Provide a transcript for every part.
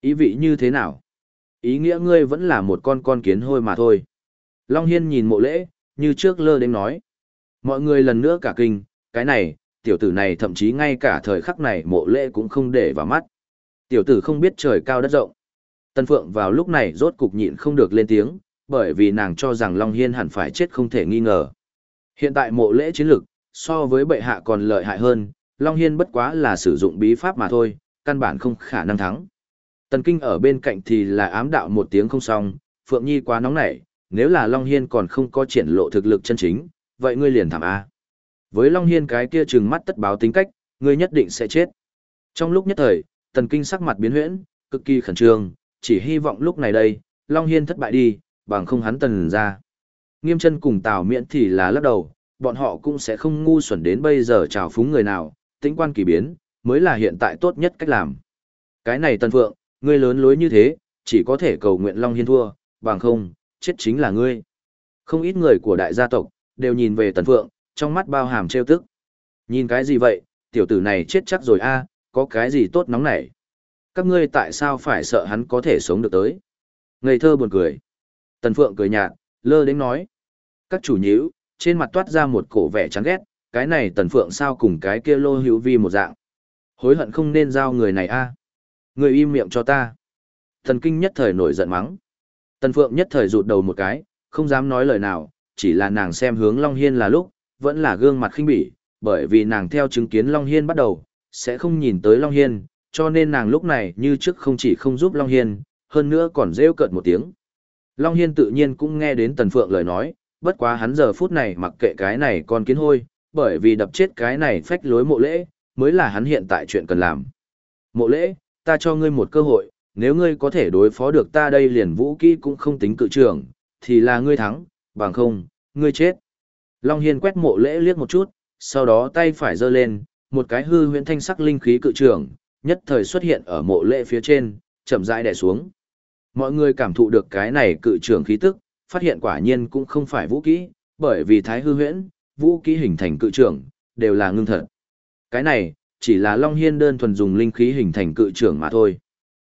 Ý vị như thế nào? Ý nghĩa ngươi vẫn là một con con kiến hôi mà thôi. Long Hiên nhìn mộ lễ, như trước lơ đến nói. Mọi người lần nữa cả kinh, cái này, tiểu tử này thậm chí ngay cả thời khắc này mộ lễ cũng không để vào mắt. Tiểu tử không biết trời cao đất rộng. Tân Phượng vào lúc này rốt cục nhịn không được lên tiếng, bởi vì nàng cho rằng Long Hiên hẳn phải chết không thể nghi ngờ. Hiện tại mộ lễ chiến lực, so với bệ hạ còn lợi hại hơn, Long Hiên bất quá là sử dụng bí pháp mà thôi, căn bản không khả năng thắng. Tần Kinh ở bên cạnh thì là ám đạo một tiếng không xong, Phượng Nhi quá nóng nảy, nếu là Long Hiên còn không có triển lộ thực lực chân chính, vậy ngươi liền thảm A. Với Long Hiên cái kia trừng mắt tất báo tính cách, ngươi nhất định sẽ chết. Trong lúc nhất thời, Tần Kinh sắc mặt biến huyễn, cực kỳ khẩn trương, chỉ hy vọng lúc này đây, Long Hiên thất bại đi, bằng không hắn tần ra. Nghiêm chân cùng Tào Miễn thì là lắc đầu, bọn họ cũng sẽ không ngu xuẩn đến bây giờ trào phúng người nào, tính quan kỳ biến, mới là hiện tại tốt nhất cách làm. Cái này Tần Phượng, ngươi lớn lối như thế, chỉ có thể cầu nguyện Long Hiên thua, bằng không, chết chính là ngươi. Không ít người của đại gia tộc, đều nhìn về Tần Phượng, trong mắt bao hàm trêu tức. Nhìn cái gì vậy, tiểu tử này chết chắc rồi a có cái gì tốt nóng nảy. Các ngươi tại sao phải sợ hắn có thể sống được tới? Ngây thơ buồn cười. Tần Phượng cười nhạt, lơ đến nói. Các chủ nhíu, trên mặt toát ra một cổ vẻ chán ghét, cái này Tần Phượng sao cùng cái kia lô hữu vi một dạng. Hối hận không nên giao người này a Người im miệng cho ta. Thần kinh nhất thời nổi giận mắng. Tần Phượng nhất thời rụt đầu một cái, không dám nói lời nào, chỉ là nàng xem hướng Long Hiên là lúc, vẫn là gương mặt khinh bỉ, bởi vì nàng theo chứng kiến Long Hiên bắt đầu, sẽ không nhìn tới Long Hiên, cho nên nàng lúc này như trước không chỉ không giúp Long Hiên, hơn nữa còn rêu cợt một tiếng. Long Hiên tự nhiên cũng nghe đến Tần Phượng lời nói, bất quá hắn giờ phút này mặc kệ cái này còn kiến hôi, bởi vì đập chết cái này phách lối mộ lễ, mới là hắn hiện tại chuyện cần làm. Mộ lễ, ta cho ngươi một cơ hội, nếu ngươi có thể đối phó được ta đây liền vũ kỹ cũng không tính cự trưởng, thì là ngươi thắng, bằng không, ngươi chết. Long Hiên quét mộ lễ liếc một chút, sau đó tay phải giơ lên, một cái hư huyễn thanh sắc linh khí cự trưởng, nhất thời xuất hiện ở mộ lễ phía trên, chậm rãi đè xuống. Mọi người cảm thụ được cái này cự trưởng khí tức, phát hiện quả nhiên cũng không phải vũ kỹ, bởi vì thái hư huyễn, vũ kỹ hình thành cự trưởng, đều là ngưng thật. Cái này, chỉ là Long Hiên đơn thuần dùng linh khí hình thành cự trưởng mà thôi.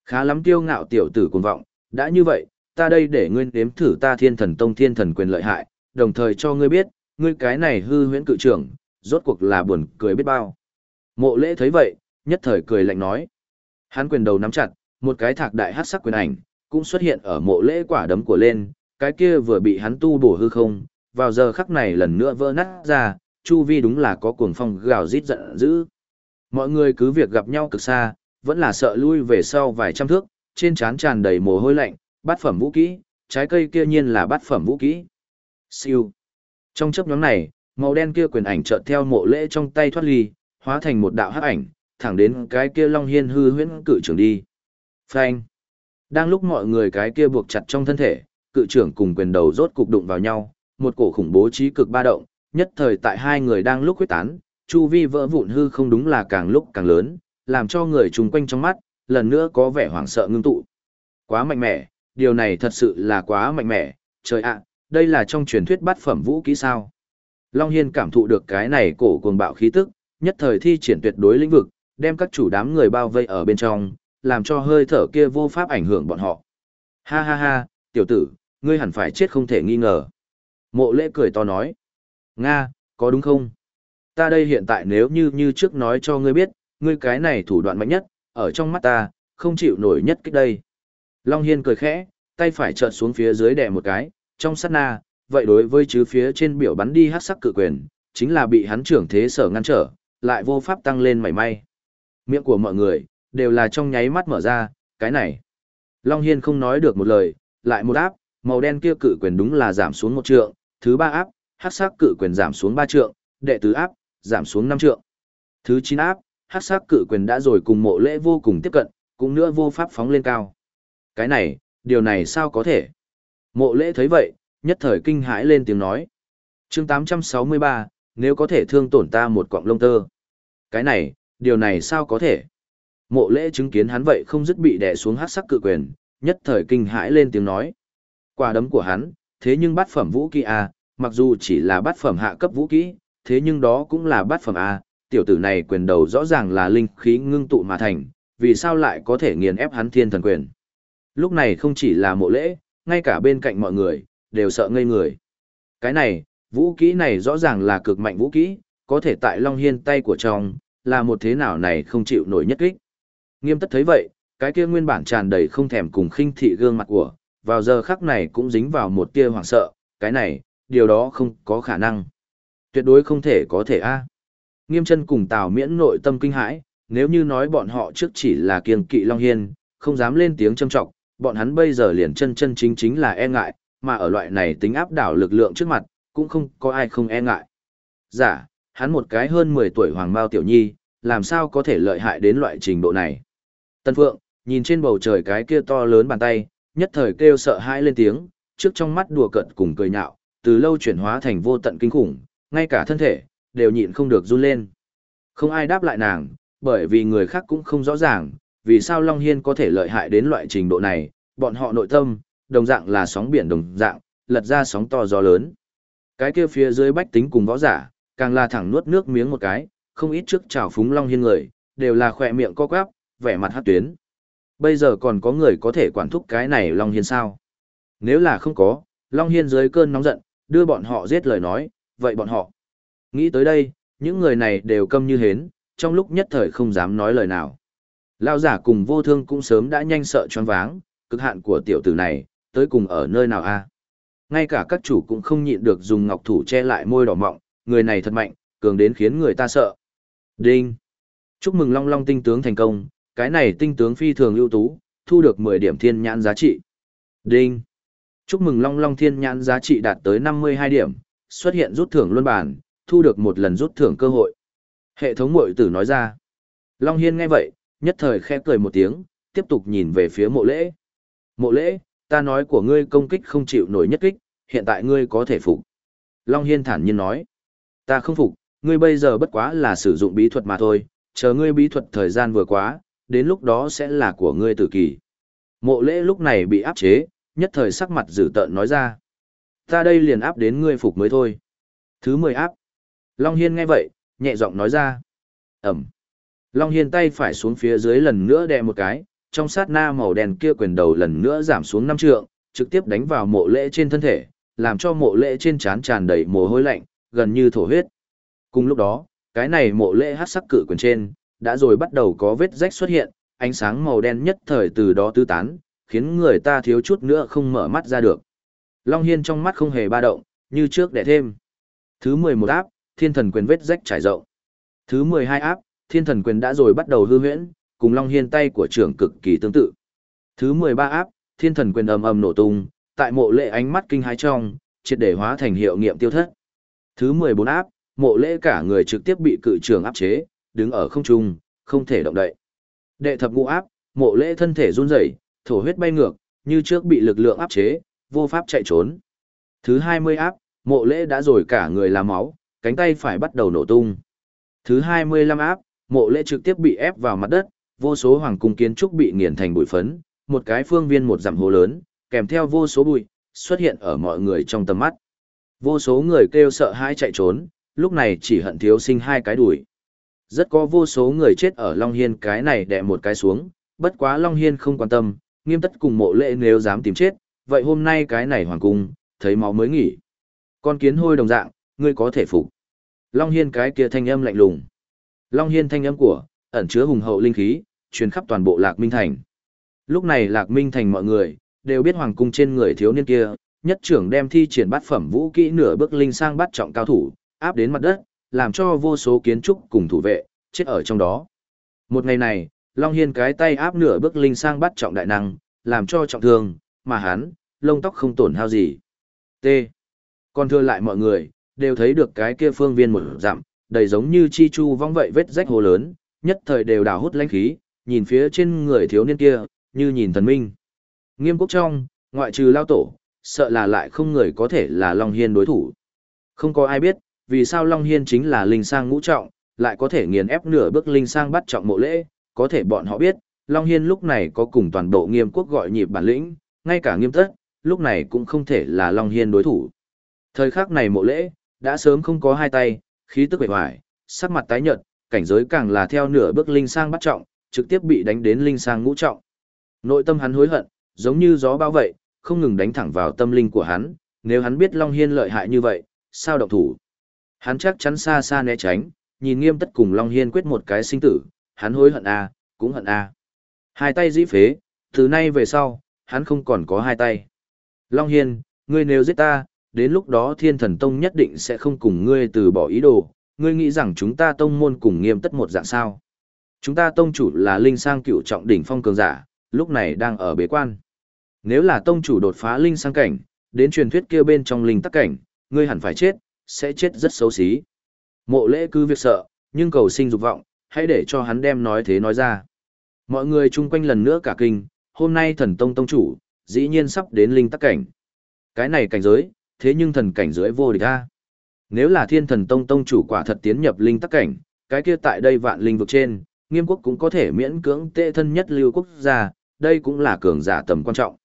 Khá lắm tiêu ngạo tiểu tử cuồng vọng, đã như vậy, ta đây để ngươi nếm thử ta thiên thần tông thiên thần quyền lợi hại, đồng thời cho ngươi biết, ngươi cái này hư huyễn cự trưởng, rốt cuộc là buồn cười biết bao. Mộ lễ thấy vậy, nhất thời cười lạnh nói. Hắn quyền đầu nắm chặt, một cái thạc đại hát sắc quyền ảnh, cũng xuất hiện ở mộ lễ quả đấm của lên, cái kia vừa bị hắn tu bổ hư không, vào giờ khắc này lần nữa vỡ nát ra, chu vi đúng là có cuồng phong gào rít giận dữ. Mọi người cứ việc gặp nhau cực xa, vẫn là sợ lui về sau vài trăm thước, trên trán tràn đầy mồ hôi lạnh, bát phẩm vũ kỹ, trái cây kia nhiên là bát phẩm vũ kỹ. Siêu. Trong chấp nhóm này, màu đen kia quyền ảnh chợt theo mộ lễ trong tay thoát ly, hóa thành một đạo hắc ảnh, thẳng đến cái kia Long Hiên hư huyễn cự trưởng đi. Phanh. Đang lúc mọi người cái kia buộc chặt trong thân thể, cự trưởng cùng quyền đầu rốt cục đụng vào nhau, một cổ khủng bố trí cực ba động, nhất thời tại hai người đang lúc quyết tán, chu vi vỡ vụn hư không đúng là càng lúc càng lớn, làm cho người chung quanh trong mắt, lần nữa có vẻ hoảng sợ ngưng tụ. Quá mạnh mẽ, điều này thật sự là quá mạnh mẽ, trời ạ, đây là trong truyền thuyết bát phẩm vũ kỹ sao. Long Hiên cảm thụ được cái này cổ cuồng bạo khí tức, nhất thời thi triển tuyệt đối lĩnh vực, đem các chủ đám người bao vây ở bên trong, làm cho hơi thở kia vô pháp ảnh hưởng bọn họ. Ha ha ha, tiểu tử, ngươi hẳn phải chết không thể nghi ngờ. Mộ lễ cười to nói. Nga, có đúng không? Ta đây hiện tại nếu như như trước nói cho ngươi biết, ngươi cái này thủ đoạn mạnh nhất, ở trong mắt ta, không chịu nổi nhất kích đây. Long Hiên cười khẽ, tay phải chợt xuống phía dưới đè một cái, trong sát na, vậy đối với chứ phía trên biểu bắn đi hát sắc cự quyền, chính là bị hắn trưởng thế sở ngăn trở, lại vô pháp tăng lên mảy may. Miệng của mọi người, đều là trong nháy mắt mở ra, cái này. Long Hiên không nói được một lời, lại một áp, màu đen kia cự quyền đúng là giảm xuống một trượng, thứ ba áp, hát sắc cự quyền giảm xuống ba trượng, đệ tứ áp, giảm xuống năm trượng. Thứ chín áp, hắc sắc cự quyền đã rồi cùng mộ lễ vô cùng tiếp cận, cũng nữa vô pháp phóng lên cao. Cái này, điều này sao có thể? Mộ lễ thấy vậy, nhất thời kinh hãi lên tiếng nói. chương 863, nếu có thể thương tổn ta một quạng lông tơ. Cái này, điều này sao có thể? Mộ lễ chứng kiến hắn vậy không dứt bị đè xuống hát sắc cự quyền, nhất thời kinh hãi lên tiếng nói. Quả đấm của hắn, thế nhưng bát phẩm vũ kỹ A, mặc dù chỉ là bát phẩm hạ cấp vũ kỹ, thế nhưng đó cũng là bát phẩm A, tiểu tử này quyền đầu rõ ràng là linh khí ngưng tụ mà thành, vì sao lại có thể nghiền ép hắn thiên thần quyền. Lúc này không chỉ là mộ lễ, ngay cả bên cạnh mọi người, đều sợ ngây người. Cái này, vũ kỹ này rõ ràng là cực mạnh vũ kỹ, có thể tại Long Hiên tay của chồng, là một thế nào này không chịu nổi nhất kích. Nghiêm tất thấy vậy, cái kia nguyên bản tràn đầy không thèm cùng khinh thị gương mặt của, vào giờ khắc này cũng dính vào một tia hoảng sợ, cái này, điều đó không có khả năng. Tuyệt đối không thể có thể a. Nghiêm chân cùng Tào Miễn nội tâm kinh hãi, nếu như nói bọn họ trước chỉ là kiêng kỵ Long Hiên, không dám lên tiếng châm trọng, bọn hắn bây giờ liền chân chân chính chính là e ngại, mà ở loại này tính áp đảo lực lượng trước mặt, cũng không có ai không e ngại. Giả, dạ, hắn một cái hơn 10 tuổi hoàng mao tiểu nhi, làm sao có thể lợi hại đến loại trình độ này. Tân Phượng, nhìn trên bầu trời cái kia to lớn bàn tay, nhất thời kêu sợ hãi lên tiếng, trước trong mắt đùa cợt cùng cười nhạo, từ lâu chuyển hóa thành vô tận kinh khủng, ngay cả thân thể, đều nhịn không được run lên. Không ai đáp lại nàng, bởi vì người khác cũng không rõ ràng, vì sao Long Hiên có thể lợi hại đến loại trình độ này, bọn họ nội tâm, đồng dạng là sóng biển đồng dạng, lật ra sóng to gió lớn. Cái kia phía dưới bách tính cùng võ giả, càng là thẳng nuốt nước miếng một cái, không ít trước trào phúng Long Hiên người, đều là khỏe miệng co quắp, vẻ mặt hát tuyến. Bây giờ còn có người có thể quản thúc cái này Long Hiên sao? Nếu là không có, Long Hiên dưới cơn nóng giận, đưa bọn họ giết lời nói, vậy bọn họ. Nghĩ tới đây, những người này đều câm như hến, trong lúc nhất thời không dám nói lời nào. Lao giả cùng vô thương cũng sớm đã nhanh sợ choáng váng, cực hạn của tiểu tử này, tới cùng ở nơi nào a Ngay cả các chủ cũng không nhịn được dùng ngọc thủ che lại môi đỏ mọng, người này thật mạnh, cường đến khiến người ta sợ. Đinh! Chúc mừng Long Long tinh tướng thành công, cái này tinh tướng phi thường ưu tú, thu được 10 điểm thiên nhãn giá trị. Đinh! Chúc mừng Long Long thiên nhãn giá trị đạt tới 52 điểm, xuất hiện rút thưởng luân bản, thu được một lần rút thưởng cơ hội. Hệ thống mội tử nói ra. Long Hiên nghe vậy, nhất thời khẽ cười một tiếng, tiếp tục nhìn về phía mộ lễ. Mộ lễ, ta nói của ngươi công kích không chịu nổi nhất kích, hiện tại ngươi có thể phục. Long Hiên thản nhiên nói. Ta không phục, ngươi bây giờ bất quá là sử dụng bí thuật mà thôi, chờ ngươi bí thuật thời gian vừa quá, đến lúc đó sẽ là của ngươi tử kỳ. Mộ lễ lúc này bị áp chế, nhất thời sắc mặt dữ tợn nói ra. Ta đây liền áp đến ngươi phục mới thôi. Thứ 10 áp. Long Hiên nghe vậy, nhẹ giọng nói ra. Ẩm. Long Hiên tay phải xuống phía dưới lần nữa đè một cái, trong sát na màu đen kia quyền đầu lần nữa giảm xuống năm trượng, trực tiếp đánh vào mộ lễ trên thân thể, làm cho mộ lễ trên trán tràn đầy mồ hôi lạnh, gần như thổ huyết. Cùng lúc đó, cái này mộ lễ hát sắc cự quyền trên, đã rồi bắt đầu có vết rách xuất hiện, ánh sáng màu đen nhất thời từ đó tứ tán, khiến người ta thiếu chút nữa không mở mắt ra được. Long Hiên trong mắt không hề ba động, như trước đẻ thêm. Thứ 11 áp, thiên thần quyền vết rách trải rộng. Thứ 12 áp, thiên thần quyền đã rồi bắt đầu hư huyễn, cùng Long Hiên tay của trưởng cực kỳ tương tự. Thứ 13 áp, thiên thần quyền ầm ầm nổ tung, tại mộ lệ ánh mắt kinh hãi trong, triệt để hóa thành hiệu nghiệm tiêu thất. Thứ 14 áp, mộ lễ cả người trực tiếp bị cự trường áp chế, đứng ở không trung, không thể động đậy. Đệ thập ngũ áp, mộ lễ thân thể run rẩy, thổ huyết bay ngược, như trước bị lực lượng áp chế, vô pháp chạy trốn. Thứ 20 áp, mộ lễ đã rồi cả người làm máu, cánh tay phải bắt đầu nổ tung. Thứ 25 áp, mộ lễ trực tiếp bị ép vào mặt đất, vô số hoàng cung kiến trúc bị nghiền thành bụi phấn, một cái phương viên một dặm hồ lớn, kèm theo vô số bụi, xuất hiện ở mọi người trong tầm mắt. Vô số người kêu sợ hãi chạy trốn, lúc này chỉ hận thiếu sinh hai cái đuổi. Rất có vô số người chết ở Long Hiên cái này đè một cái xuống, bất quá Long Hiên không quan tâm, nghiêm tất cùng mộ lễ nếu dám tìm chết, vậy hôm nay cái này hoàng cung, thấy máu mới nghỉ. Con kiến hôi đồng dạng, ngươi có thể phục. Long Hiên cái kia thanh âm lạnh lùng. Long Hiên thanh âm của, ẩn chứa hùng hậu linh khí, truyền khắp toàn bộ Lạc Minh Thành. Lúc này Lạc Minh Thành mọi người, đều biết hoàng cung trên người thiếu niên kia, nhất trưởng đem thi triển bát phẩm vũ kỹ nửa bước linh sang bắt trọng cao thủ, áp đến mặt đất, làm cho vô số kiến trúc cùng thủ vệ, chết ở trong đó. Một ngày này, Long Hiên cái tay áp nửa bước linh sang bắt trọng đại năng, làm cho trọng thương, mà hắn, lông tóc không tổn hao gì. T. Còn thưa lại mọi người, đều thấy được cái kia phương viên một dặm, đầy giống như chi chu vong vậy vết rách hồ lớn, nhất thời đều đào hút lãnh khí, nhìn phía trên người thiếu niên kia, như nhìn thần minh. Nghiêm quốc trong, ngoại trừ lao tổ, sợ là lại không người có thể là Long Hiên đối thủ. Không có ai biết, vì sao Long Hiên chính là linh sang ngũ trọng, lại có thể nghiền ép nửa bước linh sang bắt trọng mộ lễ, có thể bọn họ biết, Long Hiên lúc này có cùng toàn bộ nghiêm quốc gọi nhịp bản lĩnh, ngay cả nghiêm tất, lúc này cũng không thể là Long Hiên đối thủ. Thời khắc này mộ lễ, đã sớm không có hai tay, khí tức bệ hoài, sắc mặt tái nhợt, cảnh giới càng là theo nửa bước linh sang bắt trọng, trực tiếp bị đánh đến linh sang ngũ trọng. Nội tâm hắn hối hận, giống như gió bao vậy, không ngừng đánh thẳng vào tâm linh của hắn, nếu hắn biết Long Hiên lợi hại như vậy, sao động thủ? Hắn chắc chắn xa xa né tránh, nhìn nghiêm tất cùng Long Hiên quyết một cái sinh tử, hắn hối hận a cũng hận a Hai tay dĩ phế, từ nay về sau, hắn không còn có hai tay. Long Hiên, ngươi nếu giết ta, đến lúc đó thiên thần tông nhất định sẽ không cùng ngươi từ bỏ ý đồ, ngươi nghĩ rằng chúng ta tông môn cùng nghiêm tất một dạng sao. Chúng ta tông chủ là linh sang cựu trọng đỉnh phong cường giả, lúc này đang ở bế quan. Nếu là tông chủ đột phá linh sang cảnh, đến truyền thuyết kia bên trong linh tắc cảnh, ngươi hẳn phải chết, sẽ chết rất xấu xí. Mộ lễ cứ việc sợ, nhưng cầu sinh dục vọng, hãy để cho hắn đem nói thế nói ra. Mọi người chung quanh lần nữa cả kinh, hôm nay thần tông tông chủ, dĩ nhiên sắp đến linh tắc cảnh. Cái này cảnh giới, thế nhưng thần cảnh giới vô địch a. Nếu là thiên thần tông tông chủ quả thật tiến nhập linh tắc cảnh, cái kia tại đây vạn linh vực trên, nghiêm quốc cũng có thể miễn cưỡng tệ thân nhất lưu quốc gia, đây cũng là cường giả tầm quan trọng.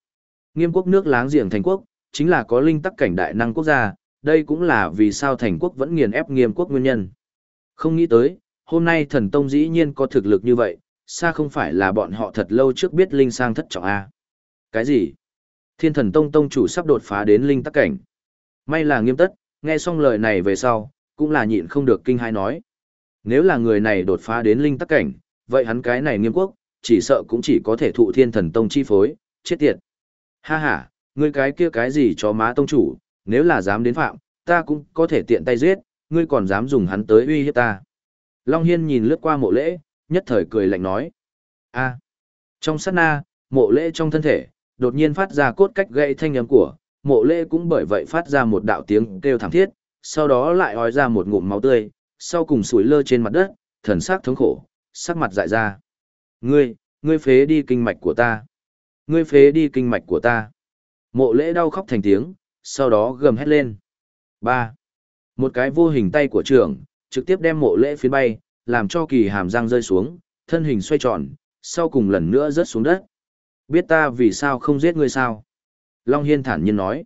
Nghiêm quốc nước láng giềng thành quốc, chính là có linh tắc cảnh đại năng quốc gia, đây cũng là vì sao thành quốc vẫn nghiền ép nghiêm quốc nguyên nhân. Không nghĩ tới, hôm nay thần tông dĩ nhiên có thực lực như vậy, xa không phải là bọn họ thật lâu trước biết linh sang thất trọng A. Cái gì? Thiên thần tông tông chủ sắp đột phá đến linh tắc cảnh. May là nghiêm tất, nghe xong lời này về sau, cũng là nhịn không được kinh hai nói. Nếu là người này đột phá đến linh tắc cảnh, vậy hắn cái này nghiêm quốc, chỉ sợ cũng chỉ có thể thụ thiên thần tông chi phối, chết tiệt. Ha ha, ngươi cái kia cái gì cho má tông chủ, nếu là dám đến phạm, ta cũng có thể tiện tay giết, ngươi còn dám dùng hắn tới uy hiếp ta. Long Hiên nhìn lướt qua mộ lễ, nhất thời cười lạnh nói. a trong sát na, mộ lễ trong thân thể, đột nhiên phát ra cốt cách gãy thanh âm của, mộ lễ cũng bởi vậy phát ra một đạo tiếng kêu thảm thiết, sau đó lại hói ra một ngụm máu tươi, sau cùng sủi lơ trên mặt đất, thần sắc thống khổ, sắc mặt dại ra. Ngươi, ngươi phế đi kinh mạch của ta. Ngươi phế đi kinh mạch của ta. Mộ lễ đau khóc thành tiếng, sau đó gầm hét lên. ba Một cái vô hình tay của trưởng, trực tiếp đem mộ lễ phiến bay, làm cho kỳ hàm răng rơi xuống, thân hình xoay tròn, sau cùng lần nữa rớt xuống đất. Biết ta vì sao không giết ngươi sao? Long Hiên thản nhiên nói.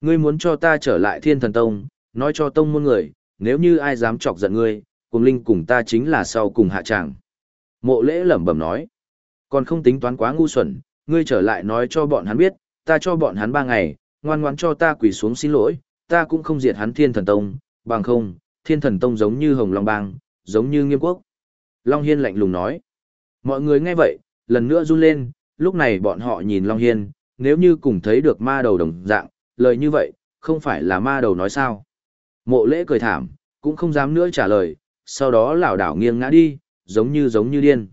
Ngươi muốn cho ta trở lại thiên thần tông, nói cho tông môn người, nếu như ai dám chọc giận ngươi, cùng linh cùng ta chính là sau cùng hạ tràng. Mộ lễ lẩm bẩm nói. Còn không tính toán quá ngu xuẩn, ngươi trở lại nói cho bọn hắn biết, ta cho bọn hắn ba ngày, ngoan ngoãn cho ta quỳ xuống xin lỗi, ta cũng không diệt hắn thiên thần tông, bằng không, thiên thần tông giống như hồng long bang, giống như nghiêm quốc. Long Hiên lạnh lùng nói. Mọi người nghe vậy, lần nữa run lên, lúc này bọn họ nhìn Long Hiên, nếu như cùng thấy được ma đầu đồng dạng, lời như vậy, không phải là ma đầu nói sao. Mộ lễ cười thảm, cũng không dám nữa trả lời, sau đó lảo đảo nghiêng ngã đi, giống như giống như điên.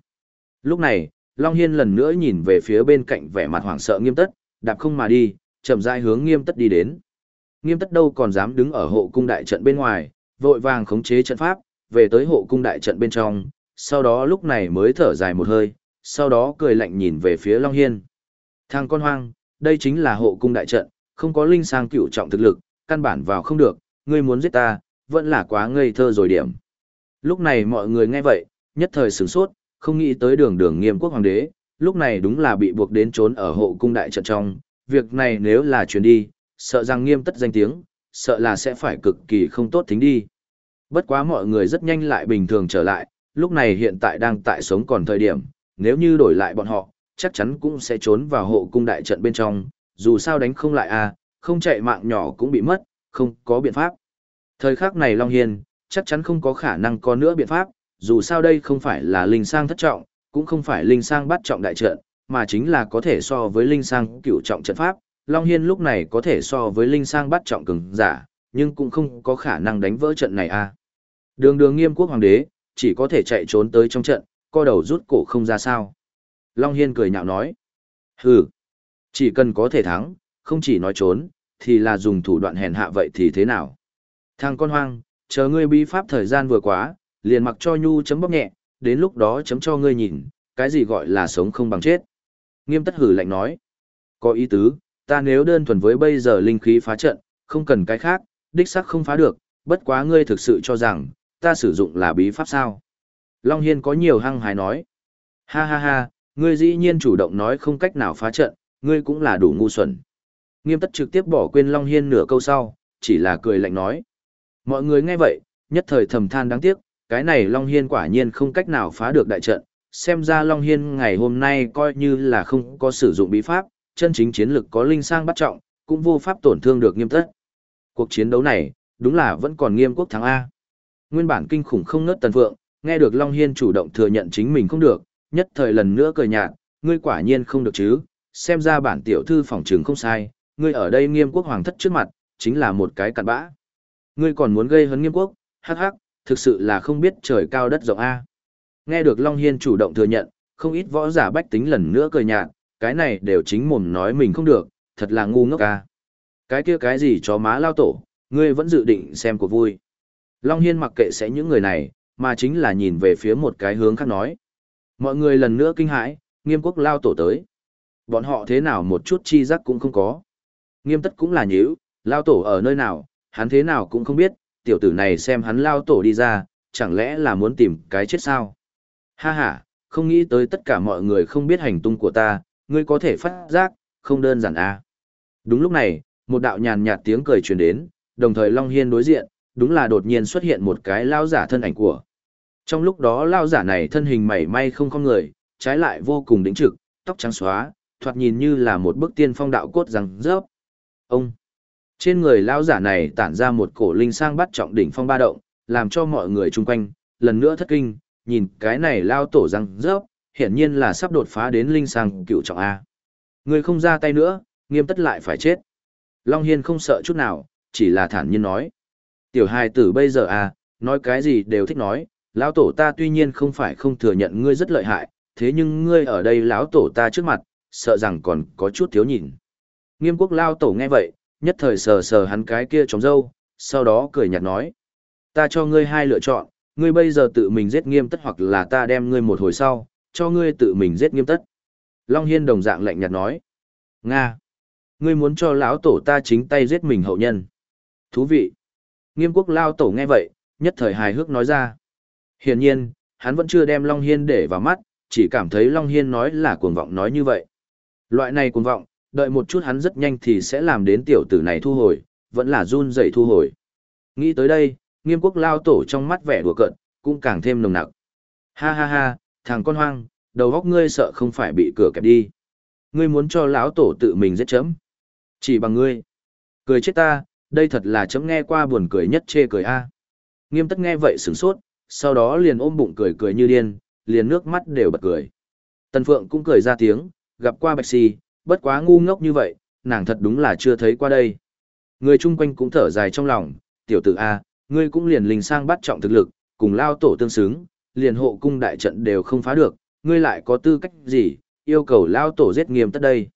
Lúc này, Long Hiên lần nữa nhìn về phía bên cạnh vẻ mặt hoảng sợ nghiêm tất, đạp không mà đi, chậm rãi hướng nghiêm tất đi đến. Nghiêm tất đâu còn dám đứng ở hộ cung đại trận bên ngoài, vội vàng khống chế trận pháp, về tới hộ cung đại trận bên trong, sau đó lúc này mới thở dài một hơi, sau đó cười lạnh nhìn về phía Long Hiên. Thằng con hoang, đây chính là hộ cung đại trận, không có linh sang cựu trọng thực lực, căn bản vào không được, ngươi muốn giết ta, vẫn là quá ngây thơ rồi điểm. Lúc này mọi người nghe vậy, nhất thời sửng sốt, không nghĩ tới đường đường nghiêm quốc hoàng đế, lúc này đúng là bị buộc đến trốn ở hộ cung đại trận trong, việc này nếu là chuyển đi, sợ rằng nghiêm tất danh tiếng, sợ là sẽ phải cực kỳ không tốt tính đi. Bất quá mọi người rất nhanh lại bình thường trở lại, lúc này hiện tại đang tại sống còn thời điểm, nếu như đổi lại bọn họ, chắc chắn cũng sẽ trốn vào hộ cung đại trận bên trong, dù sao đánh không lại a, à, không chạy mạng nhỏ cũng bị mất, không có biện pháp. Thời khắc này Long Hiên, chắc chắn không có khả năng có nữa biện pháp, dù sao đây không phải là linh sang thất trọng, cũng không phải linh sang bắt trọng đại trận, mà chính là có thể so với linh sang cửu trọng trận pháp. Long Hiên lúc này có thể so với linh sang bắt trọng cường giả, nhưng cũng không có khả năng đánh vỡ trận này a. À. Đường đường nghiêm quốc hoàng đế, chỉ có thể chạy trốn tới trong trận, co đầu rút cổ không ra sao. Long Hiên cười nhạo nói. Hừ, chỉ cần có thể thắng, không chỉ nói trốn, thì là dùng thủ đoạn hèn hạ vậy thì thế nào. Thằng con hoang, chờ ngươi bi pháp thời gian vừa quá, liền mặc cho nhu chấm bóp nhẹ, đến lúc đó chấm cho ngươi nhìn, cái gì gọi là sống không bằng chết. Nghiêm tất hử lạnh nói. Có ý tứ, ta nếu đơn thuần với bây giờ linh khí phá trận, không cần cái khác, đích sắc không phá được, bất quá ngươi thực sự cho rằng, ta sử dụng là bí pháp sao. Long Hiên có nhiều hăng hái nói. Ha ha ha, ngươi dĩ nhiên chủ động nói không cách nào phá trận, ngươi cũng là đủ ngu xuẩn. Nghiêm tất trực tiếp bỏ quên Long Hiên nửa câu sau, chỉ là cười lạnh nói. Mọi người nghe vậy, nhất thời thầm than đáng tiếc, cái này Long Hiên quả nhiên không cách nào phá được đại trận, xem ra Long Hiên ngày hôm nay coi như là không có sử dụng bí pháp, chân chính chiến lực có linh sang bắt trọng, cũng vô pháp tổn thương được nghiêm tất. Cuộc chiến đấu này, đúng là vẫn còn nghiêm quốc thắng A. Nguyên bản kinh khủng không ngớt tần phượng, nghe được Long Hiên chủ động thừa nhận chính mình không được, nhất thời lần nữa cười nhạt, ngươi quả nhiên không được chứ, xem ra bản tiểu thư phỏng trường không sai, ngươi ở đây nghiêm quốc hoàng thất trước mặt, chính là một cái cặn bã. Ngươi còn muốn gây hấn nghiêm quốc, hắc hắc, thực sự là không biết trời cao đất rộng A. Nghe được Long Hiên chủ động thừa nhận, không ít võ giả bách tính lần nữa cười nhạt, cái này đều chính mồm nói mình không được, thật là ngu ngốc A. Cái kia cái gì chó má lao tổ, ngươi vẫn dự định xem cuộc vui. Long Hiên mặc kệ sẽ những người này, mà chính là nhìn về phía một cái hướng khác nói. Mọi người lần nữa kinh hãi, nghiêm quốc lao tổ tới. Bọn họ thế nào một chút chi giác cũng không có. Nghiêm tất cũng là nhíu, lao tổ ở nơi nào, hắn thế nào cũng không biết, tiểu tử này xem hắn lao tổ đi ra, chẳng lẽ là muốn tìm cái chết sao? Ha ha, không nghĩ tới tất cả mọi người không biết hành tung của ta, ngươi có thể phát giác, không đơn giản à. Đúng lúc này, một đạo nhàn nhạt tiếng cười truyền đến, đồng thời Long Hiên đối diện, đúng là đột nhiên xuất hiện một cái lao giả thân ảnh của. Trong lúc đó lao giả này thân hình mảy may không con người, trái lại vô cùng đỉnh trực, tóc trắng xóa, thoạt nhìn như là một bức tiên phong đạo cốt răng rớp. Ông! Trên người lao giả này tản ra một cổ linh sang bắt trọng đỉnh phong ba động, làm cho mọi người chung quanh, lần nữa thất kinh, nhìn cái này lao tổ răng rớp, hiển nhiên là sắp đột phá đến linh sang cựu trọng A. Người không ra tay nữa, nghiêm tất lại phải chết. Long Hiên không sợ chút nào, chỉ là thản nhiên nói. Tiểu hài tử bây giờ à, nói cái gì đều thích nói, lão tổ ta tuy nhiên không phải không thừa nhận ngươi rất lợi hại, thế nhưng ngươi ở đây lão tổ ta trước mặt, sợ rằng còn có chút thiếu nhìn. Nghiêm quốc lao tổ nghe vậy, nhất thời sờ sờ hắn cái kia trống dâu, sau đó cười nhạt nói. Ta cho ngươi hai lựa chọn, ngươi bây giờ tự mình giết nghiêm tất hoặc là ta đem ngươi một hồi sau, cho ngươi tự mình giết nghiêm tất. Long Hiên đồng dạng lạnh nhạt nói. Nga! Ngươi muốn cho lão tổ ta chính tay giết mình hậu nhân. Thú vị! Nghiêm quốc lao tổ nghe vậy, nhất thời hài hước nói ra. Hiển nhiên, hắn vẫn chưa đem Long Hiên để vào mắt, chỉ cảm thấy Long Hiên nói là cuồng vọng nói như vậy. Loại này cuồng vọng, đợi một chút hắn rất nhanh thì sẽ làm đến tiểu tử này thu hồi, vẫn là run dậy thu hồi. Nghĩ tới đây, nghiêm quốc lao tổ trong mắt vẻ đùa cận, cũng càng thêm nồng nặc. Ha ha ha, thằng con hoang, đầu góc ngươi sợ không phải bị cửa kẹp đi. Ngươi muốn cho lão tổ tự mình giết chấm. Chỉ bằng ngươi. Cười chết ta, đây thật là chấm nghe qua buồn cười nhất chê cười a. Nghiêm tất nghe vậy sửng sốt, sau đó liền ôm bụng cười cười như điên, liền nước mắt đều bật cười. Tần Phượng cũng cười ra tiếng, gặp qua Bạch Si, bất quá ngu ngốc như vậy, nàng thật đúng là chưa thấy qua đây. Người chung quanh cũng thở dài trong lòng, tiểu tử A, ngươi cũng liền linh sang bắt trọng thực lực, cùng lao tổ tương xứng, liền hộ cung đại trận đều không phá được, ngươi lại có tư cách gì, yêu cầu lao tổ giết nghiêm tất đây.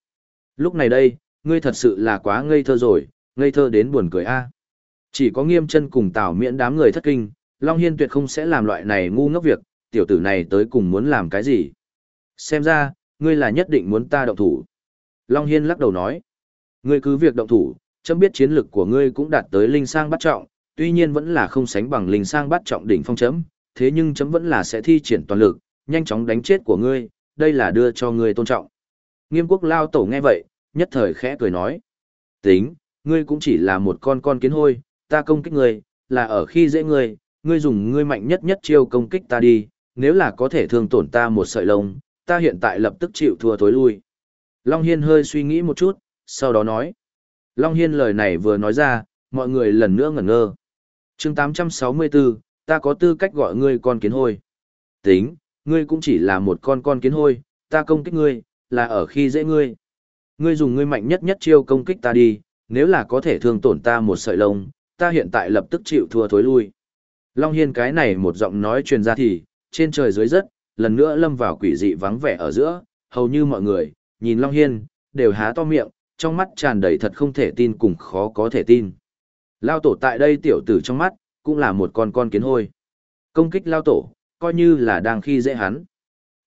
Lúc này đây, ngươi thật sự là quá ngây thơ rồi, ngây thơ đến buồn cười a. À. Chỉ có nghiêm chân cùng tào miễn đám người thất kinh, Long Hiên tuyệt không sẽ làm loại này ngu ngốc việc, tiểu tử này tới cùng muốn làm cái gì. Xem ra, ngươi là nhất định muốn ta động thủ. Long Hiên lắc đầu nói, ngươi cứ việc động thủ, chấm biết chiến lực của ngươi cũng đạt tới linh sang bắt trọng, tuy nhiên vẫn là không sánh bằng linh sang bắt trọng đỉnh phong chấm, thế nhưng chấm vẫn là sẽ thi triển toàn lực, nhanh chóng đánh chết của ngươi, đây là đưa cho ngươi tôn trọng. Nghiêm quốc lao tổ nghe vậy, nhất thời khẽ cười nói, tính, ngươi cũng chỉ là một con con kiến hôi, ta công kích ngươi, là ở khi dễ ngươi, ngươi dùng ngươi mạnh nhất nhất chiêu công kích ta đi, nếu là có thể thương tổn ta một sợi lông, ta hiện tại lập tức chịu thua thối lui. Long Hiên hơi suy nghĩ một chút, sau đó nói. Long Hiên lời này vừa nói ra, mọi người lần nữa ngẩn ngơ. chương 864, ta có tư cách gọi ngươi con kiến hôi. Tính, ngươi cũng chỉ là một con con kiến hôi, ta công kích ngươi, là ở khi dễ ngươi. Ngươi dùng ngươi mạnh nhất nhất chiêu công kích ta đi, nếu là có thể thương tổn ta một sợi lông, ta hiện tại lập tức chịu thua thối lui. Long Hiên cái này một giọng nói truyền ra thì, trên trời dưới đất, lần nữa lâm vào quỷ dị vắng vẻ ở giữa, hầu như mọi người, nhìn Long Hiên, đều há to miệng, trong mắt tràn đầy thật không thể tin cùng khó có thể tin. Lao tổ tại đây tiểu tử trong mắt, cũng là một con con kiến hôi. Công kích Lao tổ, coi như là đang khi dễ hắn.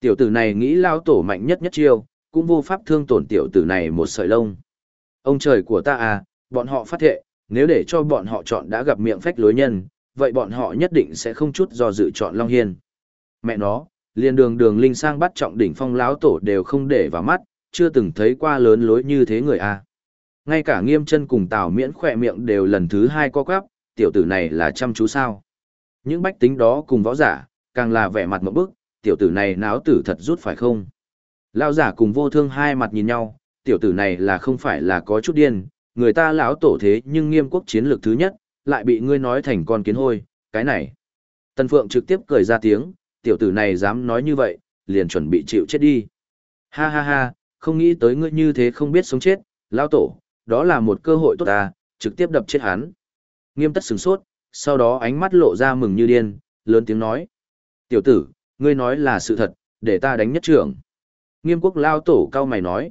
Tiểu tử này nghĩ Lao tổ mạnh nhất nhất chiêu, cũng vô pháp thương tổn tiểu tử này một sợi lông. Ông trời của ta à, bọn họ phát thệ, nếu để cho bọn họ chọn đã gặp miệng phách lối nhân, vậy bọn họ nhất định sẽ không chút do dự chọn Long Hiên. Mẹ nó, liền đường đường linh sang bắt trọng đỉnh phong láo tổ đều không để vào mắt, chưa từng thấy qua lớn lối như thế người a. À. Ngay cả nghiêm chân cùng tào miễn khỏe miệng đều lần thứ hai co quắp, tiểu tử này là chăm chú sao. Những bách tính đó cùng võ giả, càng là vẻ mặt một bức, tiểu tử này náo tử thật rút phải không? Lão giả cùng vô thương hai mặt nhìn nhau, tiểu tử này là không phải là có chút điên, người ta lão tổ thế nhưng nghiêm quốc chiến lược thứ nhất, lại bị ngươi nói thành con kiến hôi, cái này. Tần Phượng trực tiếp cười ra tiếng, tiểu tử này dám nói như vậy, liền chuẩn bị chịu chết đi. Ha ha ha, không nghĩ tới ngươi như thế không biết sống chết, lão tổ, đó là một cơ hội tốt ta, trực tiếp đập chết hắn. Nghiêm tất sừng sốt, sau đó ánh mắt lộ ra mừng như điên, lớn tiếng nói. Tiểu tử, ngươi nói là sự thật, để ta đánh nhất trưởng. Nghiêm quốc lao tổ cao mày nói.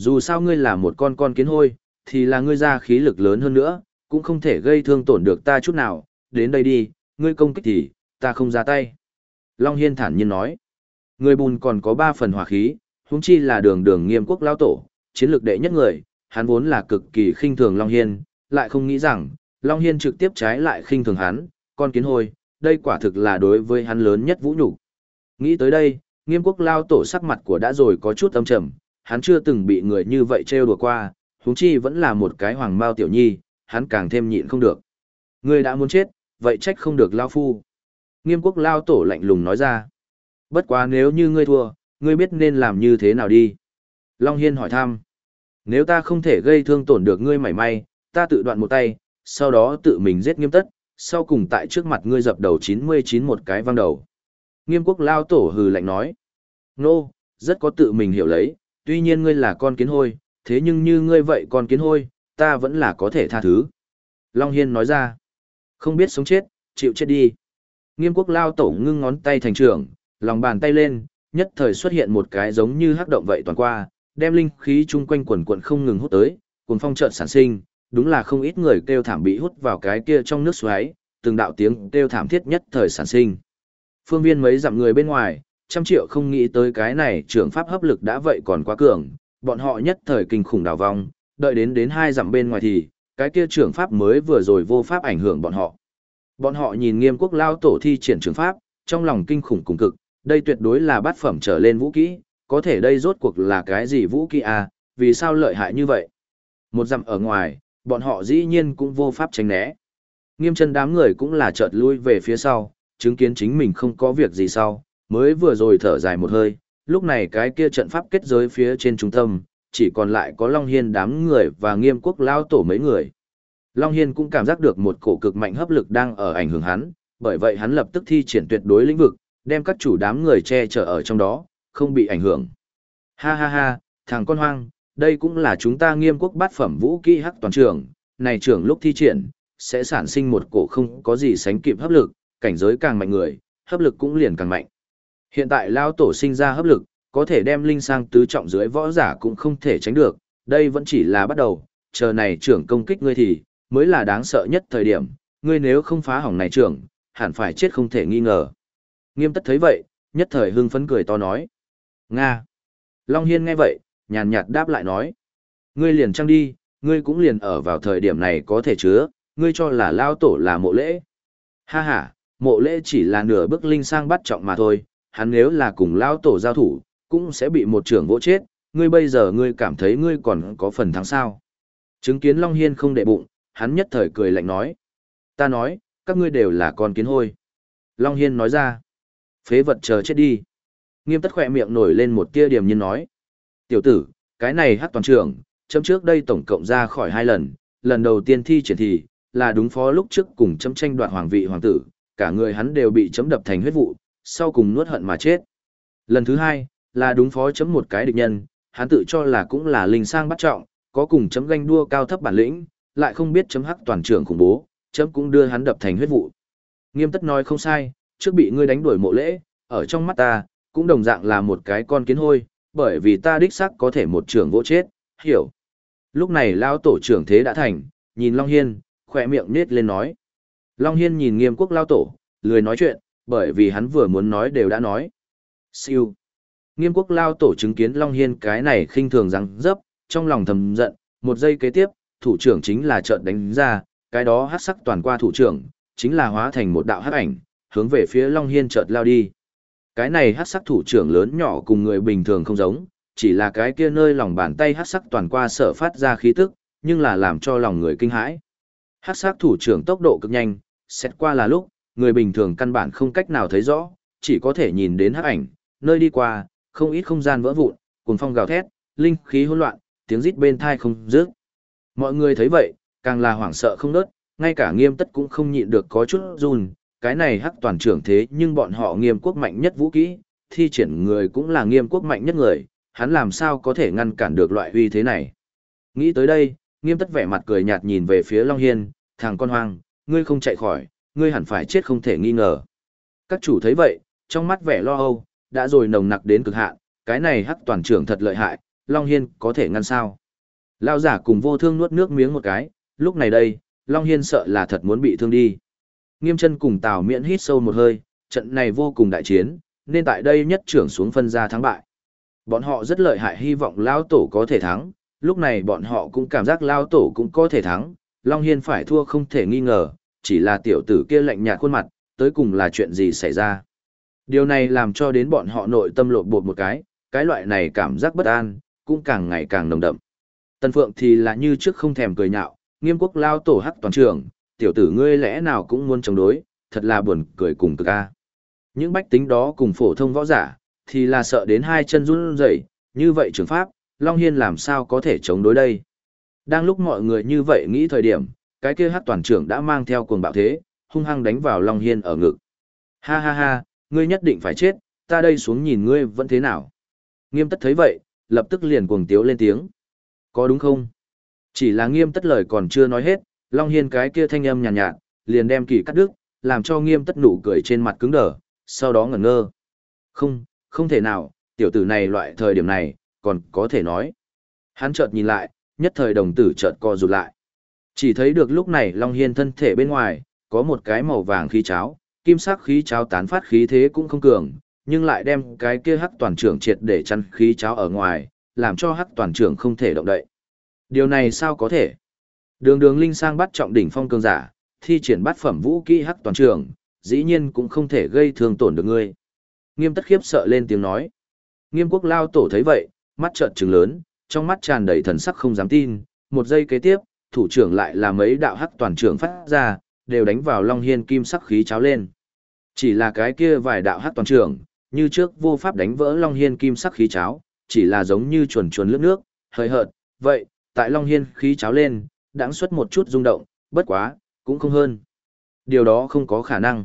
Dù sao ngươi là một con con kiến hôi, thì là ngươi ra khí lực lớn hơn nữa, cũng không thể gây thương tổn được ta chút nào, đến đây đi, ngươi công kích thì, ta không ra tay. Long Hiên thản nhiên nói. Người bùn còn có ba phần hỏa khí, húng chi là đường đường nghiêm quốc lao tổ, chiến lược đệ nhất người, hắn vốn là cực kỳ khinh thường Long Hiên, lại không nghĩ rằng, Long Hiên trực tiếp trái lại khinh thường hắn, con kiến hôi, đây quả thực là đối với hắn lớn nhất vũ nhục Nghĩ tới đây, nghiêm quốc lao tổ sắc mặt của đã rồi có chút âm trầm, hắn chưa từng bị người như vậy trêu đùa qua, huống chi vẫn là một cái hoàng mao tiểu nhi, hắn càng thêm nhịn không được. Ngươi đã muốn chết, vậy trách không được lao phu. Nghiêm quốc lao tổ lạnh lùng nói ra. Bất quá nếu như ngươi thua, ngươi biết nên làm như thế nào đi. Long Hiên hỏi thăm. Nếu ta không thể gây thương tổn được ngươi mảy may, ta tự đoạn một tay, sau đó tự mình giết nghiêm tất, sau cùng tại trước mặt ngươi dập đầu 99 một cái văng đầu. Nghiêm quốc lao tổ hừ lạnh nói. Nô, no, rất có tự mình hiểu lấy, tuy nhiên ngươi là con kiến hôi, thế nhưng như ngươi vậy con kiến hôi, ta vẫn là có thể tha thứ. Long Hiên nói ra. Không biết sống chết, chịu chết đi. Nghiêm quốc lao tổ ngưng ngón tay thành trưởng, lòng bàn tay lên, nhất thời xuất hiện một cái giống như hắc động vậy toàn qua, đem linh khí chung quanh quần quần không ngừng hút tới, cuốn phong chợt sản sinh, đúng là không ít người kêu thảm bị hút vào cái kia trong nước xoáy, từng đạo tiếng kêu thảm thiết nhất thời sản sinh. Phương viên mấy dặm người bên ngoài, trăm triệu không nghĩ tới cái này trưởng pháp hấp lực đã vậy còn quá cường, bọn họ nhất thời kinh khủng đào vong, đợi đến đến hai dặm bên ngoài thì, cái kia trưởng pháp mới vừa rồi vô pháp ảnh hưởng bọn họ. Bọn họ nhìn nghiêm quốc lao tổ thi triển trưởng pháp, trong lòng kinh khủng cùng cực, đây tuyệt đối là bát phẩm trở lên vũ kỹ, có thể đây rốt cuộc là cái gì vũ kỹ à, vì sao lợi hại như vậy? Một dặm ở ngoài, bọn họ dĩ nhiên cũng vô pháp tránh né. Nghiêm chân đám người cũng là chợt lui về phía sau, chứng kiến chính mình không có việc gì sau, mới vừa rồi thở dài một hơi, lúc này cái kia trận pháp kết giới phía trên trung tâm, chỉ còn lại có Long Hiên đám người và nghiêm quốc lao tổ mấy người. Long Hiên cũng cảm giác được một cổ cực mạnh hấp lực đang ở ảnh hưởng hắn, bởi vậy hắn lập tức thi triển tuyệt đối lĩnh vực, đem các chủ đám người che chở ở trong đó, không bị ảnh hưởng. Ha ha ha, thằng con hoang, đây cũng là chúng ta nghiêm quốc bát phẩm vũ kỹ hắc toàn trường, này trưởng lúc thi triển, sẽ sản sinh một cổ không có gì sánh kịp hấp lực, cảnh giới càng mạnh người, hấp lực cũng liền càng mạnh. Hiện tại lao tổ sinh ra hấp lực, có thể đem linh sang tứ trọng dưới võ giả cũng không thể tránh được, đây vẫn chỉ là bắt đầu, chờ này trưởng công kích ngươi thì, mới là đáng sợ nhất thời điểm, ngươi nếu không phá hỏng này trưởng, hẳn phải chết không thể nghi ngờ. Nghiêm tất thấy vậy, nhất thời hưng phấn cười to nói. Nga. Long Hiên nghe vậy, nhàn nhạt đáp lại nói. Ngươi liền trăng đi, ngươi cũng liền ở vào thời điểm này có thể chứa, ngươi cho là lao tổ là mộ lễ. Ha ha, mộ lễ chỉ là nửa bước linh sang bắt trọng mà thôi, hắn nếu là cùng Lão tổ giao thủ, cũng sẽ bị một trưởng vỗ chết, ngươi bây giờ ngươi cảm thấy ngươi còn có phần thắng sao. Chứng kiến Long Hiên không để bụng, hắn nhất thời cười lạnh nói. Ta nói, các ngươi đều là con kiến hôi. Long Hiên nói ra. Phế vật chờ chết đi. Nghiêm tất khỏe miệng nổi lên một tia điểm nhiên nói. Tiểu tử, cái này hát toàn trưởng, chấm trước đây tổng cộng ra khỏi hai lần, lần đầu tiên thi triển thì, là đúng phó lúc trước cùng chấm tranh đoạt hoàng vị hoàng tử, cả người hắn đều bị chấm đập thành huyết vụ, sau cùng nuốt hận mà chết. Lần thứ hai, là đúng phó chấm một cái địch nhân, hắn tự cho là cũng là linh sang bắt trọng, có cùng chấm ganh đua cao thấp bản lĩnh, lại không biết chấm hắc toàn trưởng khủng bố, chấm cũng đưa hắn đập thành huyết vụ. Nghiêm tất nói không sai, trước bị ngươi đánh đuổi mộ lễ, ở trong mắt ta, cũng đồng dạng là một cái con kiến hôi, bởi vì ta đích xác có thể một trưởng vỗ chết, hiểu. Lúc này lao tổ trưởng thế đã thành, nhìn Long Hiên, khỏe miệng nết lên nói. Long Hiên nhìn nghiêm quốc lao tổ, lười nói chuyện, bởi vì hắn vừa muốn nói đều đã nói. Siêu. Nghiêm quốc lao tổ chứng kiến Long Hiên cái này khinh thường răng dấp, trong lòng thầm giận, một giây kế tiếp, thủ trưởng chính là trợn đánh ra, cái đó hát sắc toàn qua thủ trưởng, chính là hóa thành một đạo hát ảnh, hướng về phía Long Hiên chợt lao đi. Cái này hát sắc thủ trưởng lớn nhỏ cùng người bình thường không giống, chỉ là cái kia nơi lòng bàn tay hát sắc toàn qua sở phát ra khí tức, nhưng là làm cho lòng người kinh hãi. Hát sắc thủ trưởng tốc độ cực nhanh, xét qua là lúc, người bình thường căn bản không cách nào thấy rõ, chỉ có thể nhìn đến hắc ảnh, nơi đi qua, không ít không gian vỡ vụn, cuồng phong gào thét, linh khí hỗn loạn, tiếng rít bên thai không dứt. Mọi người thấy vậy, càng là hoảng sợ không nớt, ngay cả nghiêm tất cũng không nhịn được có chút run, cái này hắc toàn trưởng thế nhưng bọn họ nghiêm quốc mạnh nhất vũ kỹ, thi triển người cũng là nghiêm quốc mạnh nhất người, hắn làm sao có thể ngăn cản được loại uy thế này. Nghĩ tới đây, nghiêm tất vẻ mặt cười nhạt nhìn về phía Long Hiên, thằng con hoang, ngươi không chạy khỏi, ngươi hẳn phải chết không thể nghi ngờ. Các chủ thấy vậy, trong mắt vẻ lo âu, đã rồi nồng nặc đến cực hạn, cái này hắc toàn trưởng thật lợi hại, Long Hiên có thể ngăn sao. Lao giả cùng vô thương nuốt nước miếng một cái, lúc này đây, Long Hiên sợ là thật muốn bị thương đi. Nghiêm chân cùng Tào miễn hít sâu một hơi, trận này vô cùng đại chiến, nên tại đây nhất trưởng xuống phân ra thắng bại. Bọn họ rất lợi hại hy vọng Lao Tổ có thể thắng, lúc này bọn họ cũng cảm giác Lao Tổ cũng có thể thắng, Long Hiên phải thua không thể nghi ngờ, chỉ là tiểu tử kia lạnh nhạt khuôn mặt, tới cùng là chuyện gì xảy ra. Điều này làm cho đến bọn họ nội tâm lộ bột một cái, cái loại này cảm giác bất an, cũng càng ngày càng nồng đậm. Tần Phượng thì là như trước không thèm cười nhạo, nghiêm quốc lao tổ hắc toàn trường, tiểu tử ngươi lẽ nào cũng muốn chống đối, thật là buồn cười cùng cực a. Những bách tính đó cùng phổ thông võ giả, thì là sợ đến hai chân run rẩy, như vậy trường pháp, Long Hiên làm sao có thể chống đối đây. Đang lúc mọi người như vậy nghĩ thời điểm, cái kia hát toàn trưởng đã mang theo cuồng bạo thế, hung hăng đánh vào Long Hiên ở ngực. Ha ha ha, ngươi nhất định phải chết, ta đây xuống nhìn ngươi vẫn thế nào. Nghiêm tất thấy vậy, lập tức liền cuồng tiếu lên tiếng. Có đúng không? Chỉ là nghiêm tất lời còn chưa nói hết, Long Hiên cái kia thanh âm nhàn nhạt, nhạt, liền đem kỳ cắt đứt, làm cho nghiêm tất nụ cười trên mặt cứng đờ, sau đó ngẩn ngơ. Không, không thể nào, tiểu tử này loại thời điểm này, còn có thể nói. Hắn chợt nhìn lại, nhất thời đồng tử chợt co rụt lại. Chỉ thấy được lúc này Long Hiên thân thể bên ngoài, có một cái màu vàng khí cháo, kim sắc khí cháo tán phát khí thế cũng không cường, nhưng lại đem cái kia hắc toàn trưởng triệt để chăn khí cháo ở ngoài, làm cho hắc toàn trưởng không thể động đậy. Điều này sao có thể? Đường đường linh sang bắt trọng đỉnh phong cường giả, thi triển bắt phẩm vũ kỹ hắc toàn trưởng, dĩ nhiên cũng không thể gây thương tổn được ngươi. Nghiêm tất khiếp sợ lên tiếng nói. Nghiêm quốc lao tổ thấy vậy, mắt trợn trừng lớn, trong mắt tràn đầy thần sắc không dám tin, một giây kế tiếp, thủ trưởng lại là mấy đạo hắc toàn trưởng phát ra, đều đánh vào Long Hiên kim sắc khí cháo lên. Chỉ là cái kia vài đạo hắc toàn trưởng, như trước vô pháp đánh vỡ Long Hiên kim sắc khí cháo, chỉ là giống như chuồn chuồn lướt nước, hơi hợt, vậy, tại Long Hiên khí cháo lên, đãng xuất một chút rung động, bất quá, cũng không hơn. Điều đó không có khả năng.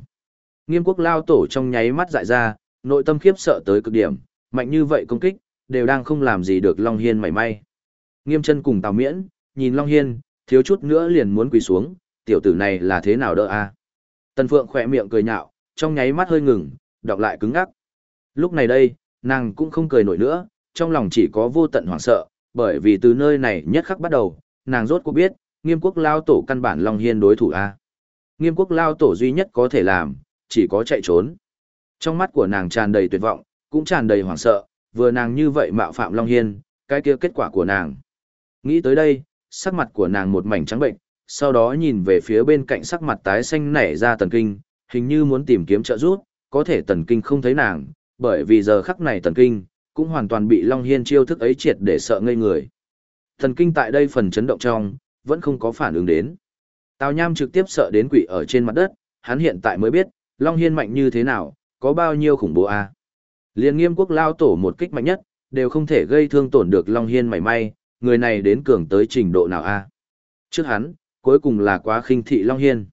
Nghiêm quốc lao tổ trong nháy mắt dại ra, nội tâm khiếp sợ tới cực điểm, mạnh như vậy công kích, đều đang không làm gì được Long Hiên mảy may. Nghiêm chân cùng Tào Miễn, nhìn Long Hiên, thiếu chút nữa liền muốn quỳ xuống, tiểu tử này là thế nào đỡ a Tần Phượng khỏe miệng cười nhạo, trong nháy mắt hơi ngừng, đọc lại cứng ngắc. Lúc này đây, nàng cũng không cười nổi nữa, trong lòng chỉ có vô tận hoảng sợ, bởi vì từ nơi này nhất khắc bắt đầu, nàng rốt cuộc biết, nghiêm quốc lao tổ căn bản Long Hiên đối thủ A. Nghiêm quốc lao tổ duy nhất có thể làm, chỉ có chạy trốn. Trong mắt của nàng tràn đầy tuyệt vọng, cũng tràn đầy hoảng sợ, vừa nàng như vậy mạo phạm Long Hiên, cái kia kết quả của nàng. Nghĩ tới đây, sắc mặt của nàng một mảnh trắng bệnh, sau đó nhìn về phía bên cạnh sắc mặt tái xanh nảy ra tần kinh, hình như muốn tìm kiếm trợ giúp, có thể tần kinh không thấy nàng, bởi vì giờ khắc này tần kinh, cũng hoàn toàn bị Long Hiên chiêu thức ấy triệt để sợ ngây người. Thần kinh tại đây phần chấn động trong, vẫn không có phản ứng đến. Tào Nham trực tiếp sợ đến quỷ ở trên mặt đất, hắn hiện tại mới biết, Long Hiên mạnh như thế nào, có bao nhiêu khủng bố a à? Liên nghiêm quốc lao tổ một kích mạnh nhất, đều không thể gây thương tổn được Long Hiên mảy may, người này đến cường tới trình độ nào a Trước hắn, cuối cùng là quá khinh thị Long Hiên.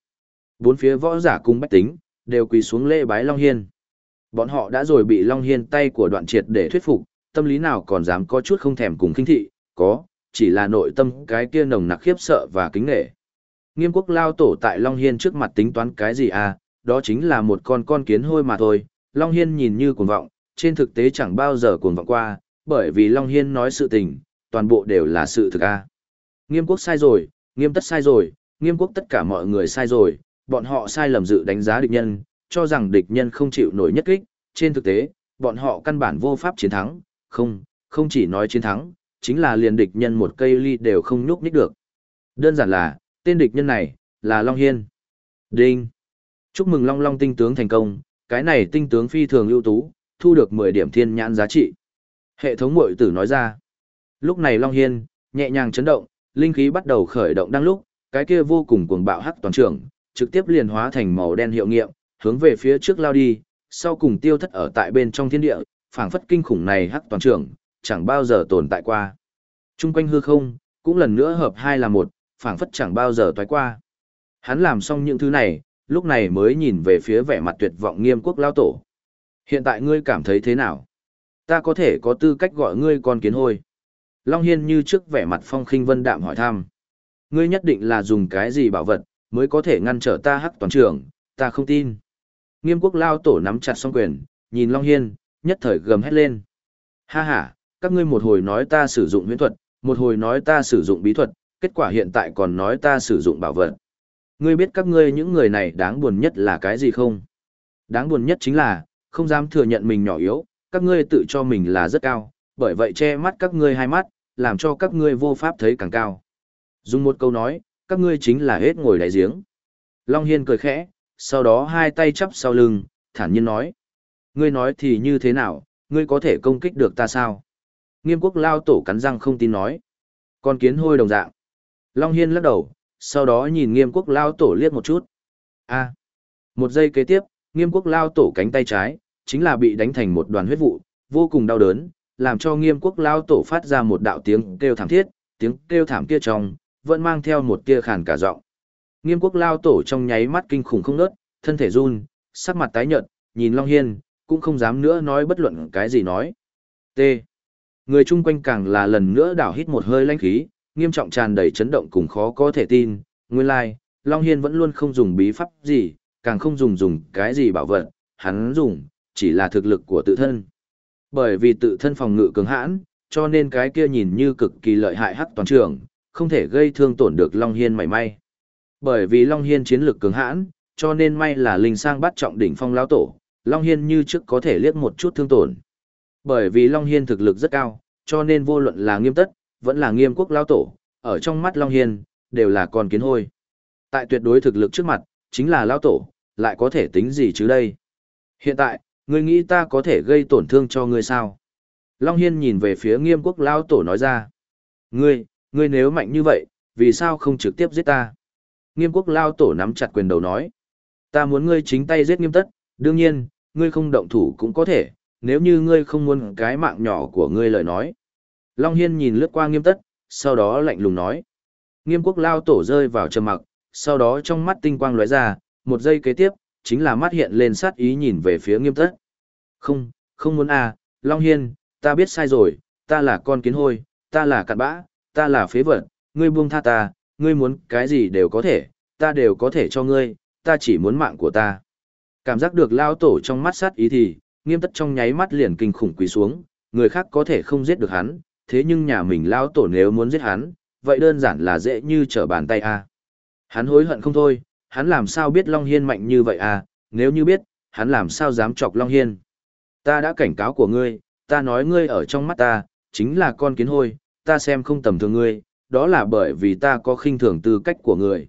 Bốn phía võ giả cung bách tính, đều quỳ xuống lễ bái Long Hiên. Bọn họ đã rồi bị Long Hiên tay của đoạn triệt để thuyết phục, tâm lý nào còn dám có chút không thèm cùng khinh thị, có, chỉ là nội tâm cái kia nồng nặc khiếp sợ và kính nghệ. Nghiêm quốc lao tổ tại Long Hiên trước mặt tính toán cái gì à, đó chính là một con con kiến hôi mà thôi. Long Hiên nhìn như cuồng vọng, trên thực tế chẳng bao giờ cuồng vọng qua, bởi vì Long Hiên nói sự tình, toàn bộ đều là sự thực a. Nghiêm quốc sai rồi, nghiêm tất sai rồi, nghiêm quốc tất cả mọi người sai rồi, bọn họ sai lầm dự đánh giá địch nhân, cho rằng địch nhân không chịu nổi nhất kích, trên thực tế, bọn họ căn bản vô pháp chiến thắng, không, không chỉ nói chiến thắng, chính là liền địch nhân một cây ly đều không nhúc nhích được. Đơn giản là, tên địch nhân này, là Long Hiên. Đinh! Chúc mừng Long Long tinh tướng thành công, cái này tinh tướng phi thường ưu tú, thu được 10 điểm thiên nhãn giá trị. Hệ thống mội tử nói ra. Lúc này Long Hiên, nhẹ nhàng chấn động, linh khí bắt đầu khởi động đang lúc, cái kia vô cùng cuồng bạo hắc toàn trưởng, trực tiếp liền hóa thành màu đen hiệu nghiệm, hướng về phía trước lao đi, sau cùng tiêu thất ở tại bên trong thiên địa, phảng phất kinh khủng này hắc toàn trường, chẳng bao giờ tồn tại qua. Trung quanh hư không, cũng lần nữa hợp hai là một, phảng phất chẳng bao giờ toái qua. Hắn làm xong những thứ này, lúc này mới nhìn về phía vẻ mặt tuyệt vọng nghiêm quốc lao tổ. Hiện tại ngươi cảm thấy thế nào? Ta có thể có tư cách gọi ngươi con kiến hôi. Long Hiên như trước vẻ mặt phong khinh vân đạm hỏi thăm. Ngươi nhất định là dùng cái gì bảo vật, mới có thể ngăn trở ta hắc toàn trường, ta không tin. Nghiêm quốc lao tổ nắm chặt song quyền, nhìn Long Hiên, nhất thời gầm hét lên. Ha ha, các ngươi một hồi nói ta sử dụng huyễn thuật, một hồi nói ta sử dụng bí thuật, kết quả hiện tại còn nói ta sử dụng bảo vật. Ngươi biết các ngươi những người này đáng buồn nhất là cái gì không? Đáng buồn nhất chính là, không dám thừa nhận mình nhỏ yếu, các ngươi tự cho mình là rất cao, bởi vậy che mắt các ngươi hai mắt, làm cho các ngươi vô pháp thấy càng cao. Dùng một câu nói, các ngươi chính là hết ngồi đáy giếng. Long Hiên cười khẽ, sau đó hai tay chắp sau lưng, thản nhiên nói. Ngươi nói thì như thế nào, ngươi có thể công kích được ta sao? Nghiêm quốc lao tổ cắn răng không tin nói. Con kiến hôi đồng dạng. Long Hiên lắc đầu, sau đó nhìn nghiêm quốc lao tổ liếc một chút. a một giây kế tiếp, nghiêm quốc lao tổ cánh tay trái, chính là bị đánh thành một đoàn huyết vụ, vô cùng đau đớn, làm cho nghiêm quốc lao tổ phát ra một đạo tiếng kêu thảm thiết, tiếng kêu thảm kia trong, vẫn mang theo một tia khàn cả giọng. Nghiêm quốc lao tổ trong nháy mắt kinh khủng không nớt, thân thể run, sắc mặt tái nhợt, nhìn Long Hiên, cũng không dám nữa nói bất luận cái gì nói. T. Người chung quanh càng là lần nữa đảo hít một hơi lanh khí, nghiêm trọng tràn đầy chấn động cùng khó có thể tin. Nguyên lai, like, Long Hiên vẫn luôn không dùng bí pháp gì, càng không dùng dùng cái gì bảo vật, hắn dùng, chỉ là thực lực của tự thân. Bởi vì tự thân phòng ngự cường hãn, cho nên cái kia nhìn như cực kỳ lợi hại hắc toàn trường, không thể gây thương tổn được Long Hiên mảy may. Bởi vì Long Hiên chiến lực cường hãn, cho nên may là linh sang bắt trọng đỉnh phong lão tổ, Long Hiên như trước có thể liếc một chút thương tổn. Bởi vì Long Hiên thực lực rất cao, cho nên vô luận là nghiêm tất, vẫn là nghiêm quốc lão tổ, ở trong mắt Long Hiên, đều là con kiến hôi. Tại tuyệt đối thực lực trước mặt, chính là lão tổ, lại có thể tính gì chứ đây? Hiện tại, ngươi nghĩ ta có thể gây tổn thương cho ngươi sao? Long Hiên nhìn về phía nghiêm quốc lão tổ nói ra. Ngươi, ngươi nếu mạnh như vậy, vì sao không trực tiếp giết ta? Nghiêm quốc lao tổ nắm chặt quyền đầu nói. Ta muốn ngươi chính tay giết nghiêm tất, đương nhiên, ngươi không động thủ cũng có thể, nếu như ngươi không muốn cái mạng nhỏ của ngươi lời nói. Long Hiên nhìn lướt qua nghiêm tất, sau đó lạnh lùng nói. Nghiêm quốc lao tổ rơi vào trầm mặc, sau đó trong mắt tinh quang lóe ra, một giây kế tiếp, chính là mắt hiện lên sát ý nhìn về phía nghiêm tất. Không, không muốn à, Long Hiên, ta biết sai rồi, ta là con kiến hôi, ta là cặn bã, ta là phế vật, ngươi buông tha ta, ngươi muốn cái gì đều có thể, ta đều có thể cho ngươi, ta chỉ muốn mạng của ta. Cảm giác được lao tổ trong mắt sát ý thì, nghiêm tất trong nháy mắt liền kinh khủng quỳ xuống, người khác có thể không giết được hắn, thế nhưng nhà mình lao tổ nếu muốn giết hắn, vậy đơn giản là dễ như trở bàn tay a. À. Hắn hối hận không thôi, hắn làm sao biết Long Hiên mạnh như vậy à, nếu như biết, hắn làm sao dám chọc Long Hiên. Ta đã cảnh cáo của ngươi, ta nói ngươi ở trong mắt ta, chính là con kiến hôi, ta xem không tầm thường ngươi, đó là bởi vì ta có khinh thường tư cách của ngươi.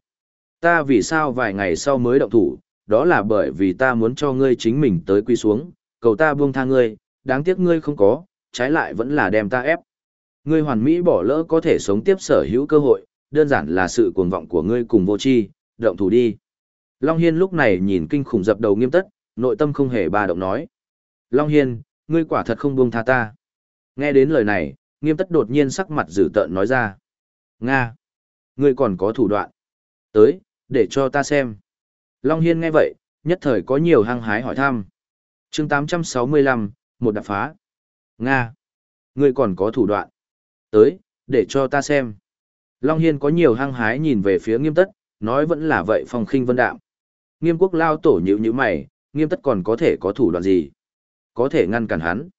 Ta vì sao vài ngày sau mới động thủ, đó là bởi vì ta muốn cho ngươi chính mình tới quy xuống, cầu ta buông tha ngươi, đáng tiếc ngươi không có, trái lại vẫn là đem ta ép. Ngươi hoàn mỹ bỏ lỡ có thể sống tiếp sở hữu cơ hội, đơn giản là sự cuồng vọng của ngươi cùng vô tri, động thủ đi. Long Hiên lúc này nhìn kinh khủng dập đầu nghiêm tất, nội tâm không hề ba động nói. Long Hiên, ngươi quả thật không buông tha ta. Nghe đến lời này, nghiêm tất đột nhiên sắc mặt dữ tợn nói ra. Nga! Ngươi còn có thủ đoạn. Tới, để cho ta xem. Long Hiên nghe vậy, nhất thời có nhiều hăng hái hỏi thăm. chương 865, một đạp phá. Nga! Ngươi còn có thủ đoạn. Tới, để cho ta xem. Long Hiên có nhiều hăng hái nhìn về phía nghiêm tất, nói vẫn là vậy phong khinh vân đạm. Nghiêm quốc lao tổ nhữ như mày, nghiêm tất còn có thể có thủ đoạn gì? Có thể ngăn cản hắn.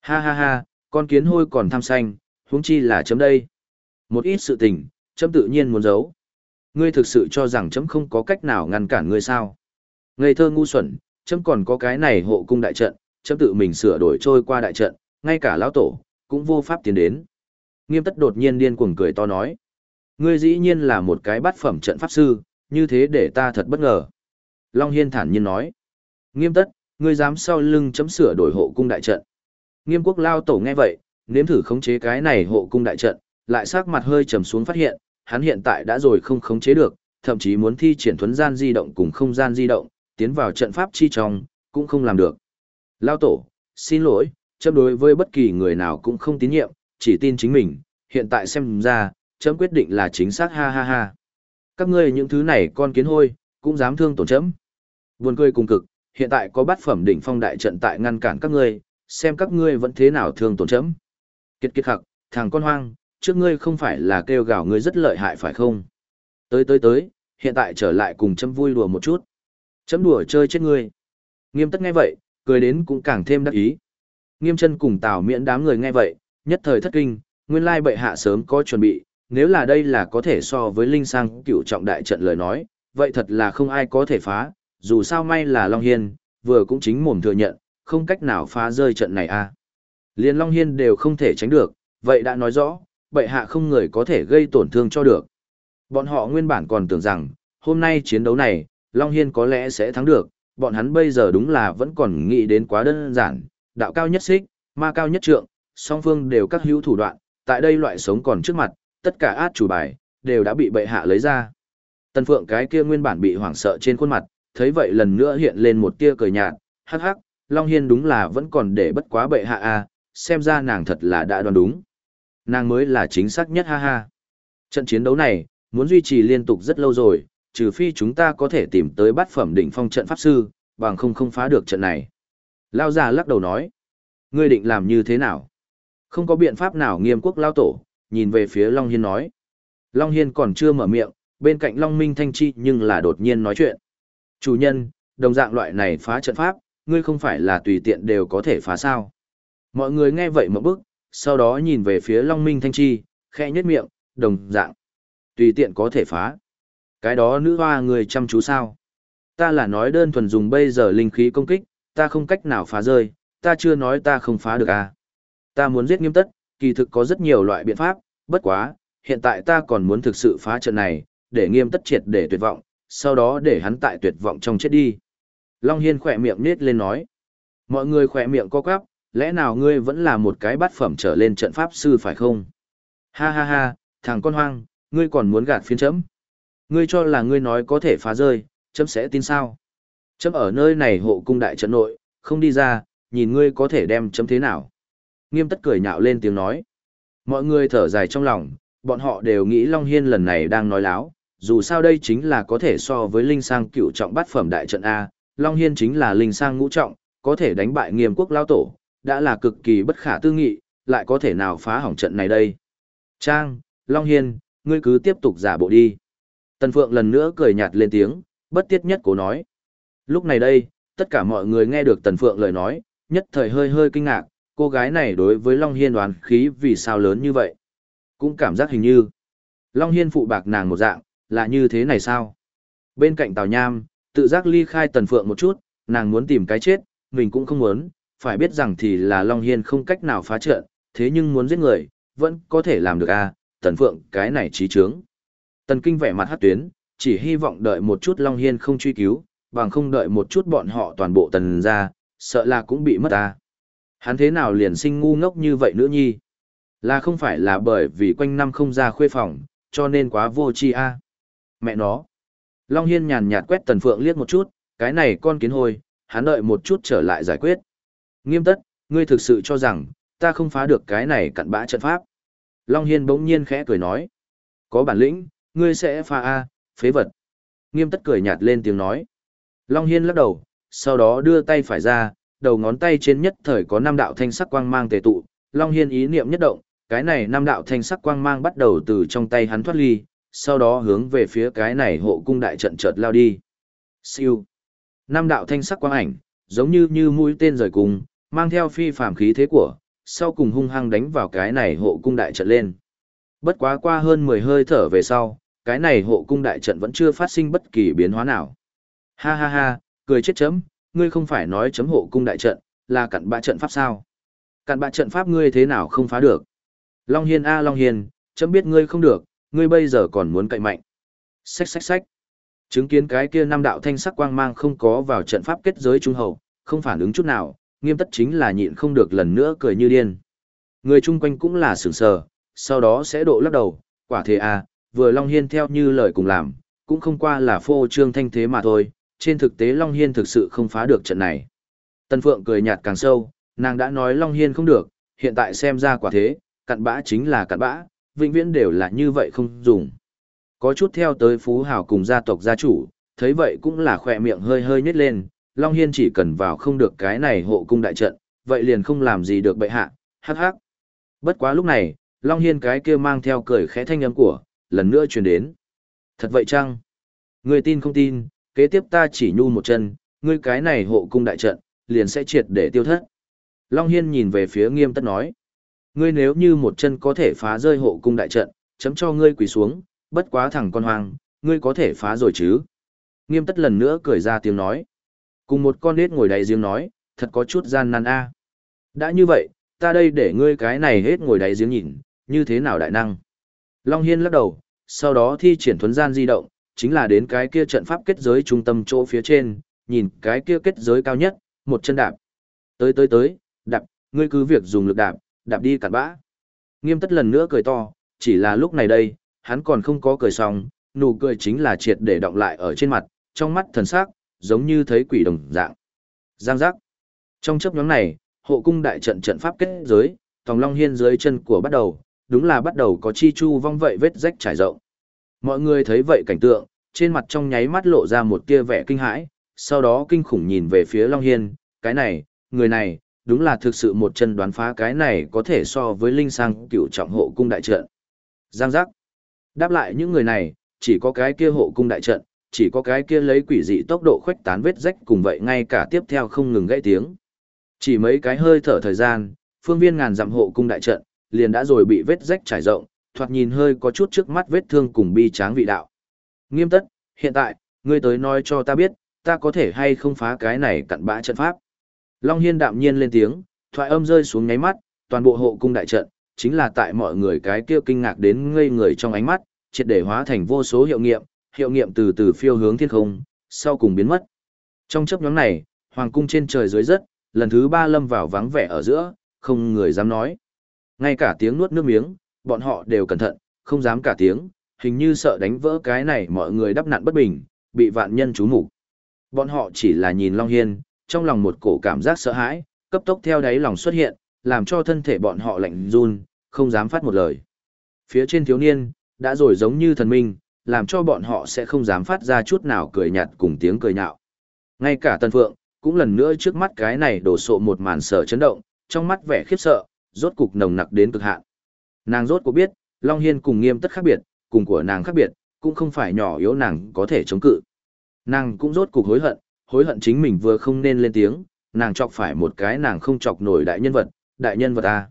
Ha ha ha, con kiến hôi còn tham xanh, huống chi là chấm đây. Một ít sự tình, chấm tự nhiên muốn giấu. Ngươi thực sự cho rằng chấm không có cách nào ngăn cản ngươi sao? Ngây thơ ngu xuẩn, chấm còn có cái này hộ cung đại trận, chấm tự mình sửa đổi trôi qua đại trận, ngay cả lão tổ, cũng vô pháp tiến đến. Nghiêm tất đột nhiên điên cuồng cười to nói. Ngươi dĩ nhiên là một cái bát phẩm trận pháp sư, như thế để ta thật bất ngờ. Long Hiên thản nhiên nói. Nghiêm tất, ngươi dám sau lưng chấm sửa đổi hộ cung đại trận. Nghiêm quốc lao tổ nghe vậy, nếm thử khống chế cái này hộ cung đại trận, lại sắc mặt hơi trầm xuống phát hiện, hắn hiện tại đã rồi không khống chế được, thậm chí muốn thi triển thuấn gian di động cùng không gian di động, tiến vào trận pháp chi trong, cũng không làm được. Lao tổ, xin lỗi, chấm đối với bất kỳ người nào cũng không tín nhiệm, chỉ tin chính mình, hiện tại xem ra, chấm quyết định là chính xác ha ha ha. Các ngươi những thứ này con kiến hôi, cũng dám thương tổn chấm. Buồn cười cùng cực, hiện tại có bát phẩm đỉnh phong đại trận tại ngăn cản các ngươi, xem các ngươi vẫn thế nào thương tổn chấm. Kiệt kiệt khặc, thằng con hoang, trước ngươi không phải là kêu gào ngươi rất lợi hại phải không? Tới tới tới, hiện tại trở lại cùng chấm vui đùa một chút. Chấm đùa chơi chết ngươi. Nghiêm tất nghe vậy, cười đến cũng càng thêm đắc ý. Nghiêm chân cùng Tào miễn đám người nghe vậy, nhất thời thất kinh, nguyên lai bệ hạ sớm có chuẩn bị, nếu là đây là có thể so với linh sang cựu trọng đại trận lời nói, vậy thật là không ai có thể phá, dù sao may là Long Hiên, vừa cũng chính mồm thừa nhận, không cách nào phá rơi trận này a à. Liên Long Hiên đều không thể tránh được, vậy đã nói rõ, bệ hạ không người có thể gây tổn thương cho được. Bọn họ nguyên bản còn tưởng rằng, hôm nay chiến đấu này, Long Hiên có lẽ sẽ thắng được, bọn hắn bây giờ đúng là vẫn còn nghĩ đến quá đơn giản, đạo cao nhất xích, ma cao nhất trượng, song phương đều các hữu thủ đoạn, tại đây loại sống còn trước mặt, tất cả át chủ bài, đều đã bị bệ hạ lấy ra. Tần Phượng cái kia nguyên bản bị hoảng sợ trên khuôn mặt, thấy vậy lần nữa hiện lên một tia cười nhạt, hắc hắc, Long Hiên đúng là vẫn còn để bất quá bệ hạ a à, xem ra nàng thật là đã đoán đúng. Nàng mới là chính xác nhất ha ha. Trận chiến đấu này, muốn duy trì liên tục rất lâu rồi, trừ phi chúng ta có thể tìm tới bát phẩm đỉnh phong trận pháp sư, bằng không không phá được trận này. Lao già lắc đầu nói, ngươi định làm như thế nào? Không có biện pháp nào nghiêm quốc lao tổ, nhìn về phía Long Hiên nói. Long Hiên còn chưa mở miệng, bên cạnh Long Minh Thanh Chi nhưng là đột nhiên nói chuyện. Chủ nhân, đồng dạng loại này phá trận pháp, ngươi không phải là tùy tiện đều có thể phá sao. Mọi người nghe vậy một bức, sau đó nhìn về phía Long Minh Thanh Chi, khẽ nhất miệng, đồng dạng. Tùy tiện có thể phá. Cái đó nữ hoa người chăm chú sao? Ta là nói đơn thuần dùng bây giờ linh khí công kích, ta không cách nào phá rơi, ta chưa nói ta không phá được à. Ta muốn giết nghiêm tất, kỳ thực có rất nhiều loại biện pháp, bất quá, hiện tại ta còn muốn thực sự phá trận này, để nghiêm tất triệt để tuyệt vọng, sau đó để hắn tại tuyệt vọng trong chết đi. Long Hiên khỏe miệng nết lên nói. Mọi người khỏe miệng co quắp, lẽ nào ngươi vẫn là một cái bát phẩm trở lên trận pháp sư phải không? Ha ha ha, thằng con hoang, ngươi còn muốn gạt phiên chấm. Ngươi cho là ngươi nói có thể phá rơi, chấm sẽ tin sao? Chấm ở nơi này hộ cung đại trận nội, không đi ra, nhìn ngươi có thể đem chấm thế nào? Nghiêm tất cười nhạo lên tiếng nói. Mọi người thở dài trong lòng, bọn họ đều nghĩ Long Hiên lần này đang nói láo, dù sao đây chính là có thể so với linh sang cựu trọng bát phẩm đại trận A, Long Hiên chính là linh sang ngũ trọng, có thể đánh bại nghiêm quốc lao tổ, đã là cực kỳ bất khả tư nghị, lại có thể nào phá hỏng trận này đây. Trang, Long Hiên, ngươi cứ tiếp tục giả bộ đi. Tần Phượng lần nữa cười nhạt lên tiếng, bất tiết nhất cố nói. Lúc này đây, tất cả mọi người nghe được Tần Phượng lời nói, nhất thời hơi hơi kinh ngạc, cô gái này đối với Long Hiên đoán khí vì sao lớn như vậy. Cũng cảm giác hình như, Long Hiên phụ bạc nàng một dạng, là như thế này sao? Bên cạnh Tào Nham, tự giác ly khai Tần Phượng một chút, nàng muốn tìm cái chết, mình cũng không muốn, phải biết rằng thì là Long Hiên không cách nào phá trận, thế nhưng muốn giết người, vẫn có thể làm được à, Tần Phượng cái này trí trướng. Tần Kinh vẻ mặt hát tuyến, chỉ hy vọng đợi một chút Long Hiên không truy cứu, bằng không đợi một chút bọn họ toàn bộ tần ra, sợ là cũng bị mất ta. Hắn thế nào liền sinh ngu ngốc như vậy nữa nhi? Là không phải là bởi vì quanh năm không ra khuê phòng, cho nên quá vô tri a Mẹ nó. Long Hiên nhàn nhạt quét Tần Phượng liếc một chút, cái này con kiến hôi, hắn đợi một chút trở lại giải quyết. Nghiêm tất, ngươi thực sự cho rằng, ta không phá được cái này cặn bã trận pháp. Long Hiên bỗng nhiên khẽ cười nói. Có bản lĩnh, ngươi sẽ phá A, phế vật. Nghiêm tất cười nhạt lên tiếng nói. Long Hiên lắc đầu, sau đó đưa tay phải ra, đầu ngón tay trên nhất thời có năm đạo thanh sắc quang mang tề tụ. Long Hiên ý niệm nhất động, cái này năm đạo thanh sắc quang mang bắt đầu từ trong tay hắn thoát ly, sau đó hướng về phía cái này hộ cung đại trận chợt lao đi. Siêu. Năm đạo thanh sắc quang ảnh, giống như như mũi tên rời cùng, mang theo phi phàm khí thế của, sau cùng hung hăng đánh vào cái này hộ cung đại trận lên. Bất quá qua hơn 10 hơi thở về sau, cái này hộ cung đại trận vẫn chưa phát sinh bất kỳ biến hóa nào. Ha ha ha, cười chết chấm, ngươi không phải nói chấm hộ cung đại trận, là cặn bạ trận pháp sao? Cặn bạ trận pháp ngươi thế nào không phá được? Long Hiên a Long Hiên, chấm biết ngươi không được, ngươi bây giờ còn muốn cậy mạnh. Xách xách xách. Chứng kiến cái kia năm đạo thanh sắc quang mang không có vào trận pháp kết giới trung hậu, không phản ứng chút nào, nghiêm tất chính là nhịn không được lần nữa cười như điên. Người chung quanh cũng là sửng sờ, sau đó sẽ độ lắc đầu, quả thế à, vừa Long Hiên theo như lời cùng làm, cũng không qua là phô trương thanh thế mà thôi, trên thực tế Long Hiên thực sự không phá được trận này. Tân Phượng cười nhạt càng sâu, nàng đã nói Long Hiên không được, hiện tại xem ra quả thế, cặn bã chính là cặn bã, vĩnh viễn đều là như vậy không dùng. Có chút theo tới phú hào cùng gia tộc gia chủ, thấy vậy cũng là khỏe miệng hơi hơi nhếch lên, Long Hiên chỉ cần vào không được cái này hộ cung đại trận, vậy liền không làm gì được bệ hạ, hắc hắc. Bất quá lúc này, Long Hiên cái kia mang theo cười khẽ thanh âm của, lần nữa truyền đến. Thật vậy chăng? Người tin không tin, kế tiếp ta chỉ nhu một chân, ngươi cái này hộ cung đại trận, liền sẽ triệt để tiêu thất. Long Hiên nhìn về phía nghiêm tất nói. Ngươi nếu như một chân có thể phá rơi hộ cung đại trận, chấm cho ngươi quỳ xuống, bất quá thẳng con hoang, ngươi có thể phá rồi chứ. Nghiêm tất lần nữa cười ra tiếng nói. Cùng một con nết ngồi đáy giếng nói, thật có chút gian nan a Đã như vậy, ta đây để ngươi cái này hết ngồi đáy giếng nhìn, như thế nào đại năng. Long Hiên lắc đầu, sau đó thi triển thuấn gian di động, chính là đến cái kia trận pháp kết giới trung tâm chỗ phía trên, nhìn cái kia kết giới cao nhất, một chân đạp. Tới tới tới, đạp, ngươi cứ việc dùng lực đạp, đạp đi cản bã. Nghiêm tất lần nữa cười to, chỉ là lúc này đây, hắn còn không có cười xong, nụ cười chính là triệt để động lại ở trên mặt, trong mắt thần sắc, giống như thấy quỷ đồng dạng. Giang giác. Trong chấp nhóm này, hộ cung đại trận trận pháp kết giới, tòng long hiên dưới chân của bắt đầu, đúng là bắt đầu có chi chu vong vậy vết rách trải rộng. Mọi người thấy vậy cảnh tượng, trên mặt trong nháy mắt lộ ra một tia vẻ kinh hãi, sau đó kinh khủng nhìn về phía Long Hiên, cái này, người này, đúng là thực sự một chân đoán phá cái này có thể so với linh sang cựu trọng hộ cung đại trận. Giang giác. Đáp lại những người này, chỉ có cái kia hộ cung đại trận, chỉ có cái kia lấy quỷ dị tốc độ khuếch tán vết rách cùng vậy ngay cả tiếp theo không ngừng gãy tiếng. Chỉ mấy cái hơi thở thời gian, phương viên ngàn dặm hộ cung đại trận, liền đã rồi bị vết rách trải rộng, thoạt nhìn hơi có chút trước mắt vết thương cùng bi tráng vị đạo. Nghiêm tất, hiện tại, ngươi tới nói cho ta biết, ta có thể hay không phá cái này cặn bã trận pháp. Long Hiên đạm nhiên lên tiếng, thoại âm rơi xuống ngáy mắt, toàn bộ hộ cung đại trận, chính là tại mọi người cái kia kinh ngạc đến ngây người trong ánh mắt, triệt để hóa thành vô số hiệu nghiệm, hiệu nghiệm từ từ phiêu hướng thiên không, sau cùng biến mất. Trong chấp nhóm này, hoàng cung trên trời dưới rất, lần thứ ba lâm vào vắng vẻ ở giữa, không người dám nói. Ngay cả tiếng nuốt nước miếng, bọn họ đều cẩn thận, không dám cả tiếng, hình như sợ đánh vỡ cái này mọi người đắp nạn bất bình, bị vạn nhân chú mục Bọn họ chỉ là nhìn Long Hiên, trong lòng một cổ cảm giác sợ hãi, cấp tốc theo đáy lòng xuất hiện, làm cho thân thể bọn họ lạnh run, không dám phát một lời. Phía trên thiếu niên, đã rồi giống như thần minh, làm cho bọn họ sẽ không dám phát ra chút nào cười nhạt cùng tiếng cười nhạo. Ngay cả Tân Phượng, cũng lần nữa trước mắt cái này đổ sộ một màn sở chấn động, trong mắt vẻ khiếp sợ, rốt cục nồng nặc đến cực hạn. Nàng rốt cuộc biết, Long Hiên cùng nghiêm tất khác biệt, cùng của nàng khác biệt, cũng không phải nhỏ yếu nàng có thể chống cự. Nàng cũng rốt cục hối hận, hối hận chính mình vừa không nên lên tiếng, nàng chọc phải một cái nàng không chọc nổi đại nhân vật, đại nhân vật à.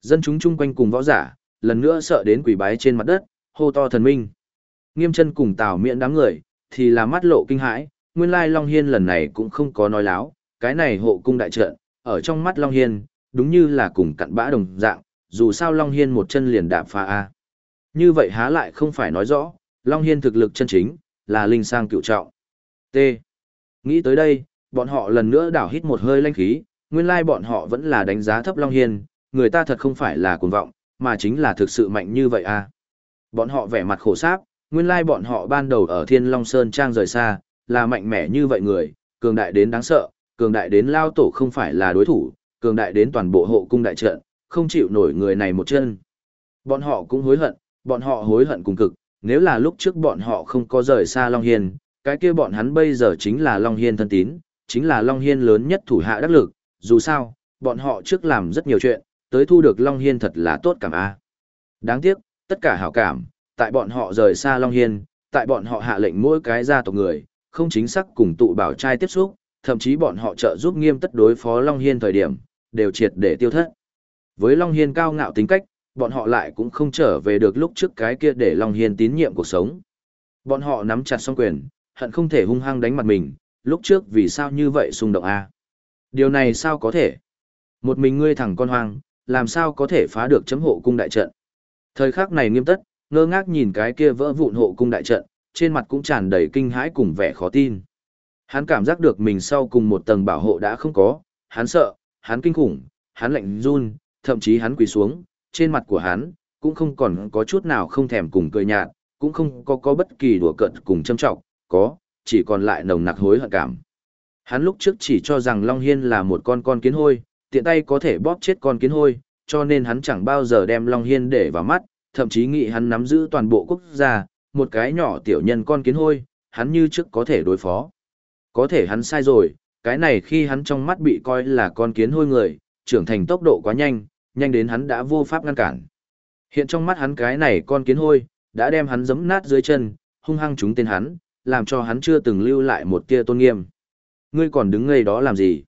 Dân chúng chung quanh cùng võ giả, lần nữa sợ đến quỷ bái trên mặt đất, hô to thần minh. Nghiêm chân cùng tào miệng đám người, thì là mắt lộ kinh hãi, nguyên lai Long Hiên lần này cũng không có nói láo, cái này hộ cung đại trận, ở trong mắt Long Hiên, đúng như là cùng cặn bã đồng dạng, dù sao Long Hiên một chân liền đạp phá A. Như vậy há lại không phải nói rõ, Long Hiên thực lực chân chính, là linh sang cựu trọng. T. Nghĩ tới đây, bọn họ lần nữa đảo hít một hơi lanh khí, nguyên lai bọn họ vẫn là đánh giá thấp Long Hiên, người ta thật không phải là cuồng vọng, mà chính là thực sự mạnh như vậy a. Bọn họ vẻ mặt khổ sáp, nguyên lai bọn họ ban đầu ở Thiên Long Sơn Trang rời xa, là mạnh mẽ như vậy người, cường đại đến đáng sợ, cường đại đến lao tổ không phải là đối thủ, cường đại đến toàn bộ hộ cung đại trận, không chịu nổi người này một chân. Bọn họ cũng hối hận, bọn họ hối hận cùng cực, nếu là lúc trước bọn họ không có rời xa Long Hiên, cái kia bọn hắn bây giờ chính là Long Hiên thân tín, chính là Long Hiên lớn nhất thủ hạ đắc lực, dù sao, bọn họ trước làm rất nhiều chuyện, tới thu được Long Hiên thật là tốt cảm a. Đáng tiếc, tất cả hảo cảm, tại bọn họ rời xa Long Hiên, tại bọn họ hạ lệnh mỗi cái gia tộc người, không chính xác cùng tụ bảo trai tiếp xúc, thậm chí bọn họ trợ giúp nghiêm tất đối phó Long Hiên thời điểm, đều triệt để tiêu thất. Với Long Hiên cao ngạo tính cách, bọn họ lại cũng không trở về được lúc trước cái kia để Long Hiên tín nhiệm cuộc sống. Bọn họ nắm chặt song quyền, hận không thể hung hăng đánh mặt mình, lúc trước vì sao như vậy xung động a Điều này sao có thể? Một mình ngươi thẳng con hoang, làm sao có thể phá được chấm hộ cung đại trận? Thời khắc này nghiêm tất, ngơ ngác nhìn cái kia vỡ vụn hộ cung đại trận, trên mặt cũng tràn đầy kinh hãi cùng vẻ khó tin. Hắn cảm giác được mình sau cùng một tầng bảo hộ đã không có, hắn sợ, hắn kinh khủng, hắn lạnh run, thậm chí hắn quỳ xuống, trên mặt của hắn, cũng không còn có chút nào không thèm cùng cười nhạt, cũng không có có bất kỳ đùa cợt cùng châm trọng, có, chỉ còn lại nồng nặc hối hận cảm. Hắn lúc trước chỉ cho rằng Long Hiên là một con con kiến hôi, tiện tay có thể bóp chết con kiến hôi, cho nên hắn chẳng bao giờ đem Long Hiên để vào mắt, thậm chí nghĩ hắn nắm giữ toàn bộ quốc gia, một cái nhỏ tiểu nhân con kiến hôi, hắn như trước có thể đối phó. Có thể hắn sai rồi, cái này khi hắn trong mắt bị coi là con kiến hôi người, trưởng thành tốc độ quá nhanh, nhanh đến hắn đã vô pháp ngăn cản. Hiện trong mắt hắn cái này con kiến hôi, đã đem hắn giẫm nát dưới chân, hung hăng trúng tên hắn, làm cho hắn chưa từng lưu lại một tia tôn nghiêm. Ngươi còn đứng ngây đó làm gì?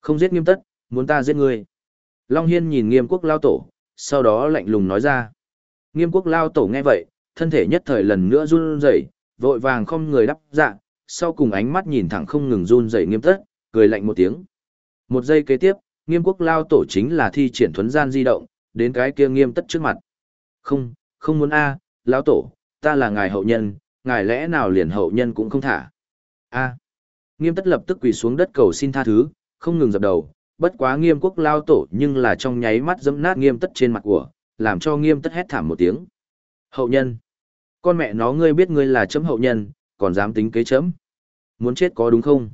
Không giết nghiêm tất, muốn ta giết ngươi. Long Hiên nhìn nghiêm quốc lao tổ, sau đó lạnh lùng nói ra. Nghiêm quốc lao tổ nghe vậy, thân thể nhất thời lần nữa run rẩy, vội vàng không người đắp dạ, sau cùng ánh mắt nhìn thẳng không ngừng run rẩy nghiêm tất, cười lạnh một tiếng. Một giây kế tiếp, nghiêm quốc lao tổ chính là thi triển thuấn gian di động, đến cái kia nghiêm tất trước mặt. Không, không muốn a, lão tổ, ta là ngài hậu nhân, ngài lẽ nào liền hậu nhân cũng không thả. A. Nghiêm tất lập tức quỳ xuống đất cầu xin tha thứ, không ngừng dập đầu, bất quá nghiêm quốc lao tổ nhưng là trong nháy mắt dẫm nát nghiêm tất trên mặt của, làm cho nghiêm tất hét thảm một tiếng. Hậu nhân. Con mẹ nó ngươi biết ngươi là chấm hậu nhân, còn dám tính kế chấm. Muốn chết có đúng không?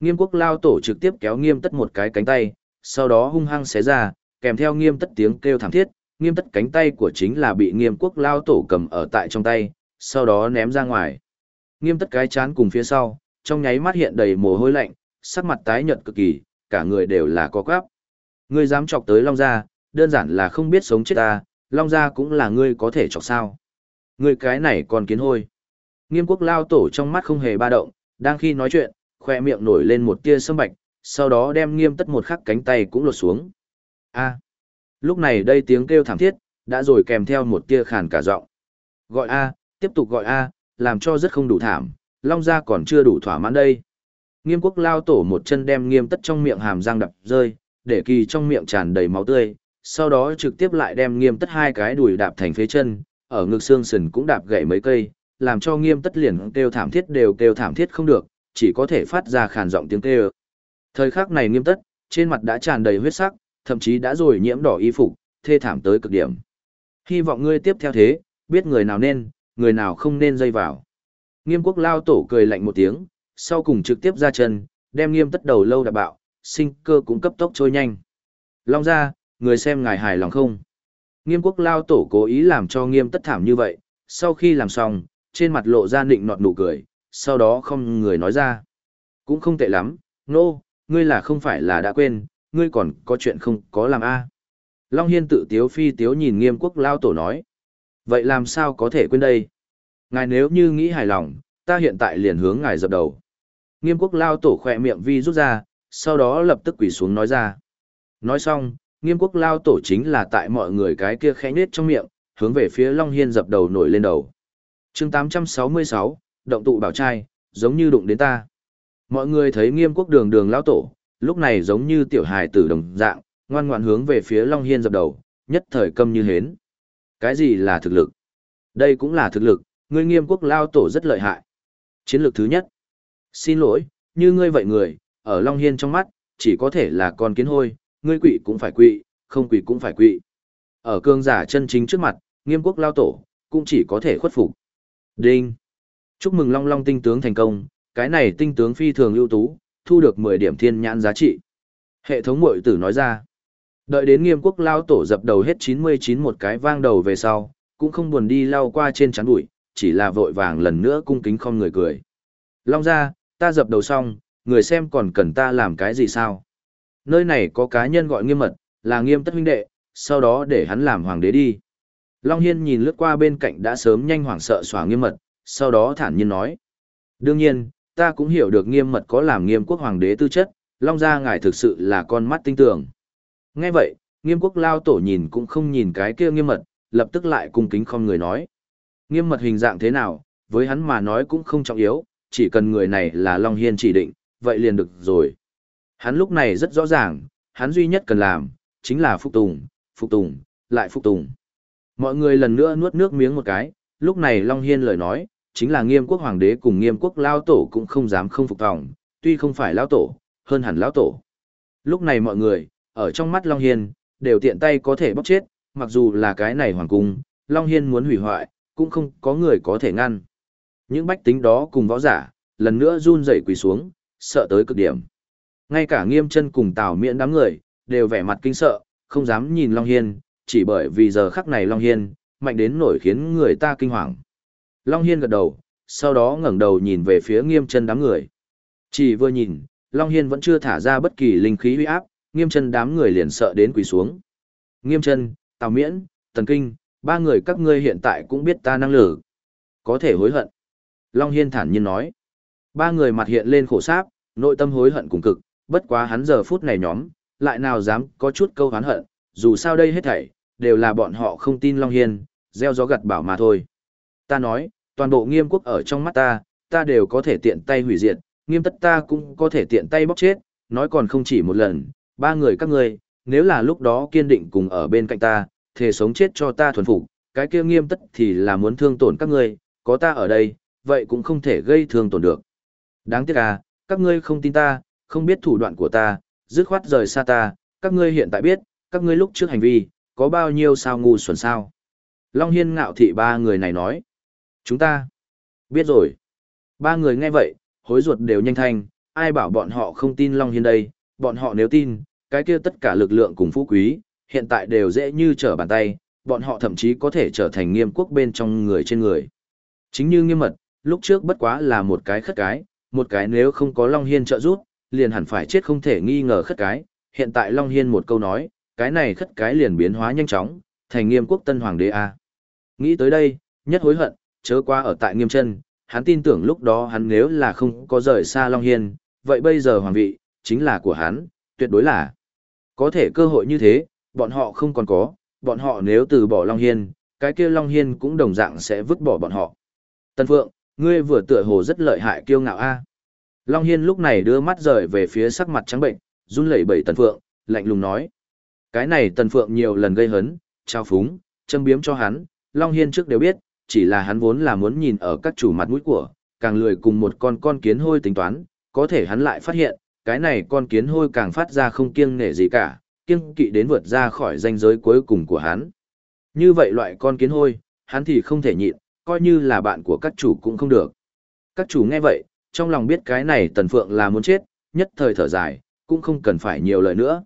Nghiêm quốc lao tổ trực tiếp kéo nghiêm tất một cái cánh tay, sau đó hung hăng xé ra, kèm theo nghiêm tất tiếng kêu thảm thiết, nghiêm tất cánh tay của chính là bị nghiêm quốc lao tổ cầm ở tại trong tay, sau đó ném ra ngoài. Nghiêm tất cái chán cùng phía sau, trong nháy mắt hiện đầy mồ hôi lạnh, sắc mặt tái nhợt cực kỳ, cả người đều là có quáp. Ngươi dám chọc tới Long Gia, đơn giản là không biết sống chết ta, Long Gia cũng là ngươi có thể chọc sao. Ngươi cái này còn kiến hôi. Nghiêm quốc lao tổ trong mắt không hề ba động, đang khi nói chuyện, khoe miệng nổi lên một tia sâm bạch, sau đó đem nghiêm tất một khắc cánh tay cũng lột xuống. A. Lúc này đây tiếng kêu thảm thiết, đã rồi kèm theo một tia khàn cả giọng. Gọi A, tiếp tục gọi A, làm cho rất không đủ thảm, Long Gia còn chưa đủ thỏa mãn đây. Nghiêm quốc lao tổ một chân đem nghiêm tất trong miệng hàm răng đập rơi, để kỳ trong miệng tràn đầy máu tươi, sau đó trực tiếp lại đem nghiêm tất hai cái đùi đạp thành phế chân, ở ngực xương sườn cũng đạp gãy mấy cây, làm cho nghiêm tất liền kêu thảm thiết đều kêu thảm thiết không được, chỉ có thể phát ra khàn giọng tiếng kêu. Thời khắc này nghiêm tất, trên mặt đã tràn đầy huyết sắc, thậm chí đã rồi nhiễm đỏ y phục, thê thảm tới cực điểm. Hy vọng ngươi tiếp theo thế, biết người nào nên, người nào không nên dây vào. Nghiêm quốc lao tổ cười lạnh một tiếng, sau cùng trực tiếp ra chân, đem nghiêm tất đầu lâu đạp bạo, sinh cơ cũng cấp tốc trôi nhanh. Long ra, người xem ngài hài lòng không? Nghiêm quốc lao tổ cố ý làm cho nghiêm tất thảm như vậy, sau khi làm xong, trên mặt lộ ra nịnh nọt nụ cười, sau đó không người nói ra. Cũng không tệ lắm, nô, no, ngươi là không phải là đã quên, ngươi còn có chuyện không có làm a Long Hiên tự tiếu phi tiếu nhìn nghiêm quốc lao tổ nói. Vậy làm sao có thể quên đây? Ngài nếu như nghĩ hài lòng, ta hiện tại liền hướng ngài dập đầu. Nghiêm quốc lao tổ khỏe miệng vi rút ra, sau đó lập tức quỳ xuống nói ra. Nói xong, nghiêm quốc lao tổ chính là tại mọi người cái kia khẽ nết trong miệng, hướng về phía Long Hiên dập đầu nổi lên đầu. chương 866, động tụ bảo trai, giống như đụng đến ta. Mọi người thấy nghiêm quốc đường đường lao tổ, lúc này giống như tiểu hài tử đồng dạng, ngoan ngoan hướng về phía Long Hiên dập đầu, nhất thời câm như hến. Cái gì là thực lực? Đây cũng là thực lực, ngươi nghiêm quốc lao tổ rất lợi hại. Chiến lược thứ nhất. Xin lỗi, như ngươi vậy người, ở Long Hiên trong mắt, chỉ có thể là con kiến hôi, ngươi quỵ cũng phải quỵ, không quỵ cũng phải quỵ. Ở cương giả chân chính trước mặt, nghiêm quốc lao tổ, cũng chỉ có thể khuất phục. Đinh. Chúc mừng Long Long tinh tướng thành công, cái này tinh tướng phi thường ưu tú, thu được 10 điểm thiên nhãn giá trị. Hệ thống mội tử nói ra. Đợi đến nghiêm quốc lao tổ dập đầu hết 99 một cái vang đầu về sau, cũng không buồn đi lao qua trên chắn bụi, chỉ là vội vàng lần nữa cung kính không người cười. Long ra, ta dập đầu xong, người xem còn cần ta làm cái gì sao? Nơi này có cá nhân gọi nghiêm mật, là nghiêm tất huynh đệ, sau đó để hắn làm hoàng đế đi. Long Hiên nhìn lướt qua bên cạnh đã sớm nhanh hoảng sợ xóa nghiêm mật, sau đó thản nhiên nói. Đương nhiên, ta cũng hiểu được nghiêm mật có làm nghiêm quốc hoàng đế tư chất, Long gia ngài thực sự là con mắt tinh tường. Nghe vậy, nghiêm quốc lao tổ nhìn cũng không nhìn cái kia nghiêm mật, lập tức lại cung kính không người nói. Nghiêm mật hình dạng thế nào, với hắn mà nói cũng không trọng yếu, chỉ cần người này là Long Hiên chỉ định, vậy liền được rồi. Hắn lúc này rất rõ ràng, hắn duy nhất cần làm, chính là phục tùng, phục tùng, lại phục tùng. Mọi người lần nữa nuốt nước miếng một cái, lúc này Long Hiên lời nói, chính là nghiêm quốc hoàng đế cùng nghiêm quốc lao tổ cũng không dám không phục tòng, tuy không phải lao tổ, hơn hẳn lao tổ. Lúc này mọi người, ở trong mắt Long Hiên, đều tiện tay có thể bóc chết, mặc dù là cái này hoàng cung, Long Hiên muốn hủy hoại, cũng không có người có thể ngăn. Những bách tính đó cùng võ giả, lần nữa run rẩy quỳ xuống, sợ tới cực điểm. Ngay cả nghiêm chân cùng Tào Miễn đám người, đều vẻ mặt kinh sợ, không dám nhìn Long Hiên, chỉ bởi vì giờ khắc này Long Hiên, mạnh đến nổi khiến người ta kinh hoàng. Long Hiên gật đầu, sau đó ngẩng đầu nhìn về phía nghiêm chân đám người. Chỉ vừa nhìn, Long Hiên vẫn chưa thả ra bất kỳ linh khí uy áp, nghiêm chân đám người liền sợ đến quỳ xuống. Nghiêm chân, Tào Miễn, Tần Kinh, ba người các ngươi hiện tại cũng biết ta năng lực. Có thể hối hận. Long Hiên thản nhiên nói. Ba người mặt hiện lên khổ sáp, nội tâm hối hận cùng cực, bất quá hắn giờ phút này nhóm, lại nào dám có chút câu hán hận, dù sao đây hết thảy, đều là bọn họ không tin Long Hiên, gieo gió gặt bảo mà thôi. Ta nói, toàn bộ nghiêm quốc ở trong mắt ta, ta đều có thể tiện tay hủy diệt, nghiêm tất ta cũng có thể tiện tay bóc chết, nói còn không chỉ một lần, ba người các ngươi, nếu là lúc đó kiên định cùng ở bên cạnh ta, thề sống chết cho ta thuần phục, cái kia nghiêm tất thì là muốn thương tổn các ngươi, có ta ở đây, vậy cũng không thể gây thương tổn được. Đáng tiếc à, các ngươi không tin ta, không biết thủ đoạn của ta, dứt khoát rời xa ta, các ngươi hiện tại biết, các ngươi lúc trước hành vi, có bao nhiêu sao ngu xuẩn sao. Long Hiên ngạo thị ba người này nói. Chúng ta biết rồi. Ba người nghe vậy, hối ruột đều nhanh thanh, ai bảo bọn họ không tin Long Hiên đây, bọn họ nếu tin, cái kia tất cả lực lượng cùng phú quý, hiện tại đều dễ như trở bàn tay, bọn họ thậm chí có thể trở thành nghiêm quốc bên trong người trên người. Chính như nghiêm mật, lúc trước bất quá là một cái khất cái, một cái nếu không có Long Hiên trợ giúp, liền hẳn phải chết không thể nghi ngờ khất cái, hiện tại Long Hiên một câu nói, cái này khất cái liền biến hóa nhanh chóng, thành nghiêm quốc tân hoàng đế A. Nghĩ tới đây, nhất hối hận, chớ qua ở tại nghiêm chân, hắn tin tưởng lúc đó hắn nếu là không có rời xa Long Hiên, vậy bây giờ hoàng vị, chính là của hắn, tuyệt đối là. Có thể cơ hội như thế, bọn họ không còn có, bọn họ nếu từ bỏ Long Hiên, cái kia Long Hiên cũng đồng dạng sẽ vứt bỏ bọn họ. Tân Phượng, ngươi vừa tựa hồ rất lợi hại kiêu ngạo a. Long Hiên lúc này đưa mắt rời về phía sắc mặt trắng bệnh, run lẩy bẩy Tần Phượng, lạnh lùng nói. Cái này Tần Phượng nhiều lần gây hấn, trao phúng, châm biếm cho hắn, Long Hiên trước đều biết, chỉ là hắn vốn là muốn nhìn ở các chủ mặt mũi của, càng lười cùng một con con kiến hôi tính toán, có thể hắn lại phát hiện, cái này con kiến hôi càng phát ra không kiêng nể gì cả, kiêng kỵ đến vượt ra khỏi danh giới cuối cùng của hắn. Như vậy loại con kiến hôi, hắn thì không thể nhịn, coi như là bạn của các chủ cũng không được. Các chủ nghe vậy, trong lòng biết cái này Tần Phượng là muốn chết, nhất thời thở dài, cũng không cần phải nhiều lời nữa.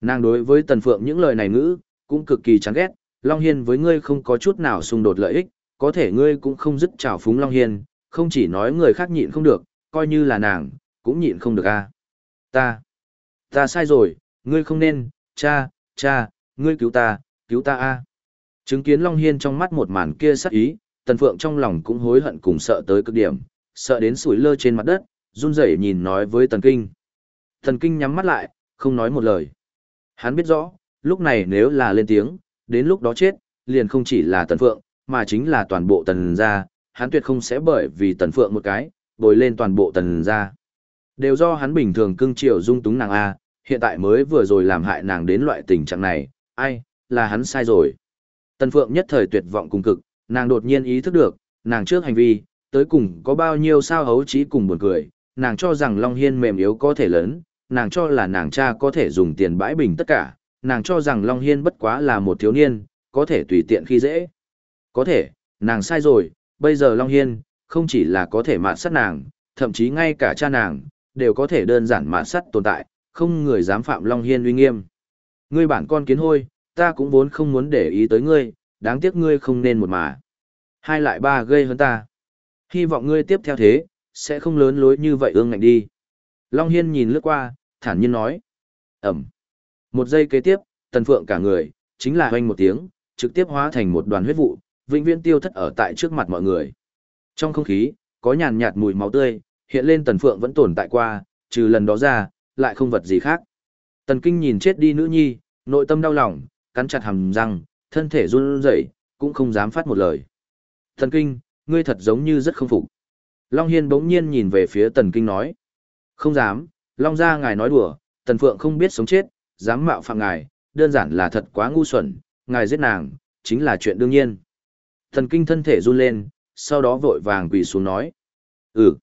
Nàng đối với Tần Phượng những lời này ngữ, cũng cực kỳ chán ghét, Long Hiên với ngươi không có chút nào xung đột lợi ích, có thể ngươi cũng không dứt trào phúng Long Hiên, không chỉ nói người khác nhịn không được, coi như là nàng, cũng nhịn không được a Ta, ta sai rồi, ngươi không nên, cha, cha, ngươi cứu ta, cứu ta a Chứng kiến Long Hiên trong mắt một màn kia sắc ý, Tần Phượng trong lòng cũng hối hận cùng sợ tới cực điểm, sợ đến sủi lơ trên mặt đất, run rẩy nhìn nói với Tần Kinh. Tần Kinh nhắm mắt lại, không nói một lời. Hắn biết rõ, lúc này nếu là lên tiếng, đến lúc đó chết, liền không chỉ là Tần Phượng, mà chính là toàn bộ Tần gia, hắn tuyệt không sẽ bởi vì Tần Phượng một cái, bồi lên toàn bộ Tần gia. Đều do hắn bình thường cưng chiều dung túng nàng A, hiện tại mới vừa rồi làm hại nàng đến loại tình trạng này, ai, là hắn sai rồi. Tần Phượng nhất thời tuyệt vọng cùng cực, nàng đột nhiên ý thức được, nàng trước hành vi, tới cùng có bao nhiêu sao hấu trí cùng buồn cười, nàng cho rằng Long Hiên mềm yếu có thể lớn, nàng cho là nàng cha có thể dùng tiền bãi bình tất cả, nàng cho rằng Long Hiên bất quá là một thiếu niên, có thể tùy tiện khi dễ. Có thể, nàng sai rồi, bây giờ Long Hiên, không chỉ là có thể mạn sát nàng, thậm chí ngay cả cha nàng, đều có thể đơn giản mạn sát tồn tại, không người dám phạm Long Hiên uy nghiêm. Ngươi bản con kiến hôi, ta cũng vốn không muốn để ý tới ngươi, đáng tiếc ngươi không nên một mà. Hai lại ba gây hơn ta. Hy vọng ngươi tiếp theo thế, sẽ không lớn lối như vậy ương ngạnh đi. Long Hiên nhìn lướt qua, thản nhiên nói. Ẩm. Một giây kế tiếp, tần phượng cả người, chính là hoanh một tiếng, trực tiếp hóa thành một đoàn huyết vụ, vĩnh viễn tiêu thất ở tại trước mặt mọi người. Trong không khí, có nhàn nhạt mùi máu tươi, hiện lên tần phượng vẫn tồn tại qua, trừ lần đó ra, lại không vật gì khác. Tần kinh nhìn chết đi nữ nhi, nội tâm đau lòng, cắn chặt hàm răng, thân thể run rẩy, cũng không dám phát một lời. Tần kinh, ngươi thật giống như rất không phục. Long Hiên bỗng nhiên nhìn về phía Tần Kinh nói. Không dám, Long gia ngài nói đùa, Tần Phượng không biết sống chết, dám mạo phạm ngài, đơn giản là thật quá ngu xuẩn, ngài giết nàng, chính là chuyện đương nhiên thần Kinh thân thể run lên, sau đó vội vàng quỳ xuống nói. Ừ.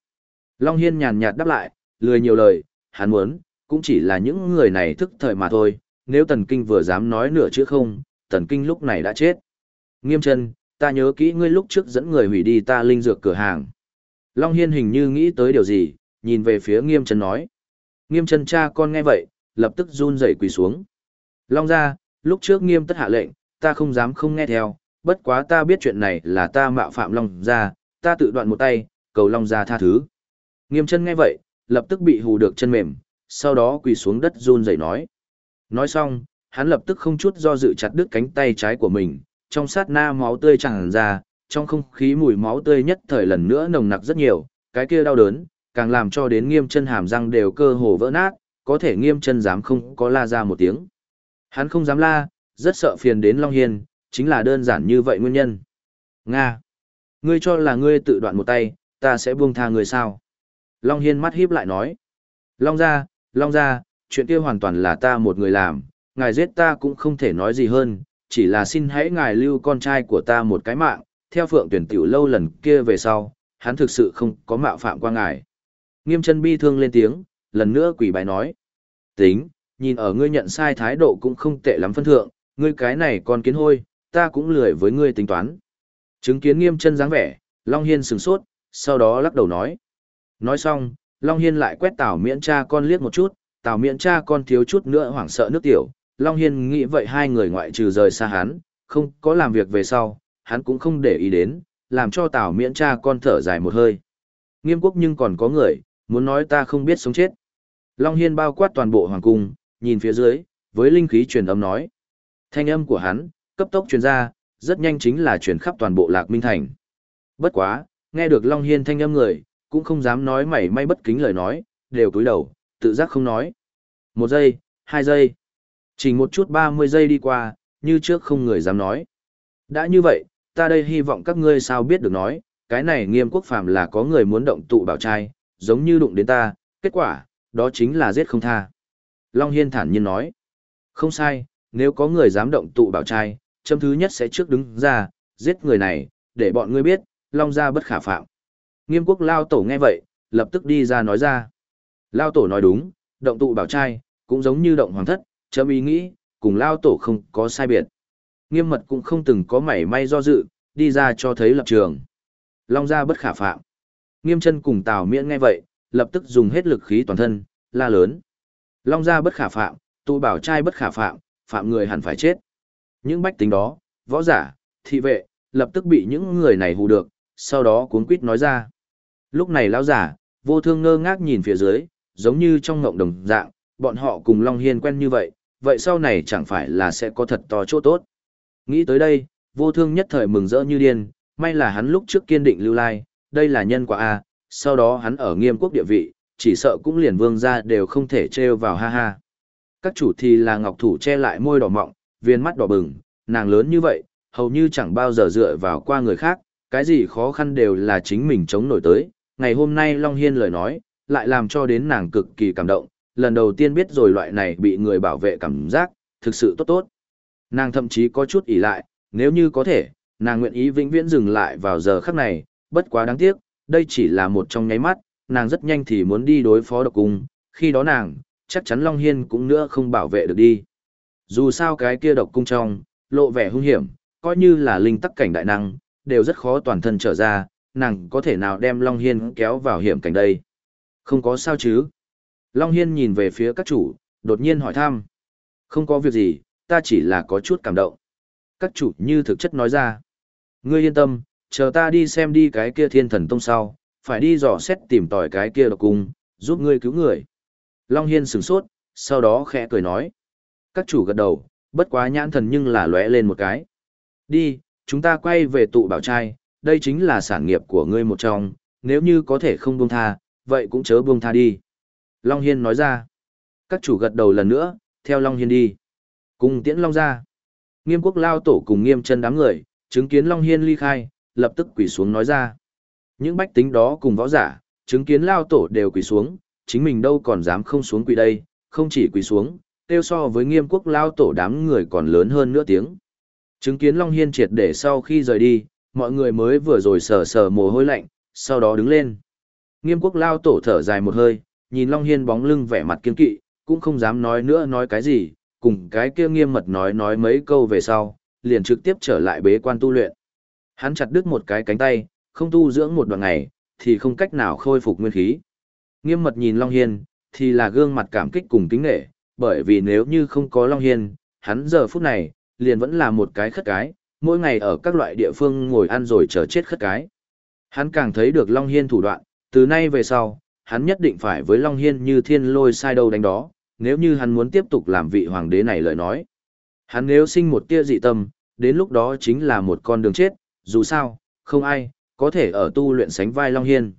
Long Hiên nhàn nhạt đáp lại, lười nhiều lời, hắn muốn, cũng chỉ là những người này thức thời mà thôi, nếu Tần Kinh vừa dám nói nửa chữ không, Tần Kinh lúc này đã chết. Nghiêm chân, ta nhớ kỹ ngươi lúc trước dẫn người hủy đi ta linh dược cửa hàng. Long Hiên hình như nghĩ tới điều gì, nhìn về phía nghiêm chân nói. Nghiêm chân cha con nghe vậy, lập tức run rẩy quỳ xuống. Long ra, lúc trước nghiêm tất hạ lệnh, ta không dám không nghe theo, bất quá ta biết chuyện này là ta mạo phạm Long ra, ta tự đoạn một tay, cầu Long ra tha thứ. Nghiêm chân nghe vậy, lập tức bị hù được chân mềm, sau đó quỳ xuống đất run rẩy nói. Nói xong, hắn lập tức không chút do dự chặt đứt cánh tay trái của mình, trong sát na máu tươi tràn ra, trong không khí mùi máu tươi nhất thời lần nữa nồng nặc rất nhiều, cái kia đau đớn, càng làm cho đến nghiêm chân hàm răng đều cơ hồ vỡ nát, có thể nghiêm chân dám không có la ra một tiếng. Hắn không dám la, rất sợ phiền đến Long Hiên, chính là đơn giản như vậy nguyên nhân. Nga! Ngươi cho là ngươi tự đoạn một tay, ta sẽ buông tha người sao? Long Hiên mắt híp lại nói. Long ra, Long ra, chuyện kia hoàn toàn là ta một người làm, ngài giết ta cũng không thể nói gì hơn, chỉ là xin hãy ngài lưu con trai của ta một cái mạng, theo phượng tuyển tiểu lâu lần kia về sau, hắn thực sự không có mạo phạm qua ngài. Nghiêm chân bi thương lên tiếng, lần nữa quỷ bài nói. Tính, nhìn ở ngươi nhận sai thái độ cũng không tệ lắm phân thượng, ngươi cái này còn kiến hôi, ta cũng lười với ngươi tính toán. Chứng kiến nghiêm chân dáng vẻ, Long Hiên sừng sốt, sau đó lắc đầu nói. Nói xong, Long Hiên lại quét Tào Miễn cha con liếc một chút, Tào Miễn cha con thiếu chút nữa hoảng sợ nước tiểu. Long Hiên nghĩ vậy hai người ngoại trừ rời xa hắn, không có làm việc về sau, hắn cũng không để ý đến, làm cho Tào Miễn cha con thở dài một hơi. Nghiêm quốc nhưng còn có người, muốn nói ta không biết sống chết. Long Hiên bao quát toàn bộ hoàng cung, nhìn phía dưới, với linh khí truyền âm nói. Thanh âm của hắn, cấp tốc truyền ra, rất nhanh chính là truyền khắp toàn bộ Lạc Minh Thành. Bất quá, nghe được Long Hiên thanh âm người, cũng không dám nói mảy may bất kính lời nói, đều cúi đầu, tự giác không nói. Một giây, hai giây, chỉ một chút ba mươi giây đi qua, như trước không người dám nói. Đã như vậy, ta đây hy vọng các ngươi sao biết được nói, cái này nghiêm quốc phàm là có người muốn động tụ bảo trai, giống như đụng đến ta, kết quả, đó chính là giết không tha. Long Hiên thản nhiên nói, không sai, nếu có người dám động tụ bảo trai, châm thứ nhất sẽ trước đứng ra, giết người này, để bọn ngươi biết, Long gia bất khả phạm. Nghiêm quốc Lao Tổ nghe vậy, lập tức đi ra nói ra. Lao Tổ nói đúng, động tụ bảo trai, cũng giống như động hoàng thất, châm ý nghĩ, cùng Lao Tổ không có sai biệt. Nghiêm mật cũng không từng có mảy may do dự, đi ra cho thấy lập trường. Long gia bất khả phạm. Nghiêm chân cùng Tào Miễn nghe vậy, lập tức dùng hết lực khí toàn thân, la lớn. Long gia bất khả phạm, tụ bảo trai bất khả phạm, phạm người hẳn phải chết. Những bách tính đó, võ giả, thị vệ, lập tức bị những người này hù được, sau đó cuốn quýt nói ra. Lúc này lão giả, vô thương ngơ ngác nhìn phía dưới, giống như trong ngộng đồng dạng, bọn họ cùng Long Hiên quen như vậy, vậy sau này chẳng phải là sẽ có thật to chỗ tốt. Nghĩ tới đây, vô thương nhất thời mừng rỡ như điên, may là hắn lúc trước kiên định lưu lai, đây là nhân quả A, sau đó hắn ở nghiêm quốc địa vị, chỉ sợ cũng liền vương ra đều không thể trêu vào ha ha. Các chủ thì là ngọc thủ che lại môi đỏ mọng, viên mắt đỏ bừng, nàng lớn như vậy, hầu như chẳng bao giờ dựa vào qua người khác, cái gì khó khăn đều là chính mình chống nổi tới. Ngày hôm nay Long Hiên lời nói, lại làm cho đến nàng cực kỳ cảm động, lần đầu tiên biết rồi loại này bị người bảo vệ cảm giác, thực sự tốt tốt. Nàng thậm chí có chút ỉ lại, nếu như có thể, nàng nguyện ý vĩnh viễn dừng lại vào giờ khắc này, bất quá đáng tiếc, đây chỉ là một trong nháy mắt, nàng rất nhanh thì muốn đi đối phó độc cung, khi đó nàng, chắc chắn Long Hiên cũng nữa không bảo vệ được đi. Dù sao cái kia độc cung trong, lộ vẻ hung hiểm, coi như là linh tắc cảnh đại năng, đều rất khó toàn thân trở ra, nàng có thể nào đem Long Hiên kéo vào hiểm cảnh đây. Không có sao chứ. Long Hiên nhìn về phía các chủ, đột nhiên hỏi thăm. Không có việc gì, ta chỉ là có chút cảm động. Các chủ như thực chất nói ra. Ngươi yên tâm, chờ ta đi xem đi cái kia thiên thần tông sau, phải đi dò xét tìm tỏi cái kia độc cung, giúp ngươi cứu người. Long Hiên sửng sốt, sau đó khẽ cười nói. Các chủ gật đầu, bất quá nhãn thần nhưng là lóe lên một cái. Đi, chúng ta quay về tụ bảo trai, đây chính là sản nghiệp của ngươi một trong, nếu như có thể không buông tha, vậy cũng chớ buông tha đi. Long Hiên nói ra. Các chủ gật đầu lần nữa, theo Long Hiên đi. Cùng tiễn Long ra. Nghiêm quốc lao tổ cùng nghiêm chân đám người, chứng kiến Long Hiên ly khai, lập tức quỳ xuống nói ra. Những bách tính đó cùng võ giả, chứng kiến lao tổ đều quỳ xuống, chính mình đâu còn dám không xuống quỳ đây, không chỉ quỳ xuống, tiêu so với nghiêm quốc lao tổ đám người còn lớn hơn nữa tiếng. Chứng kiến Long Hiên triệt để sau khi rời đi, mọi người mới vừa rồi sờ sờ mồ hôi lạnh, sau đó đứng lên. Nghiêm quốc lao tổ thở dài một hơi, nhìn Long Hiên bóng lưng vẻ mặt kiên kỵ, cũng không dám nói nữa nói cái gì, cùng cái kia nghiêm mật nói nói mấy câu về sau, liền trực tiếp trở lại bế quan tu luyện. Hắn chặt đứt một cái cánh tay, không tu dưỡng một đoạn ngày, thì không cách nào khôi phục nguyên khí. Nghiêm mật nhìn Long Hiên, thì là gương mặt cảm kích cùng kính nghệ, bởi vì nếu như không có Long Hiên, hắn giờ phút này, liền vẫn là một cái khất cái, mỗi ngày ở các loại địa phương ngồi ăn rồi chờ chết khất cái. Hắn càng thấy được Long Hiên thủ đoạn, từ nay về sau, hắn nhất định phải với Long Hiên như thiên lôi sai đâu đánh đó, nếu như hắn muốn tiếp tục làm vị hoàng đế này lời nói. Hắn nếu sinh một tia dị tâm, đến lúc đó chính là một con đường chết, dù sao, không ai, có thể ở tu luyện sánh vai Long Hiên.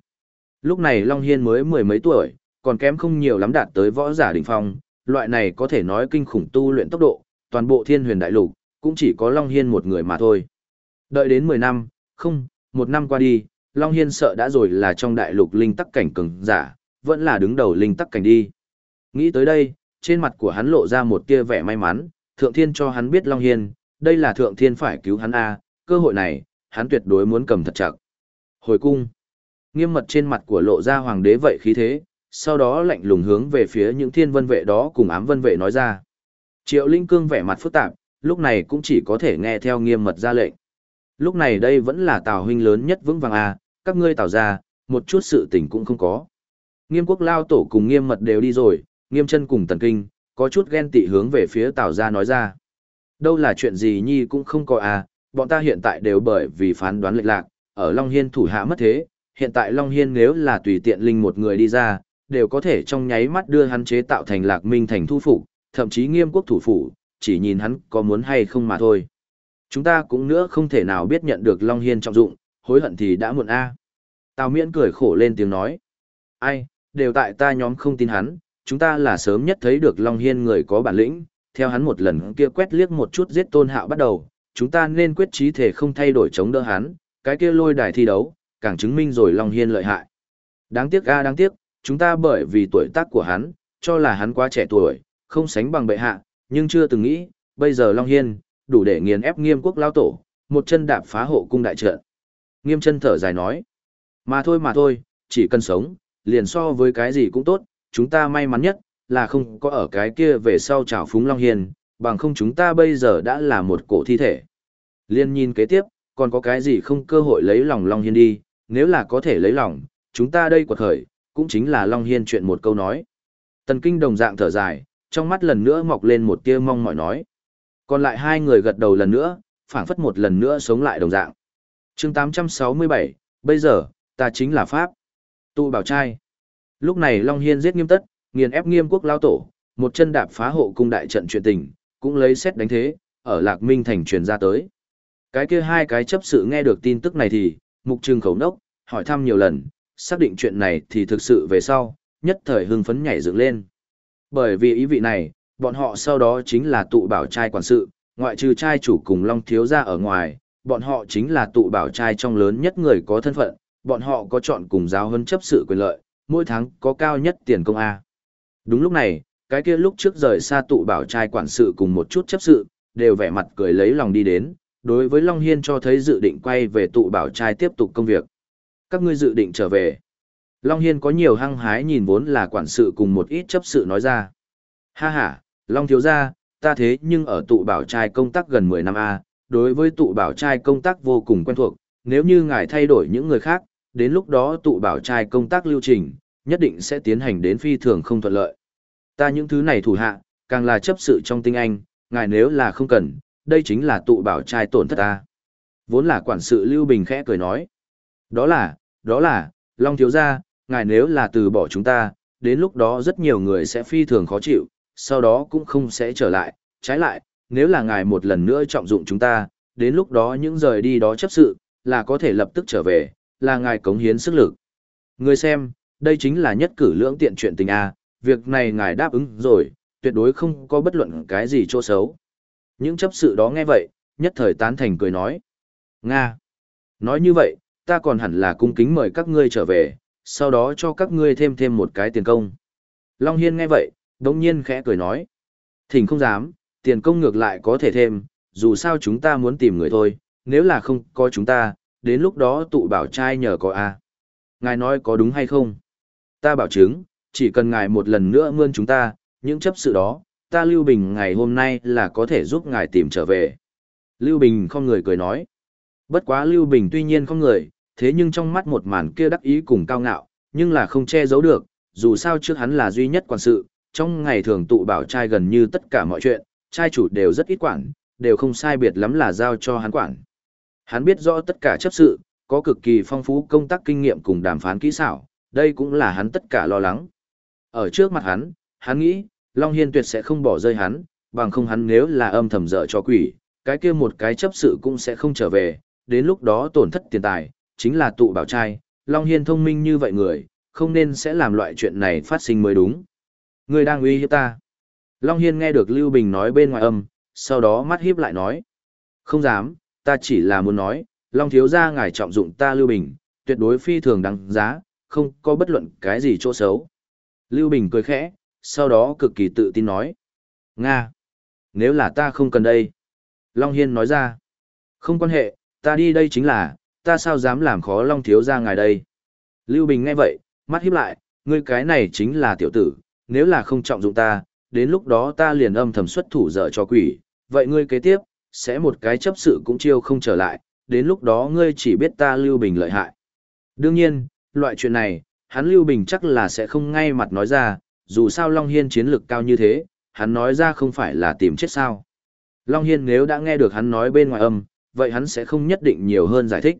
Lúc này Long Hiên mới mười mấy tuổi, còn kém không nhiều lắm đạt tới võ giả đỉnh phong, loại này có thể nói kinh khủng tu luyện tốc độ, toàn bộ thiên huyền đại lục, cũng chỉ có Long Hiên một người mà thôi. Đợi đến 10 năm, không, một năm qua đi, Long Hiên sợ đã rồi là trong đại lục linh tắc cảnh cường giả, vẫn là đứng đầu linh tắc cảnh đi. Nghĩ tới đây, trên mặt của hắn lộ ra một tia vẻ may mắn, thượng thiên cho hắn biết Long Hiên, đây là thượng thiên phải cứu hắn a cơ hội này, hắn tuyệt đối muốn cầm thật chặt. Hồi cung, nghiêm mật trên mặt của lộ ra hoàng đế vậy khí thế, sau đó lạnh lùng hướng về phía những thiên vân vệ đó cùng ám vân vệ nói ra. Triệu Linh Cương vẻ mặt phức tạp, lúc này cũng chỉ có thể nghe theo nghiêm mật ra lệnh. Lúc này đây vẫn là Tào huynh lớn nhất vững vàng à, các ngươi Tào ra, một chút sự tình cũng không có. Nghiêm quốc lao tổ cùng nghiêm mật đều đi rồi, nghiêm chân cùng tần kinh, có chút ghen tị hướng về phía Tào ra nói ra. Đâu là chuyện gì nhi cũng không có à, bọn ta hiện tại đều bởi vì phán đoán lệch lạc, ở Long Hiên thủ hạ mất thế, hiện tại Long Hiên nếu là tùy tiện linh một người đi ra, đều có thể trong nháy mắt đưa hắn chế tạo thành lạc minh thành thu phục, thậm chí nghiêm quốc thủ phủ, chỉ nhìn hắn có muốn hay không mà thôi. Chúng ta cũng nữa không thể nào biết nhận được Long Hiên trọng dụng, hối hận thì đã muộn a. Tào miễn cười khổ lên tiếng nói. Ai, đều tại ta nhóm không tin hắn, chúng ta là sớm nhất thấy được Long Hiên người có bản lĩnh, theo hắn một lần kia quét liếc một chút giết tôn hạo bắt đầu, chúng ta nên quyết trí thể không thay đổi chống đỡ hắn, cái kia lôi đài thi đấu, càng chứng minh rồi Long Hiên lợi hại. Đáng tiếc a đáng tiếc, chúng ta bởi vì tuổi tác của hắn, cho là hắn quá trẻ tuổi, không sánh bằng bệ hạ, nhưng chưa từng nghĩ, bây giờ Long Hiên, đủ để nghiền ép nghiêm quốc lao tổ, một chân đạp phá hộ cung đại trận. Nghiêm chân thở dài nói, mà thôi mà thôi, chỉ cần sống, liền so với cái gì cũng tốt, chúng ta may mắn nhất, là không có ở cái kia về sau trào phúng Long Hiên, bằng không chúng ta bây giờ đã là một cổ thi thể. Liên nhìn kế tiếp, còn có cái gì không cơ hội lấy lòng Long Hiên đi, nếu là có thể lấy lòng, chúng ta đây quật khởi, cũng chính là Long Hiên chuyện một câu nói. Tần Kinh đồng dạng thở dài, trong mắt lần nữa mọc lên một tia mong mỏi nói. Còn lại hai người gật đầu lần nữa, phảng phất một lần nữa sống lại đồng dạng. chương 867, bây giờ, ta chính là Pháp. Tụ bảo trai. Lúc này Long Hiên giết nghiêm tất, nghiền ép nghiêm quốc lao tổ, một chân đạp phá hộ cung đại trận chuyện tình, cũng lấy xét đánh thế, ở Lạc Minh thành truyền ra tới. Cái kia hai cái chấp sự nghe được tin tức này thì, mục trừng khẩu nốc, hỏi thăm nhiều lần, xác định chuyện này thì thực sự về sau, nhất thời hưng phấn nhảy dựng lên. Bởi vì ý vị này, bọn họ sau đó chính là tụ bảo trai quản sự, ngoại trừ trai chủ cùng Long Thiếu gia ở ngoài, bọn họ chính là tụ bảo trai trong lớn nhất người có thân phận, bọn họ có chọn cùng giáo hơn chấp sự quyền lợi, mỗi tháng có cao nhất tiền công A. Đúng lúc này, cái kia lúc trước rời xa tụ bảo trai quản sự cùng một chút chấp sự, đều vẻ mặt cười lấy lòng đi đến, đối với Long Hiên cho thấy dự định quay về tụ bảo trai tiếp tục công việc. Các ngươi dự định trở về. Long Hiên có nhiều hăng hái nhìn vốn là quản sự cùng một ít chấp sự nói ra. Ha ha, Long thiếu gia, ta thế nhưng ở tụ bảo trai công tác gần 10 năm A, đối với tụ bảo trai công tác vô cùng quen thuộc, nếu như ngài thay đổi những người khác, đến lúc đó tụ bảo trai công tác lưu trình, nhất định sẽ tiến hành đến phi thường không thuận lợi. Ta những thứ này thủ hạ, càng là chấp sự trong tinh anh, ngài nếu là không cần, đây chính là tụ bảo trai tổn thất ta. Vốn là quản sự Lưu Bình khẽ cười nói. Đó là, đó là, Long thiếu gia, ngài nếu là từ bỏ chúng ta, đến lúc đó rất nhiều người sẽ phi thường khó chịu, sau đó cũng không sẽ trở lại, trái lại, nếu là ngài một lần nữa trọng dụng chúng ta, đến lúc đó những rời đi đó chấp sự, là có thể lập tức trở về, là ngài cống hiến sức lực. Người xem, đây chính là nhất cử lưỡng tiện chuyện tình A, việc này ngài đáp ứng rồi, tuyệt đối không có bất luận cái gì chỗ xấu. Những chấp sự đó nghe vậy, nhất thời tán thành cười nói. Nga! Nói như vậy, ta còn hẳn là cung kính mời các ngươi trở về, sau đó cho các ngươi thêm thêm một cái tiền công. Long Hiên nghe vậy, đống nhiên khẽ cười nói. Thỉnh không dám, tiền công ngược lại có thể thêm, dù sao chúng ta muốn tìm người thôi, nếu là không có chúng ta, đến lúc đó tụ bảo trai nhờ có a Ngài nói có đúng hay không? Ta bảo chứng, chỉ cần ngài một lần nữa mươn chúng ta, những chấp sự đó, ta Lưu Bình ngày hôm nay là có thể giúp ngài tìm trở về. Lưu Bình không người cười nói. Bất quá Lưu Bình tuy nhiên không người, thế nhưng trong mắt một màn kia đắc ý cùng cao ngạo, nhưng là không che giấu được, dù sao trước hắn là duy nhất quản sự, trong ngày thường tụ bảo trai gần như tất cả mọi chuyện, trai chủ đều rất ít quản, đều không sai biệt lắm là giao cho hắn quản. Hắn biết rõ tất cả chấp sự, có cực kỳ phong phú công tác kinh nghiệm cùng đàm phán kỹ xảo, đây cũng là hắn tất cả lo lắng. Ở trước mặt hắn, hắn nghĩ, Long Hiên tuyệt sẽ không bỏ rơi hắn, bằng không hắn nếu là âm thầm dở cho quỷ, cái kia một cái chấp sự cũng sẽ không trở về, đến lúc đó tổn thất tiền tài, chính là tụ bảo trai, Long Hiên thông minh như vậy người, không nên sẽ làm loại chuyện này phát sinh mới đúng. Người đang uy hiếp ta. Long Hiên nghe được Lưu Bình nói bên ngoài âm, sau đó mắt hiếp lại nói. Không dám, ta chỉ là muốn nói, Long thiếu gia ngài trọng dụng ta Lưu Bình, tuyệt đối phi thường đáng giá, không có bất luận cái gì chỗ xấu. Lưu Bình cười khẽ, sau đó cực kỳ tự tin nói. Nga! Nếu là ta không cần đây. Long Hiên nói ra. Không quan hệ, ta đi đây chính là, ta sao dám làm khó Long thiếu gia ngài đây. Lưu Bình nghe vậy, mắt híp lại, ngươi cái này chính là tiểu tử, nếu là không trọng dụng ta, đến lúc đó ta liền âm thầm xuất thủ dở cho quỷ, vậy ngươi kế tiếp, sẽ một cái chấp sự cũng chiêu không trở lại, đến lúc đó ngươi chỉ biết ta Lưu Bình lợi hại. Đương nhiên, loại chuyện này, hắn Lưu Bình chắc là sẽ không ngay mặt nói ra, dù sao Long Hiên chiến lực cao như thế, hắn nói ra không phải là tìm chết sao. Long Hiên nếu đã nghe được hắn nói bên ngoài âm, vậy hắn sẽ không nhất định nhiều hơn giải thích.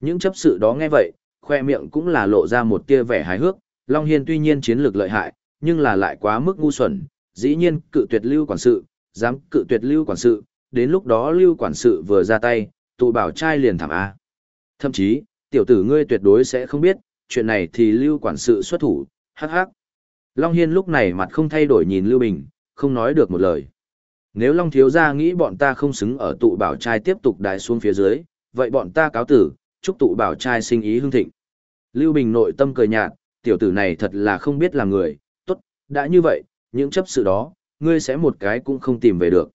Những chấp sự đó nghe vậy, khoe miệng cũng là lộ ra một tia vẻ hài hước, Long Hiên tuy nhiên chiến lược lợi hại, nhưng là lại quá mức ngu xuẩn, dĩ nhiên cự tuyệt lưu quản sự, dám cự tuyệt lưu quản sự, đến lúc đó lưu quản sự vừa ra tay, tụ bảo trai liền thảm A. Thậm chí, tiểu tử ngươi tuyệt đối sẽ không biết, chuyện này thì lưu quản sự xuất thủ, hắc hắc. Long Hiên lúc này mặt không thay đổi nhìn Lưu Bình, không nói được một lời. Nếu Long Thiếu Gia nghĩ bọn ta không xứng ở tụ bảo trai tiếp tục đái xuống phía dưới, vậy bọn ta cáo tử, chúc tụ bảo trai sinh ý hương thịnh. Lưu Bình nội tâm cười nhạt, tiểu tử này thật là không biết là người, tốt, đã như vậy, những chấp sự đó, ngươi sẽ một cái cũng không tìm về được.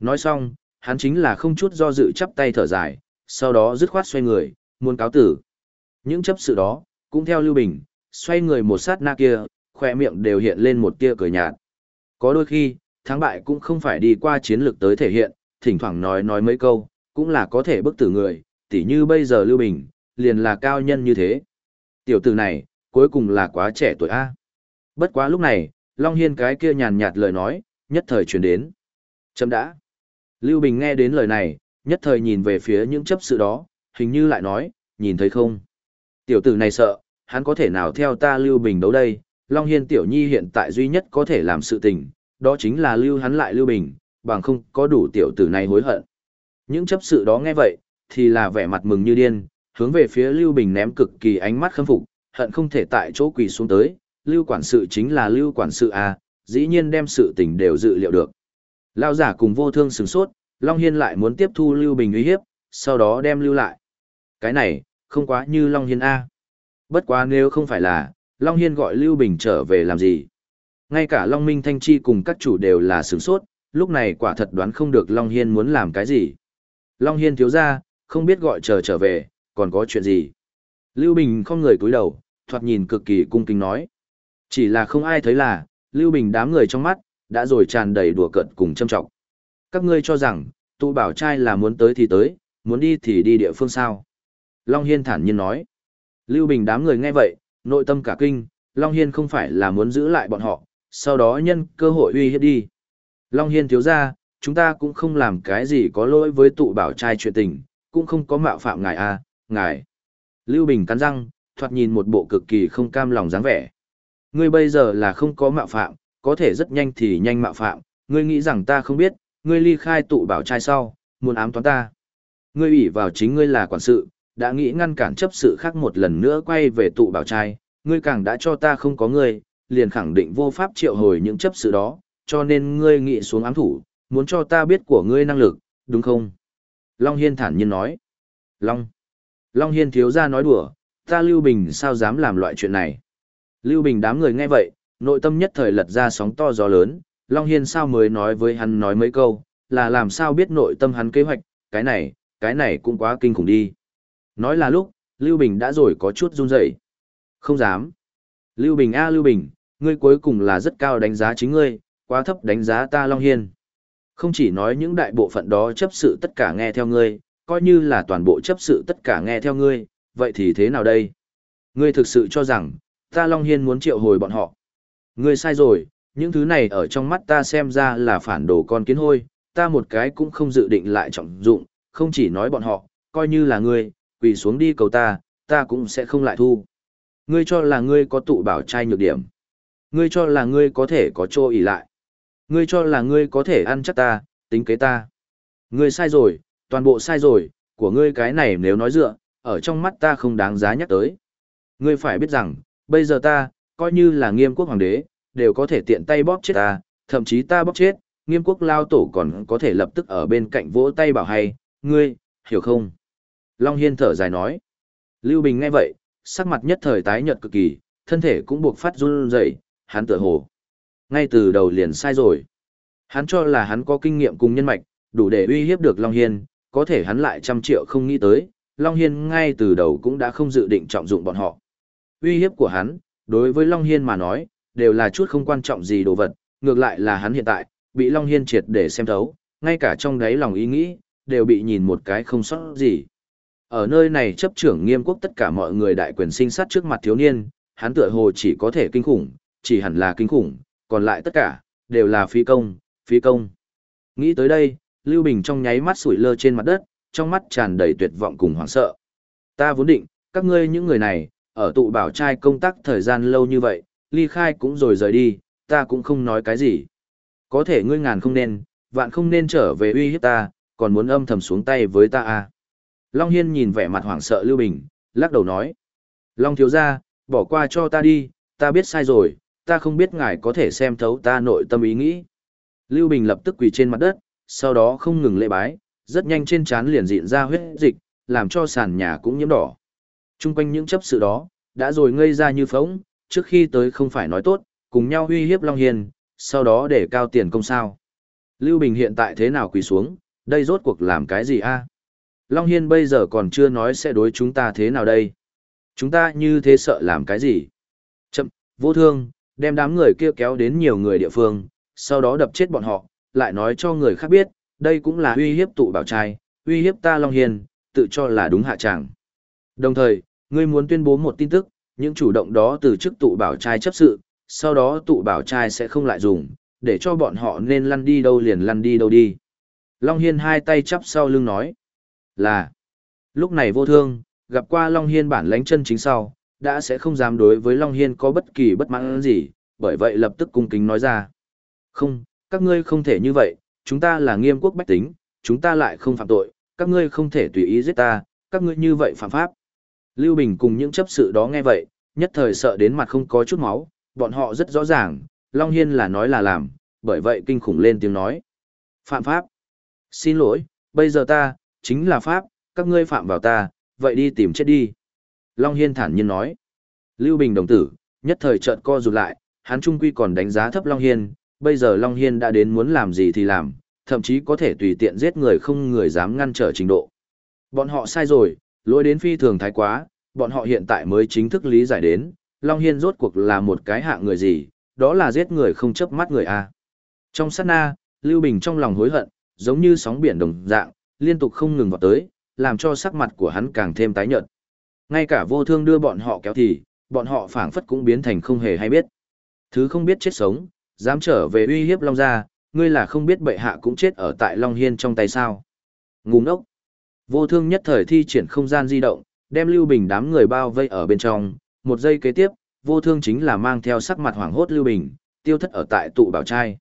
Nói xong, hắn chính là không chút do dự chắp tay thở dài, sau đó dứt khoát xoay người, muốn cáo tử. Những chấp sự đó, cũng theo Lưu Bình, xoay người một sát na kia, khoe miệng đều hiện lên một tia cười nhạt. Có đôi khi, thắng bại cũng không phải đi qua chiến lược tới thể hiện, thỉnh thoảng nói nói mấy câu, cũng là có thể bức tử người, tỉ như bây giờ Lưu Bình, liền là cao nhân như thế. Tiểu tử này, cuối cùng là quá trẻ tuổi A. Bất quá lúc này, Long Hiên cái kia nhàn nhạt lời nói, nhất thời chuyển đến. Chấm đã. Lưu Bình nghe đến lời này, nhất thời nhìn về phía những chấp sự đó, hình như lại nói, nhìn thấy không? Tiểu tử này sợ, hắn có thể nào theo ta Lưu Bình đấu đây? Long Hiên Tiểu Nhi hiện tại duy nhất có thể làm sự tình, đó chính là lưu hắn lại Lưu Bình, bằng không có đủ tiểu tử này hối hận. Những chấp sự đó nghe vậy, thì là vẻ mặt mừng như điên, hướng về phía Lưu Bình ném cực kỳ ánh mắt khâm phục, hận không thể tại chỗ quỳ xuống tới, Lưu quản sự chính là Lưu quản sự à, dĩ nhiên đem sự tình đều dự liệu được. Lão giả cùng vô thương sừng sốt, Long Hiên lại muốn tiếp thu Lưu Bình uy hiếp, sau đó đem lưu lại. Cái này, không quá như Long Hiên A. Bất quá nếu không phải là, Long Hiên gọi Lưu Bình trở về làm gì. Ngay cả Long Minh Thanh Chi cùng các chủ đều là sửng sốt, lúc này quả thật đoán không được Long Hiên muốn làm cái gì. Long Hiên thiếu ra, không biết gọi chờ trở về, còn có chuyện gì. Lưu Bình không người cúi đầu, thoạt nhìn cực kỳ cung kính nói. Chỉ là không ai thấy là, Lưu Bình đám người trong mắt, đã rồi tràn đầy đùa cợt cùng châm trọng. Các ngươi cho rằng, tụ bảo trai là muốn tới thì tới, muốn đi thì đi địa phương sao. Long Hiên thản nhiên nói. Lưu Bình đám người nghe vậy, nội tâm cả kinh, Long Hiên không phải là muốn giữ lại bọn họ, sau đó nhân cơ hội uy hiếp đi. Long Hiên thiếu ra, chúng ta cũng không làm cái gì có lỗi với tụ bảo trai chuyện tình, cũng không có mạo phạm ngài a à, ngài. Lưu Bình cắn răng, thoạt nhìn một bộ cực kỳ không cam lòng dáng vẻ. Ngươi bây giờ là không có mạo phạm, có thể rất nhanh thì nhanh mạo phạm, ngươi nghĩ rằng ta không biết, ngươi ly khai tụ bảo trai sau, muốn ám toán ta. Ngươi ủy vào chính ngươi là quản sự, đã nghĩ ngăn cản chấp sự khác một lần nữa quay về tụ bảo trai, ngươi càng đã cho ta không có ngươi, liền khẳng định vô pháp triệu hồi những chấp sự đó, cho nên ngươi nghĩ xuống ám thủ, muốn cho ta biết của ngươi năng lực, đúng không? Long Hiên thản nhiên nói. Long. Long Hiên thiếu ra nói đùa, ta Lưu Bình sao dám làm loại chuyện này? Lưu Bình đám người nghe vậy, nội tâm nhất thời lật ra sóng to gió lớn, Long Hiên sao mới nói với hắn nói mấy câu, là làm sao biết nội tâm hắn kế hoạch, cái này, cái này cũng quá kinh khủng đi. Nói là lúc, Lưu Bình đã rồi có chút run rẩy Không dám. Lưu Bình a Lưu Bình, ngươi cuối cùng là rất cao đánh giá chính ngươi, quá thấp đánh giá ta Long Hiên. Không chỉ nói những đại bộ phận đó chấp sự tất cả nghe theo ngươi, coi như là toàn bộ chấp sự tất cả nghe theo ngươi, vậy thì thế nào đây? Ngươi thực sự cho rằng, Ta Long Hiên muốn triệu hồi bọn họ. Ngươi sai rồi, những thứ này ở trong mắt ta xem ra là phản đồ con kiến hôi, ta một cái cũng không dự định lại trọng dụng, không chỉ nói bọn họ, coi như là ngươi, quỳ xuống đi cầu ta, ta cũng sẽ không lại thu. Ngươi cho là ngươi có tụ bảo trai nhược điểm. Ngươi cho là ngươi có thể có trô ỉ lại. Ngươi cho là ngươi có thể ăn chắc ta, tính kế ta. Ngươi sai rồi, toàn bộ sai rồi, của ngươi cái này nếu nói dựa, ở trong mắt ta không đáng giá nhắc tới. Ngươi phải biết rằng, bây giờ ta, coi như là nghiêm quốc hoàng đế, đều có thể tiện tay bóp chết ta, thậm chí ta bóp chết, nghiêm quốc lao tổ còn có thể lập tức ở bên cạnh vỗ tay bảo hay, ngươi, hiểu không? Long Hiên thở dài nói. Lưu Bình nghe vậy, sắc mặt nhất thời tái nhợt cực kỳ, thân thể cũng buộc phát run rẩy, hắn tựa hồ. Ngay từ đầu liền sai rồi. Hắn cho là hắn có kinh nghiệm cùng nhân mạch, đủ để uy hiếp được Long Hiên, có thể hắn lại trăm triệu không nghĩ tới, Long Hiên ngay từ đầu cũng đã không dự định trọng dụng bọn họ. Uy hiếp của hắn, đối với Long Hiên mà nói, đều là chút không quan trọng gì đồ vật, ngược lại là hắn hiện tại, bị Long Hiên triệt để xem thấu, ngay cả trong đáy lòng ý nghĩ, đều bị nhìn một cái không sót gì. Ở nơi này chấp trưởng nghiêm quốc tất cả mọi người đại quyền sinh sát trước mặt thiếu niên, hắn tựa hồ chỉ có thể kinh khủng, chỉ hẳn là kinh khủng, còn lại tất cả, đều là phi công, phi công. Nghĩ tới đây, Lưu Bình trong nháy mắt sủi lơ trên mặt đất, trong mắt tràn đầy tuyệt vọng cùng hoảng sợ. Ta vốn định, các ngươi những người này, ở tụ bảo trai công tác thời gian lâu như vậy, ly khai cũng rồi rời đi, ta cũng không nói cái gì. Có thể ngươi ngàn không nên, vạn không nên trở về uy hiếp ta, còn muốn âm thầm xuống tay với ta à. Long Hiên nhìn vẻ mặt hoảng sợ Lưu Bình, lắc đầu nói. Long thiếu ra, bỏ qua cho ta đi, ta biết sai rồi, ta không biết ngài có thể xem thấu ta nội tâm ý nghĩ. Lưu Bình lập tức quỳ trên mặt đất, sau đó không ngừng lễ bái, rất nhanh trên trán liền dịn ra huyết dịch, làm cho sàn nhà cũng nhiễm đỏ. Trung quanh những chấp sự đó, đã rồi ngây ra như phóng, trước khi tới không phải nói tốt, cùng nhau uy hiếp Long Hiên, sau đó để cao tiền công sao. Lưu Bình hiện tại thế nào quỳ xuống, đây rốt cuộc làm cái gì a? Long Hiên bây giờ còn chưa nói sẽ đối chúng ta thế nào đây. Chúng ta như thế sợ làm cái gì? Chậm, vô thương, đem đám người kia kéo đến nhiều người địa phương, sau đó đập chết bọn họ, lại nói cho người khác biết, đây cũng là uy hiếp tụ bảo trai, uy hiếp ta Long Hiền, tự cho là đúng hạ tràng. Đồng thời, ngươi muốn tuyên bố một tin tức, những chủ động đó từ chức tụ bảo trai chấp sự, sau đó tụ bảo trai sẽ không lại dùng, để cho bọn họ nên lăn đi đâu liền lăn đi đâu đi. Long Hiên hai tay chắp sau lưng nói là lúc này vô thương, gặp qua Long Hiên bản lãnh chân chính sau, đã sẽ không dám đối với Long Hiên có bất kỳ bất mãn gì, bởi vậy lập tức cung kính nói ra. Không, các ngươi không thể như vậy, chúng ta là nghiêm quốc bách tính, chúng ta lại không phạm tội, các ngươi không thể tùy ý giết ta, các ngươi như vậy phạm pháp. Lưu Bình cùng những chấp sự đó nghe vậy, nhất thời sợ đến mặt không có chút máu, bọn họ rất rõ ràng, Long Hiên là nói là làm, bởi vậy kinh khủng lên tiếng nói. Phạm pháp. Xin lỗi, bây giờ ta, chính là pháp, các ngươi phạm vào ta, vậy đi tìm chết đi. Long Hiên thản nhiên nói. Lưu Bình đồng tử, nhất thời trợn co rụt lại, hắn trung quy còn đánh giá thấp Long Hiên, bây giờ Long Hiên đã đến muốn làm gì thì làm, thậm chí có thể tùy tiện giết người không người dám ngăn trở trình độ. Bọn họ sai rồi, lỗi đến phi thường thái quá, bọn họ hiện tại mới chính thức lý giải đến, Long Hiên rốt cuộc là một cái hạng người gì, đó là giết người không chấp mắt người a. Trong sát na, Lưu Bình trong lòng hối hận, giống như sóng biển đồng dạng, liên tục không ngừng vào tới, làm cho sắc mặt của hắn càng thêm tái nhợt. Ngay cả vô thương đưa bọn họ kéo thì, bọn họ phảng phất cũng biến thành không hề hay biết. Thứ không biết chết sống, dám trở về uy hiếp Long gia, ngươi là không biết bệ hạ cũng chết ở tại Long Hiên trong tay sao. Ngu ngốc. Vô thương nhất thời thi triển không gian di động, đem Lưu Bình đám người bao vây ở bên trong, một giây kế tiếp, vô thương chính là mang theo sắc mặt hoảng hốt Lưu Bình, tiêu thất ở tại tụ bảo trai.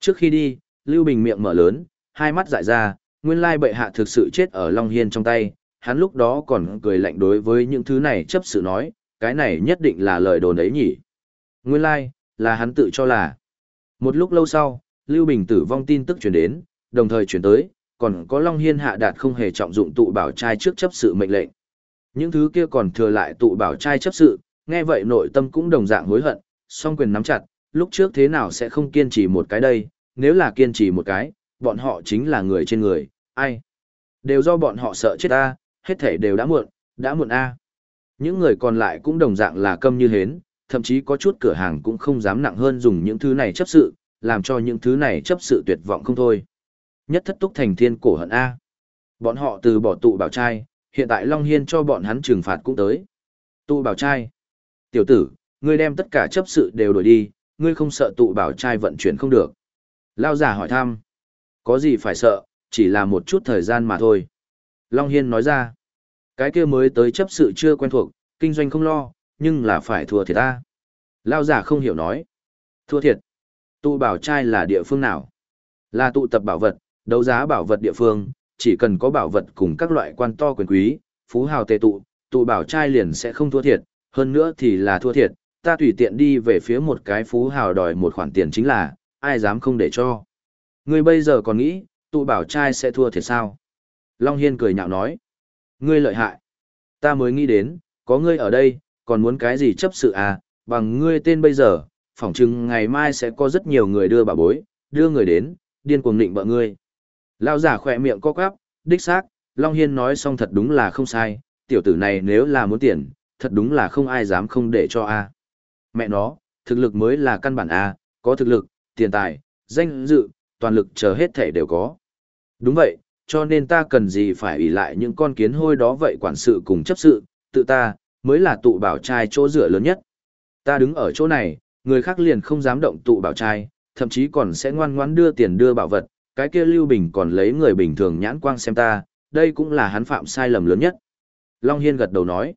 Trước khi đi, Lưu Bình miệng mở lớn, hai mắt dại ra, nguyên lai bệ hạ thực sự chết ở Long Hiên trong tay, hắn lúc đó còn cười lạnh đối với những thứ này chấp sự nói, cái này nhất định là lời đồn ấy nhỉ. Nguyên lai, là hắn tự cho là. Một lúc lâu sau, Lưu Bình tử vong tin tức truyền đến, đồng thời truyền tới, còn có Long Hiên hạ đạt không hề trọng dụng tụ bảo trai trước chấp sự mệnh lệnh. Những thứ kia còn thừa lại tụ bảo trai chấp sự, nghe vậy nội tâm cũng đồng dạng hối hận, song quyền nắm chặt, lúc trước thế nào sẽ không kiên trì một cái đây, nếu là kiên trì một cái, bọn họ chính là người trên người, ai? Đều do bọn họ sợ chết ta, hết thể đều đã muộn, đã muộn a. Những người còn lại cũng đồng dạng là câm như hến, thậm chí có chút cửa hàng cũng không dám nặng hơn dùng những thứ này chấp sự, làm cho những thứ này chấp sự tuyệt vọng không thôi. Nhất thất túc thành thiên cổ hận A. Bọn họ từ bỏ tụ bảo trai, hiện tại Long Hiên cho bọn hắn trừng phạt cũng tới. Tụ bảo trai. Tiểu tử, Ngươi đem tất cả chấp sự đều đổi đi, ngươi không sợ tụ bảo trai vận chuyển không được. Lao giả hỏi thăm. Có gì phải sợ, chỉ là một chút thời gian mà thôi. Long Hiên nói ra. Cái kia mới tới chấp sự chưa quen thuộc, kinh doanh không lo, nhưng là phải thua thiệt ta. Lao giả không hiểu nói. Thua thiệt. Tụ bảo trai là địa phương nào? Là tụ tập bảo vật, đấu giá bảo vật địa phương, chỉ cần có bảo vật cùng các loại quan to quyền quý, phú hào tề tụ, tụ bảo trai liền sẽ không thua thiệt, hơn nữa thì là thua thiệt, ta tùy tiện đi về phía một cái phú hào đòi một khoản tiền chính là, ai dám không để cho. Ngươi bây giờ còn nghĩ, tụ bảo trai sẽ thua thiệt sao? Long Hiên cười nhạo nói. Ngươi lợi hại. Ta mới nghĩ đến, có ngươi ở đây, còn muốn cái gì chấp sự à, bằng ngươi tên bây giờ, phỏng chừng ngày mai sẽ có rất nhiều người đưa bà bối, đưa người đến, điên cuồng định bợ ngươi. Lao giả khỏe miệng co quắp, đích xác, Long Hiên nói xong thật đúng là không sai, tiểu tử này nếu là muốn tiền, thật đúng là không ai dám không để cho a Mẹ nó, thực lực mới là căn bản a có thực lực, tiền tài, danh dự, toàn lực chờ hết thể đều có. Đúng vậy, cho nên ta cần gì phải ủy lại những con kiến hôi đó vậy quản sự cùng chấp sự, tự ta, mới là tụ bảo trai chỗ dựa lớn nhất. Ta đứng ở chỗ này, người khác liền không dám động tụ bảo trai, thậm chí còn sẽ ngoan ngoãn đưa tiền đưa bảo vật, cái kia Lưu Bình còn lấy người bình thường nhãn quang xem ta, đây cũng là hắn phạm sai lầm lớn nhất. Long Hiên gật đầu nói,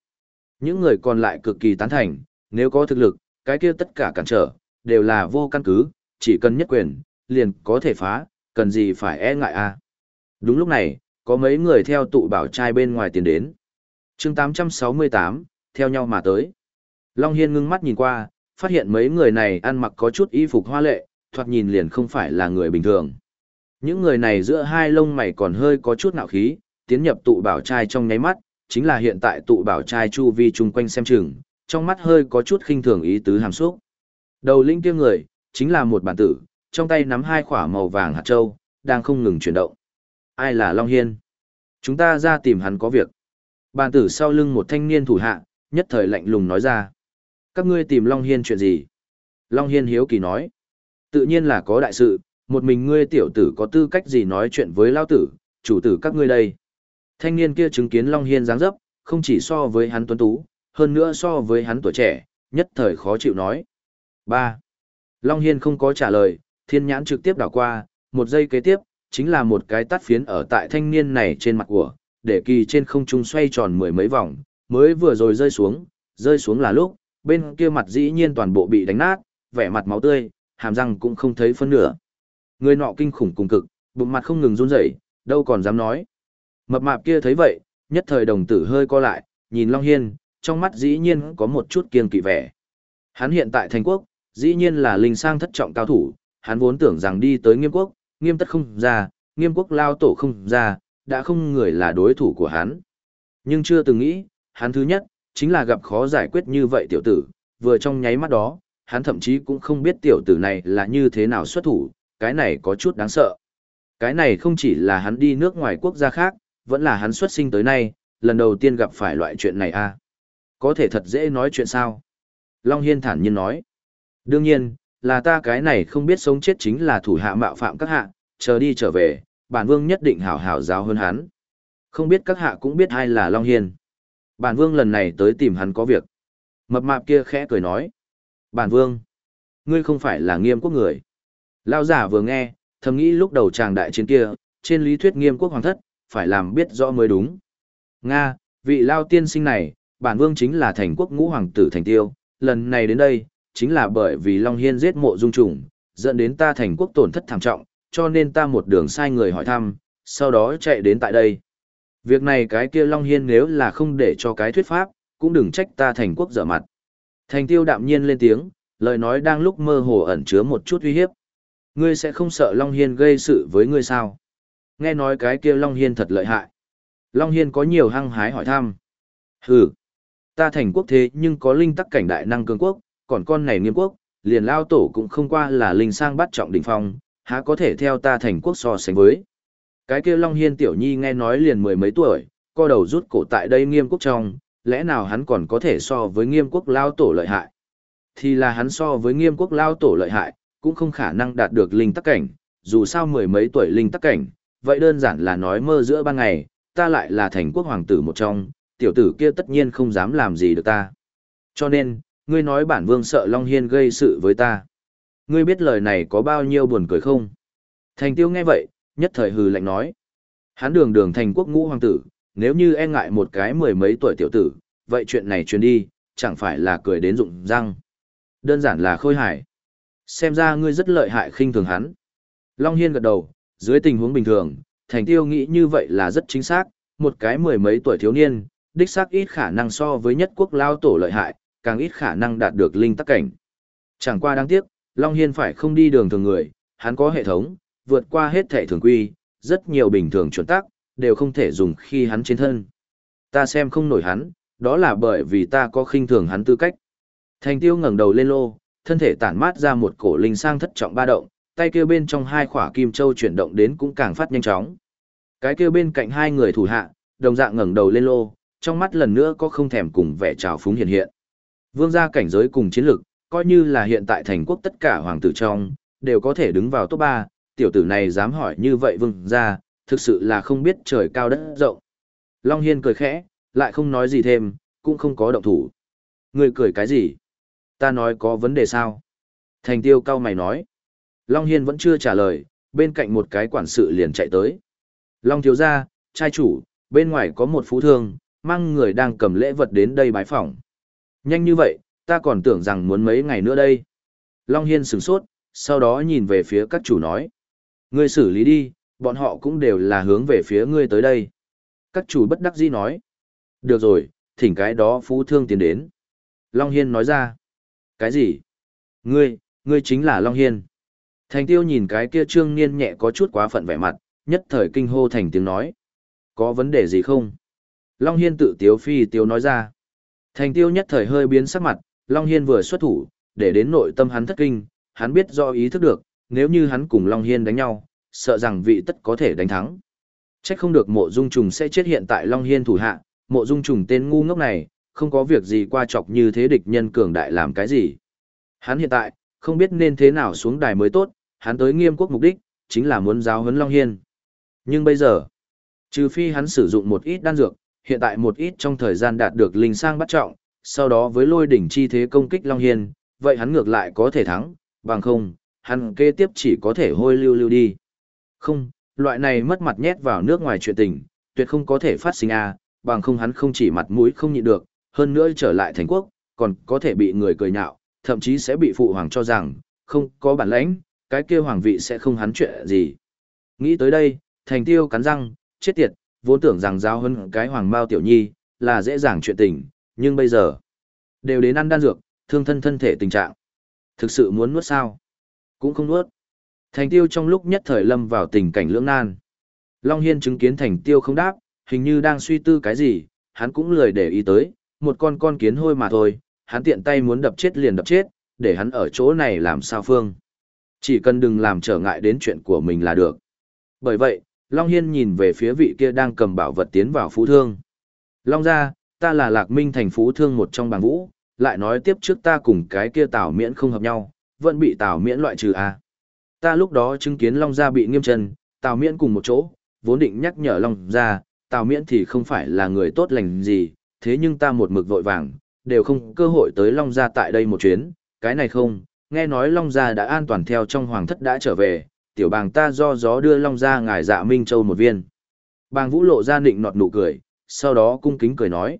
những người còn lại cực kỳ tán thành, nếu có thực lực, cái kia tất cả cản trở, đều là vô căn cứ, chỉ cần nhất quyền, liền có thể phá, cần gì phải e ngại a à? Đúng lúc này, có mấy người theo tụ bảo trai bên ngoài tiến đến. chương 868, theo nhau mà tới. Long Hiên ngưng mắt nhìn qua, phát hiện mấy người này ăn mặc có chút y phục hoa lệ, thoạt nhìn liền không phải là người bình thường. Những người này giữa hai lông mày còn hơi có chút nạo khí, tiến nhập tụ bảo trai trong nháy mắt, chính là hiện tại tụ bảo trai chu vi chung quanh xem chừng, trong mắt hơi có chút khinh thường ý tứ hàm xúc. Đầu linh kia người, chính là một bản tử, trong tay nắm hai khỏa màu vàng hạt châu, đang không ngừng chuyển động. Ai là Long Hiên? Chúng ta ra tìm hắn có việc. Bàn tử sau lưng một thanh niên thủ hạ, nhất thời lạnh lùng nói ra. Các ngươi tìm Long Hiên chuyện gì? Long Hiên hiếu kỳ nói. Tự nhiên là có đại sự, một mình ngươi tiểu tử có tư cách gì nói chuyện với lao tử, chủ tử các ngươi đây. Thanh niên kia chứng kiến Long Hiên dáng dấp, không chỉ so với hắn tuấn tú, hơn nữa so với hắn tuổi trẻ, nhất thời khó chịu nói. 3. Long Hiên không có trả lời, thiên nhãn trực tiếp đảo qua, một giây kế tiếp, chính là một cái tắt phiến ở tại thanh niên này trên mặt của, để kỳ trên không trung xoay tròn mười mấy vòng, mới vừa rồi rơi xuống, rơi xuống là lúc, bên kia mặt dĩ nhiên toàn bộ bị đánh nát, vẻ mặt máu tươi, hàm răng cũng không thấy phân nửa. Người nọ kinh khủng cùng cực, bụng mặt không ngừng run rẩy, đâu còn dám nói. Mập mạp kia thấy vậy, nhất thời đồng tử hơi co lại, nhìn Long Hiên, trong mắt dĩ nhiên có một chút kiêng kỵ vẻ. Hắn hiện tại thành quốc, dĩ nhiên là linh sang thất trọng cao thủ, hắn vốn tưởng rằng đi tới nghiêm quốc, nghiêm tất không ra, nghiêm quốc lao tổ không ra, đã không người là đối thủ của hắn. Nhưng chưa từng nghĩ, hắn thứ nhất, chính là gặp khó giải quyết như vậy tiểu tử, vừa trong nháy mắt đó, hắn thậm chí cũng không biết tiểu tử này là như thế nào xuất thủ, cái này có chút đáng sợ. Cái này không chỉ là hắn đi nước ngoài quốc gia khác, vẫn là hắn xuất sinh tới nay, lần đầu tiên gặp phải loại chuyện này a à? Có thể thật dễ nói chuyện sao? Long Hiên thản nhiên nói. Đương nhiên, là ta cái này không biết sống chết chính là thủ hạ mạo phạm các hạ, chờ đi trở về, bản vương nhất định hảo hảo giáo hơn hắn. Không biết các hạ cũng biết ai là Long Hiên. Bản vương lần này tới tìm hắn có việc. Mập mạp kia khẽ cười nói. Bản vương, ngươi không phải là nghiêm quốc người. Lao giả vừa nghe, thầm nghĩ lúc đầu chàng đại chiến kia, trên lý thuyết nghiêm quốc hoàng thất, phải làm biết rõ mới đúng. Nga, vị Lao tiên sinh này, bản vương chính là thành quốc ngũ hoàng tử thành tiêu, lần này đến đây, chính là bởi vì Long Hiên giết mộ dung trùng, dẫn đến ta thành quốc tổn thất thảm trọng, cho nên ta một đường sai người hỏi thăm, sau đó chạy đến tại đây. Việc này cái kia Long Hiên nếu là không để cho cái thuyết pháp, cũng đừng trách ta thành quốc dở mặt. Thành tiêu đạm nhiên lên tiếng, lời nói đang lúc mơ hồ ẩn chứa một chút uy hiếp. Ngươi sẽ không sợ Long Hiên gây sự với ngươi sao? Nghe nói cái kia Long Hiên thật lợi hại. Long Hiên có nhiều hăng hái hỏi thăm. Hừ, ta thành quốc thế nhưng có linh tắc cảnh đại năng cường quốc, còn con này nghiêm quốc, liền lao tổ cũng không qua là linh sang bắt trọng đỉnh phong, há có thể theo ta thành quốc so sánh với. Cái kia Long Hiên tiểu nhi nghe nói liền mười mấy tuổi, co đầu rút cổ tại đây nghiêm quốc trong, lẽ nào hắn còn có thể so với nghiêm quốc lao tổ lợi hại? Thì là hắn so với nghiêm quốc lao tổ lợi hại, cũng không khả năng đạt được linh tắc cảnh, dù sao mười mấy tuổi linh tắc cảnh, vậy đơn giản là nói mơ giữa ban ngày, ta lại là thành quốc hoàng tử một trong, tiểu tử kia tất nhiên không dám làm gì được ta. Cho nên, Ngươi nói bản vương sợ Long Hiên gây sự với ta. Ngươi biết lời này có bao nhiêu buồn cười không? Thành tiêu nghe vậy, nhất thời hừ lạnh nói. Hắn đường đường thành quốc ngũ hoàng tử, nếu như e ngại một cái mười mấy tuổi tiểu tử, vậy chuyện này truyền đi, chẳng phải là cười đến rụng răng. Đơn giản là khôi hài. Xem ra ngươi rất lợi hại khinh thường hắn. Long Hiên gật đầu, dưới tình huống bình thường, thành tiêu nghĩ như vậy là rất chính xác, một cái mười mấy tuổi thiếu niên, đích xác ít khả năng so với nhất quốc lao tổ lợi hại, càng ít khả năng đạt được linh tắc cảnh. Chẳng qua đáng tiếc, Long Hiên phải không đi đường thường người, hắn có hệ thống, vượt qua hết thể thường quy, rất nhiều bình thường chuẩn tắc, đều không thể dùng khi hắn trên thân. Ta xem không nổi hắn, đó là bởi vì ta có khinh thường hắn tư cách. Thành tiêu ngẩng đầu lên lô, thân thể tản mát ra một cổ linh sang thất trọng ba động, tay kia bên trong hai khỏa kim châu chuyển động đến cũng càng phát nhanh chóng. Cái kia bên cạnh hai người thủ hạ, đồng dạng ngẩng đầu lên lô, trong mắt lần nữa có không thèm cùng vẻ trào phúng hiện hiện. Vương gia cảnh giới cùng chiến lực, coi như là hiện tại thành quốc tất cả hoàng tử trong, đều có thể đứng vào top 3, tiểu tử này dám hỏi như vậy vương gia, thực sự là không biết trời cao đất rộng. Long Hiên cười khẽ, lại không nói gì thêm, cũng không có động thủ. Người cười cái gì? Ta nói có vấn đề sao? Thành tiêu cao mày nói. Long Hiên vẫn chưa trả lời, bên cạnh một cái quản sự liền chạy tới. Long thiếu gia, trai chủ, bên ngoài có một phú thương, mang người đang cầm lễ vật đến đây bái phỏng. Nhanh như vậy, ta còn tưởng rằng muốn mấy ngày nữa đây. Long Hiên sửng sốt, sau đó nhìn về phía các chủ nói. Ngươi xử lý đi, bọn họ cũng đều là hướng về phía ngươi tới đây. Các chủ bất đắc dĩ nói. Được rồi, thỉnh cái đó phú thương tiến đến. Long Hiên nói ra. Cái gì? Ngươi, ngươi chính là Long Hiên. Thành tiêu nhìn cái kia trương niên nhẹ có chút quá phận vẻ mặt, nhất thời kinh hô thành tiếng nói. Có vấn đề gì không? Long Hiên tự tiếu phi tiếu nói ra. Thành tiêu nhất thời hơi biến sắc mặt, Long Hiên vừa xuất thủ, để đến nội tâm hắn thất kinh, hắn biết do ý thức được, nếu như hắn cùng Long Hiên đánh nhau, sợ rằng vị tất có thể đánh thắng. Chắc không được mộ dung trùng sẽ chết hiện tại Long Hiên thủ hạ, mộ dung trùng tên ngu ngốc này, không có việc gì qua chọc như thế địch nhân cường đại làm cái gì. Hắn hiện tại, không biết nên thế nào xuống đài mới tốt, hắn tới nghiêm quốc mục đích, chính là muốn giáo huấn Long Hiên. Nhưng bây giờ, trừ phi hắn sử dụng một ít đan dược, hiện tại một ít trong thời gian đạt được linh sang bắt trọng, sau đó với lôi đỉnh chi thế công kích Long Hiên, vậy hắn ngược lại có thể thắng, bằng không, hắn kế tiếp chỉ có thể hôi lưu lưu đi. Không, loại này mất mặt nhét vào nước ngoài chuyện tình, tuyệt không có thể phát sinh a à, bằng không hắn không chỉ mặt mũi không nhịn được, hơn nữa trở lại thành quốc, còn có thể bị người cười nhạo, thậm chí sẽ bị phụ hoàng cho rằng, không có bản lãnh, cái kia hoàng vị sẽ không hắn chuyện gì. Nghĩ tới đây, thành tiêu cắn răng, chết tiệt, vốn tưởng rằng giao hơn cái hoàng mao tiểu nhi, là dễ dàng chuyện tình, nhưng bây giờ, đều đến ăn đan dược, thương thân thân thể tình trạng. Thực sự muốn nuốt sao? Cũng không nuốt. Thành tiêu trong lúc nhất thời lâm vào tình cảnh lưỡng nan. Long Hiên chứng kiến thành tiêu không đáp, hình như đang suy tư cái gì, hắn cũng lười để ý tới, một con con kiến hôi mà thôi, hắn tiện tay muốn đập chết liền đập chết, để hắn ở chỗ này làm sao phương. Chỉ cần đừng làm trở ngại đến chuyện của mình là được. Bởi vậy, Long Hiên nhìn về phía vị kia đang cầm bảo vật tiến vào phú thương. Long ra, ta là lạc minh thành phú thương một trong bàng vũ, lại nói tiếp trước ta cùng cái kia tảo miễn không hợp nhau, vẫn bị tảo miễn loại trừ à. Ta lúc đó chứng kiến Long gia bị nghiêm trần, tảo miễn cùng một chỗ, vốn định nhắc nhở Long gia, tảo miễn thì không phải là người tốt lành gì, thế nhưng ta một mực vội vàng, đều không cơ hội tới Long gia tại đây một chuyến, cái này không, nghe nói Long gia đã an toàn theo trong hoàng thất đã trở về, tiểu bàng ta do gió đưa Long ra, ngài dạ Minh Châu một viên. Bàng Vũ lộ ra nịnh nọt nụ cười, sau đó cung kính cười nói.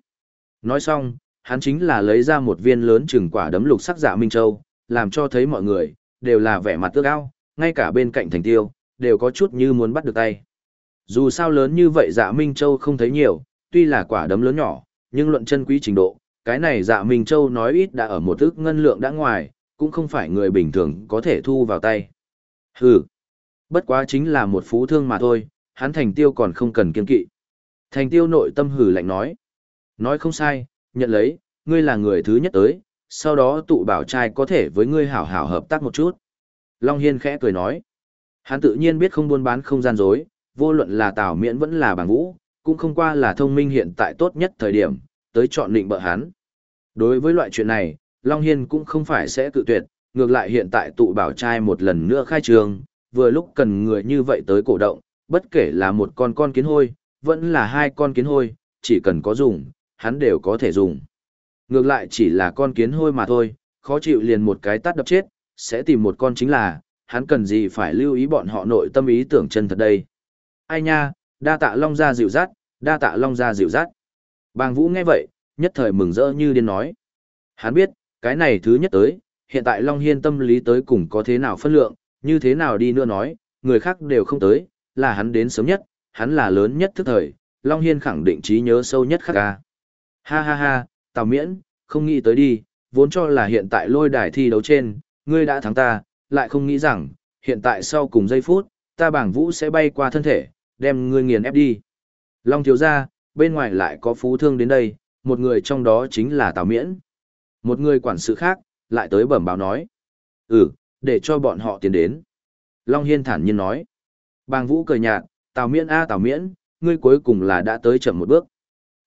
Nói xong, hắn chính là lấy ra một viên lớn chừng quả đấm lục sắc dạ Minh Châu, làm cho thấy mọi người, đều là vẻ mặt ước ao, ngay cả bên cạnh thành tiêu, đều có chút như muốn bắt được tay. Dù sao lớn như vậy dạ Minh Châu không thấy nhiều, tuy là quả đấm lớn nhỏ, nhưng luận chân quý trình độ, cái này dạ Minh Châu nói ít đã ở một ước ngân lượng đã ngoài, cũng không phải người bình thường có thể thu vào tay. Hừ, bất quá chính là một phú thương mà thôi, hắn thành tiêu còn không cần kiên kỵ. Thành tiêu nội tâm hử lạnh nói. Nói không sai, nhận lấy, ngươi là người thứ nhất tới, sau đó tụ bảo trai có thể với ngươi hảo hảo hợp tác một chút. Long Hiên khẽ cười nói. Hắn tự nhiên biết không buôn bán không gian dối, vô luận là Tào Miễn vẫn là bảng vũ, cũng không qua là thông minh hiện tại tốt nhất thời điểm, tới chọn định bợ hắn. Đối với loại chuyện này, Long Hiên cũng không phải sẽ cự tuyệt, ngược lại hiện tại tụ bảo trai một lần nữa khai trường, vừa lúc cần người như vậy tới cổ động, bất kể là một con con kiến hôi, vẫn là hai con kiến hôi, chỉ cần có dùng, hắn đều có thể dùng. Ngược lại chỉ là con kiến hôi mà thôi, khó chịu liền một cái tát đập chết, sẽ tìm một con chính là, hắn cần gì phải lưu ý bọn họ nội tâm ý tưởng chân thật đây. Ai nha, đa tạ long ra dịu dắt, đa tạ long ra dịu dắt. Bàng Vũ nghe vậy, nhất thời mừng rỡ như điên nói. Hắn biết, cái này thứ nhất tới, hiện tại Long Hiên tâm lý tới cùng có thế nào phân lượng, như thế nào đi nữa nói, người khác đều không tới, là hắn đến sớm nhất, hắn là lớn nhất thức thời, Long Hiên khẳng định trí nhớ sâu nhất khắc ca. Ha ha ha, Tào Miễn, không nghĩ tới đi, vốn cho là hiện tại lôi đài thi đấu trên, ngươi đã thắng ta, lại không nghĩ rằng, hiện tại sau cùng giây phút, ta bảng vũ sẽ bay qua thân thể, đem ngươi nghiền ép đi. Long thiếu ra, bên ngoài lại có phú thương đến đây, một người trong đó chính là Tào Miễn. Một người quản sự khác, lại tới bẩm báo nói. Ừ, để cho bọn họ tiến đến. Long Hiên thản nhiên nói. Bàng Vũ cười nhạt, Tào Miễn a Tào Miễn, ngươi cuối cùng là đã tới chậm một bước.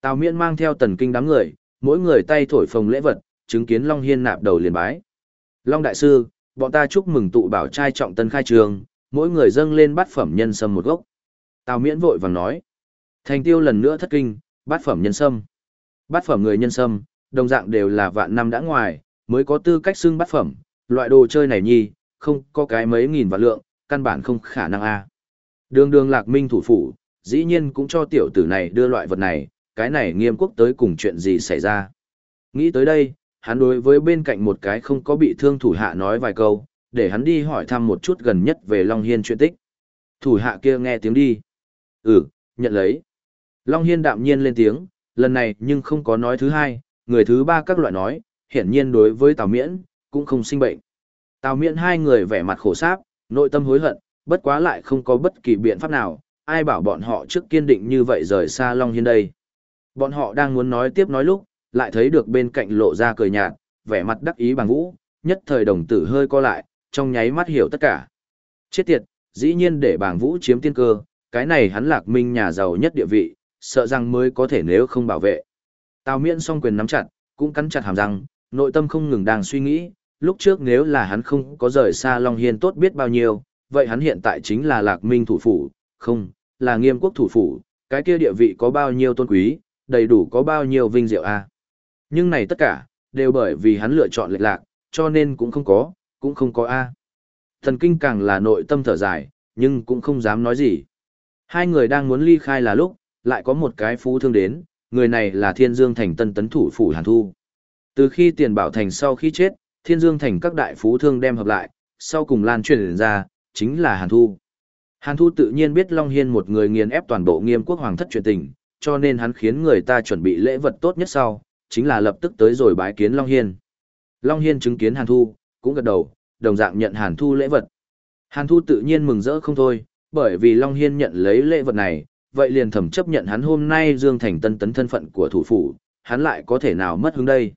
Tào Miễn mang theo tần kinh đám người, mỗi người tay thổi phồng lễ vật, chứng kiến Long Hiên nạp đầu liền bái. Long Đại Sư, bọn ta chúc mừng tụ bảo trai trọng tân khai trường, mỗi người dâng lên bát phẩm nhân sâm một gốc. Tào Miễn vội vàng nói. Thành tiêu lần nữa thất kinh, bát phẩm nhân sâm. Bát phẩm người nhân sâm, đồng dạng đều là vạn năm đã ngoài, mới có tư cách xưng bát phẩm, loại đồ chơi này nhi, không có cái mấy nghìn vạn lượng, căn bản không khả năng a. Đường đường lạc minh thủ phủ, dĩ nhiên cũng cho tiểu tử này đưa loại vật này, cái này nghiêm quốc tới cùng chuyện gì xảy ra. Nghĩ tới đây, hắn đối với bên cạnh một cái không có bị thương thủ hạ nói vài câu, để hắn đi hỏi thăm một chút gần nhất về Long Hiên chuyện tích. Thủ hạ kia nghe tiếng đi. Ừ, nhận lấy. Long Hiên đạm nhiên lên tiếng, lần này nhưng không có nói thứ hai, người thứ ba các loại nói, hiển nhiên đối với Tào Miễn, cũng không sinh bệnh. Tào Miễn hai người vẻ mặt khổ sáp, nội tâm hối hận, bất quá lại không có bất kỳ biện pháp nào, ai bảo bọn họ trước kiên định như vậy rời xa Long Hiên đây. Bọn họ đang muốn nói tiếp nói lúc, lại thấy được bên cạnh lộ ra cười nhạt, vẻ mặt đắc ý bằng vũ, nhất thời đồng tử hơi co lại, trong nháy mắt hiểu tất cả. Chết tiệt, dĩ nhiên để bảng vũ chiếm tiên cơ, cái này hắn lạc minh nhà giàu nhất địa vị, sợ rằng mới có thể nếu không bảo vệ. Tào miễn song quyền nắm chặt, cũng cắn chặt hàm răng, nội tâm không ngừng đang suy nghĩ, lúc trước nếu là hắn không có rời xa Long Hiên tốt biết bao nhiêu, vậy hắn hiện tại chính là lạc minh thủ phủ, không, là nghiêm quốc thủ phủ, cái kia địa vị có bao nhiêu tôn quý, đầy đủ có bao nhiêu vinh diệu a Nhưng này tất cả, đều bởi vì hắn lựa chọn lệch lạc, cho nên cũng không có, cũng không có a Thần kinh càng là nội tâm thở dài, nhưng cũng không dám nói gì. Hai người đang muốn ly khai là lúc, lại có một cái phú thương đến, người này là Thiên Dương Thành tân tấn thủ phủ Hàn Thu. Từ khi tiền bảo thành sau khi chết, Thiên Dương Thành các đại phú thương đem hợp lại, sau cùng lan truyền ra, chính là Hàn Thu. Hàn Thu tự nhiên biết Long Hiên một người nghiền ép toàn bộ nghiêm quốc hoàng thất truyền tình, cho nên hắn khiến người ta chuẩn bị lễ vật tốt nhất sau, chính là lập tức tới rồi bái kiến Long Hiên. Long Hiên chứng kiến Hàn Thu, cũng gật đầu, đồng dạng nhận Hàn Thu lễ vật. Hàn Thu tự nhiên mừng rỡ không thôi, bởi vì Long Hiên nhận lấy lễ vật này, vậy liền thẩm chấp nhận hắn hôm nay Dương Thành tân tấn thân phận của thủ phủ, hắn lại có thể nào mất hứng đây.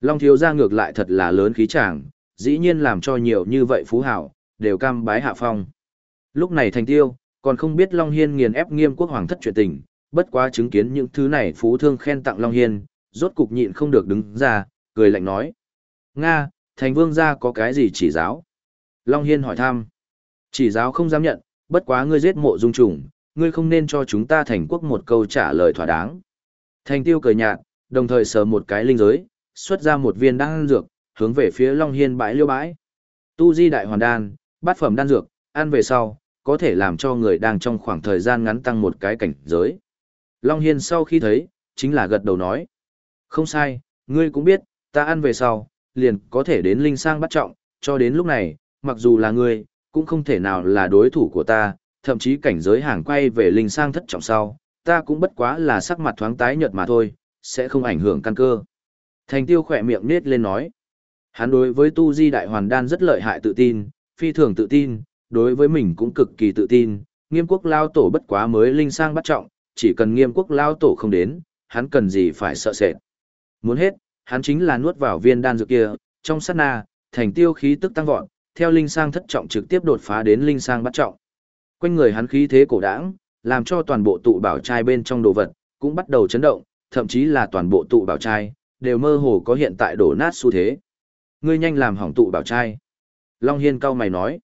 Long thiếu gia ngược lại thật là lớn khí chàng, dĩ nhiên làm cho nhiều như vậy phú hảo, đều cam bái hạ phong. Lúc này thành tiêu, còn không biết Long Hiên nghiền ép nghiêm quốc hoàng thất chuyện tình, bất quá chứng kiến những thứ này phú thương khen tặng Long Hiên, rốt cục nhịn không được đứng ra, cười lạnh nói. Nga, thành vương gia có cái gì chỉ giáo? Long Hiên hỏi thăm. Chỉ giáo không dám nhận, bất quá ngươi giết mộ dung trùng, ngươi không nên cho chúng ta thành quốc một câu trả lời thỏa đáng. Thành tiêu cười nhạt, đồng thời sờ một cái linh giới, xuất ra một viên đan dược, hướng về phía Long Hiên bãi liêu bãi. Tu di đại hoàn đan, bát phẩm đan dược, ăn về sau, có thể làm cho người đang trong khoảng thời gian ngắn tăng một cái cảnh giới. Long Hiên sau khi thấy, chính là gật đầu nói. Không sai, ngươi cũng biết, ta ăn về sau, liền có thể đến linh sang bắt trọng, cho đến lúc này, mặc dù là ngươi, cũng không thể nào là đối thủ của ta, thậm chí cảnh giới hàng quay về linh sang thất trọng sau, ta cũng bất quá là sắc mặt thoáng tái nhợt mà thôi, sẽ không ảnh hưởng căn cơ. Thành tiêu khỏe miệng nết lên nói. Hắn đối với tu di đại hoàn đan rất lợi hại tự tin, phi thường tự tin, đối với mình cũng cực kỳ tự tin, nghiêm quốc lao tổ bất quá mới linh sang bắt trọng, chỉ cần nghiêm quốc lao tổ không đến, hắn cần gì phải sợ sệt. Muốn hết, hắn chính là nuốt vào viên đan dược kia, trong sát na, thành tiêu khí tức tăng vọt, theo linh sang thất trọng trực tiếp đột phá đến linh sang bắt trọng. Quanh người hắn khí thế cổ đãng, làm cho toàn bộ tụ bảo trai bên trong đồ vật cũng bắt đầu chấn động, thậm chí là toàn bộ tụ bảo trai đều mơ hồ có hiện tại đổ nát xu thế. Ngươi nhanh làm hỏng tụ bảo trai. Long Hiên cao mày nói,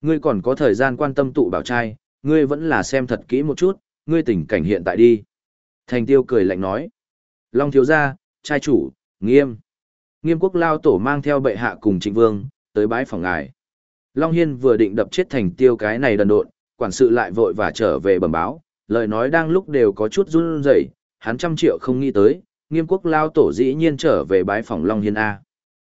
ngươi còn có thời gian quan tâm tụ bảo trai, ngươi vẫn là xem thật kỹ một chút, ngươi tình cảnh hiện tại đi. Thành tiêu cười lạnh nói, Long thiếu gia, trai chủ, nghiêm. Nghiêm quốc lao tổ mang theo bệ hạ cùng trịnh vương, tới bái phòng ngài. Long Hiên vừa định đập chết thành tiêu cái này đần độn, quản sự lại vội và trở về bẩm báo, lời nói đang lúc đều có chút run rẩy, hắn trăm triệu không nghĩ tới, nghiêm quốc lao tổ dĩ nhiên trở về bái phòng Long Hiên A.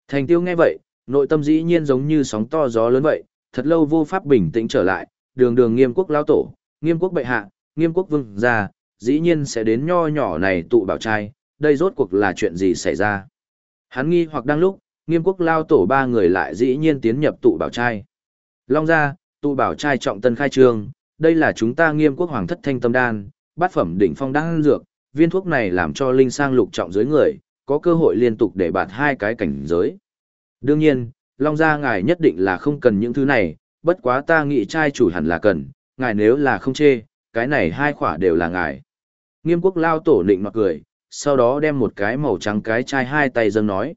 Thành tiêu nghe vậy, nội tâm dĩ nhiên giống như sóng to gió lớn vậy, thật lâu vô pháp bình tĩnh trở lại, đường đường nghiêm quốc lao tổ, nghiêm quốc bệ hạ, nghiêm quốc vương gia, dĩ nhiên sẽ đến nho nhỏ này tụ bảo trai, đây rốt cuộc là chuyện gì xảy ra. Hắn nghi hoặc đang lúc, nghiêm quốc lao tổ ba người lại dĩ nhiên tiến nhập tụ bảo trai. Long gia, tụ bảo trai trọng tân khai trương, đây là chúng ta nghiêm quốc hoàng thất thanh tâm đan, bát phẩm đỉnh phong đan dược, viên thuốc này làm cho linh sang lục trọng dưới người, có cơ hội liên tục để bạt hai cái cảnh giới. Đương nhiên, Long gia ngài nhất định là không cần những thứ này, bất quá ta nghĩ trai chủ hẳn là cần, ngài nếu là không chê, cái này hai khỏa đều là ngài. Nghiêm quốc lao tổ nịnh mặc cười, sau đó đem một cái màu trắng cái chai hai tay dâng nói.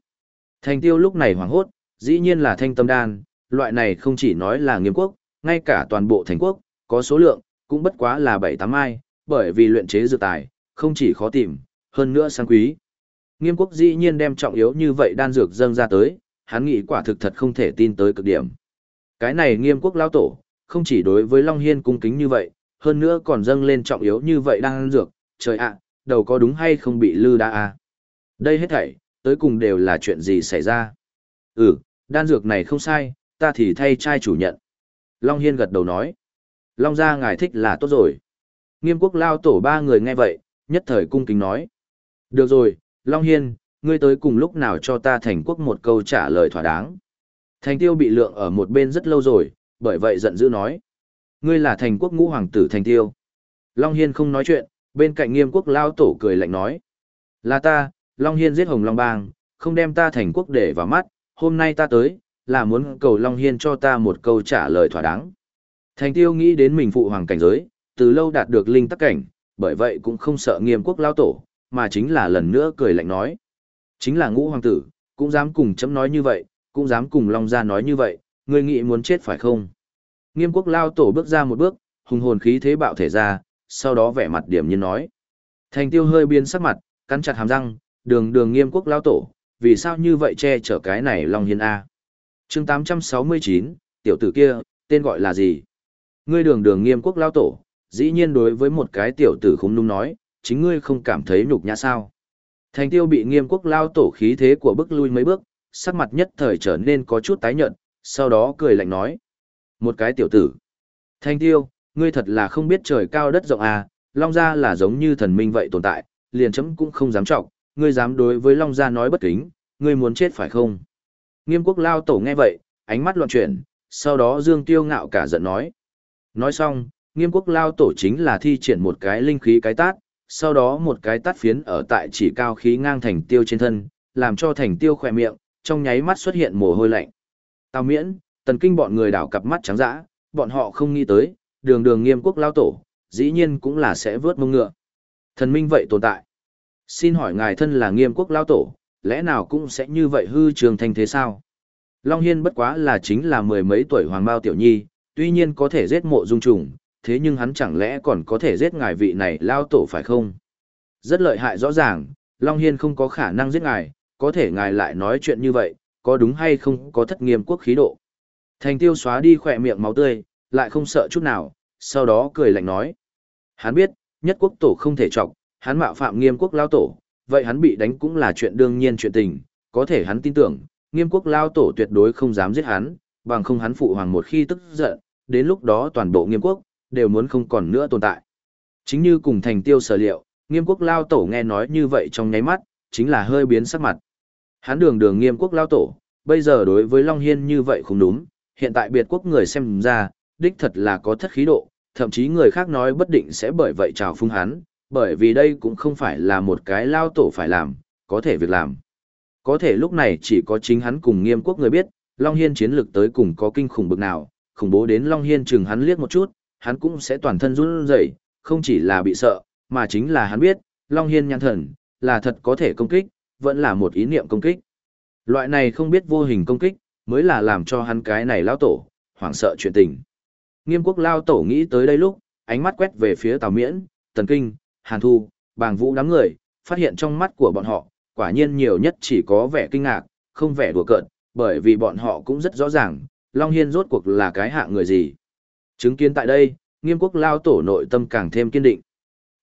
Thành tiêu lúc này hoảng hốt, dĩ nhiên là thanh tâm đan, loại này không chỉ nói là nghiêm quốc, ngay cả toàn bộ thành quốc, có số lượng, cũng bất quá là bảy tám ai, bởi vì luyện chế dược tài, không chỉ khó tìm, hơn nữa sang quý. Nghiêm quốc dĩ nhiên đem trọng yếu như vậy đan dược dâng ra tới, hắn nghĩ quả thực thật không thể tin tới cực điểm. Cái này nghiêm quốc lao tổ, không chỉ đối với Long Hiên cung kính như vậy, hơn nữa còn dâng lên trọng yếu như vậy đan dược, trời ạ, đầu có đúng hay không bị lư đa à. Đây hết thảy, tới cùng đều là chuyện gì xảy ra. Ừ, đan dược này không sai, ta thì thay trai chủ nhận. Long Hiên gật đầu nói. Long gia ngài thích là tốt rồi. Nghiêm quốc lao tổ ba người nghe vậy, nhất thời cung kính nói. Được rồi, Long Hiên, ngươi tới cùng lúc nào cho ta thành quốc một câu trả lời thỏa đáng. Thành tiêu bị lượng ở một bên rất lâu rồi, bởi vậy giận dữ nói. Ngươi là thành quốc ngũ hoàng tử thành tiêu. Long Hiên không nói chuyện, bên cạnh nghiêm quốc lao tổ cười lạnh nói. Là ta, Long Hiên giết Hồng Long Bang, không đem ta thành quốc để vào mắt, hôm nay ta tới, là muốn cầu Long Hiên cho ta một câu trả lời thỏa đáng. Thành tiêu nghĩ đến mình phụ hoàng cảnh giới, từ lâu đạt được linh tắc cảnh, bởi vậy cũng không sợ nghiêm quốc lao tổ, mà chính là lần nữa cười lạnh nói. Chính là ngũ hoàng tử, cũng dám cùng chấm nói như vậy, cũng dám cùng Long Gia nói như vậy, người nghĩ muốn chết phải không? Nghiêm quốc lao tổ bước ra một bước, hùng hồn khí thế bạo thể ra, sau đó vẻ mặt điểm nhiên nói. Thành tiêu hơi biến sắc mặt, cắn chặt hàm răng, đường đường nghiêm quốc lao tổ, vì sao như vậy che chở cái này Long Hiên A. chương 869, tiểu tử kia, tên gọi là gì? Ngươi đường đường nghiêm quốc lao tổ, dĩ nhiên đối với một cái tiểu tử khung nung nói, chính ngươi không cảm thấy nhục nhã sao. Thành tiêu bị nghiêm quốc lao tổ khí thế của bức lui mấy bước, sắc mặt nhất thời trở nên có chút tái nhợt, sau đó cười lạnh nói. Một cái tiểu tử. Thành tiêu, ngươi thật là không biết trời cao đất rộng à, Long Gia là giống như thần minh vậy tồn tại, liền chấm cũng không dám trọng, ngươi dám đối với Long Gia nói bất kính, ngươi muốn chết phải không? Nghiêm quốc lao tổ nghe vậy, ánh mắt loạn chuyển, sau đó Dương Tiêu ngạo cả giận nói. Nói xong, nghiêm quốc lao tổ chính là thi triển một cái linh khí cái tát, sau đó một cái tát phiến ở tại chỉ cao khí ngang thành tiêu trên thân, làm cho thành tiêu khỏe miệng, trong nháy mắt xuất hiện mồ hôi lạnh. Tào miễn, tần kinh bọn người đảo cặp mắt trắng dã, bọn họ không nghĩ tới, đường đường nghiêm quốc lao tổ, dĩ nhiên cũng là sẽ vớt mông ngựa. Thần minh vậy tồn tại. Xin hỏi ngài thân là nghiêm quốc lao tổ, lẽ nào cũng sẽ như vậy hư trường thành thế sao? Long Hiên bất quá là chính là mười mấy tuổi hoàng bao tiểu nhi, tuy nhiên có thể giết mộ dung trùng, thế nhưng hắn chẳng lẽ còn có thể giết ngài vị này lao tổ phải không? Rất lợi hại rõ ràng, Long Hiên không có khả năng giết ngài, có thể ngài lại nói chuyện như vậy, có đúng hay không có thất nghiêm quốc khí độ. Thành tiêu xóa đi khỏe miệng máu tươi, lại không sợ chút nào, sau đó cười lạnh nói. Hắn biết, nhất quốc tổ không thể trọng, hắn mạo phạm nghiêm quốc lao tổ, vậy hắn bị đánh cũng là chuyện đương nhiên chuyện tình, có thể hắn tin tưởng, nghiêm quốc lao tổ tuyệt đối không dám giết hắn, bằng không hắn phụ hoàng một khi tức giận, đến lúc đó toàn bộ nghiêm quốc, đều muốn không còn nữa tồn tại. Chính như cùng thành tiêu sở liệu, nghiêm quốc lao tổ nghe nói như vậy trong nháy mắt, chính là hơi biến sắc mặt. Hán đường đường nghiêm quốc lao tổ, bây giờ đối với Long Hiên như vậy không đúng, hiện tại biệt quốc người xem ra, đích thật là có thất khí độ, thậm chí người khác nói bất định sẽ bởi vậy chào phung hắn, bởi vì đây cũng không phải là một cái lao tổ phải làm, có thể việc làm. Có thể lúc này chỉ có chính hắn cùng nghiêm quốc người biết, Long Hiên chiến lược tới cùng có kinh khủng bực nào, khủng bố đến Long Hiên chừng hắn liếc một chút, hắn cũng sẽ toàn thân run rẩy, không chỉ là bị sợ, mà chính là hắn biết, Long Hiên nhãn thần, là thật có thể công kích, vẫn là một ý niệm công kích. Loại này không biết vô hình công kích, mới là làm cho hắn cái này lao tổ, hoảng sợ chuyện tình. Nghiêm quốc lao tổ nghĩ tới đây lúc, ánh mắt quét về phía Tào Miễn, Tần Kinh, Hàn Thu, Bàng Vũ đám người, phát hiện trong mắt của bọn họ, quả nhiên nhiều nhất chỉ có vẻ kinh ngạc, không vẻ đùa cợt, bởi vì bọn họ cũng rất rõ ràng, Long Hiên rốt cuộc là cái hạ người gì. Chứng kiến tại đây, nghiêm quốc lao tổ nội tâm càng thêm kiên định.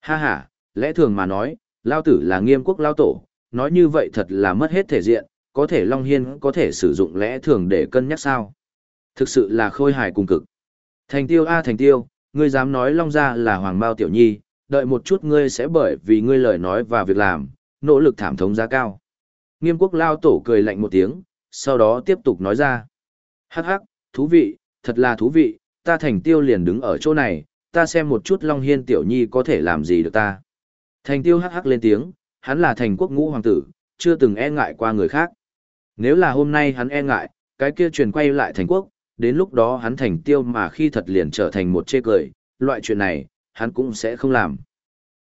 Ha ha, lẽ thường mà nói, lao tử là nghiêm quốc lao tổ, nói như vậy thật là mất hết thể diện, có thể Long Hiên có thể sử dụng lẽ thường để cân nhắc sao. Thực sự là khôi hài cùng cực. Thành tiêu a thành tiêu, ngươi dám nói Long gia là hoàng bao tiểu nhi, đợi một chút ngươi sẽ bởi vì ngươi lời nói và việc làm, nỗ lực thảm thống giá cao. Nghiêm quốc lao tổ cười lạnh một tiếng, sau đó tiếp tục nói ra. Hắc hắc, thú vị, thật là thú vị, ta thành tiêu liền đứng ở chỗ này, ta xem một chút Long Hiên tiểu nhi có thể làm gì được ta. Thành tiêu hắc hắc lên tiếng, hắn là thành quốc ngũ hoàng tử, chưa từng e ngại qua người khác. Nếu là hôm nay hắn e ngại, cái kia truyền quay lại thành quốc, đến lúc đó hắn thành tiêu mà khi thật liền trở thành một chê cười, loại chuyện này, hắn cũng sẽ không làm.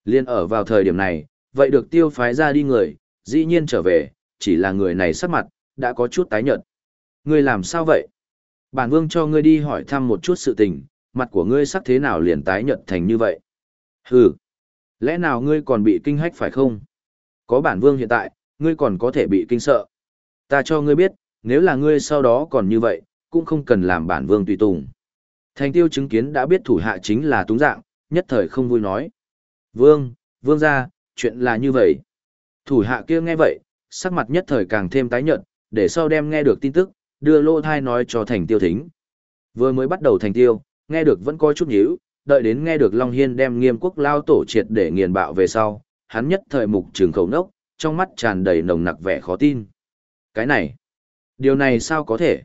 Liên ở vào thời điểm này, vậy được tiêu phái ra đi người, dĩ nhiên trở về, chỉ là người này sắc mặt, đã có chút tái nhợt. Ngươi làm sao vậy? Bản vương cho ngươi đi hỏi thăm một chút sự tình, mặt của ngươi sắc thế nào liền tái nhợt thành như vậy? Hừ, lẽ nào ngươi còn bị kinh hách phải không? Có bản vương hiện tại, ngươi còn có thể bị kinh sợ. Ta cho ngươi biết, nếu là ngươi sau đó còn như vậy, cũng không cần làm bản vương tùy tùng. Thành tiêu chứng kiến đã biết thủ hạ chính là túng dạng, nhất thời không vui nói. Vương, vương ra, chuyện là như vậy. Thủ hạ kia nghe vậy, sắc mặt nhất thời càng thêm tái nhợt, để sau đem nghe được tin tức, đưa lô thai nói cho thành tiêu thính. Vừa mới bắt đầu thành tiêu, nghe được vẫn coi chút nhíu, đợi đến nghe được Long Hiên đem nghiêm quốc lao tổ triệt để nghiền bạo về sau, hắn nhất thời mục trường khẩu nốc, trong mắt tràn đầy nồng nặc vẻ khó tin. Cái này, điều này sao có thể?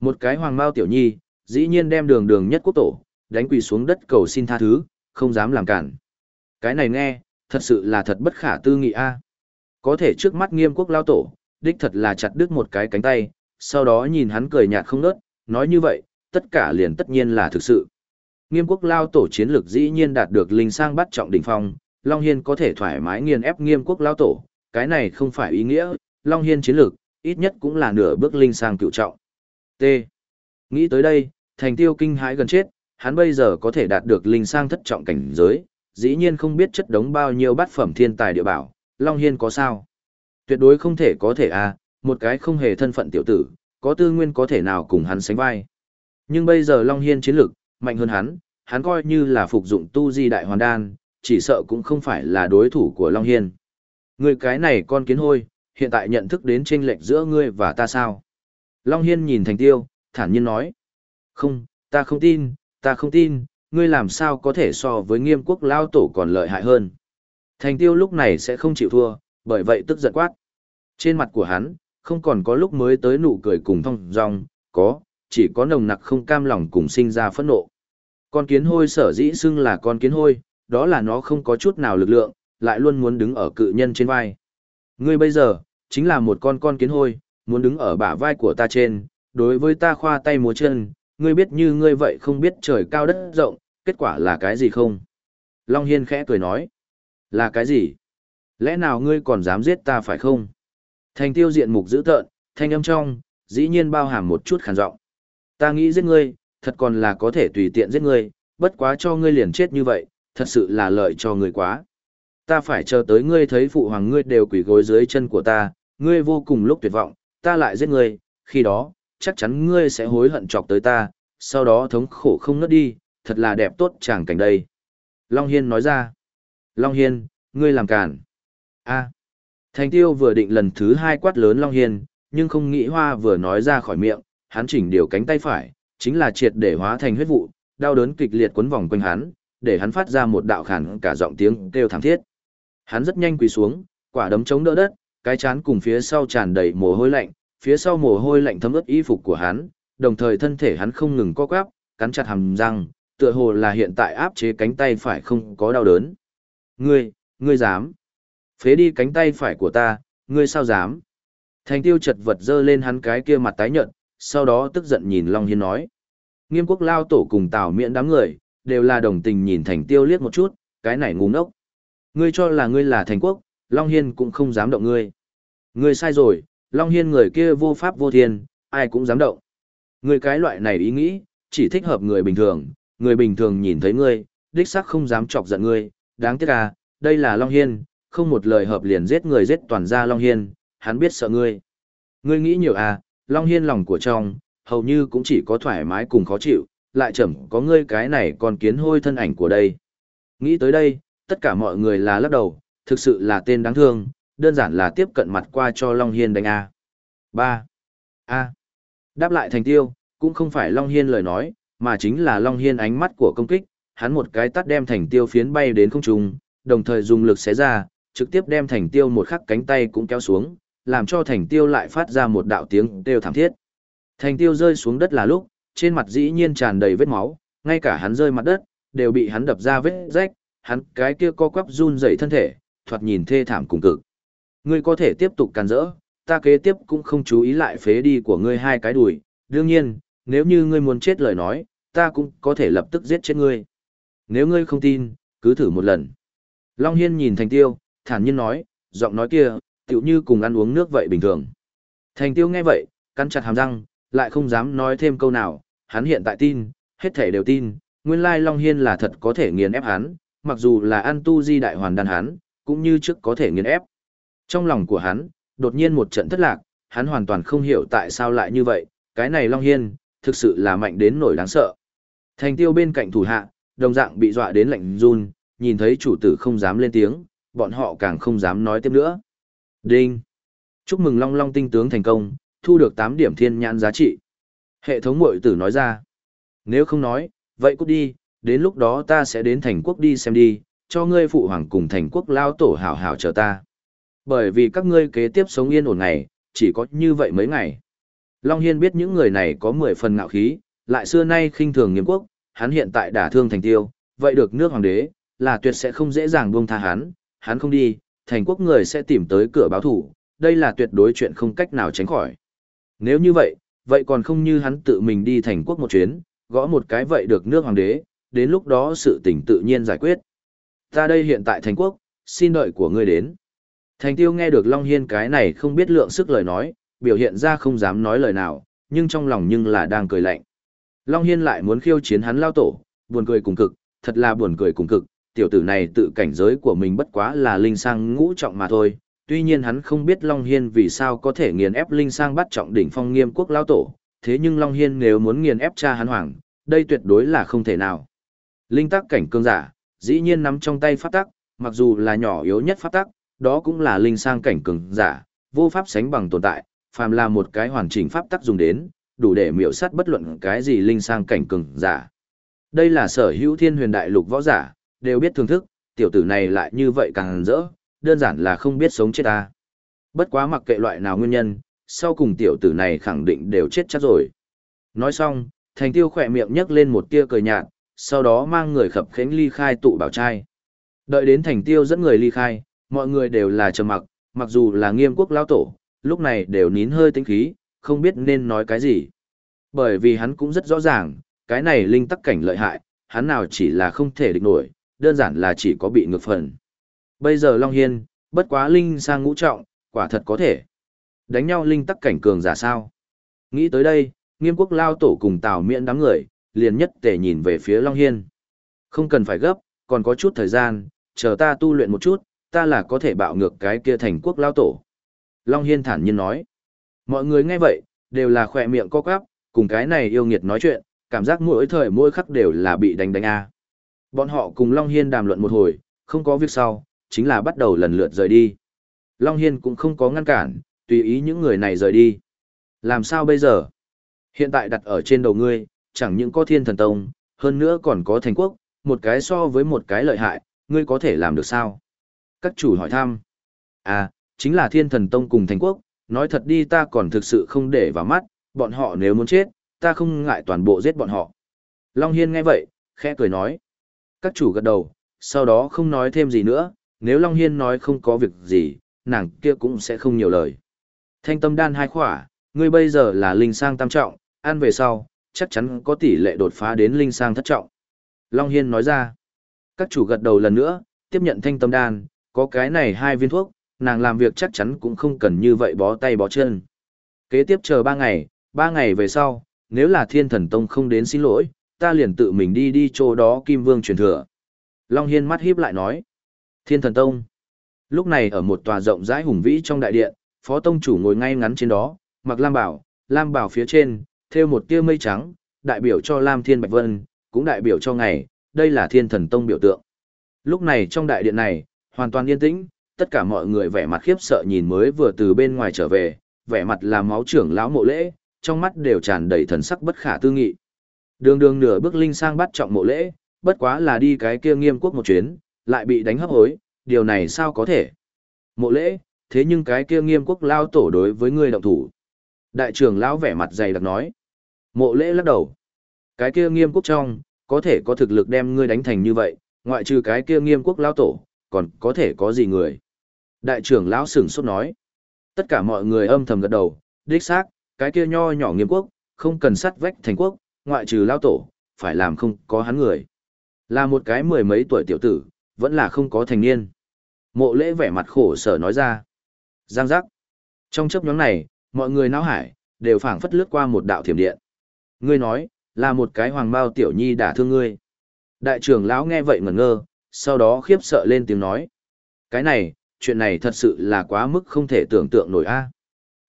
Một cái hoàng mao tiểu nhi, dĩ nhiên đem đường đường nhất quốc tổ, đánh quỳ xuống đất cầu xin tha thứ, không dám làm cản. Cái này nghe, thật sự là thật bất khả tư nghị a. Có thể trước mắt nghiêm quốc lao tổ, đích thật là chặt đứt một cái cánh tay, sau đó nhìn hắn cười nhạt không nớt, nói như vậy, tất cả liền tất nhiên là thực sự. Nghiêm quốc lao tổ chiến lược dĩ nhiên đạt được linh sang bắt trọng đỉnh phong, Long Hiên có thể thoải mái nghiền ép nghiêm quốc lao tổ, cái này không phải ý nghĩa, Long Hiên chiến lược, ít nhất cũng là nửa bước linh sang cựu trọng. T. Nghĩ tới đây, thành tiêu kinh hãi gần chết, hắn bây giờ có thể đạt được linh sang thất trọng cảnh giới, dĩ nhiên không biết chất đống bao nhiêu bát phẩm thiên tài địa bảo, Long Hiên có sao? Tuyệt đối không thể có thể à, một cái không hề thân phận tiểu tử, có tư nguyên có thể nào cùng hắn sánh vai. Nhưng bây giờ Long Hiên chiến lực, mạnh hơn hắn, hắn coi như là phục dụng tu di đại hoàn đan, chỉ sợ cũng không phải là đối thủ của Long Hiên. Người cái này con kiến hôi, hiện tại nhận thức đến chênh lệch giữa ngươi và ta sao? Long Hiên nhìn thành tiêu, thản nhiên nói. Không, ta không tin, ta không tin, ngươi làm sao có thể so với nghiêm quốc lao tổ còn lợi hại hơn. Thành tiêu lúc này sẽ không chịu thua, bởi vậy tức giận quát. Trên mặt của hắn, không còn có lúc mới tới nụ cười cùng thong dong, có, chỉ có nồng nặc không cam lòng cùng sinh ra phẫn nộ. Con kiến hôi sở dĩ xưng là con kiến hôi, đó là nó không có chút nào lực lượng, lại luôn muốn đứng ở cự nhân trên vai. Ngươi bây giờ, chính là một con con kiến hôi, muốn đứng ở bả vai của ta trên, đối với ta khoa tay múa chân, ngươi biết như ngươi vậy không biết trời cao đất rộng, kết quả là cái gì không? Long Hiên khẽ cười nói, là cái gì? Lẽ nào ngươi còn dám giết ta phải không? Thành tiêu diện mục dữ tợn, thanh âm trong, dĩ nhiên bao hàm một chút khàn giọng. Ta nghĩ giết ngươi, thật còn là có thể tùy tiện giết ngươi, bất quá cho ngươi liền chết như vậy, thật sự là lợi cho ngươi quá. Ta phải chờ tới ngươi thấy phụ hoàng ngươi đều quỳ gối dưới chân của ta, ngươi vô cùng lúc tuyệt vọng, ta lại giết ngươi, khi đó, chắc chắn ngươi sẽ hối hận chọc tới ta, sau đó thống khổ không ngất đi, thật là đẹp tốt chàng cảnh đây. Long Hiên nói ra. Long Hiên, ngươi làm cản. a Thành tiêu vừa định lần thứ hai quát lớn Long Hiên, nhưng không nghĩ hoa vừa nói ra khỏi miệng, hắn chỉnh điều cánh tay phải, chính là triệt để hóa thành huyết vụ, đau đớn kịch liệt quấn vòng quanh hắn, để hắn phát ra một đạo khản cả giọng tiếng kêu thảm thiết. Hắn rất nhanh quỳ xuống, quả đấm chống đỡ đất, cái chán cùng phía sau tràn đầy mồ hôi lạnh, phía sau mồ hôi lạnh thấm ướt y phục của hắn, đồng thời thân thể hắn không ngừng co quắp, cắn chặt hàm răng, tựa hồ là hiện tại áp chế cánh tay phải không có đau đớn. Ngươi, ngươi dám? Phế đi cánh tay phải của ta, ngươi sao dám? Thành tiêu chật vật dơ lên hắn cái kia mặt tái nhợt, sau đó tức giận nhìn Long Hiên nói. Nghiêm quốc lao tổ cùng tào miễn đám người, đều là đồng tình nhìn thành tiêu liếc một chút, cái này ngu ngốc. Ngươi cho là ngươi là thành quốc, Long Hiên cũng không dám động ngươi. Ngươi sai rồi, Long Hiên người kia vô pháp vô thiên, ai cũng dám động. Ngươi cái loại này ý nghĩ, chỉ thích hợp người bình thường, người bình thường nhìn thấy ngươi, đích xác không dám chọc giận ngươi, đáng tiếc à, đây là Long Hiên, không một lời hợp liền giết người giết toàn gia Long Hiên, hắn biết sợ ngươi. Ngươi nghĩ nhiều à, Long Hiên lòng của trong, hầu như cũng chỉ có thoải mái cùng khó chịu, lại chẩm có ngươi cái này còn kiến hôi thân ảnh của đây. Nghĩ tới đây, tất cả mọi người là lắc đầu, thực sự là tên đáng thương, đơn giản là tiếp cận mặt qua cho Long Hiên đánh A. 3. A. Đáp lại thành tiêu, cũng không phải Long Hiên lời nói, mà chính là Long Hiên ánh mắt của công kích, hắn một cái tắt đem thành tiêu phiến bay đến không trung, đồng thời dùng lực xé ra, trực tiếp đem thành tiêu một khắc cánh tay cũng kéo xuống, làm cho thành tiêu lại phát ra một đạo tiếng kêu thảm thiết. Thành tiêu rơi xuống đất là lúc, trên mặt dĩ nhiên tràn đầy vết máu, ngay cả hắn rơi mặt đất, đều bị hắn đập ra vết rách, hắn cái kia co quắp run dậy thân thể, thoạt nhìn thê thảm cùng cực. Ngươi có thể tiếp tục càn rỡ, ta kế tiếp cũng không chú ý lại phế đi của ngươi hai cái đùi, đương nhiên, nếu như ngươi muốn chết lời nói, ta cũng có thể lập tức giết chết ngươi. Nếu ngươi không tin, cứ thử một lần. Long Hiên nhìn Thành Tiêu, thản nhiên nói, giọng nói kia, tựu như cùng ăn uống nước vậy bình thường. Thành Tiêu nghe vậy, cắn chặt hàm răng, lại không dám nói thêm câu nào, hắn hiện tại tin, hết thể đều tin, nguyên lai Long Hiên là thật có thể nghiền ép hắn, mặc dù là ăn tu di đại hoàn đàn hắn, cũng như trước có thể nghiền ép. Trong lòng của hắn, đột nhiên một trận thất lạc, hắn hoàn toàn không hiểu tại sao lại như vậy, cái này Long Hiên, thực sự là mạnh đến nổi đáng sợ. Thành tiêu bên cạnh thủ hạ, đồng dạng bị dọa đến lạnh run, nhìn thấy chủ tử không dám lên tiếng, bọn họ càng không dám nói tiếp nữa. Đinh! Chúc mừng Long Long tinh tướng thành công, thu được 8 điểm thiên nhãn giá trị. Hệ thống mội tử nói ra. Nếu không nói, vậy cút đi, đến lúc đó ta sẽ đến thành quốc đi xem đi, cho ngươi phụ hoàng cùng thành quốc lao tổ hảo hảo chờ ta. Bởi vì các ngươi kế tiếp sống yên ổn ngày, chỉ có như vậy mấy ngày. Long Hiên biết những người này có 10 phần ngạo khí, lại xưa nay khinh thường nghiêm quốc, hắn hiện tại đả thương thành tiêu, vậy được nước hoàng đế, là tuyệt sẽ không dễ dàng buông tha hắn, hắn không đi, thành quốc người sẽ tìm tới cửa báo thủ, đây là tuyệt đối chuyện không cách nào tránh khỏi. Nếu như vậy, vậy còn không như hắn tự mình đi thành quốc một chuyến, gõ một cái vậy được nước hoàng đế, đến lúc đó sự tình tự nhiên giải quyết. Ta đây hiện tại thành quốc, xin đợi của ngươi đến. Thành tiêu nghe được Long Hiên cái này không biết lượng sức lời nói, biểu hiện ra không dám nói lời nào, nhưng trong lòng nhưng là đang cười lạnh. Long Hiên lại muốn khiêu chiến hắn lao tổ, buồn cười cùng cực, thật là buồn cười cùng cực, tiểu tử này tự cảnh giới của mình bất quá là linh sang ngũ trọng mà thôi. Tuy nhiên hắn không biết Long Hiên vì sao có thể nghiền ép linh sang bắt trọng đỉnh phong nghiêm quốc lao tổ, thế nhưng Long Hiên nếu muốn nghiền ép cha hắn hoàng, đây tuyệt đối là không thể nào. Linh tắc cảnh cương giả, dĩ nhiên nắm trong tay pháp tắc, mặc dù là nhỏ yếu nhất pháp tắc, đó cũng là linh sang cảnh cường giả, vô pháp sánh bằng tồn tại, phàm là một cái hoàn chỉnh pháp tắc dùng đến, đủ để miểu sát bất luận cái gì linh sang cảnh cường giả. Đây là sở hữu thiên huyền đại lục võ giả, đều biết thưởng thức, tiểu tử này lại như vậy càng rỡ, đơn giản là không biết sống chết ta. Bất quá mặc kệ loại nào nguyên nhân, sau cùng tiểu tử này khẳng định đều chết chắc rồi. Nói xong, thành tiêu khỏe miệng nhấc lên một tia cười nhạt, sau đó mang người khập khánh ly khai tụ bảo trai. Đợi đến thành tiêu dẫn người ly khai, mọi người đều là trầm mặc, mặc dù là nghiêm quốc lao tổ, lúc này đều nín hơi tinh khí, không biết nên nói cái gì. Bởi vì hắn cũng rất rõ ràng, cái này linh tắc cảnh lợi hại, hắn nào chỉ là không thể địch nổi, đơn giản là chỉ có bị ngược phần. Bây giờ Long Hiên, bất quá linh sang ngũ trọng, quả thật có thể. Đánh nhau linh tắc cảnh cường giả sao. Nghĩ tới đây, nghiêm quốc lao tổ cùng tào miễn đám người, liền nhất tề nhìn về phía Long Hiên. Không cần phải gấp, còn có chút thời gian, chờ ta tu luyện một chút, ta là có thể bạo ngược cái kia thành quốc lao tổ. Long Hiên thản nhiên nói. Mọi người nghe vậy, đều là khỏe miệng co quắp, cùng cái này yêu nghiệt nói chuyện, cảm giác mỗi thời mỗi khắc đều là bị đánh đánh a. Bọn họ cùng Long Hiên đàm luận một hồi, không có việc sau, chính là bắt đầu lần lượt rời đi. Long Hiên cũng không có ngăn cản, tùy ý những người này rời đi. Làm sao bây giờ? Hiện tại đặt ở trên đầu ngươi, chẳng những có thiên thần tông, hơn nữa còn có thành quốc, một cái so với một cái lợi hại, ngươi có thể làm được sao? Các chủ hỏi thăm. À, chính là thiên thần tông cùng thành quốc, nói thật đi ta còn thực sự không để vào mắt, bọn họ nếu muốn chết, ta không ngại toàn bộ giết bọn họ. Long Hiên nghe vậy, khẽ cười nói. Các chủ gật đầu, sau đó không nói thêm gì nữa, nếu Long Hiên nói không có việc gì, nàng kia cũng sẽ không nhiều lời. Thanh tâm đan hai khỏa, ngươi bây giờ là linh sang tam trọng, ăn về sau, chắc chắn có tỷ lệ đột phá đến linh sang thất trọng. Long Hiên nói ra, các chủ gật đầu lần nữa, tiếp nhận thanh tâm đan, có cái này hai viên thuốc, nàng làm việc chắc chắn cũng không cần như vậy bó tay bó chân. Kế tiếp chờ ba ngày, ba ngày về sau, nếu là thiên thần tông không đến xin lỗi, ta liền tự mình đi đi chỗ đó Kim Vương truyền thừa. Long Hiên mắt híp lại nói. Thiên thần tông. Lúc này ở một tòa rộng rãi hùng vĩ trong đại điện, phó tông chủ ngồi ngay ngắn trên đó, mặc lam bảo, lam bảo phía trên, thêu một tia mây trắng, đại biểu cho lam thiên bạch vân, cũng đại biểu cho ngày, đây là thiên thần tông biểu tượng. Lúc này trong đại điện này, hoàn toàn yên tĩnh, tất cả mọi người vẻ mặt khiếp sợ nhìn mới vừa từ bên ngoài trở về, vẻ mặt là máu trưởng lão mộ lễ, trong mắt đều tràn đầy thần sắc bất khả tư nghị. Đường đường nửa bước linh sang bắt trọng mộ lễ, bất quá là đi cái kia nghiêm quốc một chuyến, lại bị đánh hấp hối, điều này sao có thể? Mộ lễ, thế nhưng cái kia nghiêm quốc lao tổ đối với ngươi động thủ. Đại trưởng lão vẻ mặt dày đặc nói. Mộ lễ lắc đầu. Cái kia nghiêm quốc trong, có thể có thực lực đem ngươi đánh thành như vậy, ngoại trừ cái kia nghiêm quốc lao tổ, còn có thể có gì người? Đại trưởng lão sửng sốt nói. Tất cả mọi người âm thầm gật đầu, đích xác, cái kia nho nhỏ nghiêm quốc, không cần sắt vách thành quốc, ngoại trừ lao tổ, phải làm không có hắn người. Là một cái mười mấy tuổi tiểu tử, vẫn là không có thành niên. Mộ lễ vẻ mặt khổ sở nói ra. Giang giác. Trong chấp nhóm này, mọi người náo hải, đều phảng phất lướt qua một đạo thiểm điện. Ngươi nói, là một cái hoàng bao tiểu nhi đả thương ngươi. Đại trưởng lão nghe vậy ngẩn ngơ, sau đó khiếp sợ lên tiếng nói. Cái này, chuyện này thật sự là quá mức không thể tưởng tượng nổi a.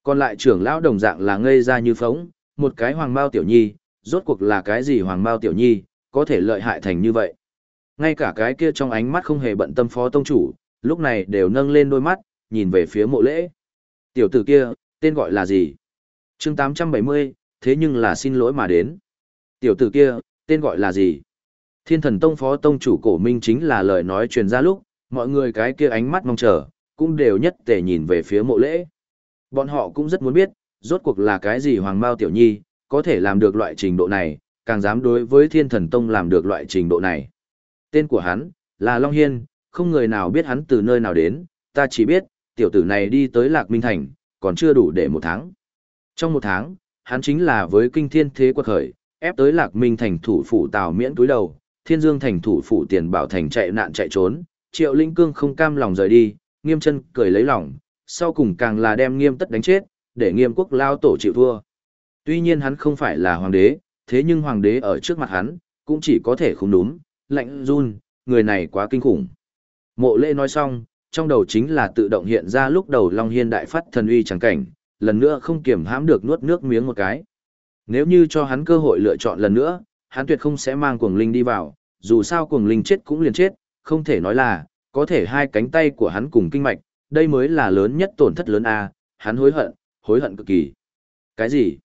Còn lại trưởng lão đồng dạng là ngây ra như phóng, một cái hoàng bao tiểu nhi, rốt cuộc là cái gì hoàng bao tiểu nhi, có thể lợi hại thành như vậy. Ngay cả cái kia trong ánh mắt không hề bận tâm phó tông chủ, lúc này đều nâng lên đôi mắt, nhìn về phía mộ lễ. Tiểu tử kia, tên gọi là gì? chương 870, thế nhưng là xin lỗi mà đến. Tiểu tử kia, tên gọi là gì? Thiên thần tông phó tông chủ cổ minh chính là lời nói truyền ra lúc, mọi người cái kia ánh mắt mong chờ, cũng đều nhất tề nhìn về phía mộ lễ. Bọn họ cũng rất muốn biết, rốt cuộc là cái gì hoàng mao tiểu nhi, có thể làm được loại trình độ này, càng dám đối với thiên thần tông làm được loại trình độ này. Tên của hắn, là Long Hiên, không người nào biết hắn từ nơi nào đến, ta chỉ biết, tiểu tử này đi tới Lạc Minh Thành, còn chưa đủ để một tháng. Trong một tháng, hắn chính là với kinh thiên thế quật khởi, ép tới Lạc Minh Thành thủ phủ Tào miễn túi đầu, Thiên Dương Thành thủ phủ Tiền Bảo Thành chạy nạn chạy trốn, Triệu Linh Cương không cam lòng rời đi, nghiêm chân cười lấy lòng, sau cùng càng là đem nghiêm tất đánh chết, để nghiêm quốc lao tổ chịu thua. Tuy nhiên hắn không phải là hoàng đế, thế nhưng hoàng đế ở trước mặt hắn, cũng chỉ có thể không đúng, lạnh run, người này quá kinh khủng. Mộ lễ nói xong, trong đầu chính là tự động hiện ra lúc đầu Long Hiên đại phát thần uy chẳng cảnh, lần nữa không kiểm hãm được nuốt nước miếng một cái. Nếu như cho hắn cơ hội lựa chọn lần nữa, hắn tuyệt không sẽ mang cuồng linh đi vào, dù sao cuồng linh chết cũng liền chết, không thể nói là, có thể hai cánh tay của hắn cùng kinh mạch, đây mới là lớn nhất tổn thất lớn a hắn hối hận, hối hận cực kỳ. Cái gì?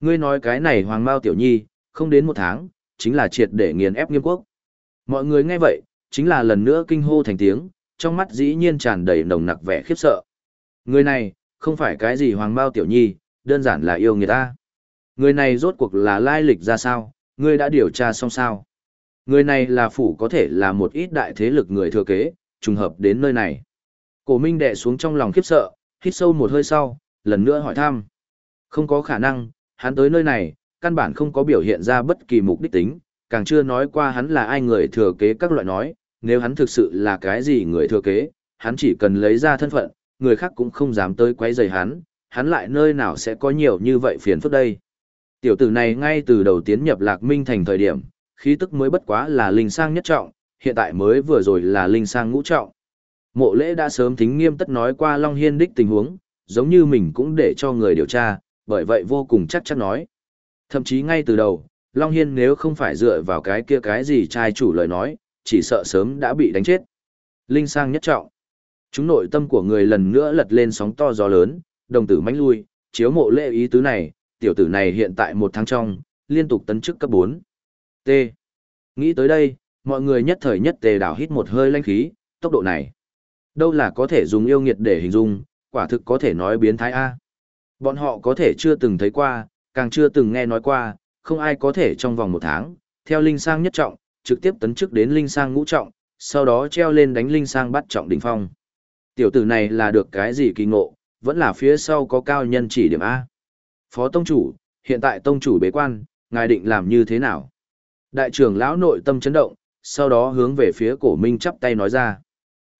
Ngươi nói cái này hoàng mao tiểu nhi, không đến một tháng, chính là triệt để nghiền ép nghiêm quốc. Mọi người nghe vậy, chính là lần nữa kinh hô thành tiếng, trong mắt dĩ nhiên tràn đầy nồng nặc vẻ khiếp sợ. Người này, không phải cái gì hoàng Mao tiểu nhi, đơn giản là yêu người ta. Người này rốt cuộc là lai lịch ra sao, ngươi đã điều tra xong sao. Người này là phủ có thể là một ít đại thế lực người thừa kế, trùng hợp đến nơi này. Cổ Minh đệ xuống trong lòng khiếp sợ, hít sâu một hơi sau, lần nữa hỏi thăm. Không có khả năng, hắn tới nơi này, căn bản không có biểu hiện ra bất kỳ mục đích tính, càng chưa nói qua hắn là ai người thừa kế các loại nói, nếu hắn thực sự là cái gì người thừa kế, hắn chỉ cần lấy ra thân phận, người khác cũng không dám tới quấy rầy hắn, hắn lại nơi nào sẽ có nhiều như vậy phiền phức đây. Tiểu tử này ngay từ đầu tiến nhập Lạc Minh thành thời điểm, khí tức mới bất quá là linh sang nhất trọng, hiện tại mới vừa rồi là linh sang ngũ trọng. Mộ lễ đã sớm thính nghiêm tất nói qua Long Hiên đích tình huống, giống như mình cũng để cho người điều tra, bởi vậy vô cùng chắc chắn nói. Thậm chí ngay từ đầu, Long Hiên nếu không phải dựa vào cái kia cái gì trai chủ lời nói, chỉ sợ sớm đã bị đánh chết. Linh sang nhất trọng. Chúng nội tâm của người lần nữa lật lên sóng to gió lớn, đồng tử mánh lui, chiếu mộ lệ ý tứ này, tiểu tử này hiện tại một tháng trong, liên tục tấn chức cấp 4. T. Nghĩ tới đây, mọi người nhất thời nhất tề đảo hít một hơi lanh khí, tốc độ này. Đâu là có thể dùng yêu nghiệt để hình dung, quả thực có thể nói biến thái A. Bọn họ có thể chưa từng thấy qua, càng chưa từng nghe nói qua, không ai có thể trong vòng một tháng, theo linh sang nhất trọng, trực tiếp tấn chức đến linh sang ngũ trọng, sau đó treo lên đánh linh sang bắt trọng đỉnh phong. Tiểu tử này là được cái gì kỳ ngộ, vẫn là phía sau có cao nhân chỉ điểm A. Phó tông chủ, hiện tại tông chủ bế quan, ngài định làm như thế nào? Đại trưởng lão nội tâm chấn động, sau đó hướng về phía cổ minh chắp tay nói ra.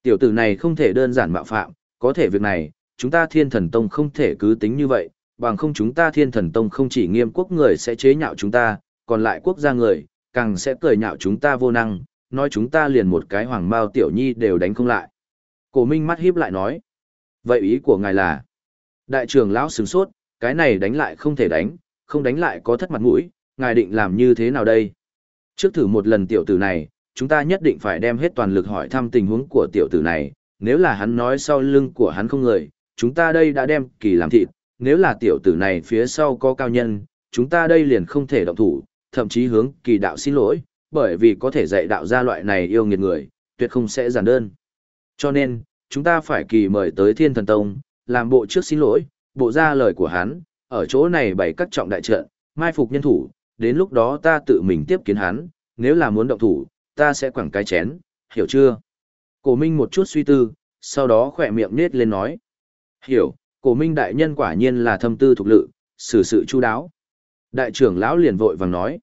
Tiểu tử này không thể đơn giản mạo phạm, có thể việc này, chúng ta thiên thần tông không thể cứ tính như vậy, bằng không chúng ta thiên thần tông không chỉ nghiêm quốc người sẽ chế nhạo chúng ta, còn lại quốc gia người, càng sẽ cười nhạo chúng ta vô năng, nói chúng ta liền một cái hoàng mao tiểu nhi đều đánh không lại. Cổ Minh mắt híp lại nói. Vậy ý của ngài là? Đại trưởng lão sửng sốt, cái này đánh lại không thể đánh, không đánh lại có thất mặt mũi, ngài định làm như thế nào đây? Trước thử một lần tiểu tử này, chúng ta nhất định phải đem hết toàn lực hỏi thăm tình huống của tiểu tử này, nếu là hắn nói sau lưng của hắn không người, chúng ta đây đã đem kỳ làm thịt, nếu là tiểu tử này phía sau có cao nhân, chúng ta đây liền không thể động thủ, thậm chí hướng kỳ đạo xin lỗi, bởi vì có thể dạy đạo ra loại này yêu nghiệt người, tuyệt không sẽ giản đơn. Cho nên, chúng ta phải kỳ mời tới thiên thần tông, làm bộ trước xin lỗi, bộ ra lời của hắn, ở chỗ này bày các trọng đại trận, mai phục nhân thủ, đến lúc đó ta tự mình tiếp kiến hắn, nếu là muốn động thủ, ta sẽ quẳng cái chén, hiểu chưa? Cổ Minh một chút suy tư, sau đó khỏe miệng nết lên nói. Hiểu, cổ Minh đại nhân quả nhiên là thâm tư thuộc lự, xử sự chu đáo. Đại trưởng lão liền vội vàng nói.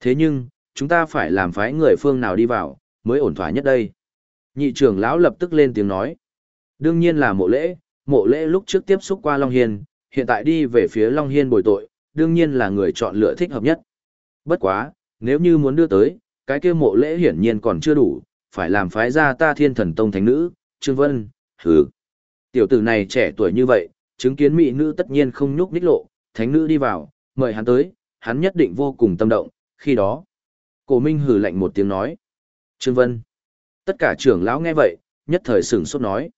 Thế nhưng, chúng ta phải làm phái người phương nào đi vào, mới ổn thỏa nhất đây. Nhị trưởng lão lập tức lên tiếng nói. Đương nhiên là mộ lễ, mộ lễ lúc trước tiếp xúc qua Long Hiên, hiện tại đi về phía Long Hiên bồi tội, đương nhiên là người chọn lựa thích hợp nhất. Bất quá, nếu như muốn đưa tới, cái kia mộ lễ hiển nhiên còn chưa đủ, phải làm phái ra ta thiên thần tông thánh nữ, Trương Vân, hứ. Tiểu tử này trẻ tuổi như vậy, chứng kiến mỹ nữ tất nhiên không nhúc nhích lộ, thánh nữ đi vào, mời hắn tới, hắn nhất định vô cùng tâm động, khi đó. Cổ Minh hừ lạnh một tiếng nói. Trương Vân. Tất cả trưởng lão nghe vậy, nhất thời sửng sốt nói.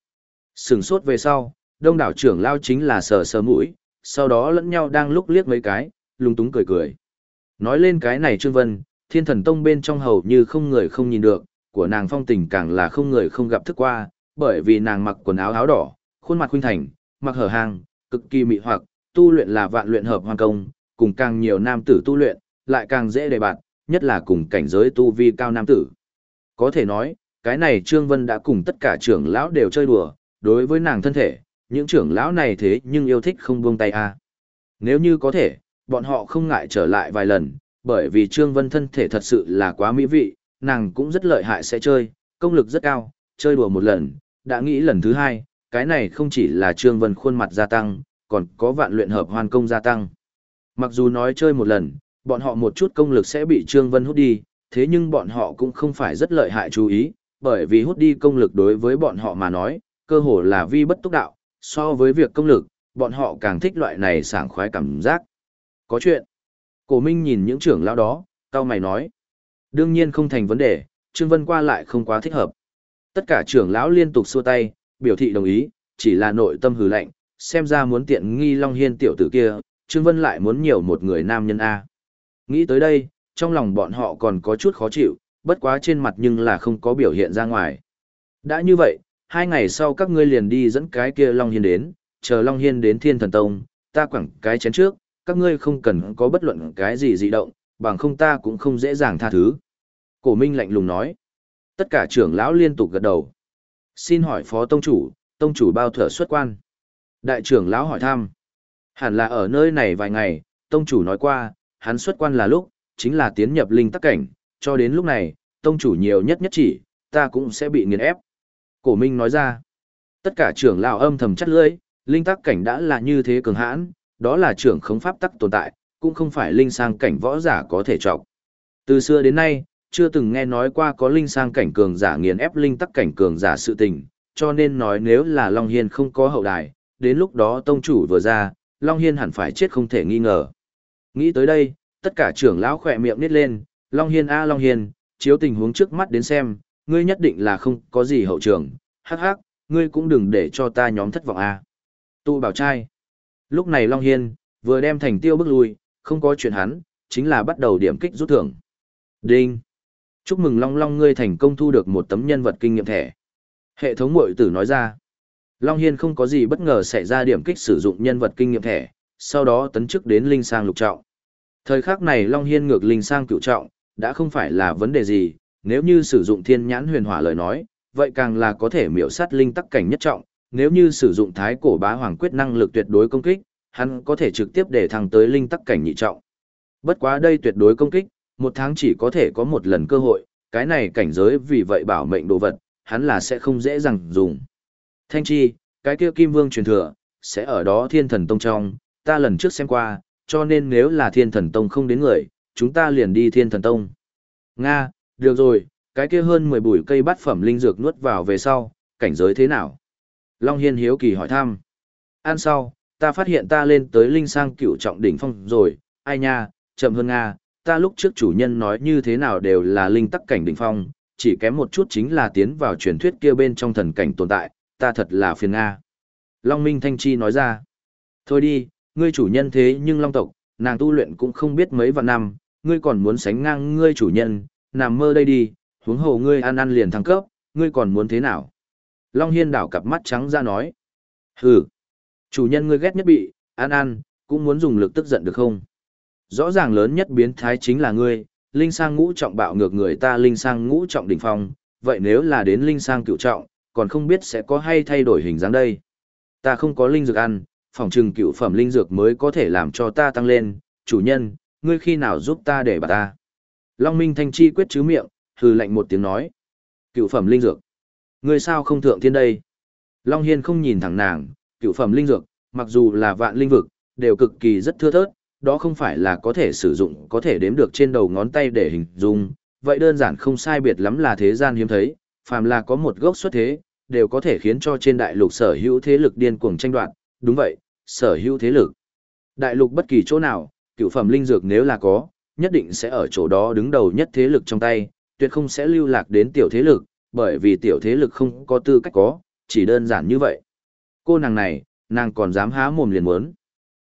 Sửng sốt về sau, đông đảo trưởng lão chính là sờ sờ mũi, sau đó lẫn nhau đang lúc liếc mấy cái, lung túng cười cười. Nói lên cái này Trương Vân, thiên thần tông bên trong hầu như không người không nhìn được, của nàng phong tình càng là không người không gặp thức qua, bởi vì nàng mặc quần áo áo đỏ, khuôn mặt khuynh thành, mặc hở hàng, cực kỳ mị hoặc, tu luyện là vạn luyện hợp hoàn công, cùng càng nhiều nam tử tu luyện, lại càng dễ đề bạt, nhất là cùng cảnh giới tu vi cao nam tử. Có thể nói, cái này Trương Vân đã cùng tất cả trưởng lão đều chơi đùa, đối với nàng thân thể, những trưởng lão này thế nhưng yêu thích không buông tay a. À. Nếu như có thể, bọn họ không ngại trở lại vài lần, bởi vì Trương Vân thân thể thật sự là quá mỹ vị, nàng cũng rất lợi hại sẽ chơi, công lực rất cao, chơi đùa một lần, đã nghĩ lần thứ hai, cái này không chỉ là Trương Vân khuôn mặt gia tăng, còn có vạn luyện hợp hoàn công gia tăng. Mặc dù nói chơi một lần, bọn họ một chút công lực sẽ bị Trương Vân hút đi, thế nhưng bọn họ cũng không phải rất lợi hại chú ý, bởi vì hút đi công lực đối với bọn họ mà nói, cơ hồ là vi bất túc đạo, so với việc công lực, bọn họ càng thích loại này sảng khoái cảm giác. Có chuyện. Cổ Minh nhìn những trưởng lão đó, cao mày nói. Đương nhiên không thành vấn đề, Trương Vân qua lại không quá thích hợp. Tất cả trưởng lão liên tục xua tay, biểu thị đồng ý, chỉ là nội tâm hừ lạnh, xem ra muốn tiện nghi Long Hiên tiểu tử kia, Trương Vân lại muốn nhiều một người nam nhân A. Nghĩ tới đây, trong lòng bọn họ còn có chút khó chịu, bất quá trên mặt nhưng là không có biểu hiện ra ngoài. Đã như vậy, hai ngày sau các ngươi liền đi dẫn cái kia Long Hiên đến, chờ Long Hiên đến Thiên Thần Tông, ta quẳng cái chén trước, các ngươi không cần có bất luận cái gì dị động, bằng không ta cũng không dễ dàng tha thứ. Cổ Minh lạnh lùng nói. Tất cả trưởng lão liên tục gật đầu. Xin hỏi Phó Tông Chủ, Tông Chủ bao thở xuất quan. Đại trưởng lão hỏi thăm. Hẳn là ở nơi này vài ngày, Tông Chủ nói qua, hắn xuất quan là lúc, chính là tiến nhập linh tắc cảnh, cho đến lúc này, Tông Chủ nhiều nhất nhất chỉ, ta cũng sẽ bị nghiền ép. Cổ Minh nói ra. Tất cả trưởng lão âm thầm chắt lưỡi, linh tắc cảnh đã là như thế cường hãn, đó là trưởng khống pháp tắc tồn tại, cũng không phải linh sang cảnh võ giả có thể trọng. Từ xưa đến nay, chưa từng nghe nói qua có linh sang cảnh cường giả nghiền ép linh tắc cảnh cường giả sự tình, cho nên nói nếu là Long Hiên không có hậu đài, đến lúc đó tông chủ vừa ra, Long Hiên hẳn phải chết không thể nghi ngờ. Nghĩ tới đây, tất cả trưởng lão khỏe miệng nít lên, Long Hiên a à, Long Hiên, chiếu tình huống trước mắt đến xem, ngươi nhất định là không có gì hậu trường, hắc hắc, ngươi cũng đừng để cho ta nhóm thất vọng a. Tu bảo trai. Lúc này Long Hiên, vừa đem thành tiêu bước lui, không có chuyện hắn, chính là bắt đầu điểm kích rút thưởng. Đinh! Chúc mừng Long Long ngươi thành công thu được một tấm nhân vật kinh nghiệm thẻ. Hệ thống mội tử nói ra. Long Hiên không có gì bất ngờ xảy ra điểm kích sử dụng nhân vật kinh nghiệm thẻ, sau đó tấn chức đến linh sang lục trọng. Thời khắc này Long Hiên ngược linh sang cựu trọng, đã không phải là vấn đề gì, nếu như sử dụng thiên nhãn huyền hỏa lời nói, vậy càng là có thể miểu sát linh tắc cảnh nhất trọng, nếu như sử dụng thái cổ bá hoàng quyết năng lực tuyệt đối công kích, hắn có thể trực tiếp để thăng tới linh tắc cảnh nhị trọng. Bất quá đây tuyệt đối công kích, một tháng chỉ có thể có một lần cơ hội, cái này cảnh giới vì vậy bảo mệnh đồ vật, hắn là sẽ không dễ dàng dùng. Thanh chi, cái kia kim vương truyền thừa, sẽ ở đó thiên thần tông trong, ta lần trước xem qua, cho nên nếu là thiên thần tông không đến người, chúng ta liền đi thiên thần tông. Nga, được rồi, cái kia hơn 10 bụi cây bát phẩm linh dược nuốt vào về sau, cảnh giới thế nào? Long Hiên hiếu kỳ hỏi thăm. Ăn sau, ta phát hiện ta lên tới linh sang cựu trọng đỉnh phong rồi, ai nha, chậm hơn Nga, ta lúc trước chủ nhân nói như thế nào đều là linh tắc cảnh đỉnh phong, chỉ kém một chút chính là tiến vào truyền thuyết kia bên trong thần cảnh tồn tại, ta thật là phiền a." Long Minh Thanh Chi nói ra, thôi đi, ngươi chủ nhân thế nhưng Long tộc, nàng tu luyện cũng không biết mấy vạn năm, ngươi còn muốn sánh ngang ngươi chủ nhân, nằm mơ đây đi, huống hồ ngươi ăn ăn liền thăng cấp, ngươi còn muốn thế nào? Long Hiên đảo cặp mắt trắng ra nói, hừ, chủ nhân ngươi ghét nhất bị, ăn ăn, cũng muốn dùng lực tức giận được không? Rõ ràng lớn nhất biến thái chính là ngươi, linh sang ngũ trọng bạo ngược người ta linh sang ngũ trọng đỉnh phong, vậy nếu là đến linh sang cựu trọng, còn không biết sẽ có hay thay đổi hình dáng đây. Ta không có linh dược ăn, phòng trừng cựu phẩm linh dược mới có thể làm cho ta tăng lên, chủ nhân, ngươi khi nào giúp ta để bà ta. Long Minh Thanh Chi quyết chứ miệng, hừ lạnh một tiếng nói. Cựu phẩm linh dược. Ngươi sao không thượng thiên đây? Long Hiên không nhìn thẳng nàng, cựu phẩm linh dược, mặc dù là vạn linh vực, đều cực kỳ rất thưa thớt, đó không phải là có thể sử dụng có thể đếm được trên đầu ngón tay để hình dung, vậy đơn giản không sai biệt lắm là thế gian hiếm thấy, phàm là có một gốc xuất thế, đều có thể khiến cho trên đại lục sở hữu thế lực điên cuồng tranh đoạt, đúng vậy, sở hữu thế lực. Đại lục bất kỳ chỗ nào, cựu phẩm linh dược nếu là có, nhất định sẽ ở chỗ đó đứng đầu nhất thế lực trong tay, tuyệt không sẽ lưu lạc đến tiểu thế lực, bởi vì tiểu thế lực không có tư cách có, chỉ đơn giản như vậy. Cô nàng này, nàng còn dám há mồm liền muốn.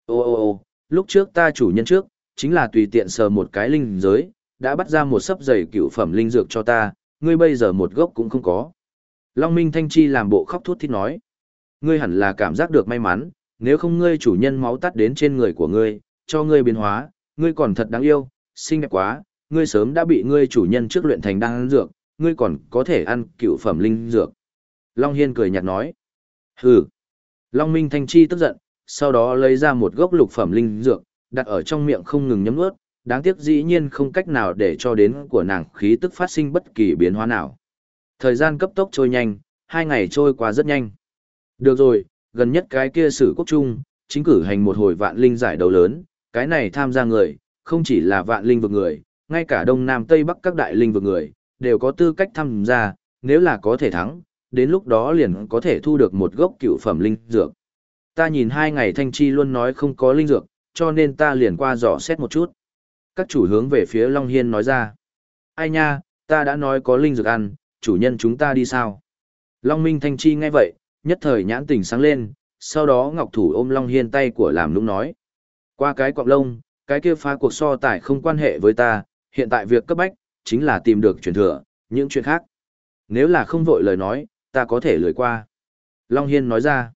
Ô ô ô, lúc trước ta chủ nhân trước, chính là tùy tiện sờ một cái linh giới, đã bắt ra một sấp giày cựu phẩm linh dược cho ta, ngươi bây giờ một gốc cũng không có. Long Minh Thanh Chi làm bộ khóc thút thít nói. Ngươi hẳn là cảm giác được may mắn, nếu không ngươi chủ nhân máu tắt đến trên người của ngươi, cho ngươi biến hóa, ngươi còn thật đáng yêu, xinh đẹp quá, ngươi sớm đã bị ngươi chủ nhân trước luyện thành đan dược, ngươi còn có thể ăn cựu phẩm linh dược. Long Hiên cười nhạt nói. Hừ. Long Minh Thanh Chi tức giận, sau đó lấy ra một gốc lục phẩm linh dược, đặt ở trong miệng không ngừng nhấm nuốt, đáng tiếc dĩ nhiên không cách nào để cho đến của nàng khí tức phát sinh bất kỳ biến hóa nào. Thời gian cấp tốc trôi nhanh, hai ngày trôi qua rất nhanh. Được rồi, gần nhất cái kia sử quốc trung, chính cử hành một hồi vạn linh giải đấu lớn, cái này tham gia người, không chỉ là vạn linh vực người, ngay cả đông nam tây bắc các đại linh vực người, đều có tư cách tham gia, nếu là có thể thắng, đến lúc đó liền có thể thu được một gốc cựu phẩm linh dược. Ta nhìn hai ngày thanh chi luôn nói không có linh dược, cho nên ta liền qua dò xét một chút. Các chủ hướng về phía Long Hiên nói ra. Ai nha, ta đã nói có linh dược ăn, chủ nhân chúng ta đi sao? Long Minh Thanh Chi nghe vậy, nhất thời nhãn tình sáng lên, sau đó Ngọc Thủ ôm Long Hiên tay của làm nũng nói. Qua cái quạng lông, cái kia phá cuộc so tải không quan hệ với ta, hiện tại việc cấp bách, chính là tìm được truyền thừa, những chuyện khác. Nếu là không vội lời nói, ta có thể lười qua. Long Hiên nói ra.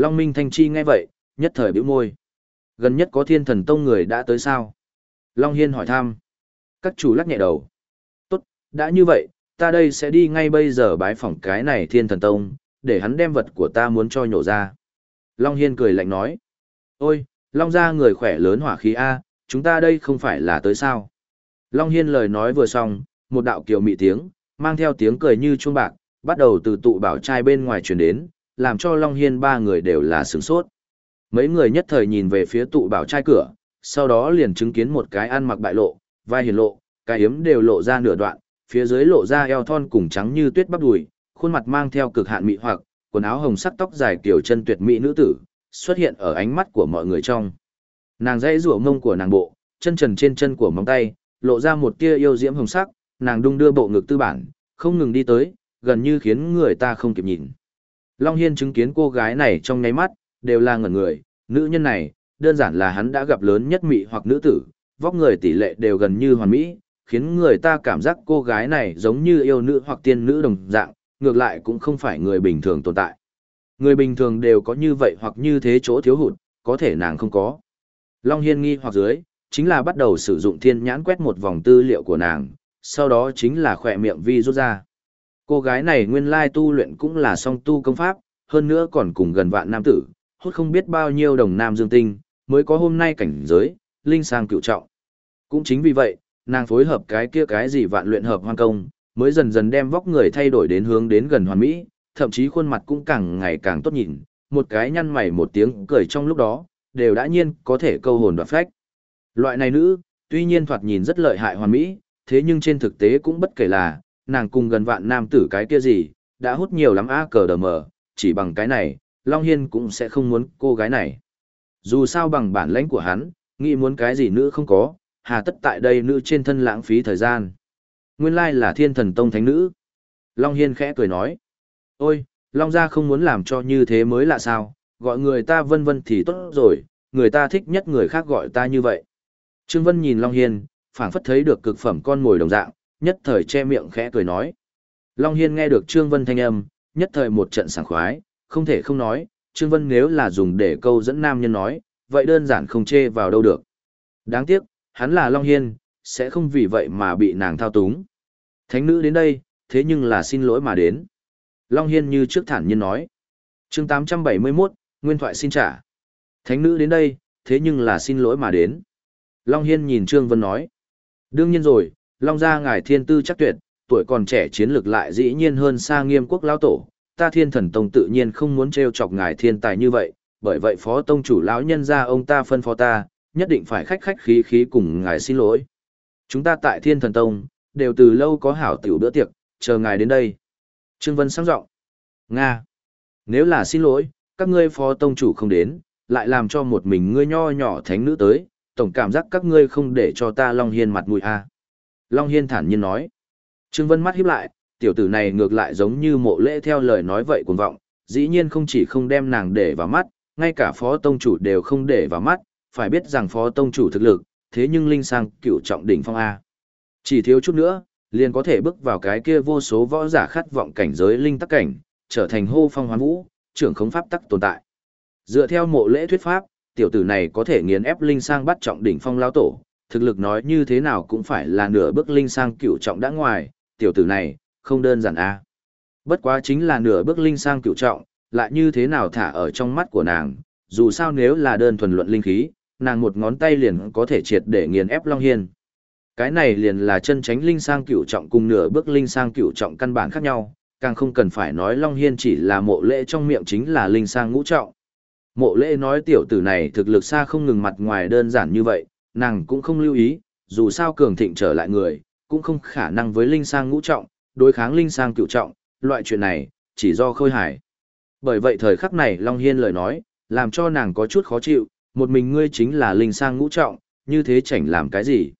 Long Minh Thanh Chi nghe vậy, nhất thời bĩu môi. Gần nhất có thiên thần tông người đã tới sao? Long Hiên hỏi thăm. Các chủ lắc nhẹ đầu. Tốt, đã như vậy, ta đây sẽ đi ngay bây giờ bái phỏng cái này thiên thần tông, để hắn đem vật của ta muốn cho nhổ ra. Long Hiên cười lạnh nói. Ôi, Long ra người khỏe lớn hỏa khí A, chúng ta đây không phải là tới sao. Long Hiên lời nói vừa xong, một đạo kiều mị tiếng, mang theo tiếng cười như chuông bạc, bắt đầu từ tụ bảo trai bên ngoài truyền đến, làm cho Long Hiên ba người đều là sướng sốt. Mấy người nhất thời nhìn về phía tụ bảo trai cửa, sau đó liền chứng kiến một cái ăn mặc bại lộ, vai hiền lộ, cái yếm đều lộ ra nửa đoạn, phía dưới lộ ra eo thon cùng trắng như tuyết bắp đùi, khuôn mặt mang theo cực hạn mị hoặc, quần áo hồng sắc tóc dài kiểu chân tuyệt mỹ nữ tử, xuất hiện ở ánh mắt của mọi người trong. Nàng dãy rủa mông của nàng bộ, chân trần trên chân của móng tay, lộ ra một tia yêu diễm hồng sắc, nàng đung đưa bộ ngực tư bản, không ngừng đi tới, gần như khiến người ta không kịp nhìn. Long Hiên chứng kiến cô gái này trong nháy mắt, đều là ngẩn người, nữ nhân này, đơn giản là hắn đã gặp lớn nhất mị hoặc nữ tử, vóc người tỷ lệ đều gần như hoàn mỹ, khiến người ta cảm giác cô gái này giống như yêu nữ hoặc tiên nữ đồng dạng, ngược lại cũng không phải người bình thường tồn tại. Người bình thường đều có như vậy hoặc như thế chỗ thiếu hụt, có thể nàng không có. Long Hiên nghi hoặc dưới, chính là bắt đầu sử dụng thiên nhãn quét một vòng tư liệu của nàng, sau đó chính là khỏe miệng vi rút ra. Cô gái này nguyên lai tu luyện cũng là song tu công pháp, hơn nữa còn cùng gần vạn nam tử, hốt không biết bao nhiêu đồng nam dương tinh, mới có hôm nay cảnh giới, linh sang cựu trọng. Cũng chính vì vậy, nàng phối hợp cái kia cái gì vạn luyện hợp hoang công, mới dần dần đem vóc người thay đổi đến hướng đến gần hoàn mỹ, thậm chí khuôn mặt cũng càng ngày càng tốt nhìn, một cái nhăn mày một tiếng cười trong lúc đó, đều đã nhiên có thể câu hồn đoạt phách. Loại này nữ, tuy nhiên thoạt nhìn rất lợi hại hoàn mỹ, thế nhưng trên thực tế cũng bất kể là, nàng cùng gần vạn nam tử cái kia gì, đã hút nhiều lắm a cờ đờ mờ, chỉ bằng cái này, Long Hiên cũng sẽ không muốn cô gái này. Dù sao bằng bản lãnh của hắn, nghĩ muốn cái gì nữ không có, hà tất tại đây nữ trên thân lãng phí thời gian. Nguyên lai là thiên thần tông thánh nữ. Long Hiên khẽ cười nói. Ôi, Long gia không muốn làm cho như thế mới là sao, gọi người ta vân vân thì tốt rồi, người ta thích nhất người khác gọi ta như vậy. Trương Vân nhìn Long Hiên, phảng phất thấy được cực phẩm con ngồi đồng dạng, nhất thời che miệng khẽ cười nói. Long Hiên nghe được Trương Vân thanh âm, nhất thời một trận sảng khoái, không thể không nói, Trương Vân nếu là dùng để câu dẫn nam nhân nói, vậy đơn giản không chê vào đâu được. Đáng tiếc, hắn là Long Hiên, sẽ không vì vậy mà bị nàng thao túng. Thánh nữ đến đây, thế nhưng là xin lỗi mà đến. Long Hiên như trước thản nhiên nói. chương 871, Nguyên thoại xin trả. Thánh nữ đến đây, thế nhưng là xin lỗi mà đến. Long Hiên nhìn Trương Vân nói. Đương nhiên rồi, Long gia ngài thiên tư chắc tuyệt, tuổi còn trẻ chiến lược lại dĩ nhiên hơn xa nghiêm quốc lão tổ. Ta thiên thần tông tự nhiên không muốn trêu chọc ngài thiên tài như vậy, bởi vậy phó tông chủ lão nhân gia ông ta phân phó ta, nhất định phải khách khách khí khí cùng ngài xin lỗi. Chúng ta tại thiên thần tông, đều từ lâu có hảo tiểu bữa tiệc, chờ ngài đến đây. Trương Vân sáng giọng Nga. Nếu là xin lỗi, các ngươi phó tông chủ không đến, lại làm cho một mình ngươi nho nhỏ thánh nữ tới, tổng cảm giác các ngươi không để cho ta Long Hiên mặt mũi a. À. Long Hiên thản nhiên nói. Trương Vân mắt híp lại, tiểu tử này ngược lại giống như mộ lễ theo lời nói vậy cuồng vọng, dĩ nhiên không chỉ không đem nàng để vào mắt, ngay cả phó tông chủ đều không để vào mắt, phải biết rằng phó tông chủ thực lực, thế nhưng linh sang cựu trọng đỉnh phong A. Chỉ thiếu chút nữa, liền có thể bước vào cái kia vô số võ giả khát vọng cảnh giới linh tắc cảnh, trở thành hô phong hoán vũ, trưởng khống pháp tắc tồn tại. Dựa theo mộ lễ thuyết pháp, tiểu tử này có thể nghiền ép linh sang bắt trọng đỉnh phong lao tổ, thực lực nói như thế nào cũng phải là nửa bước linh sang cựu trọng đã ngoài, tiểu tử này, không đơn giản a. Bất quá chính là nửa bước linh sang cựu trọng, lại như thế nào thả ở trong mắt của nàng, dù sao nếu là đơn thuần luận linh khí, nàng một ngón tay liền có thể triệt để nghiền ép Long Hiên. Cái này liền là chân tránh linh sang cựu trọng cùng nửa bước linh sang cựu trọng căn bản khác nhau, càng không cần phải nói Long Hiên chỉ là mộ lễ trong miệng chính là linh sang ngũ trọng. Mộ lễ nói tiểu tử này thực lực xa không ngừng mặt ngoài đơn giản như vậy, nàng cũng không lưu ý, dù sao cường thịnh trở lại người, cũng không khả năng với linh sang ngũ trọng, đối kháng linh sang cựu trọng, loại chuyện này, chỉ do khôi hải. Bởi vậy thời khắc này Long Hiên lời nói, làm cho nàng có chút khó chịu, một mình ngươi chính là linh sang ngũ trọng, như thế chảnh làm cái gì.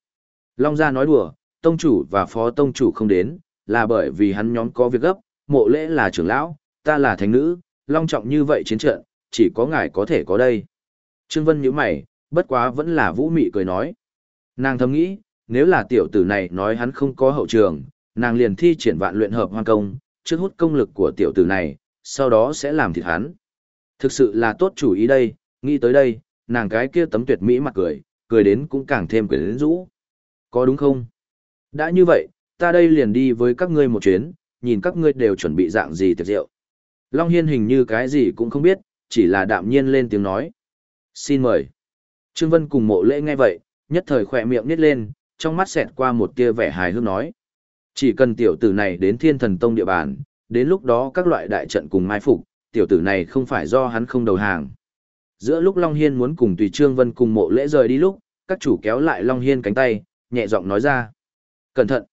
Long gia nói đùa, tông chủ và phó tông chủ không đến, là bởi vì hắn nhóm có việc gấp, mộ lễ là trưởng lão, ta là thánh nữ, long trọng như vậy chiến trận, chỉ có ngài có thể có đây. Trương Vân nhíu mày, bất quá vẫn là vũ mị cười nói. Nàng thầm nghĩ, nếu là tiểu tử này nói hắn không có hậu trường, nàng liền thi triển vạn luyện hợp hoang công, trước hút công lực của tiểu tử này, sau đó sẽ làm thịt hắn. Thực sự là tốt chủ ý đây, nghĩ tới đây, nàng cái kia tấm tuyệt mỹ mặt cười, cười đến cũng càng thêm quyến rũ. Có đúng không? Đã như vậy, ta đây liền đi với các ngươi một chuyến, nhìn các ngươi đều chuẩn bị dạng gì tiệc rượu. Long Hiên hình như cái gì cũng không biết, chỉ là đạm nhiên lên tiếng nói. Xin mời. Trương Vân cùng mộ lễ nghe vậy, nhất thời khỏe miệng nít lên, trong mắt xẹt qua một tia vẻ hài hước nói. Chỉ cần tiểu tử này đến thiên thần tông địa bàn, đến lúc đó các loại đại trận cùng mai phục, tiểu tử này không phải do hắn không đầu hàng. Giữa lúc Long Hiên muốn cùng Tùy Trương Vân cùng mộ lễ rời đi lúc, các chủ kéo lại Long Hiên cánh tay, nhẹ giọng nói ra. Cẩn thận!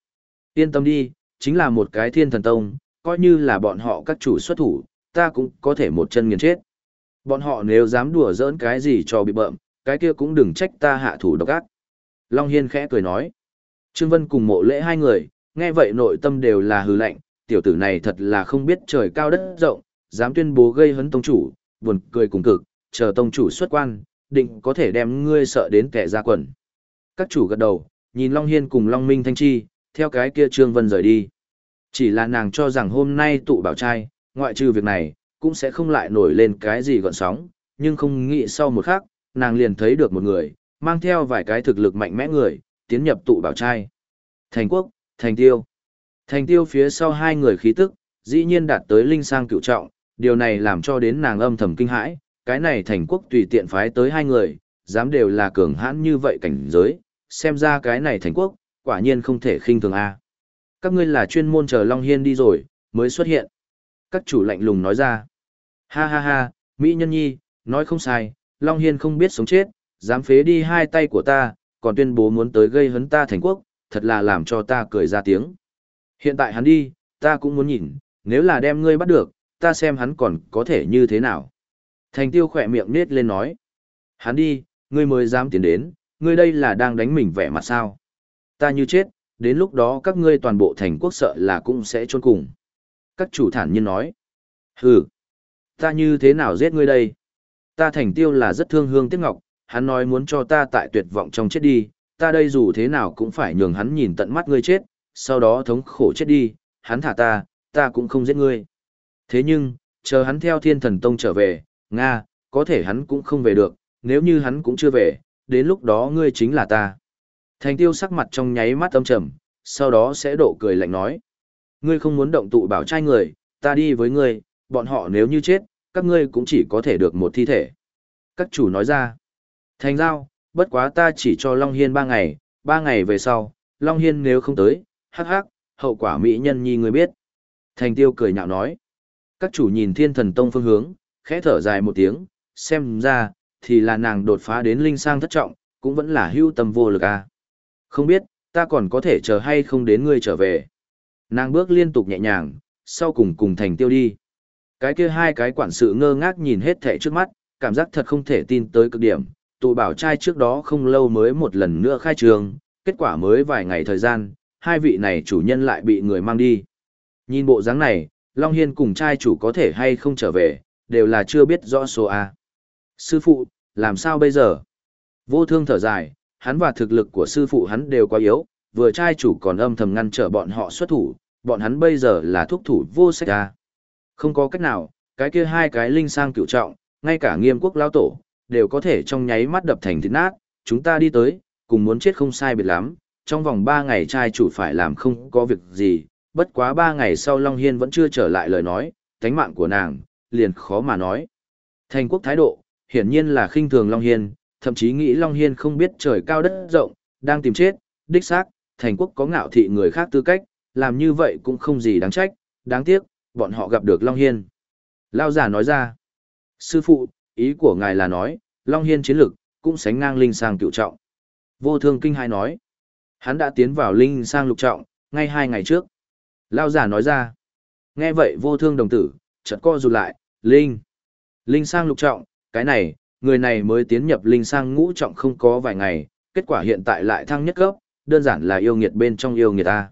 Yên tâm đi, chính là một cái thiên thần tông, coi như là bọn họ các chủ xuất thủ, ta cũng có thể một chân nghiền chết. Bọn họ nếu dám đùa giỡn cái gì cho bị bợm, cái kia cũng đừng trách ta hạ thủ độc ác. Long Hiên khẽ cười nói. Trương Vân cùng mộ lễ hai người, nghe vậy nội tâm đều là hư lạnh, tiểu tử này thật là không biết trời cao đất rộng, dám tuyên bố gây hấn tông chủ, buồn cười cùng cực, chờ tông chủ xuất quan, định có thể đem ngươi sợ đến kẻ ra quần. Các chủ gật đầu, nhìn Long Hiên cùng Long Minh Thanh Chi, theo cái kia Trương Vân rời đi. Chỉ là nàng cho rằng hôm nay tụ bảo trai, ngoại trừ việc này, cũng sẽ không lại nổi lên cái gì gọn sóng, nhưng không nghĩ sau một khắc, nàng liền thấy được một người, mang theo vài cái thực lực mạnh mẽ người, tiến nhập tụ bảo trai. Thành quốc, thành tiêu. Thành tiêu phía sau hai người khí tức, dĩ nhiên đạt tới linh sang cựu trọng, điều này làm cho đến nàng âm thầm kinh hãi, cái này thành quốc tùy tiện phái tới hai người, dám đều là cường hãn như vậy cảnh giới, xem ra cái này thành quốc, quả nhiên không thể khinh thường a. Các ngươi là chuyên môn chờ Long Hiên đi rồi, mới xuất hiện. Các chủ lạnh lùng nói ra. Ha ha ha, Mỹ Nhân Nhi, nói không sai, Long Hiên không biết sống chết, dám phế đi hai tay của ta, còn tuyên bố muốn tới gây hấn ta thành quốc, thật là làm cho ta cười ra tiếng. Hiện tại hắn đi, ta cũng muốn nhìn, Nếu là đem ngươi bắt được, ta xem hắn còn có thể như thế nào. Thành tiêu khỏe miệng nết lên nói. Hắn đi, ngươi mới dám tiến đến, ngươi đây là đang đánh mình vẻ mặt sao. Ta như chết, đến lúc đó các ngươi toàn bộ thành quốc sợ là cũng sẽ trôn cùng. Các chủ thản nhiên nói. Hừ, ta như thế nào giết ngươi đây? Ta thành tiêu là rất thương hương tiếc ngọc, hắn nói muốn cho ta tại tuyệt vọng trong chết đi, ta đây dù thế nào cũng phải nhường hắn nhìn tận mắt ngươi chết, sau đó thống khổ chết đi, hắn thả ta, ta cũng không giết ngươi. Thế nhưng, chờ hắn theo thiên thần tông trở về, Nga, có thể hắn cũng không về được, nếu như hắn cũng chưa về, đến lúc đó ngươi chính là ta. Thành tiêu sắc mặt trong nháy mắt âm trầm, sau đó sẽ độ cười lạnh nói. Ngươi không muốn động tụ bảo trai người, ta đi với ngươi, bọn họ nếu như chết, các ngươi cũng chỉ có thể được một thi thể. Các chủ nói ra. Thành giao, bất quá ta chỉ cho Long Hiên ba ngày, ba ngày về sau, Long Hiên nếu không tới, hắc hắc, hậu quả mỹ nhân nhi ngươi biết. Thành tiêu cười nhạo nói. Các chủ nhìn thiên thần tông phương hướng, khẽ thở dài một tiếng, xem ra, thì là nàng đột phá đến linh sang thất trọng, cũng vẫn là hưu tâm vô lực à. Không biết, ta còn có thể chờ hay không đến ngươi trở về. Nàng bước liên tục nhẹ nhàng, sau cùng cùng thành tiêu đi. Cái kia hai cái quản sự ngơ ngác nhìn hết thẻ trước mắt, cảm giác thật không thể tin tới cực điểm. Tụ bảo trai trước đó không lâu mới một lần nữa khai trường, kết quả mới vài ngày thời gian, hai vị này chủ nhân lại bị người mang đi. Nhìn bộ dáng này, Long Hiên cùng trai chủ có thể hay không trở về, đều là chưa biết rõ số A. Sư phụ, làm sao bây giờ? Vô thương thở dài, hắn và thực lực của sư phụ hắn đều quá yếu, vừa trai chủ còn âm thầm ngăn trở bọn họ xuất thủ, bọn hắn bây giờ là thúc thủ vô sách A. Không có cách nào, cái kia hai cái linh sang cựu trọng, ngay cả nghiêm quốc lao tổ, đều có thể trong nháy mắt đập thành thịt nát, chúng ta đi tới, cùng muốn chết không sai biệt lắm, trong vòng ba ngày trai chủ phải làm không có việc gì, bất quá ba ngày sau Long Hiên vẫn chưa trở lại lời nói, tánh mạng của nàng, liền khó mà nói. Thành quốc thái độ, hiển nhiên là khinh thường Long Hiên, thậm chí nghĩ Long Hiên không biết trời cao đất rộng, đang tìm chết, đích xác, thành quốc có ngạo thị người khác tư cách, làm như vậy cũng không gì đáng trách, đáng tiếc, bọn họ gặp được Long Hiên. Lao giả nói ra, sư phụ, ý của ngài là nói, Long Hiên chiến lực, cũng sánh ngang linh sang cựu trọng. Vô thương kinh hai nói, hắn đã tiến vào linh sang lục trọng, ngay hai ngày trước. Lao giả nói ra, nghe vậy vô thương đồng tử, chợt co rụt lại, linh. Linh sang lục trọng, cái này, người này mới tiến nhập linh sang ngũ trọng không có vài ngày, kết quả hiện tại lại thăng nhất cấp, đơn giản là yêu nghiệt bên trong yêu nghiệt ta.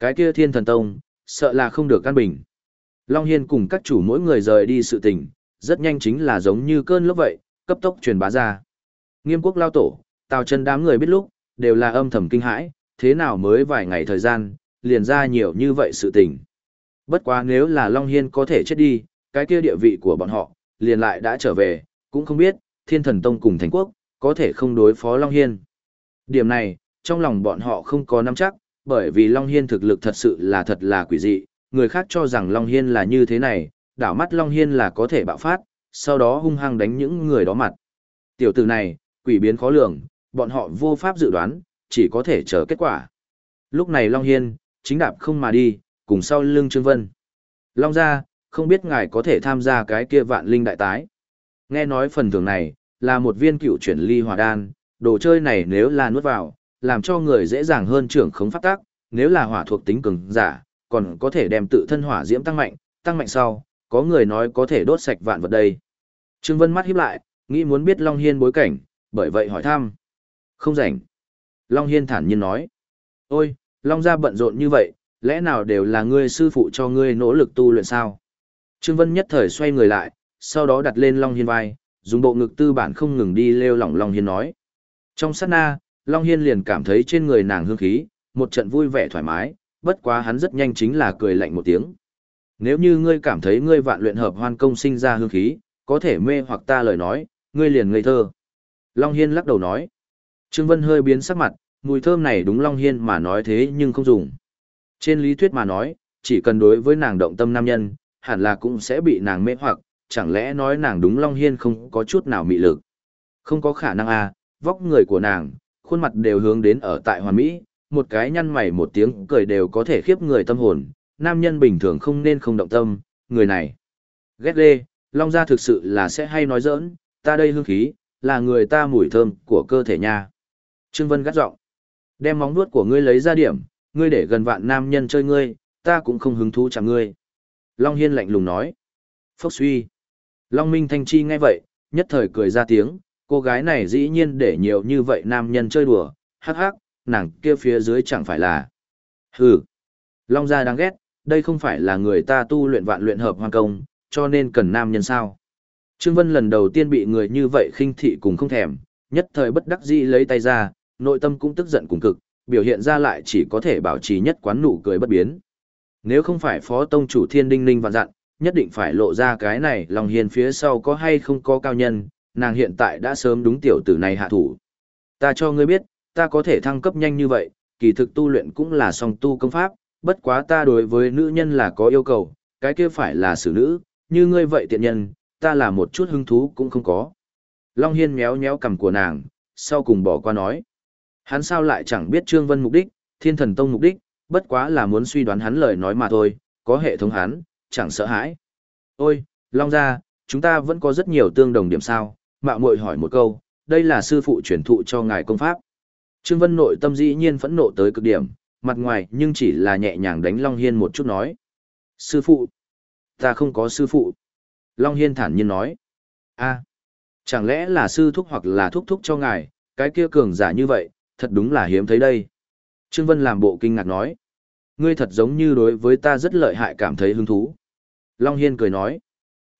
Cái kia thiên thần tông, sợ là không được căn bình. Long Hiên cùng các chủ mỗi người rời đi sự tình, rất nhanh chính là giống như cơn lốc vậy, cấp tốc truyền bá ra. Nghiêm quốc lao tổ, tào chân đám người biết lúc, đều là âm thầm kinh hãi, thế nào mới vài ngày thời gian, liền ra nhiều như vậy sự tình. Bất quá nếu là Long Hiên có thể chết đi, cái kia địa vị của bọn họ, liền lại đã trở về, cũng không biết, thiên thần tông cùng thành quốc, có thể không đối phó Long Hiên. Điểm này, trong lòng bọn họ không có nắm chắc, bởi vì Long Hiên thực lực thật sự là thật là quỷ dị, người khác cho rằng Long Hiên là như thế này, đảo mắt Long Hiên là có thể bạo phát, sau đó hung hăng đánh những người đó mặt. Tiểu tử này, quỷ biến khó lường, bọn họ vô pháp dự đoán, chỉ có thể chờ kết quả. Lúc này Long Hiên, chính đạp không mà đi, cùng sau lưng Trương Vân. Long ra, không biết ngài có thể tham gia cái kia vạn linh đại tái. Nghe nói phần thưởng này, là một viên cựu chuyển ly hòa đan, đồ chơi này nếu là nuốt vào, làm cho người dễ dàng hơn trưởng khống pháp tác, nếu là hỏa thuộc tính cường giả, còn có thể đem tự thân hỏa diễm tăng mạnh, tăng mạnh sau, có người nói có thể đốt sạch vạn vật đây. Trương Vân mắt híp lại, nghĩ muốn biết Long Hiên bối cảnh, bởi vậy hỏi thăm. Không rảnh. Long Hiên thản nhiên nói. Ôi, Long gia bận rộn như vậy, lẽ nào đều là ngươi sư phụ cho ngươi nỗ lực tu luyện sao? Trương Vân nhất thời xoay người lại, sau đó đặt lên Long Hiên vai, dùng bộ ngực tư bản không ngừng đi lêu lỏng Long Hiên nói. Trong sát na, Long Hiên liền cảm thấy trên người nàng hương khí, một trận vui vẻ thoải mái, bất quá hắn rất nhanh chính là cười lạnh một tiếng. Nếu như ngươi cảm thấy ngươi vạn luyện hợp hoan công sinh ra hương khí, có thể mê hoặc ta lời nói, ngươi liền ngây thơ. Long Hiên lắc đầu nói. Trương Vân hơi biến sắc mặt, mùi thơm này đúng Long Hiên mà nói thế nhưng không dùng. Trên lý thuyết mà nói, chỉ cần đối với nàng động tâm nam nhân, hẳn là cũng sẽ bị nàng mê hoặc, chẳng lẽ nói nàng đúng Long Hiên không có chút nào mị lực. Không có khả năng à, vóc người của nàng, khuôn mặt đều hướng đến ở tại hoàn mỹ, một cái nhăn mày một tiếng cười đều có thể khiếp người tâm hồn, nam nhân bình thường không nên không động tâm, người này. Ghét lê Long Gia thực sự là sẽ hay nói giỡn, ta đây hương khí, là người ta mùi thơm của cơ thể nha. Trương Vân gắt giọng Đem móng nuốt của ngươi lấy ra điểm, ngươi để gần vạn nam nhân chơi ngươi, ta cũng không hứng thú chẳng ngươi. Long Hiên lạnh lùng nói. Phốc suy. Long Minh Thanh Chi nghe vậy, nhất thời cười ra tiếng, cô gái này dĩ nhiên để nhiều như vậy nam nhân chơi đùa, hắc hắc, nàng kia phía dưới chẳng phải là. Hừ. Long gia đáng ghét, đây không phải là người ta tu luyện vạn luyện hợp hoàn công, cho nên cần nam nhân sao. Trương Vân lần đầu tiên bị người như vậy khinh thị cùng không thèm, nhất thời bất đắc dĩ lấy tay ra, nội tâm cũng tức giận cùng cực, biểu hiện ra lại chỉ có thể bảo trì nhất quán nụ cười bất biến. Nếu không phải phó tông chủ thiên đinh ninh vạn dặn, nhất định phải lộ ra cái này lòng hiền phía sau có hay không có cao nhân, nàng hiện tại đã sớm đúng tiểu tử này hạ thủ. Ta cho ngươi biết, ta có thể thăng cấp nhanh như vậy, kỳ thực tu luyện cũng là song tu công pháp, bất quá ta đối với nữ nhân là có yêu cầu, cái kia phải là xử nữ, như ngươi vậy tiện nhân, ta là một chút hứng thú cũng không có. Long Hiên méo méo cầm của nàng, sau cùng bỏ qua nói. Hắn sao lại chẳng biết Trương Vân mục đích, thiên thần tông mục đích, bất quá là muốn suy đoán hắn lời nói mà thôi, có hệ thống hắn, chẳng sợ hãi. Ôi, Long ra, chúng ta vẫn có rất nhiều tương đồng điểm sao, mạo muội hỏi một câu, đây là sư phụ truyền thụ cho ngài công pháp. Trương Vân nội tâm dĩ nhiên phẫn nộ tới cực điểm, mặt ngoài nhưng chỉ là nhẹ nhàng đánh Long Hiên một chút nói. Sư phụ, ta không có sư phụ. Long Hiên thản nhiên nói. a chẳng lẽ là sư thúc hoặc là thúc thúc cho ngài, cái kia cường giả như vậy, thật đúng là hiếm thấy đây. Trương Vân làm bộ kinh ngạc nói. Ngươi thật giống như đối với ta rất lợi hại cảm thấy hứng thú. Long Hiên cười nói.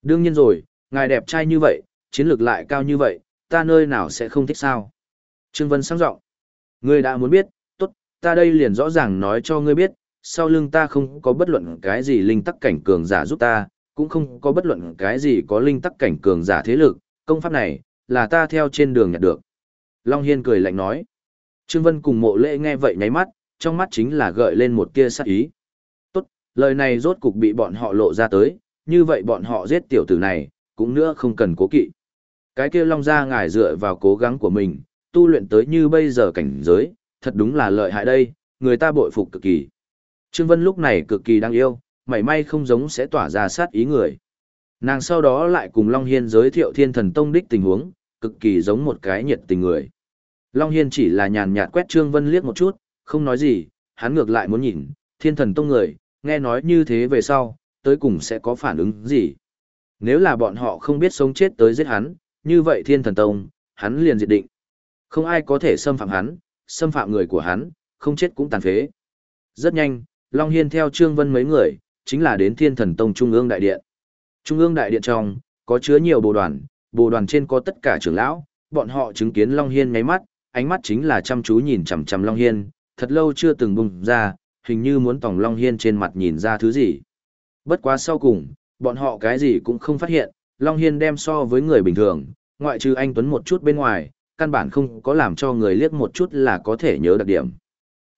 Đương nhiên rồi, ngài đẹp trai như vậy, chiến lược lại cao như vậy, ta nơi nào sẽ không thích sao. Trương Vân sáng giọng Ngươi đã muốn biết, tốt, ta đây liền rõ ràng nói cho ngươi biết, sau lưng ta không có bất luận cái gì linh tắc cảnh cường giả giúp ta, cũng không có bất luận cái gì có linh tắc cảnh cường giả thế lực, công pháp này, là ta theo trên đường nhặt được. Long Hiên cười lạnh nói. Trương Vân cùng mộ lễ nghe vậy nháy mắt, trong mắt chính là gợi lên một tia sắc ý. Tốt, lời này rốt cục bị bọn họ lộ ra tới, như vậy bọn họ giết tiểu tử này, cũng nữa không cần cố kỵ. Cái kia Long ra ngài dựa vào cố gắng của mình, tu luyện tới như bây giờ cảnh giới, thật đúng là lợi hại đây, người ta bội phục cực kỳ. Trương Vân lúc này cực kỳ đáng yêu, mảy may không giống sẽ tỏa ra sát ý người. Nàng sau đó lại cùng Long Hiên giới thiệu thiên thần tông đích tình huống, cực kỳ giống một cái nhiệt tình người. Long Hiên chỉ là nhàn nhạt quét Trương Vân liếc một chút, không nói gì, hắn ngược lại muốn nhìn, thiên thần tông người, nghe nói như thế về sau, tới cùng sẽ có phản ứng gì. Nếu là bọn họ không biết sống chết tới giết hắn, như vậy thiên thần tông, hắn liền diệt định. Không ai có thể xâm phạm hắn, xâm phạm người của hắn, không chết cũng tàn phế. Rất nhanh, Long Hiên theo Trương Vân mấy người, chính là đến Thiên Thần Tông Trung ương Đại Điện. Trung ương Đại Điện trong, có chứa nhiều bồ đoàn, bồ đoàn trên có tất cả trưởng lão, bọn họ chứng kiến Long Hiên ngáy mắt, ánh mắt chính là chăm chú nhìn chằm chằm Long Hiên, thật lâu chưa từng bùng ra, hình như muốn tòng Long Hiên trên mặt nhìn ra thứ gì. Bất quá sau cùng, bọn họ cái gì cũng không phát hiện, Long Hiên đem so với người bình thường, ngoại trừ anh Tuấn một chút bên ngoài, căn bản không có làm cho người liếc một chút là có thể nhớ đặc điểm.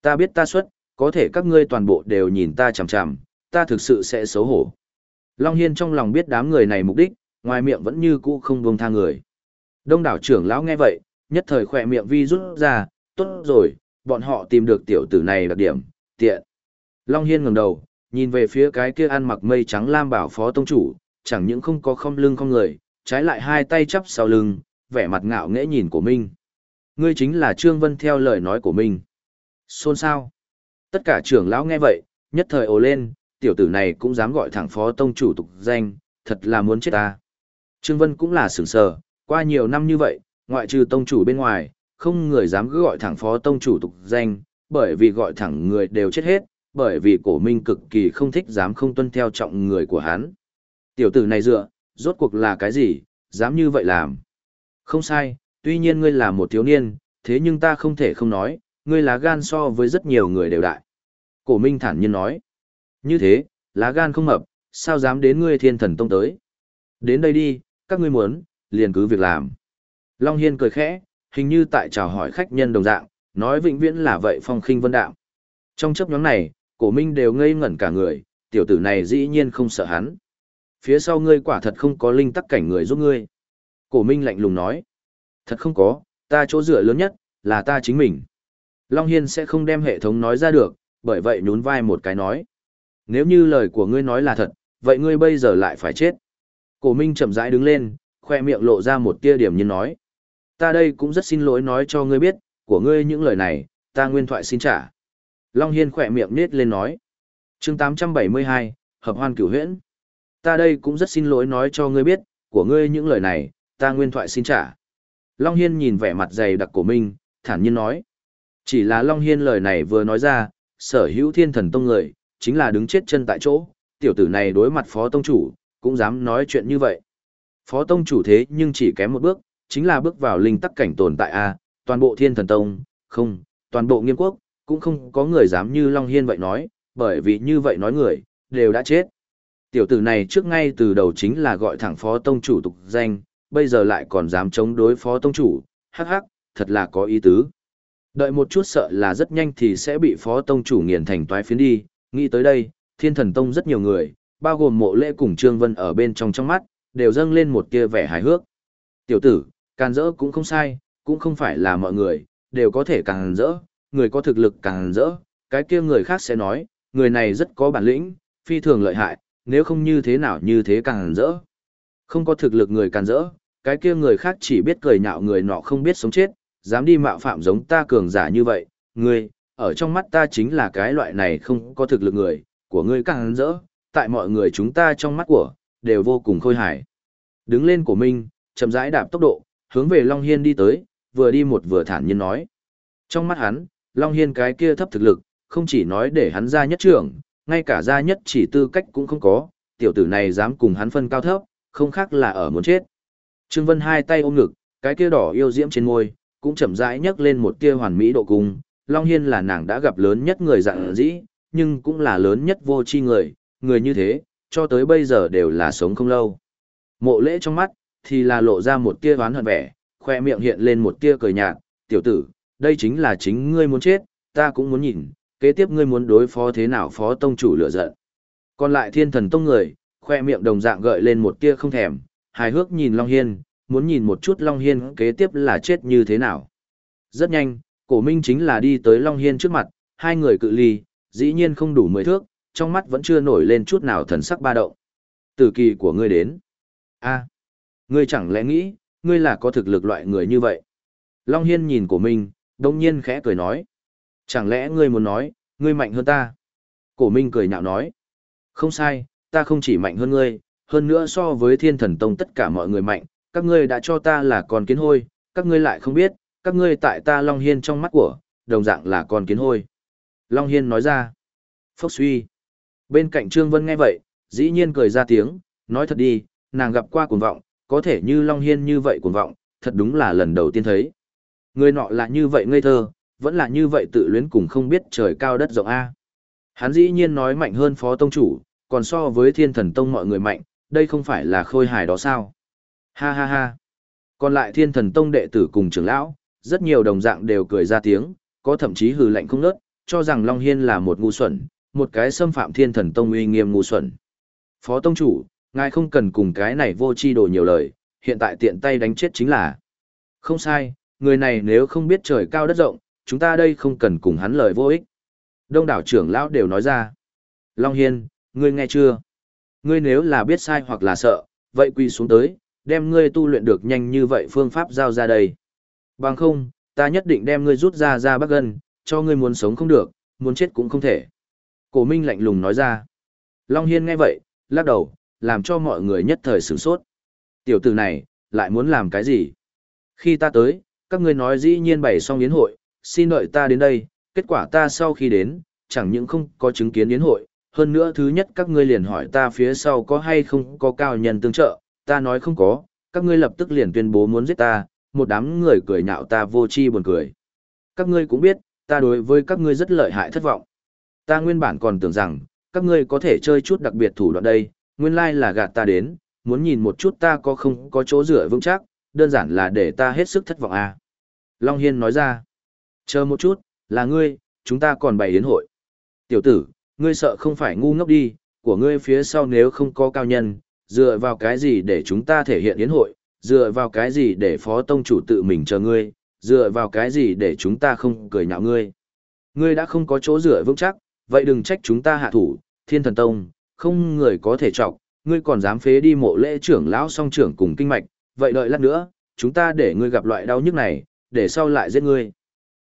Ta biết ta xuất, có thể các ngươi toàn bộ đều nhìn ta chằm chằm, ta thực sự sẽ xấu hổ. Long Hiên trong lòng biết đám người này mục đích, ngoài miệng vẫn như cũ không buông tha người. Đông đảo trưởng lão nghe vậy, nhất thời khỏe miệng vi rút ra, tốt rồi, bọn họ tìm được tiểu tử này đặc điểm, tiện. Long Hiên ngẩng đầu, nhìn về phía cái kia ăn mặc mây trắng lam bảo phó tông chủ, chẳng những không có không lưng không người, trái lại hai tay chắp sau lưng, vẻ mặt ngạo nghễ nhìn của mình. Ngươi chính là Trương Vân theo lời nói của mình. Xôn sao? Tất cả trưởng lão nghe vậy, nhất thời ồ lên, tiểu tử này cũng dám gọi thẳng phó tông chủ tục danh, thật là muốn chết ta. Trương Vân cũng là sửng sờ, qua nhiều năm như vậy, ngoại trừ tông chủ bên ngoài, không người dám cứ gọi thẳng phó tông chủ tục danh, bởi vì gọi thẳng người đều chết hết, bởi vì cổ minh cực kỳ không thích dám không tuân theo trọng người của hắn. Tiểu tử này dựa, rốt cuộc là cái gì, dám như vậy làm. Không sai, tuy nhiên ngươi là một thiếu niên, thế nhưng ta không thể không nói, ngươi lá gan so với rất nhiều người đều đại. Cổ Minh thản nhiên nói. Như thế, lá gan không mập, sao dám đến ngươi thiên thần tông tới. Đến đây đi, các ngươi muốn, liền cứ việc làm. Long Hiên cười khẽ, hình như tại chào hỏi khách nhân đồng dạng, nói vĩnh viễn là vậy phong khinh vân đạo. Trong chấp nhóm này, cổ minh đều ngây ngẩn cả người, tiểu tử này dĩ nhiên không sợ hắn. Phía sau ngươi quả thật không có linh tắc cảnh người giúp ngươi. Cổ minh lạnh lùng nói. Thật không có, ta chỗ dựa lớn nhất, là ta chính mình. Long Hiên sẽ không đem hệ thống nói ra được, bởi vậy nhún vai một cái nói. Nếu như lời của ngươi nói là thật, vậy ngươi bây giờ lại phải chết. Cổ Minh chậm rãi đứng lên, khoe miệng lộ ra một tia điểm như nói. Ta đây cũng rất xin lỗi nói cho ngươi biết, của ngươi những lời này, ta nguyên thoại xin trả. Long Hiên khỏe miệng nết lên nói. chương 872, Hợp hoan cửu huyễn. Ta đây cũng rất xin lỗi nói cho ngươi biết, của ngươi những lời này, ta nguyên thoại xin trả. Long Hiên nhìn vẻ mặt dày đặc của mình, thản nhiên nói. Chỉ là Long Hiên lời này vừa nói ra, sở hữu thiên thần tông người, chính là đứng chết chân tại chỗ, tiểu tử này đối mặt phó tông chủ, cũng dám nói chuyện như vậy. Phó tông chủ thế nhưng chỉ kém một bước, chính là bước vào linh tắc cảnh tồn tại A, toàn bộ thiên thần tông, không, toàn bộ nghiêm quốc, cũng không có người dám như Long Hiên vậy nói, bởi vì như vậy nói người, đều đã chết. Tiểu tử này trước ngay từ đầu chính là gọi thẳng phó tông chủ tục danh, bây giờ lại còn dám chống đối phó tông chủ, hắc hắc, thật là có ý tứ. Đợi một chút sợ là rất nhanh thì sẽ bị phó tông chủ nghiền thành toái phiến đi, nghĩ tới đây, thiên thần tông rất nhiều người, bao gồm mộ lễ cùng Trương Vân ở bên trong trong mắt, đều dâng lên một tia vẻ hài hước. Tiểu tử, càn rỡ cũng không sai, cũng không phải là mọi người, đều có thể càn rỡ, người có thực lực càn rỡ, cái kia người khác sẽ nói, người này rất có bản lĩnh, phi thường lợi hại, nếu không như thế nào như thế càn rỡ. Không có thực lực người càn rỡ, cái kia người khác chỉ biết cười nhạo người nọ không biết sống chết, dám đi mạo phạm giống ta cường giả như vậy, ngươi, ở trong mắt ta chính là cái loại này không có thực lực người, của ngươi càng rỡ, tại mọi người chúng ta trong mắt của, đều vô cùng khôi hài. Đứng lên của mình, chậm rãi đạp tốc độ, hướng về Long Hiên đi tới, vừa đi một vừa thản nhiên nói. Trong mắt hắn, Long Hiên cái kia thấp thực lực, không chỉ nói để hắn ra nhất trưởng, ngay cả ra nhất chỉ tư cách cũng không có, tiểu tử này dám cùng hắn phân cao thấp, không khác là ở muốn chết. Trương Vân hai tay ôm ngực, cái kia đỏ yêu diễm trên môi, cũng chậm rãi nhấc lên một tia hoàn mỹ độ cung. Long Hiên là nàng đã gặp lớn nhất người dạng dĩ, nhưng cũng là lớn nhất vô tri người, người như thế, cho tới bây giờ đều là sống không lâu. Mộ lễ trong mắt, thì là lộ ra một tia oán hận vẻ, khoe miệng hiện lên một tia cười nhạt, tiểu tử, đây chính là chính ngươi muốn chết, ta cũng muốn nhìn, kế tiếp ngươi muốn đối phó thế nào phó tông chủ lửa giận. Còn lại thiên thần tông người, khoe miệng đồng dạng gợi lên một tia không thèm, hài hước nhìn Long Hiên, muốn nhìn một chút Long Hiên kế tiếp là chết như thế nào. Rất nhanh, cổ minh chính là đi tới Long Hiên trước mặt, hai người cự ly, dĩ nhiên không đủ mười thước, trong mắt vẫn chưa nổi lên chút nào thần sắc ba động. Tử kỳ của ngươi đến. a ngươi chẳng lẽ nghĩ, ngươi là có thực lực loại người như vậy. Long Hiên nhìn cổ minh, đông nhiên khẽ cười nói. Chẳng lẽ ngươi muốn nói, ngươi mạnh hơn ta? Cổ minh cười nhạo nói. Không sai, ta không chỉ mạnh hơn ngươi, hơn nữa so với thiên thần tông tất cả mọi người mạnh, các ngươi đã cho ta là con kiến hôi, các ngươi lại không biết, các ngươi tại ta Long Hiên trong mắt của, đồng dạng là con kiến hôi. Long Hiên nói ra, phốc suy. Bên cạnh Trương Vân nghe vậy, dĩ nhiên cười ra tiếng, nói thật đi, nàng gặp qua cuồng vọng, có thể như Long Hiên như vậy cuồng vọng, thật đúng là lần đầu tiên thấy. Người nọ là như vậy ngây thơ, vẫn là như vậy tự luyến cùng không biết trời cao đất rộng A. Hắn dĩ nhiên nói mạnh hơn phó tông chủ, còn so với thiên thần tông mọi người mạnh, đây không phải là khôi hài đó sao? Ha ha ha. Còn lại thiên thần tông đệ tử cùng trưởng lão, rất nhiều đồng dạng đều cười ra tiếng, có thậm chí hừ lạnh không nớt, cho rằng Long Hiên là một ngu xuẩn, một cái xâm phạm thiên thần tông uy nghiêm ngu xuẩn. Phó tông chủ, ngài không cần cùng cái này vô chi đồ nhiều lời, hiện tại tiện tay đánh chết chính là. Không sai, người này nếu không biết trời cao đất rộng, chúng ta đây không cần cùng hắn lời vô ích. Đông đảo trưởng lão đều nói ra. Long Hiên, ngươi nghe chưa? Ngươi nếu là biết sai hoặc là sợ, vậy quỳ xuống tới, đem ngươi tu luyện được nhanh như vậy phương pháp giao ra đây. Bằng không, ta nhất định đem ngươi rút ra ra bắc gân, cho ngươi muốn sống không được, muốn chết cũng không thể. Cổ Minh lạnh lùng nói ra. Long Hiên nghe vậy, lắc đầu, làm cho mọi người nhất thời sửng sốt. Tiểu tử này, lại muốn làm cái gì? Khi ta tới, các ngươi nói dĩ nhiên bày xong yến hội, xin đợi ta đến đây, kết quả ta sau khi đến, chẳng những không có chứng kiến yến hội, hơn nữa thứ nhất các ngươi liền hỏi ta phía sau có hay không có cao nhân tương trợ, ta nói không có, các ngươi lập tức liền tuyên bố muốn giết ta, một đám người cười nhạo ta vô chi buồn cười. Các ngươi cũng biết, ta đối với các ngươi rất lợi hại thất vọng. Ta nguyên bản còn tưởng rằng, các ngươi có thể chơi chút đặc biệt thủ đoạn đây, nguyên lai là gạt ta đến, muốn nhìn một chút ta có không có chỗ rửa vững chắc, đơn giản là để ta hết sức thất vọng à. Long Hiên nói ra, chờ một chút, là ngươi, chúng ta còn bày yến hội. Tiểu tử, ngươi sợ không phải ngu ngốc đi, của ngươi phía sau nếu không có cao nhân, dựa vào cái gì để chúng ta thể hiện yến hội, dựa vào cái gì để phó tông chủ tự mình chờ ngươi, dựa vào cái gì để chúng ta không cười nhạo ngươi. Ngươi đã không có chỗ dựa vững chắc, vậy đừng trách chúng ta hạ thủ, thiên thần tông, không người có thể trọng, ngươi còn dám phế đi mộ lễ trưởng lão song trưởng cùng kinh mạch, vậy đợi lát nữa, chúng ta để ngươi gặp loại đau nhức này, để sau lại giết ngươi.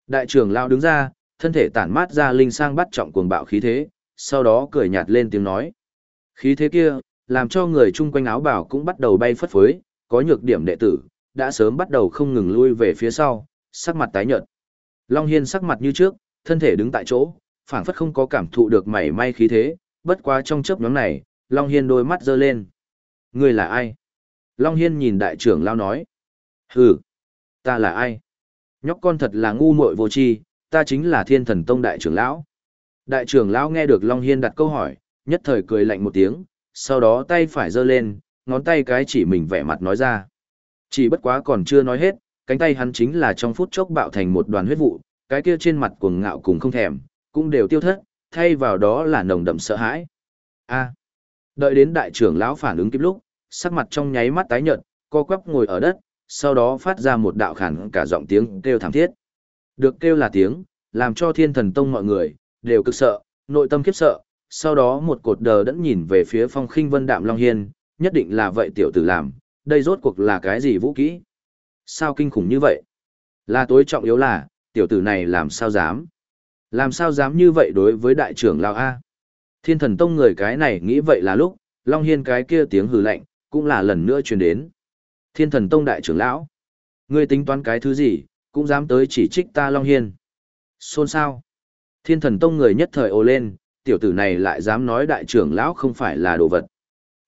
Đại trưởng lão đứng ra, thân thể tản mát ra linh sang bắt trọng cuồng bạo khí thế, sau đó cười nhạt lên tiếng nói. Khí thế kia, làm cho người chung quanh áo bảo cũng bắt đầu bay phất phới, có nhược điểm đệ tử, đã sớm bắt đầu không ngừng lui về phía sau, sắc mặt tái nhợt. Long Hiên sắc mặt như trước, thân thể đứng tại chỗ, phảng phất không có cảm thụ được mảy may khí thế, bất quá trong chớp nhóm này, Long Hiên đôi mắt dơ lên. Người là ai? Long Hiên nhìn đại trưởng lao nói. Hừ, ta là ai? Nhóc con thật là ngu muội vô tri, ta chính là thiên thần tông đại trưởng lão. Đại trưởng lão nghe được Long Hiên đặt câu hỏi, nhất thời cười lạnh một tiếng, sau đó tay phải giơ lên, ngón tay cái chỉ mình vẻ mặt nói ra. Chỉ bất quá còn chưa nói hết, cánh tay hắn chính là trong phút chốc bạo thành một đoàn huyết vụ, cái kia trên mặt cuồng ngạo cùng không thèm, cũng đều tiêu thất, thay vào đó là nồng đậm sợ hãi. A. Đợi đến đại trưởng lão phản ứng kịp lúc, sắc mặt trong nháy mắt tái nhợt, co quắp ngồi ở đất, sau đó phát ra một đạo khản cả giọng tiếng kêu thảm thiết. Được kêu là tiếng, làm cho thiên thần tông mọi người, đều cực sợ, nội tâm khiếp sợ, sau đó một cột đờ đẫn nhìn về phía phong khinh vân đạm long hiên, nhất định là vậy tiểu tử làm, đây rốt cuộc là cái gì vũ kỹ? Sao kinh khủng như vậy? Là tối trọng yếu là, tiểu tử này làm sao dám? Làm sao dám như vậy đối với đại trưởng lão A? Thiên thần tông người cái này nghĩ vậy là lúc, Long Hiên cái kia tiếng hừ lạnh, cũng là lần nữa truyền đến. Thiên thần tông đại trưởng lão. Ngươi tính toán cái thứ gì, cũng dám tới chỉ trích ta Long Hiên. Xôn sao? Thiên thần tông người nhất thời ồ lên, tiểu tử này lại dám nói đại trưởng lão không phải là đồ vật.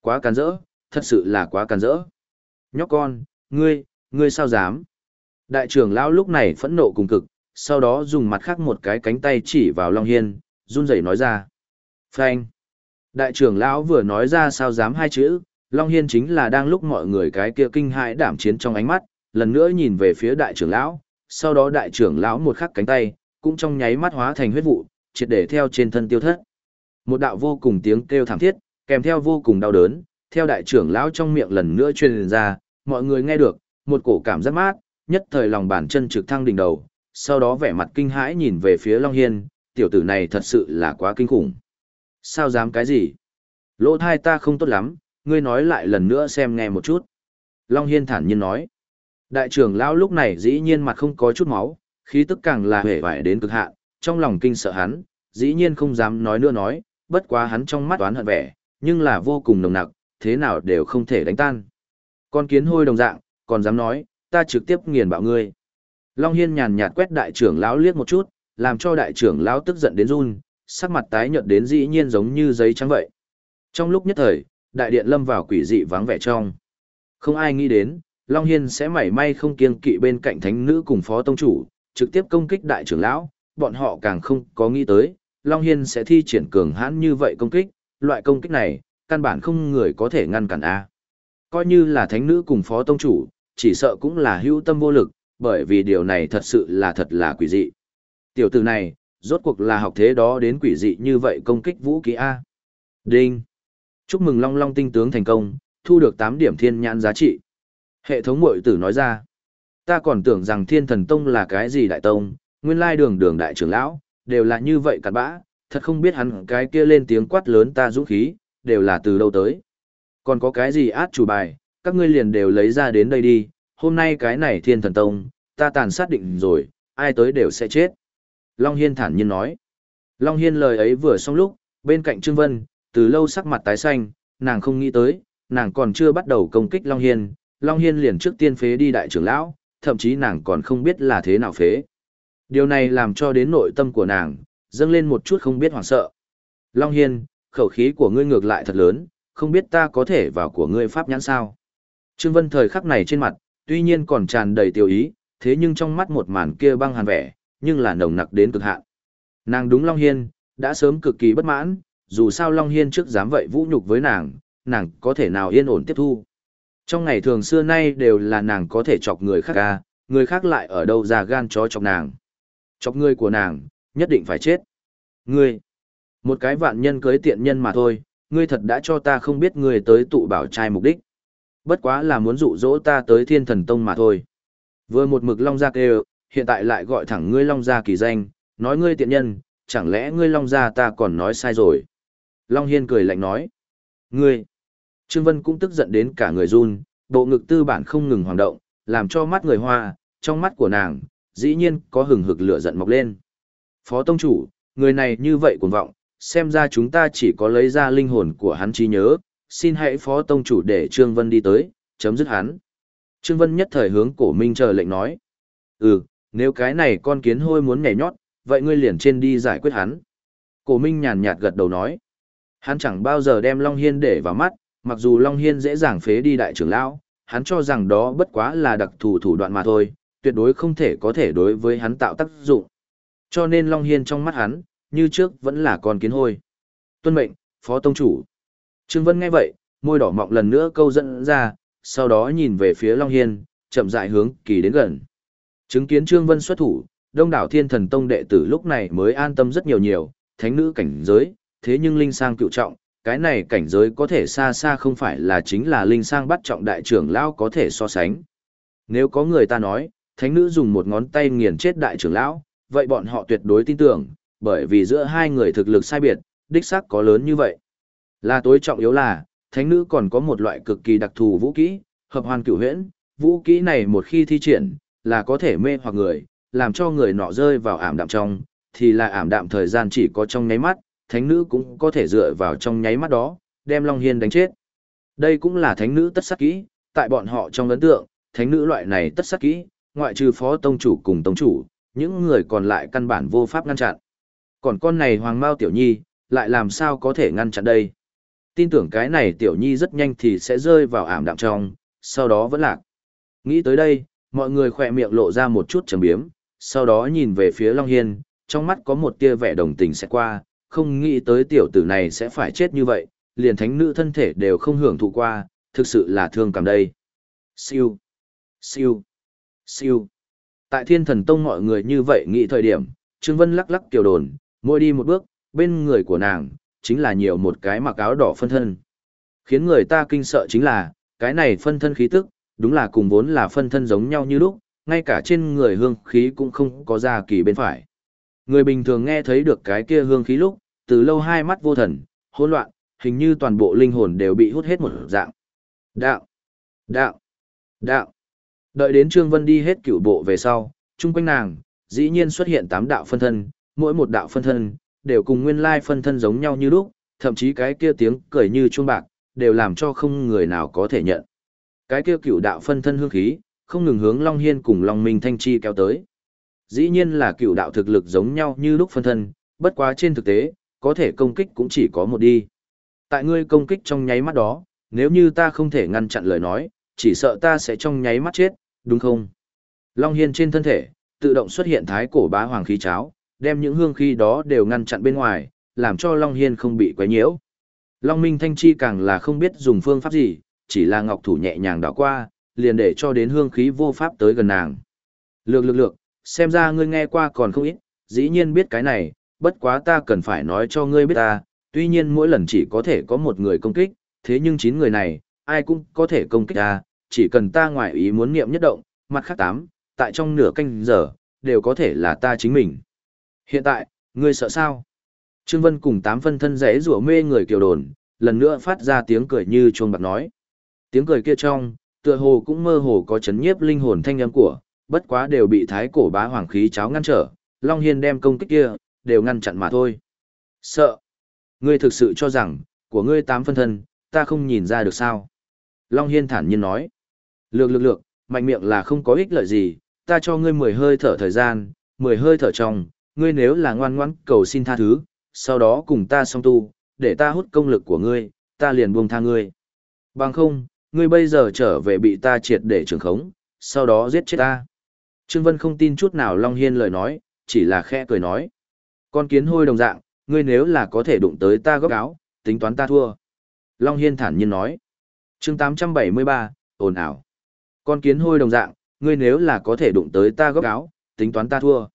Quá can rỡ, thật sự là quá can rỡ. Nhóc con, ngươi, ngươi sao dám? Đại trưởng lão lúc này phẫn nộ cùng cực, sau đó dùng mặt khác một cái cánh tay chỉ vào Long Hiên, run rẩy nói ra. Phanh. Đại trưởng lão vừa nói ra sao dám hai chữ, Long Hiên chính là đang lúc mọi người cái kia kinh hãi đảm chiến trong ánh mắt, lần nữa nhìn về phía đại trưởng lão, sau đó đại trưởng lão một khắc cánh tay, cũng trong nháy mắt hóa thành huyết vụ, triệt để theo trên thân tiêu thất. Một đạo vô cùng tiếng kêu thảm thiết, kèm theo vô cùng đau đớn, theo đại trưởng lão trong miệng lần nữa truyền ra, mọi người nghe được, một cổ cảm giác mát, nhất thời lòng bàn chân trực thăng đỉnh đầu, sau đó vẻ mặt kinh hãi nhìn về phía Long Hiên, tiểu tử này thật sự là quá kinh khủng. Sao dám cái gì? Lỗ thai ta không tốt lắm, ngươi nói lại lần nữa xem nghe một chút. Long Hiên thản nhiên nói. Đại trưởng lão lúc này dĩ nhiên mặt không có chút máu, khí tức càng là hể vải đến cực hạn, trong lòng kinh sợ hắn, dĩ nhiên không dám nói nữa nói, bất quá hắn trong mắt toán hận vẻ, nhưng là vô cùng nồng nặc, thế nào đều không thể đánh tan. Con kiến hôi đồng dạng, còn dám nói, ta trực tiếp nghiền bạo ngươi. Long Hiên nhàn nhạt quét đại trưởng lão liếc một chút, làm cho đại trưởng lão tức giận đến run, sắc mặt tái nhợt đến dĩ nhiên giống như giấy trắng vậy. Trong lúc nhất thời, đại điện lâm vào quỷ dị vắng vẻ trong. Không ai nghĩ đến, Long Hiên sẽ mảy may không kiêng kỵ bên cạnh thánh nữ cùng phó tông chủ, trực tiếp công kích đại trưởng lão, bọn họ càng không có nghĩ tới, Long Hiên sẽ thi triển cường hãn như vậy công kích, loại công kích này, căn bản không người có thể ngăn cản A. Coi như là thánh nữ cùng phó tông chủ, chỉ sợ cũng là hữu tâm vô lực, bởi vì điều này thật sự là thật là quỷ dị. Tiểu tử này, rốt cuộc là học thế đó đến quỷ dị như vậy công kích vũ khí A. Đinh! Chúc mừng Long Long tinh tướng thành công, thu được 8 điểm thiên nhãn giá trị. Hệ thống mội tử nói ra, ta còn tưởng rằng thiên thần tông là cái gì đại tông, nguyên lai đường đường đại trưởng lão, đều là như vậy cặn bã, thật không biết hắn cái kia lên tiếng quát lớn ta dũng khí, đều là từ đâu tới. Còn có cái gì át chủ bài, các ngươi liền đều lấy ra đến đây đi, hôm nay cái này thiên thần tông, ta tàn sát định rồi, ai tới đều sẽ chết. Long Hiên thản nhiên nói. Long Hiên lời ấy vừa xong lúc, bên cạnh Trương Vân, từ lâu sắc mặt tái xanh, nàng không nghĩ tới, nàng còn chưa bắt đầu công kích Long Hiên, Long Hiên liền trước tiên phế đi đại trưởng lão, thậm chí nàng còn không biết là thế nào phế. Điều này làm cho đến nội tâm của nàng, dâng lên một chút không biết hoảng sợ. Long Hiên, khẩu khí của ngươi ngược lại thật lớn, không biết ta có thể vào của ngươi pháp nhãn sao. Trương Vân thời khắc này trên mặt, tuy nhiên còn tràn đầy tiêu ý, thế nhưng trong mắt một màn kia băng hàn vẻ, nhưng là nồng nặc đến cực hạn. Nàng đúng Long Hiên, đã sớm cực kỳ bất mãn, dù sao Long Hiên trước dám vậy vũ nhục với nàng, nàng có thể nào yên ổn tiếp thu. Trong ngày thường xưa nay đều là nàng có thể chọc người khác ca, người khác lại ở đâu ra gan chó chọc nàng. Chọc người của nàng, nhất định phải chết. Ngươi, một cái vạn nhân cưới tiện nhân mà thôi, ngươi thật đã cho ta không biết ngươi tới tụ bảo trai mục đích. Bất quá là muốn dụ dỗ ta tới thiên thần tông mà thôi. Vừa một mực long gia kêu, hiện tại lại gọi thẳng ngươi long gia kỳ danh, nói ngươi tiện nhân, chẳng lẽ ngươi long gia ta còn nói sai rồi. Long Hiên cười lạnh nói. Ngươi! Trương Vân cũng tức giận đến cả người run, bộ ngực tư bản không ngừng hoàng động, làm cho mắt người hoa, trong mắt của nàng, dĩ nhiên có hừng hực lửa giận mọc lên. Phó Tông Chủ, người này như vậy cuồng vọng, xem ra chúng ta chỉ có lấy ra linh hồn của hắn trí nhớ, xin hãy phó tông chủ để Trương Vân đi tới, chấm dứt hắn. Trương Vân nhất thời hướng cổ minh chờ lệnh nói. Ừ, nếu cái này con kiến hôi muốn nhảy nhót, vậy ngươi liền trên đi giải quyết hắn. Cổ minh nhàn nhạt gật đầu nói. Hắn chẳng bao giờ đem Long Hiên để vào mắt, mặc dù Long Hiên dễ dàng phế đi đại trưởng lão, hắn cho rằng đó bất quá là đặc thù thủ đoạn mà thôi, tuyệt đối không thể có thể đối với hắn tạo tác dụng. Cho nên Long Hiên trong mắt hắn, như trước vẫn là con kiến hôi. Tuân mệnh, Phó Tông Chủ. Trương Vân nghe vậy, môi đỏ mọng lần nữa câu dẫn ra, sau đó nhìn về phía Long Hiên, chậm rãi hướng kỳ đến gần. Chứng kiến Trương Vân xuất thủ, đông đảo thiên thần tông đệ tử lúc này mới an tâm rất nhiều nhiều, thánh nữ cảnh giới, thế nhưng linh sang cựu trọng, cái này cảnh giới có thể xa xa không phải là chính là linh sang bắt trọng đại trưởng lão có thể so sánh. Nếu có người ta nói, thánh nữ dùng một ngón tay nghiền chết đại trưởng lão, vậy bọn họ tuyệt đối tin tưởng, bởi vì giữa hai người thực lực sai biệt, đích xác có lớn như vậy. Là tối trọng yếu là, thánh nữ còn có một loại cực kỳ đặc thù vũ kỹ, hợp hoàn cửu huyễn, vũ kỹ này một khi thi triển, là có thể mê hoặc người, làm cho người nọ rơi vào ảm đạm trong, thì là ảm đạm thời gian chỉ có trong nháy mắt, thánh nữ cũng có thể dựa vào trong nháy mắt đó, đem Long Hiên đánh chết. Đây cũng là thánh nữ tất sát kỹ, tại bọn họ trong ấn tượng, thánh nữ loại này tất sát kỹ, ngoại trừ phó tông chủ cùng tông chủ, những người còn lại căn bản vô pháp ngăn chặn. Còn con này Hoàng Mao Tiểu Nhi, lại làm sao có thể ngăn chặn đây? Tin tưởng cái này Tiểu Nhi rất nhanh thì sẽ rơi vào ảm đạm trong, sau đó vẫn lạc. Nghĩ tới đây, mọi người khỏe miệng lộ ra một chút trầm biếm, sau đó nhìn về phía Long Hiên, trong mắt có một tia vẻ đồng tình sẽ qua, không nghĩ tới tiểu tử này sẽ phải chết như vậy, liền thánh nữ thân thể đều không hưởng thụ qua, thực sự là thương cảm đây. Siêu, siêu, siêu. Tại thiên thần tông mọi người như vậy nghĩ thời điểm, Trương Vân lắc lắc tiểu đồn, môi đi một bước, bên người của nàng, chính là nhiều một cái mặc áo đỏ phân thân. Khiến người ta kinh sợ chính là, cái này phân thân khí tức, đúng là cùng vốn là phân thân giống nhau như lúc, ngay cả trên người hương khí cũng không có ra kỳ bên phải. Người bình thường nghe thấy được cái kia hương khí lúc, từ lâu hai mắt vô thần, hỗn loạn, hình như toàn bộ linh hồn đều bị hút hết một dạng. Đạo, đạo, đạo. Đợi đến Trương Vân đi hết cửu bộ về sau, chung quanh nàng, dĩ nhiên xuất hiện tám đạo phân thân, mỗi một đạo phân thân, đều cùng nguyên lai phân thân giống nhau như lúc, thậm chí cái kia tiếng cười như chuông bạc, đều làm cho không người nào có thể nhận. Cái kia cửu đạo phân thân hương khí, không ngừng hướng Long Hiên cùng Long Minh Thanh Chi kéo tới. Dĩ nhiên là cửu đạo thực lực giống nhau như lúc phân thân, bất quá trên thực tế, có thể công kích cũng chỉ có một đi. Tại ngươi công kích trong nháy mắt đó, nếu như ta không thể ngăn chặn lời nói, chỉ sợ ta sẽ trong nháy mắt chết, đúng không? Long Hiên trên thân thể, tự động xuất hiện thái cổ bá hoàng khí cháo, đem những hương khí đó đều ngăn chặn bên ngoài, làm cho Long Hiên không bị quấy nhiễu. Long Minh Thanh Chi càng là không biết dùng phương pháp gì, chỉ là ngọc thủ nhẹ nhàng đảo qua, liền để cho đến hương khí vô pháp tới gần nàng. Lược lược lược, xem ra ngươi nghe qua còn không ít, dĩ nhiên biết cái này, bất quá ta cần phải nói cho ngươi biết ta, tuy nhiên mỗi lần chỉ có thể có một người công kích, thế nhưng chín người này, ai cũng có thể công kích ta, chỉ cần ta ngoại ý muốn niệm nhất động, mặt khác tám, tại trong nửa canh giờ, đều có thể là ta chính mình. Hiện tại, ngươi sợ sao? Trương Vân cùng tám phân thân rẽ rủa mê người kiều đồn, lần nữa phát ra tiếng cười như chuông bạc nói. Tiếng cười kia trong, tựa hồ cũng mơ hồ có chấn nhiếp linh hồn thanh âm của, bất quá đều bị thái cổ bá hoàng khí cháo ngăn trở, Long Hiên đem công kích kia, đều ngăn chặn mà thôi. Sợ. Ngươi thực sự cho rằng, của ngươi tám phân thân, ta không nhìn ra được sao. Long Hiên thản nhiên nói. Lược lược lược, mạnh miệng là không có ích lợi gì, ta cho ngươi mười hơi thở thời gian, mười hơi thở trong, ngươi nếu là ngoan ngoãn cầu xin tha thứ, sau đó cùng ta song tu, để ta hút công lực của ngươi, ta liền buông tha ngươi. Bằng không, ngươi bây giờ trở về bị ta triệt để trường khống, sau đó giết chết ta. Trương Vân không tin chút nào Long Hiên lời nói, chỉ là khẽ cười nói. Con kiến hôi đồng dạng, ngươi nếu là có thể đụng tới ta góc áo, tính toán ta thua. Long Hiên thản nhiên nói. chương 873, ồn ào. Con kiến hôi đồng dạng, ngươi nếu là có thể đụng tới ta góc áo, tính toán ta thua.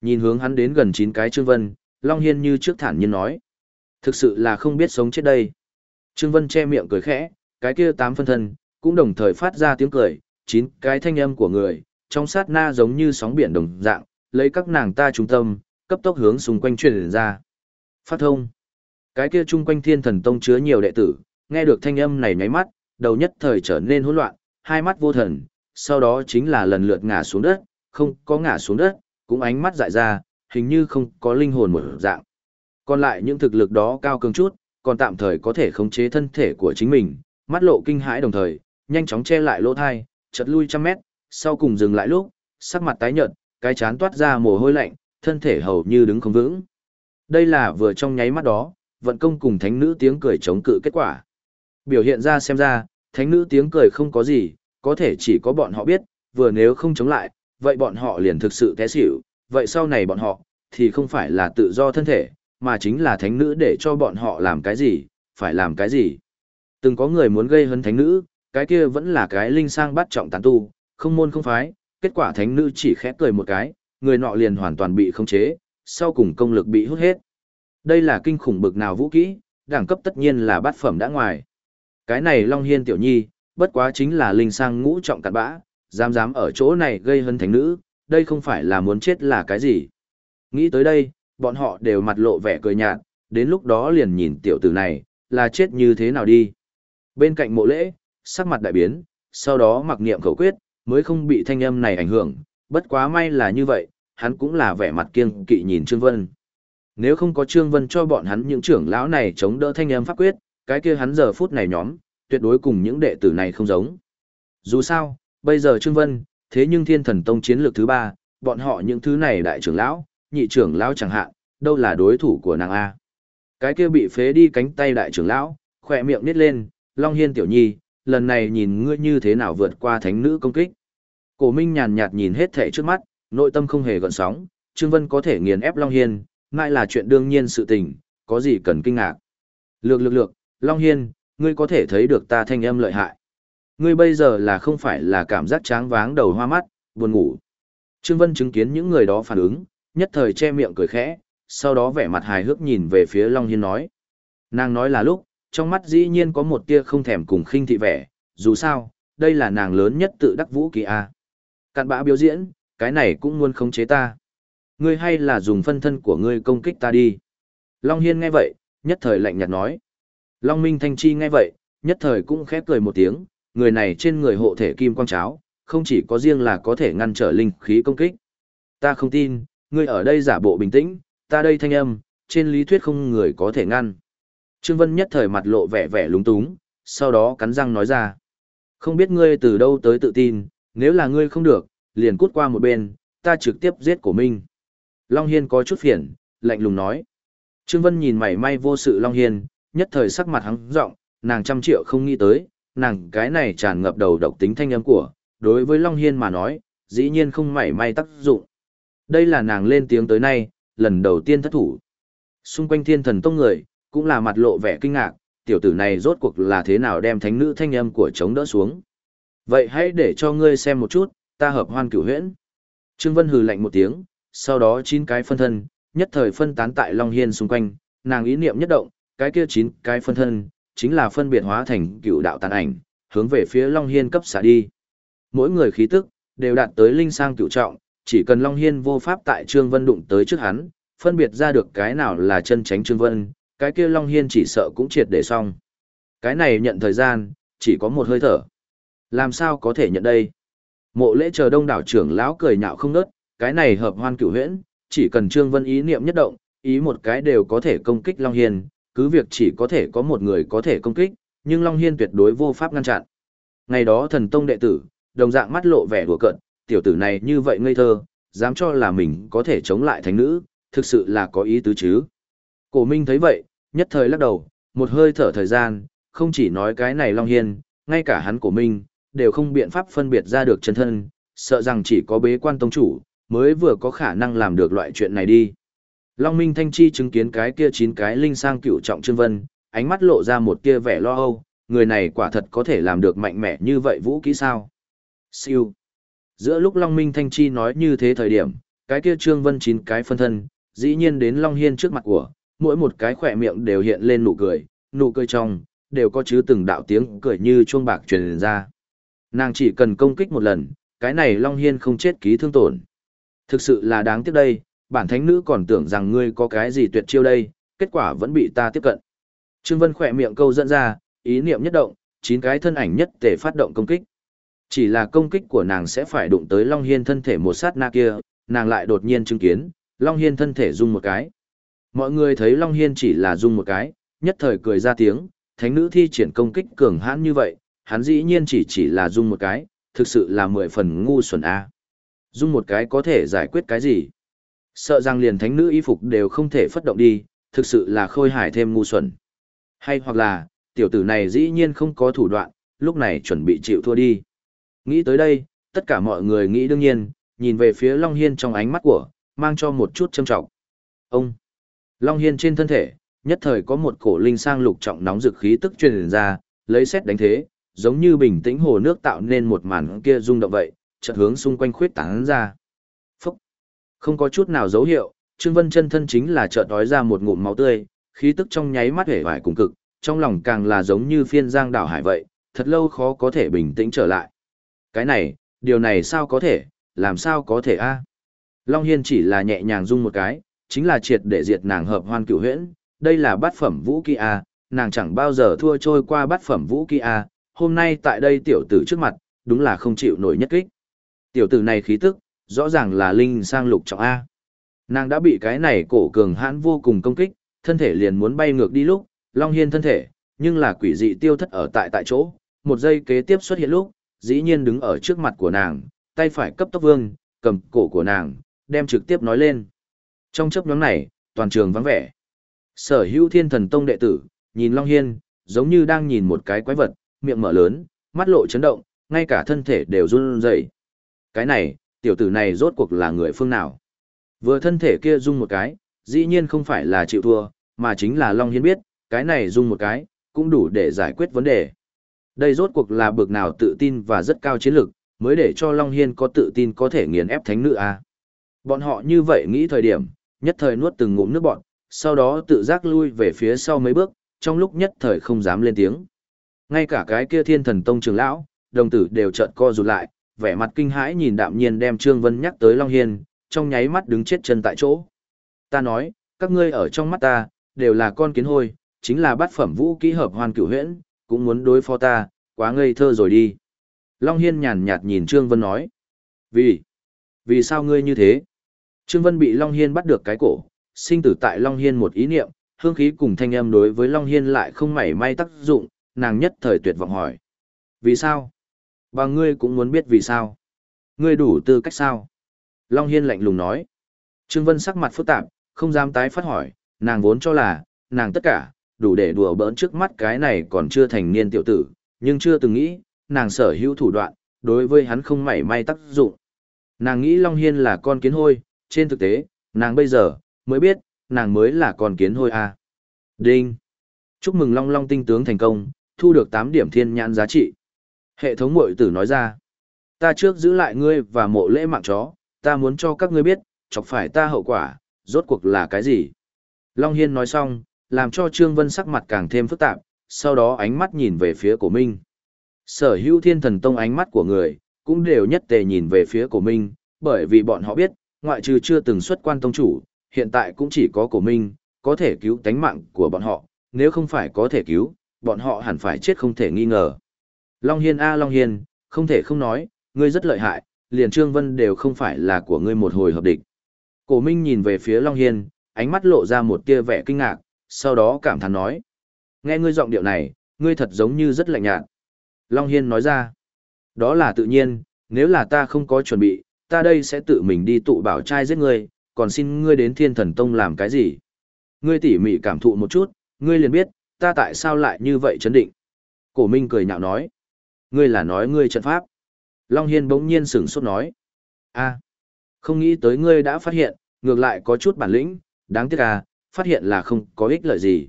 Nhìn hướng hắn đến gần 9 cái Trương Vân, Long Hiên như trước thản nhiên nói. Thực sự là không biết sống chết đây. Trương Vân che miệng cười khẽ, cái kia tám phân thân, cũng đồng thời phát ra tiếng cười, chín cái thanh âm của người, trong sát na giống như sóng biển đồng dạng, lấy các nàng ta trung tâm, cấp tốc hướng xung quanh truyền ra. Phát thông. Cái kia chung quanh thiên thần tông chứa nhiều đệ tử, nghe được thanh âm này nháy mắt, đầu nhất thời trở nên hỗn loạn, hai mắt vô thần, sau đó chính là lần lượt ngã xuống đất, không có ngã xuống đất, cũng ánh mắt dại ra, hình như không có linh hồn một dạng. Còn lại những thực lực đó cao cường chút, còn tạm thời có thể khống chế thân thể của chính mình, mắt lộ kinh hãi đồng thời, nhanh chóng che lại lỗ thai, chật lui trăm mét, sau cùng dừng lại lúc, sắc mặt tái nhợt, cái chán toát ra mồ hôi lạnh, thân thể hầu như đứng không vững. Đây là vừa trong nháy mắt đó, vận công cùng thánh nữ tiếng cười chống cự kết quả. Biểu hiện ra xem ra, thánh nữ tiếng cười không có gì, có thể chỉ có bọn họ biết, vừa nếu không chống lại, vậy bọn họ liền thực sự té xỉu, vậy sau này bọn họ, thì không phải là tự do thân thể, mà chính là thánh nữ để cho bọn họ làm cái gì, phải làm cái gì. Từng có người muốn gây hấn thánh nữ, cái kia vẫn là cái linh sang bắt trọng tán tu, không môn không phái, kết quả thánh nữ chỉ khẽ cười một cái, người nọ liền hoàn toàn bị khống chế, sau cùng công lực bị hút hết. Đây là kinh khủng bực nào vũ kỹ, đẳng cấp tất nhiên là bát phẩm đã ngoài. Cái này Long Hiên tiểu nhi, bất quá chính là linh sang ngũ trọng cặn bã, dám dám ở chỗ này gây hấn thánh nữ, đây không phải là muốn chết là cái gì. Nghĩ tới đây, bọn họ đều mặt lộ vẻ cười nhạt, đến lúc đó liền nhìn tiểu tử này, là chết như thế nào đi. Bên cạnh mộ lễ, sắc mặt đại biến, sau đó mặc niệm khẩu quyết, mới không bị thanh âm này ảnh hưởng, bất quá may là như vậy, hắn cũng là vẻ mặt kiêng kỵ nhìn Trương Vân. Nếu không có Trương Vân cho bọn hắn những trưởng lão này chống đỡ thanh âm pháp quyết, cái kia hắn giờ phút này nhóm, tuyệt đối cùng những đệ tử này không giống. Dù sao, bây giờ Trương Vân, thế nhưng thiên thần tông chiến lược thứ ba, bọn họ những thứ này đại trưởng lão, nhị trưởng lão chẳng hạn, đâu là đối thủ của nàng A. Cái kia bị phế đi cánh tay đại trưởng lão, khỏe miệng nít lên, Long Hiên tiểu nhi, lần này nhìn ngươi như thế nào vượt qua thánh nữ công kích. Cổ Minh nhàn nhạt nhìn hết thảy trước mắt, nội tâm không hề gợn sóng, Trương Vân có thể nghiền ép Long Hiên, ngay là chuyện đương nhiên sự tình, có gì cần kinh ngạc. Lược lược lược, Long Hiên, ngươi có thể thấy được ta thanh âm lợi hại. Ngươi bây giờ là không phải là cảm giác tráng váng đầu hoa mắt, buồn ngủ. Trương Vân chứng kiến những người đó phản ứng, nhất thời che miệng cười khẽ, sau đó vẻ mặt hài hước nhìn về phía Long Hiên nói. Nàng nói là lúc, trong mắt dĩ nhiên có một tia không thèm cùng khinh thị vẻ, dù sao, đây là nàng lớn nhất tự đắc vũ kỳ A. Cạn bã biểu diễn, cái này cũng muốn khống chế ta. Ngươi hay là dùng phân thân của ngươi công kích ta đi. Long Hiên nghe vậy, nhất thời lạnh nhạt nói. Long Minh Thanh Chi nghe vậy, nhất thời cũng khép cười một tiếng, người này trên người hộ thể kim quang cháo, không chỉ có riêng là có thể ngăn trở linh khí công kích. Ta không tin, ngươi ở đây giả bộ bình tĩnh, ta đây thanh âm, trên lý thuyết không người có thể ngăn. Trương Vân nhất thời mặt lộ vẻ vẻ lúng túng, sau đó cắn răng nói ra. Không biết ngươi từ đâu tới tự tin, nếu là ngươi không được, liền cút qua một bên, ta trực tiếp giết cổ minh. Long Hiên có chút phiền, lạnh lùng nói. Trương Vân nhìn mảy may vô sự Long Hiên, nhất thời sắc mặt hắn rộng, nàng trăm triệu không nghĩ tới, nàng cái này tràn ngập đầu độc tính thanh âm của, đối với Long Hiên mà nói, dĩ nhiên không mảy may tác dụng. Đây là nàng lên tiếng tới nay, lần đầu tiên thất thủ. Xung quanh thiên thần tông người, cũng là mặt lộ vẻ kinh ngạc, tiểu tử này rốt cuộc là thế nào đem thánh nữ thanh âm của chống đỡ xuống. Vậy hãy để cho ngươi xem một chút, ta hợp hoan cửu huyễn. Trương Vân hừ lạnh một tiếng, sau đó chín cái phân thân, nhất thời phân tán tại Long Hiên xung quanh, nàng ý niệm nhất động, cái kia chín cái phân thân, chính là phân biệt hóa thành cựu đạo tàn ảnh, hướng về phía Long Hiên cấp xả đi. Mỗi người khí tức, đều đạt tới linh sang cựu trọng, chỉ cần Long Hiên vô pháp tại Trương Vân đụng tới trước hắn, phân biệt ra được cái nào là chân tránh Trương Vân, cái kia Long Hiên chỉ sợ cũng triệt để xong. Cái này nhận thời gian, chỉ có một hơi thở. Làm sao có thể nhận đây? Mộ lễ chờ đông đảo trưởng lão cười nhạo không nớt, cái này hợp hoan cửu huyễn, chỉ cần Trương Vân ý niệm nhất động, ý một cái đều có thể công kích Long Hiên, cứ việc chỉ có thể có một người có thể công kích, nhưng Long Hiên tuyệt đối vô pháp ngăn chặn. Ngày đó thần tông đệ tử, đồng dạng mắt lộ vẻ đùa cận, tiểu tử này như vậy ngây thơ, dám cho là mình có thể chống lại thánh nữ, thực sự là có ý tứ chứ. Cổ Minh thấy vậy, nhất thời lắc đầu, một hơi thở thời gian, không chỉ nói cái này Long Hiên, ngay cả hắn cổ Minh, đều không biện pháp phân biệt ra được chân thân, sợ rằng chỉ có bế quan tông chủ, mới vừa có khả năng làm được loại chuyện này đi. Long Minh Thanh Chi chứng kiến cái kia chín cái linh sang cựu trọng Trương Vân, ánh mắt lộ ra một kia vẻ lo âu, người này quả thật có thể làm được mạnh mẽ như vậy vũ kỹ sao. Siêu. Giữa lúc Long Minh Thanh Chi nói như thế thời điểm, cái kia Trương Vân chín cái phân thân, dĩ nhiên đến Long Hiên trước mặt của, mỗi một cái khỏe miệng đều hiện lên nụ cười, nụ cười trong, đều có chứ từng đạo tiếng cười như chuông bạc truyền ra. Nàng chỉ cần công kích một lần, cái này Long Hiên không chết ký thương tổn. Thực sự là đáng tiếc đây, bản thánh nữ còn tưởng rằng ngươi có cái gì tuyệt chiêu đây, kết quả vẫn bị ta tiếp cận. Trương Vân khỏe miệng câu dẫn ra, ý niệm nhất động, chín cái thân ảnh nhất thể phát động công kích. Chỉ là công kích của nàng sẽ phải đụng tới Long Hiên thân thể một sát na kia, nàng lại đột nhiên chứng kiến, Long Hiên thân thể rung một cái. Mọi người thấy Long Hiên chỉ là rung một cái, nhất thời cười ra tiếng, thánh nữ thi triển công kích cường hãn như vậy, hắn dĩ nhiên chỉ chỉ là dung một cái, thực sự là mười phần ngu xuẩn a. Dung một cái có thể giải quyết cái gì? Sợ rằng liền thánh nữ y phục đều không thể phất động đi, thực sự là khôi hài thêm ngu xuẩn. Hay hoặc là, tiểu tử này dĩ nhiên không có thủ đoạn, lúc này chuẩn bị chịu thua đi. Nghĩ tới đây, tất cả mọi người nghĩ đương nhiên, nhìn về phía Long Hiên trong ánh mắt của, mang cho một chút châm trọng. Ông! Long Hiên trên thân thể, nhất thời có một cổ linh sang lục trọng nóng dực khí tức truyền ra, lấy xét đánh thế, giống như bình tĩnh hồ nước tạo nên một màn kia rung động vậy, chợt hướng xung quanh khuyết tán ra. Phúc! Không có chút nào dấu hiệu, Trương Vân chân thân chính là chợt đói ra một ngụm máu tươi, khí tức trong nháy mắt hể vải cùng cực, trong lòng càng là giống như phiên giang đảo hải vậy, thật lâu khó có thể bình tĩnh trở lại. Cái này, điều này sao có thể, làm sao có thể a? À? Long Hiên chỉ là nhẹ nhàng rung một cái, chính là triệt để diệt nàng hợp hoan cửu huyễn, đây là bát phẩm vũ kỳ a, nàng chẳng bao giờ thua trôi qua bát phẩm vũ kỳ a, hôm nay tại đây tiểu tử trước mặt, đúng là không chịu nổi nhất kích. Tiểu tử này khí tức, rõ ràng là linh sang lục trọng a. Nàng đã bị cái này cổ cường hãn vô cùng công kích, thân thể liền muốn bay ngược đi lúc, Long Hiên thân thể, nhưng là quỷ dị tiêu thất ở tại tại chỗ, một giây kế tiếp xuất hiện lúc, dĩ nhiên đứng ở trước mặt của nàng, tay phải cấp tốc vương, cầm cổ của nàng, đem trực tiếp nói lên. Trong chấp nhóm này, toàn trường vắng vẻ. Sở hữu thiên thần tông đệ tử, nhìn Long Hiên, giống như đang nhìn một cái quái vật, miệng mở lớn, mắt lộ chấn động, ngay cả thân thể đều run rẩy. Cái này, tiểu tử này rốt cuộc là người phương nào? Vừa thân thể kia rung một cái, dĩ nhiên không phải là chịu thua, mà chính là Long Hiên biết, cái này rung một cái, cũng đủ để giải quyết vấn đề. Đây rốt cuộc là bực nào tự tin và rất cao chiến lược, mới để cho Long Hiên có tự tin có thể nghiền ép thánh nữ à. Bọn họ như vậy nghĩ thời điểm, nhất thời nuốt từng ngụm nước bọn, sau đó tự giác lui về phía sau mấy bước, trong lúc nhất thời không dám lên tiếng. Ngay cả cái kia thiên thần tông trường lão, đồng tử đều trợn co rụt lại, vẻ mặt kinh hãi nhìn đạm nhiên đem Trương Vân nhắc tới Long Hiên, trong nháy mắt đứng chết chân tại chỗ. Ta nói, các ngươi ở trong mắt ta, đều là con kiến hôi, chính là bát phẩm vũ kỹ hợp hoàn cửu huyễn, cũng muốn đối phó ta, quá ngây thơ rồi đi. Long Hiên nhàn nhạt nhìn Trương Vân nói. Vì? Vì sao ngươi như thế? Trương Vân bị Long Hiên bắt được cái cổ, sinh tử tại Long Hiên một ý niệm, hương khí cùng thanh âm đối với Long Hiên lại không mảy may tác dụng, nàng nhất thời tuyệt vọng hỏi. Vì sao? Và ngươi cũng muốn biết vì sao? Ngươi đủ tư cách sao? Long Hiên lạnh lùng nói. Trương Vân sắc mặt phức tạp, không dám tái phát hỏi, nàng vốn cho là, nàng tất cả, đủ để đùa bỡn trước mắt cái này còn chưa thành niên tiểu tử, nhưng chưa từng nghĩ, nàng sở hữu thủ đoạn, đối với hắn không mảy may tác dụng. Nàng nghĩ Long Hiên là con kiến hôi, trên thực tế, nàng bây giờ, mới biết, nàng mới là con kiến hôi à. Đinh! Chúc mừng Long Long tinh tướng thành công, thu được 8 điểm thiên nhãn giá trị. Hệ thống mội tử nói ra, ta trước giữ lại ngươi và mộ lễ mạng chó, ta muốn cho các ngươi biết, chọc phải ta hậu quả, rốt cuộc là cái gì. Long Hiên nói xong, làm cho Trương Vân sắc mặt càng thêm phức tạp, sau đó ánh mắt nhìn về phía của Minh. Sở hữu thiên thần tông ánh mắt của người, cũng đều nhất tề nhìn về phía của Minh, bởi vì bọn họ biết, ngoại trừ chưa từng xuất quan tông chủ, hiện tại cũng chỉ có của Minh, có thể cứu tánh mạng của bọn họ, nếu không phải có thể cứu, bọn họ hẳn phải chết không thể nghi ngờ. Long Hiên A Long Hiên, không thể không nói, ngươi rất lợi hại, liền Trương Vân đều không phải là của ngươi một hồi hợp địch. Cổ Minh nhìn về phía Long Hiên, ánh mắt lộ ra một tia vẻ kinh ngạc, sau đó cảm thán nói. Nghe ngươi giọng điệu này, ngươi thật giống như rất lạnh nhạt. Long Hiên nói ra. Đó là tự nhiên, nếu là ta không có chuẩn bị, ta đây sẽ tự mình đi tụ bảo trai giết ngươi, còn xin ngươi đến thiên thần tông làm cái gì. Ngươi tỉ mỉ cảm thụ một chút, ngươi liền biết, ta tại sao lại như vậy chấn định. Cổ Minh cười nhạo nói. Ngươi là nói ngươi trận pháp. Long Hiên bỗng nhiên sửng sốt nói. a không nghĩ tới ngươi đã phát hiện, ngược lại có chút bản lĩnh, đáng tiếc à, phát hiện là không có ích lợi gì.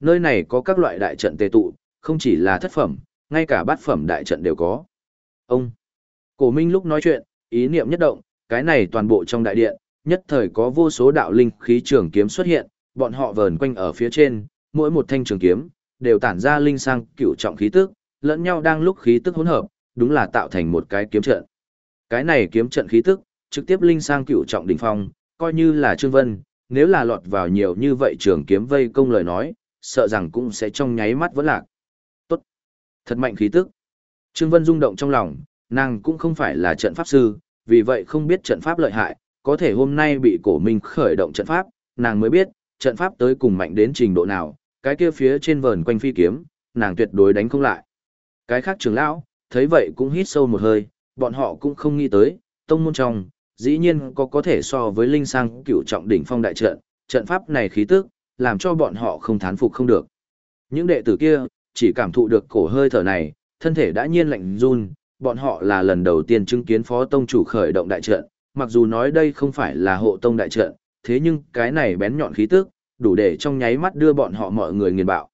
Nơi này có các loại đại trận tề tụ, không chỉ là thất phẩm, ngay cả bát phẩm đại trận đều có. Ông, cổ minh lúc nói chuyện, ý niệm nhất động, cái này toàn bộ trong đại điện, nhất thời có vô số đạo linh khí trường kiếm xuất hiện, bọn họ vờn quanh ở phía trên, mỗi một thanh trường kiếm, đều tản ra linh sang cựu trọng khí tức, lẫn nhau đang lúc khí tức hỗn hợp, đúng là tạo thành một cái kiếm trận. Cái này kiếm trận khí tức, trực tiếp linh sang cựu trọng đỉnh phong, coi như là Trương Vân, nếu là lọt vào nhiều như vậy trường kiếm vây công lời nói, sợ rằng cũng sẽ trong nháy mắt vẫn lạc. Tốt. Thật mạnh khí tức. Trương Vân rung động trong lòng, nàng cũng không phải là trận pháp sư, vì vậy không biết trận pháp lợi hại, có thể hôm nay bị cổ minh khởi động trận pháp, nàng mới biết, trận pháp tới cùng mạnh đến trình độ nào, cái kia phía trên vờn quanh phi kiếm, nàng tuyệt đối đánh không lại. Cái khác trưởng lão, thấy vậy cũng hít sâu một hơi, bọn họ cũng không nghĩ tới, tông môn trong, dĩ nhiên có có thể so với linh sang cựu trọng đỉnh phong đại trận, trận pháp này khí tức, làm cho bọn họ không thán phục không được. Những đệ tử kia, chỉ cảm thụ được cổ hơi thở này, thân thể đã nhiên lạnh run, bọn họ là lần đầu tiên chứng kiến phó tông chủ khởi động đại trận, mặc dù nói đây không phải là hộ tông đại trận, thế nhưng cái này bén nhọn khí tức, đủ để trong nháy mắt đưa bọn họ mọi người nghiền bạo.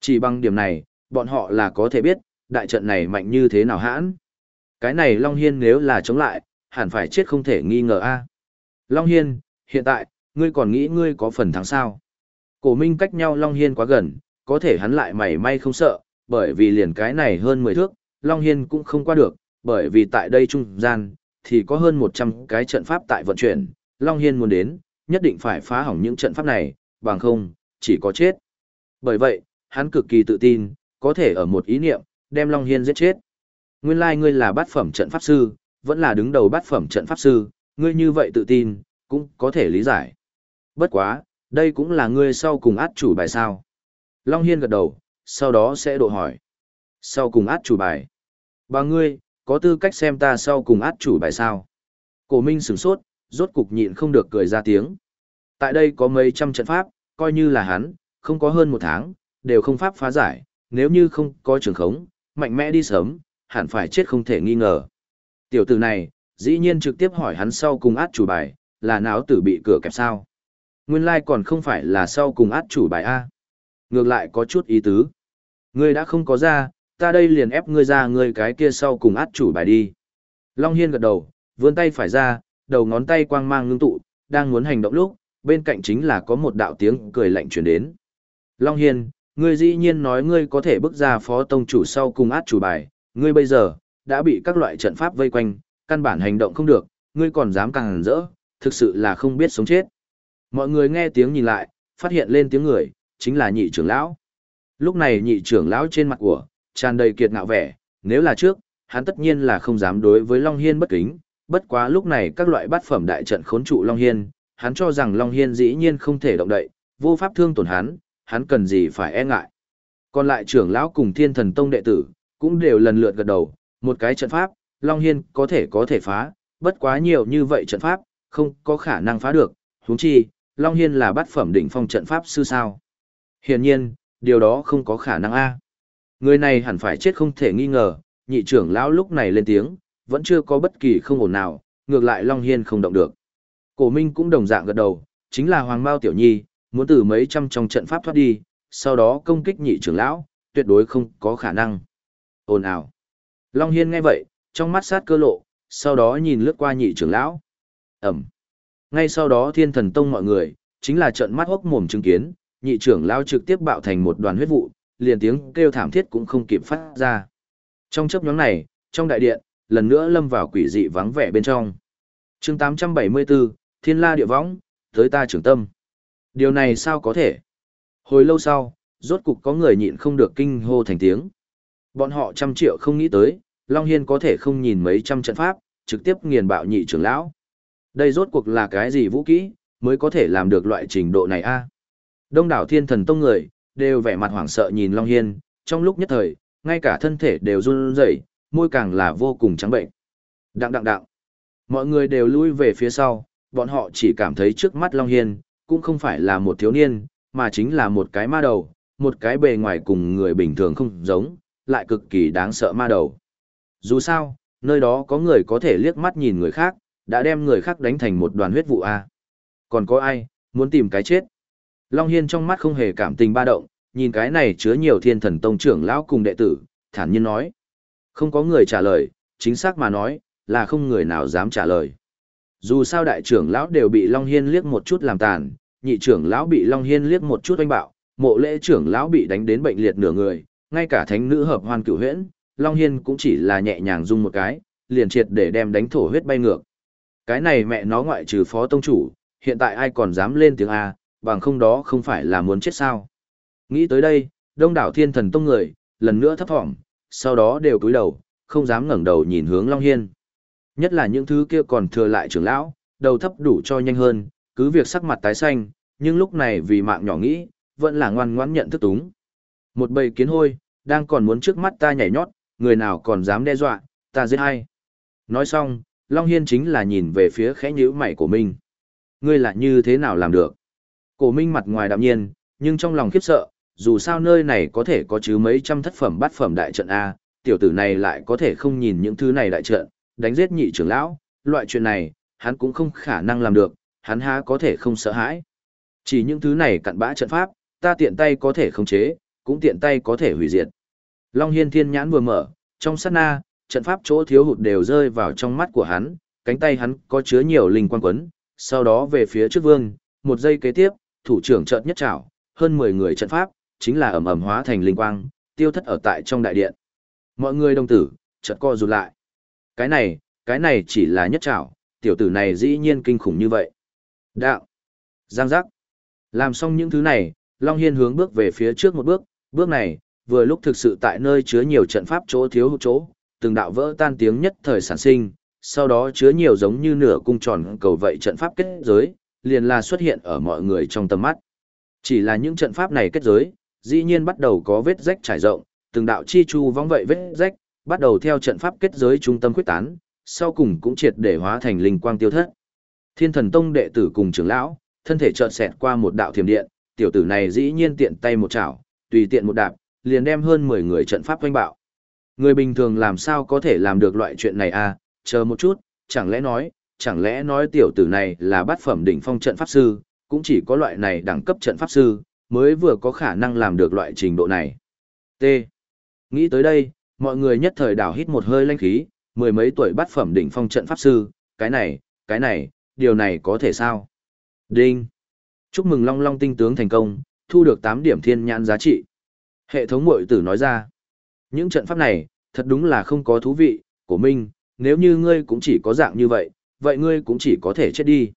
Chỉ bằng điểm này, bọn họ là có thể biết, đại trận này mạnh như thế nào hãn. Cái này Long Hiên nếu là chống lại, hẳn phải chết không thể nghi ngờ a Long Hiên, hiện tại, ngươi còn nghĩ ngươi có phần thắng sao? Cổ Minh cách nhau Long Hiên quá gần, có thể hắn lại mảy may không sợ, bởi vì liền cái này hơn 10 thước, Long Hiên cũng không qua được, bởi vì tại đây trung gian, thì có hơn 100 cái trận pháp tại vận chuyển, Long Hiên muốn đến, nhất định phải phá hỏng những trận pháp này, bằng không, chỉ có chết. Bởi vậy, hắn cực kỳ tự tin, có thể ở một ý niệm, đem Long Hiên giết chết. Nguyên lai like ngươi là bát phẩm trận pháp sư, vẫn là đứng đầu bát phẩm trận pháp sư, ngươi như vậy tự tin, cũng có thể lý giải. Bất quá, đây cũng là ngươi sau cùng át chủ bài sao. Long Hiên gật đầu, sau đó sẽ độ hỏi. Sau cùng át chủ bài. Bà ngươi, có tư cách xem ta sau cùng át chủ bài sao? Cổ Minh sửng sốt, rốt cục nhịn không được cười ra tiếng. Tại đây có mấy trăm trận pháp, coi như là hắn, không có hơn một tháng, đều không pháp phá giải, nếu như không có trường khống, mạnh mẽ đi sớm, hẳn phải chết không thể nghi ngờ. Tiểu tử này, dĩ nhiên trực tiếp hỏi hắn sau cùng át chủ bài, là náo tử bị cửa kẹp sao. Nguyên lai like còn không phải là sau cùng át chủ bài A. Ngược lại có chút ý tứ. Ngươi đã không có ra, ta đây liền ép ngươi ra ngươi cái kia sau cùng át chủ bài đi. Long Hiên gật đầu, vươn tay phải ra, đầu ngón tay quang mang ngưng tụ, đang muốn hành động lúc, bên cạnh chính là có một đạo tiếng cười lạnh truyền đến. Long Hiên, ngươi dĩ nhiên nói ngươi có thể bước ra phó tông chủ sau cùng át chủ bài, ngươi bây giờ, đã bị các loại trận pháp vây quanh, căn bản hành động không được, ngươi còn dám càng rỡ, thực sự là không biết sống chết. Mọi người nghe tiếng nhìn lại, phát hiện lên tiếng người, chính là nhị trưởng lão. Lúc này nhị trưởng lão trên mặt của, tràn đầy kiệt ngạo vẻ, nếu là trước, hắn tất nhiên là không dám đối với Long Hiên bất kính, bất quá lúc này các loại bát phẩm đại trận khốn trụ Long Hiên, hắn cho rằng Long Hiên dĩ nhiên không thể động đậy, vô pháp thương tổn hắn, hắn cần gì phải e ngại. Còn lại trưởng lão cùng thiên thần tông đệ tử, cũng đều lần lượt gật đầu, một cái trận pháp, Long Hiên có thể có thể phá, bất quá nhiều như vậy trận pháp, không có khả năng phá được, húng chi, Long Hiên là bát phẩm đỉnh phong trận pháp sư sao. Hiển nhiên, điều đó không có khả năng a Người này hẳn phải chết không thể nghi ngờ, nhị trưởng lão lúc này lên tiếng, vẫn chưa có bất kỳ không ổn nào, ngược lại Long Hiên không động được. Cổ Minh cũng đồng dạng gật đầu, chính là Hoàng Mao Tiểu Nhi, muốn từ mấy trăm trong trận pháp thoát đi, sau đó công kích nhị trưởng lão, tuyệt đối không có khả năng. Ồn ào. Long Hiên nghe vậy, trong mắt sát cơ lộ, sau đó nhìn lướt qua nhị trưởng lão. Ẩm. Ngay sau đó thiên thần tông mọi người, chính là trận mắt hốc mồm chứng kiến, nhị trưởng lão trực tiếp bạo thành một đoàn huyết vụ, liền tiếng kêu thảm thiết cũng không kịp phát ra. Trong chấp nhóm này, trong đại điện, lần nữa lâm vào quỷ dị vắng vẻ bên trong. chương 874, Thiên La Địa Võng, tới ta trưởng tâm. Điều này sao có thể? Hồi lâu sau, rốt cục có người nhịn không được kinh hô thành tiếng. Bọn họ trăm triệu không nghĩ tới, Long Hiên có thể không nhìn mấy trăm trận pháp, trực tiếp nghiền bạo nhị trưởng lão. Đây rốt cuộc là cái gì vũ kỹ, mới có thể làm được loại trình độ này a Đông đảo thiên thần tông người, đều vẻ mặt hoảng sợ nhìn Long Hiên, trong lúc nhất thời, ngay cả thân thể đều run rẩy, môi càng là vô cùng trắng bệnh. Đặng đặng đặng. Mọi người đều lui về phía sau, bọn họ chỉ cảm thấy trước mắt Long Hiên, cũng không phải là một thiếu niên, mà chính là một cái ma đầu, một cái bề ngoài cùng người bình thường không giống, lại cực kỳ đáng sợ ma đầu. Dù sao, nơi đó có người có thể liếc mắt nhìn người khác, đã đem người khác đánh thành một đoàn huyết vụ A. Còn có ai, muốn tìm cái chết? Long Hiên trong mắt không hề cảm tình ba động, nhìn cái này chứa nhiều thiên thần tông trưởng lão cùng đệ tử, thản nhiên nói. Không có người trả lời, chính xác mà nói, là không người nào dám trả lời. Dù sao đại trưởng lão đều bị Long Hiên liếc một chút làm tàn, nhị trưởng lão bị Long Hiên liếc một chút oanh bạo, mộ lễ trưởng lão bị đánh đến bệnh liệt nửa người, ngay cả thánh nữ hợp hoan cửu huyễn, Long Hiên cũng chỉ là nhẹ nhàng dung một cái, liền triệt để đem đánh thổ huyết bay ngược. Cái này mẹ nó ngoại trừ phó tông chủ, hiện tại ai còn dám lên tiếng A, bằng không đó không phải là muốn chết sao. Nghĩ tới đây, đông đảo thiên thần tông người, lần nữa thấp thỏm, sau đó đều cúi đầu, không dám ngẩng đầu nhìn hướng Long Hiên. Nhất là những thứ kia còn thừa lại trưởng lão, đầu thấp đủ cho nhanh hơn, cứ việc sắc mặt tái xanh, nhưng lúc này vì mạng nhỏ nghĩ, vẫn là ngoan ngoãn nhận thức túng. Một bầy kiến hôi, đang còn muốn trước mắt ta nhảy nhót, người nào còn dám đe dọa, ta giết hay. Nói xong, Long Hiên chính là nhìn về phía khẽ nhữ mày của mình. Ngươi là như thế nào làm được? Cổ Minh mặt ngoài đạm nhiên, nhưng trong lòng khiếp sợ, dù sao nơi này có thể có chứ mấy trăm thất phẩm bát phẩm đại trận A, tiểu tử này lại có thể không nhìn những thứ này đại trận, đánh giết nhị trưởng lão, loại chuyện này, hắn cũng không khả năng làm được, hắn há có thể không sợ hãi. Chỉ những thứ này cặn bã trận pháp, ta tiện tay có thể khống chế, cũng tiện tay có thể hủy diệt. Long Hiên Thiên nhãn vừa mở, trong sát na, trận pháp chỗ thiếu hụt đều rơi vào trong mắt của hắn, cánh tay hắn có chứa nhiều linh quang quấn, sau đó về phía trước vương, một giây kế tiếp, thủ trưởng trận nhất trảo, hơn 10 người trận pháp, chính là ẩm ẩm hóa thành linh quang, tiêu thất ở tại trong đại điện. Mọi người đồng tử, chợt co rụt lại. Cái này, cái này chỉ là nhất trảo, tiểu tử này dĩ nhiên kinh khủng như vậy. Đạo, giang giác. Làm xong những thứ này, Long Hiên hướng bước về phía trước một bước, bước này, vừa lúc thực sự tại nơi chứa nhiều trận pháp chỗ thiếu hụt chỗ, từng đạo vỡ tan tiếng nhất thời sản sinh, sau đó chứa nhiều giống như nửa cung tròn cầu vậy trận pháp kết giới, liền là xuất hiện ở mọi người trong tầm mắt. Chỉ là những trận pháp này kết giới, dĩ nhiên bắt đầu có vết rách trải rộng, từng đạo chi chu vong vậy vết rách, bắt đầu theo trận pháp kết giới trung tâm quyết tán, sau cùng cũng triệt để hóa thành linh quang tiêu thất. Thiên Thần Tông đệ tử cùng trưởng lão, thân thể chợt xẹt qua một đạo thiểm điện, tiểu tử này dĩ nhiên tiện tay một chảo, tùy tiện một đạp, liền đem hơn 10 người trận pháp quanh bạo. Người bình thường làm sao có thể làm được loại chuyện này à, chờ một chút, chẳng lẽ nói, chẳng lẽ nói tiểu tử này là bát phẩm đỉnh phong trận pháp sư, cũng chỉ có loại này đẳng cấp trận pháp sư, mới vừa có khả năng làm được loại trình độ này. T. Nghĩ tới đây, mọi người nhất thời đảo hít một hơi lanh khí, mười mấy tuổi bắt phẩm đỉnh phong trận pháp sư, cái này, cái này, điều này có thể sao? Đinh. Chúc mừng Long Long tinh tướng thành công, thu được 8 điểm thiên nhãn giá trị. Hệ thống mội tử nói ra. Những trận pháp này, thật đúng là không có thú vị, của Minh, nếu như ngươi cũng chỉ có dạng như vậy, vậy ngươi cũng chỉ có thể chết đi.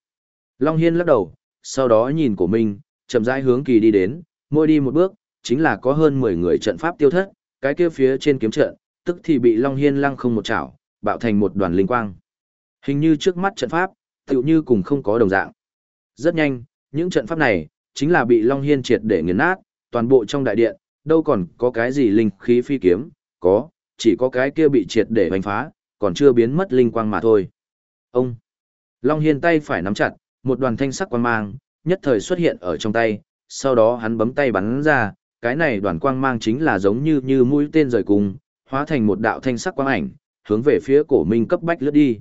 Long Hiên lắc đầu, sau đó nhìn của Minh, chậm rãi hướng kỳ đi đến, mỗi đi một bước, chính là có hơn 10 người trận pháp tiêu thất, cái kia phía trên kiếm trận, tức thì bị Long Hiên lăng không một chảo, bạo thành một đoàn linh quang. Hình như trước mắt trận pháp, tựu như cùng không có đồng dạng. Rất nhanh, những trận pháp này, chính là bị Long Hiên triệt để nghiền nát, toàn bộ trong đại điện, đâu còn có cái gì linh khí phi kiếm, có, chỉ có cái kia bị triệt để hoành phá, còn chưa biến mất linh quang mà thôi. Ông! Long Hiên tay phải nắm chặt, một đoàn thanh sắc quang mang, nhất thời xuất hiện ở trong tay, sau đó hắn bấm tay bắn ra, cái này đoàn quang mang chính là giống như như mũi tên rời cùng, hóa thành một đạo thanh sắc quang ảnh, hướng về phía cổ minh cấp bách lướt đi.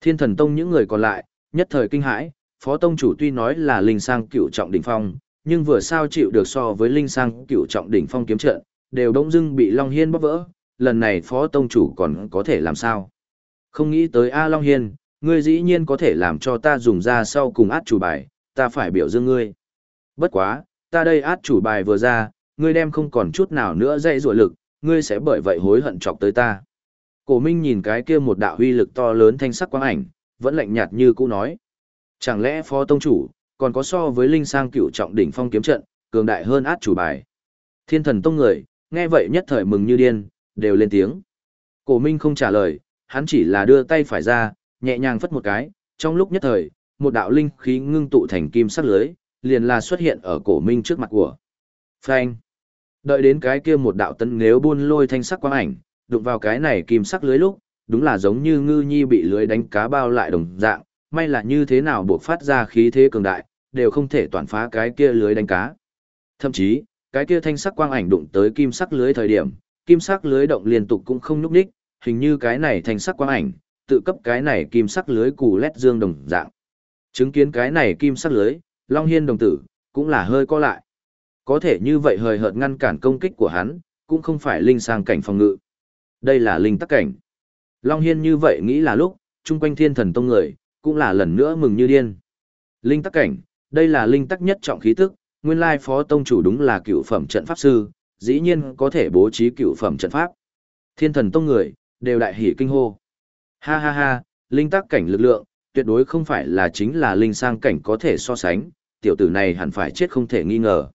Thiên thần tông những người còn lại, nhất thời kinh hãi, phó tông chủ tuy nói là linh sang cựu trọng đỉnh phong, nhưng vừa sao chịu được so với linh sang cựu trọng đỉnh phong kiếm trận, đều đông dưng bị Long Hiên bóp vỡ, lần này phó tông chủ còn có thể làm sao? Không nghĩ tới A Long Hiên, ngươi dĩ nhiên có thể làm cho ta dùng ra sau cùng át chủ bài, ta phải biểu dương ngươi. Bất quá, ta đây át chủ bài vừa ra, ngươi đem không còn chút nào nữa dạy dội lực, ngươi sẽ bởi vậy hối hận chọc tới ta. Cổ Minh nhìn cái kia một đạo huy lực to lớn thanh sắc quang ảnh, vẫn lạnh nhạt như cũ nói. Chẳng lẽ phó tông chủ, còn có so với linh sang cựu trọng đỉnh phong kiếm trận, cường đại hơn át chủ bài. Thiên thần tông người, nghe vậy nhất thời mừng như điên, đều lên tiếng. Cổ Minh không trả lời, hắn chỉ là đưa tay phải ra, nhẹ nhàng phất một cái, trong lúc nhất thời, một đạo linh khí ngưng tụ thành kim sắc lưới, liền là xuất hiện ở cổ Minh trước mặt của. Phanh. Đợi đến cái kia một đạo tấn nếu buôn lôi thanh sắc quang ảnh, đụng vào cái này kim sắc lưới lúc, đúng là giống như ngư nhi bị lưới đánh cá bao lại đồng dạng, may là như thế nào buộc phát ra khí thế cường đại, đều không thể toàn phá cái kia lưới đánh cá. Thậm chí, cái kia thanh sắc quang ảnh đụng tới kim sắc lưới thời điểm, kim sắc lưới động liên tục cũng không nhúc nhích, hình như cái này thanh sắc quang ảnh, tự cấp cái này kim sắc lưới cù lét dương đồng dạng. Chứng kiến cái này kim sắc lưới, Long Hiên đồng tử, cũng là hơi co lại. Có thể như vậy hời hợt ngăn cản công kích của hắn, cũng không phải linh sang cảnh phòng ngự. Đây là linh tắc cảnh. Long Hiên như vậy nghĩ là lúc, chung quanh thiên thần tông người, cũng là lần nữa mừng như điên. Linh tắc cảnh, đây là linh tắc nhất trọng khí tức, nguyên lai phó tông chủ đúng là cựu phẩm trận pháp sư, dĩ nhiên có thể bố trí cựu phẩm trận pháp. Thiên thần tông người, đều đại hỉ kinh hô. Ha ha ha, linh tắc cảnh lực lượng, tuyệt đối không phải là chính là linh sang cảnh có thể so sánh, tiểu tử này hẳn phải chết không thể nghi ngờ.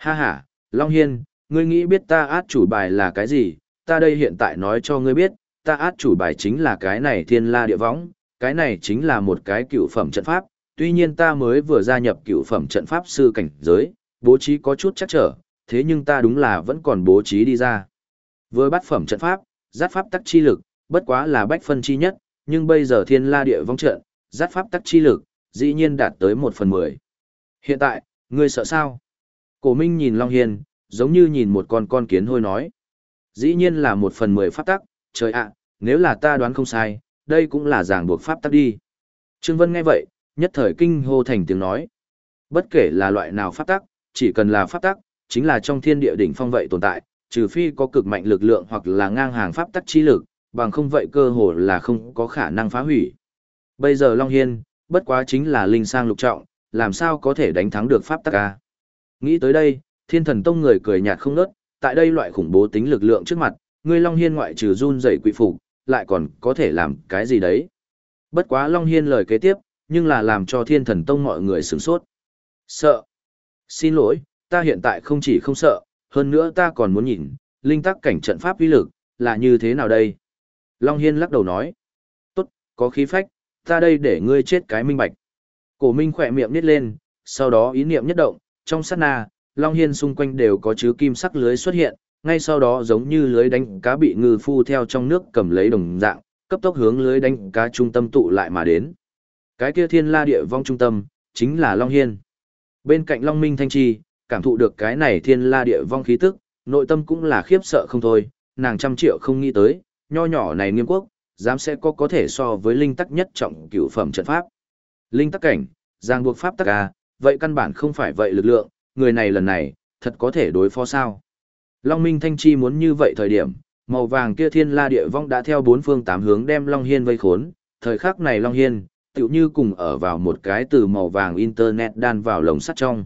Ha ha, Long Hiên, ngươi nghĩ biết ta át chủ bài là cái gì, ta đây hiện tại nói cho ngươi biết, ta át chủ bài chính là cái này thiên la địa võng, cái này chính là một cái cựu phẩm trận pháp, tuy nhiên ta mới vừa gia nhập cựu phẩm trận pháp sư cảnh giới, bố trí có chút chắc trở, thế nhưng ta đúng là vẫn còn bố trí đi ra. Với bát phẩm trận pháp, giáp pháp tắc chi lực, bất quá là bách phân chi nhất, nhưng bây giờ thiên la địa vong trận, giáp pháp tắc chi lực, dĩ nhiên đạt tới một phần mười. Hiện tại, ngươi sợ sao? Cổ Minh nhìn Long Hiên, giống như nhìn một con con kiến hôi nói. Dĩ nhiên là một phần mười pháp tắc, trời ạ, nếu là ta đoán không sai, đây cũng là giảng buộc pháp tắc đi. Trương Vân nghe vậy, nhất thời kinh hô thành tiếng nói. Bất kể là loại nào pháp tắc, chỉ cần là pháp tắc, chính là trong thiên địa đỉnh phong vậy tồn tại, trừ phi có cực mạnh lực lượng hoặc là ngang hàng pháp tắc chi lực, bằng không vậy cơ hồ là không có khả năng phá hủy. Bây giờ Long Hiên, bất quá chính là linh sang lục trọng, làm sao có thể đánh thắng được pháp tắc a? Nghĩ tới đây, Thiên Thần Tông người cười nhạt không ngớt, tại đây loại khủng bố tính lực lượng trước mặt, ngươi Long Hiên ngoại trừ run rẩy quỷ phục, lại còn có thể làm cái gì đấy? Bất quá Long Hiên lời kế tiếp, nhưng là làm cho Thiên Thần Tông mọi người sửng sốt. Sợ. Xin lỗi, ta hiện tại không chỉ không sợ, hơn nữa ta còn muốn nhìn, linh tắc cảnh trận pháp uy lực, là như thế nào đây? Long Hiên lắc đầu nói. Tốt, có khí phách, ta đây để ngươi chết cái minh bạch. Cổ Minh khỏe miệng nít lên, sau đó ý niệm nhất động, trong sát na, Long Hiên xung quanh đều có chứa kim sắc lưới xuất hiện, ngay sau đó giống như lưới đánh cá bị ngư phu theo trong nước cầm lấy đồng dạng, cấp tốc hướng lưới đánh cá trung tâm tụ lại mà đến. Cái kia thiên la địa vong trung tâm, chính là Long Hiên. Bên cạnh Long Minh Thanh Chi, cảm thụ được cái này thiên la địa vong khí tức, nội tâm cũng là khiếp sợ không thôi, nàng trăm triệu không nghĩ tới, nho nhỏ này nghiêm quốc, dám sẽ có có thể so với linh tắc nhất trọng cửu phẩm trận pháp. Linh tắc cảnh, giang buộc pháp tắc a, vậy căn bản không phải vậy lực lượng, người này lần này, thật có thể đối phó sao. Long Minh Thanh Chi muốn như vậy thời điểm, màu vàng kia thiên la địa vong đã theo bốn phương tám hướng đem Long Hiên vây khốn, thời khắc này Long Hiên, tựu như cùng ở vào một cái từ màu vàng internet đan vào lồng sắt trong.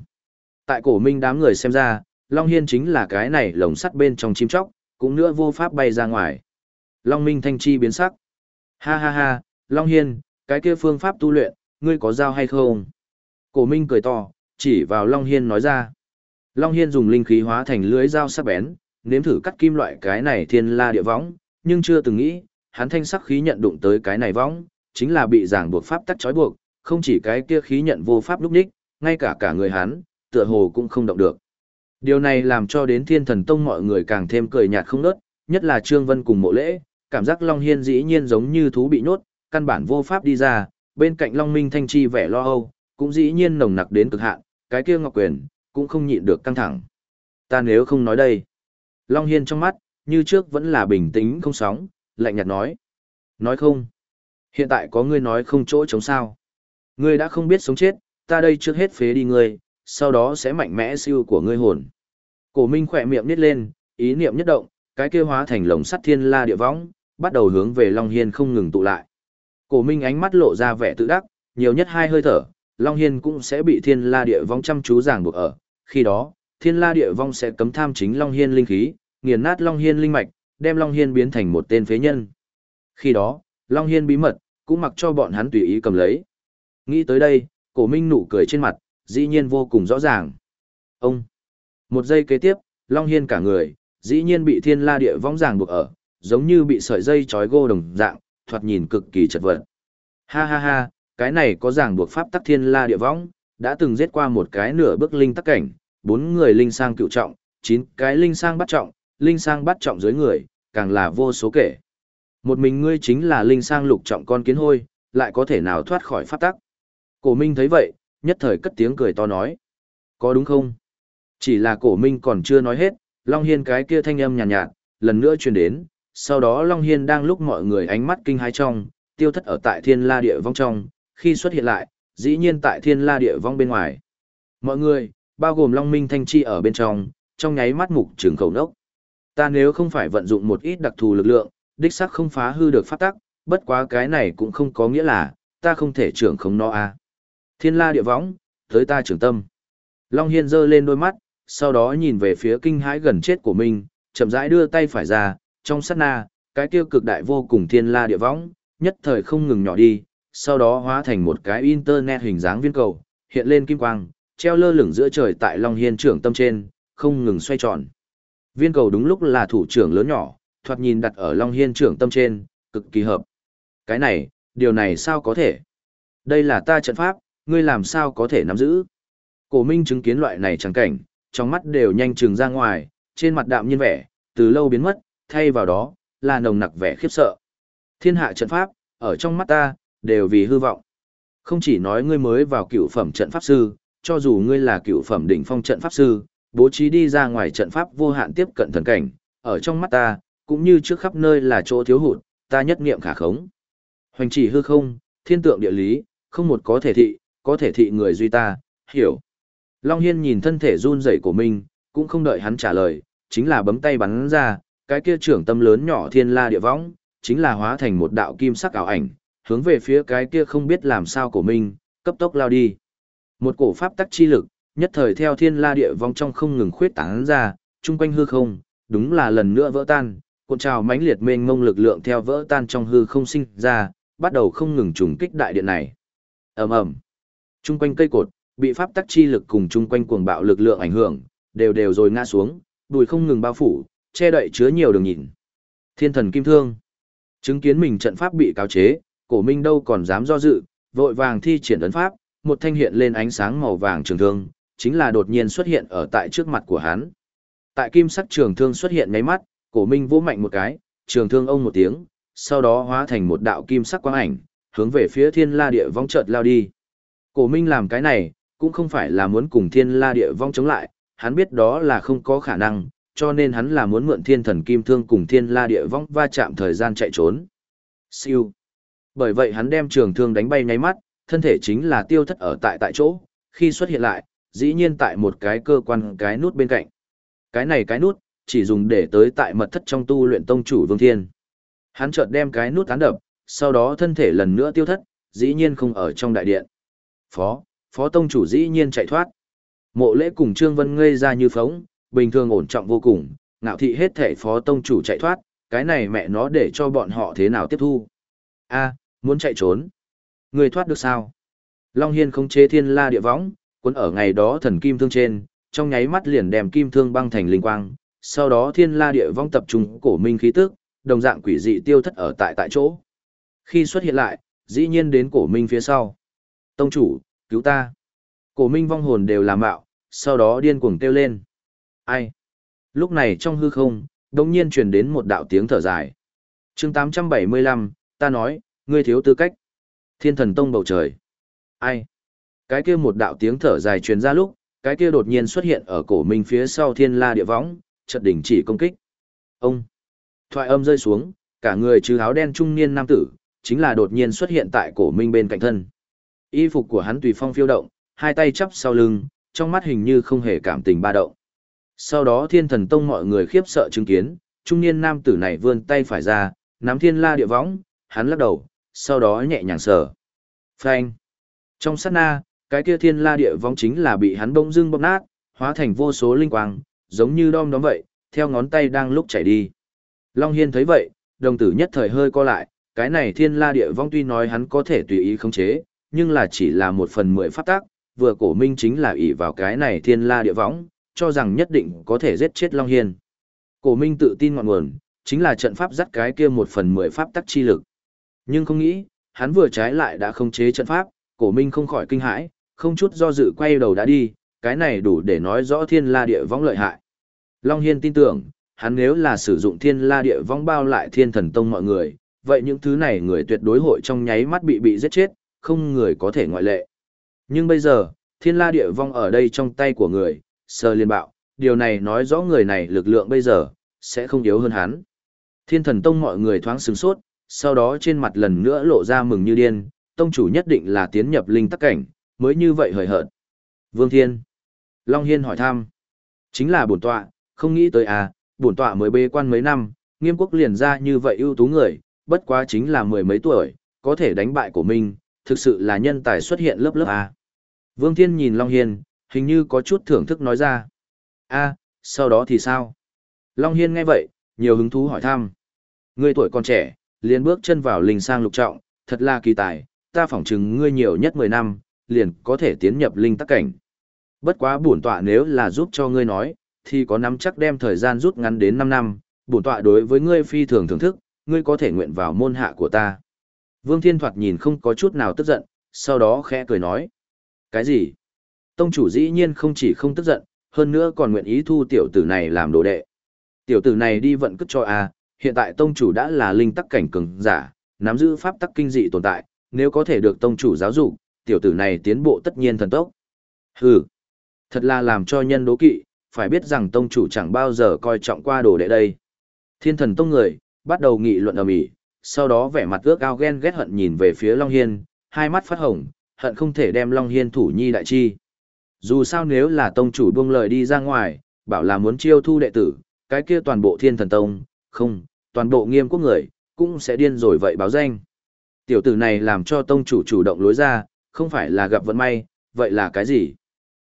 Tại cổ minh đám người xem ra, Long Hiên chính là cái này lồng sắt bên trong chim chóc, cũng nữa vô pháp bay ra ngoài. Long Minh Thanh Chi biến sắc. Ha ha ha, Long Hiên, cái kia phương pháp tu luyện, ngươi có giao hay không? Cổ Minh cười to, chỉ vào Long Hiên nói ra. Long Hiên dùng linh khí hóa thành lưới dao sắc bén, nếm thử cắt kim loại cái này thiên la địa võng, nhưng chưa từng nghĩ, hắn thanh sắc khí nhận đụng tới cái này võng, chính là bị giảng buộc pháp tắc trói buộc, không chỉ cái kia khí nhận vô pháp lúc đích, ngay cả cả người hắn, tựa hồ cũng không động được. Điều này làm cho đến thiên thần tông mọi người càng thêm cười nhạt không nớt, nhất là Trương Vân cùng mộ lễ, cảm giác Long Hiên dĩ nhiên giống như thú bị nhốt, căn bản vô pháp đi ra, bên cạnh Long Minh Thanh Chi vẻ lo âu, cũng dĩ nhiên nồng nặc đến cực hạn, cái kia Ngọc Quyền, cũng không nhịn được căng thẳng. Ta nếu không nói đây. Long Hiên trong mắt, như trước vẫn là bình tĩnh không sóng, lạnh nhạt nói. Nói không. Hiện tại có ngươi nói không chỗ chống sao. Ngươi đã không biết sống chết, ta đây trước hết phế đi ngươi, sau đó sẽ mạnh mẽ siêu của ngươi hồn. Cổ Minh khỏe miệng nít lên, ý niệm nhất động, cái kia hóa thành lồng sắt thiên la địa võng, bắt đầu hướng về Long Hiên không ngừng tụ lại. Cổ Minh ánh mắt lộ ra vẻ tự đắc, nhiều nhất hai hơi thở, Long Hiên cũng sẽ bị thiên la địa vong chăm chú ràng buộc ở. Khi đó, thiên la địa vong sẽ cấm tham chính Long Hiên linh khí, nghiền nát Long Hiên linh mạch, đem Long Hiên biến thành một tên phế nhân. Khi đó, Long Hiên bí mật, cũng mặc cho bọn hắn tùy ý cầm lấy. Nghĩ tới đây, cổ minh nụ cười trên mặt, dĩ nhiên vô cùng rõ ràng. Ông! Một giây kế tiếp, Long Hiên cả người, dĩ nhiên bị thiên la địa vong ràng buộc ở, giống như bị sợi dây trói gô đồng dạng, thoạt nhìn cực kỳ chật vật. Ha ha ha, cái này có ràng buộc pháp tắc thiên la địa vong, đã từng giết qua một cái nửa bước linh tắc cảnh, bốn người linh sang cựu trọng, chín cái linh sang bắt trọng, linh sang bắt trọng dưới người, càng là vô số kể. Một mình ngươi chính là linh sang lục trọng con kiến hôi, lại có thể nào thoát khỏi pháp tắc. Cổ Minh thấy vậy, nhất thời cất tiếng cười to nói. Có đúng không? Chỉ là cổ Minh còn chưa nói hết, Long Hiên cái kia thanh âm nhàn nhạt, nhạt, lần nữa truyền đến, sau đó Long Hiên đang lúc mọi người ánh mắt kinh hãi trong, tiêu thất ở tại thiên la địa vong trong, khi xuất hiện lại, dĩ nhiên tại thiên la địa vong bên ngoài. Mọi người, bao gồm Long Minh Thanh Chi ở bên trong, trong nháy mắt mục trường khẩu nốc. Ta nếu không phải vận dụng một ít đặc thù lực lượng, đích xác không phá hư được pháp tắc, bất quá cái này cũng không có nghĩa là, ta không thể trưởng không nó a. Thiên la địa võng, tới ta trưởng tâm. Long Hiên giơ lên đôi mắt, sau đó nhìn về phía kinh hãi gần chết của mình, chậm rãi đưa tay phải ra, trong sát na, cái tiêu cực đại vô cùng thiên la địa võng, nhất thời không ngừng nhỏ đi, sau đó hóa thành một cái internet hình dáng viên cầu, hiện lên kim quang, treo lơ lửng giữa trời tại Long Hiên trưởng tâm trên, không ngừng xoay tròn. Viên cầu đúng lúc là thủ trưởng lớn nhỏ, thoạt nhìn đặt ở Long Hiên trưởng tâm trên, cực kỳ hợp. Cái này, điều này sao có thể? Đây là ta trận pháp, ngươi làm sao có thể nắm giữ? Cổ Minh chứng kiến loại này chẳng cảnh, trong mắt đều nhanh trừng ra ngoài, trên mặt đạm nhiên vẻ, từ lâu biến mất, thay vào đó, là nồng nặc vẻ khiếp sợ. Thiên hạ trận pháp, ở trong mắt ta, đều vì hư vọng. Không chỉ nói ngươi mới vào cựu phẩm trận pháp sư, cho dù ngươi là cựu phẩm đỉnh phong trận pháp sư, bố trí đi ra ngoài trận pháp vô hạn tiếp cận thần cảnh, ở trong mắt ta, cũng như trước khắp nơi là chỗ thiếu hụt, ta nhất niệm khả khống. Hoành chỉ hư không, thiên tượng địa lý, không một có thể thị, có thể thị người duy ta, hiểu. Long Hiên nhìn thân thể run rẩy của mình, cũng không đợi hắn trả lời, chính là bấm tay bắn ra, cái kia trưởng tâm lớn nhỏ thiên la địa võng, chính là hóa thành một đạo kim sắc ảo ảnh, hướng về phía cái kia không biết làm sao của mình, cấp tốc lao đi. Một cổ pháp tắc chi lực, nhất thời theo thiên la địa vong trong không ngừng khuyết tán ra, chung quanh hư không, đúng là lần nữa vỡ tan, cuộn trào mãnh liệt mênh mông lực lượng theo vỡ tan trong hư không sinh ra, bắt đầu không ngừng trùng kích đại điện này. Ầm ầm. Chung quanh cây cột, bị pháp tắc chi lực cùng chung quanh cuồng bạo lực lượng ảnh hưởng, đều đều rồi ngã xuống, đùi không ngừng bao phủ, che đậy chứa nhiều đường nhìn. Thiên thần kim thương. Chứng kiến mình trận pháp bị cáo chế, cổ minh đâu còn dám do dự, vội vàng thi triển ấn pháp, một thanh hiện lên ánh sáng màu vàng trường thương, chính là đột nhiên xuất hiện ở tại trước mặt của hắn. Tại kim sắc trường thương xuất hiện nháy mắt, cổ minh vỗ mạnh một cái, trường thương ông một tiếng, sau đó hóa thành một đạo kim sắc quang ảnh, hướng về phía thiên la địa vong chợt lao đi. Cổ minh làm cái này, cũng không phải là muốn cùng thiên la địa vong chống lại, hắn biết đó là không có khả năng, cho nên hắn là muốn mượn thiên thần kim thương cùng thiên la địa vong va chạm thời gian chạy trốn. Siêu. Bởi vậy hắn đem trường thương đánh bay nháy mắt, thân thể chính là tiêu thất ở tại tại chỗ, khi xuất hiện lại, dĩ nhiên tại một cái cơ quan cái nút bên cạnh. Cái này cái nút, chỉ dùng để tới tại mật thất trong tu luyện tông chủ Vương Thiên. Hắn chợt đem cái nút tán đập, sau đó thân thể lần nữa tiêu thất, dĩ nhiên không ở trong đại điện. Phó, phó tông chủ dĩ nhiên chạy thoát. Mộ lễ cùng Trương Vân ngây ra như phóng, bình thường ổn trọng vô cùng, ngạo thị hết thể phó tông chủ chạy thoát, cái này mẹ nó để cho bọn họ thế nào tiếp thu. a muốn chạy trốn. Người thoát được sao? Long Hiên không chế thiên la địa võng, cuốn ở ngày đó thần kim thương trên, trong nháy mắt liền đem kim thương băng thành linh quang, sau đó thiên la địa vong tập trung cổ minh khí tức, đồng dạng quỷ dị tiêu thất ở tại tại chỗ. Khi xuất hiện lại, dĩ nhiên đến cổ minh phía sau. Tông chủ, cứu ta. Cổ minh vong hồn đều làm mạo, sau đó điên cuồng kêu lên. Ai? Lúc này trong hư không, đồng nhiên truyền đến một đạo tiếng thở dài. chương 875, ta nói, ngươi thiếu tư cách. Thiên thần tông bầu trời. Ai? Cái kia một đạo tiếng thở dài truyền ra lúc, cái kia đột nhiên xuất hiện ở cổ minh phía sau thiên la địa võng, chợt đỉnh chỉ công kích. Ông! Thoại âm rơi xuống, cả người trừ áo đen trung niên nam tử, chính là đột nhiên xuất hiện tại cổ minh bên cạnh thân. Y phục của hắn tùy phong phiêu động, hai tay chắp sau lưng, trong mắt hình như không hề cảm tình ba động. Sau đó thiên thần tông mọi người khiếp sợ chứng kiến, trung niên nam tử này vươn tay phải ra, nắm thiên la địa võng, hắn lắc đầu, sau đó nhẹ nhàng sờ. Phanh! Trong sát na, cái kia thiên la địa vong chính là bị hắn bỗng dưng bóp nát, hóa thành vô số linh quang, giống như đom đóm vậy, theo ngón tay đang lúc chảy đi. Long Hiên thấy vậy, đồng tử nhất thời hơi co lại, cái này thiên la địa vong tuy nói hắn có thể tùy ý khống chế, nhưng là chỉ là một phần mười phát tác, vừa cổ minh chính là ỷ vào cái này thiên la địa võng, cho rằng nhất định có thể giết chết Long Hiên. Cổ minh tự tin ngọn nguồn, chính là trận pháp dắt cái kia một phần mười pháp tắc chi lực. Nhưng không nghĩ, hắn vừa trái lại đã khống chế trận pháp, cổ minh không khỏi kinh hãi, không chút do dự quay đầu đã đi, cái này đủ để nói rõ thiên la địa võng lợi hại. Long Hiên tin tưởng, hắn nếu là sử dụng thiên la địa vong bao lại thiên thần tông mọi người, vậy những thứ này người tuyệt đối hội trong nháy mắt bị bị giết chết, không người có thể ngoại lệ. Nhưng bây giờ, thiên la địa vong ở đây trong tay của người, sơ liên bạo, điều này nói rõ người này lực lượng bây giờ, sẽ không yếu hơn hắn. Thiên thần tông mọi người thoáng sừng sốt, sau đó trên mặt lần nữa lộ ra mừng như điên, tông chủ nhất định là tiến nhập linh tắc cảnh, mới như vậy hời hợt. Vương Thiên. Long Hiên hỏi thăm. Chính là bổn tọa, không nghĩ tới à, bổn tọa mới bê quan mấy năm, nghiêm quốc liền ra như vậy ưu tú người, bất quá chính là mười mấy tuổi, có thể đánh bại của mình, thực sự là nhân tài xuất hiện lớp lớp à. Vương Thiên nhìn Long Hiên, hình như có chút thưởng thức nói ra. a sau đó thì sao? Long Hiên nghe vậy, nhiều hứng thú hỏi thăm. Ngươi tuổi còn trẻ, liền bước chân vào linh sang lục trọng, thật là kỳ tài, ta phỏng chừng ngươi nhiều nhất 10 năm, liền có thể tiến nhập linh tắc cảnh. Bất quá bổn tọa nếu là giúp cho ngươi nói, thì có nắm chắc đem thời gian rút ngắn đến 5 năm, bổn tọa đối với ngươi phi thường thưởng thức, ngươi có thể nguyện vào môn hạ của ta. Vương Thiên Thoạt nhìn không có chút nào tức giận, sau đó khẽ cười nói. Cái gì? Tông chủ dĩ nhiên không chỉ không tức giận, hơn nữa còn nguyện ý thu tiểu tử này làm đồ đệ. Tiểu tử này đi vận cất cho a, hiện tại tông chủ đã là linh tắc cảnh cường giả, nắm giữ pháp tắc kinh dị tồn tại, nếu có thể được tông chủ giáo dục, tiểu tử này tiến bộ tất nhiên thần tốc. Hừ, thật là làm cho nhân đố kỵ, phải biết rằng tông chủ chẳng bao giờ coi trọng qua đồ đệ đây. Thiên thần tông người, bắt đầu nghị luận ầm ĩ, sau đó vẻ mặt ước ao ghen ghét hận nhìn về phía Long Hiên, hai mắt phát hồng, hận không thể đem Long Hiên thủ nhi đại chi. Dù sao nếu là tông chủ buông lời đi ra ngoài, bảo là muốn chiêu thu đệ tử, cái kia toàn bộ thiên thần tông, không, toàn bộ nghiêm quốc người, cũng sẽ điên rồi vậy báo danh. Tiểu tử này làm cho tông chủ chủ động lối ra, không phải là gặp vận may, vậy là cái gì?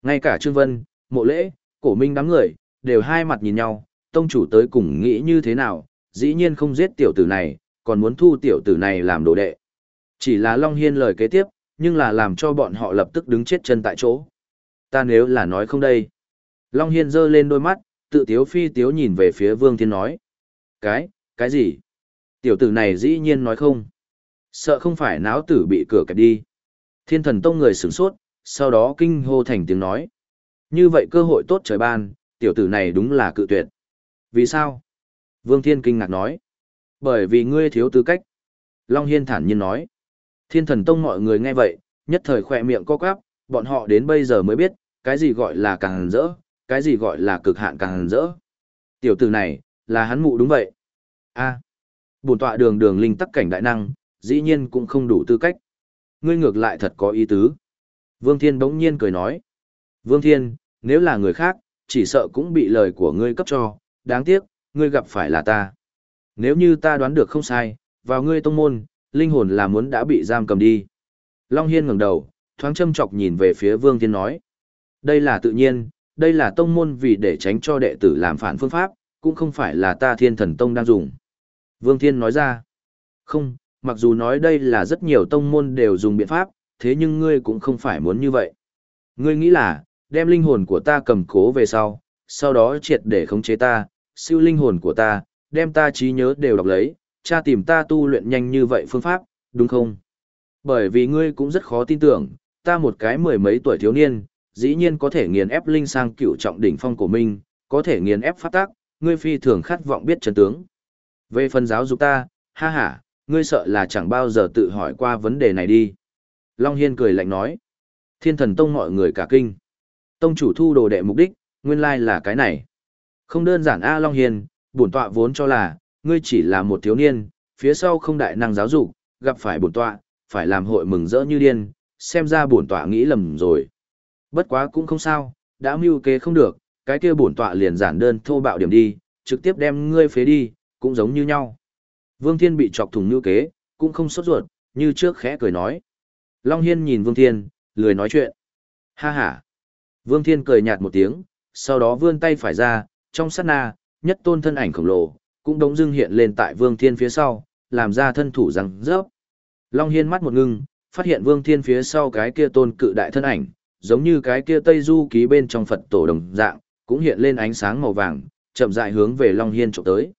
Ngay cả Trương Vân, Mộ Lễ, Cổ Minh đám người, đều hai mặt nhìn nhau, tông chủ tới cùng nghĩ như thế nào, dĩ nhiên không giết tiểu tử này, còn muốn thu tiểu tử này làm đồ đệ. Chỉ là Long Hiên lời kế tiếp, nhưng là làm cho bọn họ lập tức đứng chết chân tại chỗ. Ta nếu là nói không đây. Long Hiên giơ lên đôi mắt, tự tiếu phi tiếu nhìn về phía Vương Thiên nói. Cái, cái gì? Tiểu tử này dĩ nhiên nói không. Sợ không phải náo tử bị cửa kẹp đi. Thiên thần tông người sửng sốt, sau đó kinh hô thành tiếng nói. Như vậy cơ hội tốt trời ban, tiểu tử này đúng là cự tuyệt. Vì sao? Vương Thiên kinh ngạc nói. Bởi vì ngươi thiếu tư cách. Long Hiên thản nhiên nói. Thiên thần tông mọi người nghe vậy, nhất thời khỏe miệng co quắp, bọn họ đến bây giờ mới biết, cái gì gọi là càng rỡ, cái gì gọi là cực hạn càng rỡ. Tiểu tử này, là hắn mụ đúng vậy a bổn tọa đường đường linh tắc cảnh đại năng, dĩ nhiên cũng không đủ tư cách. Ngươi ngược lại thật có ý tứ. Vương Thiên bỗng nhiên cười nói. Vương Thiên, nếu là người khác, chỉ sợ cũng bị lời của ngươi cấp cho, đáng tiếc, ngươi gặp phải là ta. Nếu như ta đoán được không sai, vào ngươi tông môn, linh hồn là muốn đã bị giam cầm đi. Long Hiên ngẩng đầu, thoáng châm chọc nhìn về phía Vương Thiên nói. Đây là tự nhiên, đây là tông môn vì để tránh cho đệ tử làm phản phương pháp, cũng không phải là ta thiên thần tông đang dùng. Vương Thiên nói ra. Không, mặc dù nói đây là rất nhiều tông môn đều dùng biện pháp, thế nhưng ngươi cũng không phải muốn như vậy. Ngươi nghĩ là, đem linh hồn của ta cầm cố về sau, sau đó triệt để khống chế ta, siêu linh hồn của ta, đem ta trí nhớ đều đọc lấy, cha tìm ta tu luyện nhanh như vậy phương pháp, đúng không? Bởi vì ngươi cũng rất khó tin tưởng, ta một cái mười mấy tuổi thiếu niên, dĩ nhiên có thể nghiền ép linh sang cựu trọng đỉnh phong của mình, có thể nghiền ép phát tác, ngươi phi thường khát vọng biết chân tướng. Về phần giáo dục ta, ha ha, ngươi sợ là chẳng bao giờ tự hỏi qua vấn đề này đi. Long Hiên cười lạnh nói. Thiên thần tông mọi người cả kinh. Tông chủ thu đồ đệ mục đích, nguyên lai là cái này. Không đơn giản A Long Hiên, bổn tọa vốn cho là, ngươi chỉ là một thiếu niên, phía sau không đại năng giáo dục, gặp phải bổn tọa, phải làm hội mừng rỡ như điên, xem ra bổn tọa nghĩ lầm rồi. Bất quá cũng không sao, đã mưu kế không được, cái kia bổn tọa liền giản đơn thô bạo điểm đi, trực tiếp đem ngươi phế đi, cũng giống như nhau. Vương Thiên bị chọc thủng như kế, cũng không sốt ruột, như trước khẽ cười nói. Long Hiên nhìn Vương Thiên, lười nói chuyện. Ha ha. Vương Thiên cười nhạt một tiếng, sau đó vươn tay phải ra, trong sát na, nhất tôn thân ảnh khổng lồ, cũng đống dưng hiện lên tại Vương Thiên phía sau, làm ra thân thủ răng rớp. Long Hiên mắt một ngưng, phát hiện Vương Thiên phía sau cái kia tôn cự đại thân ảnh, giống như cái kia Tây Du ký bên trong Phật tổ đồng dạng, cũng hiện lên ánh sáng màu vàng, chậm rãi hướng về Long Hiên trộm tới.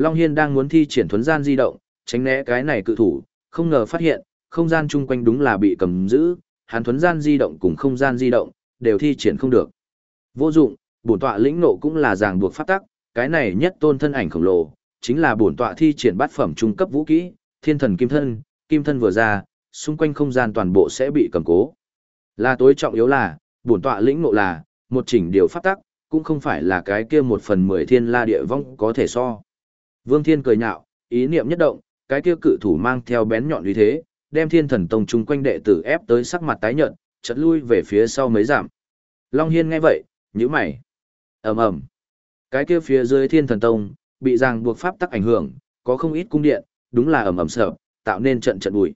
Long Hiên đang muốn thi triển thuấn gian di động, tránh né cái này cự thủ, không ngờ phát hiện, không gian chung quanh đúng là bị cầm giữ, hắn thuấn gian di động cùng không gian di động, đều thi triển không được. Vô dụng, bổn tọa lĩnh nộ cũng là ràng buộc phát tắc, cái này nhất tôn thân ảnh khổng lồ, chính là bổn tọa thi triển bát phẩm trung cấp vũ kỹ, thiên thần kim thân, kim thân vừa ra, xung quanh không gian toàn bộ sẽ bị cầm cố. Là tối trọng yếu là, bổn tọa lĩnh nộ là, một chỉnh điều phát tắc, cũng không phải là cái kia một phần mười thiên la địa vong có thể so. Vương Thiên cười nhạo, ý niệm nhất động, cái kia cự thủ mang theo bén nhọn uy thế, đem Thiên Thần Tông chung quanh đệ tử ép tới sắc mặt tái nhợt, chợt lui về phía sau mấy giảm. Long Hiên nghe vậy, nhíu mày. Ầm ầm. Cái kia phía dưới Thiên Thần Tông bị ràng buộc pháp tắc ảnh hưởng, có không ít cung điện, đúng là ầm ầm sợ, tạo nên trận trận bụi.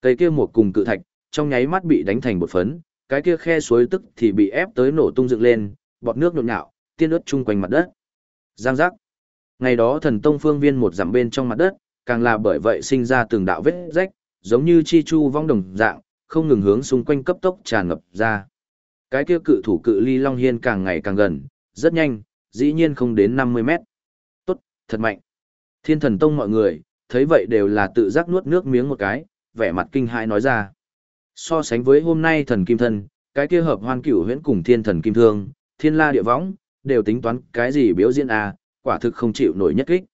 Cây kia một cùng cự thạch, trong nháy mắt bị đánh thành bột phấn, cái kia khe suối tức thì bị ép tới nổ tung dựng lên, bọt nước nhộn nhạo, tiên ướt chung quanh mặt đất. Giang giác. Ngày đó thần tông phương viên một dặm bên trong mặt đất, càng là bởi vậy sinh ra từng đạo vết rách, giống như chi chu vong đồng dạng, không ngừng hướng xung quanh cấp tốc tràn ngập ra. Cái kia cự thủ cự ly Long Hiên càng ngày càng gần, rất nhanh, dĩ nhiên không đến 50 mét. Tốt, thật mạnh. Thiên thần tông mọi người, thấy vậy đều là tự giác nuốt nước miếng một cái, vẻ mặt kinh hãi nói ra. So sánh với hôm nay thần kim thân, cái kia hợp hoan cửu huyễn cùng thiên thần kim thương, thiên la địa võng, đều tính toán cái gì biểu diễn à, quả thực không chịu nổi nhất kích.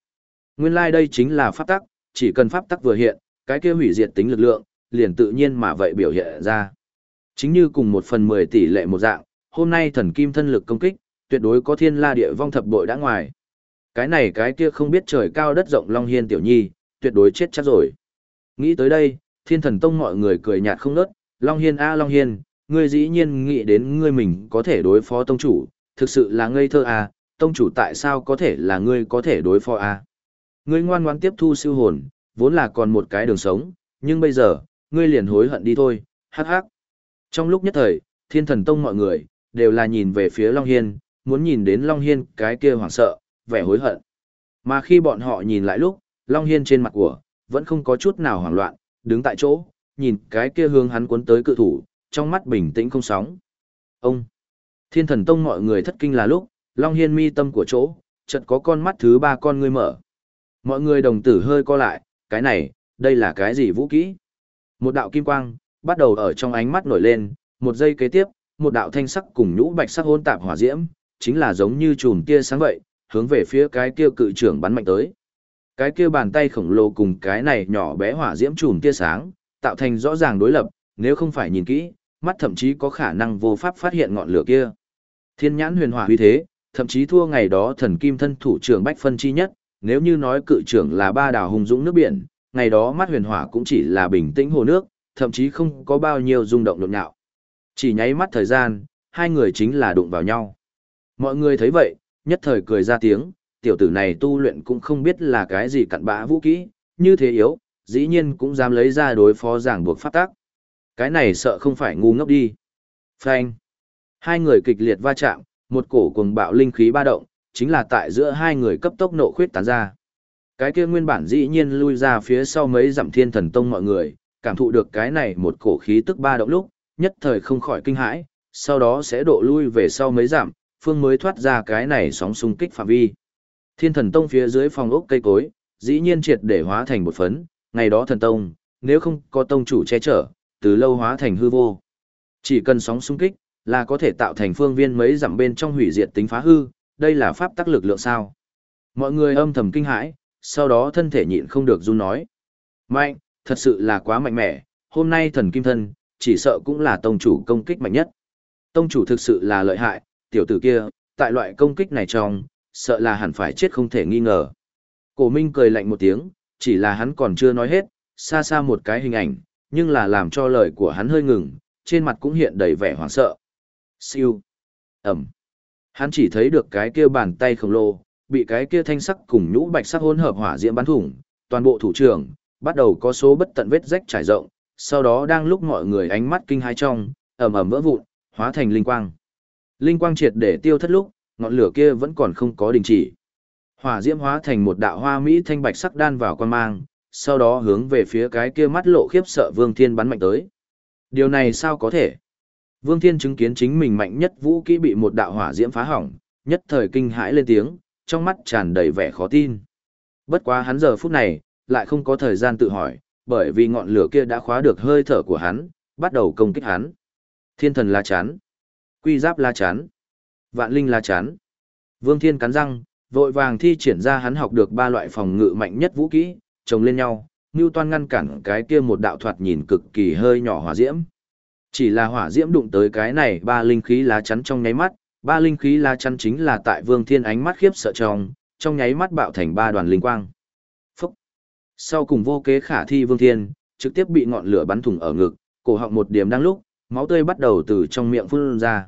Nguyên lai like đây chính là pháp tắc, chỉ cần pháp tắc vừa hiện, cái kia hủy diệt tính lực lượng, liền tự nhiên mà vậy biểu hiện ra. Chính như cùng một phần mười tỷ lệ một dạng, hôm nay thần kim thân lực công kích, tuyệt đối có thiên la địa vong thập bội đã ngoài. Cái này cái kia không biết trời cao đất rộng Long Hiên tiểu nhi, tuyệt đối chết chắc rồi. Nghĩ tới đây, thiên thần tông mọi người cười nhạt không nớt, Long Hiên a Long Hiên, ngươi dĩ nhiên nghĩ đến ngươi mình có thể đối phó tông chủ, thực sự là ngây thơ à, tông chủ tại sao có thể là ngươi có thể đối phó à. Ngươi ngoan ngoãn tiếp thu siêu hồn, vốn là còn một cái đường sống, nhưng bây giờ, ngươi liền hối hận đi thôi, hắc hắc. Trong lúc nhất thời, thiên thần tông mọi người, đều là nhìn về phía Long Hiên, muốn nhìn đến Long Hiên cái kia hoảng sợ, vẻ hối hận. Mà khi bọn họ nhìn lại lúc, Long Hiên trên mặt của, vẫn không có chút nào hoảng loạn, đứng tại chỗ, nhìn cái kia hướng hắn cuốn tới cự thủ, trong mắt bình tĩnh không sóng. Ông! Thiên thần tông mọi người thất kinh là lúc, Long Hiên mi tâm của chỗ, chợt có con mắt thứ ba con ngươi mở. Mọi người đồng tử hơi co lại, cái này, đây là cái gì vũ kỹ? Một đạo kim quang, bắt đầu ở trong ánh mắt nổi lên, một giây kế tiếp, một đạo thanh sắc cùng nhũ bạch sắc hôn tạp hỏa diễm, chính là giống như chùm tia sáng vậy, hướng về phía cái kia cự trưởng bắn mạnh tới. Cái kia bàn tay khổng lồ cùng cái này nhỏ bé hỏa diễm chùm tia sáng, tạo thành rõ ràng đối lập, nếu không phải nhìn kỹ, mắt thậm chí có khả năng vô pháp phát hiện ngọn lửa kia. Thiên nhãn huyền hỏa uy thế, thậm chí thua ngày đó thần kim thân thủ trưởng bách phân chi nhất, nếu như nói cự trưởng là ba đảo hùng dũng nước biển, ngày đó mắt huyền hỏa cũng chỉ là bình tĩnh hồ nước, thậm chí không có bao nhiêu rung động nhộn nhạo. Chỉ nháy mắt thời gian, hai người chính là đụng vào nhau. Mọi người thấy vậy, nhất thời cười ra tiếng, tiểu tử này tu luyện cũng không biết là cái gì cặn bã vũ kỹ, như thế yếu, dĩ nhiên cũng dám lấy ra đối phó giảng buộc phát tác. Cái này sợ không phải ngu ngốc đi. Phanh. Hai người kịch liệt va chạm, một cổ cuồng bạo linh khí ba động, chính là tại giữa hai người cấp tốc nộ khuyết tán ra. Cái kia nguyên bản dĩ nhiên lui ra phía sau mấy dặm thiên thần tông mọi người, cảm thụ được cái này một cổ khí tức ba động lúc, nhất thời không khỏi kinh hãi, sau đó sẽ độ lui về sau mấy dặm, phương mới thoát ra cái này sóng xung kích phạm vi. Thiên thần tông phía dưới phòng ốc cây cối, dĩ nhiên triệt để hóa thành một phấn, ngày đó thần tông, nếu không có tông chủ che chở, từ lâu hóa thành hư vô. Chỉ cần sóng xung kích, là có thể tạo thành phương viên mấy dặm bên trong hủy diệt tính phá hư, đây là pháp tắc lực lượng sao. Mọi người âm thầm kinh hãi, sau đó thân thể nhịn không được run nói. Mạnh, thật sự là quá mạnh mẽ, hôm nay thần kim thân, chỉ sợ cũng là tông chủ công kích mạnh nhất. Tông chủ thực sự là lợi hại, tiểu tử kia, tại loại công kích này trong, sợ là hẳn phải chết không thể nghi ngờ. Cổ Minh cười lạnh một tiếng, chỉ là hắn còn chưa nói hết, xa xa một cái hình ảnh, nhưng là làm cho lời của hắn hơi ngừng, trên mặt cũng hiện đầy vẻ hoảng sợ. Siêu. Ẩm. Hắn chỉ thấy được cái kia bàn tay khổng lồ, bị cái kia thanh sắc cùng nhũ bạch sắc hỗn hợp hỏa diễm bắn thủng, toàn bộ thủ trưởng, bắt đầu có số bất tận vết rách trải rộng, sau đó đang lúc mọi người ánh mắt kinh hãi trong, ầm ầm vỡ vụn, hóa thành linh quang. Linh quang triệt để tiêu thất lúc, ngọn lửa kia vẫn còn không có đình chỉ. Hỏa diễm hóa thành một đạo hoa mỹ thanh bạch sắc đan vào quan mang, sau đó hướng về phía cái kia mắt lộ khiếp sợ Vương Thiên bắn mạnh tới. Điều này sao có thể? Vương Thiên chứng kiến chính mình mạnh nhất vũ kỹ bị một đạo hỏa diễm phá hỏng, nhất thời kinh hãi lên tiếng, trong mắt tràn đầy vẻ khó tin. Bất quá hắn giờ phút này, lại không có thời gian tự hỏi, bởi vì ngọn lửa kia đã khóa được hơi thở của hắn, bắt đầu công kích hắn. Thiên thần la chán, quy giáp la chán, vạn linh la chán. Vương Thiên cắn răng, vội vàng thi triển ra hắn học được ba loại phòng ngự mạnh nhất vũ kỹ, chồng lên nhau, Toan ngăn cản cái kia một đạo thoạt nhìn cực kỳ hơi nhỏ hỏa diễm. Chỉ là hỏa diễm đụng tới cái này ba linh khí lá chắn trong nháy mắt, ba linh khí lá chắn chính là tại Vương Thiên ánh mắt khiếp sợ trong, trong nháy mắt bạo thành ba đoàn linh quang. Phúc! Sau cùng vô kế khả thi Vương Thiên, trực tiếp bị ngọn lửa bắn thủng ở ngực, cổ họng một điểm đang lúc, máu tươi bắt đầu từ trong miệng phun ra.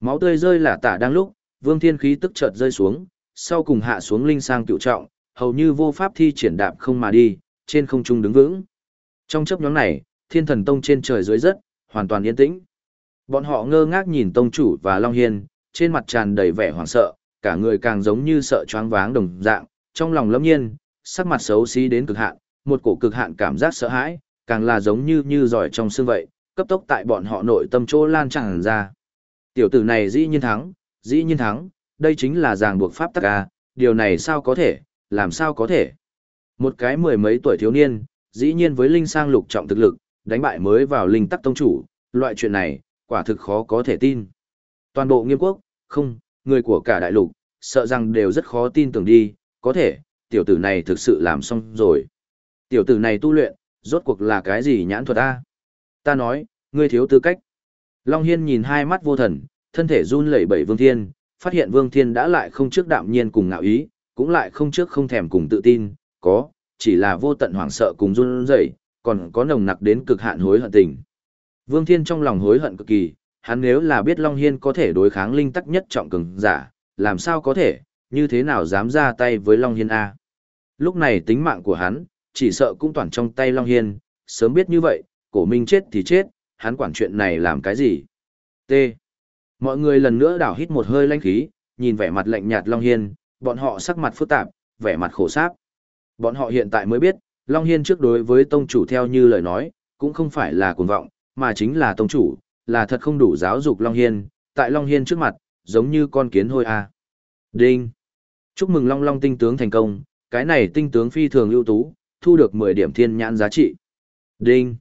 Máu tươi rơi là tả đang lúc, Vương Thiên khí tức chợt rơi xuống, sau cùng hạ xuống linh sang cựu trọng, hầu như vô pháp thi triển đạp không mà đi, trên không trung đứng vững. Trong chớp nhóm này, thiên thần tông trên trời dưới rất, hoàn toàn yên tĩnh. Bọn họ ngơ ngác nhìn tông chủ và Long Hiên, trên mặt tràn đầy vẻ hoảng sợ, cả người càng giống như sợ choáng váng đồng dạng, trong lòng lâm nhiên, sắc mặt xấu xí đến cực hạn, một cổ cực hạn cảm giác sợ hãi, càng là giống như như giỏi trong xương vậy, cấp tốc tại bọn họ nội tâm chỗ lan tràn ra. Tiểu tử này dĩ nhiên thắng, dĩ nhiên thắng, đây chính là ràng buộc pháp tắc a, điều này sao có thể, làm sao có thể. Một cái mười mấy tuổi thiếu niên, dĩ nhiên với linh sang lục trọng thực lực, đánh bại mới vào linh tắc tông chủ, loại chuyện này, quả thực khó có thể tin. Toàn bộ nghiêm quốc, không, người của cả đại lục, sợ rằng đều rất khó tin tưởng đi, có thể, tiểu tử này thực sự làm xong rồi. Tiểu tử này tu luyện, rốt cuộc là cái gì nhãn thuật ta Ta nói, ngươi thiếu tư cách. Long Hiên nhìn hai mắt vô thần, thân thể run lẩy bẩy Vương Thiên, phát hiện Vương Thiên đã lại không trước đạm nhiên cùng ngạo ý, cũng lại không trước không thèm cùng tự tin, có, chỉ là vô tận hoảng sợ cùng run rẩy, còn có nồng nặc đến cực hạn hối hận tình. Vương Thiên trong lòng hối hận cực kỳ, hắn nếu là biết Long Hiên có thể đối kháng linh tắc nhất trọng cường giả, làm sao có thể, như thế nào dám ra tay với Long Hiên A. Lúc này tính mạng của hắn, chỉ sợ cũng toàn trong tay Long Hiên, sớm biết như vậy, cổ minh chết thì chết, hắn quản chuyện này làm cái gì? T. Mọi người lần nữa đảo hít một hơi lanh khí, nhìn vẻ mặt lạnh nhạt Long Hiên, bọn họ sắc mặt phức tạp, vẻ mặt khổ sáp. Bọn họ hiện tại mới biết, Long Hiên trước đối với tông chủ theo như lời nói, cũng không phải là cuồng vọng, mà chính là tông chủ, là thật không đủ giáo dục Long Hiên, tại Long Hiên trước mặt, giống như con kiến hôi a. Đinh. Chúc mừng Long Long tinh tướng thành công, cái này tinh tướng phi thường ưu tú, thu được 10 điểm thiên nhãn giá trị. Đinh.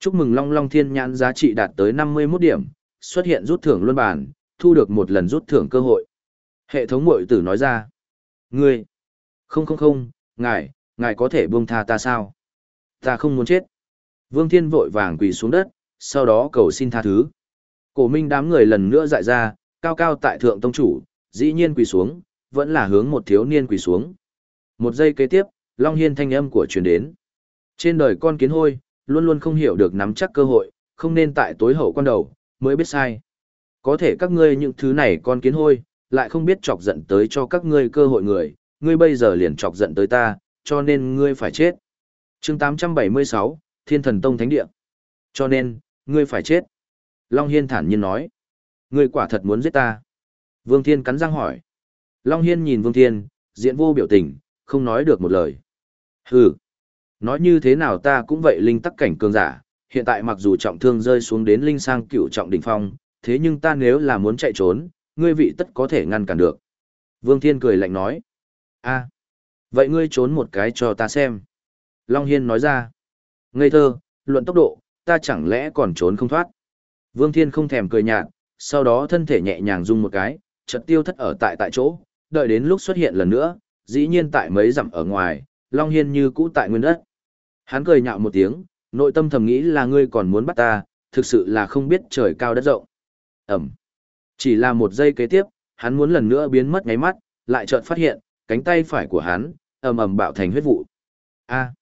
Chúc mừng Long Long thiên nhãn giá trị đạt tới 51 điểm, xuất hiện rút thưởng luân bản, thu được một lần rút thưởng cơ hội. Hệ thống mội tử nói ra. Ngươi. Không không không, ngài, ngài có thể buông tha ta sao? Ta không muốn chết. Vương Thiên vội vàng quỳ xuống đất, sau đó cầu xin tha thứ. Cổ minh đám người lần nữa dại ra, cao cao tại thượng tông chủ, dĩ nhiên quỳ xuống, vẫn là hướng một thiếu niên quỳ xuống. Một giây kế tiếp, Long Hiên thanh âm của truyền đến. Trên đời con kiến hôi, luôn luôn không hiểu được nắm chắc cơ hội, không nên tại tối hậu quan đầu, mới biết sai. Có thể các ngươi những thứ này con kiến hôi, lại không biết chọc giận tới cho các ngươi cơ hội người, ngươi bây giờ liền chọc giận tới ta, cho nên ngươi phải chết. chương 876, Thiên Thần Tông Thánh Địa. Cho nên, ngươi phải chết. Long Hiên thản nhiên nói. Ngươi quả thật muốn giết ta. Vương Thiên cắn răng hỏi. Long Hiên nhìn Vương Thiên, diện vô biểu tình, không nói được một lời. Hừ. Nói như thế nào ta cũng vậy linh tắc cảnh cường giả, hiện tại mặc dù trọng thương rơi xuống đến linh sang cựu trọng đỉnh phong, thế nhưng ta nếu là muốn chạy trốn, ngươi vị tất có thể ngăn cản được. Vương Thiên cười lạnh nói. a vậy ngươi trốn một cái cho ta xem. Long Hiên nói ra. Ngây thơ, luận tốc độ, ta chẳng lẽ còn trốn không thoát. Vương Thiên không thèm cười nhạt, sau đó thân thể nhẹ nhàng rung một cái, chợt tiêu thất ở tại tại chỗ, đợi đến lúc xuất hiện lần nữa, dĩ nhiên tại mấy dặm ở ngoài, Long Hiên như cũ tại nguyên đất. Hắn cười nhạo một tiếng, nội tâm thầm nghĩ là ngươi còn muốn bắt ta, thực sự là không biết trời cao đất rộng. Ẩm. Chỉ là một giây kế tiếp, hắn muốn lần nữa biến mất ngáy mắt, lại chợt phát hiện, cánh tay phải của hắn, ầm ầm bạo thành huyết vụ. A.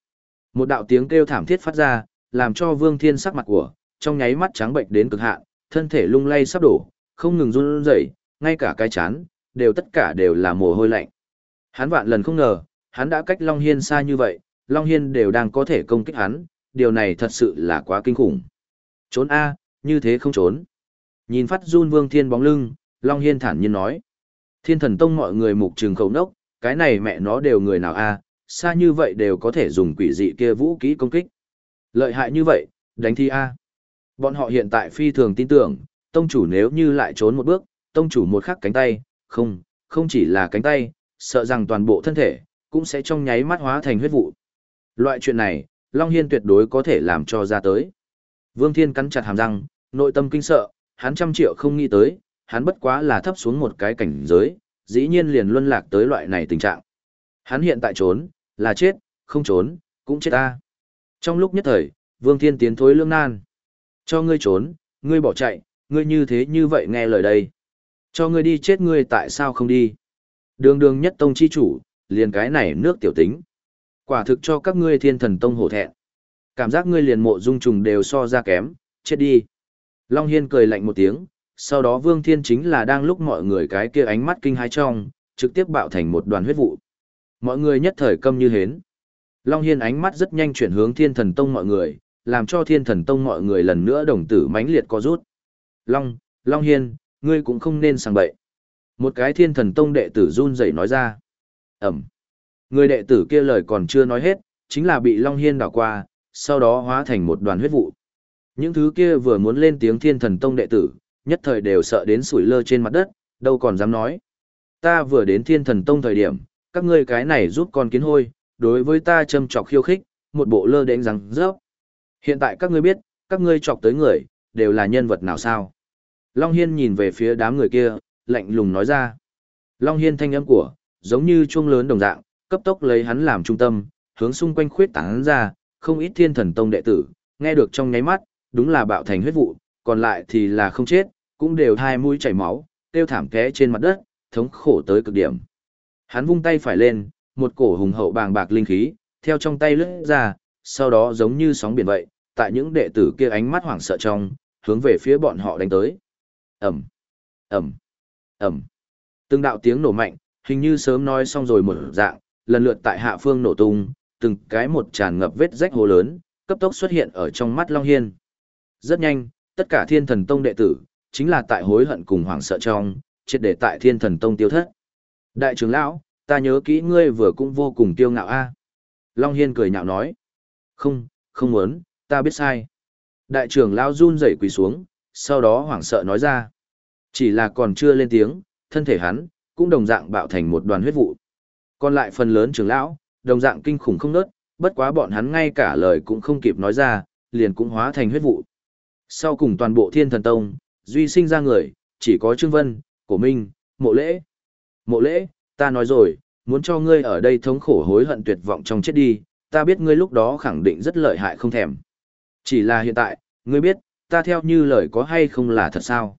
Một đạo tiếng kêu thảm thiết phát ra, làm cho Vương Thiên sắc mặt của, trong nháy mắt trắng bệnh đến cực hạn, thân thể lung lay sắp đổ, không ngừng run rẩy, ngay cả cái chán, đều tất cả đều là mồ hôi lạnh. Hắn vạn lần không ngờ, hắn đã cách Long Hiên xa như vậy, Long Hiên đều đang có thể công kích hắn, điều này thật sự là quá kinh khủng. Trốn A, như thế không trốn. Nhìn phát run Vương Thiên bóng lưng, Long Hiên thản nhiên nói. Thiên thần tông mọi người mục trừng khẩu nốc, cái này mẹ nó đều người nào A, xa như vậy đều có thể dùng quỷ dị kia vũ kỹ công kích. Lợi hại như vậy, đánh thi A. Bọn họ hiện tại phi thường tin tưởng, tông chủ nếu như lại trốn một bước, tông chủ một khắc cánh tay, không, không chỉ là cánh tay, sợ rằng toàn bộ thân thể, cũng sẽ trong nháy mắt hóa thành huyết vụ. Loại chuyện này, Long Hiên tuyệt đối có thể làm cho ra tới. Vương Thiên cắn chặt hàm răng, nội tâm kinh sợ, hắn trăm triệu không nghĩ tới, hắn bất quá là thấp xuống một cái cảnh giới, dĩ nhiên liền luân lạc tới loại này tình trạng. Hắn hiện tại trốn, là chết, không trốn, cũng chết ta. Trong lúc nhất thời, Vương Thiên tiến thối lương nan. Cho ngươi trốn, ngươi bỏ chạy, ngươi như thế như vậy nghe lời đây. Cho ngươi đi chết ngươi tại sao không đi. Đường đường nhất tông chi chủ, liền cái này nước tiểu tính. Quả thực cho các ngươi thiên thần tông hổ thẹn. Cảm giác ngươi liền mộ dung trùng đều so ra kém, chết đi. Long Hiên cười lạnh một tiếng, sau đó Vương Thiên chính là đang lúc mọi người cái kia ánh mắt kinh hãi trong, trực tiếp bạo thành một đoàn huyết vụ. Mọi người nhất thời câm như hến. Long Hiên ánh mắt rất nhanh chuyển hướng thiên thần tông mọi người, làm cho thiên thần tông mọi người lần nữa đồng tử mãnh liệt co rút. Long, Long Hiên, ngươi cũng không nên sang bậy. Một cái thiên thần tông đệ tử run rẩy nói ra. Ẩm. Người đệ tử kia lời còn chưa nói hết, chính là bị Long Hiên đảo qua, sau đó hóa thành một đoàn huyết vụ. Những thứ kia vừa muốn lên tiếng thiên thần tông đệ tử, nhất thời đều sợ đến sủi lơ trên mặt đất, đâu còn dám nói. Ta vừa đến thiên thần tông thời điểm, các ngươi cái này giúp con kiến hôi, đối với ta châm chọc khiêu khích, một bộ lơ đánh rằng, rớp. Hiện tại các ngươi biết, các ngươi chọc tới người, đều là nhân vật nào sao? Long Hiên nhìn về phía đám người kia, lạnh lùng nói ra. Long Hiên thanh âm của, giống như chuông lớn đồng dạng, cấp tốc lấy hắn làm trung tâm, hướng xung quanh khuyết tán ra, không ít thiên thần tông đệ tử, nghe được trong nháy mắt, đúng là bạo thành huyết vụ, còn lại thì là không chết, cũng đều hai mũi chảy máu, tiêu thảm té trên mặt đất, thống khổ tới cực điểm. Hắn vung tay phải lên, một cổ hùng hậu bàng bạc linh khí, theo trong tay lướt ra, sau đó giống như sóng biển vậy, tại những đệ tử kia ánh mắt hoảng sợ trong, hướng về phía bọn họ đánh tới. Ẩm, Ẩm, Ẩm. Từng đạo tiếng nổ mạnh, hình như sớm nói xong rồi một dạng, lần lượt tại hạ phương nổ tung, từng cái một tràn ngập vết rách hồ lớn, cấp tốc xuất hiện ở trong mắt Long Hiên. Rất nhanh, tất cả thiên thần tông đệ tử, chính là tại hối hận cùng hoảng sợ trong, triệt để tại thiên thần tông tiêu thất. Đại trưởng lão, ta nhớ kỹ ngươi vừa cũng vô cùng tiêu ngạo a Long Hiên cười nhạo nói. Không, không muốn, ta biết sai. Đại trưởng lão run rẩy quỳ xuống, sau đó hoảng sợ nói ra. Chỉ là còn chưa lên tiếng, thân thể hắn, cũng đồng dạng bạo thành một đoàn huyết vụ. Còn lại phần lớn trưởng lão, đồng dạng kinh khủng không nớt, bất quá bọn hắn ngay cả lời cũng không kịp nói ra, liền cũng hóa thành huyết vụ. Sau cùng toàn bộ thiên thần tông, duy sinh ra người, chỉ có Trương Vân, Cổ Minh, Mộ Lễ. Mộ Lễ, ta nói rồi, muốn cho ngươi ở đây thống khổ hối hận tuyệt vọng trong chết đi, ta biết ngươi lúc đó khẳng định rất lợi hại không thèm. Chỉ là hiện tại, ngươi biết, ta theo như lời có hay không là thật sao?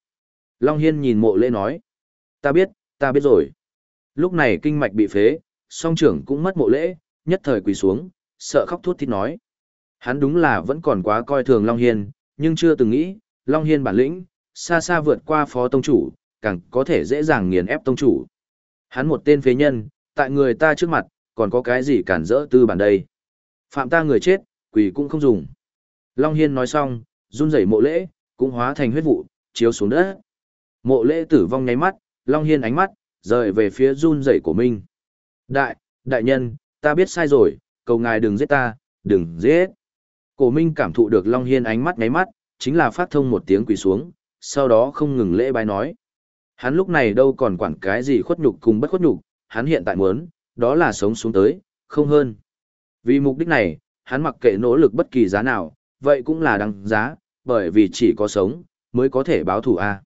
Long Hiên nhìn mộ lễ nói. Ta biết, ta biết rồi. Lúc này kinh mạch bị phế, song trưởng cũng mất mộ lễ, nhất thời quỳ xuống, sợ khóc thút thít nói. Hắn đúng là vẫn còn quá coi thường Long Hiên, nhưng chưa từng nghĩ, Long Hiên bản lĩnh, xa xa vượt qua phó tông chủ, càng có thể dễ dàng nghiền ép tông chủ. Hắn một tên phế nhân, tại người ta trước mặt, còn có cái gì cản rỡ tư bản đây. Phạm ta người chết, quỳ cũng không dùng. Long Hiên nói xong, run rẩy mộ lễ, cũng hóa thành huyết vụ, chiếu xuống đất. Mộ lễ tử vong nháy mắt, Long Hiên ánh mắt, rời về phía run rẩy của mình. Đại, đại nhân, ta biết sai rồi, cầu ngài đừng giết ta, đừng giết. Cổ Minh cảm thụ được Long Hiên ánh mắt nháy mắt, chính là phát thông một tiếng quỳ xuống, sau đó không ngừng lễ bái nói. Hắn lúc này đâu còn quản cái gì khuất nhục cùng bất khuất nhục, hắn hiện tại muốn, đó là sống xuống tới, không hơn. Vì mục đích này, hắn mặc kệ nỗ lực bất kỳ giá nào, vậy cũng là đăng giá, bởi vì chỉ có sống, mới có thể báo thủ a.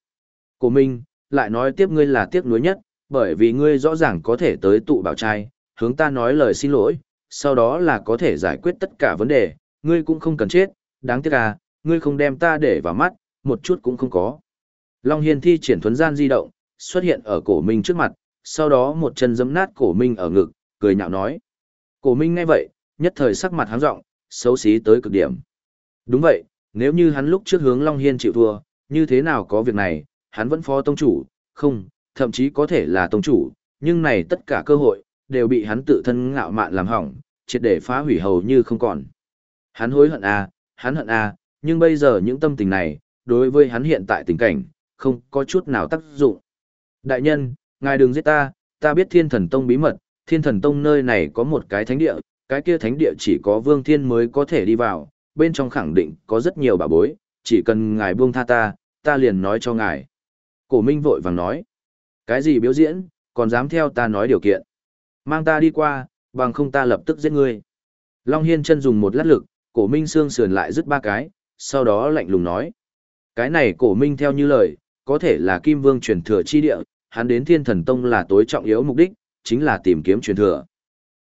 Cổ Minh, lại nói tiếp ngươi là tiếc nuối nhất, bởi vì ngươi rõ ràng có thể tới tụ bảo trai, hướng ta nói lời xin lỗi, sau đó là có thể giải quyết tất cả vấn đề, ngươi cũng không cần chết, đáng tiếc à, ngươi không đem ta để vào mắt, một chút cũng không có. Long Hiên thi triển thuấn gian di động, xuất hiện ở cổ Minh trước mặt, sau đó một chân giấm nát cổ Minh ở ngực, cười nhạo nói. Cổ Minh nghe vậy, nhất thời sắc mặt háng rộng, xấu xí tới cực điểm. Đúng vậy, nếu như hắn lúc trước hướng Long Hiên chịu thua, như thế nào có việc này, hắn vẫn phó tông chủ, không, thậm chí có thể là tông chủ, nhưng này tất cả cơ hội, đều bị hắn tự thân ngạo mạn làm hỏng, triệt để phá hủy hầu như không còn. Hắn hối hận à, hắn hận à, nhưng bây giờ những tâm tình này, đối với hắn hiện tại tình cảnh, không có chút nào tác dụng. Đại nhân, ngài đừng giết ta, ta biết thiên thần tông bí mật, thiên thần tông nơi này có một cái thánh địa, cái kia thánh địa chỉ có vương thiên mới có thể đi vào, bên trong khẳng định có rất nhiều bà bối, chỉ cần ngài buông tha ta, ta liền nói cho ngài. Cổ Minh vội vàng nói, cái gì biểu diễn, còn dám theo ta nói điều kiện. Mang ta đi qua, bằng không ta lập tức giết ngươi. Long Hiên chân dùng một lát lực, cổ Minh xương sườn lại rứt ba cái, sau đó lạnh lùng nói. Cái này cổ Minh theo như lời, có thể là Kim Vương truyền thừa chi địa, hắn đến Thiên Thần Tông là tối trọng yếu mục đích, chính là tìm kiếm truyền thừa.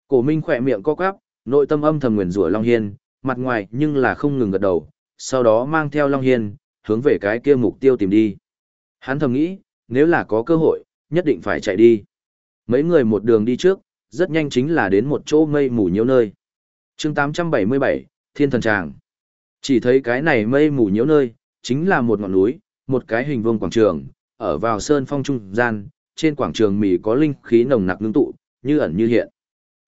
Cổ Minh khỏe miệng co quắp, nội tâm âm thầm nguyền rủa Long Hiên, mặt ngoài nhưng là không ngừng gật đầu, sau đó mang theo Long Hiên, hướng về cái kia mục tiêu tìm đi. Hắn thầm nghĩ, nếu là có cơ hội, nhất định phải chạy đi. Mấy người một đường đi trước, rất nhanh chính là đến một chỗ mây mù nhiễu nơi. chương 877, Thiên Thần Tràng. Chỉ thấy cái này mây mù nhiễu nơi, chính là một ngọn núi, một cái hình vuông quảng trường, ở vào sơn phong trung gian, trên quảng trường mì có linh khí nồng nặc ngưng tụ, như ẩn như hiện.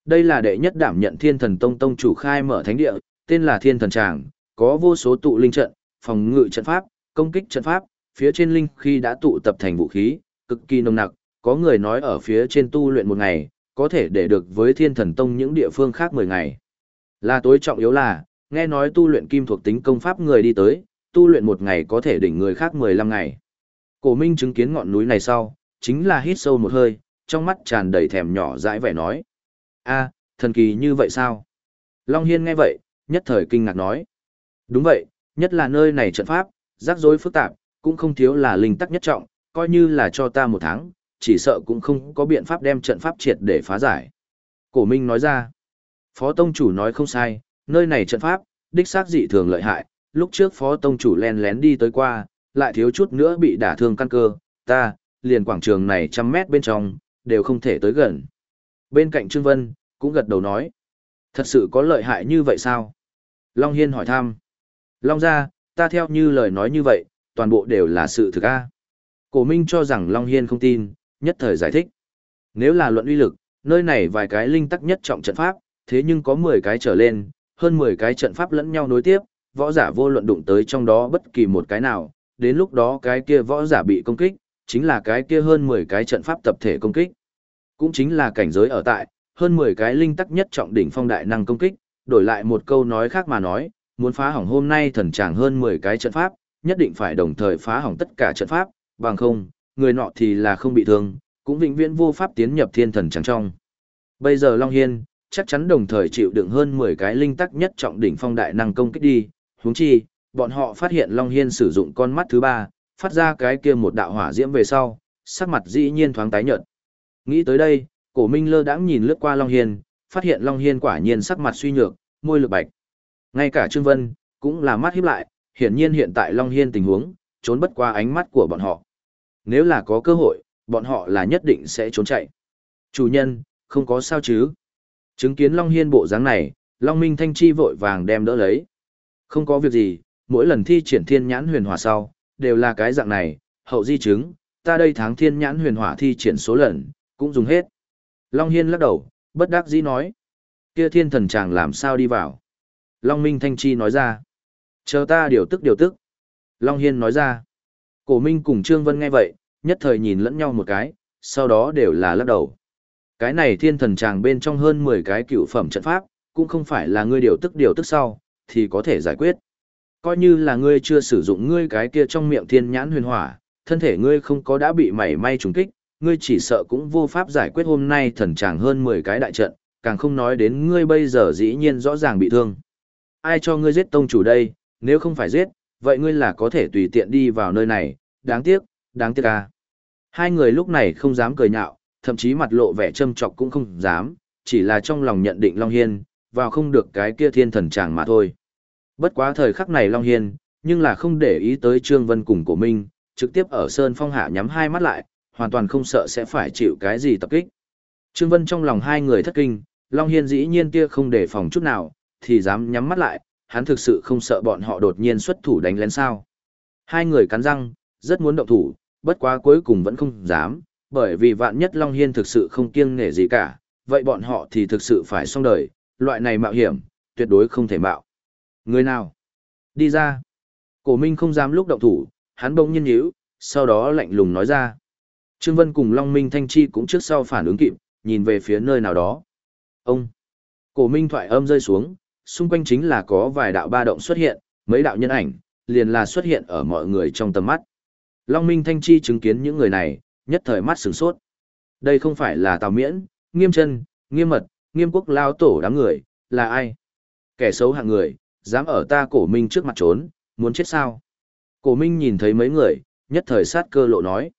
Đây là đệ nhất đảm nhận Thiên Thần Tông tông chủ khai mở thánh địa, tên là Thiên Thần Tràng, có vô số tụ linh trận, phòng ngự trận pháp, công kích trận pháp, phía trên linh khí đã tụ tập thành vũ khí, cực kỳ nồng nặc, có người nói ở phía trên tu luyện một ngày, có thể để được với Thiên Thần Tông những địa phương khác 10 ngày. Là tối trọng yếu là, nghe nói tu luyện kim thuộc tính công pháp người đi tới, tu luyện một ngày có thể đỉnh người khác 15 ngày. Cổ Minh chứng kiến ngọn núi này sau, chính là hít sâu một hơi, trong mắt tràn đầy thèm nhỏ dãi vẻ nói. a thần kỳ như vậy sao? Long Hiên nghe vậy, nhất thời kinh ngạc nói. Đúng vậy, nhất là nơi này trận pháp, rắc rối phức tạp, cũng không thiếu là linh tắc nhất trọng, coi như là cho ta một tháng, chỉ sợ cũng không có biện pháp đem trận pháp triệt để phá giải. Cổ Minh nói ra, Phó Tông Chủ nói không sai, nơi này trận pháp, đích xác dị thường lợi hại, lúc trước Phó Tông Chủ len lén đi tới qua, lại thiếu chút nữa bị đả thương căn cơ, ta, liền quảng trường này trăm mét bên trong, đều không thể tới gần. Bên cạnh Trương Vân, cũng gật đầu nói, thật sự có lợi hại như vậy sao? Long Hiên hỏi thăm, Long ra, ta theo như lời nói như vậy, toàn bộ đều là sự thực a. Cổ Minh cho rằng Long Hiên không tin, nhất thời giải thích. Nếu là luận uy lực, nơi này vài cái linh tắc nhất trọng trận pháp, thế nhưng có 10 cái trở lên, hơn 10 cái trận pháp lẫn nhau nối tiếp, võ giả vô luận đụng tới trong đó bất kỳ một cái nào, đến lúc đó cái kia võ giả bị công kích, chính là cái kia hơn 10 cái trận pháp tập thể công kích. Cũng chính là cảnh giới ở tại, hơn 10 cái linh tắc nhất trọng đỉnh phong đại năng công kích, đổi lại một câu nói khác mà nói, muốn phá hỏng hôm nay thần chàng hơn 10 cái trận pháp, nhất định phải đồng thời phá hỏng tất cả trận pháp, bằng không, người nọ thì là không bị thương, cũng vĩnh viễn vô pháp tiến nhập thiên thần chàng trong. Bây giờ Long Hiên, chắc chắn đồng thời chịu đựng hơn 10 cái linh tắc nhất trọng đỉnh phong đại năng công kích đi, huống chi, bọn họ phát hiện Long Hiên sử dụng con mắt thứ ba, phát ra cái kia một đạo hỏa diễm về sau, sắc mặt dĩ nhiên thoáng tái nhợt. Nghĩ tới đây, Cổ Minh lơ đãng nhìn lướt qua Long Hiên, phát hiện Long Hiên quả nhiên sắc mặt suy nhược, môi lực bạch. Ngay cả Trương Vân, cũng là mắt híp lại, hiển nhiên hiện tại Long Hiên tình huống, trốn bất qua ánh mắt của bọn họ. Nếu là có cơ hội, bọn họ là nhất định sẽ trốn chạy. Chủ nhân, không có sao chứ. Chứng kiến Long Hiên bộ dáng này, Long Minh Thanh Chi vội vàng đem đỡ lấy. Không có việc gì, mỗi lần thi triển thiên nhãn huyền hỏa sau, đều là cái dạng này, hậu di chứng, ta đây tháng thiên nhãn huyền hỏa thi triển số lần, cũng dùng hết. Long Hiên lắc đầu, bất đắc dĩ nói. Kia thiên thần chàng làm sao đi vào? Long Minh Thanh Chi nói ra. Chờ ta điều tức điều tức. Long Hiên nói ra. Cổ Minh cùng Trương Vân nghe vậy, nhất thời nhìn lẫn nhau một cái, sau đó đều là lắc đầu. Cái này thiên thần chàng bên trong hơn 10 cái cựu phẩm trận pháp, cũng không phải là ngươi điều tức điều tức sau, thì có thể giải quyết. Coi như là ngươi chưa sử dụng ngươi cái kia trong miệng thiên nhãn huyền hỏa, thân thể ngươi không có đã bị mảy may trùng kích, ngươi chỉ sợ cũng vô pháp giải quyết hôm nay thần tràng hơn 10 cái đại trận, càng không nói đến ngươi bây giờ dĩ nhiên rõ ràng bị thương. Ai cho ngươi giết tông chủ đây, nếu không phải giết, vậy ngươi là có thể tùy tiện đi vào nơi này, đáng tiếc, đáng tiếc à. Hai người lúc này không dám cười nhạo, thậm chí mặt lộ vẻ châm chọc cũng không dám, chỉ là trong lòng nhận định Long Hiên, vào không được cái kia thiên thần chàng mà thôi. Bất quá thời khắc này Long Hiên, nhưng là không để ý tới Trương Vân cùng của mình, trực tiếp ở Sơn Phong Hạ nhắm hai mắt lại, hoàn toàn không sợ sẽ phải chịu cái gì tập kích. Trương Vân trong lòng hai người thất kinh, Long Hiên dĩ nhiên kia không để phòng chút nào, thì dám nhắm mắt lại, hắn thực sự không sợ bọn họ đột nhiên xuất thủ đánh lén sao. Hai người cắn răng, rất muốn động thủ, bất quá cuối cùng vẫn không dám, bởi vì vạn nhất Long Hiên thực sự không kiêng nể gì cả, vậy bọn họ thì thực sự phải xong đời, loại này mạo hiểm, tuyệt đối không thể mạo. Người nào? Đi ra. Cổ Minh không dám lúc động thủ, hắn bỗng nhiên nhíu, sau đó lạnh lùng nói ra. Trương Vân cùng Long Minh Thanh Chi cũng trước sau phản ứng kịp, nhìn về phía nơi nào đó. Ông! Cổ Minh thoại âm rơi xuống, xung quanh chính là có vài đạo ba động xuất hiện, mấy đạo nhân ảnh, liền là xuất hiện ở mọi người trong tầm mắt. Long Minh Thanh Chi chứng kiến những người này, nhất thời mắt sửng sốt. Đây không phải là Tào Miễn, Nghiêm Chân, Nghiêm Mật, Nghiêm Quốc lao tổ đám người, là ai? Kẻ xấu hạng người, dám ở ta cổ minh trước mặt trốn, muốn chết sao? Cổ minh nhìn thấy mấy người, nhất thời sát cơ lộ nói.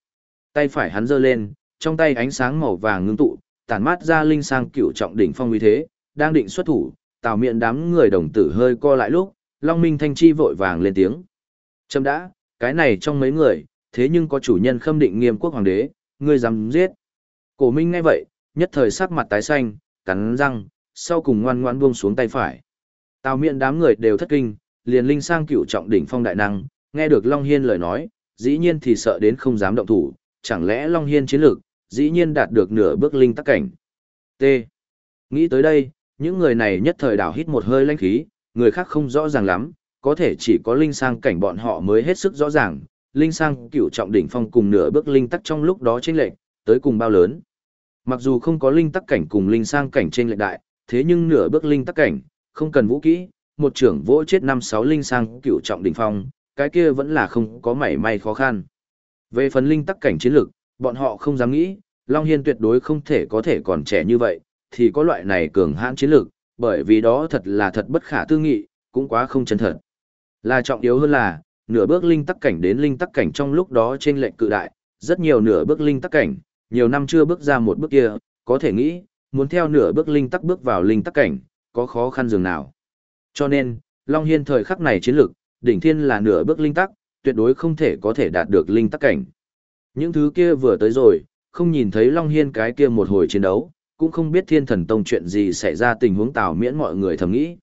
Tay phải hắn giơ lên, trong tay ánh sáng màu vàng ngưng tụ, tản mát ra linh sang cựu trọng đỉnh phong uy thế, đang định xuất thủ, Tào miệng đám người đồng tử hơi co lại lúc, Long Minh Thanh Chi vội vàng lên tiếng. Châm đã, cái này trong mấy người, thế nhưng có chủ nhân khâm định nghiêm quốc hoàng đế, ngươi dám giết. Cổ Minh ngay vậy, nhất thời sắc mặt tái xanh, cắn răng, sau cùng ngoan ngoan buông xuống tay phải. Tào miện đám người đều thất kinh, liền linh sang cựu trọng đỉnh phong đại năng, nghe được Long Hiên lời nói, dĩ nhiên thì sợ đến không dám động thủ, chẳng lẽ Long Hiên chiến lược, dĩ nhiên đạt được nửa bước linh tắc cảnh. T. Nghĩ tới đây, những người này nhất thời đảo hít một hơi lãnh khí, người khác không rõ ràng lắm, có thể chỉ có linh sang cảnh bọn họ mới hết sức rõ ràng, linh sang cửu trọng đỉnh phong cùng nửa bước linh tắc trong lúc đó chênh lệch, tới cùng bao lớn. Mặc dù không có linh tắc cảnh cùng linh sang cảnh trên lệ đại, thế nhưng nửa bước linh tắc cảnh, không cần vũ kỹ, một trưởng vỗ chết năm sáu linh sang cửu trọng đỉnh phong, cái kia vẫn là không có mảy may khó khăn. Về phần linh tắc cảnh chiến lược, bọn họ không dám nghĩ, Long Hiên tuyệt đối không thể có thể còn trẻ như vậy, thì có loại này cường hãn chiến lược, bởi vì đó thật là thật bất khả tư nghị, cũng quá không chân thật. Là trọng yếu hơn là, nửa bước linh tắc cảnh đến linh tắc cảnh trong lúc đó trên lệnh cự đại, rất nhiều nửa bước linh tắc cảnh, nhiều năm chưa bước ra một bước kia, có thể nghĩ, muốn theo nửa bước linh tắc bước vào linh tắc cảnh, có khó khăn dường nào. Cho nên, Long Hiên thời khắc này chiến lược, đỉnh thiên là nửa bước linh tắc, tuyệt đối không thể có thể đạt được linh tắc cảnh. Những thứ kia vừa tới rồi, không nhìn thấy Long Hiên cái kia một hồi chiến đấu, cũng không biết thiên thần tông chuyện gì xảy ra tình huống tào miễn mọi người thầm nghĩ.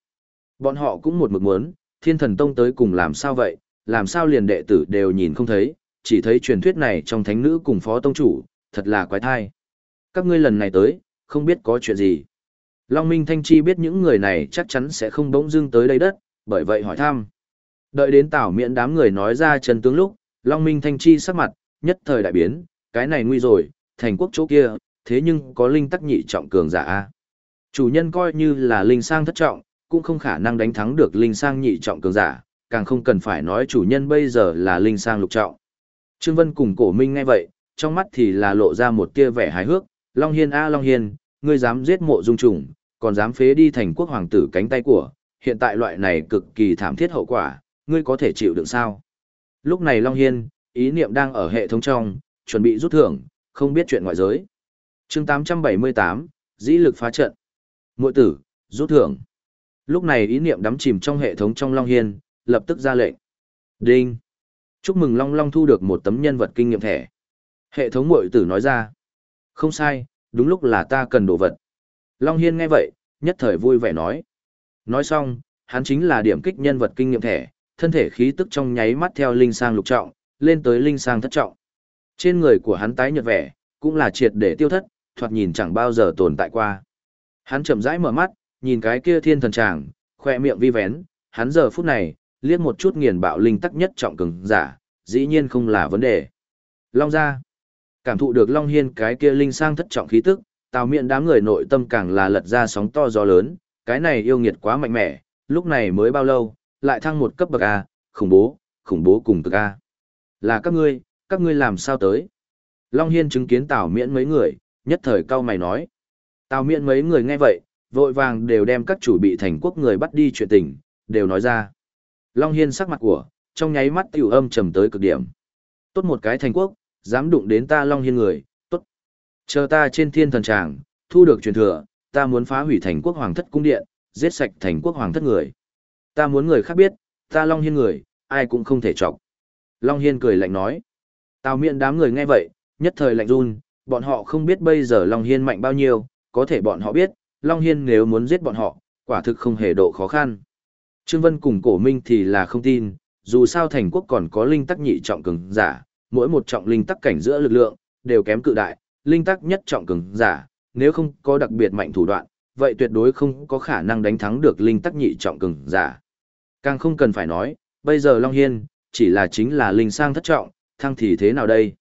Bọn họ cũng một mực muốn, thiên thần tông tới cùng làm sao vậy, làm sao liền đệ tử đều nhìn không thấy, chỉ thấy truyền thuyết này trong thánh nữ cùng phó tông chủ, thật là quái thai. Các ngươi lần này tới, không biết có chuyện gì. Long Minh Thanh Chi biết những người này chắc chắn sẽ không bỗng dưng tới đây đất, bởi vậy hỏi thăm. Đợi đến tảo miễn đám người nói ra chân tướng lúc, Long Minh Thanh Chi sắc mặt, nhất thời đại biến, cái này nguy rồi, thành quốc chỗ kia, thế nhưng có linh tắc nhị trọng cường giả a. Chủ nhân coi như là linh sang thất trọng, cũng không khả năng đánh thắng được linh sang nhị trọng cường giả, càng không cần phải nói chủ nhân bây giờ là linh sang lục trọng. Trương Vân cùng cổ minh ngay vậy, trong mắt thì là lộ ra một tia vẻ hài hước, Long Hiên a Long Hiên, ngươi dám giết mộ dung trùng, còn dám phế đi thành quốc hoàng tử cánh tay của, hiện tại loại này cực kỳ thảm thiết hậu quả, ngươi có thể chịu đựng sao? Lúc này Long Hiên, ý niệm đang ở hệ thống trong, chuẩn bị rút thưởng, không biết chuyện ngoại giới. chương 878, dĩ lực phá trận. Mội tử, rút thưởng. Lúc này ý niệm đắm chìm trong hệ thống trong Long Hiên, lập tức ra lệnh. Đinh. Chúc mừng Long Long thu được một tấm nhân vật kinh nghiệm thẻ. Hệ thống mội tử nói ra. Không sai, đúng lúc là ta cần đồ vật. Long Hiên nghe vậy, nhất thời vui vẻ nói. Nói xong, hắn chính là điểm kích nhân vật kinh nghiệm thẻ, thân thể khí tức trong nháy mắt theo linh sang lục trọng, lên tới linh sang thất trọng. Trên người của hắn tái nhợt vẻ, cũng là triệt để tiêu thất, thoạt nhìn chẳng bao giờ tồn tại qua. Hắn chậm rãi mở mắt, nhìn cái kia thiên thần tràng, khoe miệng vi vén, hắn giờ phút này, liếc một chút nghiền bạo linh tắc nhất trọng cường giả, dĩ nhiên không là vấn đề. Long ra, cảm thụ được Long Hiên cái kia linh sang thất trọng khí tức, tào Miện đám người nội tâm càng là lật ra sóng to gió lớn, cái này yêu nghiệt quá mạnh mẽ, lúc này mới bao lâu, lại thăng một cấp bậc A, khủng bố, khủng bố cùng cực A. Là các ngươi, các ngươi làm sao tới? Long Hiên chứng kiến Tào Miện mấy người, nhất thời cao mày nói. Tào Miện mấy người nghe vậy, vội vàng đều đem các chủ bị thành quốc người bắt đi chuyện tình, đều nói ra. Long Hiên sắc mặt của, trong nháy mắt tiểu âm trầm tới cực điểm. Tốt một cái thành quốc, dám đụng đến ta Long Hiên người, tốt. Chờ ta trên thiên thần tràng, thu được truyền thừa, ta muốn phá hủy thành quốc hoàng thất cung điện, giết sạch thành quốc hoàng thất người. Ta muốn người khác biết, ta Long Hiên người, ai cũng không thể chọc. Long Hiên cười lạnh nói. Tào miệng đám người nghe vậy, nhất thời lạnh run, bọn họ không biết bây giờ Long Hiên mạnh bao nhiêu, có thể bọn họ biết, Long Hiên nếu muốn giết bọn họ, quả thực không hề độ khó khăn. Trương Vân cùng cổ minh thì là không tin, dù sao thành quốc còn có linh tắc nhị trọng cường giả, mỗi một trọng linh tắc cảnh giữa lực lượng, đều kém cự đại, linh tắc nhất trọng cường giả, nếu không có đặc biệt mạnh thủ đoạn, vậy tuyệt đối không có khả năng đánh thắng được linh tắc nhị trọng cường giả. Càng không cần phải nói, bây giờ Long Hiên, chỉ là chính là linh sang thất trọng, thăng thì thế nào đây?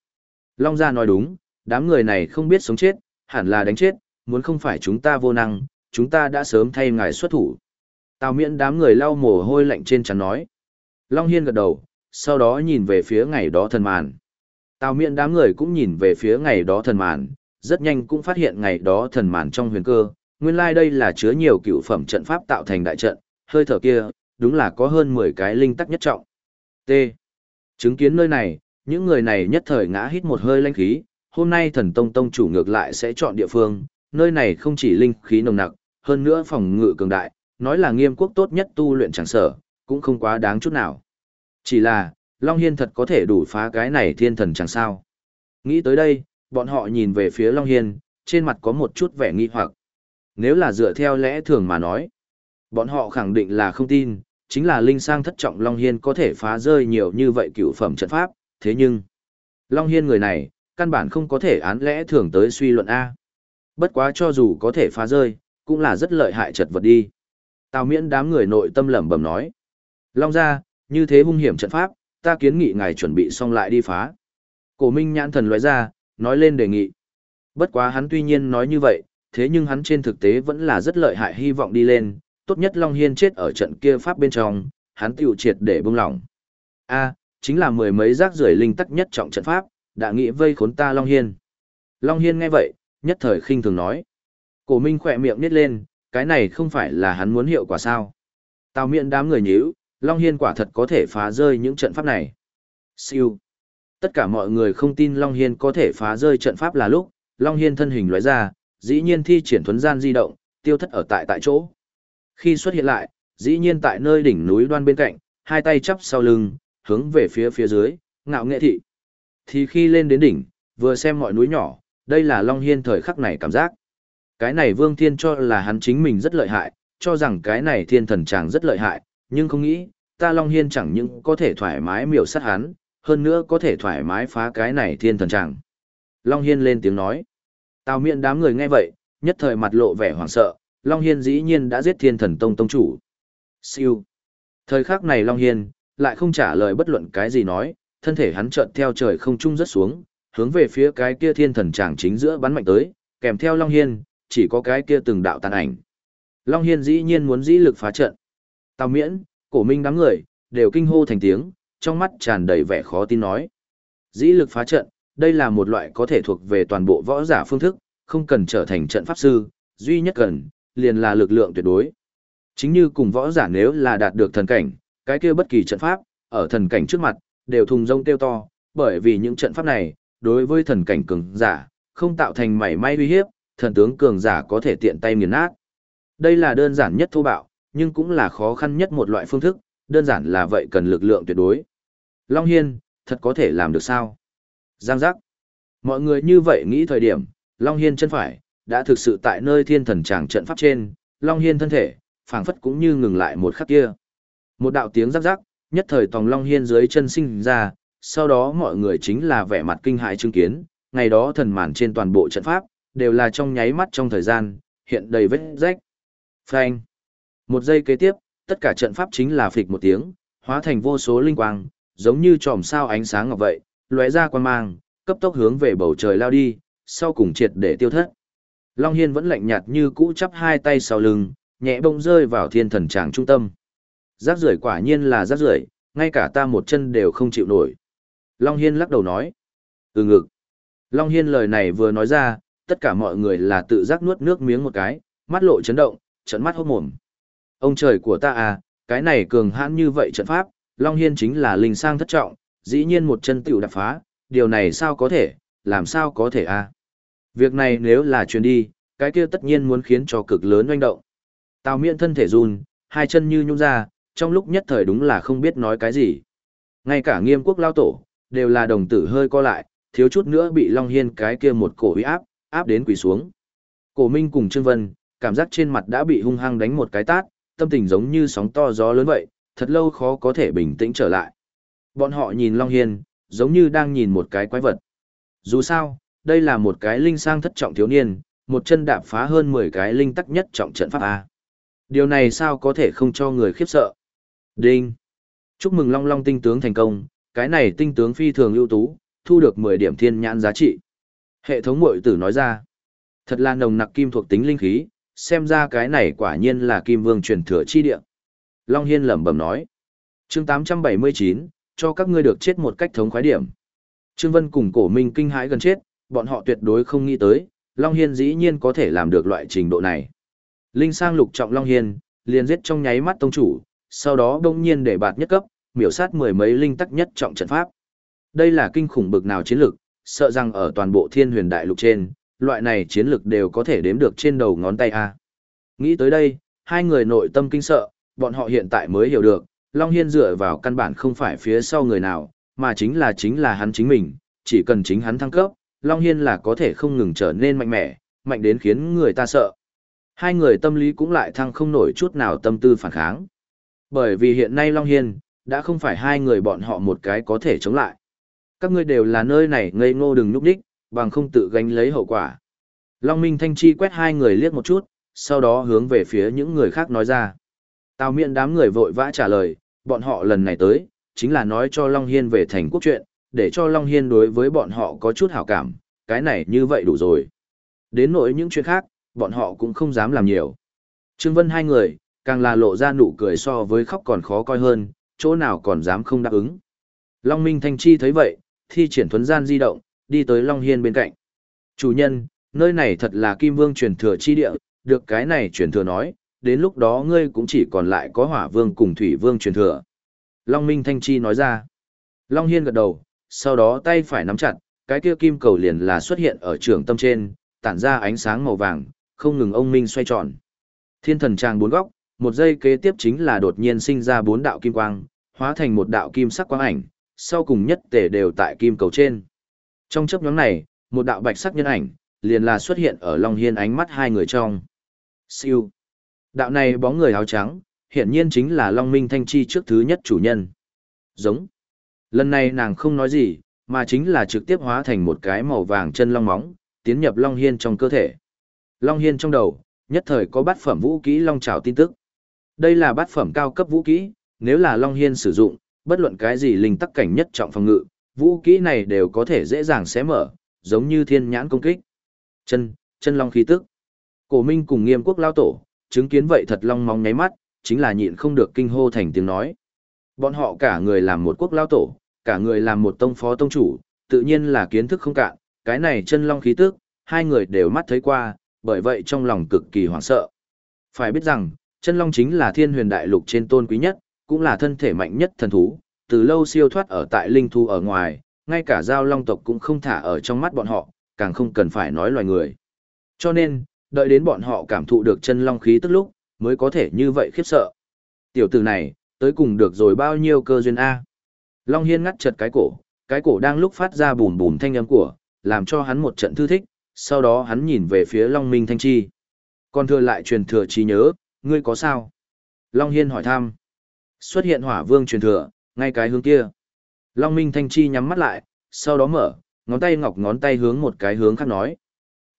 Long gia nói đúng, đám người này không biết sống chết, hẳn là đánh chết, muốn không phải chúng ta vô năng, chúng ta đã sớm thay ngài xuất thủ. Tào miễn đám người lau mồ hôi lạnh trên trán nói. Long Hiên gật đầu, sau đó nhìn về phía ngày đó thần màn. Tào miện đám người cũng nhìn về phía ngày đó thần màn, rất nhanh cũng phát hiện ngày đó thần màn trong huyền cơ. Nguyên lai like đây là chứa nhiều cựu phẩm trận pháp tạo thành đại trận, hơi thở kia, đúng là có hơn 10 cái linh tắc nhất trọng. T. Chứng kiến nơi này, những người này nhất thời ngã hít một hơi linh khí, hôm nay thần tông tông chủ ngược lại sẽ chọn địa phương, nơi này không chỉ linh khí nồng nặc, hơn nữa phòng ngự cường đại, nói là nghiêm quốc tốt nhất tu luyện chẳng sở, cũng không quá đáng chút nào. Chỉ là, Long Hiên thật có thể đủ phá cái này thiên thần chẳng sao. Nghĩ tới đây, bọn họ nhìn về phía Long Hiên, trên mặt có một chút vẻ nghi hoặc. Nếu là dựa theo lẽ thường mà nói, bọn họ khẳng định là không tin, chính là linh sang thất trọng Long Hiên có thể phá rơi nhiều như vậy cửu phẩm trận pháp, thế nhưng, Long Hiên người này, căn bản không có thể án lẽ thường tới suy luận A. Bất quá cho dù có thể phá rơi, cũng là rất lợi hại chật vật đi. Tào miễn đám người nội tâm lẩm bẩm nói. Long ra, như thế hung hiểm trận pháp, ta kiến nghị ngài chuẩn bị xong lại đi phá. Cổ minh nhãn thần loại ra, nói lên đề nghị. Bất quá hắn tuy nhiên nói như vậy, thế nhưng hắn trên thực tế vẫn là rất lợi hại hy vọng đi lên, tốt nhất Long Hiên chết ở trận kia pháp bên trong, hắn tiêu triệt để bông lỏng. A, chính là mười mấy rác rưởi linh tắc nhất trọng trận pháp, đã nghĩ vây khốn ta Long Hiên. Long Hiên nghe vậy, nhất thời khinh thường nói. Cổ Minh khỏe miệng nít lên, cái này không phải là hắn muốn hiệu quả sao. Tào miệng đám người nhíu, Long Hiên quả thật có thể phá rơi những trận pháp này. Siêu. Tất cả mọi người không tin Long Hiên có thể phá rơi trận pháp là lúc, Long Hiên thân hình lóe ra, dĩ nhiên thi triển thuấn gian di động, tiêu thất ở tại tại chỗ. Khi xuất hiện lại, dĩ nhiên tại nơi đỉnh núi đoan bên cạnh, hai tay chắp sau lưng, hướng về phía phía dưới, ngạo nghệ thị. Thì khi lên đến đỉnh, vừa xem mọi núi nhỏ, đây là Long Hiên thời khắc này cảm giác. Cái này Vương Thiên cho là hắn chính mình rất lợi hại, cho rằng cái này thiên thần chàng rất lợi hại, nhưng không nghĩ, ta Long Hiên chẳng những có thể thoải mái miểu sát hắn, hơn nữa có thể thoải mái phá cái này thiên thần chẳng. Long Hiên lên tiếng nói. Tào miệng đám người nghe vậy, nhất thời mặt lộ vẻ hoảng sợ, Long Hiên dĩ nhiên đã giết thiên thần tông tông chủ. Siêu. Thời khắc này Long Hiên, lại không trả lời bất luận cái gì nói, thân thể hắn chợt theo trời không trung rất xuống, hướng về phía cái kia thiên thần tràng chính giữa bắn mạnh tới, kèm theo Long Hiên, chỉ có cái kia từng đạo tàn ảnh. Long Hiên dĩ nhiên muốn dĩ lực phá trận. Tào miễn, cổ minh đám người, đều kinh hô thành tiếng, trong mắt tràn đầy vẻ khó tin nói. Dĩ lực phá trận, đây là một loại có thể thuộc về toàn bộ võ giả phương thức, không cần trở thành trận pháp sư, duy nhất cần, liền là lực lượng tuyệt đối. Chính như cùng võ giả nếu là đạt được thần cảnh, cái kia bất kỳ trận pháp, ở thần cảnh trước mặt, đều thùng rông tiêu to, bởi vì những trận pháp này, đối với thần cảnh cường giả, không tạo thành mảy may uy hiếp, thần tướng cường giả có thể tiện tay nghiền nát. Đây là đơn giản nhất thô bạo, nhưng cũng là khó khăn nhất một loại phương thức, đơn giản là vậy cần lực lượng tuyệt đối. Long Hiên, thật có thể làm được sao? Giang giác. Mọi người như vậy nghĩ thời điểm, Long Hiên chân phải, đã thực sự tại nơi thiên thần tràng trận pháp trên, Long Hiên thân thể, phảng phất cũng như ngừng lại một khắc kia. Một đạo tiếng rắc rắc, nhất thời tòng Long Hiên dưới chân sinh ra, sau đó mọi người chính là vẻ mặt kinh hãi chứng kiến, ngày đó thần màn trên toàn bộ trận pháp, đều là trong nháy mắt trong thời gian, hiện đầy vết rách. Phanh. Một giây kế tiếp, tất cả trận pháp chính là phịch một tiếng, hóa thành vô số linh quang, giống như tròm sao ánh sáng ngọc vậy, lóe ra quan mang, cấp tốc hướng về bầu trời lao đi, sau cùng triệt để tiêu thất. Long Hiên vẫn lạnh nhạt như cũ chắp hai tay sau lưng, nhẹ bông rơi vào thiên thần tràng trung tâm. Rác rưởi quả nhiên là rác rưởi, ngay cả ta một chân đều không chịu nổi. Long Hiên lắc đầu nói. Ừ ngực. Long Hiên lời này vừa nói ra, tất cả mọi người là tự giác nuốt nước miếng một cái, mắt lộ chấn động, trận mắt hốt mồm. Ông trời của ta à, cái này cường hãn như vậy trận pháp, Long Hiên chính là linh sang thất trọng, dĩ nhiên một chân tiểu đạp phá, điều này sao có thể, làm sao có thể à. Việc này nếu là truyền đi, cái kia tất nhiên muốn khiến cho cực lớn oanh động. Tào miễn thân thể run, hai chân như nhung ra, trong lúc nhất thời đúng là không biết nói cái gì. Ngay cả nghiêm quốc lao tổ, đều là đồng tử hơi co lại, thiếu chút nữa bị Long Hiên cái kia một cổ uy áp, áp đến quỳ xuống. Cổ Minh cùng Trương Vân, cảm giác trên mặt đã bị hung hăng đánh một cái tát, tâm tình giống như sóng to gió lớn vậy, thật lâu khó có thể bình tĩnh trở lại. Bọn họ nhìn Long Hiên, giống như đang nhìn một cái quái vật. Dù sao, đây là một cái linh sang thất trọng thiếu niên, một chân đạp phá hơn 10 cái linh tắc nhất trọng trận pháp A. Điều này sao có thể không cho người khiếp sợ. Đinh! Chúc mừng Long Long tinh tướng thành công, cái này tinh tướng phi thường ưu tú, thu được 10 điểm thiên nhãn giá trị. Hệ thống mội tử nói ra, thật là nồng nặc kim thuộc tính linh khí, xem ra cái này quả nhiên là kim vương truyền thừa chi địa. Long Hiên lẩm bẩm nói, chương 879, cho các ngươi được chết một cách thống khoái điểm. Trương Vân cùng cổ minh kinh hãi gần chết, bọn họ tuyệt đối không nghĩ tới, Long Hiên dĩ nhiên có thể làm được loại trình độ này. Linh sang lục trọng Long Hiên, liền giết trong nháy mắt tông chủ, sau đó đông nhiên để bạt nhất cấp, miểu sát mười mấy linh tắc nhất trọng trận pháp. Đây là kinh khủng bực nào chiến lực, sợ rằng ở toàn bộ thiên huyền đại lục trên, loại này chiến lực đều có thể đếm được trên đầu ngón tay a. Nghĩ tới đây, hai người nội tâm kinh sợ, bọn họ hiện tại mới hiểu được, Long Hiên dựa vào căn bản không phải phía sau người nào, mà chính là chính là hắn chính mình, chỉ cần chính hắn thăng cấp, Long Hiên là có thể không ngừng trở nên mạnh mẽ, mạnh đến khiến người ta sợ. Hai người tâm lý cũng lại thăng không nổi chút nào tâm tư phản kháng. Bởi vì hiện nay Long Hiên, đã không phải hai người bọn họ một cái có thể chống lại. Các ngươi đều là nơi này ngây ngô đừng núp đích, bằng không tự gánh lấy hậu quả. Long Minh Thanh Chi quét hai người liếc một chút, sau đó hướng về phía những người khác nói ra. Tào Miện đám người vội vã trả lời, bọn họ lần này tới, chính là nói cho Long Hiên về thành quốc chuyện, để cho Long Hiên đối với bọn họ có chút hảo cảm, cái này như vậy đủ rồi. Đến nỗi những chuyện khác, bọn họ cũng không dám làm nhiều. Trương Vân hai người, càng là lộ ra nụ cười so với khóc còn khó coi hơn, chỗ nào còn dám không đáp ứng. Long Minh Thanh Chi thấy vậy, thi triển thuấn gian di động, đi tới Long Hiên bên cạnh. Chủ nhân, nơi này thật là Kim Vương truyền thừa chi địa, được cái này truyền thừa nói, đến lúc đó ngươi cũng chỉ còn lại có Hỏa Vương cùng Thủy Vương truyền thừa, Long Minh Thanh Chi nói ra. Long Hiên gật đầu, sau đó tay phải nắm chặt, cái kia kim cầu liền là xuất hiện ở trường tâm trên, tản ra ánh sáng màu vàng, không ngừng ông Minh xoay tròn. Thiên thần tràng bốn góc, một giây kế tiếp chính là đột nhiên sinh ra bốn đạo kim quang, hóa thành một đạo kim sắc quang ảnh, sau cùng nhất tể đều tại kim cầu trên. Trong chấp nhóm này, một đạo bạch sắc nhân ảnh, liền là xuất hiện ở Long Hiên ánh mắt hai người trong. Siêu. Đạo này bóng người áo trắng, hiển nhiên chính là Long Minh Thanh Chi trước thứ nhất chủ nhân. Giống. Lần này nàng không nói gì, mà chính là trực tiếp hóa thành một cái màu vàng chân long móng, tiến nhập Long Hiên trong cơ thể. Long Hiên trong đầu, nhất thời có bát phẩm vũ kỹ Long Trảo tin tức. Đây là bát phẩm cao cấp vũ kỹ, nếu là Long Hiên sử dụng, bất luận cái gì linh tắc cảnh nhất trọng phòng ngự, vũ kỹ này đều có thể dễ dàng xé mở, giống như thiên nhãn công kích. Chân, chân long khí tức. Cổ Minh cùng Nghiêm Quốc lao tổ, chứng kiến vậy thật long mong nháy mắt, chính là nhịn không được kinh hô thành tiếng nói. Bọn họ cả người làm một quốc lao tổ, cả người làm một tông phó tông chủ, tự nhiên là kiến thức không cạn, cái này chân long khí tức, hai người đều mắt thấy qua, bởi vậy trong lòng cực kỳ hoảng sợ. Phải biết rằng, chân long chính là thiên huyền đại lục trên tôn quý nhất, cũng là thân thể mạnh nhất thần thú, từ lâu siêu thoát ở tại linh thu ở ngoài, ngay cả giao long tộc cũng không thả ở trong mắt bọn họ, càng không cần phải nói loài người. Cho nên, đợi đến bọn họ cảm thụ được chân long khí tức lúc, mới có thể như vậy khiếp sợ. Tiểu tử này, tới cùng được rồi bao nhiêu cơ duyên A. Long Hiên ngắt chật cái cổ, cái cổ đang lúc phát ra bùm bùm thanh âm của, làm cho hắn một trận thư thích, sau đó hắn nhìn về phía Long Minh Thanh Chi. Còn thừa lại truyền thừa trí nhớ, ngươi có sao? Long Hiên hỏi thăm. Xuất hiện hỏa vương truyền thừa, ngay cái hướng kia. Long Minh Thanh Chi nhắm mắt lại, sau đó mở, ngón tay ngọc ngón tay hướng một cái hướng khác nói.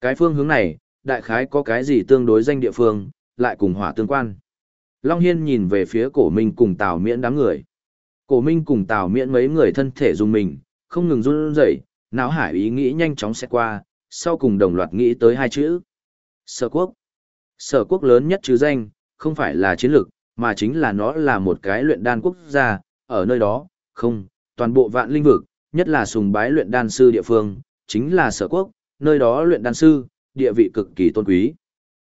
Cái phương hướng này, đại khái có cái gì tương đối danh địa phương, lại cùng hỏa tương quan. Long Hiên nhìn về phía cổ minh cùng Tào Miễn đám người. Cổ minh cùng Tào Miễn mấy người thân thể dùng mình, không ngừng run rẩy, não hải ý nghĩ nhanh chóng sẽ qua, sau cùng đồng loạt nghĩ tới hai chữ. Sở quốc. Sở quốc lớn nhất chứ danh, không phải là chiến lược, mà chính là nó là một cái luyện đan quốc gia, ở nơi đó, không, toàn bộ vạn linh vực, nhất là sùng bái luyện đan sư địa phương, chính là sở quốc, nơi đó luyện đan sư, địa vị cực kỳ tôn quý.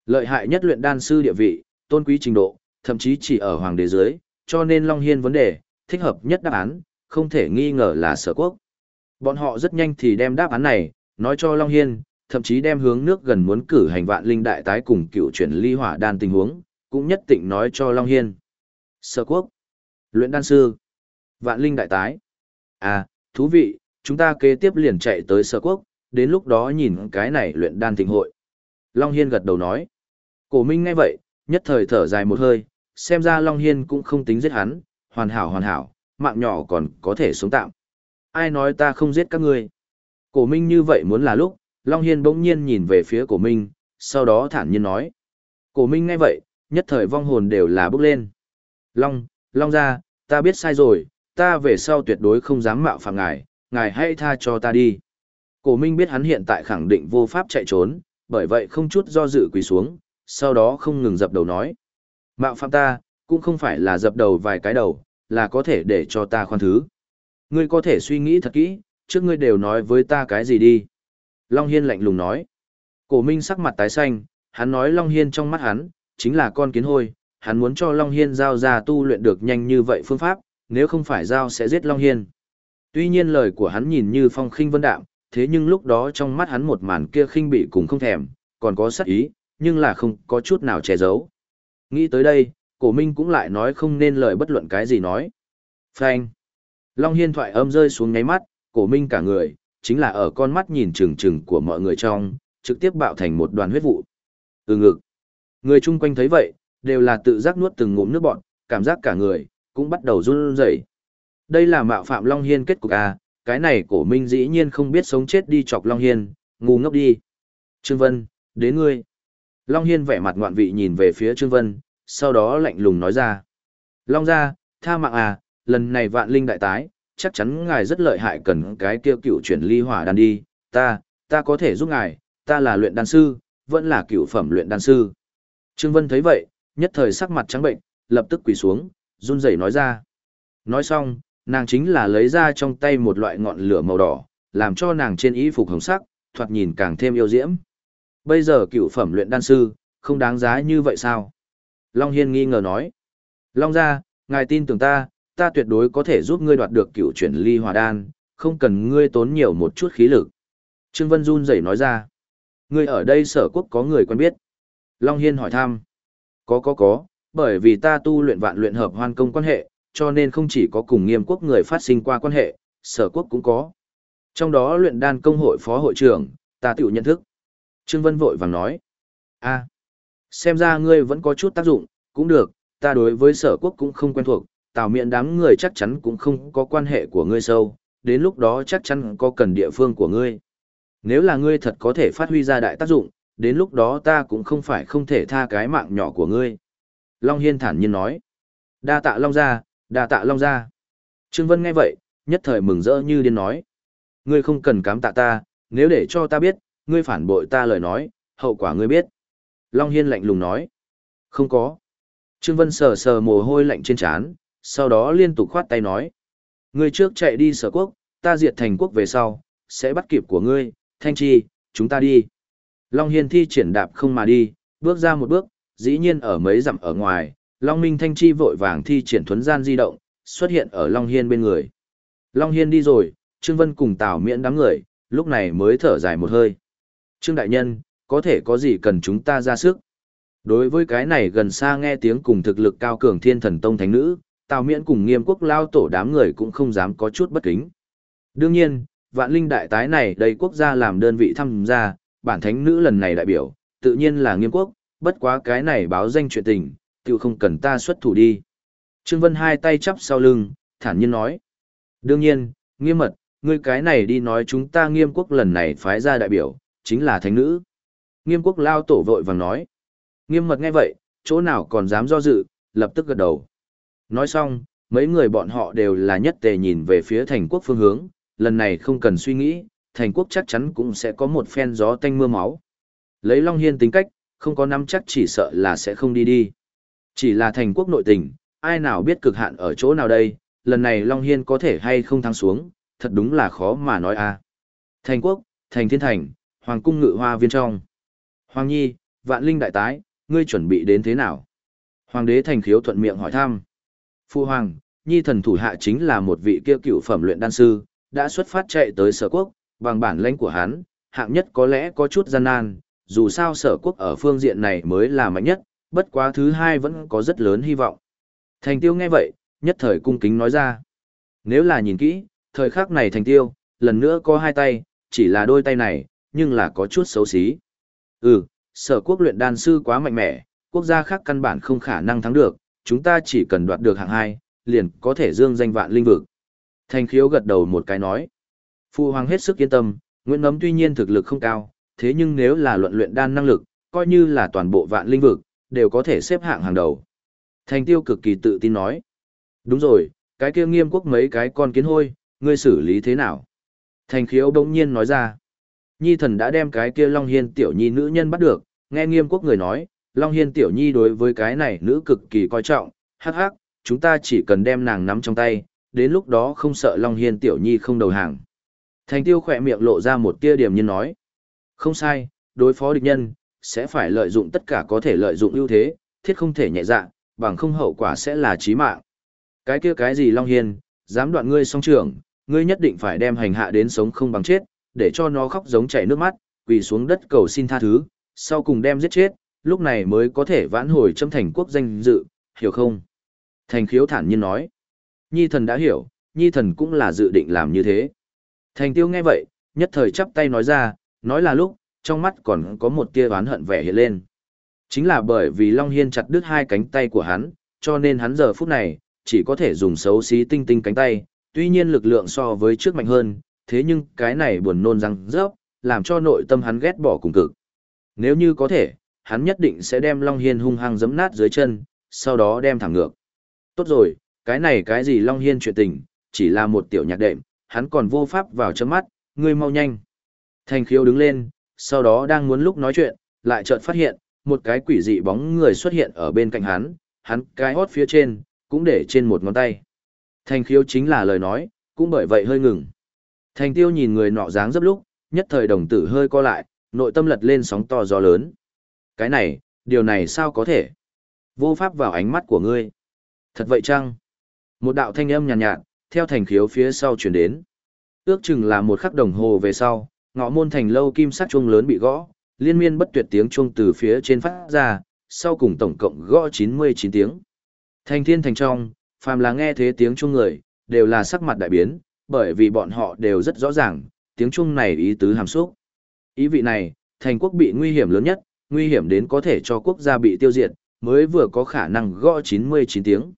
Lợi hại nhất luyện đan sư địa vị, tôn quý trình độ, thậm chí chỉ ở hoàng đế dưới, cho nên Long Hiên vấn đề, thích hợp nhất đáp án, không thể nghi ngờ là sở quốc. Bọn họ rất nhanh thì đem đáp án này, nói cho Long Hiên, thậm chí đem hướng nước gần muốn cử hành vạn linh đại tái cùng cựu chuyển ly hỏa đan tình huống, cũng nhất định nói cho Long Hiên. Sở quốc, luyện đan sư, vạn linh đại tái. À, thú vị, chúng ta kế tiếp liền chạy tới sở quốc, đến lúc đó nhìn cái này luyện đan thịnh hội. Long Hiên gật đầu nói. Cổ Minh ngay vậy, nhất thời thở dài một hơi, xem ra Long Hiên cũng không tính giết hắn, hoàn hảo hoàn hảo, mạng nhỏ còn có thể sống tạm. Ai nói ta không giết các ngươi? Cổ Minh như vậy muốn là lúc, Long Hiên bỗng nhiên nhìn về phía cổ Minh, sau đó thản nhiên nói. Cổ Minh ngay vậy, nhất thời vong hồn đều là bước lên. Long, Long ra, ta biết sai rồi, ta về sau tuyệt đối không dám mạo phạm ngài, ngài hãy tha cho ta đi. Cổ Minh biết hắn hiện tại khẳng định vô pháp chạy trốn, bởi vậy không chút do dự quỳ xuống, sau đó không ngừng dập đầu nói. Mạo phạm ta, cũng không phải là dập đầu vài cái đầu, là có thể để cho ta khoan thứ. Ngươi có thể suy nghĩ thật kỹ, trước ngươi đều nói với ta cái gì đi. Long Hiên lạnh lùng nói. Cổ Minh sắc mặt tái xanh, hắn nói Long Hiên trong mắt hắn, chính là con kiến hôi, hắn muốn cho Long Hiên giao ra tu luyện được nhanh như vậy phương pháp, nếu không phải giao sẽ giết Long Hiên. Tuy nhiên lời của hắn nhìn như phong khinh vân đạm, thế nhưng lúc đó trong mắt hắn một màn kia khinh bị cũng không thèm, còn có sắc ý, nhưng là không có chút nào che giấu. Nghĩ tới đây, cổ minh cũng lại nói không nên lời bất luận cái gì nói. Phanh. Long hiên thoại âm rơi xuống ngáy mắt, cổ minh cả người, chính là ở con mắt nhìn trừng trừng của mọi người trong, trực tiếp bạo thành một đoàn huyết vụ. Từ ngực. Người chung quanh thấy vậy, đều là tự giác nuốt từng ngụm nước bọn, cảm giác cả người, cũng bắt đầu run rẩy. Đây là mạo phạm Long Hiên kết cục à, cái này cổ minh dĩ nhiên không biết sống chết đi chọc Long Hiên, ngu ngốc đi. Trương Vân, đến ngươi. Long Hiên vẻ mặt ngoạn vị nhìn về phía Trương Vân, sau đó lạnh lùng nói ra. Long ra, tha mạng à, lần này vạn linh đại tái, chắc chắn ngài rất lợi hại cần cái kêu cựu chuyển ly hỏa đan đi, ta, ta có thể giúp ngài, ta là luyện đan sư, vẫn là cựu phẩm luyện đan sư. Trương Vân thấy vậy, nhất thời sắc mặt trắng bệnh, lập tức quỳ xuống, run rẩy nói ra. Nói xong, nàng chính là lấy ra trong tay một loại ngọn lửa màu đỏ, làm cho nàng trên y phục hồng sắc, thoạt nhìn càng thêm yêu diễm. Bây giờ cựu phẩm luyện đan sư, không đáng giá như vậy sao? Long Hiên nghi ngờ nói. Long ra, ngài tin tưởng ta, ta tuyệt đối có thể giúp ngươi đoạt được cựu chuyển ly hòa đan, không cần ngươi tốn nhiều một chút khí lực. Trương Vân run rẩy nói ra. Ngươi ở đây sở quốc có người quen biết. Long Hiên hỏi thăm. Có có có, bởi vì ta tu luyện vạn luyện hợp hoan công quan hệ, cho nên không chỉ có cùng nghiêm quốc người phát sinh qua quan hệ, sở quốc cũng có. Trong đó luyện đan công hội phó hội trưởng, ta tiểu nhận thức. Trương Vân vội vàng nói. a xem ra ngươi vẫn có chút tác dụng, cũng được, ta đối với sở quốc cũng không quen thuộc, tào miệng đám người chắc chắn cũng không có quan hệ của ngươi sâu, đến lúc đó chắc chắn có cần địa phương của ngươi. Nếu là ngươi thật có thể phát huy ra đại tác dụng, đến lúc đó ta cũng không phải không thể tha cái mạng nhỏ của ngươi. Long Hiên thản nhiên nói. Đa tạ Long gia, đa tạ Long gia. Trương Vân nghe vậy, nhất thời mừng rỡ như điên nói. Ngươi không cần cám tạ ta, nếu để cho ta biết, ngươi phản bội ta lời nói, hậu quả ngươi biết. Long Hiên lạnh lùng nói. Không có. Trương Vân sờ sờ mồ hôi lạnh trên trán, sau đó liên tục khoát tay nói. Ngươi trước chạy đi sở quốc, ta diệt thành quốc về sau, sẽ bắt kịp của ngươi, thanh chi, chúng ta đi. Long Hiên thi triển đạp không mà đi, bước ra một bước, dĩ nhiên ở mấy dặm ở ngoài, Long Minh Thanh Chi vội vàng thi triển thuấn gian di động, xuất hiện ở Long Hiên bên người. Long Hiên đi rồi, Trương Vân cùng Tào Miễn đám người, lúc này mới thở dài một hơi. Trương Đại Nhân, có thể có gì cần chúng ta ra sức? Đối với cái này gần xa nghe tiếng cùng thực lực cao cường thiên thần tông thánh nữ, Tào Miễn cùng nghiêm quốc lao tổ đám người cũng không dám có chút bất kính. Đương nhiên, vạn linh đại tái này đây quốc gia làm đơn vị tham gia, bản thánh nữ lần này đại biểu, tự nhiên là nghiêm quốc, bất quá cái này báo danh chuyện tình, tự không cần ta xuất thủ đi. Trương Vân hai tay chắp sau lưng, thản nhiên nói. Đương nhiên, nghiêm mật, ngươi cái này đi nói chúng ta nghiêm quốc lần này phái ra đại biểu, chính là thánh nữ. Nghiêm quốc lao tổ vội vàng nói. Nghiêm mật nghe vậy, chỗ nào còn dám do dự, lập tức gật đầu. Nói xong, mấy người bọn họ đều là nhất tề nhìn về phía thành quốc phương hướng, lần này không cần suy nghĩ, thành quốc chắc chắn cũng sẽ có một phen gió tanh mưa máu. Lấy Long Hiên tính cách, không có nắm chắc chỉ sợ là sẽ không đi đi. Chỉ là thành quốc nội tình, ai nào biết cực hạn ở chỗ nào đây, lần này Long Hiên có thể hay không thắng xuống, thật đúng là khó mà nói a Thành quốc, thành thiên thành, hoàng cung ngự hoa viên trong. Hoàng nhi, vạn linh đại tái, ngươi chuẩn bị đến thế nào? Hoàng đế thành khiếu thuận miệng hỏi thăm. Phu hoàng, nhi thần thủ hạ chính là một vị kia cựu phẩm luyện đan sư, đã xuất phát chạy tới sở quốc, bằng bản lãnh của hắn, hạng nhất có lẽ có chút gian nan, dù sao sở quốc ở phương diện này mới là mạnh nhất, bất quá thứ hai vẫn có rất lớn hy vọng. Thành tiêu nghe vậy, nhất thời cung kính nói ra. Nếu là nhìn kỹ, thời khắc này thành tiêu, lần nữa có hai tay, chỉ là đôi tay này, nhưng là có chút xấu xí. Ừ, sở quốc luyện đan sư quá mạnh mẽ, quốc gia khác căn bản không khả năng thắng được, chúng ta chỉ cần đoạt được hạng hai, liền có thể dương danh vạn linh vực. Thành khiếu gật đầu một cái nói. Phu hoàng hết sức yên tâm, Nguyễn Nấm tuy nhiên thực lực không cao, thế nhưng nếu là luận luyện đan năng lực, coi như là toàn bộ vạn linh vực, đều có thể xếp hạng hàng đầu. Thành tiêu cực kỳ tự tin nói. Đúng rồi, cái kia nghiêm quốc mấy cái con kiến hôi, ngươi xử lý thế nào? Thành khiếu đống nhiên nói ra. Nhi thần đã đem cái kia Long Hiên tiểu nhi nữ nhân bắt được, nghe nghiêm quốc người nói, Long Hiên tiểu nhi đối với cái này nữ cực kỳ coi trọng, hắc hắc, chúng ta chỉ cần đem nàng nắm trong tay, đến lúc đó không sợ Long Hiên tiểu nhi không đầu hàng. Thành tiêu khỏe miệng lộ ra một tia điểm nhiên nói. Không sai, đối phó địch nhân, sẽ phải lợi dụng tất cả có thể lợi dụng ưu thế, thiết không thể nhẹ dạ, bằng không hậu quả sẽ là chí mạng. Cái kia cái gì Long Hiên, dám đoạn ngươi song trưởng, ngươi nhất định phải đem hành hạ đến sống không bằng chết, để cho nó khóc giống chảy nước mắt, quỳ xuống đất cầu xin tha thứ, sau cùng đem giết chết, lúc này mới có thể vãn hồi châm thành quốc danh dự, hiểu không? Thành khiếu thản nhiên nói. Nhi thần đã hiểu, nhi thần cũng là dự định làm như thế. Thành tiêu nghe vậy, nhất thời chắp tay nói ra, nói là lúc, trong mắt còn có một tia oán hận vẻ hiện lên. Chính là bởi vì Long Hiên chặt đứt hai cánh tay của hắn, cho nên hắn giờ phút này, chỉ có thể dùng xấu xí tinh tinh cánh tay, tuy nhiên lực lượng so với trước mạnh hơn, thế nhưng cái này buồn nôn răng rớp, làm cho nội tâm hắn ghét bỏ cùng cực. Nếu như có thể, hắn nhất định sẽ đem Long Hiên hung hăng giẫm nát dưới chân, sau đó đem thẳng ngược. Tốt rồi, cái này cái gì Long Hiên chuyện tình, chỉ là một tiểu nhạc đệm, hắn còn vô pháp vào chấm mắt, ngươi mau nhanh. Thành khiếu đứng lên, sau đó đang muốn lúc nói chuyện, lại chợt phát hiện, một cái quỷ dị bóng người xuất hiện ở bên cạnh hắn, hắn cái hót phía trên, cũng để trên một ngón tay. Thành khiếu chính là lời nói, cũng bởi vậy hơi ngừng. Thành tiêu nhìn người nọ dáng dấp lúc, nhất thời đồng tử hơi co lại, nội tâm lật lên sóng to gió lớn. Cái này, điều này sao có thể? Vô pháp vào ánh mắt của ngươi. Thật vậy chăng? Một đạo thanh âm nhàn nhạt, nhạt, theo thành khiếu phía sau chuyển đến. Ước chừng là một khắc đồng hồ về sau, ngõ môn thành lâu kim sắc chuông lớn bị gõ, liên miên bất tuyệt tiếng chuông từ phía trên phát ra, sau cùng tổng cộng gõ 99 tiếng. Thành thiên thành trong, phàm là nghe thế tiếng chuông người, đều là sắc mặt đại biến, bởi vì bọn họ đều rất rõ ràng, tiếng chuông này ý tứ hàm xúc. Ý vị này, thành quốc bị nguy hiểm lớn nhất, nguy hiểm đến có thể cho quốc gia bị tiêu diệt, mới vừa có khả năng gõ 99 tiếng.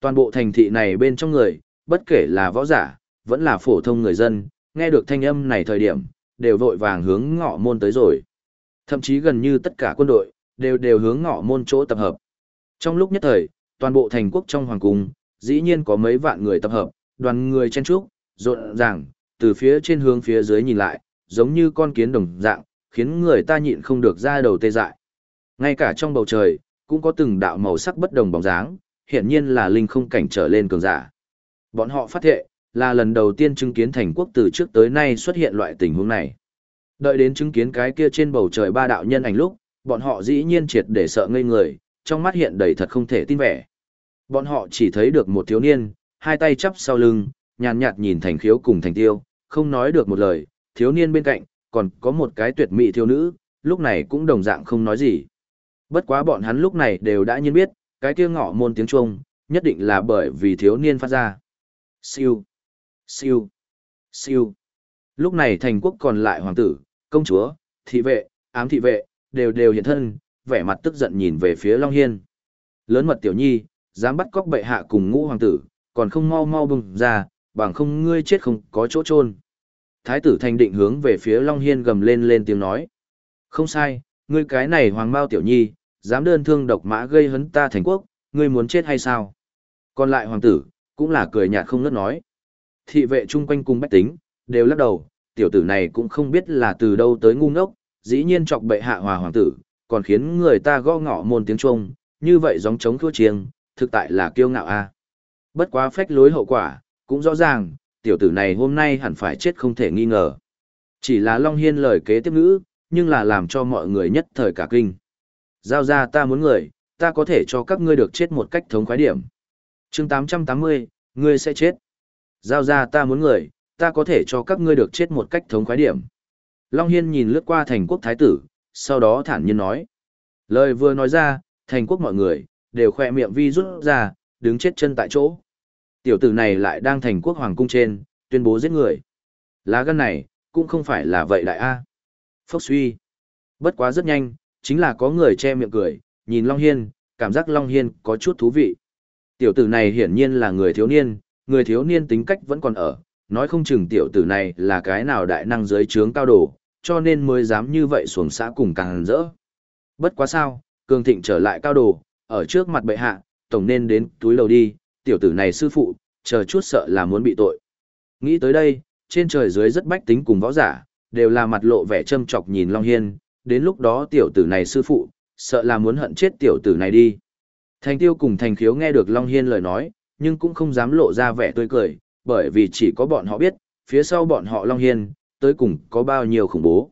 Toàn bộ thành thị này bên trong người, bất kể là võ giả, vẫn là phổ thông người dân, nghe được thanh âm này thời điểm, đều vội vàng hướng ngọ môn tới rồi. Thậm chí gần như tất cả quân đội, đều đều hướng ngọ môn chỗ tập hợp. Trong lúc nhất thời, toàn bộ thành quốc trong hoàng cung, dĩ nhiên có mấy vạn người tập hợp, đoàn người chen trúc, rộn ràng, từ phía trên hướng phía dưới nhìn lại, giống như con kiến đồng dạng, khiến người ta nhịn không được ra đầu tê dại. Ngay cả trong bầu trời, cũng có từng đạo màu sắc bất đồng bóng dáng, hiện nhiên là linh không cảnh trở lên cường giả. Bọn họ phát hiện, là lần đầu tiên chứng kiến thành quốc từ trước tới nay xuất hiện loại tình huống này. Đợi đến chứng kiến cái kia trên bầu trời ba đạo nhân ảnh lúc, bọn họ dĩ nhiên triệt để sợ ngây người, trong mắt hiện đầy thật không thể tin vẻ. Bọn họ chỉ thấy được một thiếu niên, hai tay chắp sau lưng, nhàn nhạt nhìn thành khiếu cùng thành tiêu, không nói được một lời, thiếu niên bên cạnh, còn có một cái tuyệt mỹ thiếu nữ, lúc này cũng đồng dạng không nói gì. Bất quá bọn hắn lúc này đều đã nhiên biết, cái kia ngọ môn tiếng Trung, nhất định là bởi vì thiếu niên phát ra. Siêu, siêu, siêu. Lúc này thành quốc còn lại hoàng tử, công chúa, thị vệ, ám thị vệ, đều đều hiện thân, vẻ mặt tức giận nhìn về phía Long Hiên. Lớn mật tiểu nhi, dám bắt cóc bệ hạ cùng ngũ hoàng tử, còn không mau mau bùng ra, bằng không ngươi chết không có chỗ chôn Thái tử thành định hướng về phía Long Hiên gầm lên lên tiếng nói. Không sai, ngươi cái này hoàng mao tiểu nhi, dám đơn thương độc mã gây hấn ta thành quốc, ngươi muốn chết hay sao? Còn lại hoàng tử, cũng là cười nhạt không ngớt nói. Thị vệ chung quanh cùng bách tính, đều lắc đầu, tiểu tử này cũng không biết là từ đâu tới ngu ngốc, dĩ nhiên chọc bệ hạ hòa hoàng tử, còn khiến người ta gõ ngọ môn tiếng Trung, như vậy giống chống thua chiêng, thực tại là kiêu ngạo a. Bất quá phách lối hậu quả, cũng rõ ràng, tiểu tử này hôm nay hẳn phải chết không thể nghi ngờ. Chỉ là Long Hiên lời kế tiếp ngữ, nhưng là làm cho mọi người nhất thời cả kinh. Giao ra ta muốn người, ta có thể cho các ngươi được chết một cách thống khoái điểm. chương 880, ngươi sẽ chết. Giao ra ta muốn người, ta có thể cho các ngươi được chết một cách thống khoái điểm. Long Hiên nhìn lướt qua thành quốc thái tử, sau đó thản nhiên nói. Lời vừa nói ra, thành quốc mọi người, đều khoe miệng vi rút ra, đứng chết chân tại chỗ. Tiểu tử này lại đang thành quốc hoàng cung trên, tuyên bố giết người. Lá gan này, cũng không phải là vậy đại A. Phốc suy. Bất quá rất nhanh, chính là có người che miệng cười, nhìn Long Hiên, cảm giác Long Hiên có chút thú vị. Tiểu tử này hiển nhiên là người thiếu niên, người thiếu niên tính cách vẫn còn ở, nói không chừng tiểu tử này là cái nào đại năng giới trướng cao đồ, cho nên mới dám như vậy xuống xã cùng càng rỡ. Bất quá sao, cường thịnh trở lại cao đồ, ở trước mặt bệ hạ, tổng nên đến túi lầu đi, tiểu tử này sư phụ, chờ chút sợ là muốn bị tội. Nghĩ tới đây, trên trời dưới rất bách tính cùng võ giả, đều là mặt lộ vẻ châm chọc nhìn Long Hiên, đến lúc đó tiểu tử này sư phụ, sợ là muốn hận chết tiểu tử này đi. Thành tiêu cùng thành khiếu nghe được Long Hiên lời nói, nhưng cũng không dám lộ ra vẻ tươi cười, bởi vì chỉ có bọn họ biết, phía sau bọn họ Long Hiên, tới cùng có bao nhiêu khủng bố.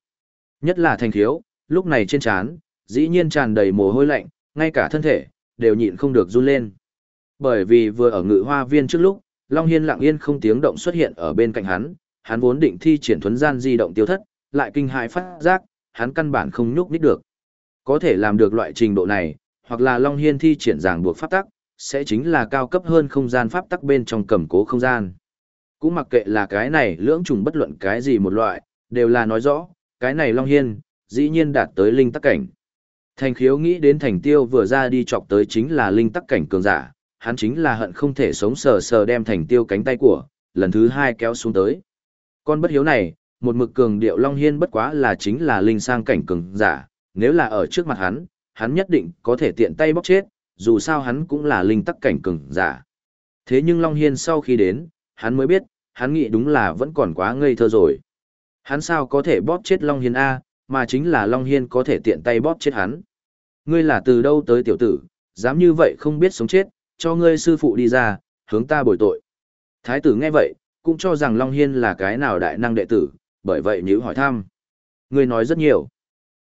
Nhất là thành Thiếu lúc này trên trán dĩ nhiên tràn đầy mồ hôi lạnh, ngay cả thân thể, đều nhịn không được run lên. Bởi vì vừa ở ngự hoa viên trước lúc, Long Hiên lặng yên không tiếng động xuất hiện ở bên cạnh hắn, hắn vốn định thi triển thuấn gian di động tiêu thất, lại kinh hại phát giác, hắn căn bản không nhúc nít được. Có thể làm được loại trình độ này, hoặc là Long Hiên thi triển giảng buộc pháp tắc, sẽ chính là cao cấp hơn không gian pháp tắc bên trong cầm cố không gian. Cũng mặc kệ là cái này lưỡng trùng bất luận cái gì một loại, đều là nói rõ, cái này Long Hiên, dĩ nhiên đạt tới linh tắc cảnh. Thành khiếu nghĩ đến thành tiêu vừa ra đi chọc tới chính là linh tắc cảnh cường giả, hắn chính là hận không thể sống sờ sờ đem thành tiêu cánh tay của, lần thứ hai kéo xuống tới. Con bất hiếu này, một mực cường điệu Long Hiên bất quá là chính là linh sang cảnh cường giả, nếu là ở trước mặt hắn, hắn nhất định có thể tiện tay bóc chết, dù sao hắn cũng là linh tắc cảnh cường giả. Thế nhưng Long Hiên sau khi đến, hắn mới biết, hắn nghĩ đúng là vẫn còn quá ngây thơ rồi. Hắn sao có thể bóp chết Long Hiên A, mà chính là Long Hiên có thể tiện tay bóp chết hắn. Ngươi là từ đâu tới tiểu tử, dám như vậy không biết sống chết, cho ngươi sư phụ đi ra, hướng ta bồi tội. Thái tử nghe vậy, cũng cho rằng Long Hiên là cái nào đại năng đệ tử, bởi vậy nếu hỏi thăm. Ngươi nói rất nhiều.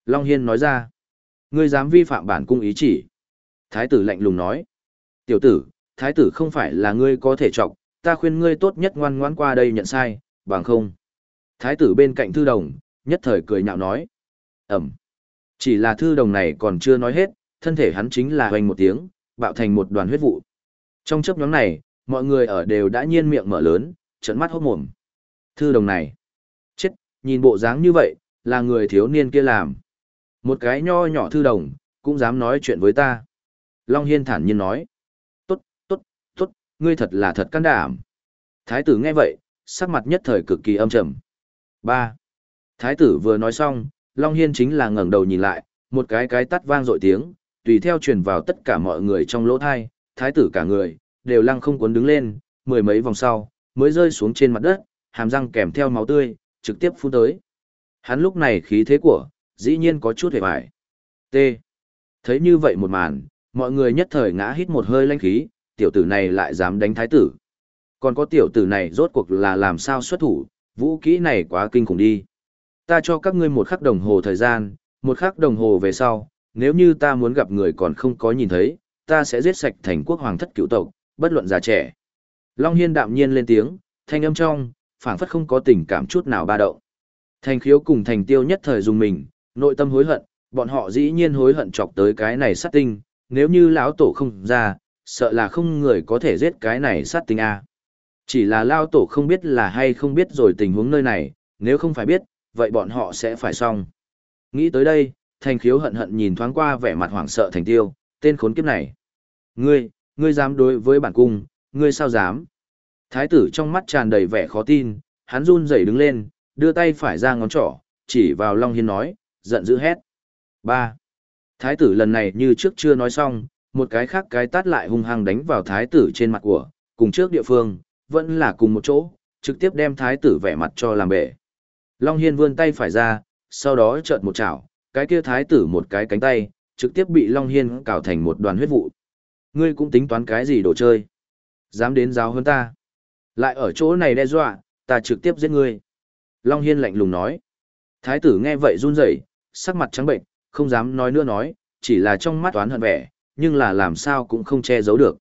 Long Hiên nói ra. Ngươi dám vi phạm bản cung ý chỉ. Thái tử lạnh lùng nói. Tiểu tử, thái tử không phải là ngươi có thể trọng, ta khuyên ngươi tốt nhất ngoan ngoãn qua đây nhận sai, bằng không. Thái tử bên cạnh thư đồng, nhất thời cười nhạo nói. Ẩm. Chỉ là thư đồng này còn chưa nói hết, thân thể hắn chính là hoành một tiếng, bạo thành một đoàn huyết vụ. Trong chấp nhóm này, mọi người ở đều đã nhiên miệng mở lớn, trận mắt hốt mồm. Thư đồng này. Chết, nhìn bộ dáng như vậy, là người thiếu niên kia làm. Một cái nho nhỏ thư đồng, cũng dám nói chuyện với ta. Long Hiên thản nhiên nói. Tốt, tốt, tốt, ngươi thật là thật can đảm. Thái tử nghe vậy, sắc mặt nhất thời cực kỳ âm trầm. 3. Thái tử vừa nói xong, Long Hiên chính là ngẩng đầu nhìn lại, một cái cái tắt vang dội tiếng, tùy theo truyền vào tất cả mọi người trong lỗ thai, thái tử cả người, đều lăng không cuốn đứng lên, mười mấy vòng sau, mới rơi xuống trên mặt đất, hàm răng kèm theo máu tươi, trực tiếp phun tới. Hắn lúc này khí thế của, dĩ nhiên có chút hề bại. T. Thấy như vậy một màn, mọi người nhất thời ngã hít một hơi lanh khí, tiểu tử này lại dám đánh thái tử. Còn có tiểu tử này rốt cuộc là làm sao xuất thủ, vũ kỹ này quá kinh khủng đi. Ta cho các ngươi một khắc đồng hồ thời gian, một khắc đồng hồ về sau, nếu như ta muốn gặp người còn không có nhìn thấy, ta sẽ giết sạch thành quốc hoàng thất cựu tộc, bất luận già trẻ. Long Hiên đạm nhiên lên tiếng, thanh âm trong, phảng phất không có tình cảm chút nào ba động. Thành khiếu cùng thành tiêu nhất thời dùng mình, nội tâm hối hận, bọn họ dĩ nhiên hối hận chọc tới cái này sát tinh, nếu như lão tổ không ra, sợ là không người có thể giết cái này sát tinh A. Chỉ là lao tổ không biết là hay không biết rồi tình huống nơi này, nếu không phải biết, vậy bọn họ sẽ phải xong. Nghĩ tới đây, thành khiếu hận hận nhìn thoáng qua vẻ mặt hoảng sợ thành tiêu, tên khốn kiếp này. Ngươi, ngươi dám đối với bản cung, ngươi sao dám? Thái tử trong mắt tràn đầy vẻ khó tin, hắn run rẩy đứng lên, đưa tay phải ra ngón trỏ, chỉ vào Long Hiên nói, giận dữ hét. ba. Thái tử lần này như trước chưa nói xong, một cái khác cái tát lại hung hăng đánh vào thái tử trên mặt của, cùng trước địa phương, vẫn là cùng một chỗ, trực tiếp đem thái tử vẻ mặt cho làm bể. Long Hiên vươn tay phải ra, sau đó chợt một chảo, cái kia thái tử một cái cánh tay, trực tiếp bị Long Hiên cào thành một đoàn huyết vụ. Ngươi cũng tính toán cái gì đồ chơi? Dám đến giáo hơn ta? Lại ở chỗ này đe dọa, ta trực tiếp giết ngươi. Long Hiên lạnh lùng nói. Thái tử nghe vậy run rẩy, sắc mặt trắng bệnh, không dám nói nữa nói, chỉ là trong mắt toán hận vẻ, nhưng là làm sao cũng không che giấu được.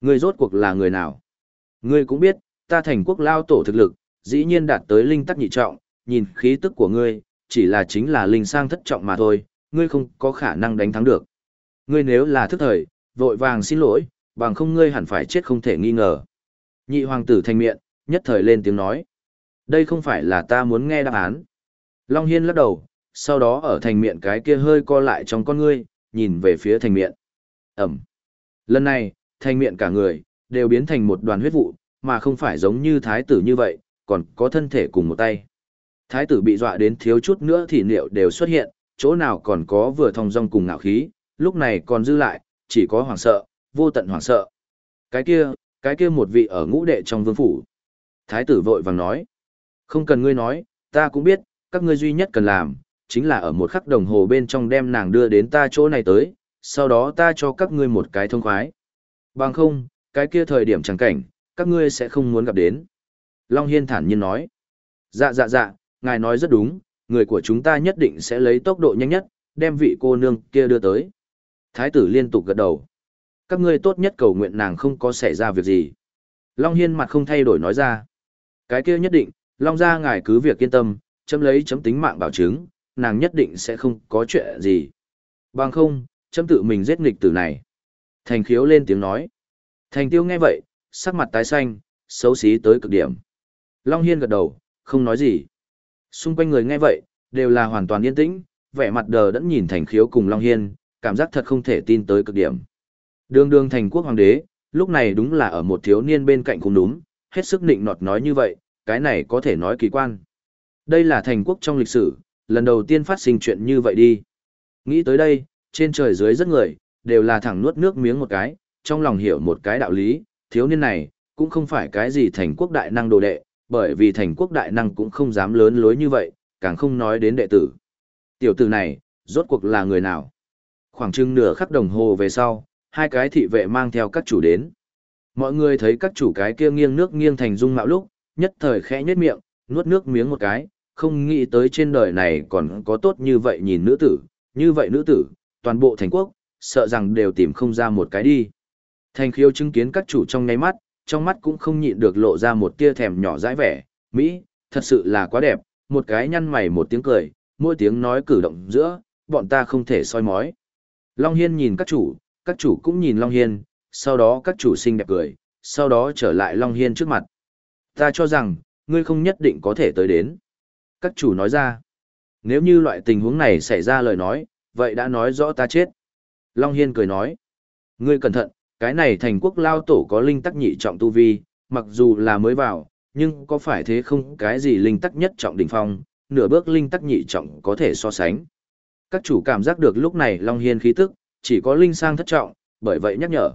Ngươi rốt cuộc là người nào? Ngươi cũng biết, ta thành quốc lao tổ thực lực, dĩ nhiên đạt tới linh tắc nhị trọng, nhìn khí tức của ngươi, chỉ là chính là linh sang thất trọng mà thôi, ngươi không có khả năng đánh thắng được. Ngươi nếu là thức thời, vội vàng xin lỗi, bằng không ngươi hẳn phải chết không thể nghi ngờ. Nhị hoàng tử thanh miệng, nhất thời lên tiếng nói. Đây không phải là ta muốn nghe đáp án. Long Hiên lắc đầu, sau đó ở thành miệng cái kia hơi co lại trong con ngươi, nhìn về phía thành miệng. Ẩm. Lần này, thành miệng cả người, đều biến thành một đoàn huyết vụ, mà không phải giống như thái tử như vậy, còn có thân thể cùng một tay. Thái tử bị dọa đến thiếu chút nữa thì liệu đều xuất hiện, chỗ nào còn có vừa thong dong cùng ngạo khí, lúc này còn dư lại, chỉ có hoàng sợ, vô tận hoàng sợ. Cái kia, cái kia một vị ở ngũ đệ trong vương phủ. Thái tử vội vàng nói, không cần ngươi nói, ta cũng biết, các ngươi duy nhất cần làm, chính là ở một khắc đồng hồ bên trong đem nàng đưa đến ta chỗ này tới, sau đó ta cho các ngươi một cái thông khoái. Bằng không, cái kia thời điểm chẳng cảnh, các ngươi sẽ không muốn gặp đến. Long Hiên thản nhiên nói, dạ dạ dạ, ngài nói rất đúng, người của chúng ta nhất định sẽ lấy tốc độ nhanh nhất, đem vị cô nương kia đưa tới. Thái tử liên tục gật đầu. Các ngươi tốt nhất cầu nguyện nàng không có xảy ra việc gì. Long Hiên mặt không thay đổi nói ra. Cái kia nhất định, Long ra ngài cứ việc yên tâm, chấm lấy chấm tính mạng bảo chứng, nàng nhất định sẽ không có chuyện gì. Bằng không, chấm tự mình giết nghịch tử này. Thành khiếu lên tiếng nói. Thành tiêu nghe vậy, sắc mặt tái xanh, xấu xí tới cực điểm. Long Hiên gật đầu, không nói gì. Xung quanh người nghe vậy, đều là hoàn toàn yên tĩnh, vẻ mặt đờ đẫn nhìn thành khiếu cùng Long Hiên, cảm giác thật không thể tin tới cực điểm. Đường đường thành quốc hoàng đế, lúc này đúng là ở một thiếu niên bên cạnh cùng đúng, hết sức nịnh nọt nói như vậy, cái này có thể nói kỳ quan. Đây là thành quốc trong lịch sử, lần đầu tiên phát sinh chuyện như vậy đi. Nghĩ tới đây, trên trời dưới rất người, đều là thẳng nuốt nước miếng một cái, trong lòng hiểu một cái đạo lý, thiếu niên này, cũng không phải cái gì thành quốc đại năng đồ đệ, bởi vì thành quốc đại năng cũng không dám lớn lối như vậy, càng không nói đến đệ tử. Tiểu tử này, rốt cuộc là người nào? Khoảng chừng nửa khắc đồng hồ về sau, hai cái thị vệ mang theo các chủ đến. Mọi người thấy các chủ cái kia nghiêng nước nghiêng thành dung mạo lúc, nhất thời khẽ nhếch miệng, nuốt nước miếng một cái, không nghĩ tới trên đời này còn có tốt như vậy nhìn nữ tử, như vậy nữ tử, toàn bộ thành quốc, sợ rằng đều tìm không ra một cái đi. Thành khiêu chứng kiến các chủ trong nháy mắt, trong mắt cũng không nhịn được lộ ra một tia thèm nhỏ dãi vẻ, Mỹ, thật sự là quá đẹp, một cái nhăn mày một tiếng cười, mỗi tiếng nói cử động giữa, bọn ta không thể soi mói. Long Hiên nhìn các chủ, các chủ cũng nhìn Long Hiên, sau đó các chủ xinh đẹp cười, sau đó trở lại Long Hiên trước mặt. Ta cho rằng, ngươi không nhất định có thể tới đến. Các chủ nói ra, nếu như loại tình huống này xảy ra lời nói, vậy đã nói rõ ta chết. Long Hiên cười nói, ngươi cẩn thận, cái này thành quốc lao tổ có linh tắc nhị trọng tu vi, mặc dù là mới vào, nhưng có phải thế không cái gì linh tắc nhất trọng đỉnh phong, nửa bước linh tắc nhị trọng có thể so sánh. Các chủ cảm giác được lúc này Long Hiên khí tức, chỉ có linh sang thất trọng, bởi vậy nhắc nhở.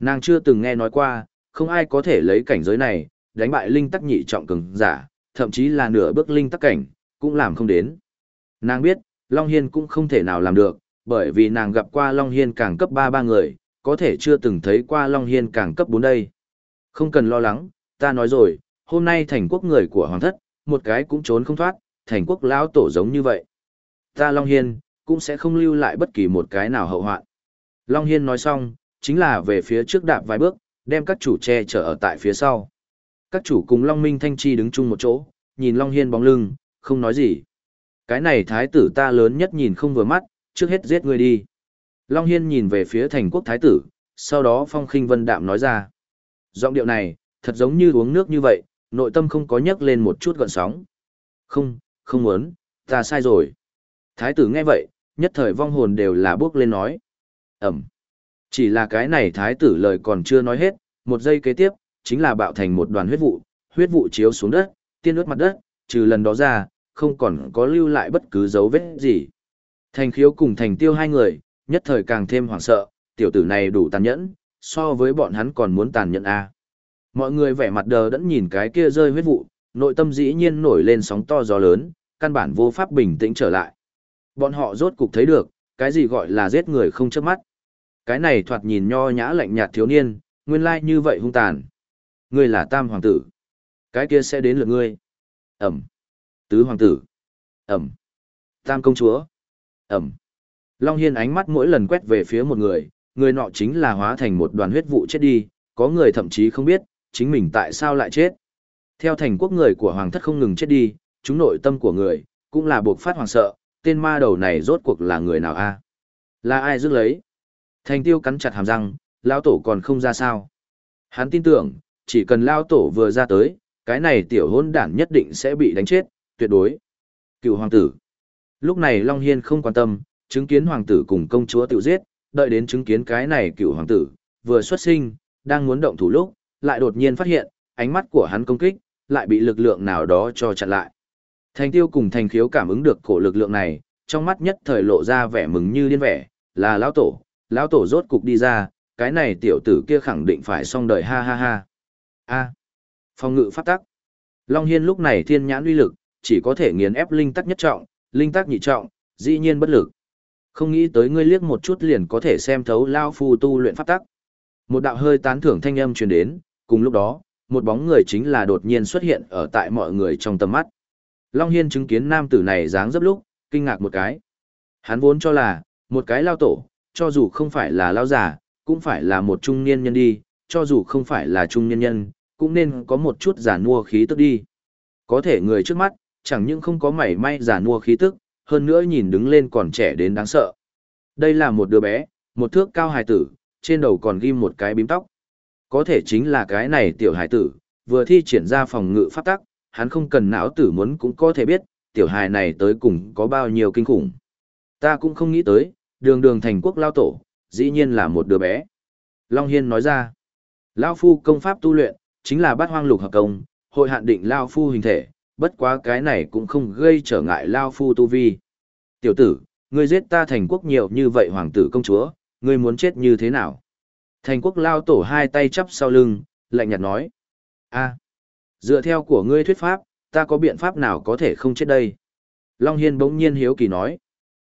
Nàng chưa từng nghe nói qua, không ai có thể lấy cảnh giới này, đánh bại linh tắc nhị trọng cường giả, thậm chí là nửa bước linh tắc cảnh, cũng làm không đến. Nàng biết, Long Hiên cũng không thể nào làm được, bởi vì nàng gặp qua Long Hiên càng cấp 3 ba người, có thể chưa từng thấy qua Long Hiên càng cấp 4 đây. Không cần lo lắng, ta nói rồi, hôm nay thành quốc người của hoàng thất, một cái cũng trốn không thoát, thành quốc lão tổ giống như vậy. Ta Long Hiên, cũng sẽ không lưu lại bất kỳ một cái nào hậu hoạn. Long Hiên nói xong, chính là về phía trước đạp vài bước, đem các chủ che chở ở tại phía sau. Các chủ cùng Long Minh Thanh Chi đứng chung một chỗ, nhìn Long Hiên bóng lưng, không nói gì. Cái này thái tử ta lớn nhất nhìn không vừa mắt, trước hết giết người đi. Long Hiên nhìn về phía thành quốc thái tử, sau đó phong khinh vân đạm nói ra. Giọng điệu này, thật giống như uống nước như vậy, nội tâm không có nhấc lên một chút gọn sóng. Không, không muốn, ta sai rồi. Thái tử nghe vậy, nhất thời vong hồn đều là bước lên nói. Ẩm. Chỉ là cái này thái tử lời còn chưa nói hết, một giây kế tiếp, chính là bạo thành một đoàn huyết vụ, huyết vụ chiếu xuống đất, tiên ướt mặt đất, trừ lần đó ra, không còn có lưu lại bất cứ dấu vết gì. Thành khiếu cùng thành tiêu hai người, nhất thời càng thêm hoảng sợ, tiểu tử này đủ tàn nhẫn, so với bọn hắn còn muốn tàn nhẫn a. Mọi người vẻ mặt đờ đẫn nhìn cái kia rơi huyết vụ, nội tâm dĩ nhiên nổi lên sóng to gió lớn, căn bản vô pháp bình tĩnh trở lại. Bọn họ rốt cục thấy được, cái gì gọi là giết người không chớp mắt. Cái này thoạt nhìn nho nhã lạnh nhạt thiếu niên, nguyên lai như vậy hung tàn. Ngươi là tam hoàng tử. Cái kia sẽ đến lượt ngươi. Ẩm. Tứ hoàng tử. Ẩm. Tam công chúa. Ẩm. Long Hiên ánh mắt mỗi lần quét về phía một người, người nọ chính là hóa thành một đoàn huyết vụ chết đi, có người thậm chí không biết, chính mình tại sao lại chết. Theo thành quốc người của hoàng thất không ngừng chết đi, chúng nội tâm của người, cũng là buộc phát hoàng sợ, tên ma đầu này rốt cuộc là người nào a Là ai rước lấy? Thành tiêu cắn chặt hàm răng, lão tổ còn không ra sao. Hắn tin tưởng, chỉ cần lao tổ vừa ra tới, cái này tiểu hôn đản nhất định sẽ bị đánh chết, tuyệt đối. Cựu hoàng tử. Lúc này Long Hiên không quan tâm, chứng kiến hoàng tử cùng công chúa tự giết, đợi đến chứng kiến cái này cựu hoàng tử, vừa xuất sinh, đang muốn động thủ lúc, lại đột nhiên phát hiện, ánh mắt của hắn công kích, lại bị lực lượng nào đó cho chặn lại. Thành tiêu cùng thành khiếu cảm ứng được cổ lực lượng này, trong mắt nhất thời lộ ra vẻ mừng như điên vẻ, là lão tổ, lão tổ rốt cục đi ra, cái này tiểu tử kia khẳng định phải xong đời ha ha ha. A. Phong ngự pháp tắc. Long Hiên lúc này thiên nhãn uy lực, chỉ có thể nghiền ép linh tắc nhất trọng, linh tắc nhị trọng, dĩ nhiên bất lực. Không nghĩ tới ngươi liếc một chút liền có thể xem thấu lao phu tu luyện pháp tắc. Một đạo hơi tán thưởng thanh âm truyền đến, cùng lúc đó, một bóng người chính là đột nhiên xuất hiện ở tại mọi người trong tầm mắt. Long Hiên chứng kiến nam tử này dáng dấp lúc, kinh ngạc một cái. Hắn vốn cho là, một cái lao tổ, cho dù không phải là lao giả, cũng phải là một trung niên nhân đi, cho dù không phải là trung niên nhân, cũng nên có một chút giả nua khí tức đi. Có thể người trước mắt, chẳng những không có mảy may giả nua khí tức, hơn nữa nhìn đứng lên còn trẻ đến đáng sợ. Đây là một đứa bé, một thước cao hài tử, trên đầu còn ghim một cái bím tóc. Có thể chính là cái này tiểu hài tử, vừa thi triển ra phòng ngự pháp tắc, hắn không cần não tử muốn cũng có thể biết, tiểu hài này tới cùng có bao nhiêu kinh khủng. Ta cũng không nghĩ tới, đường đường thành quốc lao tổ, dĩ nhiên là một đứa bé. Long Hiên nói ra, Lao Phu công pháp tu luyện, chính là bát hoang lục hợp công, hội hạn định Lao Phu hình thể, bất quá cái này cũng không gây trở ngại Lao Phu tu vi. Tiểu tử, ngươi giết ta thành quốc nhiều như vậy hoàng tử công chúa, ngươi muốn chết như thế nào? Thành quốc Lao Tổ hai tay chắp sau lưng, lạnh nhạt nói. a dựa theo của ngươi thuyết pháp, ta có biện pháp nào có thể không chết đây? Long Hiên bỗng nhiên hiếu kỳ nói.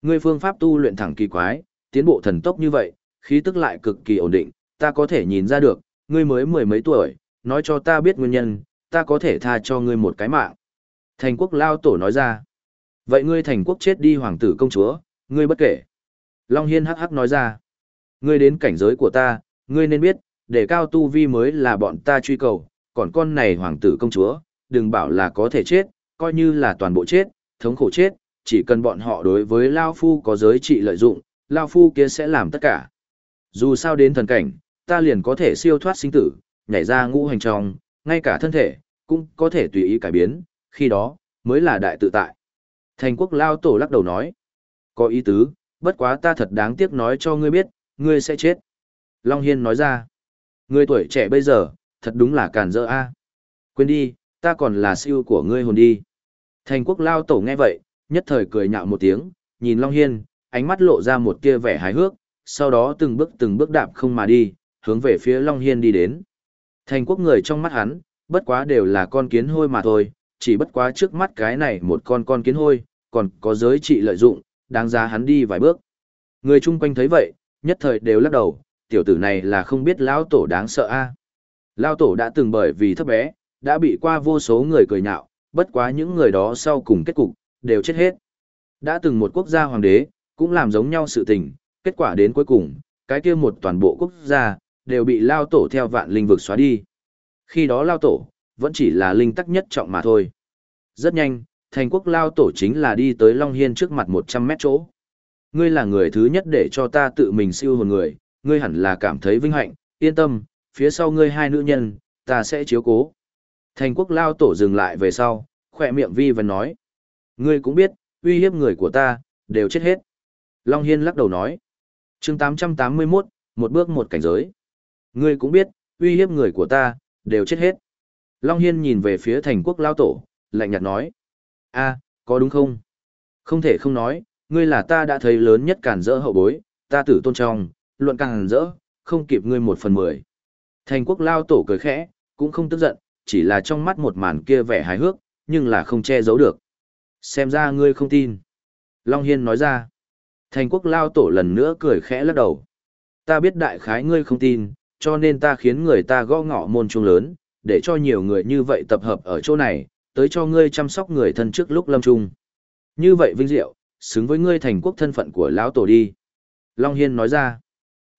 Ngươi phương pháp tu luyện thẳng kỳ quái, tiến bộ thần tốc như vậy, khí tức lại cực kỳ ổn định, ta có thể nhìn ra được, ngươi mới mười mấy tuổi, nói cho ta biết nguyên nhân, ta có thể tha cho ngươi một cái mạng. Thành quốc lao tổ nói ra. Vậy ngươi thành quốc chết đi hoàng tử công chúa, ngươi bất kể. Long Hiên hắc hắc nói ra. Ngươi đến cảnh giới của ta, ngươi nên biết, để cao tu vi mới là bọn ta truy cầu, còn con này hoàng tử công chúa, đừng bảo là có thể chết, coi như là toàn bộ chết, thống khổ chết, chỉ cần bọn họ đối với Lao Phu có giới trị lợi dụng, Lao Phu kia sẽ làm tất cả. Dù sao đến thần cảnh, ta liền có thể siêu thoát sinh tử, nhảy ra ngũ hành trong, ngay cả thân thể, cũng có thể tùy ý cải biến, khi đó, mới là đại tự tại. Thành quốc Lao Tổ lắc đầu nói, có ý tứ, bất quá ta thật đáng tiếc nói cho ngươi biết, ngươi sẽ chết. Long Hiên nói ra, ngươi tuổi trẻ bây giờ, thật đúng là càn dỡ a Quên đi, ta còn là siêu của ngươi hồn đi. Thành quốc Lao Tổ nghe vậy, nhất thời cười nhạo một tiếng, nhìn Long Hiên, ánh mắt lộ ra một tia vẻ hài hước, sau đó từng bước từng bước đạp không mà đi, hướng về phía Long Hiên đi đến. Thành quốc người trong mắt hắn, bất quá đều là con kiến hôi mà thôi, chỉ bất quá trước mắt cái này một con con kiến hôi, còn có giới trị lợi dụng, đáng giá hắn đi vài bước. Người chung quanh thấy vậy, nhất thời đều lắc đầu, tiểu tử này là không biết lão tổ đáng sợ a. Lão tổ đã từng bởi vì thấp bé, đã bị qua vô số người cười nhạo, bất quá những người đó sau cùng kết cục, đều chết hết. Đã từng một quốc gia hoàng đế, cũng làm giống nhau sự tình, kết quả đến cuối cùng, cái kia một toàn bộ quốc gia, đều bị lao tổ theo vạn linh vực xóa đi. Khi đó lao tổ, vẫn chỉ là linh tắc nhất trọng mà thôi. Rất nhanh, thành quốc lao tổ chính là đi tới Long Hiên trước mặt 100 mét chỗ. Ngươi là người thứ nhất để cho ta tự mình siêu hồn người, ngươi hẳn là cảm thấy vinh hạnh, yên tâm, phía sau ngươi hai nữ nhân, ta sẽ chiếu cố. Thành quốc lao tổ dừng lại về sau, khỏe miệng vi và nói. Ngươi cũng biết, uy hiếp người của ta, đều chết hết. Long Hiên lắc đầu nói. chương 881, một bước một cảnh giới. Ngươi cũng biết, uy hiếp người của ta, đều chết hết. Long Hiên nhìn về phía thành quốc lao tổ, lạnh nhạt nói. a có đúng không? Không thể không nói, ngươi là ta đã thấy lớn nhất cản rỡ hậu bối, ta tử tôn trọng, luận cản rỡ, không kịp ngươi một phần mười. Thành quốc lao tổ cười khẽ, cũng không tức giận, chỉ là trong mắt một màn kia vẻ hài hước, nhưng là không che giấu được. Xem ra ngươi không tin. Long Hiên nói ra. Thành quốc lao tổ lần nữa cười khẽ lắc đầu. Ta biết đại khái ngươi không tin, cho nên ta khiến người ta gõ ngọ môn trung lớn, để cho nhiều người như vậy tập hợp ở chỗ này, tới cho ngươi chăm sóc người thân trước lúc lâm trung. Như vậy vinh diệu, xứng với ngươi thành quốc thân phận của lão tổ đi. Long Hiên nói ra.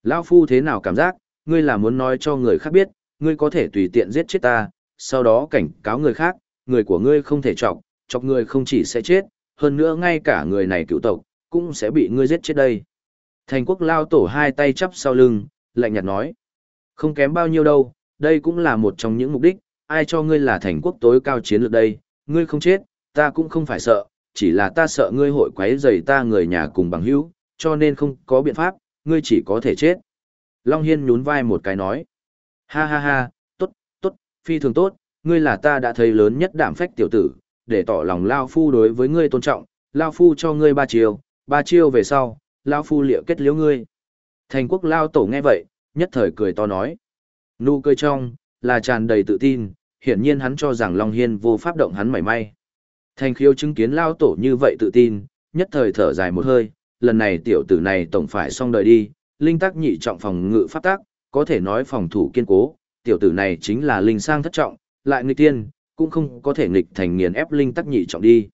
Lão phu thế nào cảm giác, ngươi là muốn nói cho người khác biết, ngươi có thể tùy tiện giết chết ta, sau đó cảnh cáo người khác, người của ngươi không thể chọc, chọc ngươi không chỉ sẽ chết, hơn nữa ngay cả người này cựu tộc, cũng sẽ bị ngươi giết chết đây. Thành quốc lao tổ hai tay chắp sau lưng, lạnh nhạt nói. Không kém bao nhiêu đâu, đây cũng là một trong những mục đích, ai cho ngươi là thành quốc tối cao chiến lược đây, ngươi không chết, ta cũng không phải sợ, chỉ là ta sợ ngươi hội quấy rầy ta người nhà cùng bằng hữu, cho nên không có biện pháp, ngươi chỉ có thể chết. Long Hiên nhún vai một cái nói. Ha ha ha, tốt, tốt, phi thường tốt, ngươi là ta đã thấy lớn nhất đảm phách tiểu tử, để tỏ lòng Lao Phu đối với ngươi tôn trọng, Lao Phu cho ngươi ba chiêu, ba chiêu về sau, Lao Phu liệu kết liễu ngươi. Thành quốc Lao Tổ nghe vậy, nhất thời cười to nói. Nụ cười trong, là tràn đầy tự tin, hiển nhiên hắn cho rằng Long Hiên vô pháp động hắn mảy may. Thành khiêu chứng kiến Lao Tổ như vậy tự tin, nhất thời thở dài một hơi, lần này tiểu tử này tổng phải xong đời đi, linh tác nhị trọng phòng ngự pháp tác, có thể nói phòng thủ kiên cố, tiểu tử này chính là linh sang thất trọng, lại nghịch tiên, cũng không có thể nghịch thành nghiền ép linh tắc nhị trọng đi.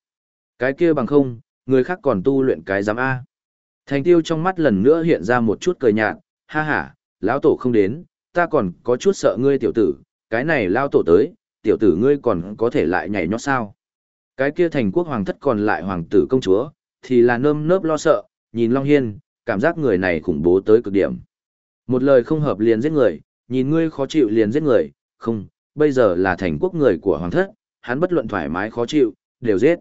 Cái kia bằng không, người khác còn tu luyện cái giám A. Thành tiêu trong mắt lần nữa hiện ra một chút cười nhạt, ha ha, lão tổ không đến, ta còn có chút sợ ngươi tiểu tử, cái này lao tổ tới, tiểu tử ngươi còn có thể lại nhảy nhót sao. Cái kia thành quốc hoàng thất còn lại hoàng tử công chúa, thì là nơm nớp lo sợ, nhìn Long Hiên, cảm giác người này khủng bố tới cực điểm. Một lời không hợp liền giết người, nhìn ngươi khó chịu liền giết người, không, bây giờ là thành quốc người của hoàng thất, hắn bất luận thoải mái khó chịu, đều giết.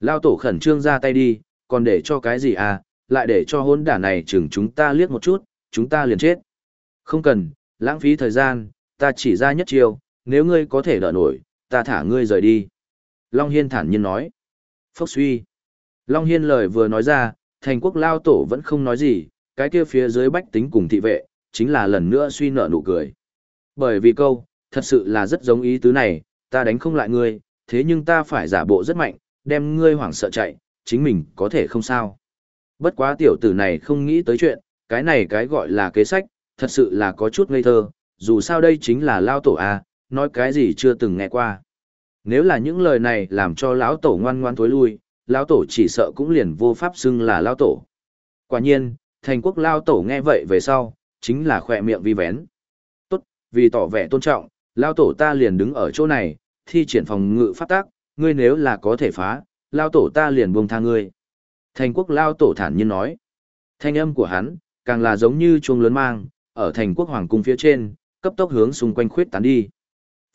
Lao tổ khẩn trương ra tay đi, còn để cho cái gì à, lại để cho hôn đả này chừng chúng ta liếc một chút, chúng ta liền chết. Không cần, lãng phí thời gian, ta chỉ ra nhất chiêu. nếu ngươi có thể đỡ nổi, ta thả ngươi rời đi. Long Hiên thản nhiên nói. Phốc suy. Long Hiên lời vừa nói ra, thành quốc lao tổ vẫn không nói gì, cái kia phía dưới bách tính cùng thị vệ, chính là lần nữa suy nợ nụ cười. Bởi vì câu, thật sự là rất giống ý tứ này, ta đánh không lại ngươi, thế nhưng ta phải giả bộ rất mạnh, đem ngươi hoảng sợ chạy, chính mình có thể không sao. Bất quá tiểu tử này không nghĩ tới chuyện, cái này cái gọi là kế sách, thật sự là có chút ngây thơ, dù sao đây chính là lao tổ A, nói cái gì chưa từng nghe qua. Nếu là những lời này làm cho lão tổ ngoan ngoan tối lui, lão tổ chỉ sợ cũng liền vô pháp xưng là lao tổ. Quả nhiên, thành quốc lao tổ nghe vậy về sau, chính là khỏe miệng vi vén. Tốt, vì tỏ vẻ tôn trọng, lao tổ ta liền đứng ở chỗ này, thi triển phòng ngự pháp tác, ngươi nếu là có thể phá, lao tổ ta liền buông tha ngươi. Thành quốc lao tổ thản nhiên nói. Thanh âm của hắn, càng là giống như chuông lớn mang, ở thành quốc hoàng cung phía trên, cấp tốc hướng xung quanh khuyết tán đi.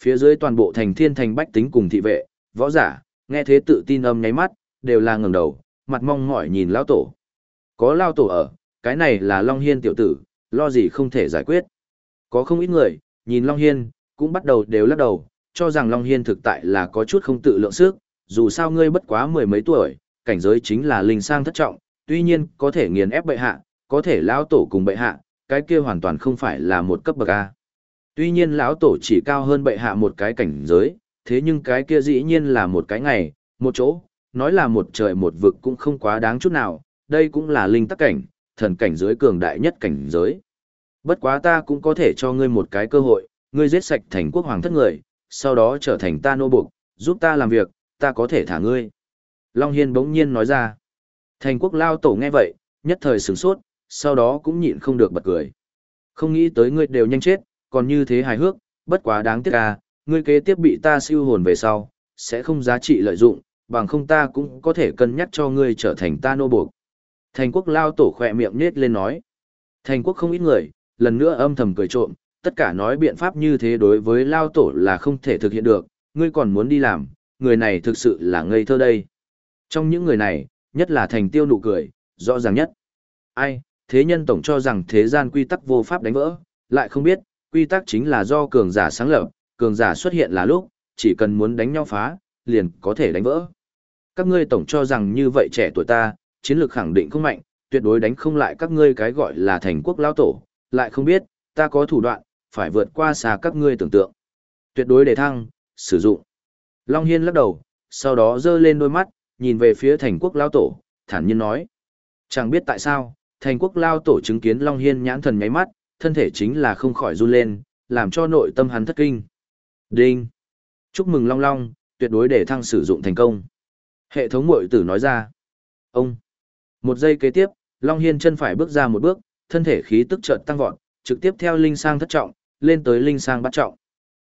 Phía dưới toàn bộ thành thiên thành bách tính cùng thị vệ, võ giả, nghe thế tự tin âm nháy mắt, đều là ngẩng đầu, mặt mong mỏi nhìn lao tổ. Có lao tổ ở, cái này là Long Hiên tiểu tử, lo gì không thể giải quyết. Có không ít người, nhìn Long Hiên, cũng bắt đầu đều lắc đầu, cho rằng Long Hiên thực tại là có chút không tự lượng sức, dù sao ngươi bất quá mười mấy tuổi, cảnh giới chính là linh sang thất trọng, tuy nhiên có thể nghiền ép bệ hạ, có thể lão tổ cùng bệ hạ, cái kia hoàn toàn không phải là một cấp bậc A. Tuy nhiên lão tổ chỉ cao hơn bệ hạ một cái cảnh giới, thế nhưng cái kia dĩ nhiên là một cái ngày, một chỗ, nói là một trời một vực cũng không quá đáng chút nào, đây cũng là linh tắc cảnh, thần cảnh giới cường đại nhất cảnh giới. Bất quá ta cũng có thể cho ngươi một cái cơ hội, ngươi giết sạch thành quốc hoàng thất người, sau đó trở thành ta nô buộc, giúp ta làm việc, ta có thể thả ngươi. Long Hiên bỗng nhiên nói ra. Thành quốc lao tổ nghe vậy, nhất thời sửng sốt, sau đó cũng nhịn không được bật cười. Không nghĩ tới ngươi đều nhanh chết, còn như thế hài hước, bất quá đáng tiếc à, ngươi kế tiếp bị ta siêu hồn về sau, sẽ không giá trị lợi dụng, bằng không ta cũng có thể cân nhắc cho ngươi trở thành ta nô buộc. Thành quốc lao tổ khỏe miệng nết lên nói. Thành quốc không ít người, lần nữa âm thầm cười trộm, tất cả nói biện pháp như thế đối với lao tổ là không thể thực hiện được, ngươi còn muốn đi làm, người này thực sự là ngây thơ đây. Trong những người này, nhất là thành tiêu nụ cười, rõ ràng nhất. Ai, thế nhân tổng cho rằng thế gian quy tắc vô pháp đánh vỡ, lại không biết, quy tắc chính là do cường giả sáng lập, cường giả xuất hiện là lúc, chỉ cần muốn đánh nhau phá, liền có thể đánh vỡ. Các ngươi tổng cho rằng như vậy trẻ tuổi ta, chiến lược khẳng định không mạnh, tuyệt đối đánh không lại các ngươi cái gọi là thành quốc lao tổ, lại không biết, ta có thủ đoạn, phải vượt qua xa các ngươi tưởng tượng. Tuyệt đối để thăng, sử dụng. Long Hiên lắc đầu, sau đó dơ lên đôi mắt, nhìn về phía thành quốc lao tổ, thản nhiên nói. Chẳng biết tại sao, thành quốc lao tổ chứng kiến Long Hiên nhãn thần nháy mắt, thân thể chính là không khỏi run lên, làm cho nội tâm hắn thất kinh. Đinh! Chúc mừng Long Long, tuyệt đối để thăng sử dụng thành công. Hệ thống mội tử nói ra. Ông! Một giây kế tiếp, Long Hiên chân phải bước ra một bước, thân thể khí tức chợt tăng vọt, trực tiếp theo linh sang thất trọng, lên tới linh sang bát trọng.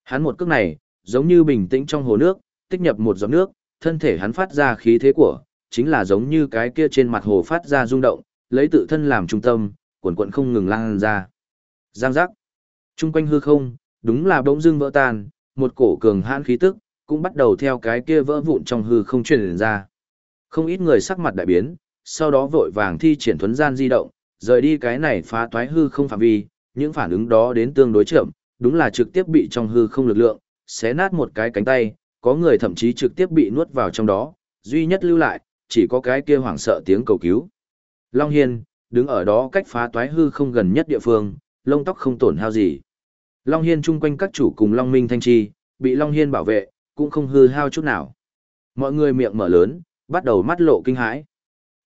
Hắn một cước này, giống như bình tĩnh trong hồ nước, tích nhập một giọt nước, thân thể hắn phát ra khí thế của, chính là giống như cái kia trên mặt hồ phát ra rung động, lấy tự thân làm trung tâm, cuộn cuộn không ngừng lan ra. Giang giác. Trung quanh hư không, đúng là bỗng dưng vỡ tan, một cổ cường hãn khí tức, cũng bắt đầu theo cái kia vỡ vụn trong hư không truyền ra. Không ít người sắc mặt đại biến, sau đó vội vàng thi triển thuấn gian di động, rời đi cái này phá toái hư không phạm vi, những phản ứng đó đến tương đối chậm, đúng là trực tiếp bị trong hư không lực lượng, xé nát một cái cánh tay, có người thậm chí trực tiếp bị nuốt vào trong đó, duy nhất lưu lại, chỉ có cái kia hoảng sợ tiếng cầu cứu. Long Hiên, đứng ở đó cách phá toái hư không gần nhất địa phương, lông tóc không tổn hao gì. Long Hiên chung quanh các chủ cùng Long Minh Thanh Chi, bị Long Hiên bảo vệ, cũng không hư hao chút nào. Mọi người miệng mở lớn, bắt đầu mắt lộ kinh hãi.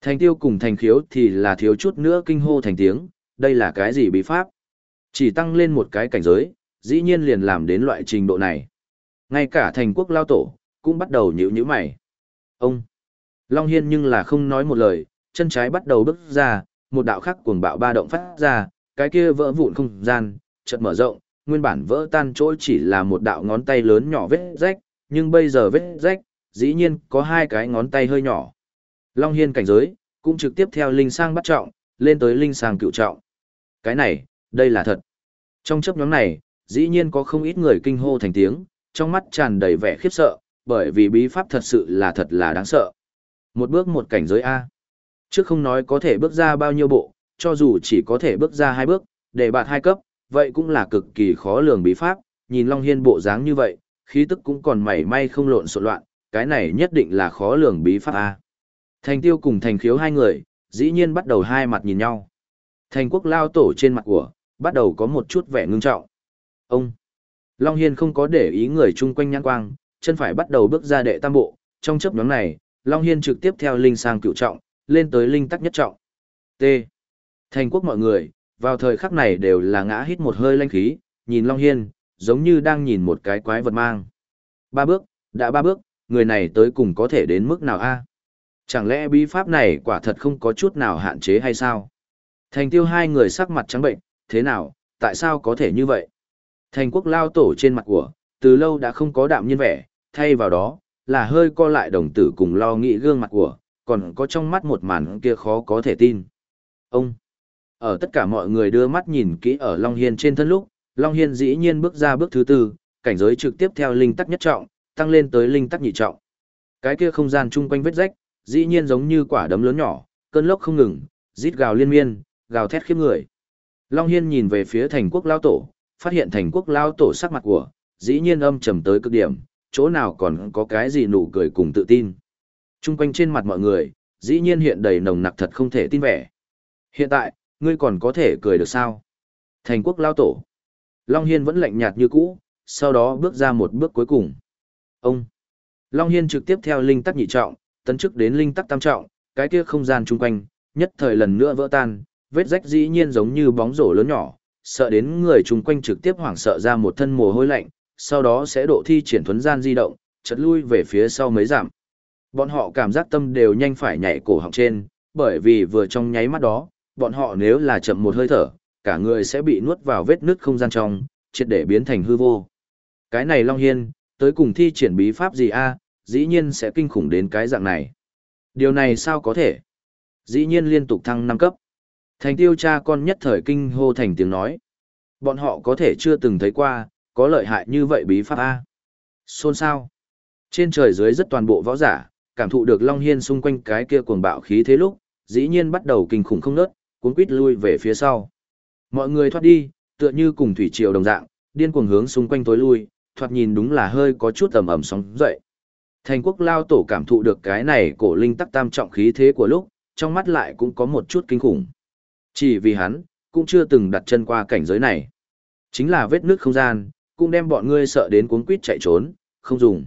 Thành tiêu cùng thành khiếu thì là thiếu chút nữa kinh hô thành tiếng, đây là cái gì bí pháp? Chỉ tăng lên một cái cảnh giới, dĩ nhiên liền làm đến loại trình độ này. Ngay cả thành quốc lao tổ, cũng bắt đầu nhữ nhữ mày. Ông! Long Hiên nhưng là không nói một lời, chân trái bắt đầu bước ra, một đạo khắc cuồng bạo ba động phát ra, cái kia vỡ vụn không gian, chợt mở rộng, nguyên bản vỡ tan chỗ chỉ là một đạo ngón tay lớn nhỏ vết rách, nhưng bây giờ vết rách, dĩ nhiên có hai cái ngón tay hơi nhỏ. Long Hiên cảnh giới, cũng trực tiếp theo linh sang bắt trọng, lên tới linh sang cựu trọng. Cái này, đây là thật. Trong chấp nhóm này, dĩ nhiên có không ít người kinh hô thành tiếng, trong mắt tràn đầy vẻ khiếp sợ, bởi vì bí pháp thật sự là thật là đáng sợ. Một bước một cảnh giới A. Trước không nói có thể bước ra bao nhiêu bộ, cho dù chỉ có thể bước ra hai bước, để bạt hai cấp, vậy cũng là cực kỳ khó lường bí pháp, nhìn Long Hiên bộ dáng như vậy, khí tức cũng còn mảy may không lộn xộn loạn, cái này nhất định là khó lường bí pháp A. Thành tiêu cùng thành khiếu hai người, dĩ nhiên bắt đầu hai mặt nhìn nhau. Thành quốc lao tổ trên mặt của, bắt đầu có một chút vẻ ngưng trọng. Ông! Long Hiên không có để ý người chung quanh nhãn quang, chân phải bắt đầu bước ra đệ tam bộ, trong chấp nhóm này, Long Hiên trực tiếp theo linh sang cựu trọng, lên tới linh tắc nhất trọng. T. Thành quốc mọi người, vào thời khắc này đều là ngã hít một hơi lanh khí, nhìn Long Hiên, giống như đang nhìn một cái quái vật mang. Ba bước, đã ba bước, người này tới cùng có thể đến mức nào a Chẳng lẽ bí pháp này quả thật không có chút nào hạn chế hay sao? Thành tiêu hai người sắc mặt trắng bệnh, thế nào, tại sao có thể như vậy? Thành quốc lao tổ trên mặt của, từ lâu đã không có đạm nhiên vẻ, thay vào đó, là hơi co lại đồng tử cùng lo nghĩ gương mặt của, còn có trong mắt một màn kia khó có thể tin. Ông, ở tất cả mọi người đưa mắt nhìn kỹ ở Long Hiên trên thân lúc, Long Hiên dĩ nhiên bước ra bước thứ tư, cảnh giới trực tiếp theo linh tắc nhất trọng, tăng lên tới linh tắc nhị trọng. Cái kia không gian chung quanh vết rách, dĩ nhiên giống như quả đấm lớn nhỏ, cơn lốc không ngừng, rít gào liên miên, gào thét khiếp người. Long Hiên nhìn về phía thành quốc lao tổ, phát hiện thành quốc lao tổ sắc mặt của, dĩ nhiên âm trầm tới cực điểm, chỗ nào còn có cái gì nụ cười cùng tự tin. Trung quanh trên mặt mọi người, dĩ nhiên hiện đầy nồng nặc thật không thể tin vẻ. Hiện tại, ngươi còn có thể cười được sao? Thành quốc lao tổ. Long Hiên vẫn lạnh nhạt như cũ, sau đó bước ra một bước cuối cùng. Ông. Long Hiên trực tiếp theo linh tắc nhị trọng, tấn chức đến linh tắc tam trọng, cái kia không gian chung quanh, nhất thời lần nữa vỡ tan, vết rách dĩ nhiên giống như bóng rổ lớn nhỏ, sợ đến người chung quanh trực tiếp hoảng sợ ra một thân mồ hôi lạnh, sau đó sẽ độ thi triển thuấn gian di động, chật lui về phía sau mấy giảm. Bọn họ cảm giác tâm đều nhanh phải nhảy cổ họng trên, bởi vì vừa trong nháy mắt đó, bọn họ nếu là chậm một hơi thở, cả người sẽ bị nuốt vào vết nứt không gian trong, triệt để biến thành hư vô. Cái này Long Hiên, tới cùng thi triển bí pháp gì a dĩ nhiên sẽ kinh khủng đến cái dạng này. Điều này sao có thể? Dĩ nhiên liên tục thăng 5 cấp. Thành tiêu cha con nhất thời kinh hô thành tiếng nói. Bọn họ có thể chưa từng thấy qua, có lợi hại như vậy bí pháp A. Xôn sao? Trên trời dưới rất toàn bộ võ giả, cảm thụ được Long Hiên xung quanh cái kia cuồng bạo khí thế lúc, dĩ nhiên bắt đầu kinh khủng không nớt, cuốn quýt lui về phía sau. Mọi người thoát đi, tựa như cùng thủy triều đồng dạng, điên cuồng hướng xung quanh tối lui, thoạt nhìn đúng là hơi có chút ẩm ầm sóng dậy. Thành quốc lao tổ cảm thụ được cái này cổ linh tắc tam trọng khí thế của lúc, trong mắt lại cũng có một chút kinh khủng. Chỉ vì hắn, cũng chưa từng đặt chân qua cảnh giới này. Chính là vết nước không gian, cũng đem bọn ngươi sợ đến cuốn quýt chạy trốn, không dùng.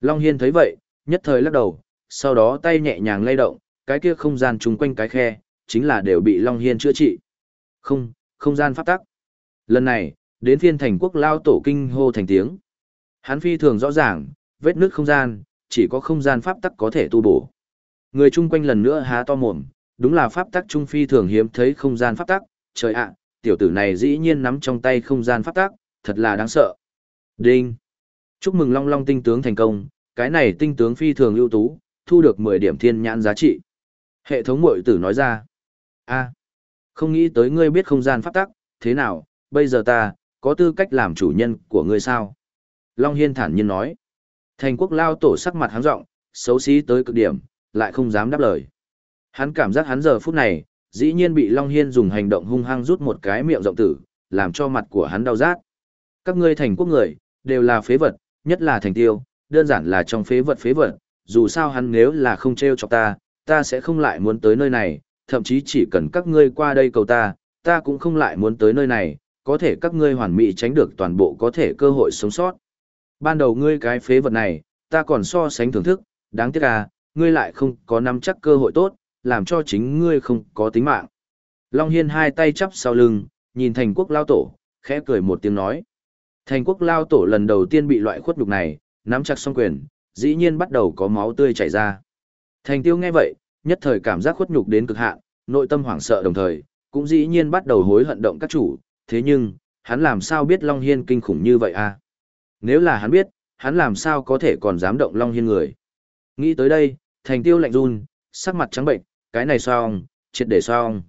Long Hiên thấy vậy, nhất thời lắc đầu, sau đó tay nhẹ nhàng lay động, cái kia không gian chung quanh cái khe, chính là đều bị Long Hiên chữa trị. Không, không gian pháp tắc. Lần này, đến phiên thành quốc lao tổ kinh hô thành tiếng. Hắn phi thường rõ ràng, vết nước không gian, chỉ có không gian pháp tắc có thể tu bổ. Người chung quanh lần nữa há to mồm, đúng là pháp tắc trung phi thường hiếm thấy không gian pháp tắc, trời ạ, tiểu tử này dĩ nhiên nắm trong tay không gian pháp tắc, thật là đáng sợ. Đinh. Chúc mừng Long Long tinh tướng thành công, cái này tinh tướng phi thường ưu tú, thu được 10 điểm thiên nhãn giá trị. Hệ thống mội tử nói ra. a không nghĩ tới ngươi biết không gian pháp tắc, thế nào, bây giờ ta, có tư cách làm chủ nhân của ngươi sao? Long Hiên thản nhiên nói. Thành quốc lao tổ sắc mặt háng rộng, xấu xí tới cực điểm, lại không dám đáp lời. Hắn cảm giác hắn giờ phút này, dĩ nhiên bị Long Hiên dùng hành động hung hăng rút một cái miệng rộng tử, làm cho mặt của hắn đau rát. Các ngươi thành quốc người, đều là phế vật, nhất là thành tiêu, đơn giản là trong phế vật phế vật, dù sao hắn nếu là không treo cho ta, ta sẽ không lại muốn tới nơi này, thậm chí chỉ cần các ngươi qua đây cầu ta, ta cũng không lại muốn tới nơi này, có thể các ngươi hoàn mỹ tránh được toàn bộ có thể cơ hội sống sót. Ban đầu ngươi cái phế vật này, ta còn so sánh thưởng thức, đáng tiếc à, ngươi lại không có nắm chắc cơ hội tốt, làm cho chính ngươi không có tính mạng. Long Hiên hai tay chắp sau lưng, nhìn thành quốc lao tổ, khẽ cười một tiếng nói. Thành quốc lao tổ lần đầu tiên bị loại khuất đục này, nắm chặt song quyền, dĩ nhiên bắt đầu có máu tươi chảy ra. Thành tiêu nghe vậy, nhất thời cảm giác khuất nhục đến cực hạn, nội tâm hoảng sợ đồng thời, cũng dĩ nhiên bắt đầu hối hận động các chủ, thế nhưng, hắn làm sao biết Long Hiên kinh khủng như vậy à? Nếu là hắn biết, hắn làm sao có thể còn dám động Long Hiên người? Nghĩ tới đây, thành tiêu lạnh run, sắc mặt trắng bệnh, cái này xong, triệt để xong.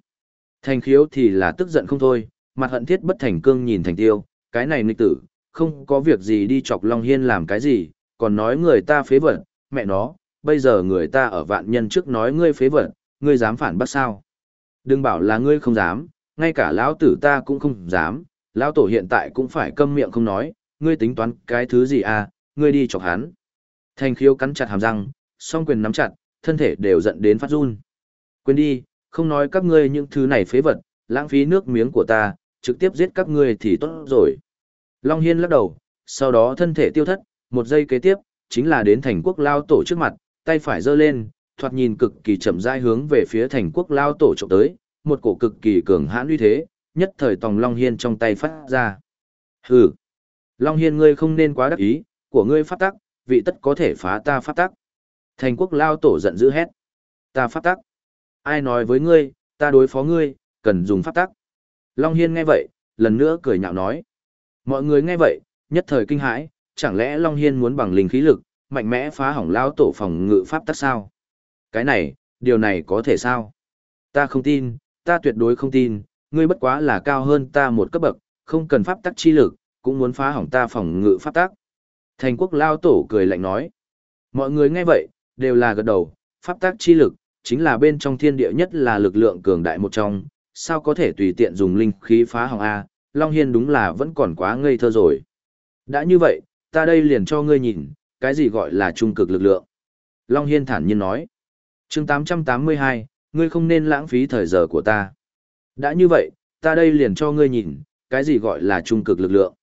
Thành khiếu thì là tức giận không thôi, mặt hận thiết bất thành cương nhìn thành tiêu, cái này nịch tử, không có việc gì đi chọc Long Hiên làm cái gì, còn nói người ta phế vật, mẹ nó, bây giờ người ta ở vạn nhân trước nói ngươi phế vật, ngươi dám phản bác sao? Đừng bảo là ngươi không dám, ngay cả lão tử ta cũng không dám, lão tổ hiện tại cũng phải câm miệng không nói, ngươi tính toán cái thứ gì à, ngươi đi chọc hắn. Thành khiếu cắn chặt hàm răng, song quyền nắm chặt, thân thể đều giận đến phát run. Quên đi, không nói các ngươi những thứ này phế vật, lãng phí nước miếng của ta, trực tiếp giết các ngươi thì tốt rồi. Long Hiên lắc đầu, sau đó thân thể tiêu thất, một giây kế tiếp, chính là đến thành quốc lao tổ trước mặt, tay phải giơ lên, thoạt nhìn cực kỳ chậm rãi hướng về phía thành quốc lao tổ trộm tới, một cổ cực kỳ cường hãn uy thế, nhất thời tòng Long Hiên trong tay phát ra. Hừ! Long Hiên ngươi không nên quá đắc ý, của ngươi phát tắc, vị tất có thể phá ta phát tắc. Thành quốc lao tổ giận dữ hét. Ta phát tắc. Ai nói với ngươi, ta đối phó ngươi, cần dùng phát tắc. Long Hiên nghe vậy, lần nữa cười nhạo nói. Mọi người nghe vậy, nhất thời kinh hãi, chẳng lẽ Long Hiên muốn bằng linh khí lực, mạnh mẽ phá hỏng lao tổ phòng ngự pháp tắc sao? Cái này, điều này có thể sao? Ta không tin, ta tuyệt đối không tin, ngươi bất quá là cao hơn ta một cấp bậc, không cần pháp tắc chi lực, cũng muốn phá hỏng ta phòng ngự pháp tắc. Thành quốc lao tổ cười lạnh nói. Mọi người nghe vậy, đều là gật đầu, pháp tắc chi lực, chính là bên trong thiên địa nhất là lực lượng cường đại một trong, sao có thể tùy tiện dùng linh khí phá hỏng A, Long Hiên đúng là vẫn còn quá ngây thơ rồi. Đã như vậy, ta đây liền cho ngươi nhìn, cái gì gọi là trung cực lực lượng. Long Hiên thản nhiên nói. chương 882, ngươi không nên lãng phí thời giờ của ta. Đã như vậy, ta đây liền cho ngươi nhìn, cái gì gọi là trung cực lực lượng.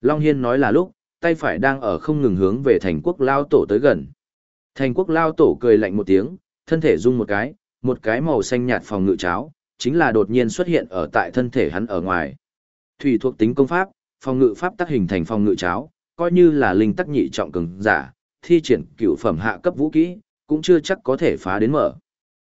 Long Hiên nói là lúc, tay phải đang ở không ngừng hướng về thành quốc lao tổ tới gần. Thành quốc lao tổ cười lạnh một tiếng, thân thể rung một cái, một cái màu xanh nhạt phòng ngự cháo, chính là đột nhiên xuất hiện ở tại thân thể hắn ở ngoài. Thủy thuộc tính công pháp, phòng ngự pháp tác hình thành phòng ngự cháo, coi như là linh tắc nhị trọng cường giả, thi triển cửu phẩm hạ cấp vũ kỹ, cũng chưa chắc có thể phá đến mở.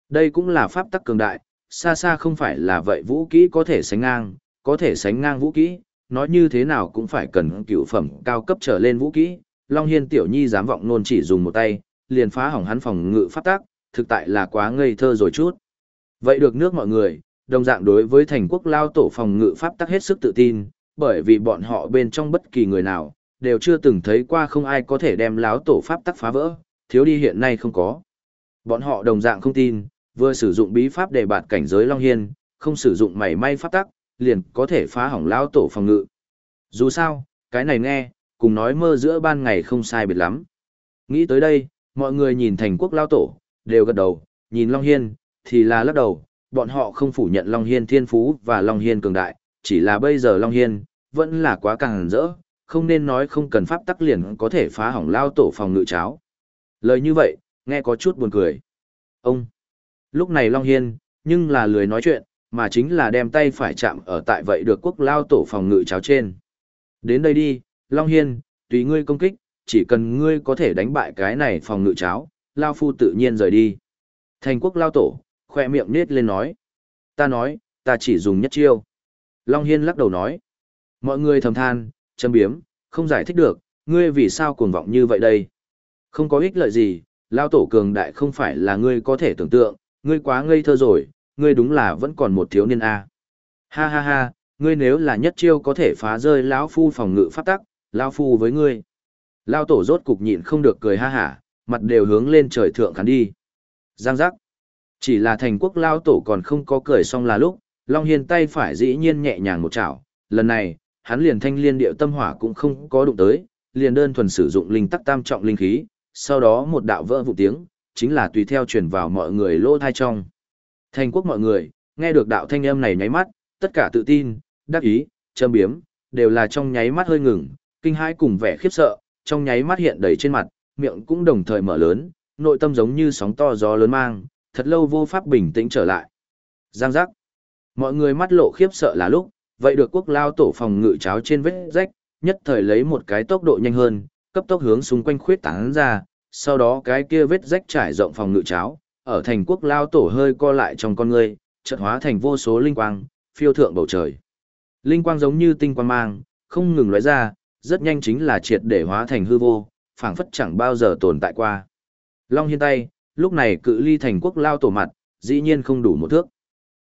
Đây cũng là pháp tắc cường đại, xa xa không phải là vậy vũ kỹ có thể sánh ngang, có thể sánh ngang vũ kỹ, nói như thế nào cũng phải cần cửu phẩm cao cấp trở lên vũ kỹ. Long Hiên tiểu nhi dám vọng nôn chỉ dùng một tay, liền phá hỏng hắn phòng ngự pháp tắc, thực tại là quá ngây thơ rồi chút. Vậy được nước mọi người, đồng dạng đối với thành quốc lao tổ phòng ngự pháp tắc hết sức tự tin, bởi vì bọn họ bên trong bất kỳ người nào, đều chưa từng thấy qua không ai có thể đem láo tổ pháp tắc phá vỡ, thiếu đi hiện nay không có. Bọn họ đồng dạng không tin, vừa sử dụng bí pháp để bạt cảnh giới Long Hiên, không sử dụng mảy may pháp tắc, liền có thể phá hỏng lão tổ phòng ngự. Dù sao, cái này nghe, cùng nói mơ giữa ban ngày không sai biệt lắm. Nghĩ tới đây, mọi người nhìn thành quốc lao tổ, đều gật đầu, nhìn Long Hiên, thì là lắc đầu, bọn họ không phủ nhận Long Hiên thiên phú và Long Hiên cường đại, chỉ là bây giờ Long Hiên, vẫn là quá càng rỡ, không nên nói không cần pháp tắc liền có thể phá hỏng lao tổ phòng ngự cháo. Lời như vậy, nghe có chút buồn cười. Ông, lúc này Long Hiên, nhưng là lười nói chuyện, mà chính là đem tay phải chạm ở tại vậy được quốc lao tổ phòng ngự cháo trên. Đến đây đi, Long Hiên, tùy ngươi công kích, chỉ cần ngươi có thể đánh bại cái này phòng ngự cháo, lao phu tự nhiên rời đi. Thành quốc lao tổ, khoe miệng nết lên nói. Ta nói, ta chỉ dùng nhất chiêu. Long Hiên lắc đầu nói. Mọi người thầm than, châm biếm, không giải thích được, ngươi vì sao cuồng vọng như vậy đây? Không có ích lợi gì, lao tổ cường đại không phải là ngươi có thể tưởng tượng, ngươi quá ngây thơ rồi, ngươi đúng là vẫn còn một thiếu niên a. Ha ha ha, ngươi nếu là nhất chiêu có thể phá rơi lão phu phòng ngự pháp tắc, lao phu với ngươi. Lao tổ rốt cục nhịn không được cười ha hả, mặt đều hướng lên trời thượng khán đi. Giang giác. Chỉ là thành quốc lao tổ còn không có cười xong là lúc, Long Hiên tay phải dĩ nhiên nhẹ nhàng một chảo, lần này, hắn liền thanh liên điệu tâm hỏa cũng không có đụng tới, liền đơn thuần sử dụng linh tắc tam trọng linh khí, sau đó một đạo vỡ vụ tiếng, chính là tùy theo truyền vào mọi người lỗ thai trong. Thành quốc mọi người, nghe được đạo thanh âm này nháy mắt, tất cả tự tin, đắc ý, châm biếm, đều là trong nháy mắt hơi ngừng, kinh hãi cùng vẻ khiếp sợ, trong nháy mắt hiện đầy trên mặt, miệng cũng đồng thời mở lớn, nội tâm giống như sóng to gió lớn mang, thật lâu vô pháp bình tĩnh trở lại. Giang giác. Mọi người mắt lộ khiếp sợ là lúc, vậy được quốc lao tổ phòng ngự cháo trên vết rách, nhất thời lấy một cái tốc độ nhanh hơn, cấp tốc hướng xung quanh khuyết tán ra, sau đó cái kia vết rách trải rộng phòng ngự cháo, ở thành quốc lao tổ hơi co lại trong con người, chợt hóa thành vô số linh quang, phiêu thượng bầu trời. Linh quang giống như tinh quang mang, không ngừng lóe ra, rất nhanh chính là triệt để hóa thành hư vô, phảng phất chẳng bao giờ tồn tại qua. Long hiên tay, lúc này cự ly thành quốc lao tổ mặt, dĩ nhiên không đủ một thước.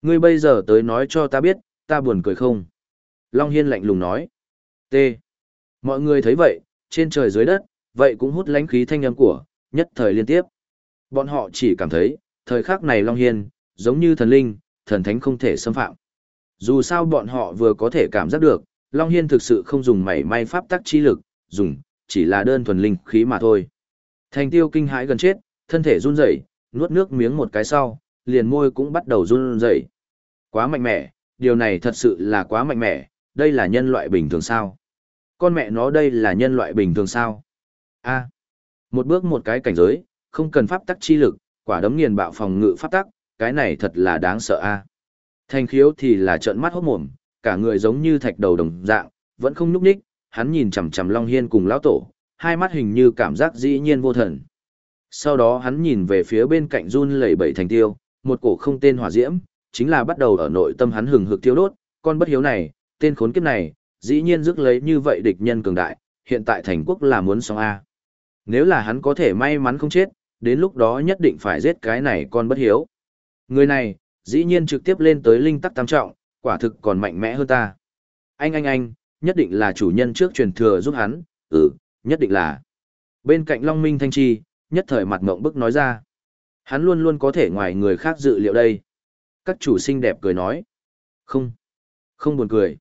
Ngươi bây giờ tới nói cho ta biết, ta buồn cười không? Long hiên lạnh lùng nói. T. Mọi người thấy vậy, trên trời dưới đất, vậy cũng hút lánh khí thanh âm của, nhất thời liên tiếp. Bọn họ chỉ cảm thấy, thời khắc này Long Hiên, giống như thần linh, thần thánh không thể xâm phạm. Dù sao bọn họ vừa có thể cảm giác được, Long Hiên thực sự không dùng mảy may pháp tắc chi lực, dùng, chỉ là đơn thuần linh khí mà thôi. Thành tiêu kinh hãi gần chết, thân thể run rẩy, nuốt nước miếng một cái sau, liền môi cũng bắt đầu run rẩy. Quá mạnh mẽ, điều này thật sự là quá mạnh mẽ, đây là nhân loại bình thường sao? Con mẹ nó đây là nhân loại bình thường sao? A. một bước một cái cảnh giới, không cần pháp tắc chi lực, quả đấm nghiền bạo phòng ngự pháp tắc, cái này thật là đáng sợ a. Thanh khiếu thì là trợn mắt hốt mồm, cả người giống như thạch đầu đồng dạng, vẫn không nhúc nhích, hắn nhìn chằm chằm Long Hiên cùng lão tổ, hai mắt hình như cảm giác dĩ nhiên vô thần. Sau đó hắn nhìn về phía bên cạnh run lẩy bẩy thành tiêu, một cổ không tên hỏa diễm, chính là bắt đầu ở nội tâm hắn hừng hực tiêu đốt, con bất hiếu này, tên khốn kiếp này, dĩ nhiên rước lấy như vậy địch nhân cường đại, hiện tại thành quốc là muốn xong A. Nếu là hắn có thể may mắn không chết, đến lúc đó nhất định phải giết cái này con bất hiếu. Người này, dĩ nhiên trực tiếp lên tới linh tắc tam trọng, quả thực còn mạnh mẽ hơn ta. Anh anh anh, nhất định là chủ nhân trước truyền thừa giúp hắn, ừ, nhất định là. Bên cạnh Long Minh Thanh Chi, nhất thời mặt ngộng bức nói ra. Hắn luôn luôn có thể ngoài người khác dự liệu đây. Các chủ xinh đẹp cười nói. Không, không buồn cười.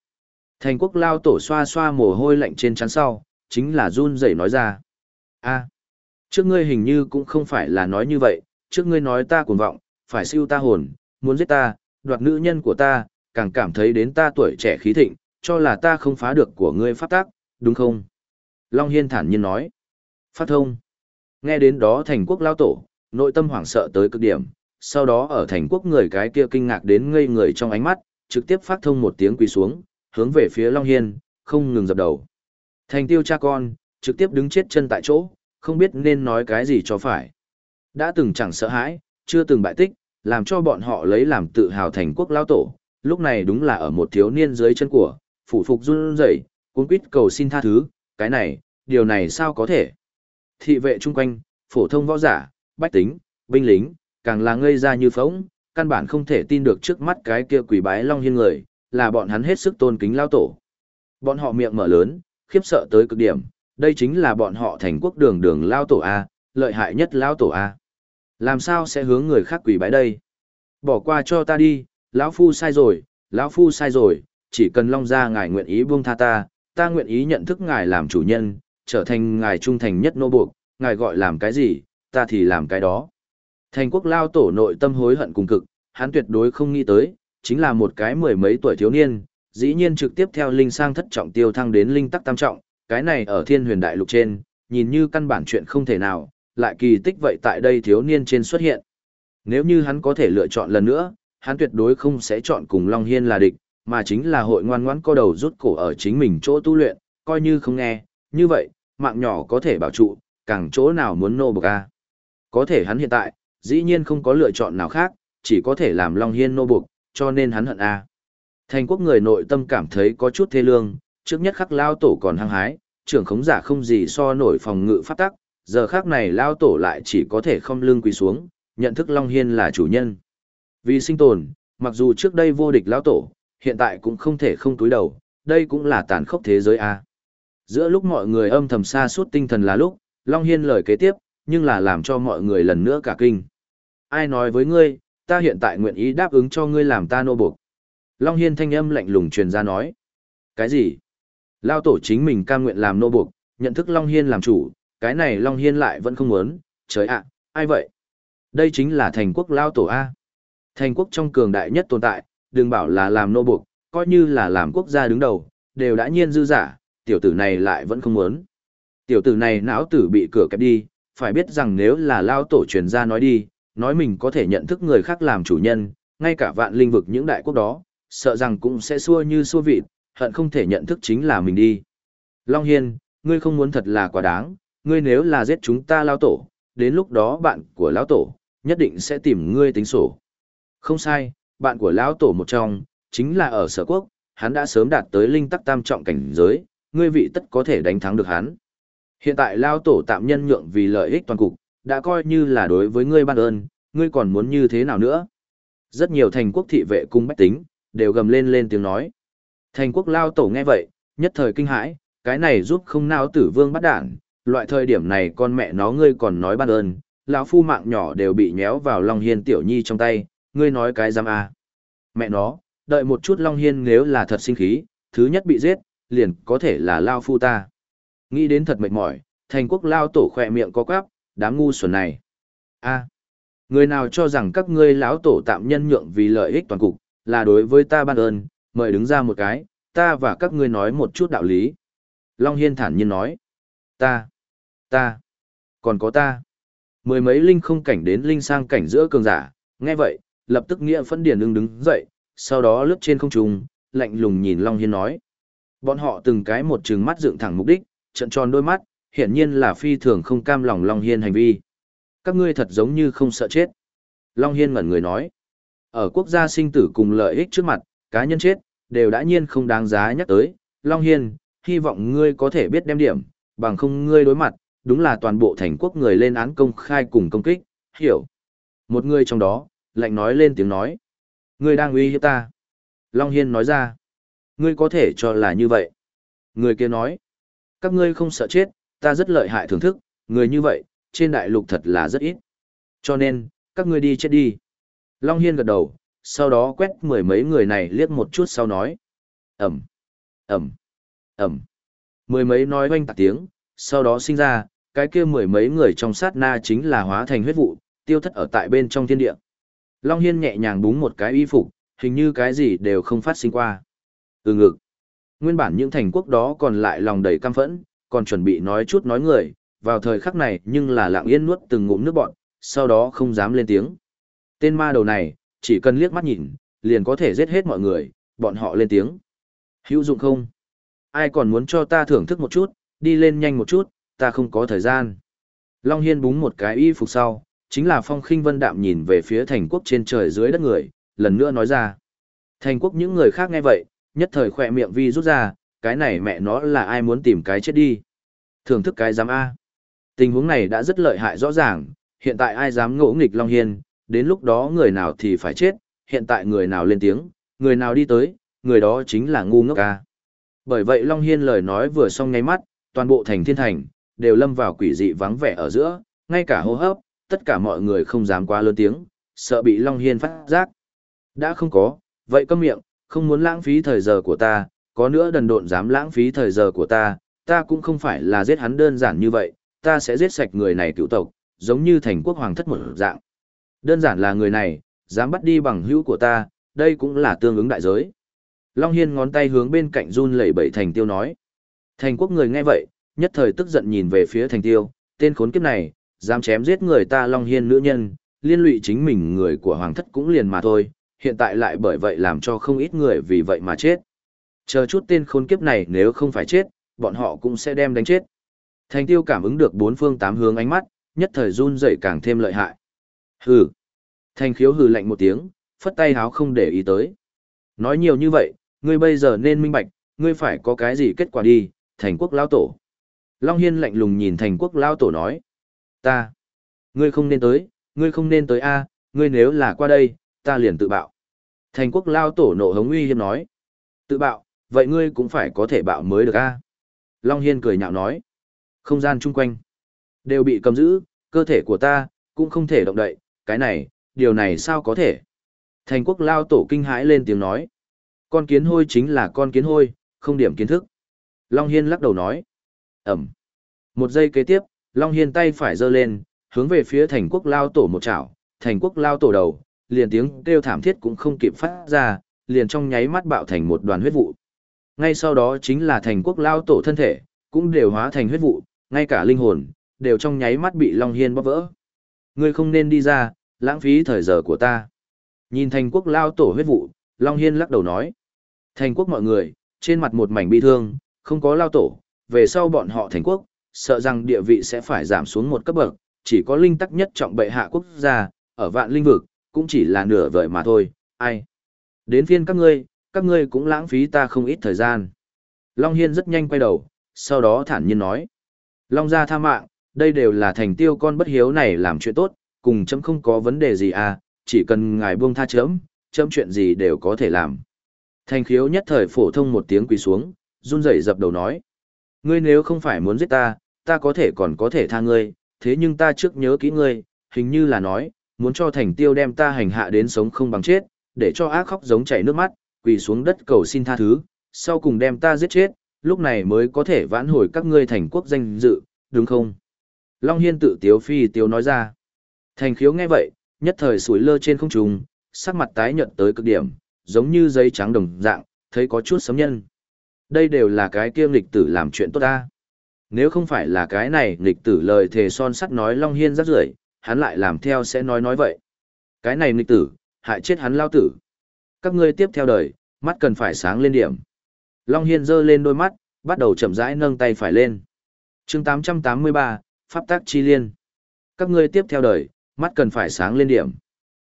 Thành quốc lao tổ xoa xoa mồ hôi lạnh trên chắn sau, chính là run rẩy nói ra. a trước ngươi hình như cũng không phải là nói như vậy, trước ngươi nói ta cuồng vọng, phải siêu ta hồn, muốn giết ta, đoạt nữ nhân của ta, càng cảm thấy đến ta tuổi trẻ khí thịnh, cho là ta không phá được của ngươi pháp tác, đúng không? Long Hiên thản nhiên nói. Phát thông. Nghe đến đó thành quốc lao tổ, nội tâm hoảng sợ tới cực điểm, sau đó ở thành quốc người cái kia kinh ngạc đến ngây người trong ánh mắt, trực tiếp phát thông một tiếng quỳ xuống, hướng về phía Long Hiên, không ngừng dập đầu. Thành tiêu cha con, trực tiếp đứng chết chân tại chỗ, không biết nên nói cái gì cho phải. Đã từng chẳng sợ hãi, chưa từng bại tích, làm cho bọn họ lấy làm tự hào thành quốc lao tổ, lúc này đúng là ở một thiếu niên dưới chân của, phủ phục run rẩy, cuốn quýt cầu xin tha thứ, cái này, điều này sao có thể. Thị vệ chung quanh, phổ thông võ giả, bách tính, binh lính, càng là ngây ra như phóng, căn bản không thể tin được trước mắt cái kia quỷ bái long hiên người, là bọn hắn hết sức tôn kính lao tổ. Bọn họ miệng mở lớn, khiếp sợ tới cực điểm, đây chính là bọn họ thành quốc đường đường lao tổ A, lợi hại nhất lao tổ A. Làm sao sẽ hướng người khác quỷ bái đây? Bỏ qua cho ta đi, lão phu sai rồi, lão phu sai rồi, chỉ cần long gia ngài nguyện ý buông tha ta, ta nguyện ý nhận thức ngài làm chủ nhân, trở thành ngài trung thành nhất nô buộc, ngài gọi làm cái gì, ta thì làm cái đó. Thành quốc lao tổ nội tâm hối hận cùng cực, hắn tuyệt đối không nghĩ tới, chính là một cái mười mấy tuổi thiếu niên, dĩ nhiên trực tiếp theo linh sang thất trọng tiêu thăng đến linh tắc tam trọng, cái này ở thiên huyền đại lục trên, nhìn như căn bản chuyện không thể nào, lại kỳ tích vậy tại đây thiếu niên trên xuất hiện. Nếu như hắn có thể lựa chọn lần nữa, hắn tuyệt đối không sẽ chọn cùng Long Hiên là địch, mà chính là hội ngoan ngoãn co đầu rút cổ ở chính mình chỗ tu luyện, coi như không nghe, như vậy, mạng nhỏ có thể bảo trụ, càng chỗ nào muốn nô bộc a. Có thể hắn hiện tại, dĩ nhiên không có lựa chọn nào khác, chỉ có thể làm Long Hiên nô bộc, cho nên hắn hận a. Thành quốc người nội tâm cảm thấy có chút thê lương, trước nhất khắc lao tổ còn hăng hái, trưởng khống giả không gì so nổi phòng ngự phát tắc, giờ khác này lao tổ lại chỉ có thể không lưng quỳ xuống, nhận thức Long Hiên là chủ nhân. Vì sinh tồn, mặc dù trước đây vô địch lao tổ, hiện tại cũng không thể không túi đầu, đây cũng là tàn khốc thế giới a. Giữa lúc mọi người âm thầm xa suốt tinh thần là lúc, Long Hiên lời kế tiếp, nhưng là làm cho mọi người lần nữa cả kinh. Ai nói với ngươi, ta hiện tại nguyện ý đáp ứng cho ngươi làm ta nô buộc. Long Hiên thanh âm lạnh lùng truyền ra nói. Cái gì? Lao tổ chính mình cam nguyện làm nô buộc, nhận thức Long Hiên làm chủ, cái này Long Hiên lại vẫn không muốn, trời ạ, ai vậy? Đây chính là thành quốc Lao tổ A. Thành quốc trong cường đại nhất tồn tại, đừng bảo là làm nô buộc, coi như là làm quốc gia đứng đầu, đều đã nhiên dư giả, tiểu tử này lại vẫn không muốn. Tiểu tử này não tử bị cửa kẹp đi, phải biết rằng nếu là lao tổ truyền ra nói đi, nói mình có thể nhận thức người khác làm chủ nhân, ngay cả vạn linh vực những đại quốc đó, sợ rằng cũng sẽ xua như xua vịt, hận không thể nhận thức chính là mình đi. Long Hiên, ngươi không muốn thật là quá đáng, ngươi nếu là giết chúng ta lao tổ, đến lúc đó bạn của lão tổ, nhất định sẽ tìm ngươi tính sổ. Không sai, bạn của lão tổ một trong, chính là ở sở quốc, hắn đã sớm đạt tới linh tắc tam trọng cảnh giới, ngươi vị tất có thể đánh thắng được hắn. Hiện tại lao tổ tạm nhân nhượng vì lợi ích toàn cục, đã coi như là đối với ngươi ban ơn, ngươi còn muốn như thế nào nữa? Rất nhiều thành quốc thị vệ cung bách tính, đều gầm lên lên tiếng nói. Thành quốc lao tổ nghe vậy, nhất thời kinh hãi, cái này giúp không nào tử vương bắt đản, loại thời điểm này con mẹ nó ngươi còn nói ban ơn, lão phu mạng nhỏ đều bị nhéo vào Long Hiên tiểu nhi trong tay, ngươi nói cái giam à. Mẹ nó, đợi một chút Long Hiên nếu là thật sinh khí, thứ nhất bị giết, liền có thể là lao phu ta. Nghĩ đến thật mệt mỏi, thành quốc lao tổ khỏe miệng có quáp, đám ngu xuẩn này. a người nào cho rằng các ngươi lão tổ tạm nhân nhượng vì lợi ích toàn cục, là đối với ta ban ơn, mời đứng ra một cái, ta và các ngươi nói một chút đạo lý. Long Hiên thản nhiên nói, ta, ta, còn có ta. Mười mấy linh không cảnh đến linh sang cảnh giữa cường giả, nghe vậy, lập tức nghĩa phân điển ưng đứng dậy, sau đó lướt trên không trung, lạnh lùng nhìn Long Hiên nói. Bọn họ từng cái một trừng mắt dựng thẳng mục đích, trận tròn đôi mắt, hiển nhiên là phi thường không cam lòng Long Hiên hành vi. Các ngươi thật giống như không sợ chết. Long Hiên ngẩn người nói. Ở quốc gia sinh tử cùng lợi ích trước mặt, cá nhân chết, đều đã nhiên không đáng giá nhắc tới, Long Hiên, hy vọng ngươi có thể biết đem điểm, bằng không ngươi đối mặt, đúng là toàn bộ thành quốc người lên án công khai cùng công kích, hiểu. Một người trong đó, lạnh nói lên tiếng nói. Ngươi đang uy hiếp ta. Long Hiên nói ra. Ngươi có thể cho là như vậy. Người kia nói. Các ngươi không sợ chết, ta rất lợi hại thưởng thức, người như vậy, trên đại lục thật là rất ít. Cho nên, các ngươi đi chết đi. Long Hiên gật đầu, sau đó quét mười mấy người này liếc một chút sau nói. Ẩm, Ẩm, Ẩm. Mười mấy nói oanh tạc tiếng, sau đó sinh ra, cái kia mười mấy người trong sát na chính là hóa thành huyết vụ, tiêu thất ở tại bên trong thiên địa. Long Hiên nhẹ nhàng búng một cái y phục, hình như cái gì đều không phát sinh qua. Ừ ngực. Nguyên bản những thành quốc đó còn lại lòng đầy căm phẫn, còn chuẩn bị nói chút nói người, vào thời khắc này nhưng là lặng yên nuốt từng ngụm nước bọn, sau đó không dám lên tiếng. Tên ma đầu này, chỉ cần liếc mắt nhìn, liền có thể giết hết mọi người, bọn họ lên tiếng. Hữu dụng không? Ai còn muốn cho ta thưởng thức một chút, đi lên nhanh một chút, ta không có thời gian. Long Hiên búng một cái y phục sau, chính là phong khinh vân đạm nhìn về phía thành quốc trên trời dưới đất người, lần nữa nói ra. Thành quốc những người khác nghe vậy, nhất thời khỏe miệng vi rút ra, cái này mẹ nó là ai muốn tìm cái chết đi. Thưởng thức cái giám A. Tình huống này đã rất lợi hại rõ ràng, hiện tại ai dám ngỗ nghịch Long Hiên, đến lúc đó người nào thì phải chết, hiện tại người nào lên tiếng, người nào đi tới, người đó chính là ngu ngốc A. Bởi vậy Long Hiên lời nói vừa xong ngay mắt, toàn bộ thành thiên thành, đều lâm vào quỷ dị vắng vẻ ở giữa, ngay cả hô hấp, tất cả mọi người không dám quá lớn tiếng, sợ bị Long Hiên phát giác. Đã không có, vậy câm miệng, không muốn lãng phí thời giờ của ta, có nữa đần độn dám lãng phí thời giờ của ta, ta cũng không phải là giết hắn đơn giản như vậy, ta sẽ giết sạch người này cựu tộc, giống như thành quốc hoàng thất một dạng. Đơn giản là người này, dám bắt đi bằng hữu của ta, đây cũng là tương ứng đại giới. Long Hiên ngón tay hướng bên cạnh run lẩy bẩy thành tiêu nói. Thành quốc người nghe vậy, nhất thời tức giận nhìn về phía thành tiêu, tên khốn kiếp này, dám chém giết người ta Long Hiên nữ nhân, liên lụy chính mình người của hoàng thất cũng liền mà thôi, hiện tại lại bởi vậy làm cho không ít người vì vậy mà chết. Chờ chút tên khốn kiếp này nếu không phải chết, bọn họ cũng sẽ đem đánh chết. Thành tiêu cảm ứng được bốn phương tám hướng ánh mắt, nhất thời run rẩy càng thêm lợi hại. Hừ. Thành khiếu hừ lạnh một tiếng, phất tay háo không để ý tới. Nói nhiều như vậy, ngươi bây giờ nên minh bạch, ngươi phải có cái gì kết quả đi, thành quốc lao tổ. Long Hiên lạnh lùng nhìn thành quốc lao tổ nói. Ta. Ngươi không nên tới, ngươi không nên tới a ngươi nếu là qua đây, ta liền tự bạo. Thành quốc lao tổ nộ hống uy hiếp nói. Tự bạo, vậy ngươi cũng phải có thể bạo mới được a Long Hiên cười nhạo nói. Không gian chung quanh. Đều bị cầm giữ, cơ thể của ta, cũng không thể động đậy, cái này, điều này sao có thể. Thành quốc lao tổ kinh hãi lên tiếng nói. Con kiến hôi chính là con kiến hôi, không điểm kiến thức. Long Hiên lắc đầu nói. Ẩm. Một giây kế tiếp, Long Hiên tay phải giơ lên, hướng về phía thành quốc lao tổ một chảo, thành quốc lao tổ đầu, liền tiếng kêu thảm thiết cũng không kịp phát ra, liền trong nháy mắt bạo thành một đoàn huyết vụ. Ngay sau đó chính là thành quốc lao tổ thân thể, cũng đều hóa thành huyết vụ, ngay cả linh hồn, đều trong nháy mắt bị Long Hiên bóp vỡ. Ngươi không nên đi ra, lãng phí thời giờ của ta. Nhìn thành quốc lao tổ huyết vụ, Long Hiên lắc đầu nói. Thành quốc mọi người, trên mặt một mảnh bi thương, không có lao tổ, về sau bọn họ thành quốc, sợ rằng địa vị sẽ phải giảm xuống một cấp bậc, chỉ có linh tắc nhất trọng bệ hạ quốc gia, ở vạn linh vực, cũng chỉ là nửa vời mà thôi, ai. Đến phiên các ngươi, các ngươi cũng lãng phí ta không ít thời gian. Long Hiên rất nhanh quay đầu, sau đó thản nhiên nói. Long gia tha mạng, đây đều là thành tiêu con bất hiếu này làm chuyện tốt, cùng chấm không có vấn đề gì à, chỉ cần ngài buông tha chấm, chấm chuyện gì đều có thể làm. Thành khiếu nhất thời phổ thông một tiếng quỳ xuống, run rẩy dập đầu nói. Ngươi nếu không phải muốn giết ta, ta có thể còn có thể tha ngươi, thế nhưng ta trước nhớ kỹ ngươi, hình như là nói, muốn cho thành tiêu đem ta hành hạ đến sống không bằng chết, để cho ác khóc giống chảy nước mắt, quỳ xuống đất cầu xin tha thứ, sau cùng đem ta giết chết, lúc này mới có thể vãn hồi các ngươi thành quốc danh dự, đúng không? Long Hiên tự tiếu phi tiếu nói ra. Thành khiếu nghe vậy, nhất thời sủi lơ trên không trung, sắc mặt tái nhợt tới cực điểm, giống như giấy trắng đồng dạng, thấy có chút sấm nhân. Đây đều là cái kiêm lịch tử làm chuyện tốt ta. Nếu không phải là cái này lịch tử lời thề son sắt nói Long Hiên rất rưởi hắn lại làm theo sẽ nói nói vậy. Cái này lịch tử, hại chết hắn lao tử. Các ngươi tiếp theo đời, mắt cần phải sáng lên điểm. Long Hiên giơ lên đôi mắt, bắt đầu chậm rãi nâng tay phải lên. chương 883, Pháp tác chi liên. Các ngươi tiếp theo đời, mắt cần phải sáng lên điểm.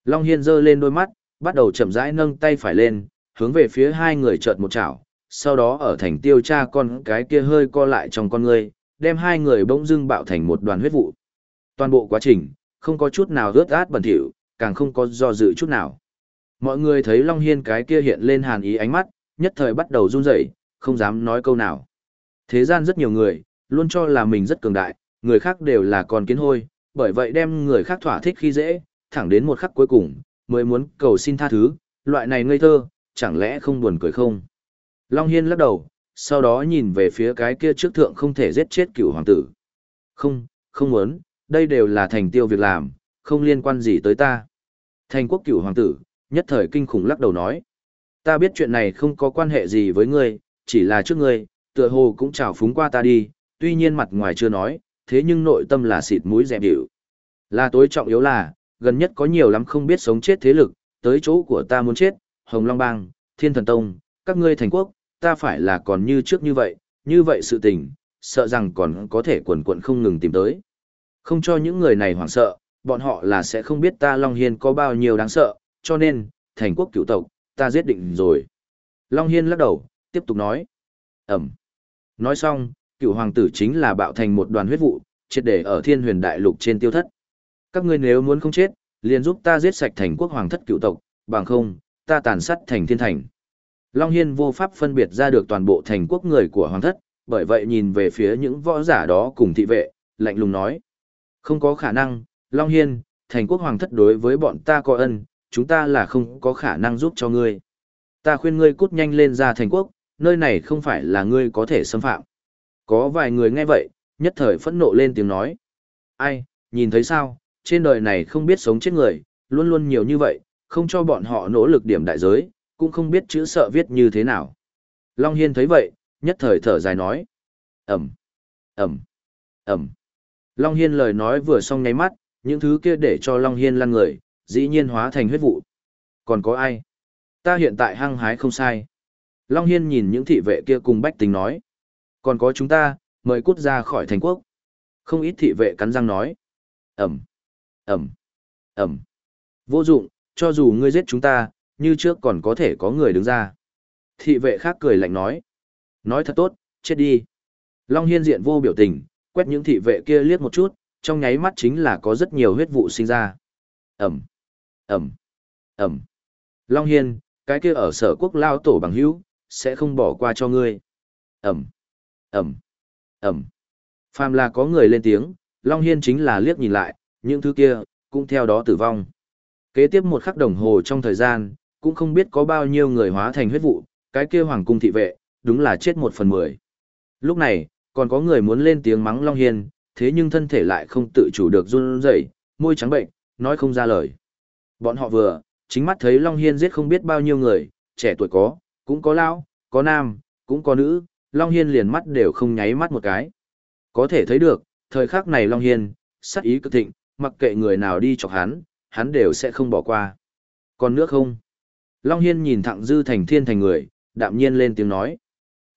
Long Hiên giơ lên đôi mắt, bắt đầu chậm rãi nâng tay phải lên, hướng về phía hai người chợt một chảo, sau đó ở thành tiêu cha con cái kia hơi co lại trong con người đem hai người bỗng dưng bạo thành một đoàn huyết vụ. Toàn bộ quá trình, không có chút nào rớt át bẩn thỉu, càng không có do dự chút nào. Mọi người thấy Long Hiên cái kia hiện lên hàn ý ánh mắt, nhất thời bắt đầu run rẩy, không dám nói câu nào. Thế gian rất nhiều người, luôn cho là mình rất cường đại, người khác đều là con kiến hôi, bởi vậy đem người khác thỏa thích khi dễ, thẳng đến một khắc cuối cùng, mới muốn cầu xin tha thứ, loại này ngây thơ, chẳng lẽ không buồn cười không? Long Hiên lắc đầu, sau đó nhìn về phía cái kia trước thượng không thể giết chết cửu hoàng tử. Không, không muốn, đây đều là thành tiêu việc làm, không liên quan gì tới ta. Thành quốc cửu hoàng tử, nhất thời kinh khủng lắc đầu nói. Ta biết chuyện này không có quan hệ gì với ngươi, chỉ là trước ngươi, tựa hồ cũng chào phúng qua ta đi, tuy nhiên mặt ngoài chưa nói, thế nhưng nội tâm là xịt mũi dẹp điệu. Là tối trọng yếu là, gần nhất có nhiều lắm không biết sống chết thế lực, tới chỗ của ta muốn chết, Hồng Long Bang, Thiên Thần Tông, các ngươi thành quốc, ta phải là còn như trước như vậy, như vậy sự tình, sợ rằng còn có thể quần quận không ngừng tìm tới. Không cho những người này hoảng sợ, bọn họ là sẽ không biết ta Long Hiên có bao nhiêu đáng sợ, cho nên, thành quốc cựu tộc, ta giết định rồi. Long Hiên lắc đầu, tiếp tục nói. Ẩm. Nói xong, cựu hoàng tử chính là bạo thành một đoàn huyết vụ, triệt để ở thiên huyền đại lục trên tiêu thất. Các ngươi nếu muốn không chết, liền giúp ta giết sạch thành quốc hoàng thất cựu tộc, bằng không, ta tàn sát thành thiên thành. Long Hiên vô pháp phân biệt ra được toàn bộ thành quốc người của hoàng thất, bởi vậy nhìn về phía những võ giả đó cùng thị vệ, lạnh lùng nói. Không có khả năng, Long Hiên, thành quốc hoàng thất đối với bọn ta có ân, chúng ta là không có khả năng giúp cho ngươi. Ta khuyên ngươi cút nhanh lên ra thành quốc, nơi này không phải là ngươi có thể xâm phạm. Có vài người nghe vậy, nhất thời phẫn nộ lên tiếng nói. Ai, nhìn thấy sao, trên đời này không biết sống chết người, luôn luôn nhiều như vậy, không cho bọn họ nỗ lực điểm đại giới, cũng không biết chữ sợ viết như thế nào. Long Hiên thấy vậy, nhất thời thở dài nói. Ẩm, Ẩm, Ẩm. Long Hiên lời nói vừa xong nháy mắt, những thứ kia để cho Long Hiên lăn người, dĩ nhiên hóa thành huyết vụ. Còn có ai? Ta hiện tại hăng hái không sai. Long Hiên nhìn những thị vệ kia cùng bách tính nói. Còn có chúng ta, mời cút ra khỏi thành quốc. Không ít thị vệ cắn răng nói. Ẩm, Ẩm, Ẩm. Vô dụng, cho dù ngươi giết chúng ta, như trước còn có thể có người đứng ra. Thị vệ khác cười lạnh nói. Nói thật tốt, chết đi. Long Hiên diện vô biểu tình, quét những thị vệ kia liếc một chút, trong nháy mắt chính là có rất nhiều huyết vụ sinh ra. Ẩm, Ẩm, Ẩm. Long Hiên, cái kia ở sở quốc lao tổ bằng hữu, sẽ không bỏ qua cho ngươi. Ẩm, Ẩm, Ẩm. Phàm là có người lên tiếng, Long Hiên chính là liếc nhìn lại, những thứ kia, cũng theo đó tử vong. Kế tiếp một khắc đồng hồ trong thời gian, cũng không biết có bao nhiêu người hóa thành huyết vụ, cái kia hoàng cung thị vệ, đúng là chết một phần mười. Lúc này, còn có người muốn lên tiếng mắng Long Hiên, thế nhưng thân thể lại không tự chủ được run rẩy, môi trắng bệnh, nói không ra lời. Bọn họ vừa, chính mắt thấy Long Hiên giết không biết bao nhiêu người, trẻ tuổi có, cũng có lao, có nam, cũng có nữ, Long Hiên liền mắt đều không nháy mắt một cái. Có thể thấy được, thời khắc này Long Hiên, sắc ý cực thịnh, mặc kệ người nào đi chọc hắn, hắn đều sẽ không bỏ qua. Còn nước không? Long Hiên nhìn thẳng dư thành thiên thành người, đạm nhiên lên tiếng nói.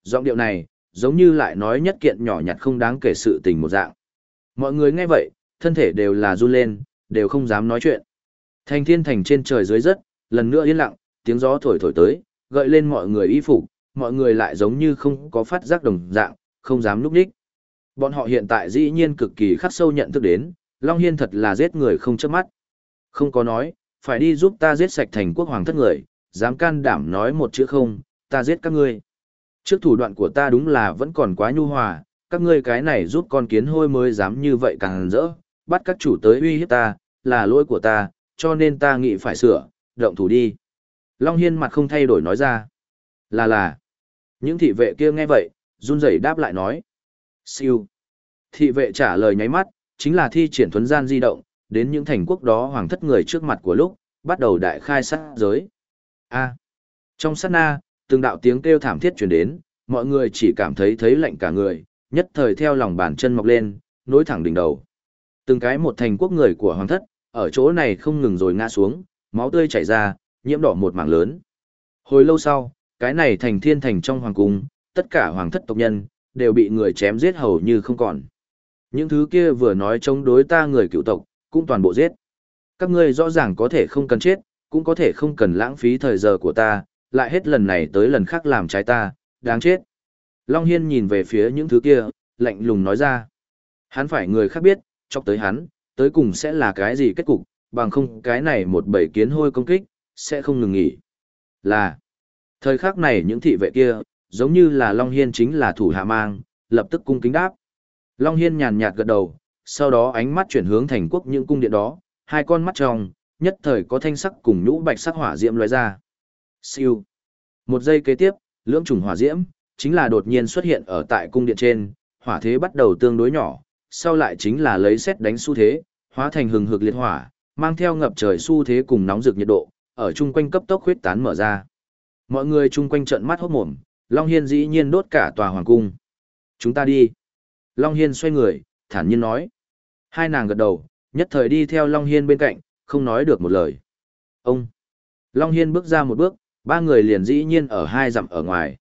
Giọng điệu này, giống như lại nói nhất kiện nhỏ nhặt không đáng kể sự tình một dạng. Mọi người nghe vậy, thân thể đều là run lên, đều không dám nói chuyện. Thành thiên thành trên trời dưới rất, lần nữa yên lặng, tiếng gió thổi thổi tới, gợi lên mọi người y phục, mọi người lại giống như không có phát giác đồng dạng, không dám núp đích. Bọn họ hiện tại dĩ nhiên cực kỳ khắc sâu nhận thức đến, Long Hiên thật là giết người không chớp mắt. Không có nói, phải đi giúp ta giết sạch thành quốc hoàng thất người, dám can đảm nói một chữ không, ta giết các ngươi. Trước thủ đoạn của ta đúng là vẫn còn quá nhu hòa, các ngươi cái này giúp con kiến hôi mới dám như vậy càng rỡ, bắt các chủ tới uy hiếp ta, là lỗi của ta, cho nên ta nghĩ phải sửa, động thủ đi. Long Hiên mặt không thay đổi nói ra. Là là. Những thị vệ kia nghe vậy, run rẩy đáp lại nói. Siêu. Thị vệ trả lời nháy mắt, chính là thi triển thuấn gian di động, đến những thành quốc đó hoàng thất người trước mặt của lúc, bắt đầu đại khai sát giới. A. Trong sát na, từng đạo tiếng kêu thảm thiết truyền đến, mọi người chỉ cảm thấy thấy lạnh cả người, nhất thời theo lòng bàn chân mọc lên, nối thẳng đỉnh đầu. Từng cái một thành quốc người của hoàng thất, ở chỗ này không ngừng rồi ngã xuống, máu tươi chảy ra, nhiễm đỏ một mảng lớn. Hồi lâu sau, cái này thành thiên thành trong hoàng cung, tất cả hoàng thất tộc nhân, đều bị người chém giết hầu như không còn. Những thứ kia vừa nói chống đối ta người cựu tộc, cũng toàn bộ giết. Các ngươi rõ ràng có thể không cần chết, cũng có thể không cần lãng phí thời giờ của ta, lại hết lần này tới lần khác làm trái ta, đáng chết. Long Hiên nhìn về phía những thứ kia, lạnh lùng nói ra. Hắn phải người khác biết, chọc tới hắn, tới cùng sẽ là cái gì kết cục, bằng không cái này một bầy kiến hôi công kích, sẽ không ngừng nghỉ. Là, thời khắc này những thị vệ kia, giống như là Long Hiên chính là thủ hạ mang, lập tức cung kính đáp. Long Hiên nhàn nhạt gật đầu, sau đó ánh mắt chuyển hướng thành quốc những cung điện đó, hai con mắt trong, nhất thời có thanh sắc cùng nhũ bạch sắc hỏa diễm lóe ra. Siêu. Một giây kế tiếp, lưỡng trùng hỏa diễm, chính là đột nhiên xuất hiện ở tại cung điện trên, hỏa thế bắt đầu tương đối nhỏ, sau lại chính là lấy xét đánh xu thế, hóa thành hừng hực liệt hỏa, mang theo ngập trời xu thế cùng nóng rực nhiệt độ, ở chung quanh cấp tốc huyết tán mở ra. Mọi người chung quanh trợn mắt hốt mồm, Long Hiên dĩ nhiên đốt cả tòa hoàng cung. Chúng ta đi. Long Hiên xoay người, thản nhiên nói. Hai nàng gật đầu, nhất thời đi theo Long Hiên bên cạnh, không nói được một lời. Ông! Long Hiên bước ra một bước, ba người liền dĩ nhiên ở hai dặm ở ngoài.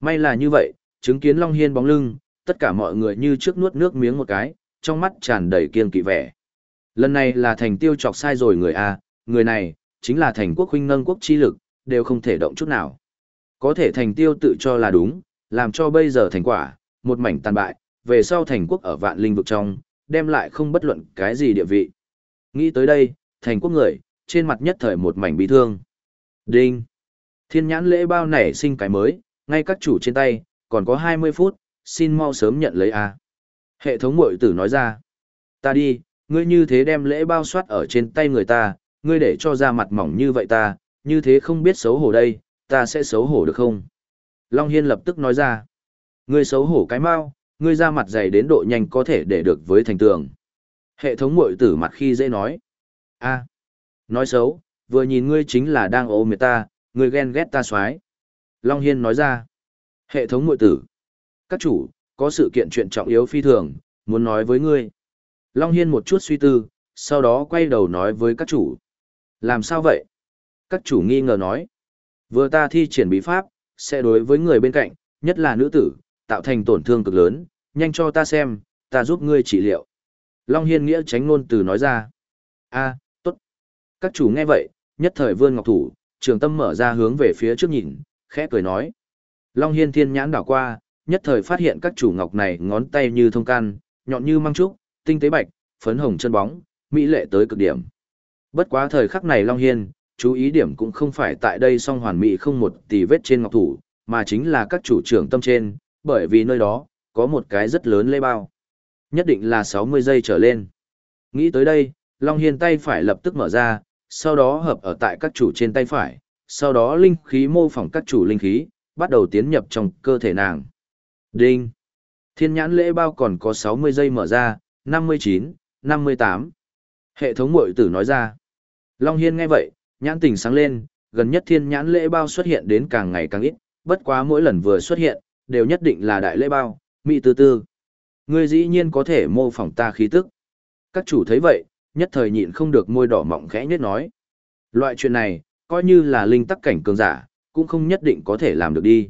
May là như vậy, chứng kiến Long Hiên bóng lưng, tất cả mọi người như trước nuốt nước miếng một cái, trong mắt tràn đầy kiên kỵ vẻ. Lần này là thành tiêu chọc sai rồi người A, người này, chính là thành quốc huynh nâng quốc chi lực, đều không thể động chút nào. Có thể thành tiêu tự cho là đúng, làm cho bây giờ thành quả, một mảnh tàn bại, về sau thành quốc ở vạn linh vực trong, đem lại không bất luận cái gì địa vị. Nghĩ tới đây, thành quốc người, trên mặt nhất thời một mảnh bị thương. Đinh! Thiên nhãn lễ bao nảy sinh cái mới, ngay các chủ trên tay, còn có 20 phút, xin mau sớm nhận lấy A. Hệ thống mội tử nói ra. Ta đi, ngươi như thế đem lễ bao soát ở trên tay người ta, ngươi để cho ra mặt mỏng như vậy ta, như thế không biết xấu hổ đây, ta sẽ xấu hổ được không? Long Hiên lập tức nói ra. Ngươi xấu hổ cái mau, ngươi ra mặt dày đến độ nhanh có thể để được với thành tường. Hệ thống mội tử mặt khi dễ nói. a nói xấu, vừa nhìn ngươi chính là đang ôm người ta, Người ghen ghét ta soái Long Hiên nói ra. Hệ thống mội tử. Các chủ, có sự kiện chuyện trọng yếu phi thường, muốn nói với ngươi. Long Hiên một chút suy tư, sau đó quay đầu nói với các chủ. Làm sao vậy? Các chủ nghi ngờ nói. Vừa ta thi triển bí pháp, sẽ đối với người bên cạnh, nhất là nữ tử, tạo thành tổn thương cực lớn, nhanh cho ta xem, ta giúp ngươi trị liệu. Long Hiên nghĩa tránh ngôn từ nói ra. a tốt. Các chủ nghe vậy, nhất thời vươn ngọc thủ, trường tâm mở ra hướng về phía trước nhìn, khẽ cười nói. Long Hiên thiên nhãn đảo qua, nhất thời phát hiện các chủ ngọc này ngón tay như thông can, nhọn như măng trúc, tinh tế bạch, phấn hồng chân bóng, mỹ lệ tới cực điểm. Bất quá thời khắc này Long Hiên, chú ý điểm cũng không phải tại đây song hoàn mỹ không một tì vết trên ngọc thủ, mà chính là các chủ trưởng tâm trên, bởi vì nơi đó, có một cái rất lớn lê bao. Nhất định là 60 giây trở lên. Nghĩ tới đây, Long Hiên tay phải lập tức mở ra, sau đó hợp ở tại các chủ trên tay phải, sau đó linh khí mô phỏng các chủ linh khí, bắt đầu tiến nhập trong cơ thể nàng. Đinh! Thiên nhãn lễ bao còn có 60 giây mở ra, 59, 58. Hệ thống mội tử nói ra. Long Hiên nghe vậy, nhãn tình sáng lên, gần nhất thiên nhãn lễ bao xuất hiện đến càng ngày càng ít, bất quá mỗi lần vừa xuất hiện, đều nhất định là đại lễ bao, Mị tư tư. Ngươi dĩ nhiên có thể mô phỏng ta khí tức. Các chủ thấy vậy, nhất thời nhịn không được môi đỏ mọng khẽ nhất nói. Loại chuyện này, coi như là linh tắc cảnh cường giả, cũng không nhất định có thể làm được đi.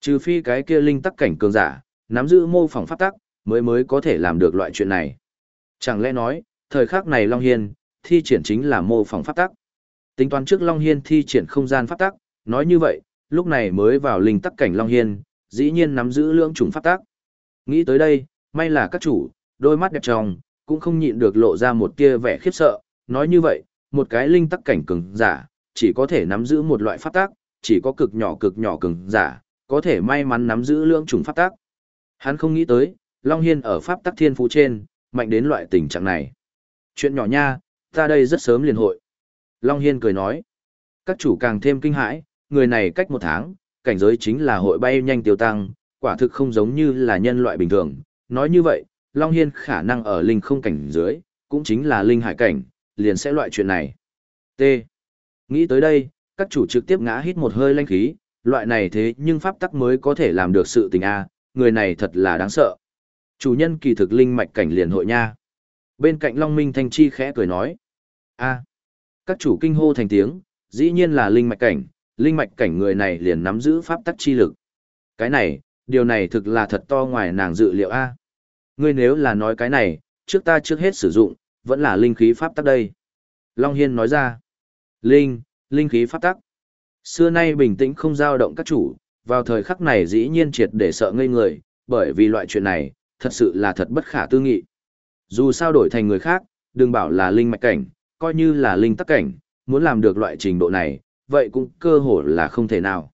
Trừ phi cái kia linh tắc cảnh cường giả, nắm giữ mô phỏng pháp tắc, mới mới có thể làm được loại chuyện này. Chẳng lẽ nói, thời khắc này Long Hiên, thi triển chính là mô phỏng pháp tắc. Tính toán trước Long Hiên thi triển không gian pháp tắc, nói như vậy, lúc này mới vào linh tắc cảnh Long Hiên, dĩ nhiên nắm giữ lưỡng chủng pháp tắc. Nghĩ tới đây, may là các chủ, đôi mắt đẹp tròng cũng không nhịn được lộ ra một tia vẻ khiếp sợ, nói như vậy, một cái linh tắc cảnh cường giả, chỉ có thể nắm giữ một loại pháp tắc, chỉ có cực nhỏ cực nhỏ cường giả, có thể may mắn nắm giữ lượng chủng pháp tắc. Hắn không nghĩ tới, Long Hiên ở pháp tắc thiên phú trên, mạnh đến loại tình trạng này. Chuyện nhỏ nha, ta đây rất sớm liền hội. Long Hiên cười nói. Các chủ càng thêm kinh hãi, người này cách một tháng, cảnh giới chính là hội bay nhanh tiêu tăng, quả thực không giống như là nhân loại bình thường. Nói như vậy, Long Hiên khả năng ở linh không cảnh dưới, cũng chính là linh hải cảnh, liền sẽ loại chuyện này. T. Nghĩ tới đây, các chủ trực tiếp ngã hít một hơi lanh khí, loại này thế nhưng pháp tắc mới có thể làm được sự tình A, người này thật là đáng sợ. Chủ nhân kỳ thực linh mạch cảnh liền hội nha. Bên cạnh Long Minh Thanh Chi khẽ cười nói. a các chủ kinh hô thành tiếng, dĩ nhiên là linh mạch cảnh, linh mạch cảnh người này liền nắm giữ pháp tắc chi lực. Cái này, điều này thực là thật to ngoài nàng dự liệu a. Ngươi nếu là nói cái này, trước ta trước hết sử dụng, vẫn là linh khí pháp tắc đây. Long Hiên nói ra. Linh, linh khí pháp tắc. Xưa nay bình tĩnh không dao động các chủ, vào thời khắc này dĩ nhiên triệt để sợ ngây người, bởi vì loại chuyện này, thật sự là thật bất khả tư nghị. Dù sao đổi thành người khác, đừng bảo là linh mạch cảnh, coi như là linh tắc cảnh, muốn làm được loại trình độ này, vậy cũng cơ hồ là không thể nào.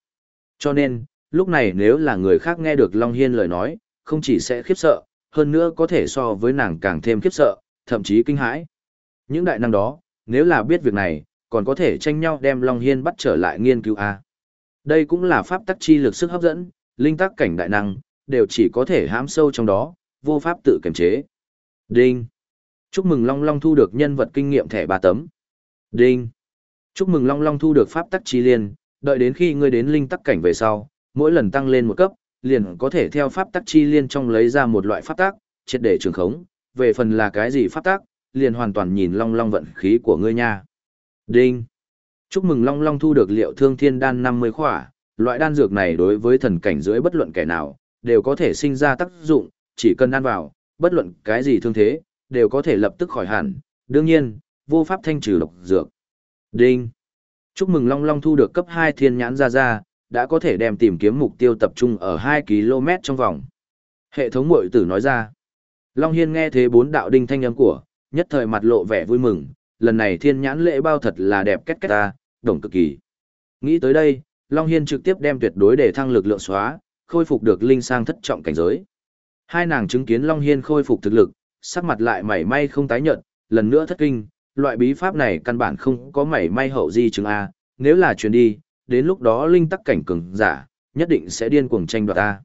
Cho nên, lúc này nếu là người khác nghe được Long Hiên lời nói, không chỉ sẽ khiếp sợ, hơn nữa có thể so với nàng càng thêm khiếp sợ, thậm chí kinh hãi. Những đại năng đó, nếu là biết việc này, còn có thể tranh nhau đem Long Hiên bắt trở lại nghiên cứu A. Đây cũng là pháp tắc chi lực sức hấp dẫn, linh tắc cảnh đại năng, đều chỉ có thể hãm sâu trong đó, vô pháp tự kiềm chế. Đinh. Chúc mừng Long Long thu được nhân vật kinh nghiệm thẻ ba tấm. Đinh. Chúc mừng Long Long thu được pháp tắc chi liên, đợi đến khi ngươi đến linh tắc cảnh về sau, mỗi lần tăng lên một cấp, liền có thể theo pháp tắc chi liên trong lấy ra một loại pháp tắc, triệt để trường khống, về phần là cái gì pháp tắc, liền hoàn toàn nhìn Long Long vận khí của ngươi nha. Đinh. Chúc mừng Long Long thu được liệu thương thiên đan 50 khỏa, loại đan dược này đối với thần cảnh dưới bất luận kẻ nào, đều có thể sinh ra tác dụng, chỉ cần ăn vào, bất luận cái gì thương thế, đều có thể lập tức khỏi hẳn, đương nhiên, vô pháp thanh trừ độc dược. Đinh. Chúc mừng Long Long thu được cấp 2 thiên nhãn ra ra, đã có thể đem tìm kiếm mục tiêu tập trung ở 2 km trong vòng. Hệ thống mội tử nói ra. Long Hiên nghe thế bốn đạo đinh thanh âm của, nhất thời mặt lộ vẻ vui mừng, lần này thiên nhãn lễ bao thật là đẹp kết kết ta, đồng cực kỳ. Nghĩ tới đây, Long Hiên trực tiếp đem tuyệt đối để thăng lực lượng xóa, khôi phục được linh sang thất trọng cảnh giới. Hai nàng chứng kiến Long Hiên khôi phục thực lực, sắc mặt lại mảy may không tái nhận, lần nữa thất kinh, loại bí pháp này căn bản không có mảy may hậu di chứng A, nếu là chuyển đi, đến lúc đó linh tắc cảnh cường giả, nhất định sẽ điên cuồng tranh đoạt A.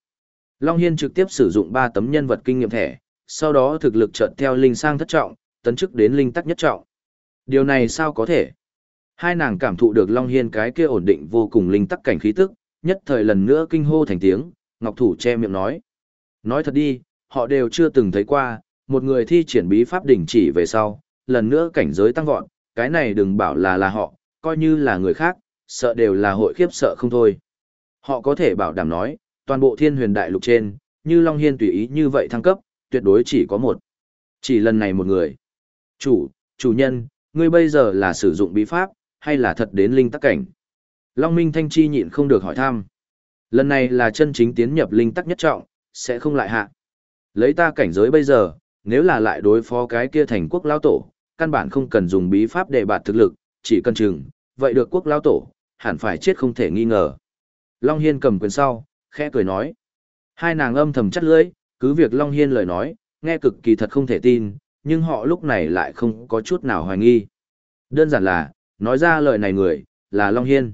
Long Hiên trực tiếp sử dụng 3 tấm nhân vật kinh nghiệm thẻ, sau đó thực lực chợt theo linh sang thất trọng, tấn chức đến linh tắc nhất trọng. Điều này sao có thể? Hai nàng cảm thụ được Long Hiên cái kia ổn định vô cùng linh tắc cảnh khí tức, nhất thời lần nữa kinh hô thành tiếng, Ngọc Thủ che miệng nói. Nói thật đi, họ đều chưa từng thấy qua, một người thi triển bí pháp đỉnh chỉ về sau, lần nữa cảnh giới tăng vọt, cái này đừng bảo là là họ, coi như là người khác, sợ đều là hội khiếp sợ không thôi. Họ có thể bảo đảm nói, toàn bộ thiên huyền đại lục trên, như Long Hiên tùy ý như vậy thăng cấp, tuyệt đối chỉ có một. Chỉ lần này một người. Chủ, chủ nhân, ngươi bây giờ là sử dụng bí pháp, hay là thật đến linh tắc cảnh? Long Minh Thanh Chi nhịn không được hỏi thăm. Lần này là chân chính tiến nhập linh tắc nhất trọng, sẽ không lại hạ. Lấy ta cảnh giới bây giờ, nếu là lại đối phó cái kia thành quốc lao tổ, căn bản không cần dùng bí pháp để bạt thực lực, chỉ cần chừng, vậy được quốc lao tổ, hẳn phải chết không thể nghi ngờ. Long Hiên cầm quyền sau, khẽ cười nói. Hai nàng âm thầm chắt lưỡi, cứ việc Long Hiên lời nói, nghe cực kỳ thật không thể tin, nhưng họ lúc này lại không có chút nào hoài nghi. Đơn giản là, nói ra lời này người, là Long Hiên.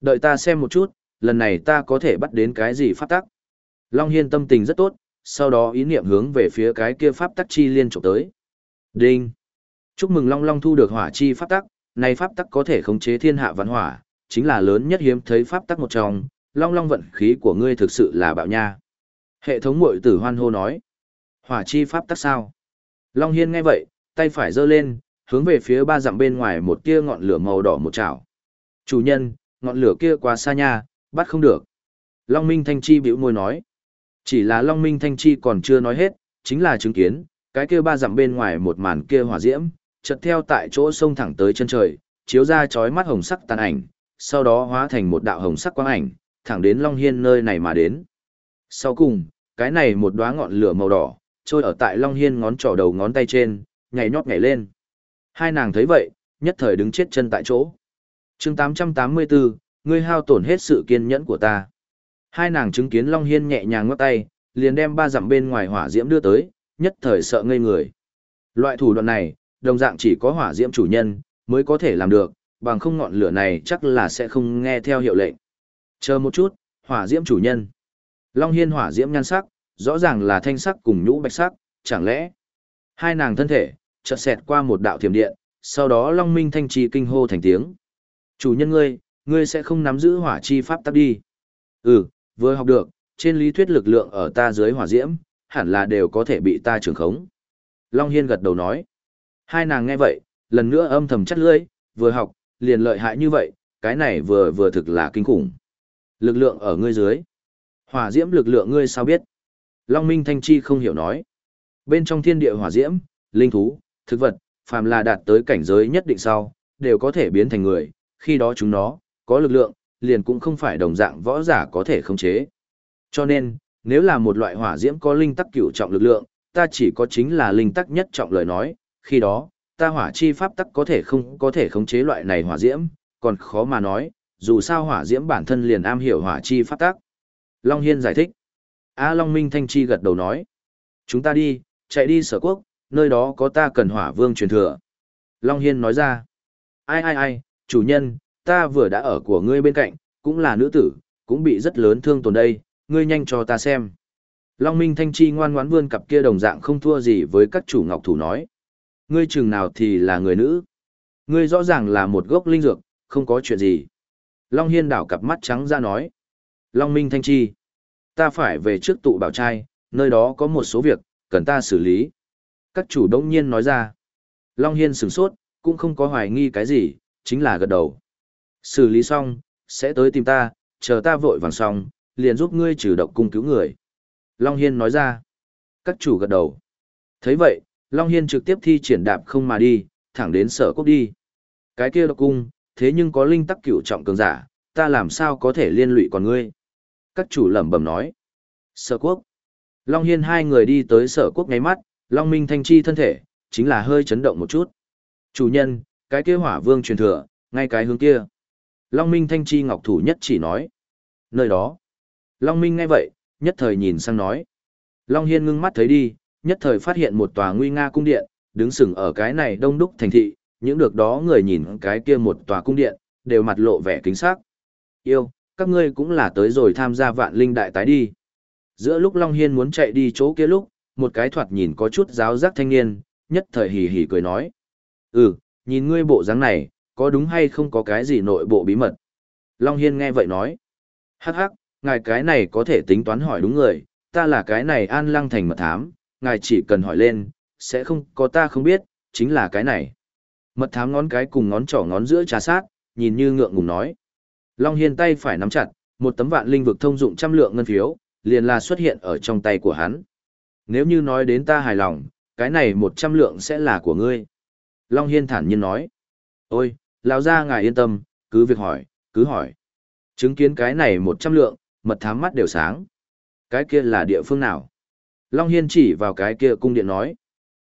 Đợi ta xem một chút, lần này ta có thể bắt đến cái gì pháp tắc. Long Hiên tâm tình rất tốt, sau đó ý niệm hướng về phía cái kia pháp tắc chi liên trộm tới. Đinh! Chúc mừng Long Long thu được hỏa chi pháp tắc, này pháp tắc có thể khống chế thiên hạ văn hỏa, chính là lớn nhất hiếm thấy pháp tắc một trong, Long Long vận khí của ngươi thực sự là bạo nha. Hệ thống mội tử hoan hô nói. Hỏa chi pháp tắc sao? Long Hiên nghe vậy, tay phải giơ lên, hướng về phía ba dặm bên ngoài một tia ngọn lửa màu đỏ một chảo. Chủ nhân, ngọn lửa kia quá xa nha, bắt không được. Long Minh Thanh Chi bĩu môi nói. Chỉ là Long Minh Thanh Chi còn chưa nói hết, chính là chứng kiến, cái kia ba dặm bên ngoài một màn kia hỏa diễm, chợt theo tại chỗ sông thẳng tới chân trời, chiếu ra chói mắt hồng sắc tàn ảnh, sau đó hóa thành một đạo hồng sắc quang ảnh, thẳng đến Long Hiên nơi này mà đến. Sau cùng, cái này một đóa ngọn lửa màu đỏ, trôi ở tại Long Hiên ngón trỏ đầu ngón tay trên, nhảy nhót nhảy lên. Hai nàng thấy vậy, nhất thời đứng chết chân tại chỗ. chương 884, ngươi hao tổn hết sự kiên nhẫn của ta. Hai nàng chứng kiến Long Hiên nhẹ nhàng ngót tay, liền đem ba dặm bên ngoài hỏa diễm đưa tới, nhất thời sợ ngây người. Loại thủ đoạn này, đồng dạng chỉ có hỏa diễm chủ nhân, mới có thể làm được, bằng không ngọn lửa này chắc là sẽ không nghe theo hiệu lệnh. Chờ một chút, hỏa diễm chủ nhân. Long Hiên hỏa diễm nhan sắc, rõ ràng là thanh sắc cùng nhũ bạch sắc, chẳng lẽ hai nàng thân thể chợt xẹt qua một đạo thiểm điện, sau đó Long Minh thanh trì kinh hô thành tiếng. Chủ nhân ngươi, ngươi sẽ không nắm giữ hỏa chi pháp tắc đi. Ừ, vừa học được, trên lý thuyết lực lượng ở ta dưới hỏa diễm, hẳn là đều có thể bị ta trưởng khống. Long Hiên gật đầu nói. Hai nàng nghe vậy, lần nữa âm thầm chắt lưỡi, vừa học, liền lợi hại như vậy, cái này vừa vừa thực là kinh khủng. Lực lượng ở ngươi dưới. Hỏa diễm lực lượng ngươi sao biết? Long Minh Thanh Chi không hiểu nói. Bên trong thiên địa hỏa diễm, linh thú, thực vật, phàm là đạt tới cảnh giới nhất định sau, đều có thể biến thành người, khi đó chúng nó, có lực lượng, liền cũng không phải đồng dạng võ giả có thể khống chế. Cho nên, nếu là một loại hỏa diễm có linh tắc cửu trọng lực lượng, ta chỉ có chính là linh tắc nhất trọng lời nói, khi đó, ta hỏa chi pháp tắc có thể không có thể khống chế loại này hỏa diễm, còn khó mà nói, dù sao hỏa diễm bản thân liền am hiểu hỏa chi pháp tắc. Long Hiên giải thích. A Long Minh Thanh Chi gật đầu nói. Chúng ta đi, chạy đi sở quốc, nơi đó có ta cần hỏa vương truyền thừa. Long Hiên nói ra. Ai ai ai, chủ nhân, ta vừa đã ở của ngươi bên cạnh, cũng là nữ tử, cũng bị rất lớn thương tổn đây, ngươi nhanh cho ta xem. Long Minh Thanh Chi ngoan ngoãn vươn cặp kia đồng dạng không thua gì với các chủ ngọc thủ nói. Ngươi chừng nào thì là người nữ. Ngươi rõ ràng là một gốc linh dược, không có chuyện gì. Long Hiên đảo cặp mắt trắng ra nói. Long Minh Thanh Chi. Ta phải về trước tụ bảo trai, nơi đó có một số việc, cần ta xử lý. Các chủ đông nhiên nói ra. Long Hiên sửng sốt, cũng không có hoài nghi cái gì, chính là gật đầu. Xử lý xong, sẽ tới tìm ta, chờ ta vội vàng xong, liền giúp ngươi trừ độc cung cứu người. Long Hiên nói ra. Các chủ gật đầu. thấy vậy, Long Hiên trực tiếp thi triển đạp không mà đi, thẳng đến sở cốc đi. Cái kia độc cung, thế nhưng có linh tắc cửu trọng cường giả, ta làm sao có thể liên lụy còn ngươi. Các chủ lẩm bẩm nói. Sở quốc. Long Hiên hai người đi tới sở quốc ngay mắt, Long Minh Thanh Chi thân thể, chính là hơi chấn động một chút. Chủ nhân, cái kia hỏa vương truyền thừa, ngay cái hướng kia. Long Minh Thanh Chi Ngọc Thủ nhất chỉ nói. Nơi đó. Long Minh ngay vậy, nhất thời nhìn sang nói. Long Hiên ngưng mắt thấy đi, nhất thời phát hiện một tòa nguy nga cung điện, đứng sừng ở cái này đông đúc thành thị, những được đó người nhìn cái kia một tòa cung điện, đều mặt lộ vẻ kính sắc. Yêu, các ngươi cũng là tới rồi tham gia vạn linh đại tái đi. Giữa lúc Long Hiên muốn chạy đi chỗ kia lúc, một cái thoạt nhìn có chút giáo giác thanh niên, nhất thời hì hì cười nói. Ừ, nhìn ngươi bộ dáng này, có đúng hay không có cái gì nội bộ bí mật? Long Hiên nghe vậy nói. Hắc hắc, ngài cái này có thể tính toán hỏi đúng người, ta là cái này an lăng thành mật thám, ngài chỉ cần hỏi lên, sẽ không có ta không biết, chính là cái này. Mật thám ngón cái cùng ngón trỏ ngón giữa trà sát, nhìn như ngượng ngùng nói. Long Hiên tay phải nắm chặt, một tấm vạn linh vực thông dụng trăm lượng ngân phiếu, liền là xuất hiện ở trong tay của hắn. Nếu như nói đến ta hài lòng, cái này một trăm lượng sẽ là của ngươi. Long Hiên thản nhiên nói. Ôi, lão ra ngài yên tâm, cứ việc hỏi, cứ hỏi. Chứng kiến cái này một trăm lượng, mật thám mắt đều sáng. Cái kia là địa phương nào? Long Hiên chỉ vào cái kia cung điện nói.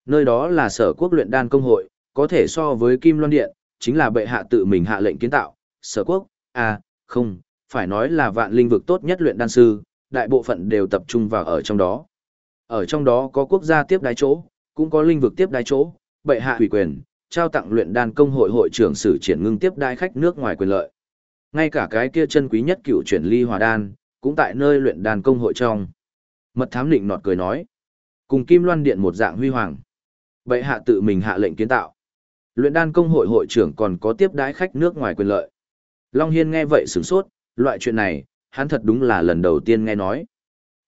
Nơi đó là sở quốc luyện đan công hội, có thể so với Kim Loan Điện, chính là bệ hạ tự mình hạ lệnh kiến tạo. Sở quốc, à, không, phải nói là vạn linh vực tốt nhất luyện đan sư, đại bộ phận đều tập trung vào ở trong đó. Ở trong đó có quốc gia tiếp đái chỗ, cũng có linh vực tiếp đái chỗ, bệ hạ ủy quyền, trao tặng luyện đan công hội hội trưởng sử triển ngưng tiếp đái khách nước ngoài quyền lợi. Ngay cả cái kia chân quý nhất cựu chuyển ly hòa đan, cũng tại nơi luyện đan công hội trong. Mật thám định nọt cười nói, cùng Kim Loan Điện một dạng huy hoàng. Bệ hạ tự mình hạ lệnh kiến tạo. Luyện đan công hội hội trưởng còn có tiếp đái khách nước ngoài quyền lợi. Long Hiên nghe vậy sửng sốt, loại chuyện này, hắn thật đúng là lần đầu tiên nghe nói.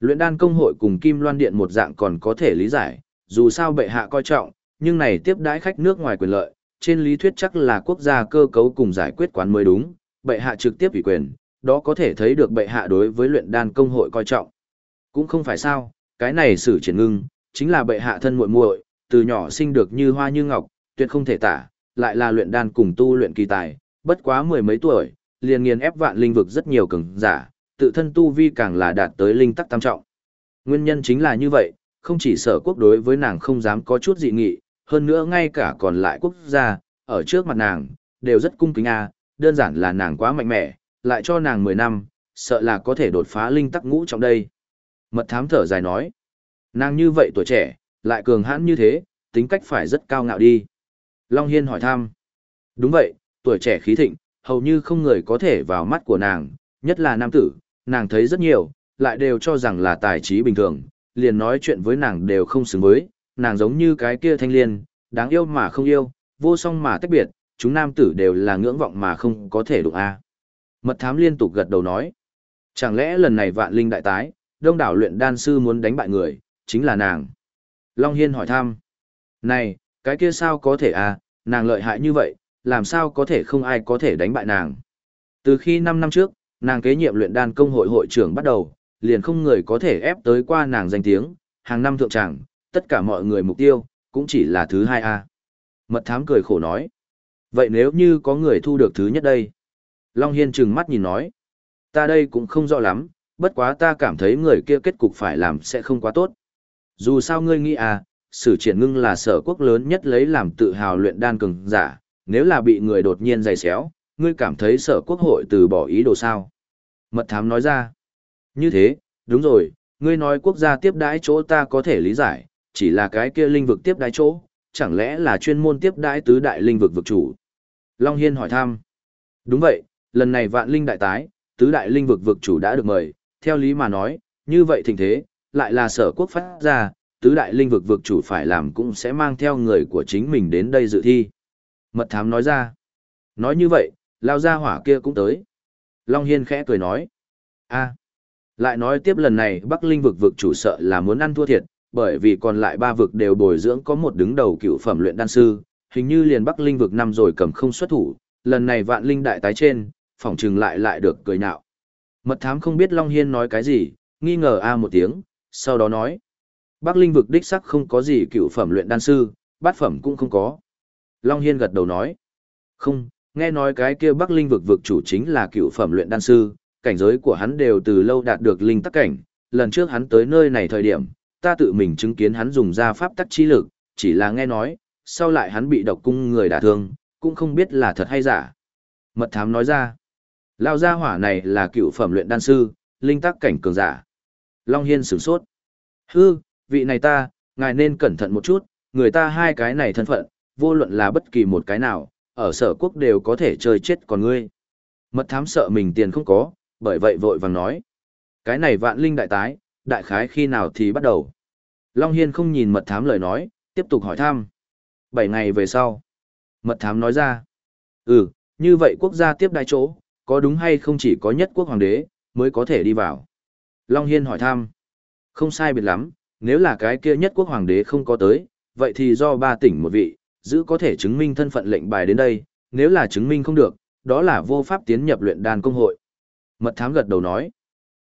Luyện đan công hội cùng Kim Loan Điện một dạng còn có thể lý giải, dù sao bệ hạ coi trọng, nhưng này tiếp đãi khách nước ngoài quyền lợi, trên lý thuyết chắc là quốc gia cơ cấu cùng giải quyết quán mới đúng, bệ hạ trực tiếp ủy quyền, đó có thể thấy được bệ hạ đối với luyện đan công hội coi trọng. Cũng không phải sao, cái này sử triển ngưng, chính là bệ hạ thân muội muội, từ nhỏ sinh được như hoa như ngọc, tuyệt không thể tả, lại là luyện đan cùng tu luyện kỳ tài, bất quá mười mấy tuổi, liền nghiền ép vạn linh vực rất nhiều cường giả, tự thân tu vi càng là đạt tới linh tắc tam trọng. Nguyên nhân chính là như vậy, không chỉ sở quốc đối với nàng không dám có chút dị nghị, hơn nữa ngay cả còn lại quốc gia, ở trước mặt nàng, đều rất cung kính a đơn giản là nàng quá mạnh mẽ, lại cho nàng 10 năm, sợ là có thể đột phá linh tắc ngũ trọng đây. Mật thám thở dài nói, nàng như vậy tuổi trẻ, lại cường hãn như thế, tính cách phải rất cao ngạo đi. Long Hiên hỏi thăm, đúng vậy, tuổi trẻ khí thịnh, hầu như không người có thể vào mắt của nàng, nhất là nam tử, nàng thấy rất nhiều, lại đều cho rằng là tài trí bình thường, liền nói chuyện với nàng đều không xứng với, nàng giống như cái kia thanh liên, đáng yêu mà không yêu, vô song mà tách biệt, chúng nam tử đều là ngưỡng vọng mà không có thể đụng a. Mật thám liên tục gật đầu nói, chẳng lẽ lần này vạn linh đại tái, đông đảo luyện đan sư muốn đánh bại người, chính là nàng. Long Hiên hỏi thăm, này, cái kia sao có thể a nàng lợi hại như vậy, làm sao có thể không ai có thể đánh bại nàng. Từ khi 5 năm trước, nàng kế nhiệm luyện đan công hội hội trưởng bắt đầu, liền không người có thể ép tới qua nàng danh tiếng, hàng năm thượng tràng, tất cả mọi người mục tiêu, cũng chỉ là thứ hai a Mật thám cười khổ nói. Vậy nếu như có người thu được thứ nhất đây? Long Hiên trừng mắt nhìn nói. Ta đây cũng không rõ lắm, bất quá ta cảm thấy người kia kết cục phải làm sẽ không quá tốt. Dù sao ngươi nghĩ à, sử triển ngưng là sở quốc lớn nhất lấy làm tự hào luyện đan cường giả, nếu là bị người đột nhiên giày xéo, ngươi cảm thấy sở quốc hội từ bỏ ý đồ sao. Mật thám nói ra. Như thế, đúng rồi, ngươi nói quốc gia tiếp đãi chỗ ta có thể lý giải, chỉ là cái kia linh vực tiếp đãi chỗ, chẳng lẽ là chuyên môn tiếp đãi tứ đại linh vực vực chủ. Long Hiên hỏi thăm. Đúng vậy, lần này vạn linh đại tái, tứ đại linh vực vực chủ đã được mời, theo lý mà nói, như vậy thình thế, lại là sở quốc phát ra, tứ đại linh vực vực chủ phải làm cũng sẽ mang theo người của chính mình đến đây dự thi. Mật thám nói ra. Nói như vậy, lao ra hỏa kia cũng tới. Long Hiên khẽ cười nói. a lại nói tiếp lần này Bắc Linh vực vực chủ sợ là muốn ăn thua thiệt, bởi vì còn lại ba vực đều bồi dưỡng có một đứng đầu cựu phẩm luyện đan sư, hình như liền Bắc Linh vực năm rồi cầm không xuất thủ, lần này vạn linh đại tái trên, phỏng trừng lại lại được cười nhạo. Mật thám không biết Long Hiên nói cái gì, nghi ngờ a một tiếng, sau đó nói. Bắc Linh vực đích sắc không có gì cựu phẩm luyện đan sư, bát phẩm cũng không có. Long Hiên gật đầu nói. Không, nghe nói cái kia Bắc Linh vực vực chủ chính là cựu phẩm luyện đan sư, cảnh giới của hắn đều từ lâu đạt được linh tắc cảnh. Lần trước hắn tới nơi này thời điểm, ta tự mình chứng kiến hắn dùng ra pháp tắc chi lực, chỉ là nghe nói, sau lại hắn bị độc cung người đả thương, cũng không biết là thật hay giả. Mật thám nói ra, lao gia hỏa này là cựu phẩm luyện đan sư, linh tắc cảnh cường giả. Long Hiên sửng sốt. Hư, vị này ta, ngài nên cẩn thận một chút, người ta hai cái này thân phận, vô luận là bất kỳ một cái nào, ở sở quốc đều có thể chơi chết còn ngươi. Mật thám sợ mình tiền không có, bởi vậy vội vàng nói. Cái này vạn linh đại tái, đại khái khi nào thì bắt đầu. Long Hiên không nhìn mật thám lời nói, tiếp tục hỏi thăm. Bảy ngày về sau. Mật thám nói ra. Ừ, như vậy quốc gia tiếp đai chỗ, có đúng hay không chỉ có nhất quốc hoàng đế, mới có thể đi vào. Long Hiên hỏi thăm. Không sai biệt lắm, nếu là cái kia nhất quốc hoàng đế không có tới, vậy thì do ba tỉnh một vị, giữ có thể chứng minh thân phận lệnh bài đến đây, nếu là chứng minh không được, đó là vô pháp tiến nhập luyện đan công hội. Mật thám gật đầu nói.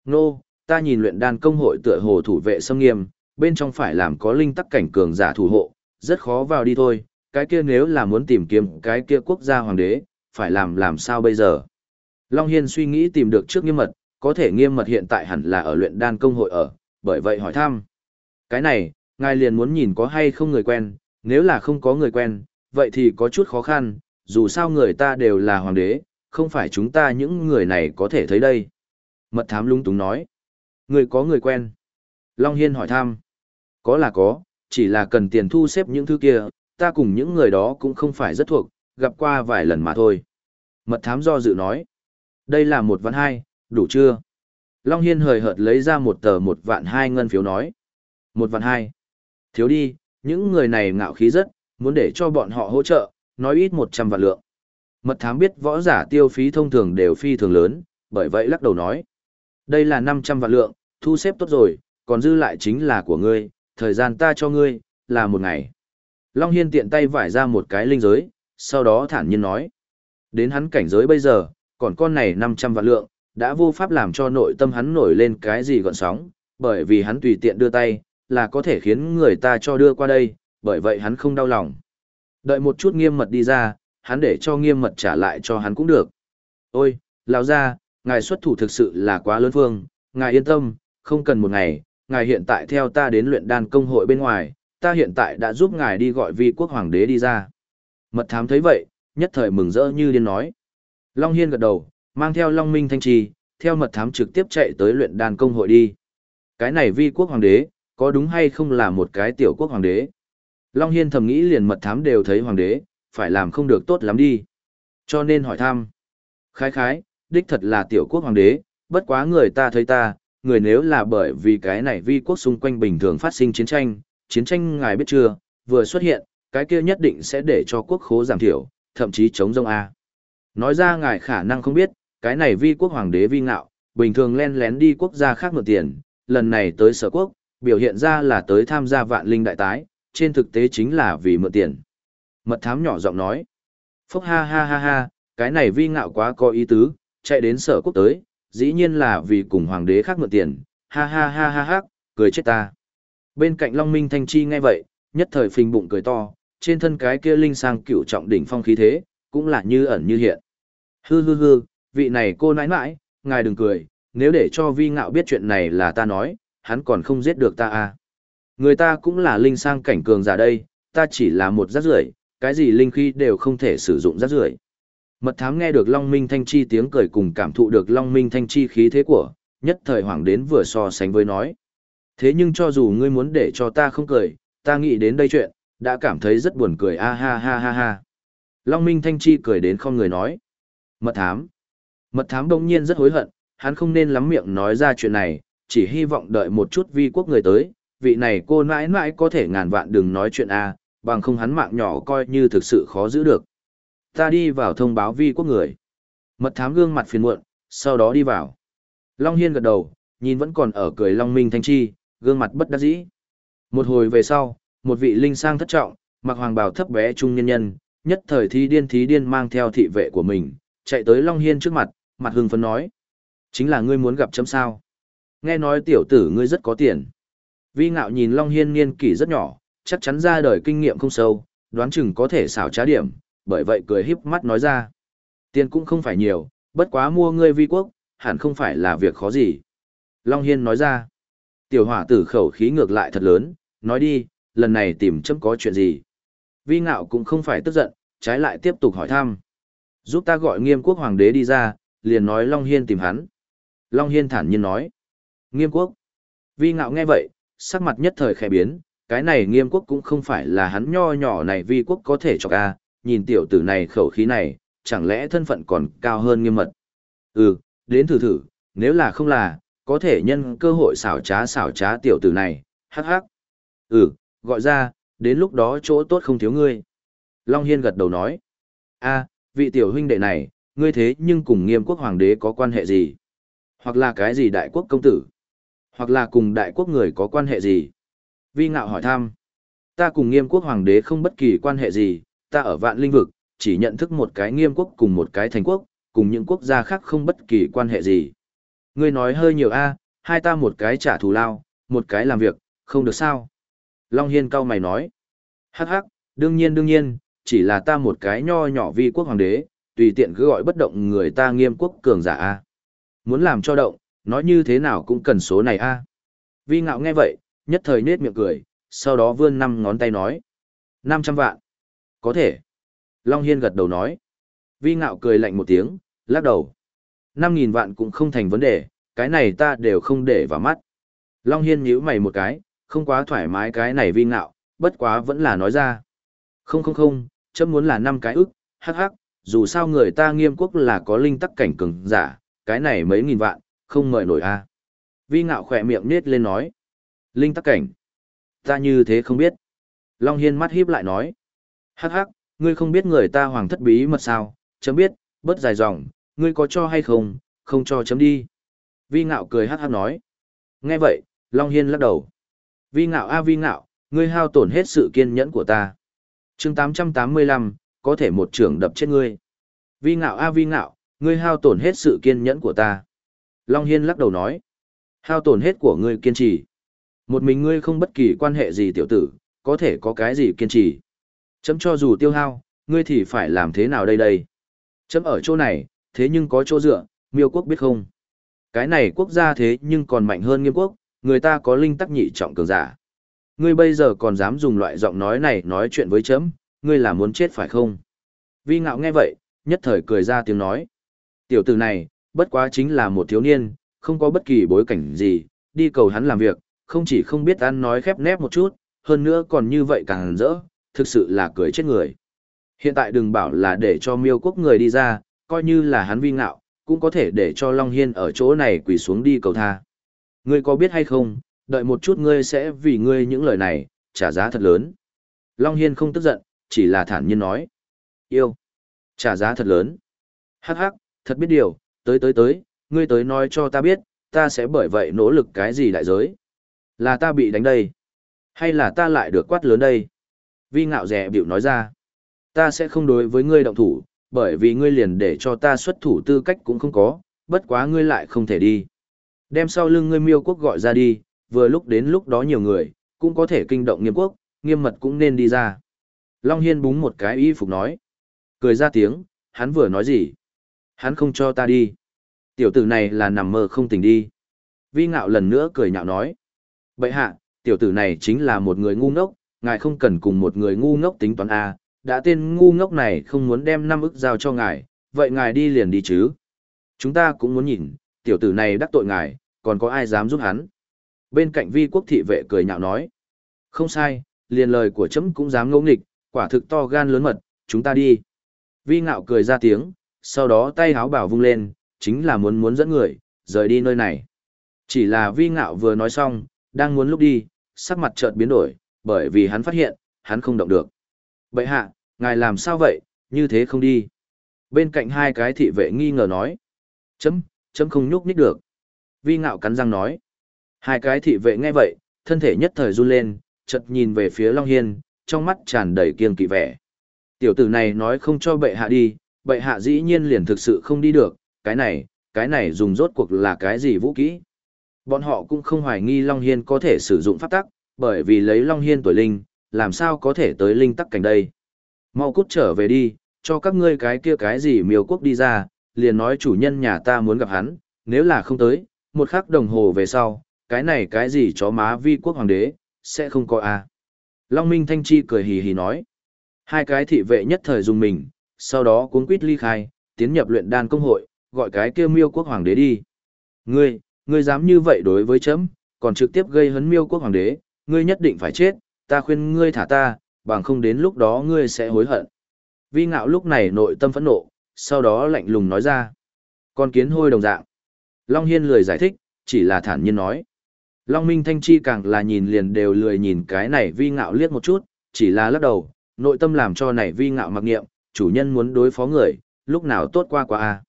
Nô, ta nhìn luyện đan công hội tựa hồ thủ vệ xâm nghiêm, bên trong phải làm có linh tắc cảnh cường giả thủ hộ, rất khó vào đi thôi, cái kia nếu là muốn tìm kiếm cái kia quốc gia hoàng đế, phải làm làm sao bây giờ? Long Hiên suy nghĩ tìm được trước nghiêm mật, có thể nghiêm mật hiện tại hẳn là ở luyện đan công hội ở, bởi vậy hỏi thăm. Cái này, ngài liền muốn nhìn có hay không người quen, nếu là không có người quen, vậy thì có chút khó khăn, dù sao người ta đều là hoàng đế, không phải chúng ta những người này có thể thấy đây. Mật thám lung túng nói. Người có người quen. Long Hiên hỏi thăm. Có là có, chỉ là cần tiền thu xếp những thứ kia, ta cùng những người đó cũng không phải rất thuộc, gặp qua vài lần mà thôi. Mật thám do dự nói. Đây là một vạn hai, đủ chưa? Long Hiên hời hợt lấy ra một tờ một vạn hai ngân phiếu nói. Một vạn hai. Thiếu đi, những người này ngạo khí rất, muốn để cho bọn họ hỗ trợ, nói ít một trăm vạn lượng. Mật thám biết võ giả tiêu phí thông thường đều phi thường lớn, bởi vậy lắc đầu nói. Đây là năm trăm vạn lượng, thu xếp tốt rồi, còn dư lại chính là của ngươi, thời gian ta cho ngươi, là một ngày. Long Hiên tiện tay vải ra một cái linh giới, sau đó thản nhiên nói. Đến hắn cảnh giới bây giờ, còn con này 500 vạn lượng, đã vô pháp làm cho nội tâm hắn nổi lên cái gì gọn sóng, bởi vì hắn tùy tiện đưa tay, là có thể khiến người ta cho đưa qua đây, bởi vậy hắn không đau lòng. Đợi một chút nghiêm mật đi ra, hắn để cho nghiêm mật trả lại cho hắn cũng được. Ôi, lão ra, ngài xuất thủ thực sự là quá lớn phương, ngài yên tâm, không cần một ngày, ngài hiện tại theo ta đến luyện đan công hội bên ngoài, ta hiện tại đã giúp ngài đi gọi vi quốc hoàng đế đi ra. Mật thám thấy vậy, nhất thời mừng rỡ như điên nói. Long Hiên gật đầu, mang theo Long Minh Thanh Trì, theo mật thám trực tiếp chạy tới luyện đàn công hội đi. Cái này vi quốc hoàng đế, có đúng hay không là một cái tiểu quốc hoàng đế? Long Hiên thầm nghĩ liền mật thám đều thấy hoàng đế, phải làm không được tốt lắm đi. Cho nên hỏi thăm. Khái khái, đích thật là tiểu quốc hoàng đế, bất quá người ta thấy ta, người nếu là bởi vì cái này vi quốc xung quanh bình thường phát sinh chiến tranh, chiến tranh ngài biết chưa, vừa xuất hiện, cái kia nhất định sẽ để cho quốc khố giảm thiểu, thậm chí chống rông A. Nói ra ngài khả năng không biết, cái này vi quốc hoàng đế vi ngạo, bình thường len lén đi quốc gia khác mượn tiền, lần này tới sở quốc, biểu hiện ra là tới tham gia vạn linh đại tái, trên thực tế chính là vì mượn tiền. Mật thám nhỏ giọng nói, phúc ha ha ha ha, cái này vi ngạo quá có ý tứ, chạy đến sở quốc tới, dĩ nhiên là vì cùng hoàng đế khác mượn tiền, ha ha ha ha ha, cười chết ta. Bên cạnh Long Minh Thanh Chi nghe vậy, nhất thời phình bụng cười to, trên thân cái kia linh sang cựu trọng đỉnh phong khí thế, cũng là như ẩn như hiện. Hư hư hư, vị này cô nãi nãi, ngài đừng cười, nếu để cho vi ngạo biết chuyện này là ta nói, hắn còn không giết được ta à. Người ta cũng là linh sang cảnh cường giả đây, ta chỉ là một rác rưởi, cái gì linh khí đều không thể sử dụng rác rưởi. Mật thám nghe được Long Minh Thanh Chi tiếng cười cùng cảm thụ được Long Minh Thanh Chi khí thế của, nhất thời hoàng đến vừa so sánh với nói. Thế nhưng cho dù ngươi muốn để cho ta không cười, ta nghĩ đến đây chuyện, đã cảm thấy rất buồn cười a ha ha ha ha. Long Minh Thanh Chi cười đến không người nói. Mật thám. Mật thám đông nhiên rất hối hận, hắn không nên lắm miệng nói ra chuyện này, chỉ hy vọng đợi một chút vi quốc người tới, vị này cô nãi nãi có thể ngàn vạn đừng nói chuyện a, bằng không hắn mạng nhỏ coi như thực sự khó giữ được. Ta đi vào thông báo vi quốc người. Mật thám gương mặt phiền muộn, sau đó đi vào. Long Hiên gật đầu, nhìn vẫn còn ở cười Long Minh Thanh Chi, gương mặt bất đắc dĩ. Một hồi về sau, một vị linh sang thất trọng, mặc hoàng bào thấp bé trung nhân nhân, nhất thời thi điên thí điên mang theo thị vệ của mình, chạy tới Long Hiên trước mặt, mặt hưng phấn nói. Chính là ngươi muốn gặp chấm sao. Nghe nói tiểu tử ngươi rất có tiền. Vi ngạo nhìn Long Hiên niên kỷ rất nhỏ, chắc chắn ra đời kinh nghiệm không sâu, đoán chừng có thể xảo trá điểm, bởi vậy cười híp mắt nói ra. Tiền cũng không phải nhiều, bất quá mua ngươi vi quốc, hẳn không phải là việc khó gì. Long Hiên nói ra. Tiểu hỏa tử khẩu khí ngược lại thật lớn, nói đi, lần này tìm chấm có chuyện gì. Vi ngạo cũng không phải tức giận, trái lại tiếp tục hỏi thăm. Giúp ta gọi nghiêm quốc hoàng đế đi ra, liền nói Long Hiên tìm hắn. Long Hiên thản nhiên nói. Nghiêm quốc. Vi ngạo nghe vậy, sắc mặt nhất thời khẽ biến, cái này nghiêm quốc cũng không phải là hắn nho nhỏ này vi quốc có thể cho ca, nhìn tiểu tử này khẩu khí này, chẳng lẽ thân phận còn cao hơn nghiêm mật. Ừ, đến thử thử, nếu là không là, có thể nhân cơ hội xảo trá xảo trá tiểu tử này, hắc hắc. Ừ, gọi ra, đến lúc đó chỗ tốt không thiếu ngươi. Long Hiên gật đầu nói. a vị tiểu huynh đệ này, ngươi thế nhưng cùng nghiêm quốc hoàng đế có quan hệ gì? Hoặc là cái gì đại quốc công tử? Hoặc là cùng đại quốc người có quan hệ gì? Vi ngạo hỏi thăm. Ta cùng nghiêm quốc hoàng đế không bất kỳ quan hệ gì, ta ở vạn linh vực, chỉ nhận thức một cái nghiêm quốc cùng một cái thành quốc, cùng những quốc gia khác không bất kỳ quan hệ gì. Ngươi nói hơi nhiều a, hai ta một cái trả thù lao, một cái làm việc, không được sao. Long Hiên cao mày nói. Hắc hắc, đương nhiên đương nhiên, chỉ là ta một cái nho nhỏ vi quốc hoàng đế, tùy tiện cứ gọi bất động người ta nghiêm quốc cường giả a. Muốn làm cho động, nói như thế nào cũng cần số này a. Vi ngạo nghe vậy, nhất thời nết miệng cười, sau đó vươn năm ngón tay nói. 500 vạn. Có thể. Long Hiên gật đầu nói. Vi ngạo cười lạnh một tiếng, lắc đầu. 5.000 vạn cũng không thành vấn đề, cái này ta đều không để vào mắt. Long Hiên nhíu mày một cái, không quá thoải mái cái này vi ngạo, bất quá vẫn là nói ra. Không không không, chấm muốn là năm cái ức, hắc hắc, dù sao người ta nghiêm quốc là có linh tắc cảnh cường giả, cái này mấy nghìn vạn, không mời nổi a Vi ngạo khỏe miệng nết lên nói. Linh tắc cảnh. Ta như thế không biết. Long Hiên mắt híp lại nói. Hắc hắc, ngươi không biết người ta hoàng thất bí mật sao, chấm biết, bớt dài dòng, ngươi có cho hay không, không cho chấm đi. Vi ngạo cười hắc hắc nói. Nghe vậy, Long Hiên lắc đầu. Vi ngạo a vi ngạo, ngươi hao tổn hết sự kiên nhẫn của ta chương 885, có thể một trưởng đập chết ngươi. Vi ngạo a vi ngạo, ngươi hao tổn hết sự kiên nhẫn của ta. Long Hiên lắc đầu nói. Hao tổn hết của ngươi kiên trì. Một mình ngươi không bất kỳ quan hệ gì tiểu tử, có thể có cái gì kiên trì. Chấm cho dù tiêu hao, ngươi thì phải làm thế nào đây đây? Chấm ở chỗ này, thế nhưng có chỗ dựa, miêu quốc biết không? Cái này quốc gia thế nhưng còn mạnh hơn nghiêm quốc, người ta có linh tắc nhị trọng cường giả. Ngươi bây giờ còn dám dùng loại giọng nói này nói chuyện với chấm, ngươi là muốn chết phải không? Vi ngạo nghe vậy, nhất thời cười ra tiếng nói. Tiểu tử này, bất quá chính là một thiếu niên, không có bất kỳ bối cảnh gì, đi cầu hắn làm việc, không chỉ không biết ăn nói khép nép một chút, hơn nữa còn như vậy càng rỡ, thực sự là cười chết người. Hiện tại đừng bảo là để cho miêu quốc người đi ra, coi như là hắn vi ngạo, cũng có thể để cho Long Hiên ở chỗ này quỳ xuống đi cầu tha. Ngươi có biết hay không, đợi một chút ngươi sẽ vì ngươi những lời này, trả giá thật lớn. Long Hiên không tức giận, chỉ là thản nhiên nói. Yêu. Trả giá thật lớn. Hắc hắc, thật biết điều, tới tới tới, ngươi tới nói cho ta biết, ta sẽ bởi vậy nỗ lực cái gì đại giới. Là ta bị đánh đây? Hay là ta lại được quát lớn đây? Vi ngạo rẻ biểu nói ra. Ta sẽ không đối với ngươi động thủ, bởi vì ngươi liền để cho ta xuất thủ tư cách cũng không có, bất quá ngươi lại không thể đi. Đem sau lưng ngươi miêu quốc gọi ra đi, vừa lúc đến lúc đó nhiều người, cũng có thể kinh động nghiêm quốc, nghiêm mật cũng nên đi ra. Long Hiên búng một cái y phục nói. Cười ra tiếng, hắn vừa nói gì? hắn không cho ta đi. Tiểu tử này là nằm mơ không tỉnh đi. Vi ngạo lần nữa cười nhạo nói. Bậy hạ, tiểu tử này chính là một người ngu ngốc, ngài không cần cùng một người ngu ngốc tính toán A, đã tên ngu ngốc này không muốn đem năm ức giao cho ngài, vậy ngài đi liền đi chứ. Chúng ta cũng muốn nhìn, tiểu tử này đắc tội ngài, còn có ai dám giúp hắn. Bên cạnh vi quốc thị vệ cười nhạo nói. Không sai, liền lời của chấm cũng dám ngẫu nghịch, quả thực to gan lớn mật, chúng ta đi. Vi ngạo cười ra tiếng, sau đó tay háo bảo vung lên, chính là muốn muốn dẫn người, rời đi nơi này. Chỉ là vi ngạo vừa nói xong, đang muốn lúc đi, sắc mặt chợt biến đổi, bởi vì hắn phát hiện, hắn không động được. Bậy hạ, ngài làm sao vậy, như thế không đi. Bên cạnh hai cái thị vệ nghi ngờ nói. Chấm, chấm không nhúc nhích được. Vi ngạo cắn răng nói. Hai cái thị vệ nghe vậy, thân thể nhất thời run lên, chợt nhìn về phía Long Hiên, trong mắt tràn đầy kiêng kỵ vẻ. Tiểu tử này nói không cho bệ hạ đi, bệ hạ dĩ nhiên liền thực sự không đi được, cái này, cái này dùng rốt cuộc là cái gì vũ kỹ. Bọn họ cũng không hoài nghi Long Hiên có thể sử dụng pháp tắc, bởi vì lấy Long Hiên tuổi linh, làm sao có thể tới linh tắc cảnh đây. Mau cút trở về đi, cho các ngươi cái kia cái gì miêu quốc đi ra, liền nói chủ nhân nhà ta muốn gặp hắn, nếu là không tới, một khắc đồng hồ về sau, cái này cái gì chó má vi quốc hoàng đế, sẽ không có a Long Minh Thanh Chi cười hì hì nói. Hai cái thị vệ nhất thời dùng mình, sau đó cuốn quýt ly khai, tiến nhập luyện đan công hội, gọi cái kia miêu quốc hoàng đế đi. Ngươi, ngươi dám như vậy đối với chấm, còn trực tiếp gây hấn miêu quốc hoàng đế, ngươi nhất định phải chết, ta khuyên ngươi thả ta, bằng không đến lúc đó ngươi sẽ hối hận. Vi ngạo lúc này nội tâm phẫn nộ, sau đó lạnh lùng nói ra. Con kiến hôi đồng dạng. Long Hiên lười giải thích, chỉ là thản nhiên nói. Long Minh Thanh Chi càng là nhìn liền đều lười nhìn cái này vi ngạo liếc một chút, chỉ là lắc đầu, nội tâm làm cho này vi ngạo mặc nghiệm, chủ nhân muốn đối phó người, lúc nào tốt qua qua a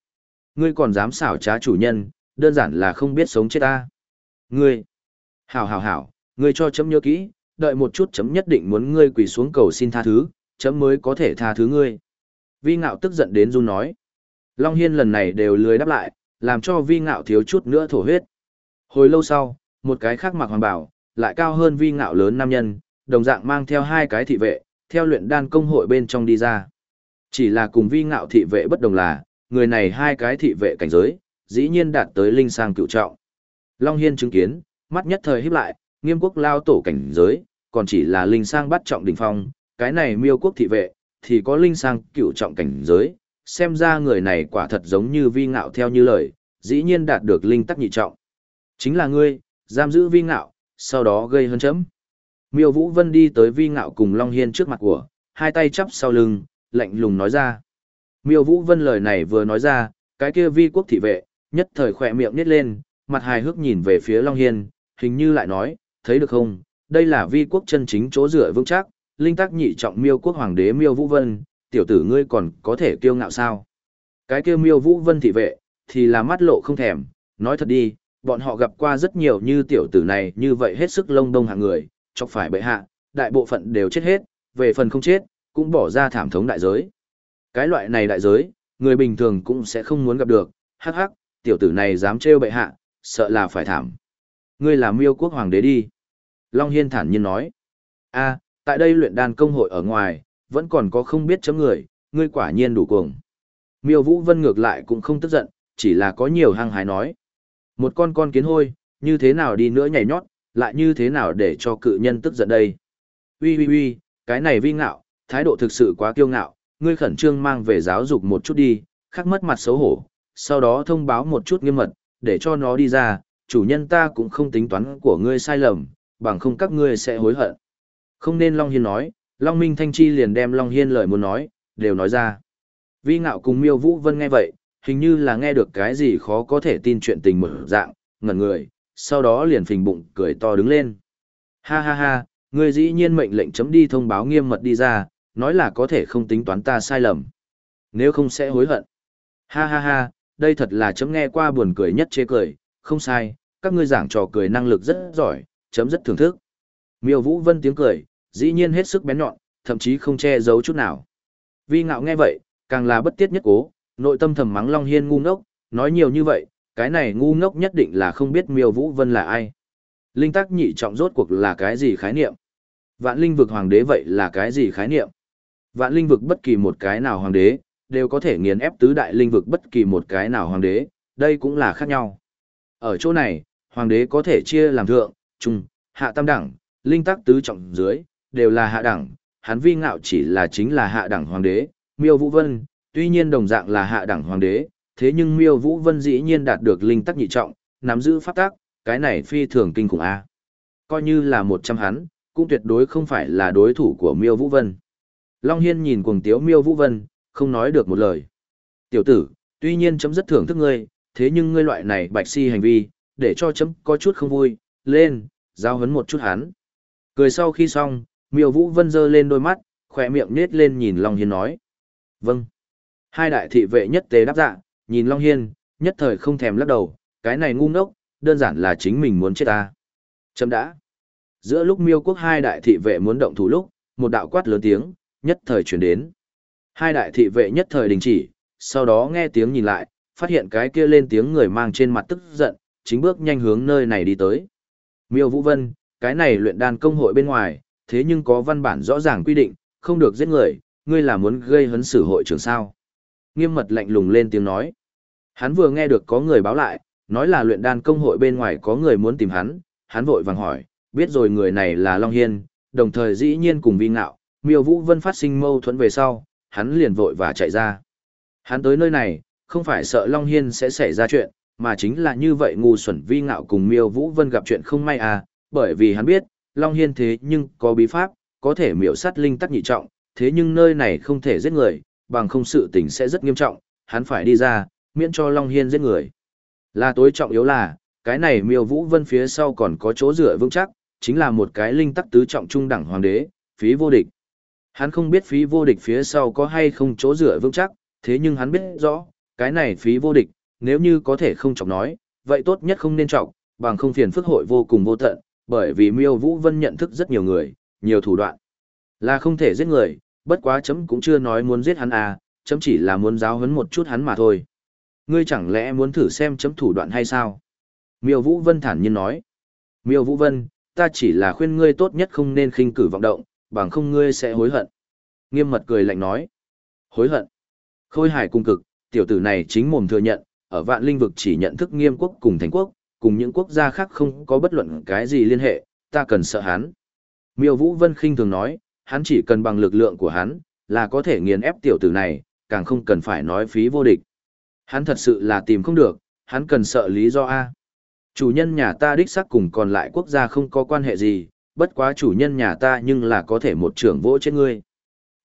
Ngươi còn dám xảo trá chủ nhân, đơn giản là không biết sống chết ta. Ngươi, hảo hảo hảo, ngươi cho chấm nhớ kỹ, đợi một chút chấm nhất định muốn ngươi quỳ xuống cầu xin tha thứ, chấm mới có thể tha thứ ngươi. Vi ngạo tức giận đến run nói. Long Hiên lần này đều lười đáp lại, làm cho vi ngạo thiếu chút nữa thổ huyết. Hồi lâu sau, một cái khác mặc hoàng bảo, lại cao hơn vi ngạo lớn nam nhân, đồng dạng mang theo hai cái thị vệ, theo luyện đan công hội bên trong đi ra. Chỉ là cùng vi ngạo thị vệ bất đồng là, người này hai cái thị vệ cảnh giới, dĩ nhiên đạt tới linh sang cựu trọng. Long Hiên chứng kiến, mắt nhất thời híp lại, nghiêm quốc lao tổ cảnh giới, còn chỉ là linh sang bắt trọng đỉnh phong, cái này miêu quốc thị vệ, thì có linh sang cựu trọng cảnh giới, xem ra người này quả thật giống như vi ngạo theo như lời, dĩ nhiên đạt được linh tắc nhị trọng. Chính là ngươi, giam giữ vi ngạo, sau đó gây hơn chấm. Miêu Vũ Vân đi tới vi ngạo cùng Long Hiên trước mặt của, hai tay chắp sau lưng, lạnh lùng nói ra. Miêu Vũ Vân lời này vừa nói ra, cái kia vi quốc thị vệ, nhất thời khỏe miệng nít lên, mặt hài hước nhìn về phía Long Hiên, hình như lại nói, thấy được không, đây là vi quốc chân chính chỗ rửa vững chắc, linh tắc nhị trọng miêu quốc hoàng đế miêu Vũ Vân, tiểu tử ngươi còn có thể kiêu ngạo sao? Cái kia miêu Vũ Vân thị vệ, thì là mắt lộ không thèm, nói thật đi, bọn họ gặp qua rất nhiều như tiểu tử này như vậy hết sức lông đông hạng người, chọc phải bệ hạ, đại bộ phận đều chết hết, về phần không chết, cũng bỏ ra thảm thống đại giới. Cái loại này đại giới, người bình thường cũng sẽ không muốn gặp được, hắc hắc, tiểu tử này dám trêu bệ hạ, sợ là phải thảm. Ngươi là miêu quốc hoàng đế đi. Long Hiên thản nhiên nói. a tại đây luyện đan công hội ở ngoài, vẫn còn có không biết chấm người, ngươi quả nhiên đủ cuồng. Miêu Vũ Vân ngược lại cũng không tức giận, chỉ là có nhiều hăng hái nói. Một con con kiến hôi, như thế nào đi nữa nhảy nhót, lại như thế nào để cho cự nhân tức giận đây. Ui ui ui, cái này vi ngạo, thái độ thực sự quá kiêu ngạo, ngươi khẩn trương mang về giáo dục một chút đi, khắc mất mặt xấu hổ, sau đó thông báo một chút nghiêm mật, để cho nó đi ra, chủ nhân ta cũng không tính toán của ngươi sai lầm, bằng không các ngươi sẽ hối hận. Không nên Long Hiên nói, Long Minh Thanh Chi liền đem Long Hiên lời muốn nói, đều nói ra. Vi ngạo cùng miêu Vũ Vân nghe vậy, hình như là nghe được cái gì khó có thể tin chuyện tình mở dạng, ngẩn người, sau đó liền phình bụng cười to đứng lên. Ha ha ha, ngươi dĩ nhiên mệnh lệnh chấm đi thông báo nghiêm mật đi ra, nói là có thể không tính toán ta sai lầm. Nếu không sẽ hối hận. Ha ha ha, đây thật là chấm nghe qua buồn cười nhất chế cười, không sai, các ngươi giảng trò cười năng lực rất giỏi, chấm rất thưởng thức. Miêu Vũ Vân tiếng cười, dĩ nhiên hết sức bén nhọn, thậm chí không che giấu chút nào. Vi ngạo nghe vậy, càng là bất tiết nhất cố, nội tâm thầm mắng Long Hiên ngu ngốc, nói nhiều như vậy, cái này ngu ngốc nhất định là không biết Miêu Vũ Vân là ai. Linh tắc nhị trọng rốt cuộc là cái gì khái niệm? Vạn linh vực hoàng đế vậy là cái gì khái niệm? Vạn linh vực bất kỳ một cái nào hoàng đế, đều có thể nghiền ép tứ đại linh vực bất kỳ một cái nào hoàng đế, đây cũng là khác nhau. Ở chỗ này, hoàng đế có thể chia làm thượng, trung, hạ tam đẳng, linh tắc tứ trọng dưới, đều là hạ đẳng, hắn vi ngạo chỉ là chính là hạ đẳng hoàng đế, miêu vũ vân, tuy nhiên đồng dạng là hạ đẳng hoàng đế, thế nhưng miêu vũ vân dĩ nhiên đạt được linh tắc nhị trọng, nắm giữ pháp tắc, cái này phi thường kinh khủng a. Coi như là một trăm hắn, cũng tuyệt đối không phải là đối thủ của miêu vũ vân. Long Hiên nhìn cuồng tiếu miêu vũ vân, không nói được một lời. Tiểu tử, tuy nhiên chấm rất thưởng thức ngươi, thế nhưng ngươi loại này bạch si hành vi, để cho chấm có chút không vui, lên, giao hấn một chút hắn. Cười sau khi xong, miêu vũ vân giơ lên đôi mắt, khỏe miệng nết lên nhìn Long Hiên nói. Vâng. Hai đại thị vệ nhất tế đáp dạ, nhìn Long Hiên, nhất thời không thèm lắc đầu, cái này ngu ngốc, đơn giản là chính mình muốn chết ta. Chấm đã. Giữa lúc miêu quốc hai đại thị vệ muốn động thủ lúc, một đạo quát lớn tiếng, nhất thời chuyển đến. Hai đại thị vệ nhất thời đình chỉ, sau đó nghe tiếng nhìn lại, phát hiện cái kia lên tiếng người mang trên mặt tức giận, chính bước nhanh hướng nơi này đi tới. Miêu Vũ Vân, cái này luyện đan công hội bên ngoài, thế nhưng có văn bản rõ ràng quy định, không được giết người, ngươi là muốn gây hấn xử hội trưởng sao. Nghiêm mật lạnh lùng lên tiếng nói. Hắn vừa nghe được có người báo lại, nói là luyện đan công hội bên ngoài có người muốn tìm hắn, hắn vội vàng hỏi, biết rồi người này là Long Hiên, đồng thời dĩ nhiên cùng vi ngạo, miêu vũ vân phát sinh mâu thuẫn về sau, hắn liền vội và chạy ra. Hắn tới nơi này, không phải sợ Long Hiên sẽ xảy ra chuyện, mà chính là như vậy ngu xuẩn vi ngạo cùng miêu vũ vân gặp chuyện không may à, bởi vì hắn biết, Long Hiên thế nhưng có bí pháp, có thể miểu sát linh tắc nhị trọng, thế nhưng nơi này không thể giết người, bằng không sự tình sẽ rất nghiêm trọng, hắn phải đi ra, miễn cho Long Hiên giết người. Là tối trọng yếu là, cái này miêu vũ vân phía sau còn có chỗ dựa vững chắc, chính là một cái linh tắc tứ trọng trung đẳng hoàng đế, phí vô địch. Hắn không biết phí vô địch phía sau có hay không chỗ dựa vững chắc, thế nhưng hắn biết rõ, cái này phí vô địch, nếu như có thể không trọng nói, vậy tốt nhất không nên trọng, bằng không phiền phức hội vô cùng vô tận, bởi vì miêu vũ vân nhận thức rất nhiều người, nhiều thủ đoạn. Là không thể giết người, bất quá chấm cũng chưa nói muốn giết hắn à, chấm chỉ là muốn giáo huấn một chút hắn mà thôi. Ngươi chẳng lẽ muốn thử xem chấm thủ đoạn hay sao? Miêu Vũ Vân thản nhiên nói. Miêu Vũ Vân, ta chỉ là khuyên ngươi tốt nhất không nên khinh cử vọng động, bằng không ngươi sẽ hối hận. Nghiêm mật cười lạnh nói. Hối hận. Khôi hải cung cực, tiểu tử này chính mồm thừa nhận, ở vạn linh vực chỉ nhận thức nghiêm quốc cùng thành quốc, cùng những quốc gia khác không có bất luận cái gì liên hệ, ta cần sợ hắn. Miêu Vũ Vân khinh thường nói, hắn chỉ cần bằng lực lượng của hắn, là có thể nghiền ép tiểu tử này, càng không cần phải nói phí vô địch. Hắn thật sự là tìm không được, hắn cần sợ lý do A. Chủ nhân nhà ta đích xác cùng còn lại quốc gia không có quan hệ gì, bất quá chủ nhân nhà ta nhưng là có thể một trưởng vỗ chết ngươi.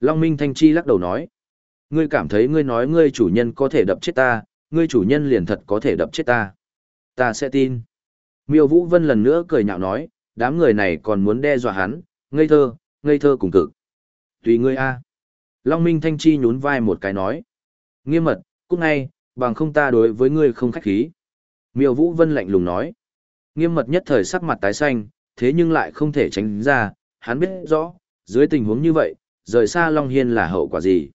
Long Minh Thanh Chi lắc đầu nói. Ngươi cảm thấy ngươi nói ngươi chủ nhân có thể đập chết ta, ngươi chủ nhân liền thật có thể đập chết ta. Ta sẽ tin. Miêu Vũ Vân lần nữa cười nhạo nói, đám người này còn muốn đe dọa hắn, ngây thơ, ngây thơ cùng cực. Tùy ngươi a. Long Minh Thanh Chi nhún vai một cái nói. Nghiêm mật, cút ngay, bằng không ta đối với ngươi không khách khí. Miêu Vũ Vân lạnh lùng nói. Nghiêm mật nhất thời sắc mặt tái xanh, thế nhưng lại không thể tránh ra, hắn biết rõ, dưới tình huống như vậy, rời xa Long Hiên là hậu quả gì.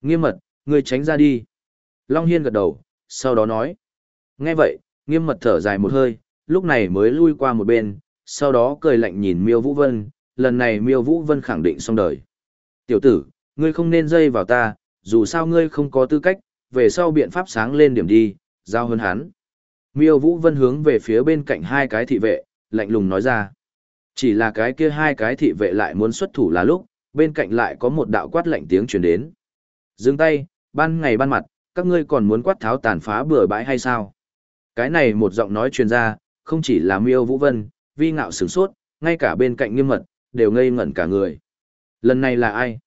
Nghiêm mật, ngươi tránh ra đi. Long Hiên gật đầu, sau đó nói. Nghe vậy, nghiêm mật thở dài một hơi, lúc này mới lui qua một bên, sau đó cười lạnh nhìn Miêu Vũ Vân, lần này Miêu Vũ Vân khẳng định xong đời. Tiểu tử, ngươi không nên dây vào ta, dù sao ngươi không có tư cách, về sau biện pháp sáng lên điểm đi, giao hơn hắn. Miêu Vũ Vân hướng về phía bên cạnh hai cái thị vệ, lạnh lùng nói ra. Chỉ là cái kia hai cái thị vệ lại muốn xuất thủ là lúc, bên cạnh lại có một đạo quát lạnh tiếng truyền đến. Dừng tay, ban ngày ban mặt, các ngươi còn muốn quát tháo tàn phá bừa bãi hay sao? Cái này một giọng nói truyền ra, không chỉ là Miêu Vũ Vân, vi ngạo sửng sốt, ngay cả bên cạnh nghiêm mật, đều ngây ngẩn cả người. Lần này là ai?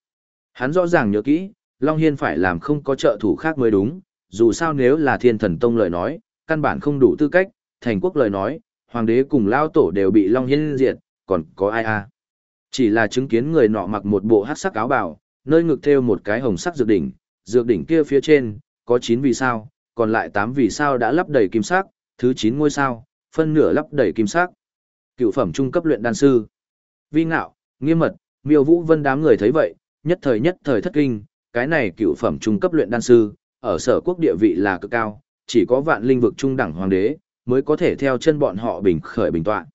Hắn rõ ràng nhớ kỹ, Long Hiên phải làm không có trợ thủ khác mới đúng, dù sao nếu là thiên thần tông lời nói, căn bản không đủ tư cách, thành quốc lời nói, hoàng đế cùng lao tổ đều bị Long Hiên diệt, còn có ai à? Chỉ là chứng kiến người nọ mặc một bộ hát sắc áo bào, nơi ngực thêu một cái hồng sắc dược đỉnh, dược đỉnh kia phía trên, có 9 vì sao, còn lại 8 vì sao đã lắp đầy kim sắc, thứ 9 ngôi sao, phân nửa lắp đầy kim sắc. Cựu phẩm trung cấp luyện đan sư. Vi ngạo, nghiêm mật, miêu vũ vân đám người thấy vậy, nhất thời nhất thời thất kinh, cái này cựu phẩm trung cấp luyện đan sư, ở sở quốc địa vị là cực cao, chỉ có vạn linh vực trung đẳng hoàng đế, mới có thể theo chân bọn họ bình khởi bình tọa.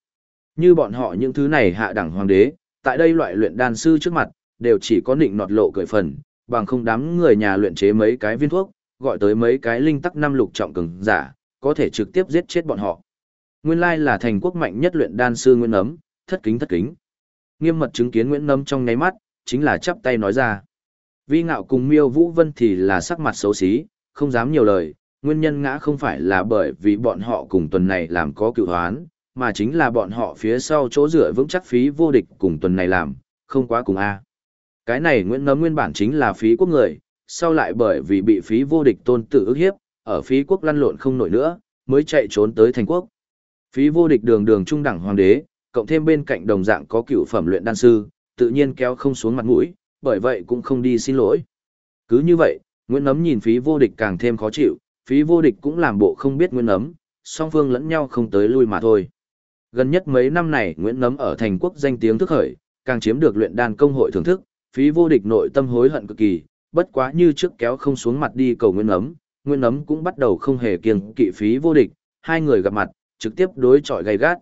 Như bọn họ những thứ này hạ đẳng hoàng đế, tại đây loại luyện đan sư trước mặt, đều chỉ có nịnh nọt lộ cười phần, bằng không đám người nhà luyện chế mấy cái viên thuốc, gọi tới mấy cái linh tắc năm lục trọng cường giả, có thể trực tiếp giết chết bọn họ. Nguyên lai là thành quốc mạnh nhất luyện đan sư Nguyên Nấm, thất kính thất kính. Nghiêm mật chứng kiến Nguyễn Nâm trong nháy mắt, chính là chắp tay nói ra. Vi ngạo cùng Miêu Vũ Vân thì là sắc mặt xấu xí, không dám nhiều lời, nguyên nhân ngã không phải là bởi vì bọn họ cùng tuần này làm có cựu hoán, mà chính là bọn họ phía sau chỗ dựa vững chắc phí vô địch cùng tuần này làm, không quá cùng A. Cái này Nguyễn Nấm nguyên bản chính là phí quốc người, sau lại bởi vì bị phí vô địch tôn tử ức hiếp, ở phí quốc lăn lộn không nổi nữa, mới chạy trốn tới thành quốc. Phí vô địch đường đường trung đẳng hoàng đế, cộng thêm bên cạnh đồng dạng có cựu phẩm luyện đan sư, tự nhiên kéo không xuống mặt mũi, bởi vậy cũng không đi xin lỗi. Cứ như vậy, Nguyễn Nấm nhìn phí vô địch càng thêm khó chịu, phí vô địch cũng làm bộ không biết Nguyễn Nấm, song phương lẫn nhau không tới lui mà thôi. Gần nhất mấy năm này Nguyễn Nấm ở thành quốc danh tiếng thức khởi, càng chiếm được luyện đan công hội thưởng thức, phí vô địch nội tâm hối hận cực kỳ, bất quá như trước kéo không xuống mặt đi cầu Nguyễn Nấm, Nguyễn Nấm cũng bắt đầu không hề kiêng kỵ phí vô địch, hai người gặp mặt, trực tiếp đối chọi gay gắt.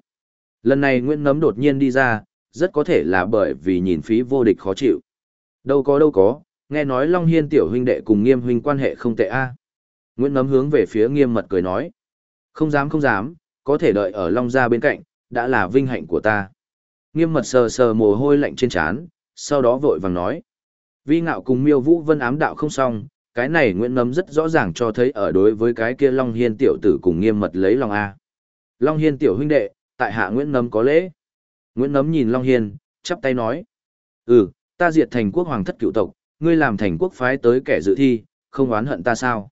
Lần này Nguyễn Nấm đột nhiên đi ra, rất có thể là bởi vì nhìn phí vô địch khó chịu. Đâu có đâu có, nghe nói Long Hiên tiểu huynh đệ cùng nghiêm huynh quan hệ không tệ a. Nguyễn Nấm hướng về phía nghiêm mật cười nói. Không dám không dám, có thể đợi ở Long Gia bên cạnh, đã là vinh hạnh của ta. Nghiêm mật sờ sờ mồ hôi lạnh trên trán, sau đó vội vàng nói. Vi ngạo cùng miêu vũ vân ám đạo không xong, cái này Nguyễn Nấm rất rõ ràng cho thấy ở đối với cái kia Long Hiên tiểu tử cùng nghiêm mật lấy lòng A. Long Hiên tiểu huynh đệ, tại hạ Nguyễn Nấm có lễ. Nguyễn Nấm nhìn Long Hiên, chắp tay nói. Ừ, ta diệt thành quốc hoàng thất cựu tộc, ngươi làm thành quốc phái tới kẻ dự thi, không oán hận ta sao?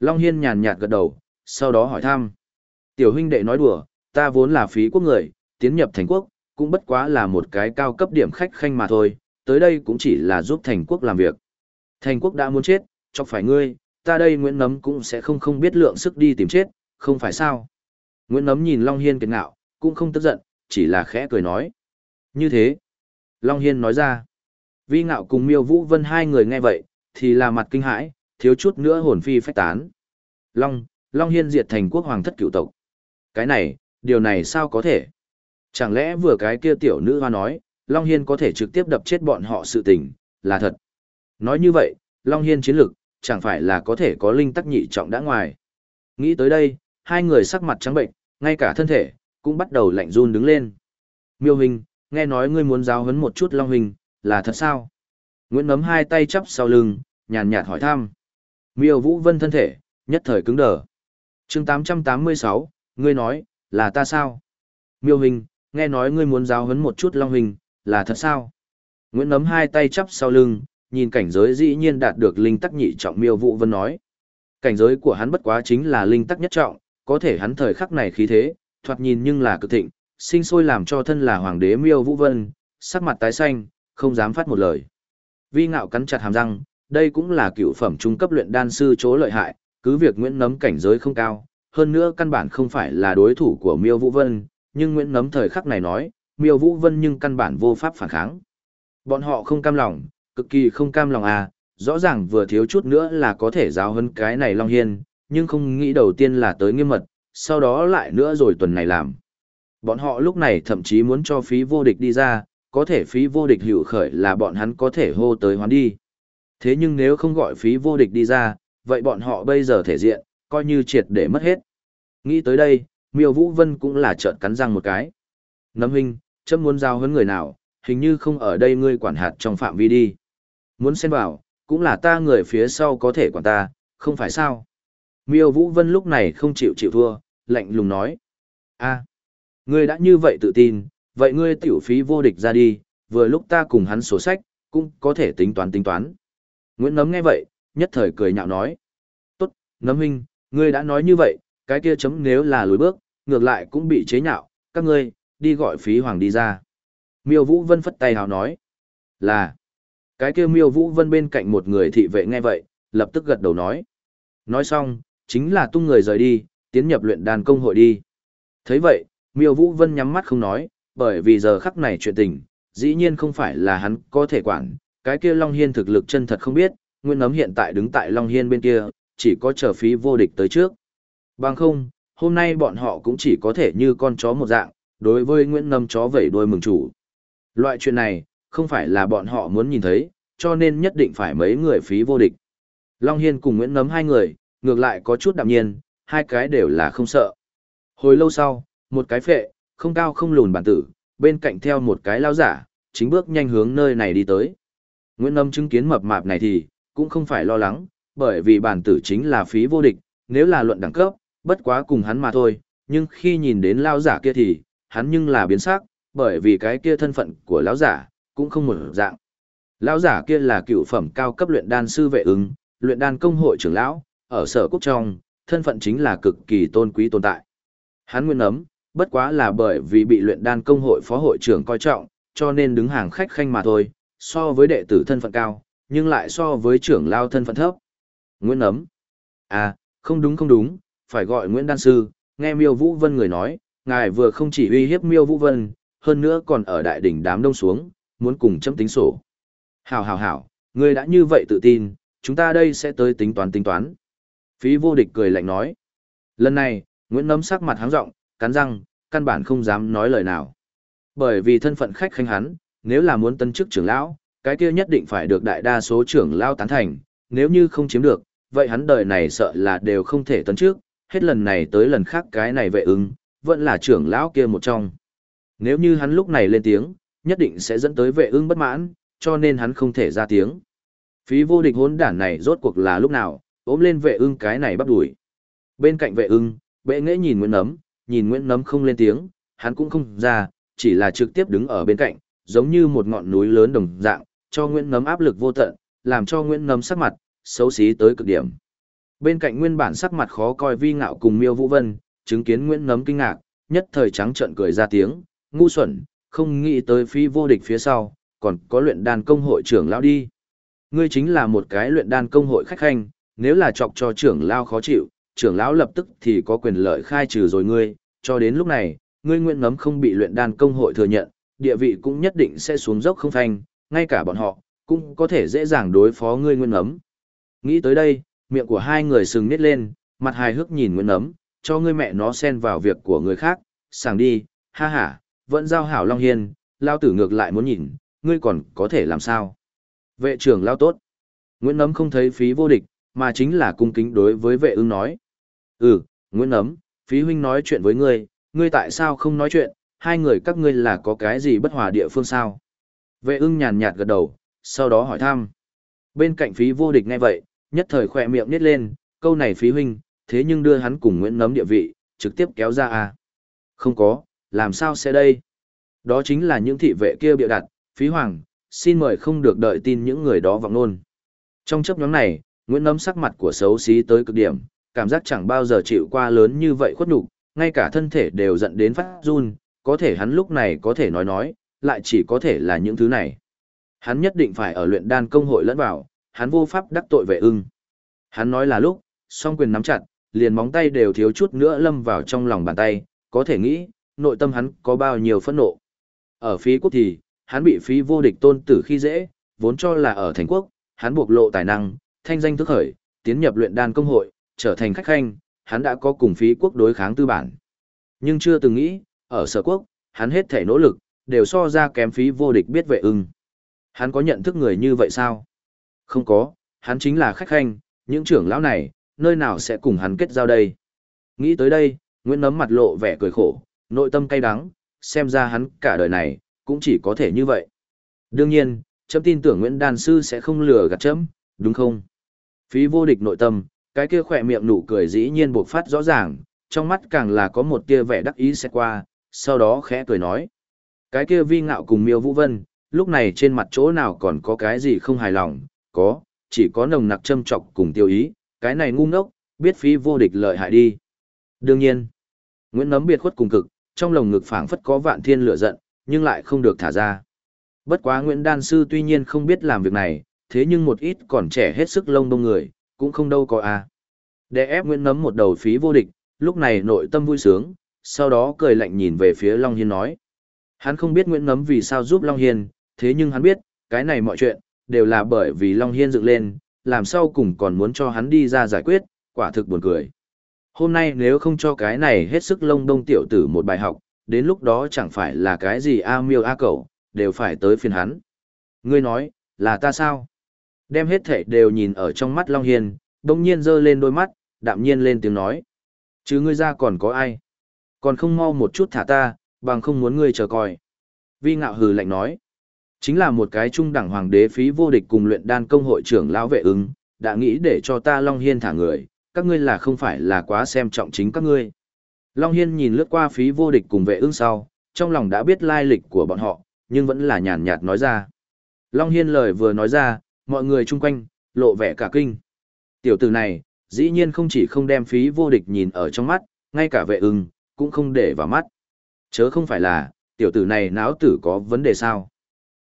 Long Hiên nhàn nhạt gật đầu, sau đó hỏi thăm. Tiểu huynh đệ nói đùa, ta vốn là phí quốc người, tiến nhập thành quốc, cũng bất quá là một cái cao cấp điểm khách khanh mà thôi, tới đây cũng chỉ là giúp thành quốc làm việc. Thành quốc đã muốn chết, chọc phải ngươi, ta đây Nguyễn Nấm cũng sẽ không không biết lượng sức đi tìm chết, không phải sao? Nguyễn Nấm nhìn Long Hiên kiệt ngạo, cũng không tức giận, chỉ là khẽ cười nói. Như thế, Long Hiên nói ra. Vi ngạo cùng miêu vũ vân hai người nghe vậy, thì là mặt kinh hãi, thiếu chút nữa hồn phi phách tán. Long, Long Hiên diệt thành quốc hoàng thất cựu tộc. Cái này, điều này sao có thể? Chẳng lẽ vừa cái kia tiểu nữ hoa nói, Long Hiên có thể trực tiếp đập chết bọn họ sự tình, là thật. Nói như vậy, Long Hiên chiến lực, chẳng phải là có thể có linh tắc nhị trọng đã ngoài. Nghĩ tới đây, hai người sắc mặt trắng bệnh, ngay cả thân thể, cũng bắt đầu lạnh run đứng lên. Miêu Hình, nghe nói ngươi muốn giáo huấn một chút Long Hình, là thật sao? Nguyễn nấm hai tay chắp sau lưng, nhàn nhạt hỏi thăm. Miêu Vũ Vân thân thể, nhất thời cứng đờ. chương 886, ngươi nói, là ta sao? Miêu Hình, nghe nói ngươi muốn giáo huấn một chút Long Hình, là thật sao? Nguyễn nấm hai tay chắp sau lưng, nhìn cảnh giới dĩ nhiên đạt được linh tắc nhị trọng Miêu Vũ Vân nói. Cảnh giới của hắn bất quá chính là linh tắc nhất trọng, có thể hắn thời khắc này khí thế, thoạt nhìn nhưng là cực thịnh, sinh sôi làm cho thân là hoàng đế Miêu Vũ Vân, sắc mặt tái xanh, không dám phát một lời. Vi ngạo cắn chặt hàm răng, đây cũng là cựu phẩm trung cấp luyện đan sư chỗ lợi hại, cứ việc Nguyễn Nấm cảnh giới không cao, hơn nữa căn bản không phải là đối thủ của Miêu Vũ Vân, nhưng Nguyễn Nấm thời khắc này nói, Miêu Vũ Vân nhưng căn bản vô pháp phản kháng. Bọn họ không cam lòng, cực kỳ không cam lòng à, rõ ràng vừa thiếu chút nữa là có thể giáo hơn cái này Long Hiên, nhưng không nghĩ đầu tiên là tới nghiêm mật, sau đó lại nữa rồi tuần này làm. Bọn họ lúc này thậm chí muốn cho phí vô địch đi ra, có thể phí vô địch hữu khởi là bọn hắn có thể hô tới hoán đi. Thế nhưng nếu không gọi phí vô địch đi ra, vậy bọn họ bây giờ thể diện, coi như triệt để mất hết. Nghĩ tới đây, miêu vũ vân cũng là trợn cắn răng một cái. Nấm huynh, chấm muốn giao hơn người nào, hình như không ở đây ngươi quản hạt trong phạm vi đi. Muốn xen vào, cũng là ta người phía sau có thể quản ta, không phải sao. Miêu Vũ Vân lúc này không chịu chịu thua, lạnh lùng nói. a ngươi đã như vậy tự tin, vậy ngươi tiểu phí vô địch ra đi, vừa lúc ta cùng hắn sổ sách, cũng có thể tính toán tính toán. Nguyễn Nấm nghe vậy, nhất thời cười nhạo nói. Tốt, Nấm huynh, ngươi đã nói như vậy, cái kia chấm nếu là lùi bước, ngược lại cũng bị chế nhạo, các ngươi, đi gọi phí hoàng đi ra. Miêu Vũ Vân phất tay hào nói. Là, cái kia Miêu Vũ Vân bên cạnh một người thị vệ nghe vậy, lập tức gật đầu nói. Nói xong, chính là tung người rời đi, tiến nhập luyện đàn công hội đi. thấy vậy, Miêu Vũ Vân nhắm mắt không nói, bởi vì giờ khắc này chuyện tình, dĩ nhiên không phải là hắn có thể quản, cái kia Long Hiên thực lực chân thật không biết, Nguyên Nấm hiện tại đứng tại Long Hiên bên kia, chỉ có chờ phí vô địch tới trước. Bằng không, hôm nay bọn họ cũng chỉ có thể như con chó một dạng, đối với Nguyễn Nấm chó vẩy đuôi mừng chủ. Loại chuyện này, không phải là bọn họ muốn nhìn thấy, cho nên nhất định phải mấy người phí vô địch. Long Hiên cùng Nguyễn Nấm hai người, ngược lại có chút đạm nhiên, hai cái đều là không sợ. Hồi lâu sau, một cái phệ, không cao không lùn bản tử, bên cạnh theo một cái lao giả, chính bước nhanh hướng nơi này đi tới. Nguyễn Nấm chứng kiến mập mạp này thì, cũng không phải lo lắng, bởi vì bản tử chính là phí vô địch, nếu là luận đẳng cấp, bất quá cùng hắn mà thôi, nhưng khi nhìn đến lao giả kia thì, hắn nhưng là biến sắc, bởi vì cái kia thân phận của lão giả, cũng không một dạng. Lão giả kia là cựu phẩm cao cấp luyện đan sư vệ ứng, luyện đan công hội trưởng lão, ở sở quốc trong, thân phận chính là cực kỳ tôn quý tồn tại. Hắn nguyên ấm, bất quá là bởi vì bị luyện đan công hội phó hội trưởng coi trọng, cho nên đứng hàng khách khanh mà thôi, so với đệ tử thân phận cao, nhưng lại so với trưởng lao thân phận thấp. Nguyễn ấm. À, không đúng không đúng, phải gọi Nguyễn Đan Sư, nghe Miêu Vũ Vân người nói, ngài vừa không chỉ uy hiếp Miêu Vũ Vân, hơn nữa còn ở đại đỉnh đám đông xuống, muốn cùng chấm tính sổ. Hảo hảo hảo, ngươi đã như vậy tự tin, chúng ta đây sẽ tới tính toán tính toán. Phí vô địch cười lạnh nói. Lần này, Nguyễn Nấm sắc mặt háng rộng, cắn răng, căn bản không dám nói lời nào. Bởi vì thân phận khách khanh hắn, nếu là muốn tân chức trưởng lão, cái kia nhất định phải được đại đa số trưởng lão tán thành, nếu như không chiếm được, vậy hắn đời này sợ là đều không thể tấn trước, hết lần này tới lần khác cái này vệ ứng, vẫn là trưởng lão kia một trong. Nếu như hắn lúc này lên tiếng, nhất định sẽ dẫn tới vệ ứng bất mãn, cho nên hắn không thể ra tiếng. Phí vô địch hỗn đản này rốt cuộc là lúc nào, ôm lên vệ ưng cái này bắt đuổi. Bên cạnh vệ ưng, bệ nghệ nhìn Nguyễn Nấm, nhìn Nguyễn Nấm không lên tiếng, hắn cũng không ra, chỉ là trực tiếp đứng ở bên cạnh, giống như một ngọn núi lớn đồng dạng, cho Nguyễn Nấm áp lực vô tận, làm cho Nguyễn Nấm sắc mặt, xấu xí tới cực điểm. Bên cạnh nguyên bản sắc mặt khó coi vi ngạo cùng Miêu Vũ Vân, chứng kiến Nguyễn Nấm kinh ngạc, nhất thời trắng trợn cười ra tiếng, ngu xuẩn, không nghĩ tới phi vô địch phía sau, còn có luyện đan công hội trưởng lão đi. Ngươi chính là một cái luyện đan công hội khách khanh, nếu là chọc cho trưởng lão khó chịu, trưởng lão lập tức thì có quyền lợi khai trừ rồi ngươi, cho đến lúc này, ngươi nguyện nấm không bị luyện đan công hội thừa nhận, địa vị cũng nhất định sẽ xuống dốc không thành, ngay cả bọn họ, cũng có thể dễ dàng đối phó ngươi nguyện nấm. Nghĩ tới đây, miệng của hai người sừng nít lên, mặt hài hước nhìn nguyện nấm, cho ngươi mẹ nó xen vào việc của người khác, sàng đi, ha ha, vẫn giao hảo Long Hiên, lao tử ngược lại muốn nhìn, ngươi còn có thể làm sao. Vệ trưởng lao tốt. Nguyễn Nấm không thấy phí vô địch, mà chính là cung kính đối với vệ ưng nói. Ừ, Nguyễn Nấm, phí huynh nói chuyện với ngươi, ngươi tại sao không nói chuyện, hai người các ngươi là có cái gì bất hòa địa phương sao? Vệ ưng nhàn nhạt gật đầu, sau đó hỏi thăm. Bên cạnh phí vô địch nghe vậy, nhất thời khỏe miệng nít lên, câu này phí huynh, thế nhưng đưa hắn cùng Nguyễn Nấm địa vị, trực tiếp kéo ra à? Không có, làm sao sẽ đây? Đó chính là những thị vệ kia bịa đặt, phí hoàng, xin mời không được đợi tin những người đó vọng nôn. Trong chấp nhóm này, Nguyễn Nấm sắc mặt của xấu xí tới cực điểm, cảm giác chẳng bao giờ chịu qua lớn như vậy khuất nhục, ngay cả thân thể đều giận đến phát run, có thể hắn lúc này có thể nói nói, lại chỉ có thể là những thứ này. Hắn nhất định phải ở luyện đan công hội lẫn vào, hắn vô pháp đắc tội vệ ưng. Hắn nói là lúc, song quyền nắm chặt, liền móng tay đều thiếu chút nữa lâm vào trong lòng bàn tay, có thể nghĩ, nội tâm hắn có bao nhiêu phẫn nộ. Ở phí quốc thì, hắn bị phí vô địch tôn tử khi dễ, vốn cho là ở thành quốc, hắn buộc lộ tài năng, thanh danh thức khởi, tiến nhập luyện đan công hội, trở thành khách khanh, hắn đã có cùng phí quốc đối kháng tư bản. Nhưng chưa từng nghĩ, ở sở quốc, hắn hết thể nỗ lực, đều so ra kém phí vô địch biết vệ ưng. Hắn có nhận thức người như vậy sao? Không có, hắn chính là khách khanh, những trưởng lão này, nơi nào sẽ cùng hắn kết giao đây? Nghĩ tới đây, Nguyễn Nấm mặt lộ vẻ cười khổ, nội tâm cay đắng, xem ra hắn cả đời này, cũng chỉ có thể như vậy. Đương nhiên, chấm tin tưởng Nguyễn Đan Sư sẽ không lừa gạt chấm, đúng không? Phí vô địch nội tâm, cái kia khỏe miệng nụ cười dĩ nhiên buộc phát rõ ràng, trong mắt càng là có một tia vẻ đắc ý sẽ qua, sau đó khẽ cười nói. Cái kia vi ngạo cùng miêu vũ vân, lúc này trên mặt chỗ nào còn có cái gì không hài lòng, có, chỉ có nồng nặc châm trọc cùng tiêu ý, cái này ngu ngốc, biết phí vô địch lợi hại đi. Đương nhiên, Nguyễn Nấm biệt khuất cùng cực, trong lồng ngực phảng phất có vạn thiên lửa giận, nhưng lại không được thả ra. Bất quá Nguyễn Đan Sư tuy nhiên không biết làm việc này, thế nhưng một ít còn trẻ hết sức lông đông người, cũng không đâu có à. Để ép Nguyễn Nấm một đầu phí vô địch, lúc này nội tâm vui sướng, sau đó cười lạnh nhìn về phía Long Hiên nói. Hắn không biết Nguyễn Nấm vì sao giúp Long Hiên, thế nhưng hắn biết, cái này mọi chuyện, đều là bởi vì Long Hiên dựng lên, làm sao cùng còn muốn cho hắn đi ra giải quyết, quả thực buồn cười. Hôm nay nếu không cho cái này hết sức lông đông tiểu tử một bài học, đến lúc đó chẳng phải là cái gì A miêu A cẩu, đều phải tới phiền hắn. Ngươi nói, là ta sao? Đem hết thể đều nhìn ở trong mắt Long Hiên, đồng nhiên giơ lên đôi mắt, đạm nhiên lên tiếng nói. Chứ ngươi ra còn có ai? Còn không mau một chút thả ta, bằng không muốn ngươi chờ coi. Vi ngạo hừ lạnh nói. Chính là một cái trung đẳng hoàng đế phí vô địch cùng luyện đan công hội trưởng lão vệ ứng, đã nghĩ để cho ta Long Hiên thả người, các ngươi là không phải là quá xem trọng chính các ngươi. Long Hiên nhìn lướt qua phí vô địch cùng vệ ứng sau, trong lòng đã biết lai lịch của bọn họ, nhưng vẫn là nhàn nhạt nói ra. Long Hiên lời vừa nói ra, mọi người chung quanh, lộ vẻ cả kinh. Tiểu tử này, dĩ nhiên không chỉ không đem phí vô địch nhìn ở trong mắt, ngay cả vệ ưng, cũng không để vào mắt. Chớ không phải là, tiểu tử này náo tử có vấn đề sao?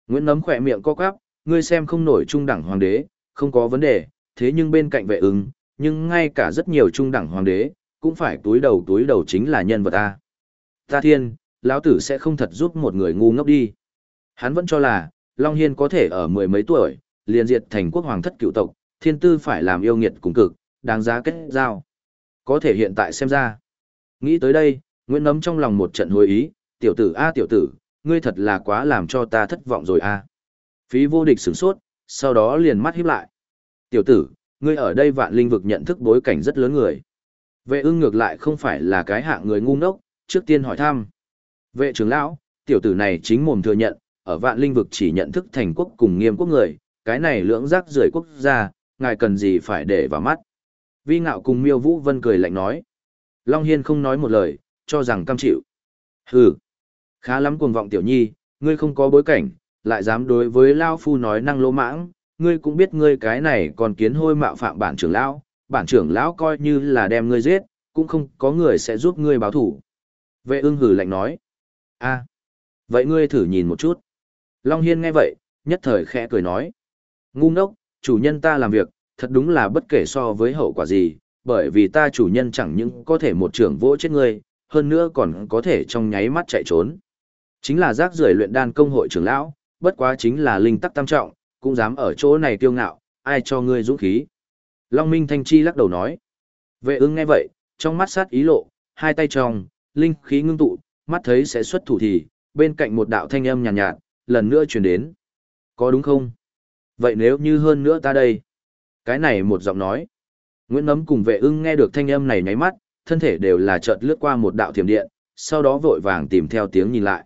Nguyễn Nấm khỏe miệng co quắp, ngươi xem không nổi trung đẳng hoàng đế, không có vấn đề, thế nhưng bên cạnh vệ ưng, nhưng ngay cả rất nhiều trung đẳng hoàng đế, cũng phải túi đầu túi đầu chính là nhân vật ta. Ta thiên, lão tử sẽ không thật giúp một người ngu ngốc đi. Hắn vẫn cho là, Long Hiên có thể ở mười mấy tuổi, liền diệt thành quốc hoàng thất cựu tộc, thiên tư phải làm yêu nghiệt cùng cực, đáng giá kết giao. Có thể hiện tại xem ra. Nghĩ tới đây, Nguyễn Nấm trong lòng một trận hồi ý, tiểu tử a tiểu tử, ngươi thật là quá làm cho ta thất vọng rồi a. Phí vô địch sửng sốt, sau đó liền mắt híp lại. Tiểu tử, ngươi ở đây vạn linh vực nhận thức bối cảnh rất lớn người. Vệ ưng ngược lại không phải là cái hạng người ngu ngốc, trước tiên hỏi thăm. Vệ trưởng lão, tiểu tử này chính mồm thừa nhận, ở vạn linh vực chỉ nhận thức thành quốc cùng nghiêm quốc người, cái này lưỡng rác rưởi quốc gia, ngài cần gì phải để vào mắt. Vi ngạo cùng miêu vũ vân cười lạnh nói. Long Hiên không nói một lời, cho rằng cam chịu. Hừ, khá lắm cuồng vọng tiểu nhi, ngươi không có bối cảnh, lại dám đối với Lao Phu nói năng lỗ mãng, ngươi cũng biết ngươi cái này còn kiến hôi mạo phạm bản trưởng lão, bản trưởng lão coi như là đem ngươi giết, cũng không có người sẽ giúp ngươi báo thủ. Vệ ưng hử lạnh nói. a vậy ngươi thử nhìn một chút. Long Hiên nghe vậy, nhất thời khẽ cười nói. Ngu ngốc, chủ nhân ta làm việc, thật đúng là bất kể so với hậu quả gì, bởi vì ta chủ nhân chẳng những có thể một trưởng vỗ chết ngươi, hơn nữa còn có thể trong nháy mắt chạy trốn. Chính là rác rưởi luyện đan công hội trưởng lão, bất quá chính là linh tắc tam trọng, cũng dám ở chỗ này tiêu ngạo, ai cho ngươi dũng khí. Long Minh Thanh Chi lắc đầu nói. Vệ ưng nghe vậy, trong mắt sát ý lộ, hai tay trong, linh khí ngưng tụ, mắt thấy sẽ xuất thủ thì, bên cạnh một đạo thanh âm nhàn nhạt, nhạt, lần nữa truyền đến. Có đúng không? Vậy nếu như hơn nữa ta đây? Cái này một giọng nói. Nguyễn Nấm cùng vệ ưng nghe được thanh âm này nháy mắt, thân thể đều là chợt lướt qua một đạo thiểm điện, sau đó vội vàng tìm theo tiếng nhìn lại.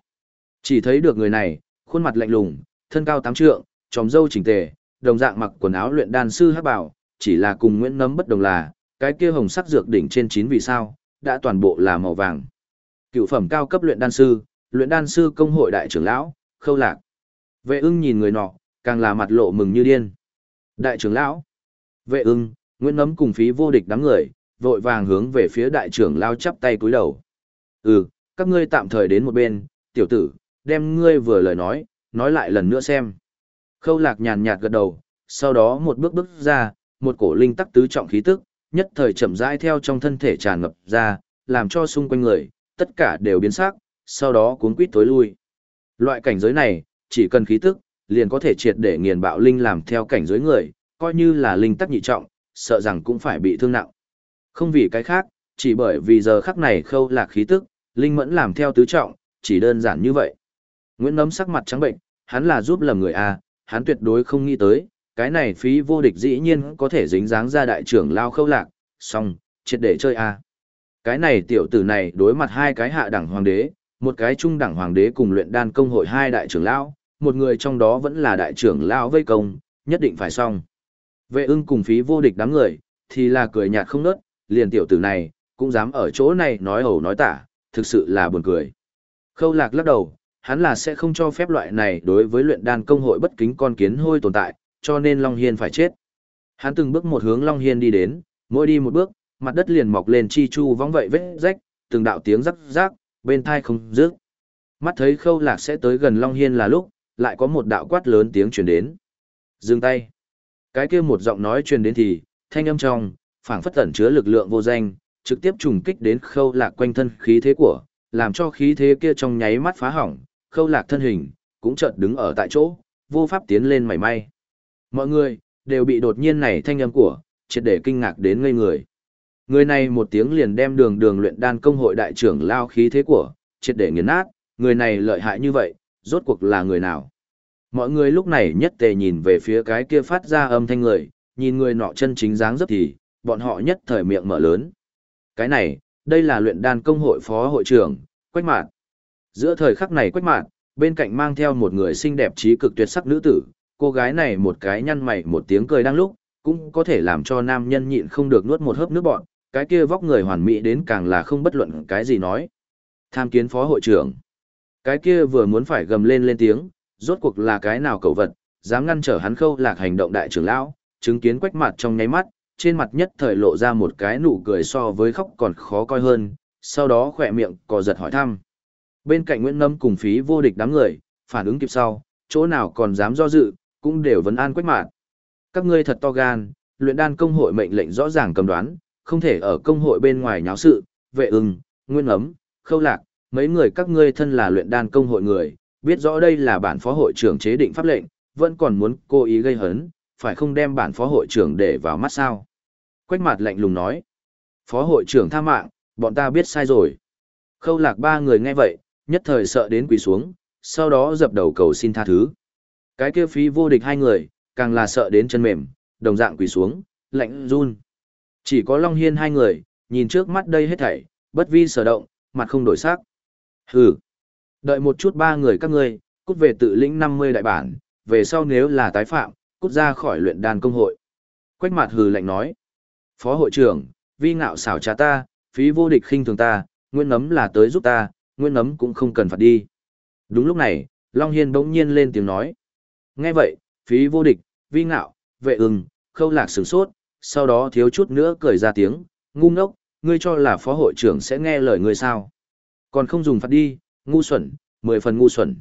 Chỉ thấy được người này, khuôn mặt lạnh lùng, thân cao tám trượng, tròm râu chỉnh tề, đồng dạng mặc quần áo luyện đan sư hắc bảo, chỉ là cùng Nguyễn Nấm bất đồng là, cái kia hồng sắc dược đỉnh trên chín vì sao, đã toàn bộ là màu vàng. Cựu phẩm cao cấp luyện đan sư, luyện đan sư công hội đại trưởng lão, Khâu Lạc. Vệ ưng nhìn người nọ, càng là mặt lộ mừng như điên. Đại trưởng lão, vệ ưng, Nguyễn Nấm cùng phí vô địch đám người, vội vàng hướng về phía đại trưởng lão chắp tay cúi đầu. Ừ, các ngươi tạm thời đến một bên, tiểu tử, đem ngươi vừa lời nói, nói lại lần nữa xem. Khâu lạc nhàn nhạt gật đầu, sau đó một bước bước ra, một cổ linh tắc tứ trọng khí tức, nhất thời chậm rãi theo trong thân thể tràn ngập ra, làm cho xung quanh người, tất cả đều biến sắc, sau đó cuốn quýt tối lui. Loại cảnh giới này, chỉ cần khí tức, liền có thể triệt để nghiền bạo linh làm theo cảnh giới người, coi như là linh tắc nhị trọng, sợ rằng cũng phải bị thương nặng. Không vì cái khác, chỉ bởi vì giờ khắc này khâu lạc khí tức, linh mẫn làm theo tứ trọng, chỉ đơn giản như vậy. Nguyễn Nấm sắc mặt trắng bệnh, hắn là giúp lầm người A, hắn tuyệt đối không nghĩ tới, cái này phí vô địch dĩ nhiên có thể dính dáng ra đại trưởng lao khâu lạc, xong, triệt để chơi A. Cái này tiểu tử này đối mặt hai cái hạ đẳng hoàng đế, một cái trung đẳng hoàng đế cùng luyện đan công hội hai đại trưởng lão, một người trong đó vẫn là đại trưởng lão vây công, nhất định phải xong. Vệ ưng cùng phí vô địch đám người, thì là cười nhạt không nớt, liền tiểu tử này, cũng dám ở chỗ này nói ẩu nói tả, thực sự là buồn cười. Khâu lạc lắc đầu, hắn là sẽ không cho phép loại này đối với luyện đan công hội bất kính con kiến hôi tồn tại, cho nên Long Hiên phải chết. Hắn từng bước một hướng Long Hiên đi đến, mỗi đi một bước, mặt đất liền mọc lên chi chu vong vậy vết rách, từng đạo tiếng rắc rác, bên thai không dứt. Mắt thấy khâu lạc sẽ tới gần Long Hiên là lúc, lại có một đạo quát lớn tiếng truyền đến. Dừng tay. Cái kia một giọng nói truyền đến thì, thanh âm trong, phảng phất tẩn chứa lực lượng vô danh, trực tiếp trùng kích đến khâu lạc quanh thân khí thế của, làm cho khí thế kia trong nháy mắt phá hỏng, khâu lạc thân hình, cũng chợt đứng ở tại chỗ, vô pháp tiến lên mảy may. Mọi người, đều bị đột nhiên này thanh âm của, triệt để kinh ngạc đến ngây người. Người này một tiếng liền đem đường đường luyện đan công hội đại trưởng lao khí thế của, triệt để nghiền nát, người này lợi hại như vậy, rốt cuộc là người nào? Mọi người lúc này nhất tề nhìn về phía cái kia phát ra âm thanh người, nhìn người nọ chân chính dáng dấp thì, bọn họ nhất thời miệng mở lớn. Cái này, đây là luyện đan công hội phó hội trưởng, Quách Mạn. Giữa thời khắc này Quách Mạn, bên cạnh mang theo một người xinh đẹp trí cực tuyệt sắc nữ tử, cô gái này một cái nhăn mày một tiếng cười đang lúc, cũng có thể làm cho nam nhân nhịn không được nuốt một hớp nước bọn, cái kia vóc người hoàn mỹ đến càng là không bất luận cái gì nói. Tham kiến phó hội trưởng. Cái kia vừa muốn phải gầm lên lên tiếng, rốt cuộc là cái nào cầu vật, dám ngăn trở hắn khâu lạc hành động đại trưởng lão, chứng kiến quách mặt trong nháy mắt, trên mặt nhất thời lộ ra một cái nụ cười so với khóc còn khó coi hơn, sau đó khỏe miệng cò giật hỏi thăm. Bên cạnh Nguyễn Nâm cùng phí vô địch đám người, phản ứng kịp sau, chỗ nào còn dám do dự, cũng đều vấn an quách mạn. Các ngươi thật to gan, luyện đan công hội mệnh lệnh rõ ràng cầm đoán, không thể ở công hội bên ngoài nháo sự, vệ ưng, nguyên ấm, khâu lạc, mấy người các ngươi thân là luyện đan công hội người, biết rõ đây là bản phó hội trưởng chế định pháp lệnh, vẫn còn muốn cố ý gây hấn, phải không đem bản phó hội trưởng để vào mắt sao. Quách mặt lạnh lùng nói, phó hội trưởng tha mạng, bọn ta biết sai rồi. Khâu lạc ba người nghe vậy, nhất thời sợ đến quỳ xuống, sau đó dập đầu cầu xin tha thứ. Cái kia phí vô địch hai người, càng là sợ đến chân mềm, đồng dạng quỳ xuống, lạnh run. Chỉ có Long Hiên hai người, nhìn trước mắt đây hết thảy, bất vi sở động, mặt không đổi sắc. Hừ. Đợi một chút ba người các ngươi, cút về tự lĩnh 50 đại bản, về sau nếu là tái phạm, cút ra khỏi luyện đàn công hội. Quách mặt hừ lạnh nói. Phó hội trưởng, vi ngạo xảo trá ta, phí vô địch khinh thường ta, nguyên nấm là tới giúp ta, nguyên nấm cũng không cần phạt đi. Đúng lúc này, Long Hiên bỗng nhiên lên tiếng nói. Nghe vậy, phí vô địch, vi ngạo, vệ ưng, khâu lạc sửng sốt, sau đó thiếu chút nữa cười ra tiếng, ngu ngốc, ngươi cho là phó hội trưởng sẽ nghe lời ngươi sao. Còn không dùng phạt đi, ngu xuẩn, mười phần ngu xuẩn.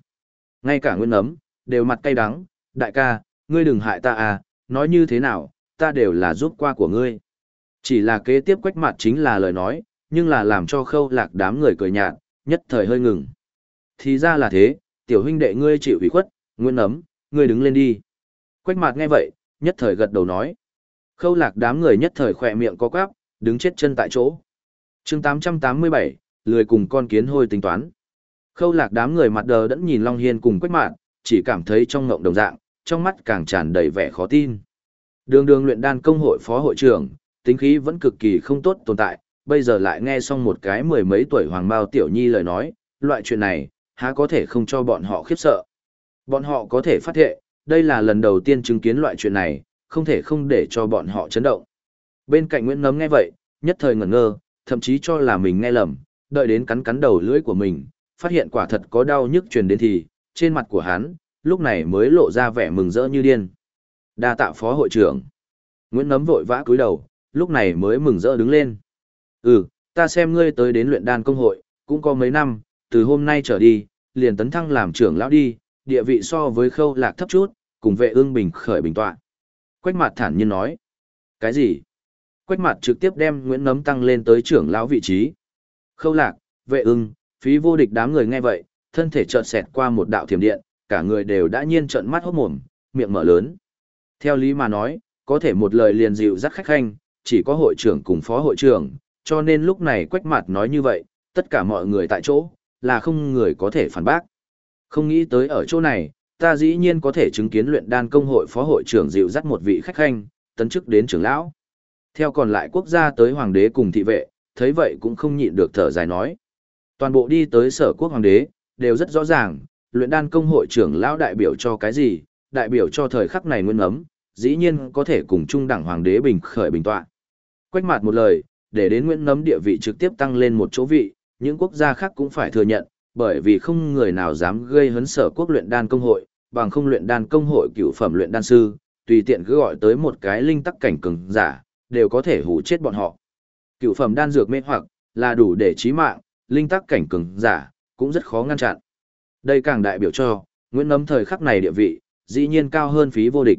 Ngay cả nguyên ấm, đều mặt cay đắng, đại ca, ngươi đừng hại ta à, nói như thế nào, ta đều là giúp qua của ngươi. Chỉ là kế tiếp quách mặt chính là lời nói, nhưng là làm cho khâu lạc đám người cười nhạt, nhất thời hơi ngừng. Thì ra là thế, tiểu huynh đệ ngươi chịu ủy khuất, nguyên ấm, ngươi đứng lên đi. Quách mặt nghe vậy, nhất thời gật đầu nói. Khâu lạc đám người nhất thời khỏe miệng có quáp, đứng chết chân tại chỗ. chương 887, lười cùng con kiến hôi tính toán. Khâu lạc đám người mặt đờ đẫn nhìn Long Hiên cùng quách mạn, chỉ cảm thấy trong ngộng đồng dạng, trong mắt càng tràn đầy vẻ khó tin. Đường đường luyện đan công hội phó hội trưởng, tính khí vẫn cực kỳ không tốt tồn tại, bây giờ lại nghe xong một cái mười mấy tuổi hoàng bao tiểu nhi lời nói, loại chuyện này, há có thể không cho bọn họ khiếp sợ. Bọn họ có thể phát hiện, đây là lần đầu tiên chứng kiến loại chuyện này, không thể không để cho bọn họ chấn động. Bên cạnh Nguyễn Nấm nghe vậy, nhất thời ngẩn ngơ, thậm chí cho là mình nghe lầm, đợi đến cắn cắn đầu lưỡi của mình, phát hiện quả thật có đau nhức truyền đến thì, trên mặt của hắn, lúc này mới lộ ra vẻ mừng rỡ như điên. Đa tạ phó hội trưởng. Nguyễn Nấm vội vã cúi đầu, lúc này mới mừng rỡ đứng lên. Ừ, ta xem ngươi tới đến luyện đan công hội, cũng có mấy năm, từ hôm nay trở đi, liền tấn thăng làm trưởng lão đi, địa vị so với khâu lạc thấp chút, cùng vệ ương bình khởi bình tọa. Quách mặt thản nhiên nói. Cái gì? Quách mặt trực tiếp đem Nguyễn Nấm tăng lên tới trưởng lão vị trí. Khâu lạc, vệ ưng, phí vô địch đám người nghe vậy, thân thể chợt xẹt qua một đạo thiểm điện, cả người đều đã nhiên trợn mắt hốt mồm, miệng mở lớn. Theo lý mà nói, có thể một lời liền dịu dắt khách khanh, chỉ có hội trưởng cùng phó hội trưởng, cho nên lúc này quách mặt nói như vậy, tất cả mọi người tại chỗ, là không người có thể phản bác. Không nghĩ tới ở chỗ này, ta dĩ nhiên có thể chứng kiến luyện đan công hội phó hội trưởng dịu dắt một vị khách khanh, tấn chức đến trưởng lão. Theo còn lại quốc gia tới hoàng đế cùng thị vệ, thấy vậy cũng không nhịn được thở dài nói. Toàn bộ đi tới sở quốc hoàng đế, đều rất rõ ràng, luyện đan công hội trưởng lão đại biểu cho cái gì, đại biểu cho thời khắc này nguyên ấm, dĩ nhiên có thể cùng trung đẳng hoàng đế bình khởi bình tọa. Quách mặt một lời, để đến Nguyễn Nấm địa vị trực tiếp tăng lên một chỗ vị, những quốc gia khác cũng phải thừa nhận, bởi vì không người nào dám gây hấn sở quốc luyện đan công hội, bằng không luyện đan công hội cựu phẩm luyện đan sư, tùy tiện cứ gọi tới một cái linh tắc cảnh cường giả, đều có thể hủ chết bọn họ. Cựu phẩm đan dược mê hoặc là đủ để chí mạng, linh tắc cảnh cường giả cũng rất khó ngăn chặn. Đây càng đại biểu cho, Nguyễn Nấm thời khắc này địa vị, dĩ nhiên cao hơn phí vô địch.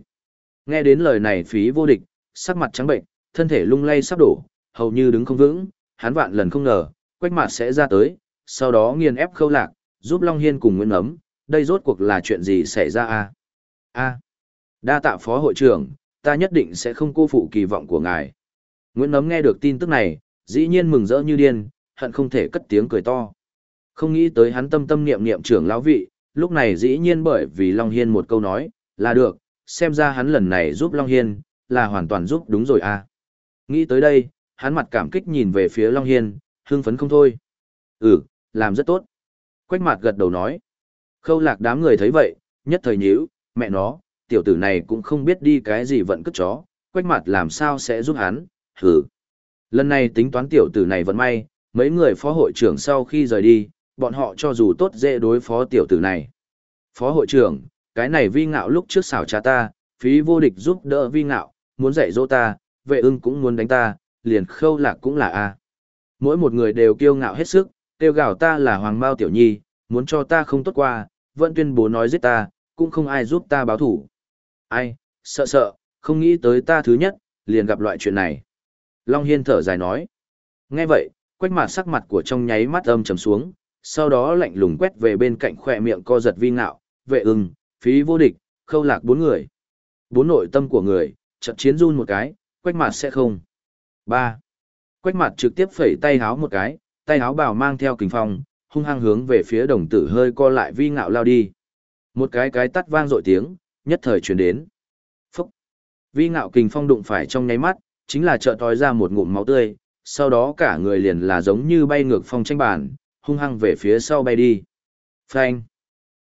Nghe đến lời này phí vô địch, sắc mặt trắng bệnh, thân thể lung lay sắp đổ, hầu như đứng không vững, hắn vạn lần không ngờ, quách mặt sẽ ra tới, sau đó nghiền ép khâu lạc, giúp Long Hiên cùng Nguyễn nấm, đây rốt cuộc là chuyện gì xảy ra a a đa tạ phó hội trưởng, ta nhất định sẽ không cô phụ kỳ vọng của ngài. Nguyễn Nấm nghe được tin tức này, dĩ nhiên mừng rỡ như điên, hận không thể cất tiếng cười to. Không nghĩ tới hắn tâm tâm niệm niệm trưởng lão vị, lúc này dĩ nhiên bởi vì Long Hiên một câu nói, là được, xem ra hắn lần này giúp Long Hiên, là hoàn toàn giúp đúng rồi à. Nghĩ tới đây, hắn mặt cảm kích nhìn về phía Long Hiên, hưng phấn không thôi. Ừ, làm rất tốt. Quách mặt gật đầu nói. Khâu lạc đám người thấy vậy, nhất thời nhíu, mẹ nó, tiểu tử này cũng không biết đi cái gì vận cất chó, quách mặt làm sao sẽ giúp hắn, hừ. Lần này tính toán tiểu tử này vẫn may, mấy người phó hội trưởng sau khi rời đi, bọn họ cho dù tốt dễ đối phó tiểu tử này. Phó hội trưởng, cái này vi ngạo lúc trước xảo cha ta, phí vô địch giúp đỡ vi ngạo, muốn dạy dỗ ta, vệ ưng cũng muốn đánh ta, liền khâu lạc cũng là A. Mỗi một người đều kiêu ngạo hết sức, kêu gào ta là hoàng mao tiểu nhi, muốn cho ta không tốt qua, vẫn tuyên bố nói giết ta, cũng không ai giúp ta báo thủ. Ai, sợ sợ, không nghĩ tới ta thứ nhất, liền gặp loại chuyện này. Long Hiên thở dài nói. Nghe vậy, quách mặt sắc mặt của trong nháy mắt âm trầm xuống, sau đó lạnh lùng quét về bên cạnh khỏe miệng co giật vi ngạo, vệ ưng, phí vô địch, khâu lạc bốn người. Bốn nội tâm của người, trận chiến run một cái, quách mặt sẽ không. ba Quách mặt trực tiếp phẩy tay háo một cái, tay háo bào mang theo kình phong, hung hăng hướng về phía đồng tử hơi co lại vi ngạo lao đi. Một cái cái tắt vang dội tiếng, nhất thời truyền đến. Phúc! Vi ngạo kình phong đụng phải trong nháy mắt, chính là trợ tói ra một ngụm máu tươi, sau đó cả người liền là giống như bay ngược phong tranh bản, hung hăng về phía sau bay đi. Phanh!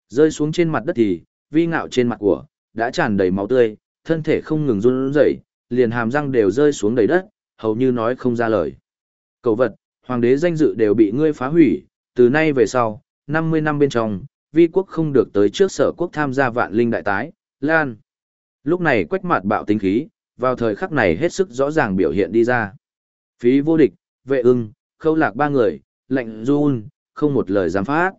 Rơi xuống trên mặt đất thì, vi ngạo trên mặt của, đã tràn đầy máu tươi, thân thể không ngừng run rẩy, liền hàm răng đều rơi xuống đầy đất, hầu như nói không ra lời. Cầu vật, hoàng đế danh dự đều bị ngươi phá hủy, từ nay về sau, 50 năm bên trong, vi quốc không được tới trước sở quốc tham gia vạn linh đại tái, lan. Lúc này quách mặt bạo tính khí, vào thời khắc này hết sức rõ ràng biểu hiện đi ra. Phí vô địch, vệ ưng, khâu lạc ba người, lệnh run, không một lời dám phát.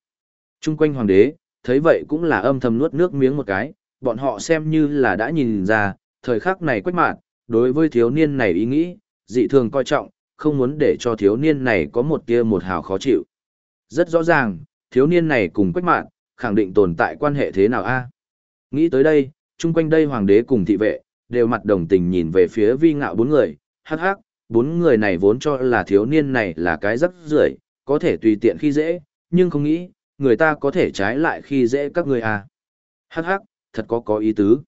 Trung quanh hoàng đế, thấy vậy cũng là âm thầm nuốt nước miếng một cái, bọn họ xem như là đã nhìn ra, thời khắc này quách mạn, đối với thiếu niên này ý nghĩ, dị thường coi trọng, không muốn để cho thiếu niên này có một tia một hào khó chịu. Rất rõ ràng, thiếu niên này cùng quách mạn, khẳng định tồn tại quan hệ thế nào a Nghĩ tới đây, chung quanh đây hoàng đế cùng thị vệ, đều mặt đồng tình nhìn về phía vi ngạo bốn người, hắc hắc, bốn người này vốn cho là thiếu niên này là cái rất rưởi có thể tùy tiện khi dễ, nhưng không nghĩ, người ta có thể trái lại khi dễ các người à. Hắc hắc, thật có có ý tứ.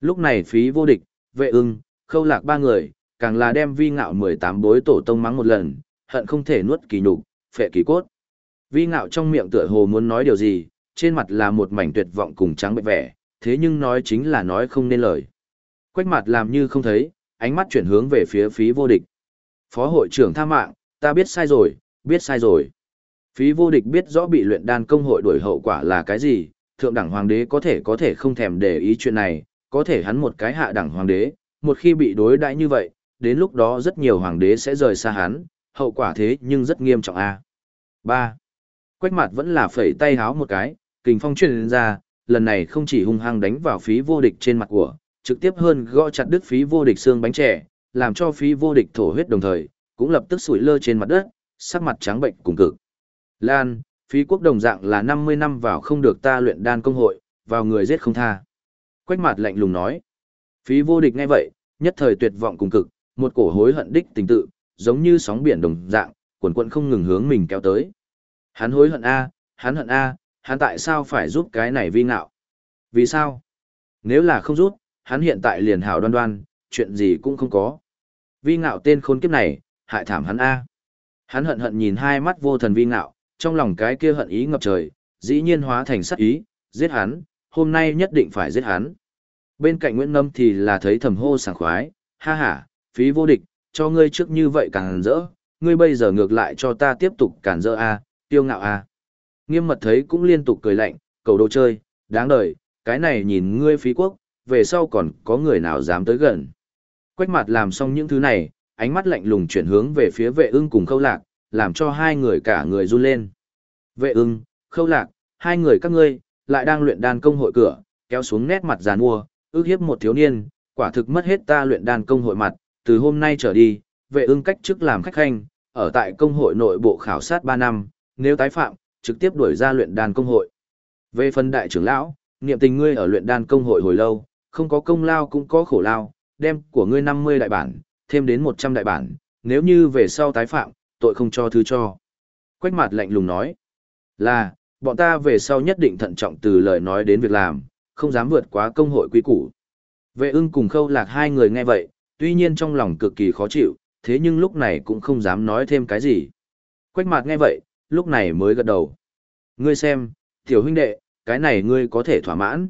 Lúc này phí vô địch, vệ ưng, khâu lạc ba người, càng là đem vi ngạo 18 bối tổ tông mắng một lần, hận không thể nuốt kỳ nhục, phệ kỳ cốt. Vi ngạo trong miệng tựa hồ muốn nói điều gì, trên mặt là một mảnh tuyệt vọng cùng trắng bệnh vẻ, thế nhưng nói chính là nói không nên lời. Quách mặt làm như không thấy, ánh mắt chuyển hướng về phía phí vô địch. Phó hội trưởng tha mạng, ta biết sai rồi, biết sai rồi. Phí vô địch biết rõ bị luyện đan công hội đuổi hậu quả là cái gì, thượng đẳng hoàng đế có thể có thể không thèm để ý chuyện này, có thể hắn một cái hạ đẳng hoàng đế, một khi bị đối đãi như vậy, đến lúc đó rất nhiều hoàng đế sẽ rời xa hắn, hậu quả thế nhưng rất nghiêm trọng a. 3. Quách mặt vẫn là phẩy tay háo một cái, kình phong truyền ra, lần này không chỉ hung hăng đánh vào phí vô địch trên mặt của, trực tiếp hơn gõ chặt đứt phí vô địch xương bánh trẻ, làm cho phí vô địch thổ huyết đồng thời, cũng lập tức sủi lơ trên mặt đất, sắc mặt trắng bệnh cùng cực. Lan, phí quốc đồng dạng là 50 năm vào không được ta luyện đan công hội, vào người giết không tha. Quách mặt lạnh lùng nói. Phí vô địch ngay vậy, nhất thời tuyệt vọng cùng cực, một cổ hối hận đích tình tự, giống như sóng biển đồng dạng, quần cuộn không ngừng hướng mình kéo tới. Hắn hối hận a, hắn hận a, hắn tại sao phải giúp cái này vi ngạo? Vì sao? Nếu là không giúp, hắn hiện tại liền hảo đoan đoan, chuyện gì cũng không có. Vi ngạo tên khốn kiếp này, hại thảm hắn a. Hắn hận hận nhìn hai mắt vô thần vi ngạo, trong lòng cái kia hận ý ngập trời, dĩ nhiên hóa thành sát ý, giết hắn, hôm nay nhất định phải giết hắn. Bên cạnh Nguyễn Nâm thì là thấy thầm hô sảng khoái, ha ha, phí vô địch, cho ngươi trước như vậy càng rỡ, ngươi bây giờ ngược lại cho ta tiếp tục cản rỡ a, tiêu ngạo a. Nghiêm mật thấy cũng liên tục cười lạnh, cầu đồ chơi, đáng đời, cái này nhìn ngươi phí quốc, về sau còn có người nào dám tới gần. Quách mặt làm xong những thứ này, ánh mắt lạnh lùng chuyển hướng về phía vệ ưng cùng khâu lạc, làm cho hai người cả người run lên. Vệ ưng, khâu lạc, hai người các ngươi, lại đang luyện đan công hội cửa, kéo xuống nét mặt giàn mua, ước hiếp một thiếu niên, quả thực mất hết ta luyện đan công hội mặt, từ hôm nay trở đi, vệ ưng cách chức làm khách khanh, ở tại công hội nội bộ khảo sát 3 năm, nếu tái phạm, trực tiếp đuổi ra luyện đan công hội. Về phần đại trưởng lão, niệm tình ngươi ở luyện đan công hội hồi lâu, không có công lao cũng có khổ lao, đem của ngươi 50 đại bản, thêm đến 100 đại bản, nếu như về sau tái phạm, tội không cho thứ cho. Quách mặt lạnh lùng nói, là, bọn ta về sau nhất định thận trọng từ lời nói đến việc làm, không dám vượt quá công hội quý củ. Vệ ưng cùng khâu lạc hai người nghe vậy, tuy nhiên trong lòng cực kỳ khó chịu, thế nhưng lúc này cũng không dám nói thêm cái gì. Quách mặt nghe vậy, lúc này mới gật đầu. Ngươi xem, tiểu huynh đệ, cái này ngươi có thể thỏa mãn.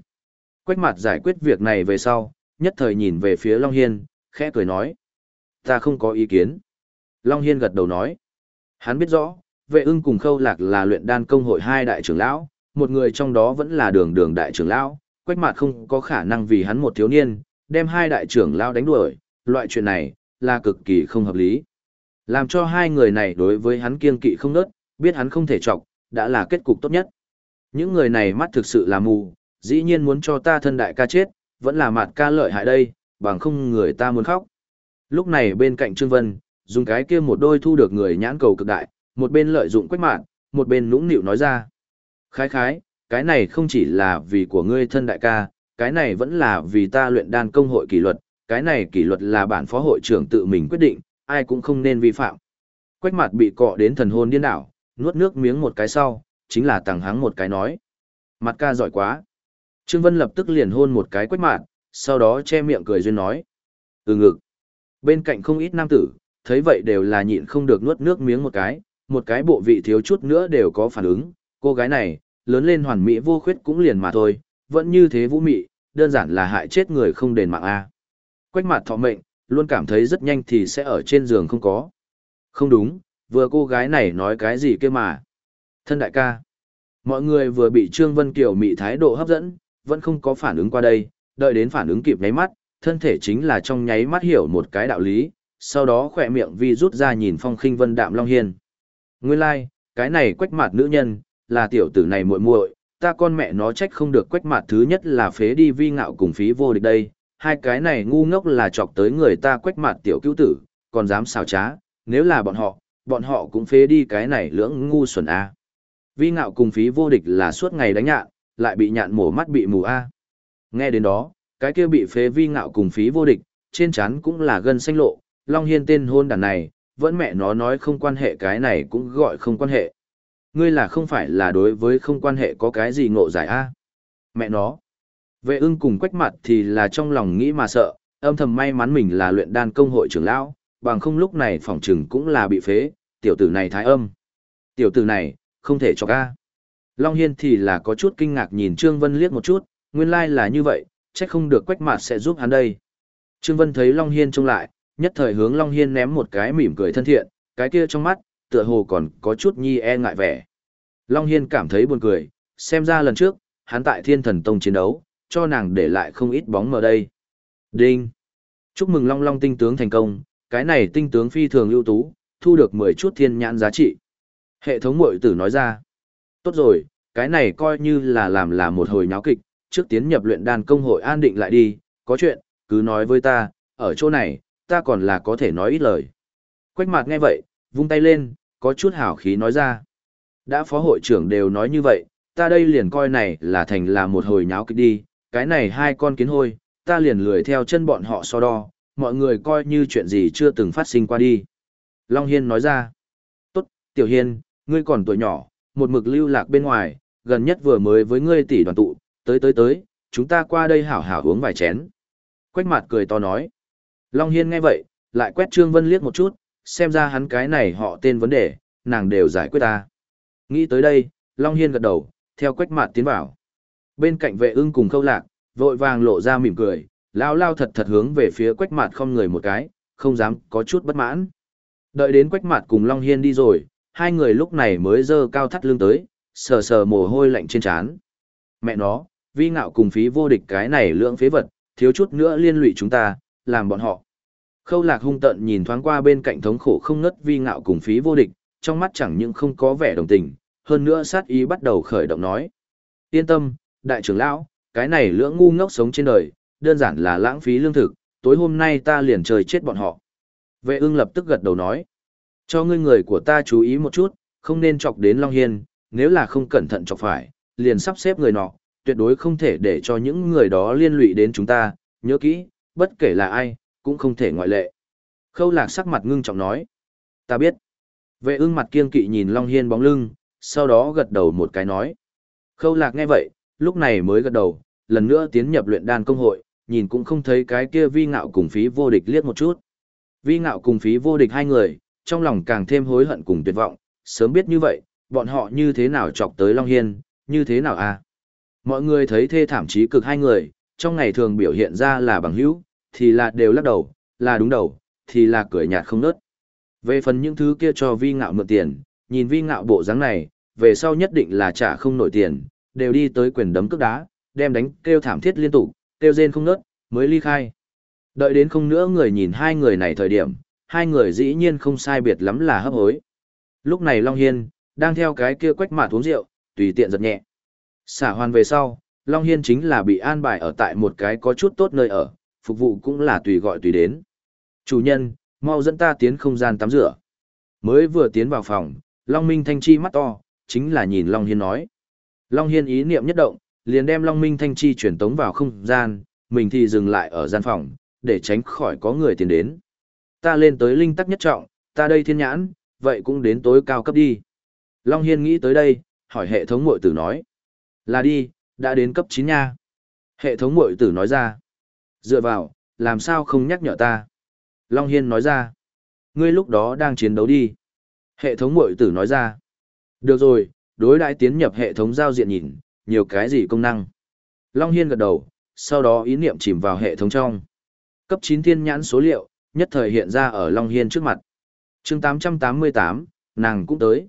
Quách mặt giải quyết việc này về sau, nhất thời nhìn về phía Long Hiên, khẽ cười nói. Ta không có ý kiến. Long Hiên gật đầu nói. Hắn biết rõ, vệ ưng cùng khâu lạc là luyện đan công hội hai đại trưởng lão, một người trong đó vẫn là đường đường đại trưởng lão, quách mặt không có khả năng vì hắn một thiếu niên, đem hai đại trưởng lão đánh đuổi, loại chuyện này, là cực kỳ không hợp lý. Làm cho hai người này đối với hắn kiên kỵ không nớt, biết hắn không thể trọng, đã là kết cục tốt nhất. Những người này mắt thực sự là mù, dĩ nhiên muốn cho ta thân đại ca chết, vẫn là mặt ca lợi hại đây, bằng không người ta muốn khóc. Lúc này bên cạnh Trương Vân, dùng cái kia một đôi thu được người nhãn cầu cực đại, một bên lợi dụng quách mạn, một bên nũng nịu nói ra. Khái khái, cái này không chỉ là vì của ngươi thân đại ca, cái này vẫn là vì ta luyện đan công hội kỷ luật, cái này kỷ luật là bản phó hội trưởng tự mình quyết định, ai cũng không nên vi phạm. Quách mặt bị cọ đến thần hồn điên đảo, nuốt nước miếng một cái sau, chính là tàng hắng một cái nói. Mặt ca giỏi quá. Trương Vân lập tức liền hôn một cái quách mạn, sau đó che miệng cười duyên nói. Ừ ngực. Bên cạnh không ít nam tử, thấy vậy đều là nhịn không được nuốt nước miếng một cái, một cái bộ vị thiếu chút nữa đều có phản ứng, cô gái này, lớn lên hoàn mỹ vô khuyết cũng liền mà thôi, vẫn như thế vũ mị, đơn giản là hại chết người không đền mạng a. Quách mặt thọ mệnh, luôn cảm thấy rất nhanh thì sẽ ở trên giường không có. Không đúng, vừa cô gái này nói cái gì kia mà. Thân đại ca. Mọi người vừa bị Trương Vân Kiều mị thái độ hấp dẫn, vẫn không có phản ứng qua đây, đợi đến phản ứng kịp nháy mắt, thân thể chính là trong nháy mắt hiểu một cái đạo lý, sau đó khỏe miệng vi rút ra nhìn phong khinh vân đạm long hiên. Nguyên lai, like, cái này quách mặt nữ nhân, là tiểu tử này muội muội, ta con mẹ nó trách không được quách mặt thứ nhất là phế đi vi ngạo cùng phí vô địch đây, hai cái này ngu ngốc là chọc tới người ta quách mặt tiểu cứu tử, còn dám xào trá, nếu là bọn họ, bọn họ cũng phế đi cái này lưỡng ngu xuẩn a. Vi ngạo cùng phí vô địch là suốt ngày đánh nhạn, lại bị nhạn mổ mắt bị mù a. Nghe đến đó, cái kia bị phế vi ngạo cùng phí vô địch, trên chắn cũng là gân xanh lộ, Long Hiên tên hôn đàn này, vẫn mẹ nó nói không quan hệ cái này cũng gọi không quan hệ. Ngươi là không phải là đối với không quan hệ có cái gì ngộ giải a Mẹ nó. Vệ ưng cùng quách mặt thì là trong lòng nghĩ mà sợ, âm thầm may mắn mình là luyện đan công hội trưởng lão, bằng không lúc này phỏng trừng cũng là bị phế, tiểu tử này thái âm. Tiểu tử này, không thể cho ca. Long Hiên thì là có chút kinh ngạc nhìn Trương Vân liếc một chút, nguyên lai là như vậy, chắc không được quách mặt sẽ giúp hắn đây. Trương Vân thấy Long Hiên trông lại, nhất thời hướng Long Hiên ném một cái mỉm cười thân thiện, cái kia trong mắt, tựa hồ còn có chút nhi e ngại vẻ. Long Hiên cảm thấy buồn cười, xem ra lần trước, hắn tại Thiên Thần Tông chiến đấu, cho nàng để lại không ít bóng mờ đây. Đinh! Chúc mừng Long Long tinh tướng thành công, cái này tinh tướng phi thường ưu tú, thu được 10 chút thiên nhãn giá trị. Hệ thống mội tử nói ra. Tốt rồi, cái này coi như là làm là một hồi nháo kịch, trước tiến nhập luyện đan công hội an định lại đi, có chuyện, cứ nói với ta, ở chỗ này, ta còn là có thể nói ít lời. Quách mạc nghe vậy, vung tay lên, có chút hảo khí nói ra. Đã phó hội trưởng đều nói như vậy, ta đây liền coi này là thành là một hồi nháo kịch đi, cái này hai con kiến hôi, ta liền lười theo chân bọn họ so đo, mọi người coi như chuyện gì chưa từng phát sinh qua đi. Long Hiên nói ra, tốt, Tiểu Hiên, ngươi còn tuổi nhỏ, một mực lưu lạc bên ngoài, gần nhất vừa mới với ngươi tỷ đoàn tụ, tới tới tới, chúng ta qua đây hảo hảo uống vài chén. Quách mặt cười to nói. Long Hiên nghe vậy, lại quét Trương Vân liếc một chút, xem ra hắn cái này họ tên vấn đề, nàng đều giải quyết ta. Nghĩ tới đây, Long Hiên gật đầu, theo quách mặt tiến vào. Bên cạnh vệ ưng cùng khâu lạc, vội vàng lộ ra mỉm cười, lao lao thật thật hướng về phía quách mặt không người một cái, không dám có chút bất mãn. Đợi đến quách mặt cùng Long Hiên đi rồi, hai người lúc này mới dơ cao thắt lưng tới, sờ sờ mồ hôi lạnh trên trán. Mẹ nó, vi ngạo cùng phí vô địch cái này lượng phế vật, thiếu chút nữa liên lụy chúng ta, làm bọn họ. Khâu lạc hung tận nhìn thoáng qua bên cạnh thống khổ không ngất vi ngạo cùng phí vô địch, trong mắt chẳng những không có vẻ đồng tình, hơn nữa sát ý bắt đầu khởi động nói. Yên tâm, đại trưởng lão, cái này lưỡng ngu ngốc sống trên đời, đơn giản là lãng phí lương thực, tối hôm nay ta liền trời chết bọn họ. Vệ ưng lập tức gật đầu nói. Cho ngươi người của ta chú ý một chút, không nên chọc đến Long Hiên, nếu là không cẩn thận chọc phải, liền sắp xếp người nọ, tuyệt đối không thể để cho những người đó liên lụy đến chúng ta, nhớ kỹ, bất kể là ai, cũng không thể ngoại lệ. Khâu lạc sắc mặt ngưng trọng nói. Ta biết. Vệ ưng mặt kiên kỵ nhìn Long Hiên bóng lưng, sau đó gật đầu một cái nói, Khâu lạc nghe vậy, lúc này mới gật đầu, lần nữa tiến nhập luyện đan công hội, nhìn cũng không thấy cái kia vi ngạo cùng phí vô địch liếc một chút. Vi ngạo cùng phí vô địch hai người, trong lòng càng thêm hối hận cùng tuyệt vọng, sớm biết như vậy, bọn họ như thế nào chọc tới Long Hiên, như thế nào à? Mọi người thấy thê thảm chí cực hai người, trong ngày thường biểu hiện ra là bằng hữu, thì là đều lắc đầu, là đúng đầu, thì là cười nhạt không nớt. Về phần những thứ kia cho vi ngạo mượn tiền, nhìn vi ngạo bộ dáng này, về sau nhất định là trả không nổi tiền, đều đi tới quyền đấm cước đá, đem đánh kêu thảm thiết liên tục, kêu rên không nớt, mới ly khai. Đợi đến không nữa người nhìn hai người này thời điểm, hai người dĩ nhiên không sai biệt lắm là hấp hối. Lúc này Long Hiên, đang theo cái kia quách mạt uống rượu, tùy tiện giật nhẹ. Xả hoàn về sau, Long Hiên chính là bị an bài ở tại một cái có chút tốt nơi ở, phục vụ cũng là tùy gọi tùy đến. Chủ nhân, mau dẫn ta tiến không gian tắm rửa. Mới vừa tiến vào phòng, Long Minh Thanh Chi mắt to, chính là nhìn Long Hiên nói. Long Hiên ý niệm nhất động, liền đem Long Minh Thanh Chi chuyển tống vào không gian, mình thì dừng lại ở gian phòng, để tránh khỏi có người tiến đến. Ta lên tới linh tắc nhất trọng, ta đây thiên nhãn, vậy cũng đến tối cao cấp đi. Long Hiên nghĩ tới đây, hỏi hệ thống mội tử nói. Là đi, đã đến cấp 9 nha. Hệ thống mội tử nói ra. Dựa vào, làm sao không nhắc nhở ta? Long Hiên nói ra. Ngươi lúc đó đang chiến đấu đi. Hệ thống mội tử nói ra. Được rồi, đối đãi tiến nhập hệ thống giao diện nhìn, nhiều cái gì công năng. Long Hiên gật đầu, sau đó ý niệm chìm vào hệ thống trong. Cấp 9 thiên nhãn số liệu, nhất thời hiện ra ở Long Hiên trước mặt. chương 888, nàng cũng tới.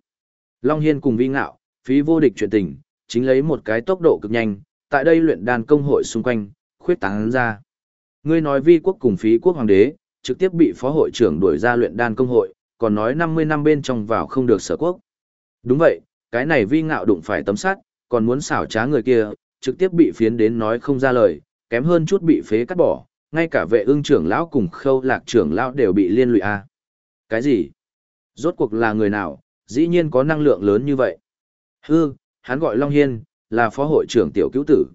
Long Hiên cùng vi ngạo, phí vô địch chuyện tình, chính lấy một cái tốc độ cực nhanh, tại đây luyện đàn công hội xung quanh, khuyết tán ra. Ngươi nói vi quốc cùng phí quốc hoàng đế, trực tiếp bị phó hội trưởng đuổi ra luyện đan công hội, còn nói 50 năm bên trong vào không được sở quốc. Đúng vậy, cái này vi ngạo đụng phải tấm sắt, còn muốn xảo trá người kia, trực tiếp bị phiến đến nói không ra lời, kém hơn chút bị phế cắt bỏ, ngay cả vệ ương trưởng lão cùng khâu lạc trưởng lão đều bị liên lụy a à. Cái gì? Rốt cuộc là người nào, dĩ nhiên có năng lượng lớn như vậy? Hư, hắn gọi Long Hiên, là phó hội trưởng tiểu cứu tử.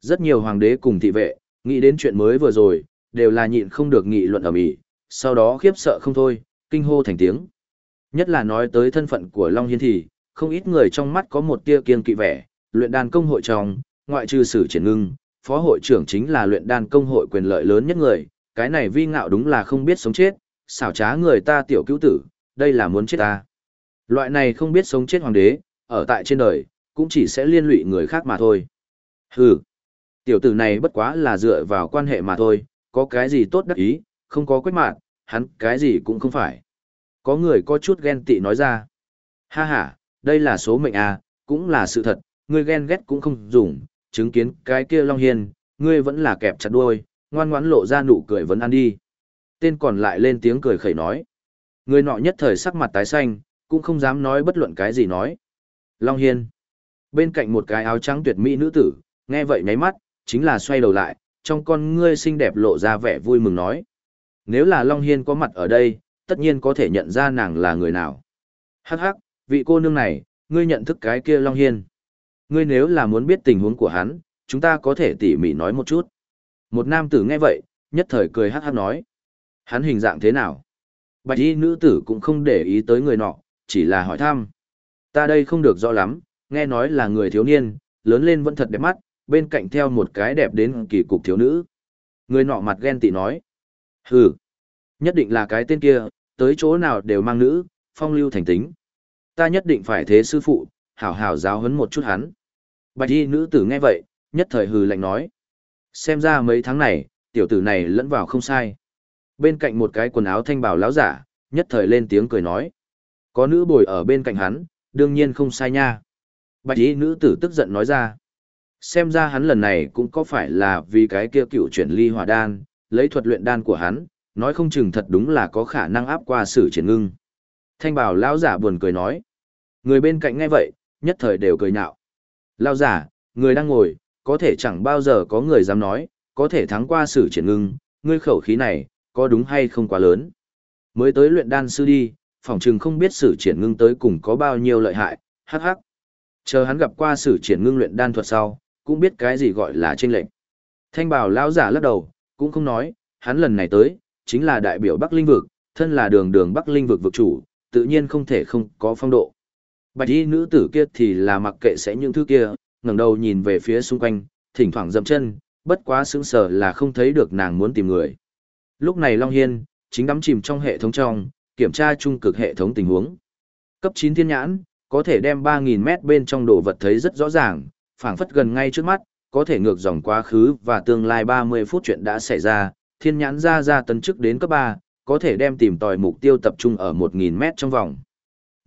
Rất nhiều hoàng đế cùng thị vệ, nghĩ đến chuyện mới vừa rồi, đều là nhịn không được nghị luận ở mỹ, sau đó khiếp sợ không thôi, kinh hô thành tiếng. Nhất là nói tới thân phận của Long Hiên thì, không ít người trong mắt có một tia kiên kỵ vẻ, luyện đan công hội trong, ngoại trừ sử triển ngưng, phó hội trưởng chính là luyện đan công hội quyền lợi lớn nhất người, cái này vi ngạo đúng là không biết sống chết, xảo trá người ta tiểu cứu tử, đây là muốn chết ta. Loại này không biết sống chết hoàng đế, ở tại trên đời, cũng chỉ sẽ liên lụy người khác mà thôi. Hừ, tiểu tử này bất quá là dựa vào quan hệ mà thôi, có cái gì tốt đắc ý, không có quyết mạng, hắn cái gì cũng không phải. Có người có chút ghen tị nói ra. Ha ha, đây là số mệnh à, cũng là sự thật, người ghen ghét cũng không dùng, chứng kiến cái kia Long Hiên, ngươi vẫn là kẹp chặt đuôi, ngoan ngoãn lộ ra nụ cười vẫn ăn đi. Tên còn lại lên tiếng cười khẩy nói. Người nọ nhất thời sắc mặt tái xanh, cũng không dám nói bất luận cái gì nói. Long Hiên. Bên cạnh một cái áo trắng tuyệt mỹ nữ tử, nghe vậy nháy mắt, chính là xoay đầu lại, trong con ngươi xinh đẹp lộ ra vẻ vui mừng nói. Nếu là Long Hiên có mặt ở đây, tất nhiên có thể nhận ra nàng là người nào. Hắc hắc, vị cô nương này, ngươi nhận thức cái kia Long Hiên. Ngươi nếu là muốn biết tình huống của hắn, chúng ta có thể tỉ mỉ nói một chút. Một nam tử nghe vậy, nhất thời cười hát hát nói. Hắn hình dạng thế nào? Bạch y nữ tử cũng không để ý tới người nọ, chỉ là hỏi thăm. Ta đây không được rõ lắm, nghe nói là người thiếu niên, lớn lên vẫn thật đẹp mắt, bên cạnh theo một cái đẹp đến kỳ cục thiếu nữ. Người nọ mặt ghen tị nói. Hừ, nhất định là cái tên kia, tới chỗ nào đều mang nữ, phong lưu thành tính. Ta nhất định phải thế sư phụ, hảo hảo giáo huấn một chút hắn. Bạch y nữ tử nghe vậy, nhất thời hừ lạnh nói. Xem ra mấy tháng này, tiểu tử này lẫn vào không sai. Bên cạnh một cái quần áo thanh bào lão giả, nhất thời lên tiếng cười nói. Có nữ bồi ở bên cạnh hắn, đương nhiên không sai nha. Bạch y nữ tử tức giận nói ra. Xem ra hắn lần này cũng có phải là vì cái kia cựu chuyển ly hỏa đan, lấy thuật luyện đan của hắn, nói không chừng thật đúng là có khả năng áp qua sử triển ngưng. Thanh bảo lão giả buồn cười nói. Người bên cạnh nghe vậy, nhất thời đều cười nhạo. Lão giả, người đang ngồi, có thể chẳng bao giờ có người dám nói, có thể thắng qua sử triển ngưng, ngươi khẩu khí này, có đúng hay không quá lớn. Mới tới luyện đan sư đi, phỏng chừng không biết sử triển ngưng tới cùng có bao nhiêu lợi hại, hắc hắc. Chờ hắn gặp qua sử triển ngưng luyện đan thuật sau, cũng biết cái gì gọi là tranh lệnh. Thanh bảo lão giả lắc đầu, cũng không nói, hắn lần này tới, chính là đại biểu Bắc Linh vực, thân là đường đường Bắc Linh vực vực chủ, tự nhiên không thể không có phong độ. Bạch y nữ tử kia thì là mặc kệ sẽ những thứ kia, ngẩng đầu nhìn về phía xung quanh, thỉnh thoảng dậm chân, bất quá sững sờ là không thấy được nàng muốn tìm người. Lúc này Long Hiên, chính đắm chìm trong hệ thống trong, kiểm tra trung cực hệ thống tình huống. Cấp 9 thiên nhãn, có thể đem 3.000 mét bên trong đồ vật thấy rất rõ ràng, phảng phất gần ngay trước mắt, có thể ngược dòng quá khứ và tương lai 30 phút chuyện đã xảy ra, thiên nhãn ra ra tấn chức đến cấp 3, có thể đem tìm tòi mục tiêu tập trung ở 1.000 mét trong vòng.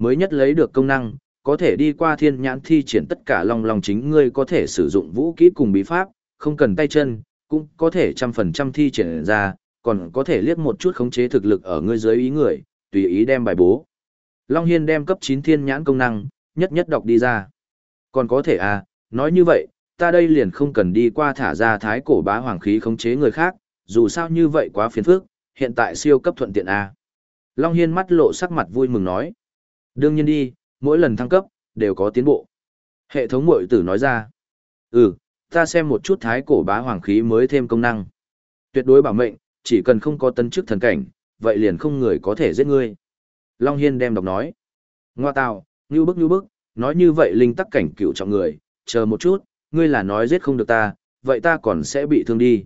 Mới nhất lấy được công năng, có thể đi qua thiên nhãn thi triển tất cả long long chính ngươi có thể sử dụng vũ kỹ cùng bí pháp, không cần tay chân, cũng có thể trăm phần trăm thi triển ra, còn có thể liếc một chút khống chế thực lực ở ngươi dưới ý người, tùy ý đem bài bố. Long Hiên đem cấp 9 thiên nhãn công năng, nhất nhất đọc đi ra. Còn có thể à, nói như vậy, ta đây liền không cần đi qua thả ra thái cổ bá hoàng khí khống chế người khác, dù sao như vậy quá phiền phức, hiện tại siêu cấp thuận tiện à. Long Hiên mắt lộ sắc mặt vui mừng nói. Đương nhiên đi, mỗi lần thăng cấp, đều có tiến bộ. Hệ thống mội tử nói ra. Ừ, ta xem một chút thái cổ bá hoàng khí mới thêm công năng. Tuyệt đối bảo mệnh, chỉ cần không có tân chức thần cảnh, vậy liền không người có thể giết ngươi. Long Hiên đem đọc nói. Ngoa tào, như bức như bức, nói như vậy linh tắc cảnh cựu trọng người, chờ một chút, ngươi là nói giết không được ta, vậy ta còn sẽ bị thương đi.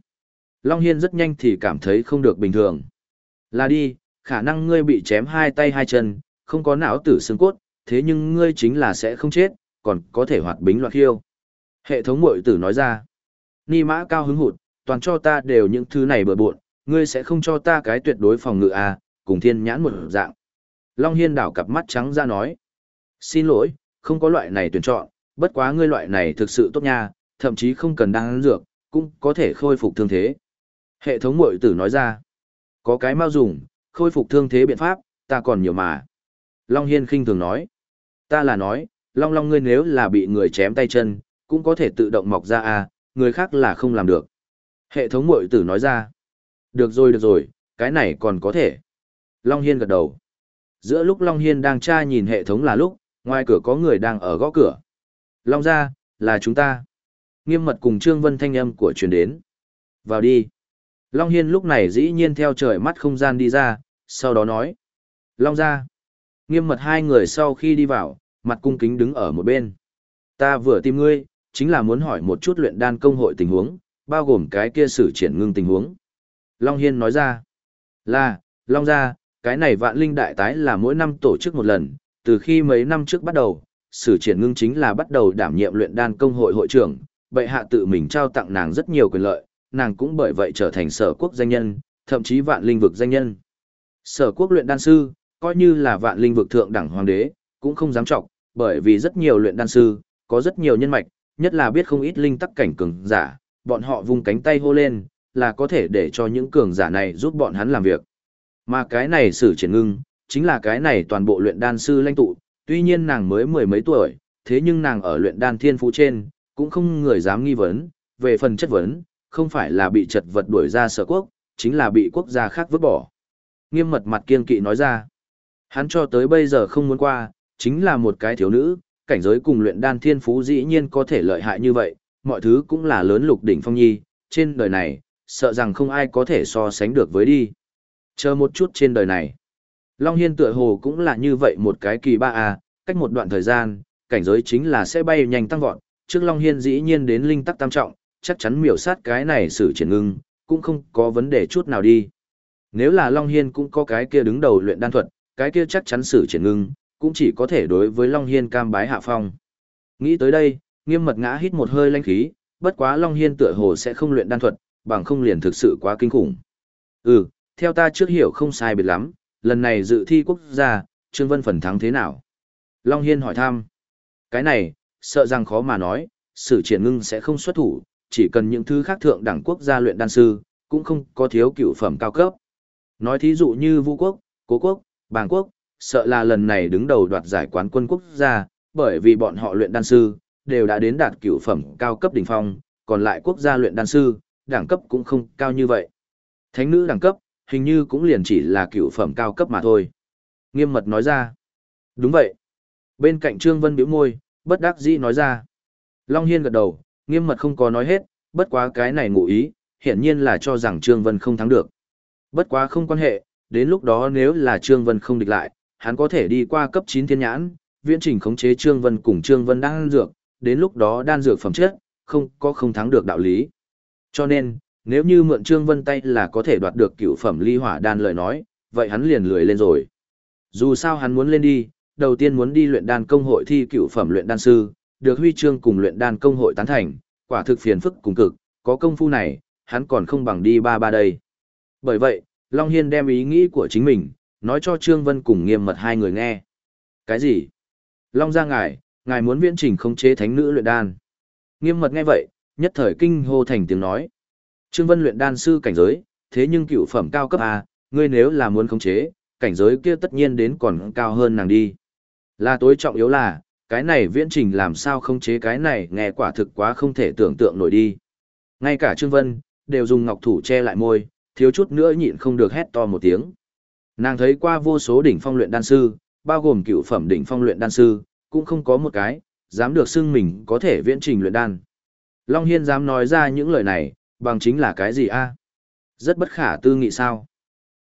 Long Hiên rất nhanh thì cảm thấy không được bình thường. Là đi, khả năng ngươi bị chém hai tay hai chân, không có não tử xương cốt, thế nhưng ngươi chính là sẽ không chết, còn có thể hoạt bính loạt khiêu. Hệ thống mội tử nói ra, ni mã cao hứng hụt, toàn cho ta đều những thứ này bừa bộn, ngươi sẽ không cho ta cái tuyệt đối phòng ngự à, cùng thiên nhãn một dạng. Long Hiên đảo cặp mắt trắng ra nói, xin lỗi, không có loại này tuyển chọn, bất quá ngươi loại này thực sự tốt nha, thậm chí không cần đăng dược, cũng có thể khôi phục thương thế. Hệ thống mội tử nói ra, có cái mau dùng, khôi phục thương thế biện pháp, ta còn nhiều mà. Long Hiên khinh thường nói, ta là nói, Long Long ngươi nếu là bị người chém tay chân, cũng có thể tự động mọc ra à, người khác là không làm được. Hệ thống mội tử nói ra, được rồi được rồi, cái này còn có thể. Long Hiên gật đầu. Giữa lúc Long Hiên đang tra nhìn hệ thống là lúc, ngoài cửa có người đang ở gõ cửa. Long ra, là chúng ta. Nghiêm mật cùng Trương Vân thanh âm của truyền đến. Vào đi. Long Hiên lúc này dĩ nhiên theo trời mắt không gian đi ra, sau đó nói. Long ra. Nghiêm mật hai người sau khi đi vào, mặt cung kính đứng ở một bên. Ta vừa tìm ngươi, chính là muốn hỏi một chút luyện đan công hội tình huống, bao gồm cái kia sử triển ngưng tình huống. Long Hiên nói ra, là, Long ra, cái này vạn linh đại tái là mỗi năm tổ chức một lần, từ khi mấy năm trước bắt đầu, sử triển ngưng chính là bắt đầu đảm nhiệm luyện đan công hội hội trưởng, bệ hạ tự mình trao tặng nàng rất nhiều quyền lợi, nàng cũng bởi vậy trở thành sở quốc danh nhân, thậm chí vạn linh vực danh nhân. Sở quốc luyện đan sư, coi như là vạn linh vực thượng đẳng hoàng đế, cũng không dám trọng, bởi vì rất nhiều luyện đan sư, có rất nhiều nhân mạch, nhất là biết không ít linh tắc cảnh cường giả, bọn họ vung cánh tay hô lên, là có thể để cho những cường giả này giúp bọn hắn làm việc. Mà cái này sử triển ngưng, chính là cái này toàn bộ luyện đan sư lãnh tụ, tuy nhiên nàng mới mười mấy tuổi, thế nhưng nàng ở luyện đan thiên phú trên, cũng không người dám nghi vấn, về phần chất vấn, không phải là bị chật vật đuổi ra sở quốc, chính là bị quốc gia khác vứt bỏ. Nghiêm mật mặt kiên kỵ nói ra, hắn cho tới bây giờ không muốn qua, chính là một cái thiếu nữ, cảnh giới cùng luyện đan thiên phú dĩ nhiên có thể lợi hại như vậy, mọi thứ cũng là lớn lục đỉnh phong nhi, trên đời này, sợ rằng không ai có thể so sánh được với đi. Chờ một chút trên đời này. Long Hiên tựa hồ cũng là như vậy một cái kỳ ba a cách một đoạn thời gian, cảnh giới chính là sẽ bay nhanh tăng vọt, trước Long Hiên dĩ nhiên đến linh tắc tam trọng, chắc chắn miểu sát cái này xử triển ngưng, cũng không có vấn đề chút nào đi. Nếu là Long Hiên cũng có cái kia đứng đầu luyện đan thuật, cái kia chắc chắn xử triển ngưng, cũng chỉ có thể đối với Long Hiên cam bái hạ phong. Nghĩ tới đây, nghiêm mật ngã hít một hơi lanh khí, bất quá Long Hiên tựa hồ sẽ không luyện đan thuật, bằng không liền thực sự quá kinh khủng. Ừ, theo ta trước hiểu không sai biệt lắm, lần này dự thi quốc gia, Trương Vân phần thắng thế nào? Long Hiên hỏi thăm. Cái này, sợ rằng khó mà nói, sử triển ngưng sẽ không xuất thủ, chỉ cần những thứ khác thượng đẳng quốc gia luyện đan sư, cũng không có thiếu cựu phẩm cao cấp. Nói thí dụ như Vũ quốc, Cố quốc, Bàng quốc, sợ là lần này đứng đầu đoạt giải quán quân quốc gia, bởi vì bọn họ luyện đan sư, đều đã đến đạt cửu phẩm cao cấp đỉnh phong, còn lại quốc gia luyện đan sư, đẳng cấp cũng không cao như vậy. Thánh nữ đẳng cấp, hình như cũng liền chỉ là cửu phẩm cao cấp mà thôi. Nghiêm mật nói ra. Đúng vậy. Bên cạnh Trương Vân biểu môi, bất đắc dĩ nói ra. Long Hiên gật đầu, nghiêm mật không có nói hết, bất quá cái này ngụ ý, hiển nhiên là cho rằng Trương Vân không thắng được. Bất quá không quan hệ, đến lúc đó nếu là Trương Vân không địch lại, hắn có thể đi qua cấp 9 thiên nhãn, viễn trình khống chế Trương Vân cùng Trương Vân đang dược, đến lúc đó đan dược phẩm chất, không có không thắng được đạo lý. Cho nên, nếu như mượn Trương Vân tay là có thể đoạt được cựu phẩm ly hỏa đan lời nói, vậy hắn liền lười lên rồi. Dù sao hắn muốn lên đi, đầu tiên muốn đi luyện đan công hội thi cựu phẩm luyện đan sư, được huy chương cùng luyện đan công hội tán thành, quả thực phiền phức cùng cực, có công phu này, hắn còn không bằng đi ba ba đây. Bởi vậy, Long Hiên đem ý nghĩ của chính mình, nói cho Trương Vân cùng nghiêm mật hai người nghe. Cái gì? Long ra ngài, ngài muốn viễn trình khống chế thánh nữ luyện đan. Nghiêm mật nghe vậy, nhất thời kinh hô thành tiếng nói. Trương Vân luyện đan sư cảnh giới, thế nhưng cựu phẩm cao cấp A, ngươi nếu là muốn khống chế, cảnh giới kia tất nhiên đến còn cao hơn nàng đi. Là tối trọng yếu là, cái này viễn trình làm sao khống chế cái này nghe quả thực quá không thể tưởng tượng nổi đi. Ngay cả Trương Vân, đều dùng ngọc thủ che lại môi, thiếu chút nữa nhịn không được hét to một tiếng. Nàng thấy qua vô số đỉnh phong luyện đan sư, bao gồm cựu phẩm đỉnh phong luyện đan sư, cũng không có một cái, dám được xưng mình có thể viễn trình luyện đan. Long Hiên dám nói ra những lời này, bằng chính là cái gì a Rất bất khả tư nghị sao.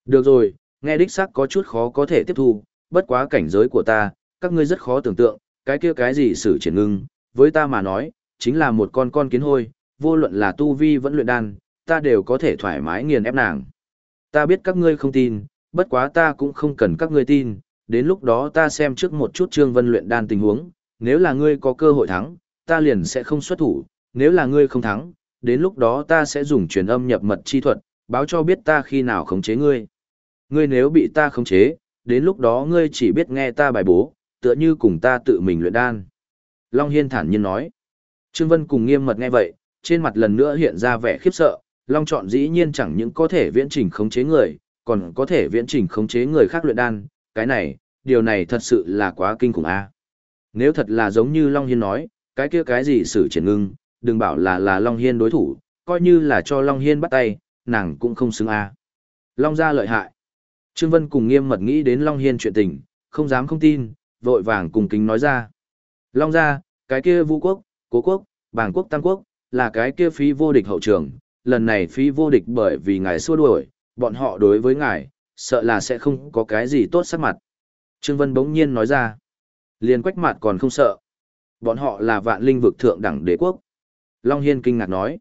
Được rồi, nghe đích xác có chút khó có thể tiếp thu, bất quá cảnh giới của ta, các ngươi rất khó tưởng tượng, cái kia cái gì sử triển ngưng, với ta mà nói, chính là một con con kiến hôi, vô luận là tu vi vẫn luyện đan, ta đều có thể thoải mái nghiền ép nàng. Ta biết các ngươi không tin, bất quá ta cũng không cần các ngươi tin, đến lúc đó ta xem trước một chút Trương Vân luyện đan tình huống, nếu là ngươi có cơ hội thắng, ta liền sẽ không xuất thủ, nếu là ngươi không thắng, đến lúc đó ta sẽ dùng truyền âm nhập mật chi thuật, báo cho biết ta khi nào khống chế ngươi. Ngươi nếu bị ta khống chế, đến lúc đó ngươi chỉ biết nghe ta bài bố, tựa như cùng ta tự mình luyện đan. Long Hiên thản nhiên nói. Trương Vân cùng nghiêm mật nghe vậy, trên mặt lần nữa hiện ra vẻ khiếp sợ, Long chọn dĩ nhiên chẳng những có thể viễn trình khống chế người, còn có thể viễn trình khống chế người khác luyện đan, cái này, điều này thật sự là quá kinh khủng a. Nếu thật là giống như Long Hiên nói, cái kia cái gì xử triển ngưng, đừng bảo là là Long Hiên đối thủ, coi như là cho Long Hiên bắt tay, nàng cũng không xứng a. Long gia lợi hại. Trương Vân cùng nghiêm mật nghĩ đến Long Hiên chuyện tình, không dám không tin, vội vàng cùng kính nói ra. Long gia, cái kia Vũ quốc, Cố quốc, Bàng quốc Tam quốc, là cái kia phí vô địch hậu trường, lần này phí vô địch bởi vì ngài xua đuổi, bọn họ đối với ngài, sợ là sẽ không có cái gì tốt sắc mặt. Trương Vân bỗng nhiên nói ra, liền quách mặt còn không sợ. Bọn họ là vạn linh vực thượng đẳng đế quốc. Long Hiên kinh ngạc nói,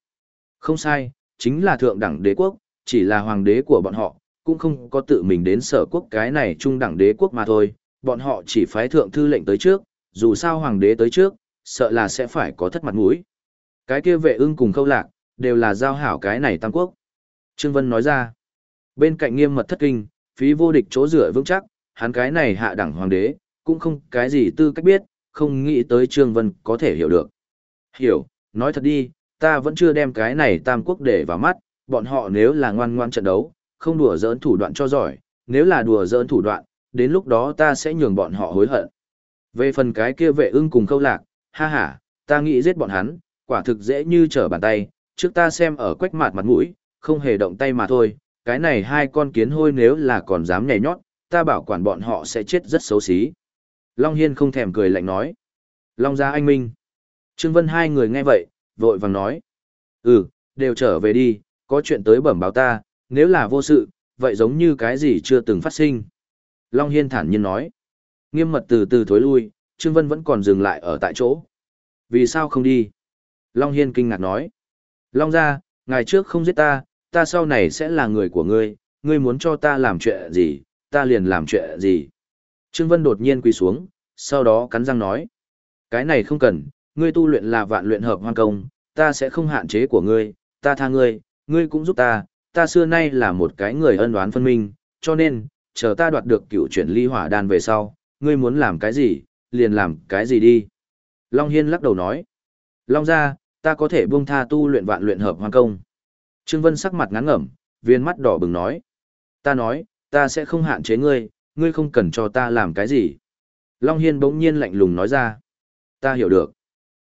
không sai, chính là thượng đẳng đế quốc, chỉ là hoàng đế của bọn họ, cũng không có tự mình đến sở quốc cái này trung đẳng đế quốc mà thôi, bọn họ chỉ phái thượng thư lệnh tới trước, dù sao hoàng đế tới trước, sợ là sẽ phải có thất mặt mũi. Cái kia vệ ưng cùng khâu lạc, đều là giao hảo cái này tam quốc. Trương Vân nói ra, bên cạnh nghiêm mật thất kinh, phí vô địch chỗ rửa vững chắc, hắn cái này hạ đẳng hoàng đế, cũng không cái gì tư cách biết, không nghĩ tới Trương Vân có thể hiểu được. Hiểu, nói thật đi, ta vẫn chưa đem cái này tam quốc để vào mắt, bọn họ nếu là ngoan ngoan trận đấu, không đùa giỡn thủ đoạn cho giỏi, nếu là đùa giỡn thủ đoạn, đến lúc đó ta sẽ nhường bọn họ hối hận. Về phần cái kia vệ ưng cùng câu lạc, ha ha, ta nghĩ giết bọn hắn, quả thực dễ như trở bàn tay, trước ta xem ở quách mạt mặt mũi, không hề động tay mà thôi, cái này hai con kiến hôi nếu là còn dám nhảy nhót, ta bảo quản bọn họ sẽ chết rất xấu xí. Long Hiên không thèm cười lạnh nói. Long gia anh Minh. Trương Vân hai người nghe vậy, vội vàng nói. Ừ, đều trở về đi, có chuyện tới bẩm báo ta, nếu là vô sự, vậy giống như cái gì chưa từng phát sinh. Long Hiên thản nhiên nói. Nghiêm mật từ từ thối lui, Trương Vân vẫn còn dừng lại ở tại chỗ. Vì sao không đi? Long Hiên kinh ngạc nói. Long ra, ngày trước không giết ta, ta sau này sẽ là người của ngươi, ngươi muốn cho ta làm chuyện gì, ta liền làm chuyện gì. Trương Vân đột nhiên quỳ xuống, sau đó cắn răng nói. Cái này không cần, ngươi tu luyện là vạn luyện hợp hoàn công, ta sẽ không hạn chế của ngươi, ta tha ngươi, ngươi cũng giúp ta, ta xưa nay là một cái người ân oán phân minh, cho nên, chờ ta đoạt được cựu chuyển ly hỏa đan về sau, ngươi muốn làm cái gì, liền làm cái gì đi. Long Hiên lắc đầu nói. Long ra, ta có thể buông tha tu luyện vạn luyện hợp hoang công. Trương Vân sắc mặt ngắn ngẩm, viên mắt đỏ bừng nói. Ta nói, ta sẽ không hạn chế ngươi, ngươi không cần cho ta làm cái gì. Long Hiên bỗng nhiên lạnh lùng nói ra. Ta hiểu được.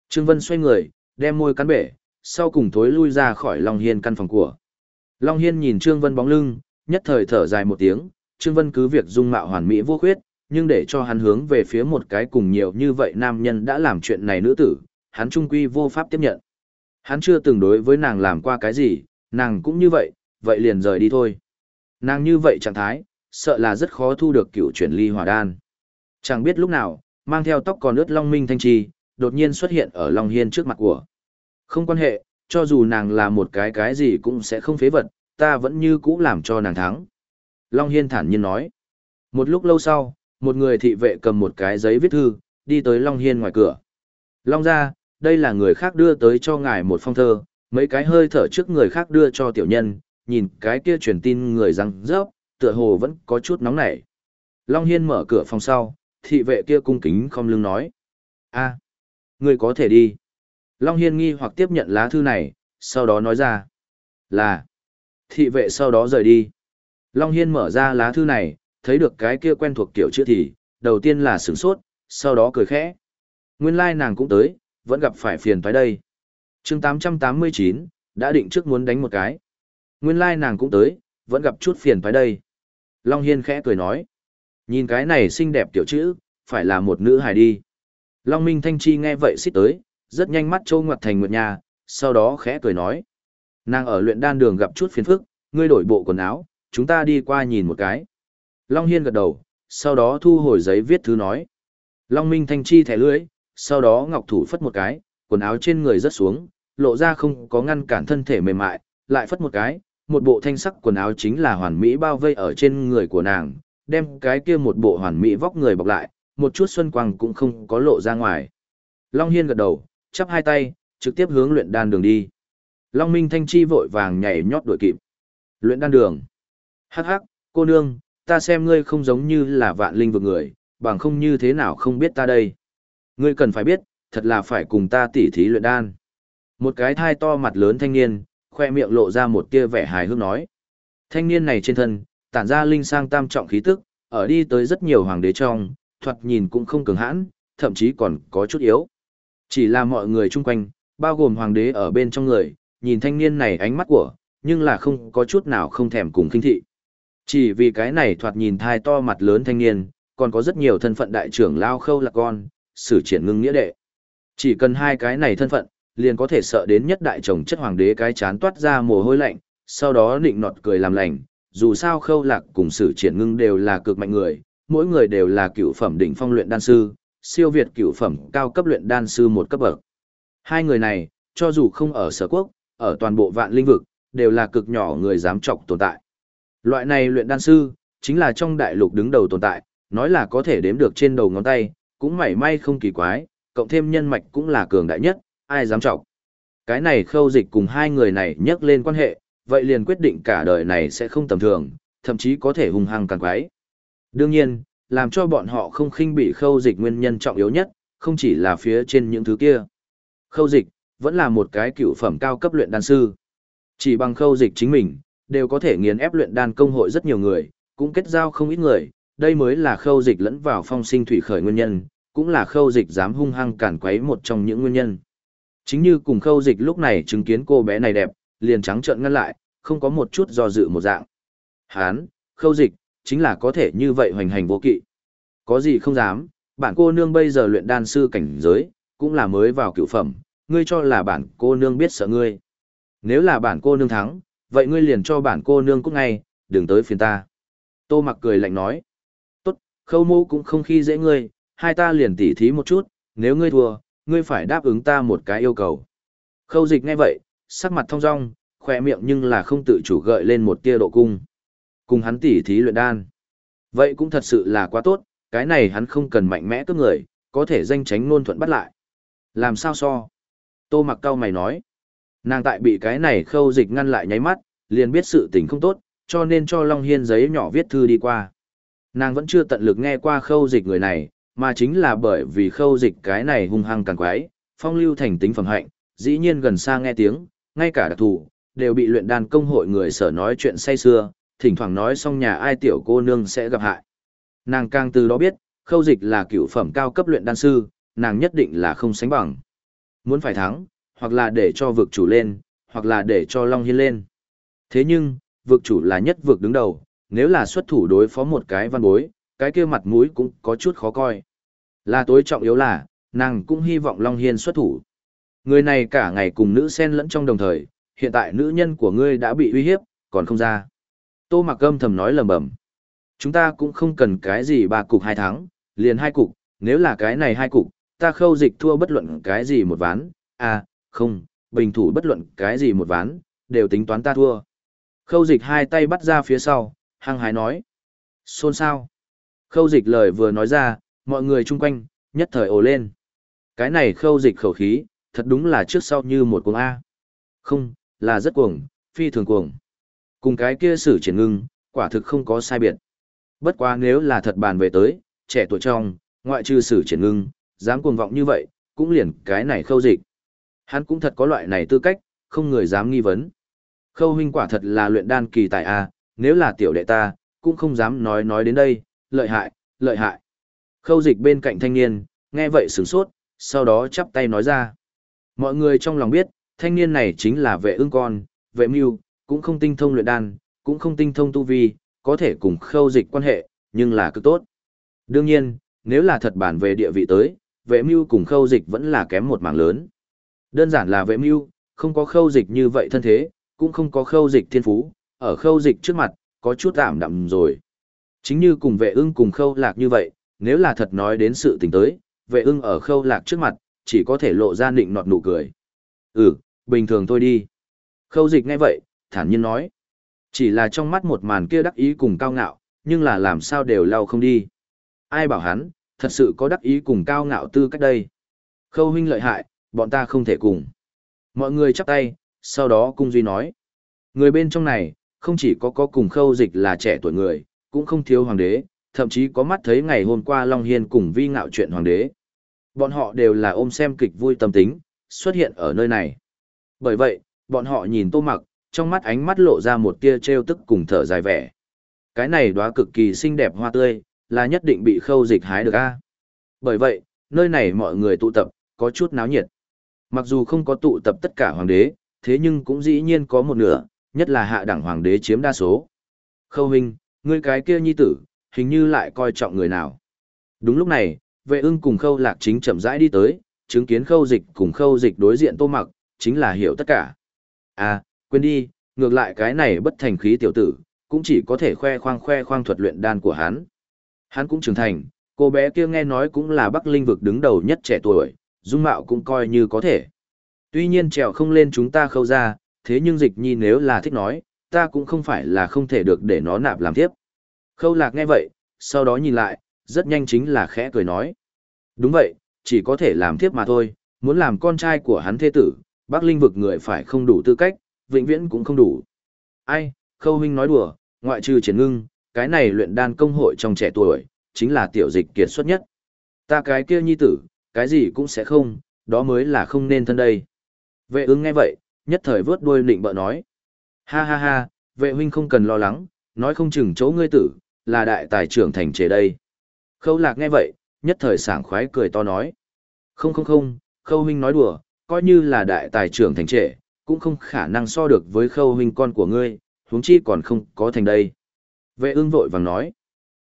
Trương Vân xoay người, đem môi cắn bể, sau cùng thối lui ra khỏi Long Hiên căn phòng của. Long Hiên nhìn Trương Vân bóng lưng, nhất thời thở dài một tiếng, Trương Vân cứ việc dung mạo hoàn mỹ vô khuyết, nhưng để cho hắn hướng về phía một cái cùng nhiều như vậy nam nhân đã làm chuyện này nữ tử, hắn trung quy vô pháp tiếp nhận. Hắn chưa từng đối với nàng làm qua cái gì, nàng cũng như vậy, vậy liền rời đi thôi. Nàng như vậy trạng thái, sợ là rất khó thu được cựu chuyển ly hỏa đan. Chẳng biết lúc nào, mang theo tóc còn ướt long minh thanh trì, đột nhiên xuất hiện ở Long Hiên trước mặt của. Không quan hệ, cho dù nàng là một cái cái gì cũng sẽ không phế vật, ta vẫn như cũ làm cho nàng thắng. Long Hiên thản nhiên nói. Một lúc lâu sau, một người thị vệ cầm một cái giấy viết thư, đi tới Long Hiên ngoài cửa. Long ra, đây là người khác đưa tới cho ngài một phong thơ, mấy cái hơi thở trước người khác đưa cho tiểu nhân, nhìn cái kia truyền tin người rằng rớp, tựa hồ vẫn có chút nóng nảy. Long Hiên mở cửa phòng sau, thị vệ kia cung kính không lưng nói. a người có thể đi. Long Hiên nghi hoặc tiếp nhận lá thư này, sau đó nói ra. Là. Thị vệ sau đó rời đi. Long Hiên mở ra lá thư này, thấy được cái kia quen thuộc kiểu chữ thì, đầu tiên là sửng sốt, sau đó cười khẽ. Nguyên lai like nàng cũng tới, vẫn gặp phải phiền thoái đây. chương 889, đã định trước muốn đánh một cái. Nguyên lai like nàng cũng tới, vẫn gặp chút phiền thoái đây. Long Hiên khẽ cười nói. Nhìn cái này xinh đẹp tiểu chữ, phải là một nữ hài đi. Long Minh Thanh Chi nghe vậy xích tới, rất nhanh mắt trâu ngoặt thành nguyệt nhà, sau đó khẽ cười nói. Nàng ở luyện đan đường gặp chút phiền phức, ngươi đổi bộ quần áo, chúng ta đi qua nhìn một cái. Long Hiên gật đầu, sau đó thu hồi giấy viết thứ nói. Long Minh Thanh Chi thẻ lưỡi, sau đó ngọc thủ phất một cái, quần áo trên người rớt xuống, lộ ra không có ngăn cản thân thể mềm mại, lại phất một cái, một bộ thanh sắc quần áo chính là hoàn mỹ bao vây ở trên người của nàng, đem cái kia một bộ hoàn mỹ vóc người bọc lại, một chút xuân quang cũng không có lộ ra ngoài. Long Hiên gật đầu, chắp hai tay, trực tiếp hướng luyện đan đường đi. Long Minh Thanh Chi vội vàng nhảy nhót đuổi kịp. Luyện đan đường. Hắc hắc, cô nương, ta xem ngươi không giống như là vạn linh vực người, bằng không như thế nào không biết ta đây. Ngươi cần phải biết, thật là phải cùng ta tỉ thí luyện đan. Một cái thai to mặt lớn thanh niên, khoe miệng lộ ra một tia vẻ hài hước nói. Thanh niên này trên thân, tản ra linh sang tam trọng khí tức, ở đi tới rất nhiều hoàng đế trong, thoạt nhìn cũng không cường hãn, thậm chí còn có chút yếu. Chỉ là mọi người chung quanh, bao gồm hoàng đế ở bên trong người, nhìn thanh niên này ánh mắt của, nhưng là không có chút nào không thèm cùng kinh thị. Chỉ vì cái này thoạt nhìn thai to mặt lớn thanh niên, còn có rất nhiều thân phận đại trưởng lao khâu là con, sử triển ngưng nghĩa đệ. Chỉ cần hai cái này thân phận, liền có thể sợ đến nhất đại chồng chất hoàng đế cái chán toát ra mồ hôi lạnh, sau đó định nọt cười làm lành, dù sao khâu lạc cùng sử triển ngưng đều là cực mạnh người, mỗi người đều là cựu phẩm đỉnh phong luyện đan sư, siêu việt cựu phẩm cao cấp luyện đan sư một cấp bậc. Hai người này, cho dù không ở sở quốc, ở toàn bộ vạn linh vực, đều là cực nhỏ người dám trọng tồn tại. Loại này luyện đan sư, chính là trong đại lục đứng đầu tồn tại, nói là có thể đếm được trên đầu ngón tay, cũng mảy may không kỳ quái, cộng thêm nhân mạch cũng là cường đại nhất, ai dám trọng. Cái này khâu dịch cùng hai người này nhắc lên quan hệ, vậy liền quyết định cả đời này sẽ không tầm thường, thậm chí có thể hung hăng càng quái. Đương nhiên, làm cho bọn họ không khinh bị khâu dịch nguyên nhân trọng yếu nhất, không chỉ là phía trên những thứ kia. Khâu dịch, vẫn là một cái cựu phẩm cao cấp luyện đan sư. Chỉ bằng khâu dịch chính mình, đều có thể nghiền ép luyện đan công hội rất nhiều người, cũng kết giao không ít người, đây mới là khâu dịch lẫn vào phong sinh thủy khởi nguyên nhân, cũng là khâu dịch dám hung hăng cản quấy một trong những nguyên nhân. Chính như cùng khâu dịch lúc này chứng kiến cô bé này đẹp, liền trắng trợn ngăn lại, không có một chút do dự một dạng. Hán, khâu dịch, chính là có thể như vậy hoành hành vô kỵ. Có gì không dám, bản cô nương bây giờ luyện đan sư cảnh giới, cũng là mới vào cựu phẩm, ngươi cho là bản cô nương biết sợ ngươi. Nếu là bản cô nương thắng, vậy ngươi liền cho bản cô nương cút ngay, đừng tới phiền ta. Tô mặc cười lạnh nói. Khâu mô cũng không khi dễ ngươi, hai ta liền tỉ thí một chút, nếu ngươi thua, ngươi phải đáp ứng ta một cái yêu cầu. Khâu dịch nghe vậy, sắc mặt thông dong, khỏe miệng nhưng là không tự chủ gợi lên một tia độ cung. Cùng hắn tỉ thí luyện đan. Vậy cũng thật sự là quá tốt, cái này hắn không cần mạnh mẽ cướp người, có thể danh tránh ngôn thuận bắt lại. Làm sao so? Tô mặc cao mày nói. Nàng tại bị cái này khâu dịch ngăn lại nháy mắt, liền biết sự tình không tốt, cho nên cho Long Hiên giấy nhỏ viết thư đi qua. Nàng vẫn chưa tận lực nghe qua khâu dịch người này, mà chính là bởi vì khâu dịch cái này hung hăng càng quái, phong lưu thành tính phẩm hạnh, dĩ nhiên gần xa nghe tiếng, ngay cả đặc thù, đều bị luyện đan công hội người sở nói chuyện say xưa, thỉnh thoảng nói xong nhà ai tiểu cô nương sẽ gặp hại. Nàng càng từ đó biết, khâu dịch là cựu phẩm cao cấp luyện đan sư, nàng nhất định là không sánh bằng. Muốn phải thắng, hoặc là để cho vực chủ lên, hoặc là để cho Long Hiên lên. Thế nhưng, vực chủ là nhất vực đứng đầu, nếu là xuất thủ đối phó một cái văn bối, cái kia mặt mũi cũng có chút khó coi. Là tối trọng yếu là, nàng cũng hy vọng Long Hiên xuất thủ. Người này cả ngày cùng nữ sen lẫn trong đồng thời, hiện tại nữ nhân của ngươi đã bị uy hiếp, còn không ra. Tô Mặc Âm thầm nói lầm bầm. Chúng ta cũng không cần cái gì ba cục hai tháng, liền hai cục, nếu là cái này hai cục, ta khâu dịch thua bất luận cái gì một ván, à, không, bình thủ bất luận cái gì một ván, đều tính toán ta thua. Khâu dịch hai tay bắt ra phía sau, hăng hái nói. Xôn sao? Khâu dịch lời vừa nói ra, mọi người chung quanh, nhất thời ồ lên. Cái này khâu dịch khẩu khí, thật đúng là trước sau như một cuồng A. Không, là rất cuồng, phi thường cuồng. Cùng cái kia sử triển ngưng, quả thực không có sai biệt. Bất quá nếu là thật bàn về tới, trẻ tuổi trong, ngoại trừ sử triển ngưng, dám cuồng vọng như vậy, cũng liền cái này khâu dịch. Hắn cũng thật có loại này tư cách, không người dám nghi vấn. Khâu huynh quả thật là luyện đan kỳ tài a, nếu là tiểu đệ ta, cũng không dám nói nói đến đây, lợi hại, lợi hại. Khâu dịch bên cạnh thanh niên, nghe vậy sửng sốt, sau đó chắp tay nói ra. Mọi người trong lòng biết, thanh niên này chính là vệ ương con, vệ mưu, cũng không tinh thông luyện đan, cũng không tinh thông tu vi, có thể cùng khâu dịch quan hệ, nhưng là cực tốt. Đương nhiên, nếu là thật bản về địa vị tới, vệ mưu cùng khâu dịch vẫn là kém một mảng lớn. Đơn giản là vệ mưu, không có khâu dịch như vậy thân thế, cũng không có khâu dịch thiên phú, ở khâu dịch trước mặt, có chút ảm đậm rồi. Chính như cùng vệ ưng cùng khâu lạc như vậy, nếu là thật nói đến sự tình tới, vệ ưng ở khâu lạc trước mặt, chỉ có thể lộ ra nịnh nọt nụ cười. Ừ, bình thường thôi đi. Khâu dịch ngay vậy, thản nhiên nói. Chỉ là trong mắt một màn kia đắc ý cùng cao ngạo, nhưng là làm sao đều lau không đi. Ai bảo hắn, thật sự có đắc ý cùng cao ngạo tư cách đây. Khâu huynh lợi hại, bọn ta không thể cùng. Mọi người chắp tay, sau đó cung duy nói. Người bên trong này, không chỉ có có cùng khâu dịch là trẻ tuổi người, cũng không thiếu hoàng đế, thậm chí có mắt thấy ngày hôm qua Long Hiên cùng vi ngạo chuyện hoàng đế. Bọn họ đều là ôm xem kịch vui tâm tính, xuất hiện ở nơi này. Bởi vậy, bọn họ nhìn tô mặc, trong mắt ánh mắt lộ ra một tia trêu tức cùng thở dài vẻ. Cái này đóa cực kỳ xinh đẹp hoa tươi, là nhất định bị khâu dịch hái được a. Bởi vậy, nơi này mọi người tụ tập, có chút náo nhiệt. Mặc dù không có tụ tập tất cả hoàng đế, thế nhưng cũng dĩ nhiên có một nửa, nhất là hạ đẳng hoàng đế chiếm đa số. Khâu Hinh, ngươi cái kia nhi tử, hình như lại coi trọng người nào. Đúng lúc này, vệ ưng cùng khâu lạc chính chậm rãi đi tới, chứng kiến khâu dịch cùng khâu dịch đối diện tô mặc, chính là hiểu tất cả. À, quên đi, ngược lại cái này bất thành khí tiểu tử, cũng chỉ có thể khoe khoang khoe khoang thuật luyện đan của hắn. Hắn cũng trưởng thành, cô bé kia nghe nói cũng là Bắc Linh vực đứng đầu nhất trẻ tuổi, dung mạo cũng coi như có thể. Tuy nhiên trèo không lên chúng ta khâu ra, thế nhưng dịch nhi nếu là thích nói, ta cũng không phải là không thể được để nó nạp làm tiếp. Khâu lạc nghe vậy, sau đó nhìn lại, rất nhanh chính là khẽ cười nói. Đúng vậy, chỉ có thể làm tiếp mà thôi, muốn làm con trai của hắn thế tử, bác linh vực người phải không đủ tư cách, vĩnh viễn cũng không đủ. Ai, khâu huynh nói đùa, ngoại trừ triển ngưng, cái này luyện đan công hội trong trẻ tuổi, chính là tiểu dịch kiệt xuất nhất. Ta cái kia nhi tử, cái gì cũng sẽ không, đó mới là không nên thân đây. Vệ ứng nghe vậy, nhất thời vớt đuôi nịnh bợ nói. Ha ha ha, vệ huynh không cần lo lắng, nói không chừng chỗ ngươi tử, là đại tài trưởng thành trẻ đây. Khâu lạc nghe vậy, nhất thời sảng khoái cười to nói. Không không không, khâu huynh nói đùa, coi như là đại tài trưởng thành trẻ, cũng không khả năng so được với khâu huynh con của ngươi, huống chi còn không có thành đây. Vệ ương vội vàng nói.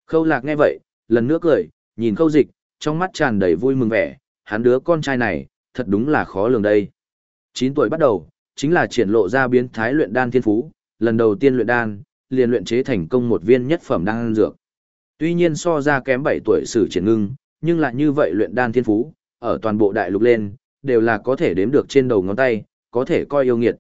Khâu lạc nghe vậy, lần nữa cười, nhìn khâu dịch, trong mắt tràn đầy vui mừng vẻ, hắn đứa con trai này, thật đúng là khó lường đây. 9 tuổi bắt đầu, chính là triển lộ ra biến thái luyện đan thiên phú, lần đầu tiên luyện đan, liền luyện chế thành công một viên nhất phẩm đan dược. Tuy nhiên so ra kém 7 tuổi sử triển ngưng, nhưng lại như vậy luyện đan thiên phú, ở toàn bộ đại lục lên, đều là có thể đếm được trên đầu ngón tay, có thể coi yêu nghiệt.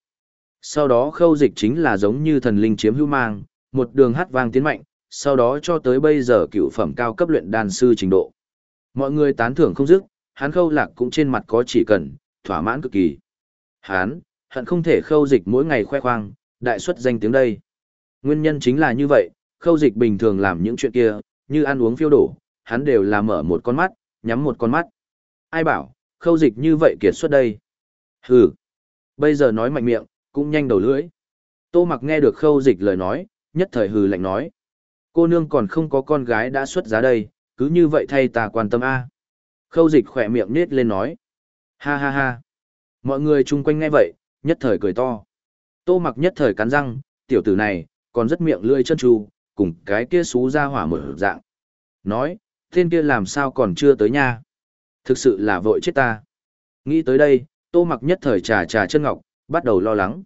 Sau đó khâu dịch chính là giống như thần linh chiếm hữu mang, một đường hát vang tiến mạnh, sau đó cho tới bây giờ cựu phẩm cao cấp luyện đan sư trình độ. Mọi người tán thưởng không dứt, hắn khâu lạc cũng trên mặt có chỉ cần, thỏa mãn cực kỳ. Hắn, hận không thể khâu dịch mỗi ngày khoe khoang, đại xuất danh tiếng đây. Nguyên nhân chính là như vậy, khâu dịch bình thường làm những chuyện kia, như ăn uống phiêu đổ, hắn đều là mở một con mắt, nhắm một con mắt. Ai bảo, khâu dịch như vậy kiệt xuất đây. Hừ, bây giờ nói mạnh miệng, cũng nhanh đầu lưỡi. Tô mặc nghe được khâu dịch lời nói, nhất thời hừ lạnh nói. Cô nương còn không có con gái đã xuất giá đây, cứ như vậy thay ta quan tâm a. Khâu dịch khỏe miệng nết lên nói. Ha ha ha. Mọi người chung quanh nghe vậy, nhất thời cười to. Tô mặc nhất thời cắn răng, tiểu tử này, còn rất miệng lưỡi chân tru, cùng cái kia xú ra hỏa mở dạng. Nói, tên kia làm sao còn chưa tới nha. Thực sự là vội chết ta. Nghĩ tới đây, tô mặc nhất thời trà trà chân ngọc, bắt đầu lo lắng.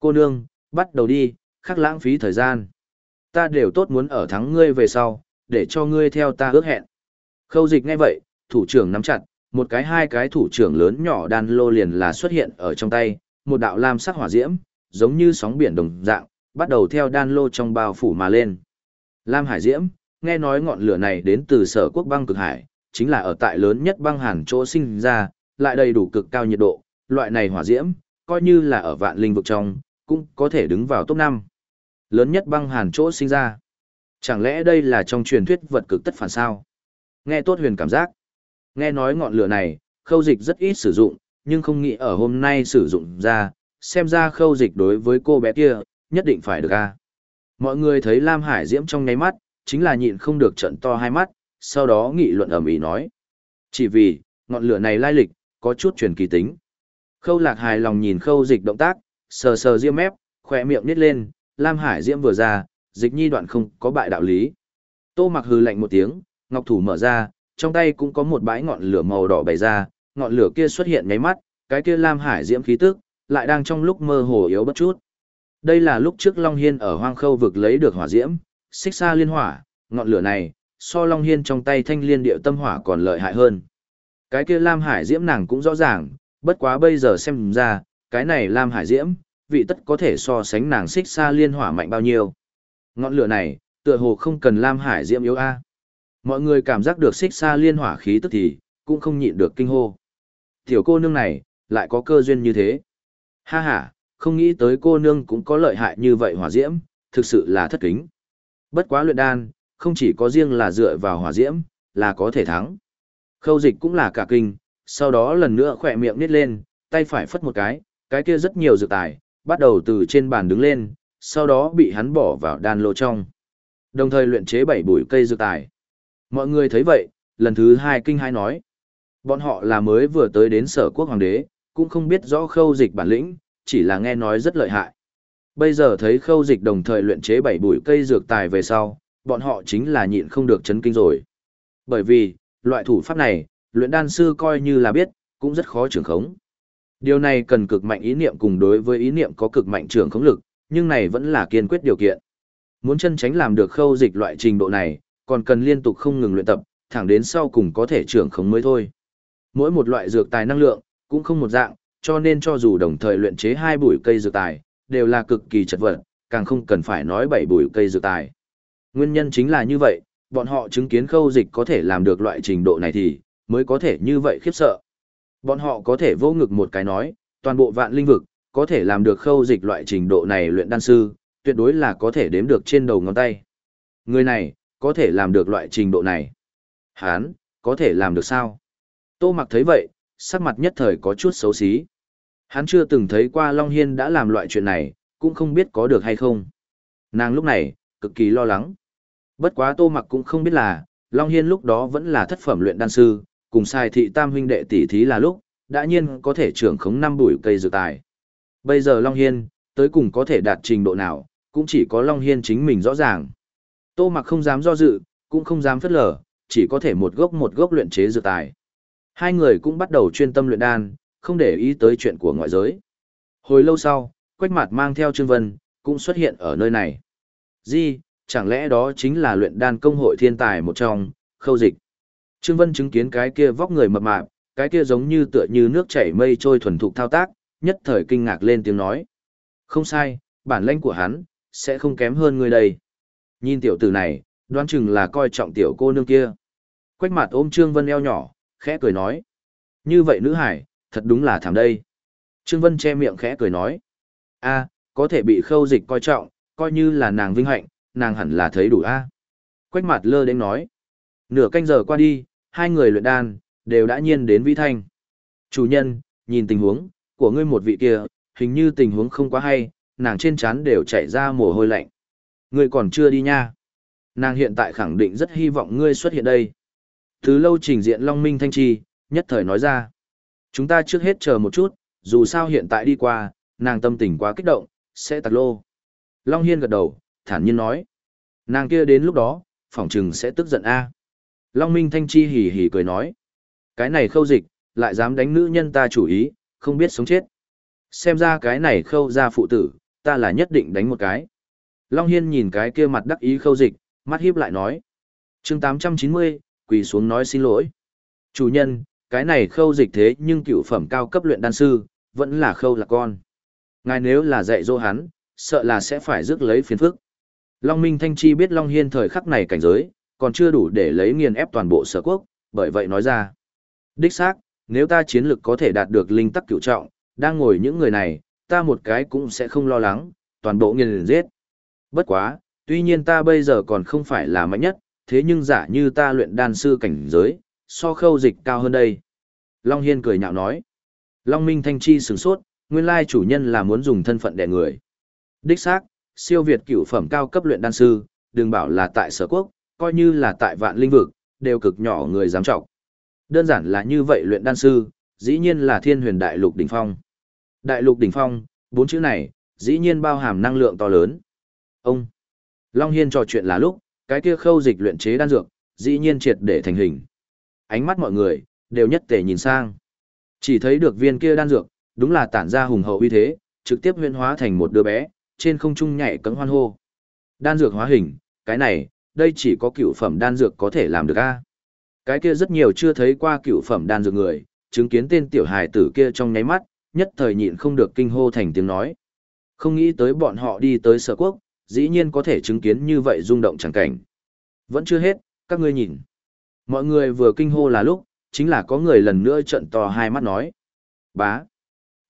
Cô nương, bắt đầu đi, khắc lãng phí thời gian. Ta đều tốt muốn ở thắng ngươi về sau, để cho ngươi theo ta ước hẹn. Khâu dịch ngay vậy, thủ trưởng nắm chặt, một cái hai cái thủ trưởng lớn nhỏ đan lô liền là xuất hiện ở trong tay, một đạo lam sắc hỏa diễm, giống như sóng biển đồng dạng, bắt đầu theo đan lô trong bao phủ mà lên. Lam Hải Diễm, nghe nói ngọn lửa này đến từ sở quốc băng cực hải, chính là ở tại lớn nhất băng hàn chỗ sinh ra, lại đầy đủ cực cao nhiệt độ, loại này hỏa diễm, coi như là ở vạn linh vực trong, cũng có thể đứng vào top 5. Lớn nhất băng hàn chỗ sinh ra. Chẳng lẽ đây là trong truyền thuyết vật cực tất phản sao? Nghe tốt huyền cảm giác. Nghe nói ngọn lửa này, khâu dịch rất ít sử dụng, nhưng không nghĩ ở hôm nay sử dụng ra, xem ra khâu dịch đối với cô bé kia, nhất định phải được a. Mọi người thấy Lam Hải Diễm trong ngáy mắt, chính là nhịn không được trận to hai mắt, sau đó nghị luận ầm ĩ nói. Chỉ vì, ngọn lửa này lai lịch, có chút truyền kỳ tính. Khâu lạc hài lòng nhìn khâu dịch động tác, sờ sờ riêng mép, khỏe miệng nít lên, Lam Hải Diễm vừa ra, dịch nhi đoạn không có bại đạo lý. Tô mặc hừ lạnh một tiếng, ngọc thủ mở ra, trong tay cũng có một bãi ngọn lửa màu đỏ bày ra, ngọn lửa kia xuất hiện nháy mắt, cái kia Lam Hải Diễm khí tức, lại đang trong lúc mơ hồ yếu bất chút. Đây là lúc trước Long Hiên ở hoang khâu vực lấy được hỏa diễm, xích xa liên hỏa, ngọn lửa này, so Long Hiên trong tay thanh liên điệu tâm hỏa còn lợi hại hơn. Cái kia Lam Hải Diễm nàng cũng rõ ràng, bất quá bây giờ xem ra, cái này Lam Hải Diễm, vị tất có thể so sánh nàng xích xa liên hỏa mạnh bao nhiêu. Ngọn lửa này, tựa hồ không cần Lam Hải Diễm yếu A. Mọi người cảm giác được xích xa liên hỏa khí tức thì, cũng không nhịn được kinh hô. Tiểu cô nương này, lại có cơ duyên như thế. Ha ha, không nghĩ tới cô nương cũng có lợi hại như vậy hỏa diễm, thực sự là thất kính. Bất quá luyện đan, không chỉ có riêng là dựa vào hỏa diễm, là có thể thắng. Khâu dịch cũng là cả kinh, sau đó lần nữa khỏe miệng nít lên, tay phải phất một cái, cái kia rất nhiều dược tài, bắt đầu từ trên bàn đứng lên, sau đó bị hắn bỏ vào đan lô trong. Đồng thời luyện chế bảy bụi cây dược tài. Mọi người thấy vậy, lần thứ hai kinh hai nói. Bọn họ là mới vừa tới đến sở quốc hoàng đế, cũng không biết rõ khâu dịch bản lĩnh, chỉ là nghe nói rất lợi hại. Bây giờ thấy khâu dịch đồng thời luyện chế bảy bụi cây dược tài về sau, bọn họ chính là nhịn không được chấn kinh rồi. Bởi vì, loại thủ pháp này, luyện đan sư coi như là biết, cũng rất khó trưởng khống. Điều này cần cực mạnh ý niệm cùng đối với ý niệm có cực mạnh trưởng khống lực, nhưng này vẫn là kiên quyết điều kiện. Muốn chân tránh làm được khâu dịch loại trình độ này, còn cần liên tục không ngừng luyện tập, thẳng đến sau cùng có thể trưởng khống mới thôi. Mỗi một loại dược tài năng lượng, cũng không một dạng, cho nên cho dù đồng thời luyện chế hai bụi cây dược tài, đều là cực kỳ chật vật, càng không cần phải nói bảy bụi cây dược tài. Nguyên nhân chính là như vậy, bọn họ chứng kiến khâu dịch có thể làm được loại trình độ này thì, mới có thể như vậy khiếp sợ. Bọn họ có thể vô ngực một cái nói, toàn bộ vạn linh vực, có thể làm được khâu dịch loại trình độ này luyện đan sư, tuyệt đối là có thể đếm được trên đầu ngón tay. Người này, có thể làm được loại trình độ này. Hán, có thể làm được sao? Tô mặc thấy vậy, sắc mặt nhất thời có chút xấu xí. Hắn chưa từng thấy qua Long Hiên đã làm loại chuyện này, cũng không biết có được hay không. Nàng lúc này, cực kỳ lo lắng. Bất quá tô mặc cũng không biết là, Long Hiên lúc đó vẫn là thất phẩm luyện đan sư, cùng sai thị tam huynh đệ tỷ thí là lúc, đã nhiên có thể trưởng khống năm bụi cây dược tài. Bây giờ Long Hiên, tới cùng có thể đạt trình độ nào, cũng chỉ có Long Hiên chính mình rõ ràng. Tô mặc không dám do dự, cũng không dám phất lờ, chỉ có thể một gốc một gốc luyện chế dược tài. Hai người cũng bắt đầu chuyên tâm luyện đan, không để ý tới chuyện của ngoại giới. Hồi lâu sau, Quách Mạt mang theo Trương Vân, cũng xuất hiện ở nơi này. Di, chẳng lẽ đó chính là luyện đan công hội thiên tài một trong, khâu dịch. Trương Vân chứng kiến cái kia vóc người mập mạp, cái kia giống như tựa như nước chảy mây trôi thuần thục thao tác, nhất thời kinh ngạc lên tiếng nói. Không sai, bản lãnh của hắn, sẽ không kém hơn người đây. Nhìn tiểu tử này, đoán chừng là coi trọng tiểu cô nương kia. Quách mặt ôm Trương Vân eo nhỏ, khẽ cười nói. Như vậy nữ hải, thật đúng là thảm đây. Trương Vân che miệng khẽ cười nói. a có thể bị khâu dịch coi trọng, coi như là nàng vinh hạnh, nàng hẳn là thấy đủ a Quách mặt lơ đến nói. Nửa canh giờ qua đi, hai người luyện đan, đều đã nhiên đến vi thanh. Chủ nhân, nhìn tình huống, của ngươi một vị kia, hình như tình huống không quá hay, nàng trên trán đều chảy ra mồ hôi lạnh. Ngươi còn chưa đi nha. Nàng hiện tại khẳng định rất hy vọng ngươi xuất hiện đây. Từ lâu trình diện Long Minh Thanh Chi, nhất thời nói ra. Chúng ta trước hết chờ một chút, dù sao hiện tại đi qua, nàng tâm tình quá kích động, sẽ tạc lô. Long Hiên gật đầu, thản nhiên nói. Nàng kia đến lúc đó, phỏng chừng sẽ tức giận a Long Minh Thanh Chi hỉ hỉ cười nói. Cái này khâu dịch, lại dám đánh nữ nhân ta chủ ý, không biết sống chết. Xem ra cái này khâu ra phụ tử, ta là nhất định đánh một cái. Long Hiên nhìn cái kia mặt đắc ý khâu dịch, mắt hiếp lại nói. chương 890, quỳ xuống nói xin lỗi. Chủ nhân, cái này khâu dịch thế nhưng cựu phẩm cao cấp luyện đan sư, vẫn là khâu là con. Ngài nếu là dạy dỗ hắn, sợ là sẽ phải rước lấy phiền phức. Long Minh Thanh Chi biết Long Hiên thời khắc này cảnh giới, còn chưa đủ để lấy nghiền ép toàn bộ sở quốc, bởi vậy nói ra. Đích xác, nếu ta chiến lực có thể đạt được linh tắc cựu trọng, đang ngồi những người này, ta một cái cũng sẽ không lo lắng, toàn bộ nghiền giết. Bất quá, tuy nhiên ta bây giờ còn không phải là mạnh nhất, thế nhưng giả như ta luyện đan sư cảnh giới, so khâu dịch cao hơn đây. Long Hiên cười nhạo nói. Long Minh Thanh Chi sửng sốt, nguyên lai chủ nhân là muốn dùng thân phận đẻ người. Đích xác, siêu việt cửu phẩm cao cấp luyện đan sư, đừng bảo là tại sở quốc, coi như là tại vạn linh vực, đều cực nhỏ người dám trọng. Đơn giản là như vậy luyện đan sư, dĩ nhiên là thiên huyền đại lục đỉnh phong. Đại lục đỉnh phong, bốn chữ này, dĩ nhiên bao hàm năng lượng to lớn. Ông, Long Hiên trò chuyện là lúc, cái kia khâu dịch luyện chế đan dược, dĩ nhiên triệt để thành hình. Ánh mắt mọi người, đều nhất tề nhìn sang. Chỉ thấy được viên kia đan dược, đúng là tản ra hùng hậu uy thế, trực tiếp huyễn hóa thành một đứa bé, trên không trung nhảy cẫng hoan hô. Đan dược hóa hình, cái này, đây chỉ có cựu phẩm đan dược có thể làm được a. Cái kia rất nhiều chưa thấy qua cựu phẩm đan dược người, chứng kiến tên tiểu hài tử kia trong nháy mắt, nhất thời nhịn không được kinh hô thành tiếng nói. Không nghĩ tới bọn họ đi tới sở quốc, dĩ nhiên có thể chứng kiến như vậy rung động chẳng cảnh. Vẫn chưa hết, các ngươi nhìn. Mọi người vừa kinh hô là lúc, chính là có người lần nữa trận to hai mắt nói. Bá.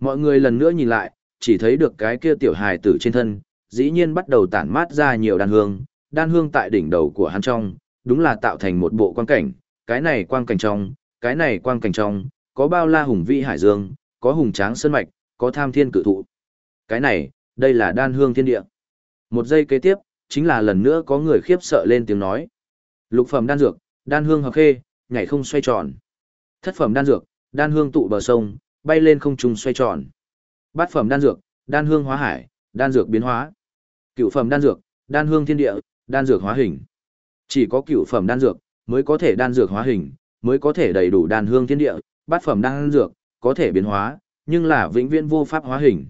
Mọi người lần nữa nhìn lại, chỉ thấy được cái kia tiểu hài tử trên thân, dĩ nhiên bắt đầu tản mát ra nhiều đan hương, đan hương tại đỉnh đầu của hắn trong, đúng là tạo thành một bộ quang cảnh, cái này quang cảnh trong, cái này quang cảnh trong, có bao la hùng vĩ hải dương, có hùng tráng sơn mạch, có tham thiên cự thụ. Cái này, đây là đan hương thiên địa. Một giây kế tiếp, chính là lần nữa có người khiếp sợ lên tiếng nói. Lục phẩm đan dược, đan hương hợp khê, nhảy không xoay tròn. Thất phẩm đan dược, đan hương tụ bờ sông, bay lên không trung xoay tròn. Bát phẩm đan dược, đan hương hóa hải, đan dược biến hóa. Cựu phẩm đan dược, đan hương thiên địa, đan dược hóa hình. Chỉ có cựu phẩm đan dược mới có thể đan dược hóa hình, mới có thể đầy đủ đan hương thiên địa, bát phẩm đan dược có thể biến hóa, nhưng là vĩnh viễn vô pháp hóa hình.